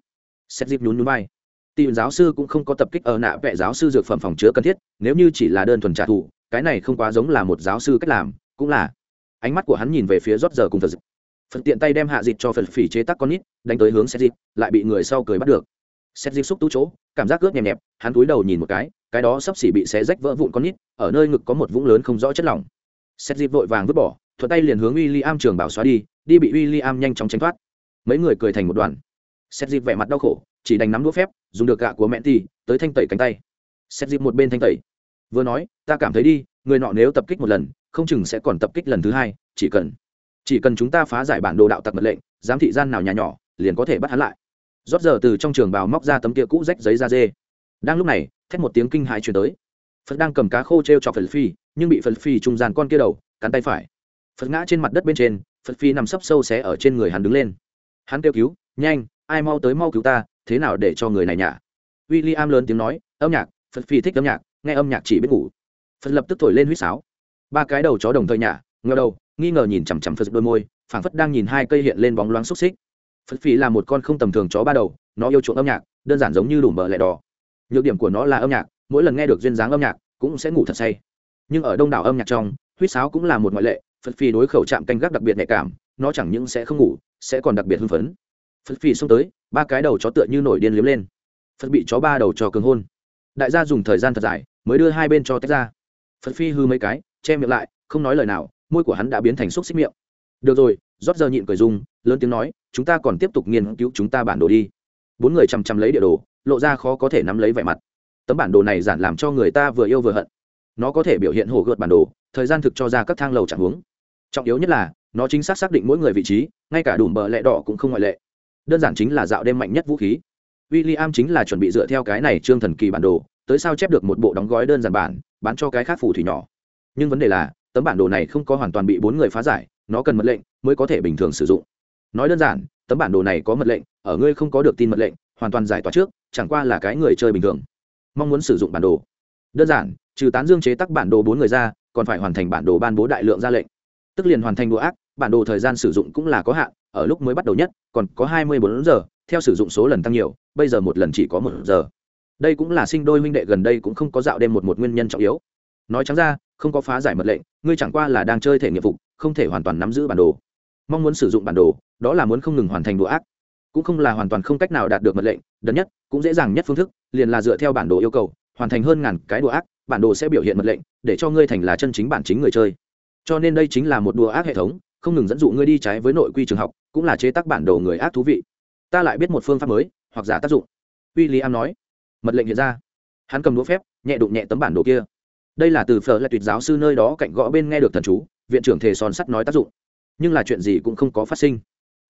xét dịp nhún nhún vai. Tỷ giáo sư cũng không có tập kích ở nạ vệ giáo sư dược phẩm phòng chứa cần thiết, nếu như chỉ là đơn thuần trả thù, cái này không quá giống là một giáo sư cách làm, cũng là. Ánh mắt của hắn nhìn về phía rót giờ cùng phật phật tiện tay đem hạ dịch cho phật phỉ chế tắc con nít, đánh tới hướng xét dịp lại bị người sau cười bắt được. Xét dịp xúc tú chỗ, cảm giác ướt nhẹp nhẹp, hắn cúi đầu nhìn một cái cái đó sắp xỉ bị xé rách vỡ vụn con nít, ở nơi ngực có một vũng lớn không rõ chất lỏng. Xét dịp vội vàng vứt bỏ, thuận tay liền hướng w i l l i am trường bảo xóa đi đi bị w i l l i am nhanh chóng tránh thoát. Mấy người cười thành một đoàn xét dịp vẻ mặt đau khổ, chỉ đành nắm đũa phép, dùng được gạ của mẹ thì, tới thanh tẩy cánh tay. Xét dịp một bên thanh tẩy. Vừa nói, ta cảm thấy đi, người nọ nếu tập kích một lần, không chừng sẽ còn tập kích lần thứ hai, chỉ cần chỉ cần chúng ta phá giải bản đồ đạo tặc mật lệnh, giám thị gian nào nhà nhỏ, liền có thể bắt hắn lại. Rót giờ từ trong trường bào móc ra tấm kia cũ rách giấy da dê. Đang lúc này, thét một tiếng kinh hãi chuyển tới. Phật đang cầm cá khô t r e o chọc phật phi, nhưng bị phật phi trung gian con kia đầu, cắn tay phải. Phật ngã trên mặt đất bên trên, phật phi nằm sấp sâu xé ở trên người hắn đứng lên. Hắn kêu cứu, nhanh ai mau tới mau cứu ta, thế nào để cho người này nhả? W i l l i am lớn tiếng nói, âm nhạc, phật phi thích âm nhạc, nghe âm nhạc chỉ biết ngủ. Phật lập tức thổi lên huýt sáo. Ba cái đầu chó đồng thời nhả ngờ đầu, nghi ngờ nhìn chằm chằm phật đôi môi, phảng phất đang nhìn hai cây hiện lên bóng loáng xúc xích. Phật phi là một con không tầm thường chó ba đầu, nó yêu chuộng âm nhạc, đơn giản giống như đủ bờ lẹ đỏ. Nhược điểm của nó là âm nhạc, mỗi lần nghe được duyên dáng âm nhạc, cũng sẽ ngủ thật say. Nhưng ở đông đảo âm nhạc trong, huýt sáo cũng là một ngoại lệ, phật phi đối khẩu chạm canh gác đặc biệt nhạy cảm, nó chẳng những sẽ không ngủ, sẽ còn đặc biệt hưng phấn phật phi xông tới, ba cái đầu chó tựa như nổi điên liếm lên. Phật bị chó ba đầu cho cường hôn. Đại gia dùng thời gian thật dài, mới đưa hai bên cho tách ra. Phật phi hư mấy cái, che miệng lại, không nói lời nào, môi của hắn đã biến thành xúc xích miệng. Được rồi, rót giờ nhịn cười dung lớn tiếng nói, chúng ta còn tiếp tục nghiên cứu chúng ta bản đồ đi. Bốn người chằm chằm lấy địa đồ, lộ ra khó có thể nắm lấy vẻ mặt. Tấm bản đồ này giản làm cho người ta vừa yêu vừa hận. Nó có thể biểu hiện hồ gợt bản đồ, thời gian thực cho ra các thang lầu chẳng hướng. Trọng yếu nhất là, nó chính xác xác định mỗi người vị trí, ngay cả đủ bờ lẹ đỏ cũng không ngoại lệ đơn giản chính là dạo đêm mạnh nhất vũ khí. W i l l i am chính là chuẩn bị dựa theo cái này trương thần kỳ bản đồ, tới sao chép được một bộ đóng gói đơn giản bản, bán cho cái khác phù thủy nhỏ. Nhưng vấn đề là, tấm bản đồ này không có hoàn toàn bị bốn người phá giải, nó cần mật lệnh mới có thể bình thường sử dụng. Nói đơn giản, tấm bản đồ này có mật lệnh, ở ngươi không có được tin mật lệnh, hoàn toàn giải tỏa trước, chẳng qua là cái người chơi bình thường. Mong muốn sử dụng bản đồ. Đơn giản, trừ tán dương chế tắc bản đồ bốn người ra, còn phải hoàn thành bản đồ ban bố đại lượng ra lệnh. Tức liền hoàn thành đồ ác, bản đồ thời gian sử dụng cũng là có hạn ở lúc mới bắt đầu nhất, còn có hai mươi bốn giờ, theo sử dụng số lần tăng nhiều, bây giờ một lần chỉ có một giờ. Đây cũng là sinh đôi huynh đệ gần đây cũng không có dạo đêm một một nguyên nhân trọng yếu. Nói trắng ra, không có phá giải mật lệnh, ngươi chẳng qua là đang chơi thể nghiệp vụ không thể hoàn toàn nắm giữ bản đồ. Mong muốn sử dụng bản đồ, đó là muốn không ngừng hoàn thành đồ ác. Cũng không là hoàn toàn không cách nào đạt được mật lệnh đần nhất, cũng dễ dàng nhất phương thức, liền là dựa theo bản đồ yêu cầu, hoàn thành hơn ngàn cái đùa ác, bản đồ sẽ biểu hiện mật lệnh, để cho ngươi thành là chân chính bản chính người chơi. Cho nên đây chính là một đùa ác hệ thống không ngừng dẫn dụ ngươi đi trái với nội quy trường học, cũng là chế tác bản đồ người ác thú vị. Ta lại biết một phương pháp mới, hoặc giả tác dụng. W i l l i am nói. Mật lệnh hiện ra. Hắn cầm đũa phép, nhẹ đụng nhẹ tấm bản đồ kia. Đây là từ phở là tuyệt giáo sư nơi đó cạnh gõ bên nghe được thần chú, viện trưởng thề son sắt nói tác dụng. Nhưng là chuyện gì cũng không có phát sinh.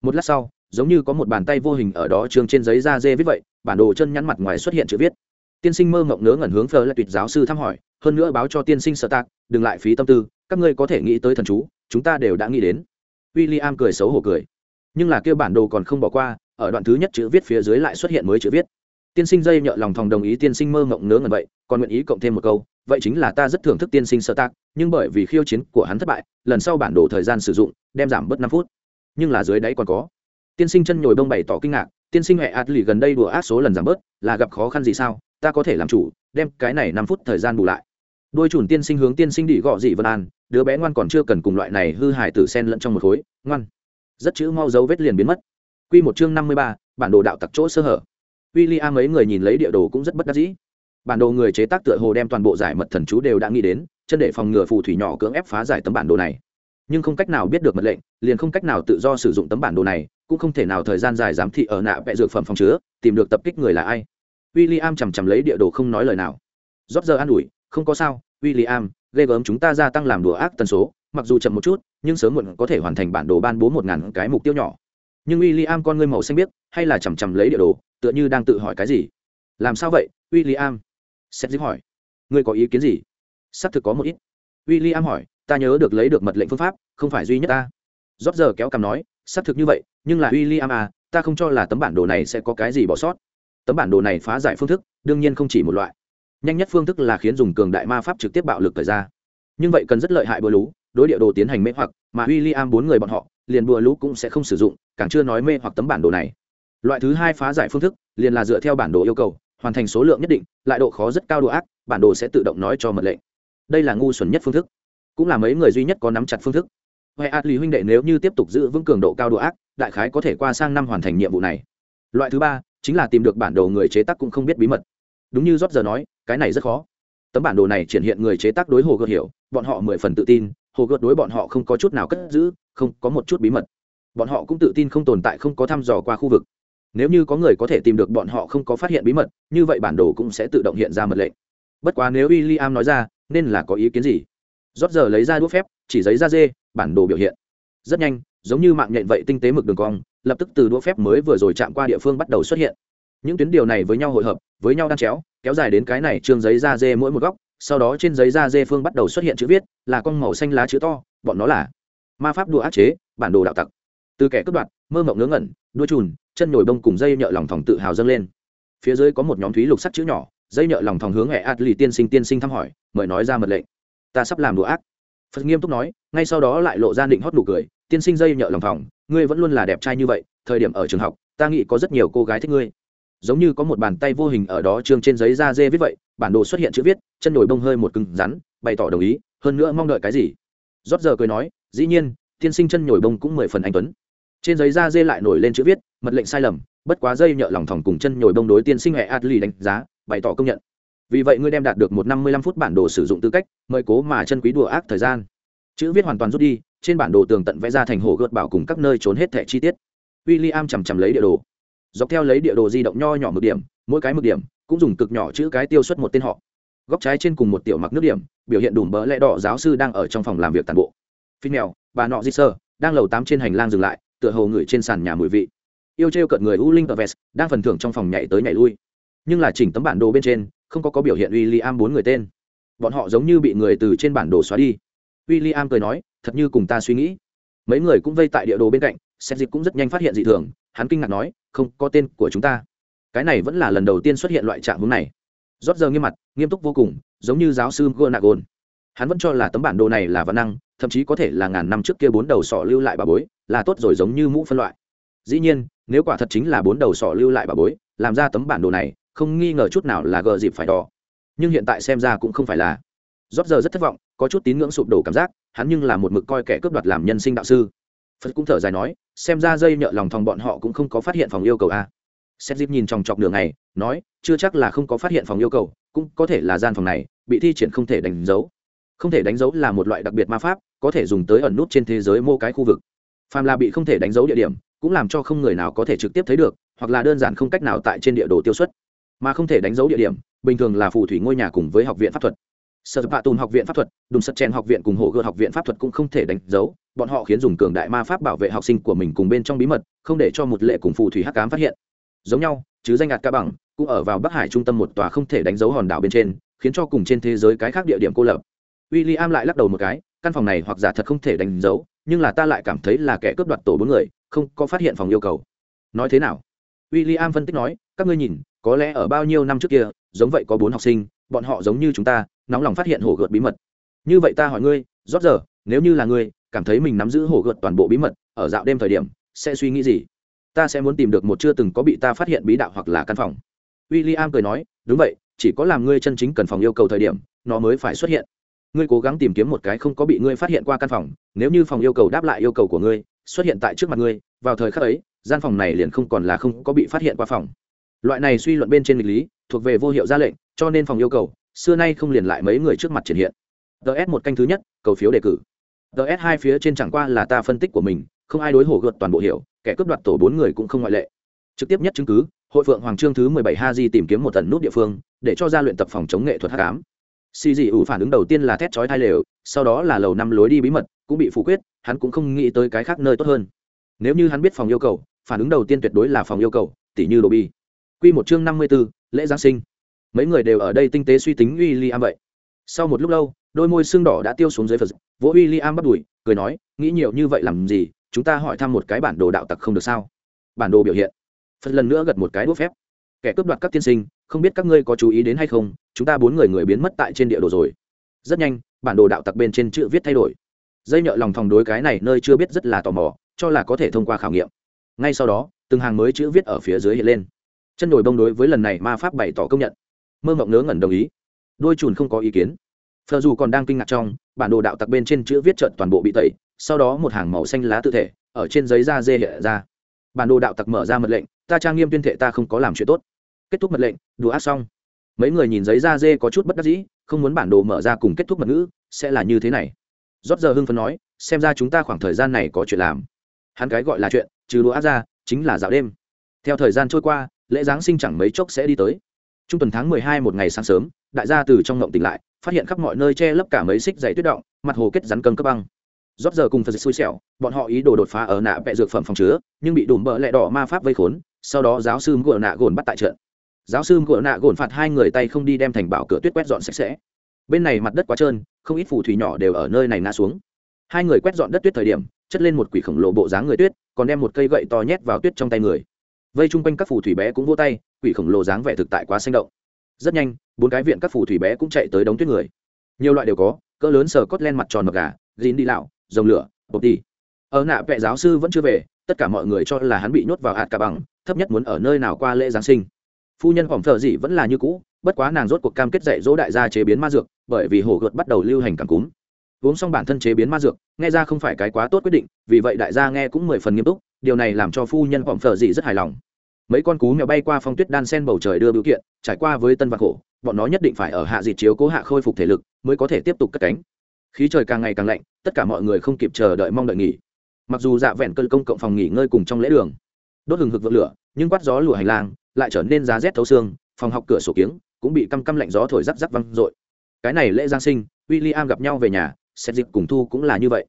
Một lát sau, giống như có một bàn tay vô hình ở đó trường trên giấy da dê viết vậy, bản đồ chân nhắn mặt ngoài xuất hiện chữ viết. Tiên sinh mơ mộng ngớ ngẩn hướng phở là tuyệt giáo sư thăm hỏi, hơn nữa báo cho tiên sinh sợ tạc, đừng lại phí tâm tư, các ngươi có thể nghĩ tới thần chú chúng ta đều đã nghĩ đến. W i l l i am cười xấu hổ cười. Nhưng là kêu bản đồ còn không bỏ qua, ở đoạn thứ nhất chữ viết phía dưới lại xuất hiện mới chữ viết. Tiên sinh dây nhợ lòng thòng đồng ý tiên sinh mơ ngộng ngớ ngẩn vậy, còn nguyện ý cộng thêm một câu, vậy chính là ta rất thưởng thức tiên sinh sơ tác, nhưng bởi vì khiêu chiến của hắn thất bại, lần sau bản đồ thời gian sử dụng, đem giảm bớt năm phút. Nhưng là dưới đáy còn có. Tiên sinh chân nhồi bông bày tỏ kinh ngạc, tiên sinh huệ ạt lì gần đây đùa ác số lần giảm bớt, là gặp khó khăn gì sao? Ta có thể làm chủ, đem cái này năm phút thời gian bù lại. Đôi chùn tiên sinh hướng tiên sinh đi gọ dị vân an đứa bé ngoan còn chưa cần cùng loại này hư hại tử sen lẫn trong một khối ngoan rất chữ mau dấu vết liền biến mất Quy một chương năm mươi ba, bản đồ đạo tặc chỗ sơ hở. William mấy người nhìn lấy địa đồ cũng rất bất đắc dĩ. Bản đồ người chế tác tựa hồ đem toàn bộ giải mật thần chú đều đã nghĩ đến, chân để phòng ngừa phù thủy nhỏ cưỡng ép phá giải tấm bản đồ này. Nhưng không cách nào biết được mật lệnh, liền không cách nào tự do sử dụng tấm bản đồ này, cũng không thể nào thời gian dài giám thị ở nạ vẽ dược phẩm phòng chứa, tìm được tập kích người là ai. William chằm chằm lấy địa đồ không nói lời nào. Rốt giờ an ủi, không có sao, William, ghê gớm chúng ta gia tăng làm đùa ác tần số, mặc dù chậm một chút, nhưng sớm muộn có thể hoàn thành bản đồ ban bố một ngàn cái mục tiêu nhỏ. Nhưng w i l l i am con ngươi màu xanh biết, hay là chằm chằm lấy địa đồ tựa như đang tự hỏi cái gì? Làm sao vậy w i l l i am xét hỏi. Ngươi có ý kiến gì? Sắp thực có một ít. W i l l i am hỏi ta nhớ được lấy được mật lệnh phương pháp không phải duy nhất ta. Rót giờ kéo cằm nói sắp thực như vậy nhưng là w i l l i am à ta không cho là tấm bản đồ này sẽ có cái gì bỏ sót. Tấm bản đồ này phá giải phương thức đương nhiên không chỉ một loại nhanh nhất phương thức là khiến dùng cường đại ma pháp trực tiếp bạo lực thời ra. Nhưng vậy cần rất lợi hại bừa lú, đối địa đồ tiến hành mê hoặc, mà w i l l i am bốn người bọn họ, liền bừa lũ cũng sẽ không sử dụng, càng chưa nói mê hoặc tấm bản đồ này. Loại thứ hai phá giải phương thức, liền là dựa theo bản đồ yêu cầu, hoàn thành số lượng nhất định, lại độ khó rất cao độ ác, bản đồ sẽ tự động nói cho mật lệnh. Đây là ngu xuẩn nhất phương thức. Cũng là mấy người duy nhất có nắm chặt phương thức. Huệ ạt lý huynh đệ nếu như tiếp tục giữ vững cường độ cao độ ác, đại khái có thể qua sang năm hoàn thành nhiệm vụ này. Loại thứ ba, chính là tìm được bản đồ người chế tác cũng không biết bí mật đúng như rót giờ nói, cái này rất khó. Tấm bản đồ này triển hiện người chế tác đối hồ gợt hiểu, bọn họ mười phần tự tin, hồ gợt đối bọn họ không có chút nào cất giữ, không có một chút bí mật. Bọn họ cũng tự tin không tồn tại, không có thăm dò qua khu vực. Nếu như có người có thể tìm được bọn họ không có phát hiện bí mật, như vậy bản đồ cũng sẽ tự động hiện ra mật lệnh. Bất quá nếu w i l l i am nói ra, nên là có ý kiến gì? Rót giờ lấy ra đũa phép, chỉ giấy da dê, bản đồ biểu hiện. Rất nhanh, giống như mạng nhện vậy tinh tế mực đường cong, lập tức từ đũa phép mới vừa rồi chạm qua địa phương bắt đầu xuất hiện những tuyến điều này với nhau hội hợp, với nhau đan chéo, kéo dài đến cái này trương giấy da dê mỗi một góc, sau đó trên giấy da dê phương bắt đầu xuất hiện chữ viết, là con màu xanh lá chữ to, bọn nó là ma pháp đùa ác chế, bản đồ đạo tặc. Từ kẻ cướp đoạt, mơ mộng ngớ ngẩn, đuôi trùn chân nhồi bông cùng dây nhợ lòng thòng tự hào dâng lên. Phía dưới có một nhóm thúy lục sắt chữ nhỏ, dây nhợ lòng thòng hướng hẹ ạt lì tiên sinh tiên sinh thăm hỏi, mời nói ra mật lệnh. Ta sắp làm đùa ác. Phật nghiêm túc nói, ngay sau đó lại lộ ra định hót nụ cười, tiên sinh dây nhợ lòng thòng, ngươi vẫn luôn là đẹp trai như vậy, thời điểm ở trường học, ta nghĩ có rất nhiều cô gái thích ngươi giống như có một bàn tay vô hình ở đó trương trên giấy da dê viết vậy, bản đồ xuất hiện chữ viết, chân nổi bông hơi một cứng rắn, bày tỏ đồng ý, hơn nữa mong đợi cái gì? Rót giờ cười nói, dĩ nhiên, tiên sinh chân nhồi bông cũng mười phần anh tuấn. Trên giấy da dê lại nổi lên chữ viết, mật lệnh sai lầm, bất quá dây nhợ lòng thòng cùng chân nhồi bông đối tiên sinh hệ adli đánh giá, bày tỏ công nhận. Vì vậy ngươi đem đạt được một năm mươi lăm phút bản đồ sử dụng tư cách, mời cố mà chân quý đùa ác thời gian. Chữ viết hoàn toàn rút đi, trên bản đồ tường tận vẽ ra thành hồ gợt bảo cùng các nơi trốn hết thẻ chi tiết. W i l l i am chằm chằm lấy địa đồ dọc theo lấy địa đồ di động nho nhỏ mực điểm, mỗi cái mực điểm cũng dùng cực nhỏ chữ cái tiêu xuất một tên họ. Góc trái trên cùng một tiểu mặc nước điểm, biểu hiện đùm bỡ lẽ đỏ giáo sư đang ở trong phòng làm việc toàn bộ. Phi mèo, bà nọ di sơ đang lầu tám trên hành lang dừng lại, tựa hồ ngửi trên sàn nhà mùi vị. Yêu t cận người u linh tờ vest, đang phần thưởng trong phòng nhảy tới nhảy lui. Nhưng là chỉnh tấm bản đồ bên trên, không có có biểu hiện w i l l i am bốn người tên. Bọn họ giống như bị người từ trên bản đồ xóa đi. W i l i am cười nói, thật như cùng ta suy nghĩ. Mấy người cũng vây tại địa đồ bên cạnh xét dịp cũng rất nhanh phát hiện dị thường hắn kinh ngạc nói, không, có tên của chúng ta. Cái này vẫn là lần đầu tiên xuất hiện loại trạng hướng này. Rót giờ nghiêm mặt, nghiêm túc vô cùng, giống như giáo sư gonagon hắn vẫn cho là tấm bản đồ này là văn năng, thậm chí có thể là ngàn năm trước kia bốn đầu sọ lưu lại bà bối, là tốt rồi giống như mũ phân loại. Dĩ nhiên, nếu quả thật chính là bốn đầu sọ lưu lại bà bối, làm ra tấm bản đồ này, không nghi ngờ chút nào là gờ dịp phải đỏ. Nhưng hiện tại xem ra cũng không phải là. Rót giờ rất thất vọng, có chút tín ngưỡng sụp đổ cảm giác, hắn nhưng là một mực coi kẻ cướp đoạt làm nhân sinh đạo sư phật cũng thở dài nói, xem ra dây nhợ lòng thòng bọn họ cũng không có phát hiện phòng yêu cầu a. Xét dịp nhìn chòng chọc đường này nói, chưa chắc là không có phát hiện phòng yêu cầu, cũng có thể là gian phòng này, bị thi triển không thể đánh dấu. Không thể đánh dấu là một loại đặc biệt ma pháp, có thể dùng tới ẩn nút trên thế giới mô cái khu vực. Phàm là bị không thể đánh dấu địa điểm, cũng làm cho không người nào có thể trực tiếp thấy được, hoặc là đơn giản không cách nào tại trên địa đồ tiêu xuất. Mà không thể đánh dấu địa điểm, bình thường là phù thủy ngôi nhà cùng với học viện pháp thuật sở bạ tùn học viện pháp thuật đùm sật chen học viện cùng hộ gợt học viện pháp thuật cũng không thể đánh dấu, bọn họ khiến dùng cường đại ma pháp bảo vệ học sinh của mình cùng bên trong bí mật, không để cho một lệ cùng phù thủy hắc cám phát hiện. Giống nhau, chứ danh đạt ca bằng, cũng ở vào bắc hải trung tâm một tòa không thể đánh dấu hòn đảo bên trên, khiến cho cùng trên thế giới cái khác địa điểm cô lập. W i l l i am lại lắc đầu một cái, căn phòng này hoặc giả thật không thể đánh dấu, nhưng là ta lại cảm thấy là kẻ cướp đoạt tổ bốn người, không có phát hiện phòng yêu cầu. Nói thế nào? W i l l i am phân tích nói, các ngươi nhìn, có lẽ ở bao nhiêu năm trước kia, giống vậy có bốn học sinh, bọn họ giống như chúng ta nóng lòng phát hiện hổ gợt bí mật. Như vậy ta hỏi ngươi, rót giờ, nếu như là ngươi, cảm thấy mình nắm giữ hổ gợt toàn bộ bí mật, ở dạo đêm thời điểm, sẽ suy nghĩ gì? Ta sẽ muốn tìm được một chưa từng có bị ta phát hiện bí đạo hoặc là căn phòng. W i l l i am cười nói, đúng vậy, chỉ có làm ngươi chân chính cần phòng yêu cầu thời điểm, nó mới phải xuất hiện. Ngươi cố gắng tìm kiếm một cái không có bị ngươi phát hiện qua căn phòng, nếu như phòng yêu cầu đáp lại yêu cầu của ngươi, xuất hiện tại trước mặt ngươi, vào thời khắc ấy, gian phòng này liền không còn là không có bị phát hiện qua phòng. Loại này suy luận bên trên nghịch lý, thuộc về vô hiệu ra lệnh, cho nên phòng yêu cầu xưa nay không liền lại mấy người trước mặt triển hiện. Ts một canh thứ nhất, cầu phiếu đề cử. Ts hai phía trên chẳng qua là ta phân tích của mình, không ai đối hổ gợt toàn bộ hiểu, kẻ cướp đoạt tổ bốn người cũng không ngoại lệ. Trực tiếp nhất chứng cứ, hội phượng hoàng trương thứ mười bảy ha di tìm kiếm một tần nút địa phương, để cho ra luyện tập phòng chống nghệ thuật hám. cám xì dị ủ phản ứng đầu tiên là thét chói thai lều, sau đó là lầu năm lối đi bí mật, cũng bị phủ quyết, hắn cũng không nghĩ tới cái khác nơi tốt hơn. Nếu như hắn biết phòng yêu cầu, phản ứng đầu tiên tuyệt đối là phòng yêu cầu tỷ như đồ bi q một chương năm mươi b ố lễ giáng sinh mấy người đều ở đây tinh tế suy tính w i l l i am vậy. Sau một lúc lâu, đôi môi xương đỏ đã tiêu xuống dưới phật. Vỗ w i l l i am bắt đùi, cười nói, nghĩ nhiều như vậy làm gì? Chúng ta hỏi thăm một cái bản đồ đạo tặc không được sao? Bản đồ biểu hiện. Phật lần nữa gật một cái đốt phép. Kẻ cướp đoạt các tiên sinh, không biết các ngươi có chú ý đến hay không? Chúng ta bốn người người biến mất tại trên địa đồ rồi. Rất nhanh, bản đồ đạo tặc bên trên chữ viết thay đổi. Dây nhợ lòng thòng đối cái này nơi chưa biết rất là tò mò, cho là có thể thông qua khảo nghiệm. Ngay sau đó, từng hàng mới chữ viết ở phía dưới hiện lên. Chân đồi bông đối với lần này ma pháp bày tỏ công nhận mơ mộng ngớ ngẩn đồng ý. Đôi chùn không có ý kiến. Phờ dù còn đang kinh ngạc trong, bản đồ đạo tặc bên trên chữ viết trận toàn bộ bị tẩy, sau đó một hàng màu xanh lá tự thể, ở trên giấy da dê hiện ra. Bản đồ đạo tặc mở ra mật lệnh, ta trang nghiêm tuyên thệ ta không có làm chuyện tốt. Kết thúc mật lệnh, đùa ác xong. Mấy người nhìn giấy da dê có chút bất đắc dĩ, không muốn bản đồ mở ra cùng kết thúc mật ngữ, sẽ là như thế này. Rót giờ hưng phấn nói, xem ra chúng ta khoảng thời gian này có chuyện làm. Hắn cái gọi là chuyện, trừ đùa ác ra, chính là dạo đêm. Theo thời gian trôi qua, lễ giáng sinh chẳng mấy chốc sẽ đi tới trung tuần tháng mười hai một ngày sáng sớm, đại gia từ trong ngộng tỉnh lại, phát hiện khắp mọi nơi che lấp cả mấy xích dày tuyết động, mặt hồ kết rắn cơm cấp băng. Rót giờ cùng phật xui xẻo, bọn họ ý đồ đột phá ở nạ vẹ dược phẩm phòng chứa, nhưng bị đùm bợ lẹ đỏ ma pháp vây khốn, sau đó giáo sư ngựa nạ gồn bắt tại trận. Giáo sư ngựa nạ gồn phạt hai người tay không đi đem thành bảo cửa tuyết quét dọn sạch sẽ. Bên này mặt đất quá trơn, không ít phù thủy nhỏ đều ở nơi này ngã xuống. Hai người quét dọn đất tuyết thời điểm, chất lên một quỷ khổng lồ bộ dáng người tuyết, còn đem một cây gậy to nhét vào tuyết trong tay người vây chung quanh các phù thủy bé cũng vô tay, quỷ khổng lồ dáng vẻ thực tại quá sinh động. Rất nhanh, bốn cái viện các phù thủy bé cũng chạy tới đống tuyết người. Nhiều loại đều có, cỡ lớn sờ cốt len mặt tròn mập gà, gìn đi lạo dòng lửa, bột đi ở nạ vệ giáo sư vẫn chưa về, tất cả mọi người cho là hắn bị nhốt vào hạt cả bằng, thấp nhất muốn ở nơi nào qua lễ giáng sinh. Phu nhân phỏng thợ gì vẫn là như cũ, bất quá nàng rốt cuộc cam kết dạy dỗ đại gia chế biến ma dược, bởi vì hổ gợt bắt đầu lưu hành cảm cúm. Uống xong bản thân chế biến ma dược, nghe ra không phải cái quá tốt quyết định, vì vậy đại gia nghe cũng mười phần nghiêm túc điều này làm cho phu nhân phỏng phở dị rất hài lòng. Mấy con cú mèo bay qua phong tuyết đan sen bầu trời đưa biểu kiện, trải qua với tân và khổ, bọn nó nhất định phải ở hạ dịt chiếu cố hạ khôi phục thể lực, mới có thể tiếp tục cất cánh. Khí trời càng ngày càng lạnh, tất cả mọi người không kịp chờ đợi mong đợi nghỉ. Mặc dù dạ vẹn cơn công cộng phòng nghỉ ngơi cùng trong lễ đường, đốt hừng hực vượt lửa, nhưng quát gió lùa hành lang, lại trở nên giá rét thấu xương, phòng học cửa sổ kiếng cũng bị căm căm lạnh gió thổi rắc rắc văng rội. cái này lễ giáng sinh w i l l i am gặp nhau về nhà xét dịp cùng thu cũng là như vậy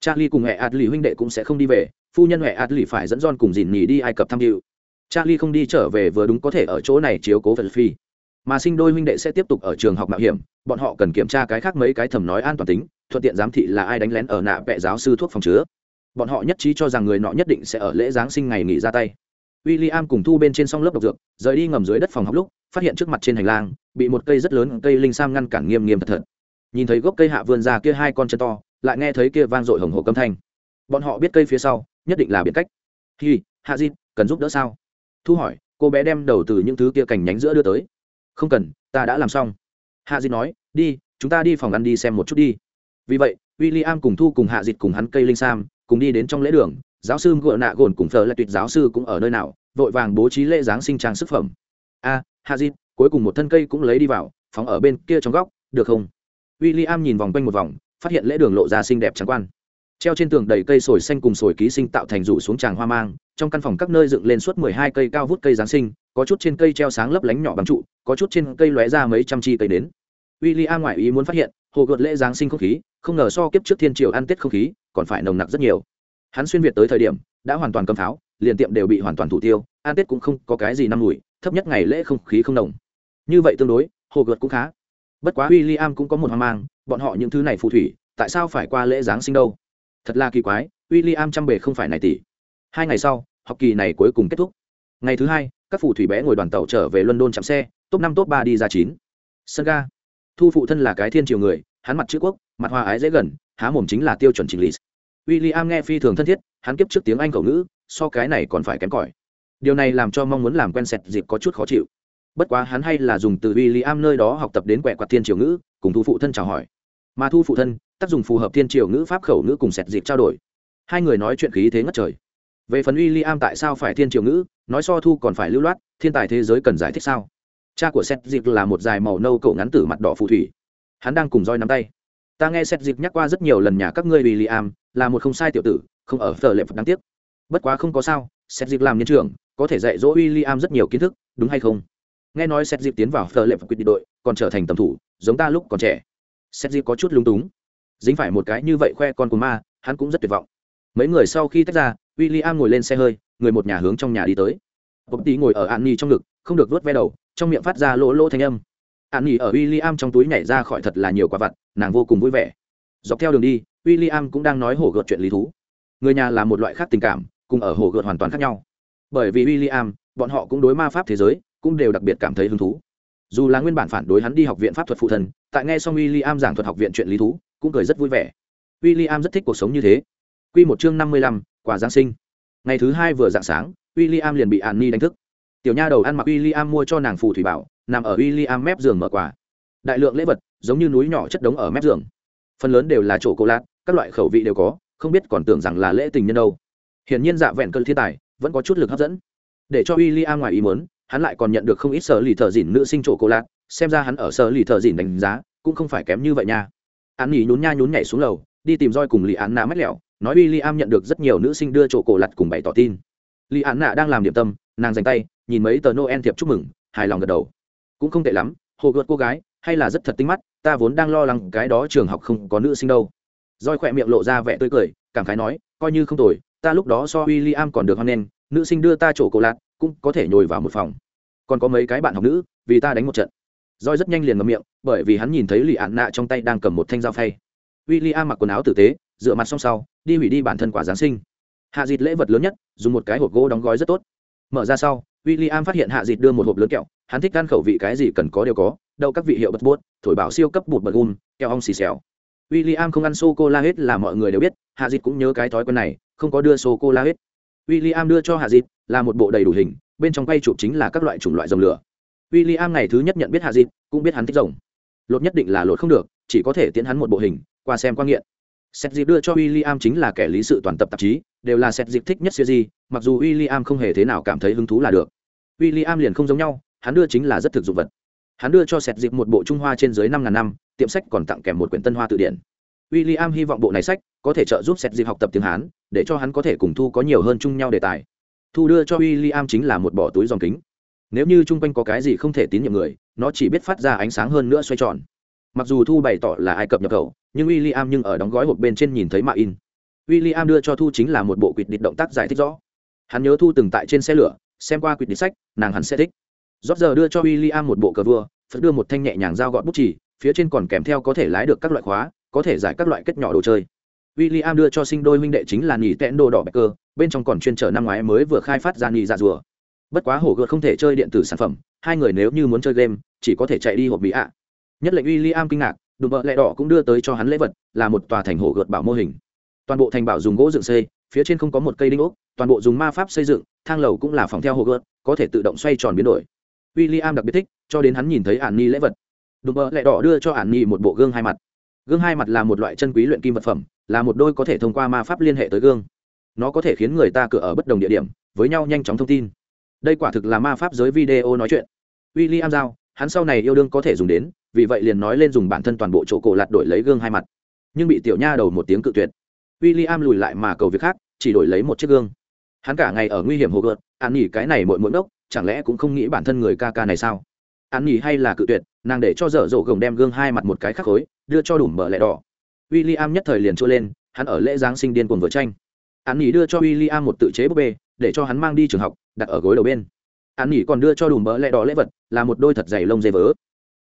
charlie cùng mẹ adli huynh đệ cũng sẽ không đi về, phu nhân mẹ adli phải dẫn john cùng dìn nhì đi ai cập tham dự charlie không đi trở về vừa đúng có thể ở chỗ này chiếu cố vật phi. Mà sinh đôi huynh đệ sẽ tiếp tục ở trường học mạo hiểm, bọn họ cần kiểm tra cái khác mấy cái thầm nói an toàn tính, thuận tiện giám thị là ai đánh lén ở nạ vẽ giáo sư thuốc phòng chứa. Bọn họ nhất trí cho rằng người nọ nhất định sẽ ở lễ giáng sinh ngày nghỉ ra tay. W i l l i am cùng thu bên trên song lớp độc dược, rời đi ngầm dưới đất phòng học lúc, phát hiện trước mặt trên hành lang, bị một cây rất lớn cây linh sam ngăn cản nghiêm nghiêm thật thật. Nhìn thấy gốc cây hạ vươn ra kia hai con chân to lại nghe thấy kia vang dội hồng hồ câm thanh. Bọn họ biết cây phía sau, nhất định là biển cách. Hi, hạ di cần giúp đỡ sao? Thu hỏi, cô bé đem đầu từ những thứ kia cành nhánh giữa đưa tới. Không cần, ta đã làm xong. Hạ di nói, đi, chúng ta đi phòng ăn đi xem một chút đi. Vì vậy w i l l i am cùng thu cùng hạ dịt cùng hắn cây linh sam, cùng đi đến trong lễ đường. Giáo sư ngựa nạ gồn cùng thờ là tuyệt giáo sư cũng ở nơi nào, vội vàng bố trí lễ giáng sinh trang sức phẩm. A, hạ dịt, cuối cùng một thân cây cũng lấy đi vào, phóng ở bên kia trong góc, được không? W i l l i am nhìn vòng quanh một vòng phát hiện lễ đường lộ ra xinh đẹp trắng quan. Treo trên tường đầy cây sồi xanh cùng sồi ký sinh tạo thành rủ xuống tràng hoa mang, trong căn phòng các nơi dựng lên suốt mười hai cây cao vút cây giáng sinh, có chút trên cây treo sáng lấp lánh nhỏ bằng trụ, có chút trên cây lóe ra mấy trăm chi cây đến w i l l i ngoại ý muốn phát hiện, hồ gợt lễ giáng sinh không khí, không ngờ so kiếp trước thiên triều ăn tết không khí, còn phải nồng nặc rất nhiều. Hắn xuyên việt tới thời điểm, đã hoàn toàn cầm pháo, liền tiệm đều bị hoàn toàn thủ tiêu, ăn tết cũng không có cái gì năm mùi, thấp nhất ngày lễ không khí không nồng. Như vậy tương đối, hồ gợt cũng khá bất quá w i l l i am cũng có một hoang mang, bọn họ những thứ này phù thủy, tại sao phải qua lễ giáng sinh đâu? Thật là kỳ quái w i l l i am chăm bề không phải này tỷ. Hai ngày sau, học kỳ này cuối cùng kết thúc. Ngày thứ hai, các phù thủy bé ngồi đoàn tàu trở về london chạm xe, top năm, top ba đi ra chín. Sân ga. Thu phụ thân là cái thiên triều người, hắn mặt chữ quốc, mặt hoa ái dễ gần, há mồm chính là tiêu chuẩn trình lý. W i l l i am nghe phi thường thân thiết, hắn kiếp trước tiếng anh cầu ngữ, so cái này còn phải kém cỏi. Điều này làm cho mong muốn làm quen sẹt dịp có chút khó chịu bất quá hắn hay là dùng từ w i l l i am nơi đó học tập đến quẹ quạt thiên triều ngữ, cùng thu phụ thân chào hỏi. Mà thu phụ thân, tác dụng phù hợp thiên triều ngữ pháp khẩu ngữ cùng sẹt dịp trao đổi. Hai người nói chuyện khí thế ngất trời. Về phần w i l l i am tại sao phải thiên triều ngữ, nói so thu còn phải lưu loát, thiên tài thế giới cần giải thích sao? Cha của sẹt dịp là một dài màu nâu cậu ngắn tử mặt đỏ phù thủy. Hắn đang cùng roi nắm tay. Ta nghe sẹt dịp nhắc qua rất nhiều lần nhà các ngươi w i l l i am là một không sai tiểu tử, không ở phở lệ phật đáng tiếc. Bất quá không có sao sẹt dịp làm nhân trưởng, có thể dạy dỗ w i l l i am rất nhiều kiến thức, đúng hay không? Nghe nói sẹt dịp tiến vào phở lệ phật quyết định đội, còn trở thành tầm thủ, giống ta lúc còn trẻ. Sẹt dịp có chút lúng túng. Dính phải một cái như vậy khoe con của ma, hắn cũng rất tuyệt vọng. Mấy người sau khi tách ra w i l l i am ngồi lên xe hơi, người một nhà hướng trong nhà đi tới. Bộc tí ngồi ở an trong ngực, không được vớt ve đầu, trong miệng phát ra lỗ lỗ thanh âm. An ở w i l l i am trong túi nhảy ra khỏi thật là nhiều quả vặt, nàng vô cùng vui vẻ. Dọc theo đường đi w i l l i am cũng đang nói hổ gợt chuyện lý thú. Người nhà là một loại khác tình cảm, cùng ở hổ gợt hoàn toàn khác nhau. Bởi vì w i l l i am bọn họ cũng đối ma pháp thế giới cũng đều đặc biệt cảm thấy hứng thú. Dù là nguyên bản phản đối hắn đi học viện pháp thuật phụ thần tại nghe xong w i l l i am giảng thuật học viện chuyện lý thú, cũng cười rất vui vẻ. W i l l i am rất thích cuộc sống như thế. Q một chương năm mươi lăm quà giáng sinh. Ngày thứ hai vừa dạng sáng w i l l i am liền bị an ni đánh thức. Tiểu nha đầu ăn mặc w i l l i am mua cho nàng phù thủy bảo, nằm ở w i l l i am mép giường mở quà. Đại lượng lễ vật, giống như núi nhỏ chất đống ở mép giường. Phần lớn đều là chỗ cô lát, các loại khẩu vị đều có, không biết còn tưởng rằng là lễ tình nhân đâu. Hiển nhiên dạ vẹn cơn thiên tài, vẫn có chút lực hấp dẫn. Để cho w i l l i am ngoài ý mớn hắn lại còn nhận được không ít sở lì thợ dỉn nữ sinh chỗ cô lạc xem ra hắn ở sở lì thợ dỉn đánh giá cũng không phải kém như vậy nha. Hắn nhỉ nhún nha nhún nhảy xuống lầu, đi tìm roi cùng lì án nạ mách lẹo nói w i l l i am nhận được rất nhiều nữ sinh đưa chỗ cổ lặt cùng bày tỏ tin. Lì án nạ đang làm điểm tâm, nàng dành tay, nhìn mấy tờ noel thiệp chúc mừng, hài lòng gật đầu. Cũng không tệ lắm, hồ gợt cô gái, hay là rất thật tinh mắt, ta vốn đang lo lắng cái đó trường học không có nữ sinh đâu. Roi khỏe miệng lộ ra vẻ tươi cười, cảm khái nói, coi như không tồi, ta lúc đó so w i l l i am còn được hoan nghênh, nữ sinh đưa ta chỗ cổ lạc cũng có thể nhồi vào một phòng. Còn có mấy cái bạn học nữ, vì ta đánh một trận. Roi rất nhanh liền ngậm miệng, bởi vì hắn nhìn thấy lì ạn nạ trong tay đang cầm một thanh dao phay. W i l l i am mặc quần áo tử tế, dựa mặt xong sau, đi hủy đi bản thân quả giáng sinh. Hạ dịt lễ vật lớn nhất, dùng một cái hộp gỗ đóng gói rất tốt. Mở ra sau w i l l i am phát hiện hạ dịt đưa một hộp lớn kẹo, hắn thích ăn khẩu vị cái gì cần có đều có, đậu các vị hiệu bật bốt thổi bảo siêu cấp bụt bật gum, kẹo ong xì xèo. W i l l i am không ăn sô cô la hết là mọi người đều biết, hạ dịt cũng nhớ cái thói quen này, không có đưa sô cô la hết w i l l i am đưa cho hạ dịt là một bộ đầy đủ hình, bên trong quay chụp chính là các loại chủng loại dòng lửa. W i l l i am ngày thứ nhất nhận biết hạ dịt cũng biết hắn thích rồng. Lột nhất định là lột không được, chỉ có thể tiến hắn một bộ hình, qua xem quan nghiện. Xét dịp đưa cho w i l l i am chính là kẻ lý sự toàn tập tạp chí, đều là xét dịp thích nhất siêu di mặc dù w i l l i am không hề thế nào cảm thấy hứng thú là được. W i l l i am liền không giống nhau, hắn đưa chính là rất thực dụng vật. Hắn đưa cho xét dịp một bộ trung hoa trên dưới năm ngàn năm, tiệm sách còn tặng kèm một quyển tân hoa tự điển. W i l l i am hy vọng bộ này sách có thể trợ giúp xét dịp học tập tiếng hán, để cho hắn có thể cùng thu có nhiều hơn chung nhau đề tài. Thu đưa cho w i l l i am chính là một bỏ túi dòng kính. Nếu như chung quanh có cái gì không thể tín nhiệm người, nó chỉ biết phát ra ánh sáng hơn nữa xoay tròn. Mặc dù thu bày tỏ là ai cập nhập khẩu, nhưng w i l l i am nhưng ở đóng gói hộp bên trên nhìn thấy mạ in w i l l i am đưa cho thu chính là một bộ quỵt địch động tác giải thích rõ. Hắn nhớ thu từng tại trên xe lửa, xem qua quỵt địch sách, nàng hắn sẽ thích. Rót giờ đưa cho w i l l i am một bộ cờ vua phật đưa một thanh nhẹ nhàng dao gọn bút chỉ phía trên còn kèm theo có thể lái được các loại khóa, có thể giải các loại kết nhỏ đồ chơi w i l l i am đưa cho sinh đôi huynh đệ chính là nhì tẹn đồ đỏ bạch cơ, bên trong còn chuyên trở năm ngoái mới vừa khai phát ra nhì dạ rùa. Bất quá hổ gợt không thể chơi điện tử sản phẩm, hai người nếu như muốn chơi game, chỉ có thể chạy đi hộp mỹ ạ. Nhất lệnh w i l l i am kinh ngạc, đùm bợ lẹ đỏ cũng đưa tới cho hắn lễ vật, là một tòa thành hổ gợt bảo mô hình. Toàn bộ thành bảo dùng gỗ dựng xây, phía trên không có một cây đinh ốc, toàn bộ dùng ma pháp xây dựng, thang lầu cũng là phòng theo hổ gợt, có thể tự động xoay tròn biến đổi. William am đặc biệt thích, cho đến hắn nhìn thấy ạn ni lễ vật. Đùm bợ lẹ đỏ đưa cho ạn ni một bộ gương hai mặt. Gương hai mặt là một loại chân quý luyện kim vật phẩm là một đôi có thể thông qua ma pháp liên hệ tới gương. Nó có thể khiến người ta cửa ở bất đồng địa điểm, với nhau nhanh chóng thông tin. Đây quả thực là ma pháp giới video nói chuyện. W i l l i am giao hắn sau này yêu đương có thể dùng đến, vì vậy liền nói lên dùng bản thân toàn bộ chỗ cổ lạt đổi lấy gương hai mặt. Nhưng bị tiểu nha đầu một tiếng cự tuyệt. W i l l i am lùi lại mà cầu việc khác, chỉ đổi lấy một chiếc gương. Hắn cả ngày ở nguy hiểm hồ gợt an nghỉ cái này mỗi mỗi đốc chẳng lẽ cũng không nghĩ bản thân người ca ca này sao? An nghỉ hay là cự tuyệt, nàng để cho dở dỗ gồng đem gương hai mặt một cái khắc khối, đưa cho đủ mở lẻ đỏ w i l l i am nhất thời liền trôi lên, hắn ở lễ giáng sinh điên cuồng vừa tranh. Hắn nghỉ đưa cho w i l l i am một tự chế búp bê, để cho hắn mang đi trường học, đặt ở gối đầu bên. Hắn nghỉ còn đưa cho đủ mỡ lẹ đỏ lễ vật, là một đôi thật dày lông dê vớ.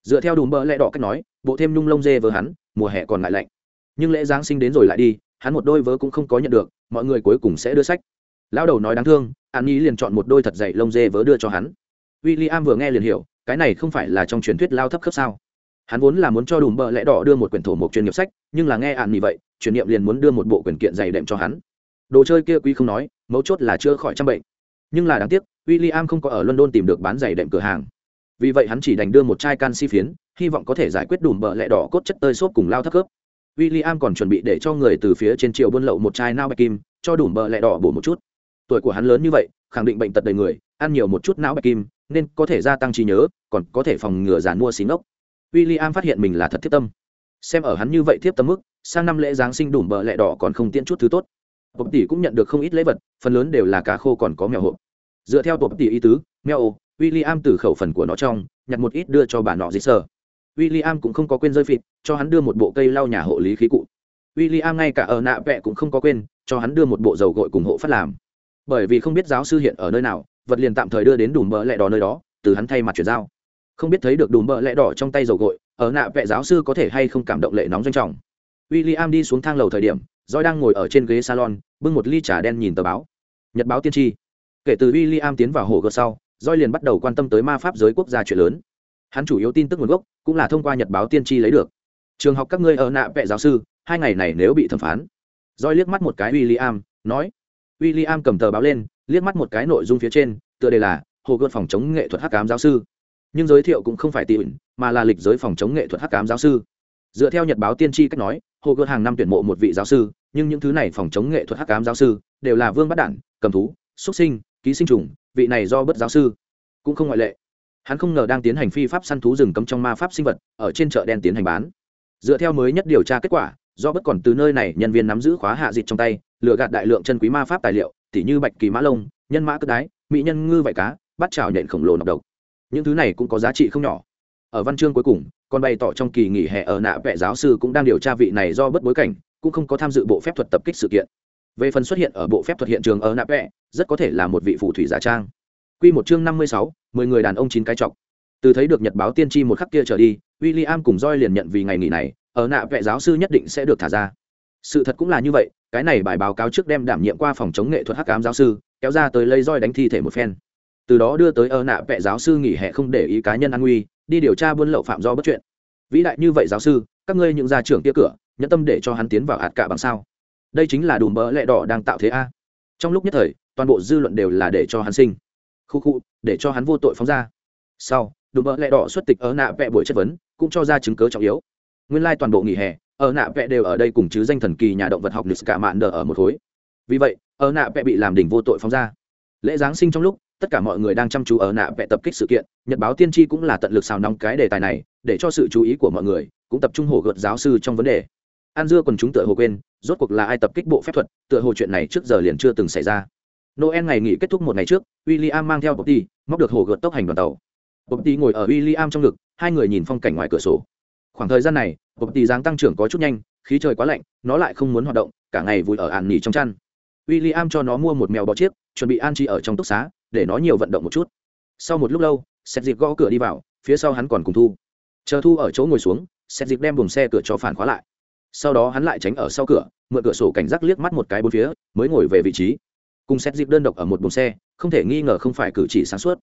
Dựa theo đủ mỡ lẹ đỏ cách nói, bộ thêm nhung lông dê vớ hắn, mùa hè còn lại lạnh. Nhưng lễ giáng sinh đến rồi lại đi, hắn một đôi vớ cũng không có nhận được, mọi người cuối cùng sẽ đưa sách. Lão đầu nói đáng thương an nghỉ liền chọn một đôi thật dày lông dê vớ đưa cho hắn. W i l l i am vừa nghe liền hiểu, cái này không phải là trong truyền thuyết lao thấp khớp sao hắn vốn là muốn cho đủ bợ lẽ đỏ đưa một quyển thổ mộc chuyên nghiệp sách nhưng là nghe ạn như vậy truyền niệm liền muốn đưa một bộ quyển kiện dày đệm cho hắn đồ chơi kia quý không nói mấu chốt là chưa khỏi trăm bệnh nhưng là đáng tiếc William không có ở London tìm được bán giày đệm cửa hàng. Vì vậy hắn chỉ đành đưa một chai canxi phiến, hy vọng có thể giải quyết đủ bờ lẹ đỏ cốt chất tơi xốp cùng lao thấp khớp. William còn chuẩn bị để cho người từ phía trên triệu buôn lậu một chai não bạch kim, cho đủ bờ lẹ đỏ bổ một chút. Tuổi của hắn lớn như vậy, khẳng định bệnh tật đầy người, ăn nhiều một chút não bạch kim, nên có thể gia tăng trí nhớ, còn có thể phòng ngừa giàn mua xí ngốc. William phát hiện mình là thật thiết tâm. Xem ở hắn như vậy tiếp tâm mức, sang năm lễ giáng sinh đủ bờ lẹ đỏ còn không tiễn chút thứ tốt. Bộc tỷ cũng nhận được không ít lễ vật, phần lớn đều là cá khô còn có mèo hộp. Dựa theo tổ tỷ ý tứ mèo w i l l i am từ khẩu phần của nó trong nhặt một ít đưa cho bà nọ dĩ sơ w i l l i am cũng không có quên rơi phịt cho hắn đưa một bộ cây lau nhà hộ lý khí cụ. W i l l i am ngay cả ở nạ vẹ cũng không có quên cho hắn đưa một bộ dầu gội cùng hộ phát làm. Bởi vì không biết giáo sư hiện ở nơi nào vật liền tạm thời đưa đến đủ bỡ lẹ đỏ nơi đó từ hắn thay mặt chuyển giao không biết thấy được đùm bợ lẽ đỏ trong tay dầu gội, ở nạ vệ giáo sư có thể hay không cảm động lệ nóng doanh trọng. W i l l i am đi xuống thang lầu thời điểm doi đang ngồi ở trên ghế salon, bưng một ly trà đen nhìn tờ báo. Nhật báo tiên tri. Kể từ w i l l i am tiến vào hồ gợt sau doi liền bắt đầu quan tâm tới ma pháp giới quốc gia chuyện lớn. Hắn chủ yếu tin tức nguồn gốc, cũng là thông qua nhật báo tiên tri lấy được. Trường học các ngươi ở nạ vệ giáo sư, hai ngày này nếu bị thẩm phán. Doi liếc mắt một cái w i l l i am nói. W i l l i am cầm tờ báo lên, liếc mắt một cái nội dung phía trên, tựa đề là hồ gợt phòng chống nghệ thuật hắc cám giáo sư nhưng giới thiệu cũng không phải tỉ mà là lịch giới phòng chống nghệ thuật hắc cám giáo sư. Dựa theo nhật báo tiên tri cách nói, hồ gợt hàng năm tuyển mộ một vị giáo sư, nhưng những thứ này phòng chống nghệ thuật hắc cám giáo sư đều là vương bắt đản, cầm thú, xuất sinh, ký sinh trùng, vị này do bất giáo sư. Cũng không ngoại lệ. Hắn không ngờ đang tiến hành phi pháp săn thú rừng cấm trong ma pháp sinh vật, ở trên chợ đen tiến hành bán. Dựa theo mới nhất điều tra kết quả, do bất còn từ nơi này nhân viên nắm giữ khóa hạ dịch trong tay, lừa gạt đại lượng chân quý ma pháp tài liệu, tỉ như bạch kỳ mã lông, nhân mã cất đái, mỹ nhân ngư vải cá, bắt chảo nhện khổng lồ nọc độc những thứ này cũng có giá trị không nhỏ. Ở văn chương cuối cùng, còn bày tỏ trong kỳ nghỉ hè ở nạ vệ giáo sư cũng đang điều tra vị này do bất bối cảnh, cũng không có tham dự bộ phép thuật tập kích sự kiện. Về phần xuất hiện ở bộ phép thuật hiện trường ở nạ vẽ rất có thể là một vị phù thủy giả trang. Quy một chương năm mươi sáu, mười người đàn ông chín cái trọc. từ thấy được nhật báo tiên tri một khắc kia trở đi, William cùng roi liền nhận vì ngày nghỉ này, ở nạ vẽ giáo sư nhất định sẽ được thả ra. Sự thật cũng là như vậy, cái này bài báo cáo trước đem đảm nhiệm qua phòng chống nghệ thuật hắc ám giáo sư, kéo ra tới lấy roi đánh thi thể một phen từ đó đưa tới ơ nạ vẽ giáo sư nghỉ hè không để ý cá nhân an nguy, đi điều tra buôn lậu phạm do bất chuyện. Vĩ đại như vậy giáo sư, các ngươi những gia trưởng kia cửa, nhẫn tâm để cho hắn tiến vào hạt cả bằng sao? Đây chính là đùm bỡ lẹ đỏ đang tạo thế a. Trong lúc nhất thời, toàn bộ dư luận đều là để cho hắn sinh. Khu khu, để cho hắn vô tội phóng ra. Sau, đùm bỡ lẹ đỏ xuất tịch ở nạ vẽ buổi chất vấn, cũng cho ra chứng cớ trọng yếu. Nguyên lai toàn bộ nghỉ hè ở nạ vẽ đều ở đây cùng chứ danh thần kỳ nhà động vật học lịch cả mạn đờ ở một khối. Vì vậy ở nạ vẽ bị làm đỉnh vô tội phóng ra. Lễ giáng sinh trong lúc tất cả mọi người đang chăm chú ở nạ vẽ tập kích sự kiện, nhật báo tiên tri cũng là tận lực xào nóng cái đề tài này, để cho sự chú ý của mọi người cũng tập trung hổ gợt giáo sư trong vấn đề. An dưa còn chúng tựa hồ quên, rốt cuộc là ai tập kích bộ phép thuật, tựa hồ chuyện này trước giờ liền chưa từng xảy ra. Noel ngày nghỉ kết thúc một ngày trước w i l l i am mang theo bobby móc được hồ gợt tốc hành đoàn tàu. Bobby ngồi ở w i l l i am trong ngực, hai người nhìn phong cảnh ngoài cửa sổ. Khoảng thời gian này bobby dáng tăng trưởng có chút nhanh, khí trời quá lạnh, nó lại không muốn hoạt động, cả ngày vui ở ạn nỉ trong chăn. W i l l i am cho nó mua một mèo bọ chiếc, chuẩn bị an chi ở trong túc xá để nó nhiều vận động một chút. Sau một lúc lâu xét dịp gõ cửa đi vào, phía sau hắn còn cùng thu. Chờ thu ở chỗ ngồi xuống xét dịp đem buồng xe cửa cho phản khóa lại. Sau đó hắn lại tránh ở sau cửa, mượn cửa sổ cảnh giác liếc mắt một cái bốn phía, mới ngồi về vị trí. Cùng xét dịp đơn độc ở một buồng xe, không thể nghi ngờ không phải cử chỉ sáng suốt.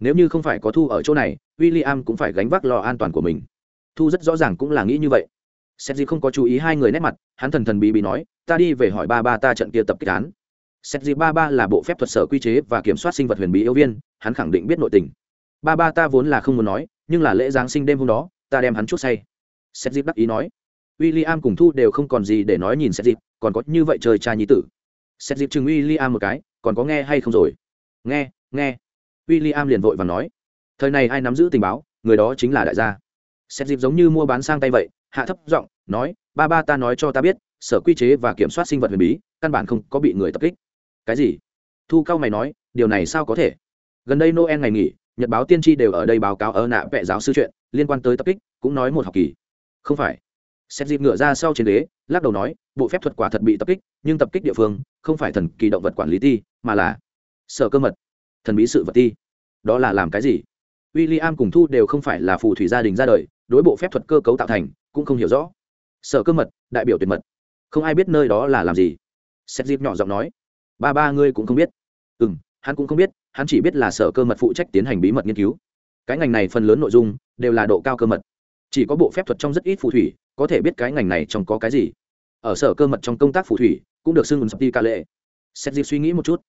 Nếu như không phải có thu ở chỗ này w i l l i am cũng phải gánh vác lo an toàn của mình. Thu rất rõ ràng cũng là nghĩ như vậy. Xét dịp không có chú ý hai người nét mặt, hắn thần thần bí bí nói, ta đi về hỏi ba ba ta trận kia tập kích án xét dịp ba ba là bộ phép thuật sở quy chế và kiểm soát sinh vật huyền bí yêu viên, hắn khẳng định biết nội tình. Ba ba ta vốn là không muốn nói, nhưng là lễ giáng sinh đêm hôm đó, ta đem hắn chút say. Xét dịp đắc ý nói. W i l l i am cùng thu đều không còn gì để nói nhìn xét dịp còn có như vậy trời cha nhi tử. Xét dịp chừng w i l l i am một cái, còn có nghe hay không rồi? Nghe nghe. W i l l i am liền vội và nói. Thời này ai nắm giữ tình báo, người đó chính là đại gia. Xét dịp giống như mua bán sang tay vậy, hạ thấp giọng nói, ba ba ta nói cho ta biết, sở quy chế và kiểm soát sinh vật huyền bí, căn bản không có bị người tập kích cái gì? Thu cao mày nói điều này sao có thể? Gần đây noel ngày nghỉ nhật báo tiên tri đều ở đây báo cáo ở nạ vệ giáo sư chuyện liên quan tới tập kích cũng nói một học kỳ. Không phải. Xét dịp ngựa ra sau trên đế, lắc đầu nói bộ phép thuật quả thật bị tập kích nhưng tập kích địa phương không phải thần kỳ động vật quản lý ti mà là sở cơ mật thần bí sự vật ti. Đó là làm cái gì? W i l l i am cùng thu đều không phải là phù thủy gia đình ra đời đối bộ phép thuật cơ cấu tạo thành cũng không hiểu rõ. Sở cơ mật đại biểu tuyệt mật. Không ai biết nơi đó là làm gì. Xét dịp nhỏ giọng nói ba ba ngươi cũng không biết. Ừ m hắn cũng không biết, hắn chỉ biết là sở cơ mật phụ trách tiến hành bí mật nghiên cứu. Cái ngành này phần lớn nội dung đều là độ cao cơ mật. Chỉ có bộ phép thuật trong rất ít phù thủy, có thể biết cái ngành này trong có cái gì. Ở sở cơ mật trong công tác phù thủy, cũng được xưng sập đi ca lệ. Xét dịp suy nghĩ một chút,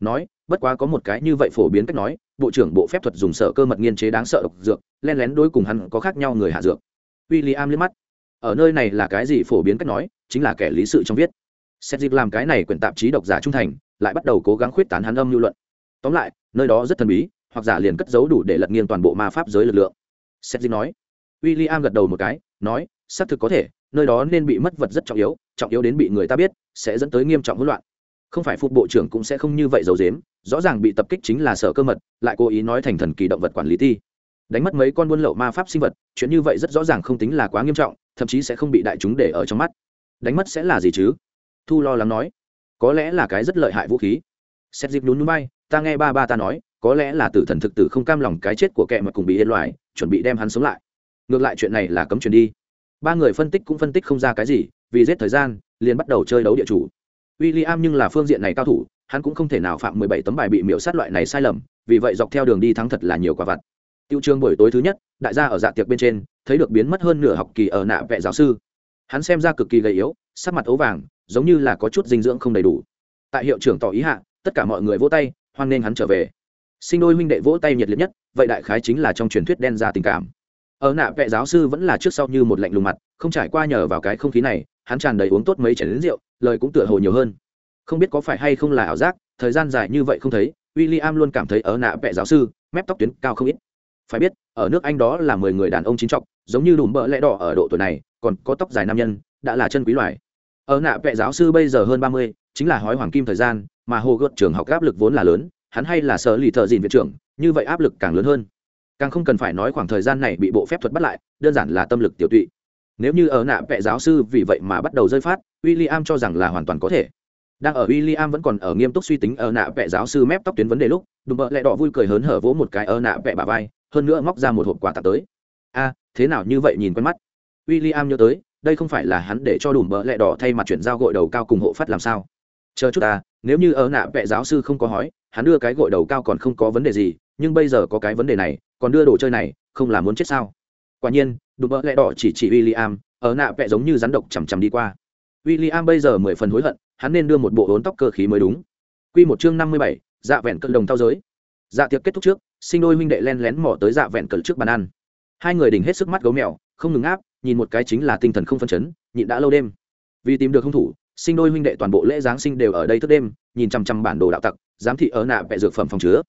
nói, bất quá có một cái như vậy phổ biến cách nói, bộ trưởng bộ phép thuật dùng sở cơ mật nghiên chế đáng sợ độc dược, len lén đối cùng hắn có khác nhau người hạ dược. W i l l i am liếc mắt. Ở nơi này là cái gì phổ biến cách nói, chính là kẻ lý sự trong viết xét dịp làm cái này quyển tạp chí độc giả trung thành, lại bắt đầu cố gắng khuyết tán hắn âm lưu luận. Tóm lại, nơi đó rất thần bí, hoặc giả liền cất giấu đủ để lật nghiêng toàn bộ ma pháp giới lực lượng. Xét dịp nói. W i l l i am gật đầu một cái, nói, xác thực có thể, nơi đó nên bị mất vật rất trọng yếu trọng yếu đến bị người ta biết, sẽ dẫn tới nghiêm trọng hỗn loạn. Không phải phục bộ trưởng cũng sẽ không như vậy giấu dếm rõ ràng bị tập kích chính là sở cơ mật, lại cố ý nói thành thần kỳ động vật quản lý thi đánh mất mấy con buôn lậu ma pháp sinh vật, chuyện như vậy rất rõ ràng không tính là quá nghiêm trọng, thậm chí sẽ không bị đại chúng để ở trong mắt. Đánh mất sẽ là gì chứ? Thu lo lắng nói, có lẽ là cái rất lợi hại vũ khí. Xét dịp nhún núi bay ta nghe ba ba ta nói, có lẽ là tử thần thực tử không cam lòng cái chết của kẻ mà cùng bị yên loại chuẩn bị đem hắn sống lại. Ngược lại chuyện này là cấm truyền đi. Ba người phân tích cũng phân tích không ra cái gì, vì giết thời gian, liền bắt đầu chơi đấu địa chủ. W i l l i am nhưng là phương diện này cao thủ, hắn cũng không thể nào phạm mười bảy tấm bài bị miễu sát loại này sai lầm, vì vậy dọc theo đường đi thắng thật là nhiều quả vặt. Tiêu trường buổi tối thứ nhất, đại gia ở dạ tiệc bên trên, thấy được biến mất hơn nửa học kỳ ở nạ vệ giáo sư. Hắn xem ra cực kỳ gầy yếu, sắc mặt ấu vàng giống như là có chút dinh dưỡng không đầy đủ. Tại hiệu trưởng tỏ ý hạ, tất cả mọi người vỗ tay, hoan nghênh hắn trở về. Sinh đôi huynh đệ vỗ tay nhiệt liệt nhất, vậy đại khái chính là trong truyền thuyết đen ra tình cảm. Ở nạ vệ giáo sư vẫn là trước sau như một lạnh lùng mặt, không trải qua nhờ vào cái không khí này, hắn tràn đầy uống tốt mấy chén rượu, lời cũng tựa hồ nhiều hơn. Không biết có phải hay không là ảo giác, thời gian dài như vậy không thấy w i l l i am luôn cảm thấy ở nạ vệ giáo sư, mép tóc tuyến cao không ít. Phải biết, ở nước anh đó là mười người đàn ông chính trọng, giống như đùm bợ lẽ đỏ ở độ tuổi này, còn có tóc dài nam nhân, đã là chân quý loài ở nạ vệ giáo sư bây giờ hơn ba mươi, chính là hói hoàng kim thời gian, mà hồ gợt trường học áp lực vốn là lớn, hắn hay là sở lì thợ dìn viện trưởng, như vậy áp lực càng lớn hơn. Càng không cần phải nói khoảng thời gian này bị bộ phép thuật bắt lại, đơn giản là tâm lực tiểu tụy. Nếu như ở nạ vệ giáo sư vì vậy mà bắt đầu rơi phát w i am cho rằng là hoàn toàn có thể. Đang ở w i l l i am vẫn còn ở nghiêm túc suy tính ở nạ vẽ giáo sư mép tóc tuyến vấn đề lúc, đùm bợ lẹ đỏ vui cười hớn hở vỗ một cái ở nạ vẽ bà vai, hơn nữa móc ra một hộp quà tặng tới. A, thế nào như vậy nhìn quen mắt. W i l l i am nhớ tới đây không phải là hắn để cho đùm mỡ lẹ đỏ thay mặt chuyển giao gội đầu cao cùng hộ phát làm sao? Chờ chút ta, nếu như ở nạ vẽ giáo sư không có hói, hắn đưa cái gội đầu cao còn không có vấn đề gì, nhưng bây giờ có cái vấn đề này, còn đưa đồ chơi này, không là muốn chết sao? Quả nhiên, đùm bỡ lẹ đỏ chỉ chỉ w i l l i am ở nạ vẽ giống như rắn độc chằm chằm đi qua. W i l l i am bây giờ mười phần hối hận, hắn nên đưa một bộ hốn tóc cơ khí mới đúng. Q một chương năm mươi bảy dạ vẹn cận đồng thao giới. Dạ tiệc kết thúc trước, sinh đôi huynh đệ len lén mò tới dạ vẹn cận trước bàn ăn. Hai người đỉnh hết sức mắt gấu mèo, không ngừng áp nhìn một cái chính là tinh thần không phân chấn, nhịn đã lâu đêm. Vì tìm được hung thủ, sinh đôi huynh đệ toàn bộ lễ giáng sinh đều ở đây thức đêm, nhìn chăm chăm bản đồ đạo tặc, giám thị ở nạ vẹ dược phẩm phòng chứa.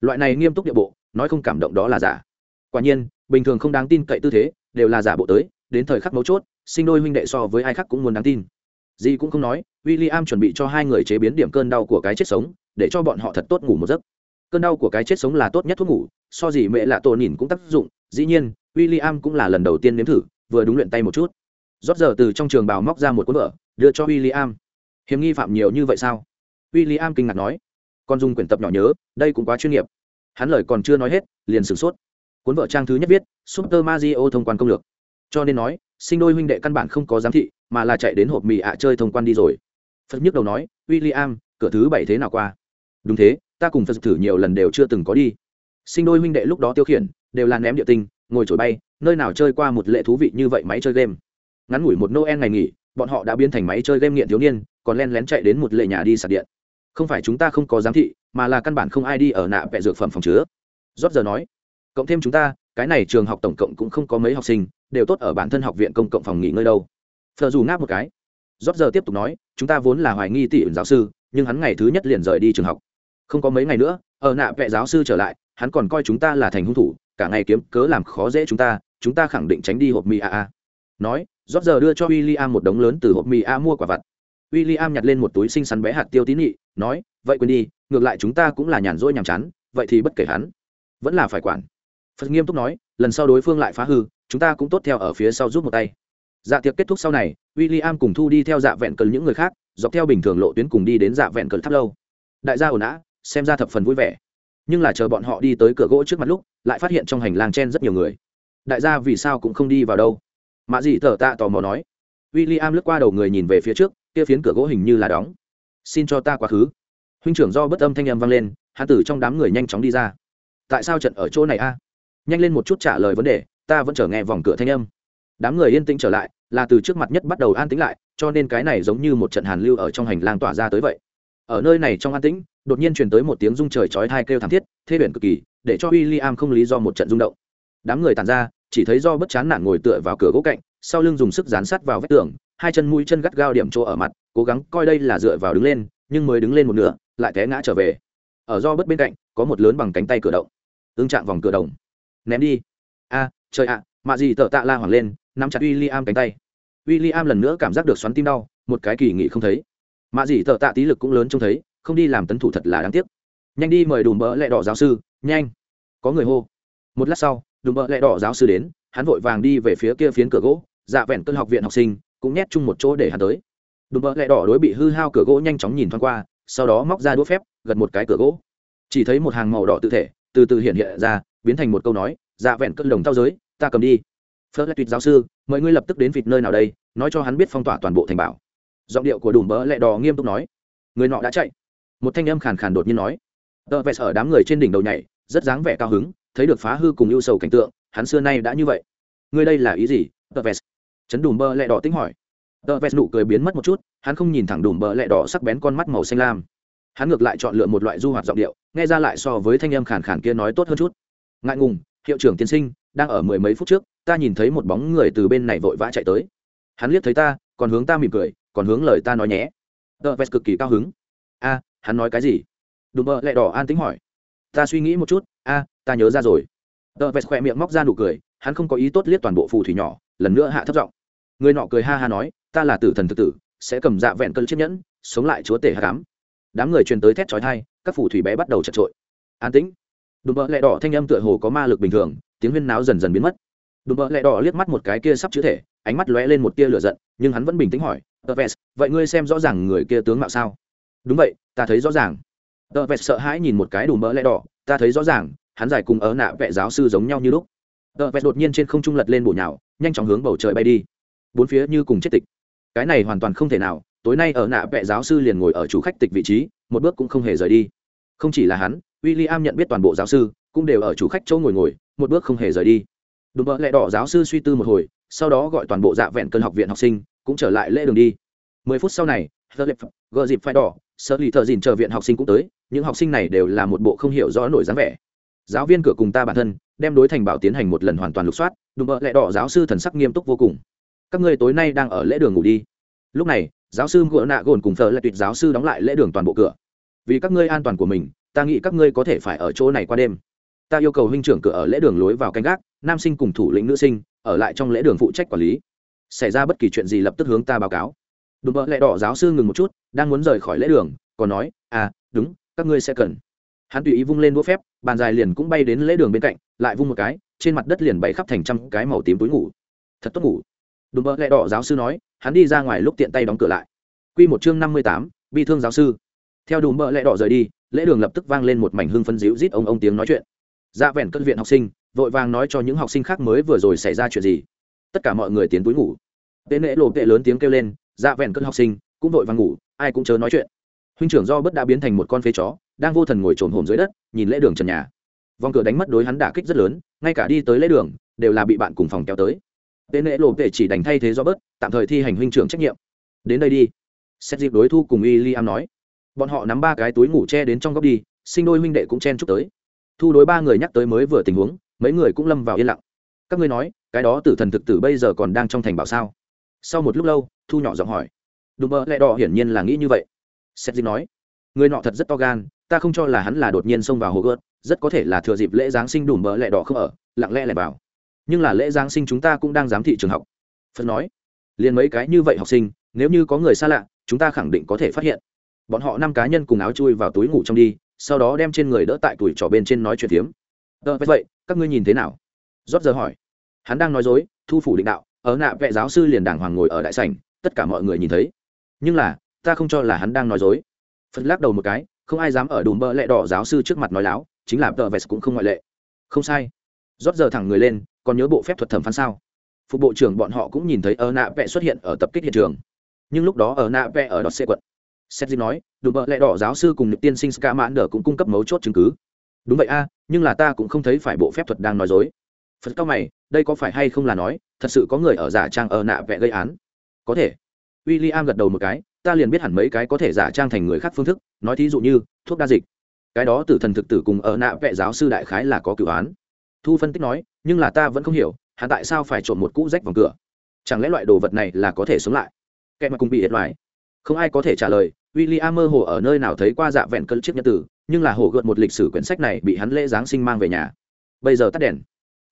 Loại này nghiêm túc địa bộ, nói không cảm động đó là giả. Quả nhiên, bình thường không đáng tin cậy tư thế, đều là giả bộ tới, đến thời khắc mấu chốt, sinh đôi huynh đệ so với ai khác cũng muốn đáng tin. Gì cũng không nói w i l l i am chuẩn bị cho hai người chế biến điểm cơn đau của cái chết sống, để cho bọn họ thật tốt ngủ một giấc. Cơn đau của cái chết sống là tốt nhất thuốc ngủ, so gì mẹ lạ tổ nhìn cũng tác dụng. Dĩ nhiên w i l l i am cũng là lần đầu tiên nếm thử vừa đúng luyện tay một chút. Rót giờ từ trong trường bào móc ra một cuốn vở, đưa cho w i l l i am hiếm nghi phạm nhiều như vậy sao? W i l l i am kinh ngạc nói. Con dùng quyển tập nhỏ nhớ, đây cũng quá chuyên nghiệp. Hắn lời còn chưa nói hết, liền sửng sốt. Cuốn vở trang thứ nhất viết, super mario thông quan công lược. Cho nên nói, sinh đôi huynh đệ căn bản không có giám thị, mà là chạy đến hộp mì ạ chơi thông quan đi rồi. Phật nhức đầu nói w i l l i am cửa thứ bảy thế nào qua? Đúng thế, ta cùng phật thử nhiều lần đều chưa từng có đi. Sinh đôi huynh đệ lúc đó tiêu khiển, đều là ném địa tinh, ngồi trổi bay nơi nào chơi qua một lệ thú vị như vậy máy chơi game? Ngắn ngủi một noel ngày nghỉ, bọn họ đã biến thành máy chơi game nghiện thiếu niên, còn len lén chạy đến một lệ nhà đi sạc điện. Không phải chúng ta không có giám thị, mà là căn bản không ai đi ở nạ vẹ dược phẩm phòng chứa. Rót giờ nói, cộng thêm chúng ta, cái này trường học tổng cộng cũng không có mấy học sinh, đều tốt ở bản thân học viện công cộng phòng nghỉ ngơi đâu. Phờ dù ngáp một cái. Rót giờ tiếp tục nói, chúng ta vốn là hoài nghi tỷ giáo sư, nhưng hắn ngày thứ nhất liền rời đi trường học. Không có mấy ngày nữa, ở nạ vẹ giáo sư trở lại hắn còn coi chúng ta là thành hung thủ, cả ngày kiếm cớ làm khó dễ chúng ta chúng ta khẳng định tránh đi hộp mì a a. Nói, rót giờ đưa cho w i l l i am một đống lớn từ hộp mì a mua quả vặt. W i l l i am nhặt lên một túi xinh xắn bé hạt tiêu tín nhị nói, vậy quên đi, ngược lại chúng ta cũng là nhàn rỗi nhàm chán, vậy thì bất kể hắn. Vẫn là phải quản. Phật nghiêm túc nói, lần sau đối phương lại phá hư, chúng ta cũng tốt theo ở phía sau giúp một tay. Dạ tiệc kết thúc sau này w i l l i am cùng thu đi theo dạ vẹn cờ những người khác, dọc theo bình thường lộ tuyến cùng đi đến dạ vẹn cờ tháp lâu. Đại gia ồn ào, xem ra thập phần vui vẻ nhưng là chờ bọn họ đi tới cửa gỗ trước mặt lúc, lại phát hiện trong hành lang chen rất nhiều người. Đại gia vì sao cũng không đi vào đâu? Mạ dị thở tạ tò mò nói. W i l l i am lướt qua đầu người nhìn về phía trước, kia phiến cửa gỗ hình như là đóng. Xin cho ta quá khứ. Huynh trưởng do bất âm thanh âm vang lên hạ tử trong đám người nhanh chóng đi ra. Tại sao trận ở chỗ này a? Nhanh lên một chút trả lời vấn đề, ta vẫn chờ nghe vòng cửa thanh âm. Đám người yên tĩnh trở lại, là từ trước mặt nhất bắt đầu an tĩnh lại, cho nên cái này giống như một trận hàn lưu ở trong hành lang tỏa ra tới vậy ở nơi này trong an tĩnh, đột nhiên truyền tới một tiếng rung trời chói thai kêu thảm thiết, thê biển cực kỳ, để cho w i l l i am không lý do một trận rung động. Đám người tàn ra, chỉ thấy do bất chán nản ngồi tựa vào cửa gỗ cạnh, sau lưng dùng sức dán sắt vào vách tường, hai chân mũi chân gắt gao điểm chỗ ở mặt, cố gắng coi đây là dựa vào đứng lên, nhưng mới đứng lên một nửa, lại té ngã trở về. Ở do bất bên cạnh, có một lớn bằng cánh tay cửa động. Tương trạng vòng cửa đồng. Ném đi. A, trời ạ, mạ gì tợ tạ la hoảng lên, nắm chặt w i l l i am cánh tay. W i l l i am lần nữa cảm giác được xoắn tim đau, một cái kỳ nghị không thấy mạ dĩ tợ tạ tí lực cũng lớn trông thấy, không đi làm tấn thủ thật là đáng tiếc. Nhanh đi mời đùm bỡ lẹ đỏ giáo sư, nhanh. Có người hô. Một lát sau, đùm bỡ lẹ đỏ giáo sư đến, hắn vội vàng đi về phía kia phiến cửa gỗ dạ vẹn cơn học viện học sinh, cũng nhét chung một chỗ để hắn tới. Đùm bỡ lẹ đỏ đối bị hư hao cửa gỗ nhanh chóng nhìn thoáng qua, sau đó móc ra đũa phép, gật một cái cửa gỗ. Chỉ thấy một hàng màu đỏ tự thể, từ từ hiện hiện ra, biến thành một câu nói dạ vẹn cơn đồng thao giới, ta cầm đi. Phớt lại tuyệt giáo sư, mời ngươi lập tức đến vịt nơi nào đây, nói cho hắn biết phong tỏa toàn bộ thành bảo giọng điệu của đùm bỡ lẹ đỏ nghiêm túc nói. Người nọ đã chạy. Một thanh âm khàn khàn đột nhiên nói. Tờ vẹt ở đám người trên đỉnh đầu nhảy, rất dáng vẻ cao hứng, thấy được phá hư cùng ưu sầu cảnh tượng, hắn xưa nay đã như vậy. Ngươi đây là ý gì? Tờ vẹt. Chấn đùm bơ lẹ đỏ tính hỏi. Tờ vẹt nụ cười biến mất một chút, hắn không nhìn thẳng đùm bơ lẹ đỏ sắc bén con mắt màu xanh lam. Hắn ngược lại chọn lựa một loại du hoạt giọng điệu, nghe ra lại so với thanh âm khàn khàn kia nói tốt hơn chút. Ngại ngùng, hiệu trưởng tiên sinh, đang ở mười mấy phút trước, ta nhìn thấy một bóng người từ bên này vội vã chạy tới. Hắn liếc thấy ta, còn hướng ta mỉm cười còn hướng lời ta nói nhé. Tờ vest cực kỳ cao hứng. A, hắn nói cái gì? Đùm bơ lẹ đỏ an tính hỏi. Ta suy nghĩ một chút. A, ta nhớ ra rồi. Tờ vest khỏe miệng móc ra nụ cười. Hắn không có ý tốt liếc toàn bộ phù thủy nhỏ, lần nữa hạ thấp giọng. Người nọ cười ha ha nói, ta là tử thần thực tử, sẽ cầm dạ vẹn cơn chiếc nhẫn, sống lại chúa tể hạ cám. Đám người truyền tới thét trói thai các phù thủy bé bắt đầu chật trội. An tĩnh. Đùm bơ lẹ đỏ thanh âm tựa hồ có ma lực bình thường, tiếng huyên náo dần dần biến mất. Đùm bợ lẹ đỏ liếc mắt một cái kia sắp chữ thể, ánh mắt lóe lên một tia lửa giận, nhưng hắn vẫn bình tĩnh hỏi tờ vest, vậy ngươi xem rõ ràng người kia tướng mạo sao? Đúng vậy, ta thấy rõ ràng. Tờ vest sợ hãi nhìn một cái đùm mỡ lẽ đỏ, ta thấy rõ ràng, hắn giải cùng ớ nạ vệ giáo sư giống nhau như lúc. Tờ vest đột nhiên trên không trung lật lên bổ nhào, nhanh chóng hướng bầu trời bay đi. Bốn phía như cùng chết tịch. Cái này hoàn toàn không thể nào, tối nay ở nạ vệ giáo sư liền ngồi ở chủ khách tịch vị trí, một bước cũng không hề rời đi. Không chỉ là hắn w i l l i am nhận biết toàn bộ giáo sư, cũng đều ở chủ khách chỗ ngồi ngồi, một bước không hề rời đi. Đùm bợ lẹ đỏ giáo sư suy tư một hồi, sau đó gọi toàn bộ dạ vẹn cơn học viện học sinh cũng trở lại lễ đường đi. Mười phút sau này gờ dịp phai đỏ sợ lì thợ dìn chờ viện học sinh cũng tới, những học sinh này đều là một bộ không hiểu rõ nổi dáng vẻ. Giáo viên cửa cùng ta bản thân, đem đối thành bảo tiến hành một lần hoàn toàn lục soát, đùm bợ lẹ đỏ giáo sư thần sắc nghiêm túc vô cùng. Các ngươi tối nay đang ở lễ đường ngủ đi. Lúc này, giáo sư ngựa nạ gồn cùng thờ lại tuyệt giáo sư đóng lại lễ đường toàn bộ cửa. Vì các ngươi an toàn của mình, ta nghĩ các ngươi có thể phải ở chỗ này qua đêm. Ta yêu cầu huynh trưởng cửa ở lễ đường lối vào canh gác, nam sinh cùng thủ lĩnh nữ sinh, ở lại trong lễ đường phụ trách quản lý xảy ra bất kỳ chuyện gì lập tức hướng ta báo cáo. Đùm bợ lẹ đỏ giáo sư ngừng một chút, đang muốn rời khỏi lễ đường, còn nói à đúng, các ngươi sẽ cần. Hắn tùy ý vung lên đũa phép, bàn dài liền cũng bay đến lễ đường bên cạnh, lại vung một cái, trên mặt đất liền bày khắp thành trăm cái màu tím túi ngủ. Thật tốt ngủ. Đùm bợ lẹ đỏ giáo sư nói, hắn đi ra ngoài lúc tiện tay đóng cửa lại. Q một chương năm mươi tám, bi thương giáo sư. Theo đùm bợ lẹ đỏ rời đi, lễ đường lập tức vang lên một mảnh hưng phân díu rít ông ông tiếng nói chuyện. Dạ ra vẻn cất viện học sinh, vội vàng nói cho những học sinh khác mới vừa rồi xảy ra chuyện gì. Tất cả mọi người tiến túi ngủ tên lễ lộ tệ lớn tiếng kêu lên dạ vẹn cơn học sinh, cũng vội vàng ngủ, ai cũng chớ nói chuyện. Huynh trưởng do bất đã biến thành một con phế chó, đang vô thần ngồi trồn hồn dưới đất, nhìn lễ đường trần nhà. Vòng cửa đánh mất đối hắn đả kích rất lớn, ngay cả đi tới lễ đường, đều là bị bạn cùng phòng kéo tới. Tên lễ lộ tệ chỉ đành thay thế do bớt tạm thời thi hành huynh trưởng trách nhiệm. Đến đây đi. Xét dịp đối thu cùng y liam am nói. Bọn họ nắm ba cái túi ngủ che đến trong góc đi, sinh đôi huynh đệ cũng chen chúc tới. Thu đối ba người nhắc tới mới vừa tình huống, mấy người cũng lâm vào yên lặng. Các ngươi nói, cái đó tử thần thực tử bây giờ còn đang trong thành bảo sao? Sau một lúc lâu, thu nhỏ giọng hỏi. Đùm bơ lẹ đỏ hiển nhiên là nghĩ như vậy. Seth nói, người nọ thật rất to gan, ta không cho là hắn là đột nhiên xông vào hồ gớt rất có thể là thừa dịp lễ giáng sinh đùm bơ lẹ đỏ không ở, lặng lẽ lẻ vào. Nhưng là lễ giáng sinh chúng ta cũng đang giám thị trường học. Phật nói, liền mấy cái như vậy học sinh, nếu như có người xa lạ, chúng ta khẳng định có thể phát hiện. Bọn họ năm cá nhân cùng áo chui vào túi ngủ trong đi, sau đó đem trên người đỡ tại tuổi trỏ bên trên nói chuyện tiếm ờ vậy, các ngươi nhìn thế nào? Rót giờ hỏi. Hắn đang nói dối, thu phủ định đạo ở nạ vệ giáo sư liền đàng hoàng ngồi ở đại sảnh tất cả mọi người nhìn thấy. Nhưng là ta không cho là hắn đang nói dối. Phật lắc đầu một cái không ai dám ở đùm bơ lẹ đỏ giáo sư trước mặt nói láo chính là tờ vest cũng không ngoại lệ. Không sai. Rót giờ thẳng người lên còn nhớ bộ phép thuật thẩm phán sao? Phục bộ trưởng bọn họ cũng nhìn thấy ở nạ vệ xuất hiện ở tập kích hiện trường. Nhưng lúc đó ở nạ vệ ở đọt xe quận. Gì nói, đùm bợ lẹ đỏ giáo sư cùng nữ tiên sinh Ska Mãn cũng cung cấp mấu chốt chứng cứ. Đúng vậy a, nhưng là ta cũng không thấy phải bộ phép thuật đang nói dối. Phật cao mày, đây có phải hay không là nói, thật sự có người ở giả trang ở nạ vẽ gây án? Có thể. William gật đầu một cái, ta liền biết hẳn mấy cái có thể giả trang thành người khác phương thức, nói thí dụ như thuốc đa dịch. Cái đó tử thần thực tử cùng ở nạ vẽ giáo sư đại khái là có cửu án. Thu phân tích nói, nhưng là ta vẫn không hiểu, hắn tại sao phải trộm một cũ rách vòng cửa? Chẳng lẽ loại đồ vật này là có thể sống lại? Kẻ mà cùng bị hiệt loại không ai có thể trả lời w i l l i am mơ hồ ở nơi nào thấy qua dạ vẹn cân chiếc nhân tử nhưng là hồ gợt một lịch sử quyển sách này bị hắn lễ giáng sinh mang về nhà bây giờ tắt đèn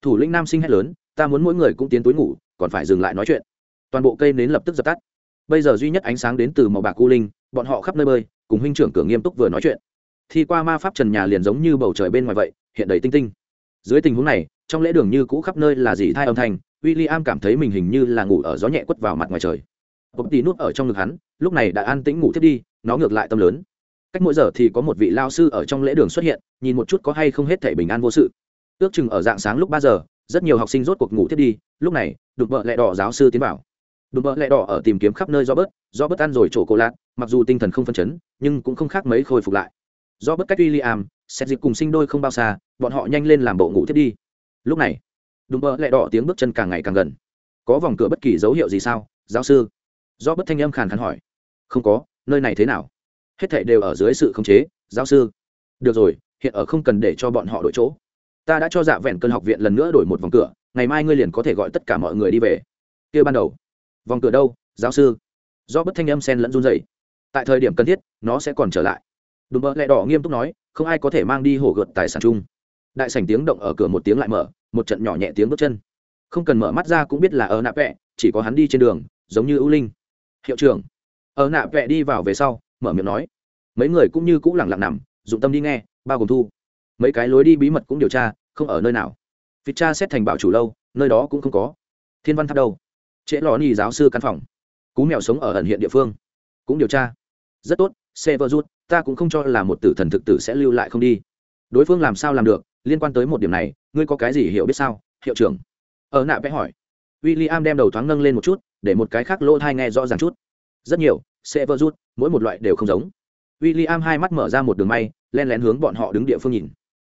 thủ lĩnh nam sinh hét lớn, ta muốn mỗi người cũng tiến túi ngủ, còn phải dừng lại nói chuyện. Toàn bộ cây nến lập tức dập tắt. Bây giờ duy nhất ánh sáng đến từ màu bạc cu linh, bọn họ khắp nơi bơi, cùng huynh trưởng cửa nghiêm túc vừa nói chuyện. Thì qua ma pháp trần nhà liền giống như bầu trời bên ngoài vậy, hiện đầy tinh tinh. Dưới tình huống này, trong lễ đường như cũ khắp nơi là dì thai âm thanh w i l l i am cảm thấy mình hình như là ngủ ở gió nhẹ quất vào mặt ngoài trời. Bộc tì nút ở trong ngực hắn, lúc này đã an tĩnh ngủ thiết đi, nó ngược lại tâm lớn. Cách mỗi giờ thì có một vị lao sư ở trong lễ đường xuất hiện, nhìn một chút có hay không hết thể bình an vô sự ước chừng ở dạng sáng lúc ba giờ, rất nhiều học sinh rốt cuộc ngủ thiết đi, lúc này, đụng vợ lẹ đỏ giáo sư tiến vào. Đụng vợ lẹ đỏ ở tìm kiếm khắp nơi do bớt do bớt ăn rồi chỗ cổ lạc mặc dù tinh thần không phân chấn, nhưng cũng không khác mấy khôi phục lại. Do bớt cách w i xét dịp cùng sinh đôi không bao xa, bọn họ nhanh lên làm bộ ngủ thiết đi. Lúc này, đụng vợ lẹ đỏ tiếng bước chân càng ngày càng gần. Có vòng cửa bất kỳ dấu hiệu gì sao, giáo sư? Do bất thanh âm khàn khàn hỏi. Không có, nơi này thế nào? Hết thảy đều ở dưới sự khống chế, giáo sư. Được rồi, hiện ở không cần để cho bọn họ đổi chỗ ta đã cho dạ vẹn cơn học viện lần nữa đổi một vòng cửa, ngày mai ngươi liền có thể gọi tất cả mọi người đi về. Kia ban đầu. Vòng cửa đâu, giáo sư? Do bất thanh âm sen lẫn run dày tại thời điểm cần thiết, nó sẽ còn trở lại. Đùm bơ lẹ đỏ nghiêm túc nói, không ai có thể mang đi hổ gợt tài sản chung. Đại sảnh tiếng động ở cửa một tiếng lại mở, một trận nhỏ nhẹ tiếng bước chân. Không cần mở mắt ra cũng biết là ở nạ vẹ, chỉ có hắn đi trên đường, giống như ưu linh. Hiệu trưởng. Ở nạ vẹ đi vào về sau, mở miệng nói. Mấy người cũng như cũng lẳng lặng nằm, dụng tâm đi nghe, bao gồm thu mấy cái lối đi bí mật cũng điều tra, không ở nơi nào. Vịt cha xét thành bảo chủ lâu, nơi đó cũng không có. Thiên văn tháp đâu? Trễ lò ni giáo sư căn phòng. Cú mèo sống ở ẩn hiện địa phương. Cũng điều tra. Rất tốt sever rút ta cũng không cho là một tử thần thực tử sẽ lưu lại không đi. Đối phương làm sao làm được? Liên quan tới một điểm này, ngươi có cái gì hiểu biết sao? Hiệu trưởng. Ở nạ vẽ hỏi. W i l l i am đem đầu thoáng nâng lên một chút, để một cái khác lỗ thai nghe rõ ràng chút. Rất nhiều sever rút mỗi một loại đều không giống. W i l l i am hai mắt mở ra một đường may, len lén hướng bọn họ đứng địa phương nhìn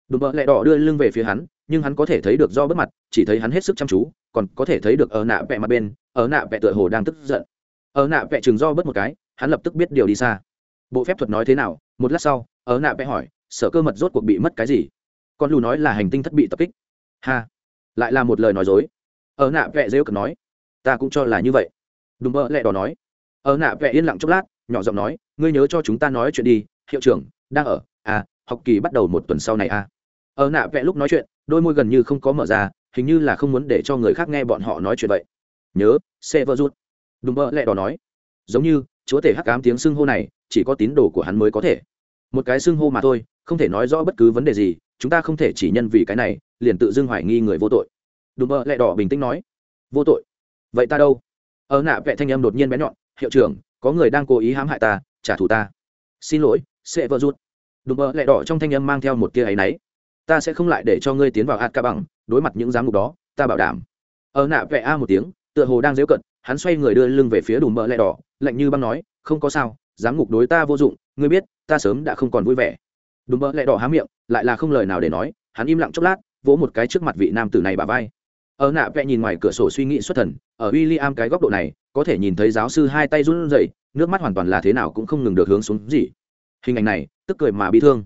đùm bợ lẹ đỏ đưa lưng về phía hắn, nhưng hắn có thể thấy được do bất mặt, chỉ thấy hắn hết sức chăm chú, còn có thể thấy được ở nạ vẹ mặt bên, ở nạ vẹ tựa hồ đang tức giận. Ở nạ vẹ chừng do bớt một cái, hắn lập tức biết điều đi xa. Bộ phép thuật nói thế nào? Một lát sau, ở nạ vẽ hỏi, sở cơ mật rốt cuộc bị mất cái gì? Con lù nói là hành tinh thất bị tập kích. Ha! Lại là một lời nói dối. Ở nạ vẽ rêu cực nói, ta cũng cho là như vậy. Đùm bơ lẹ đỏ nói, ở nạ vẽ yên lặng chốc lát, nhỏ giọng nói, ngươi nhớ cho chúng ta nói chuyện đi, hiệu trưởng, đang ở. À học kỳ bắt đầu một tuần sau này à ở nạ vẽ lúc nói chuyện, đôi môi gần như không có mở ra, hình như là không muốn để cho người khác nghe bọn họ nói chuyện vậy. Nhớ, xe vợ rút đùm bơ lẹ đỏ nói. Giống như, chúa tể hắc ám tiếng xưng hô này, chỉ có tín đồ của hắn mới có thể. Một cái xưng hô mà thôi, không thể nói rõ bất cứ vấn đề gì, chúng ta không thể chỉ nhân vì cái này, liền tự dưng hoài nghi người vô tội. Đùm bơ lẹ đỏ bình tĩnh nói. Vô tội? Vậy ta đâu? Ở nạ vẽ thanh âm đột nhiên bé nhọn. Hiệu trưởng, có người đang cố ý hãm hại ta, trả thù ta. Xin lỗi sẽ vợ rút đùm bơ lẹ đỏ trong thanh âm mang theo một tia áy náy ta sẽ không lại để cho ngươi tiến vào hạt ca bằng đối mặt những giám mục đó, ta bảo đảm. Ở nạ vẽ a một tiếng, tựa hồ đang dễu cận, hắn xoay người đưa lưng về phía đùm mỡ lẹ đỏ, lạnh như băng nói, không có sao, giám mục đối ta vô dụng, ngươi biết, ta sớm đã không còn vui vẻ. Đùm mỡ lẹ đỏ há miệng, lại là không lời nào để nói, hắn im lặng chốc lát, vỗ một cái trước mặt vị nam tử này bà vai. Ở nạ vẽ nhìn ngoài cửa sổ suy nghĩ xuất thần, ở w i l l i am cái góc độ này, có thể nhìn thấy giáo sư hai tay run rẩy, nước mắt hoàn toàn là thế nào cũng không ngừng được hướng xuống gì. Hình ảnh này, tức cười mà bị thương.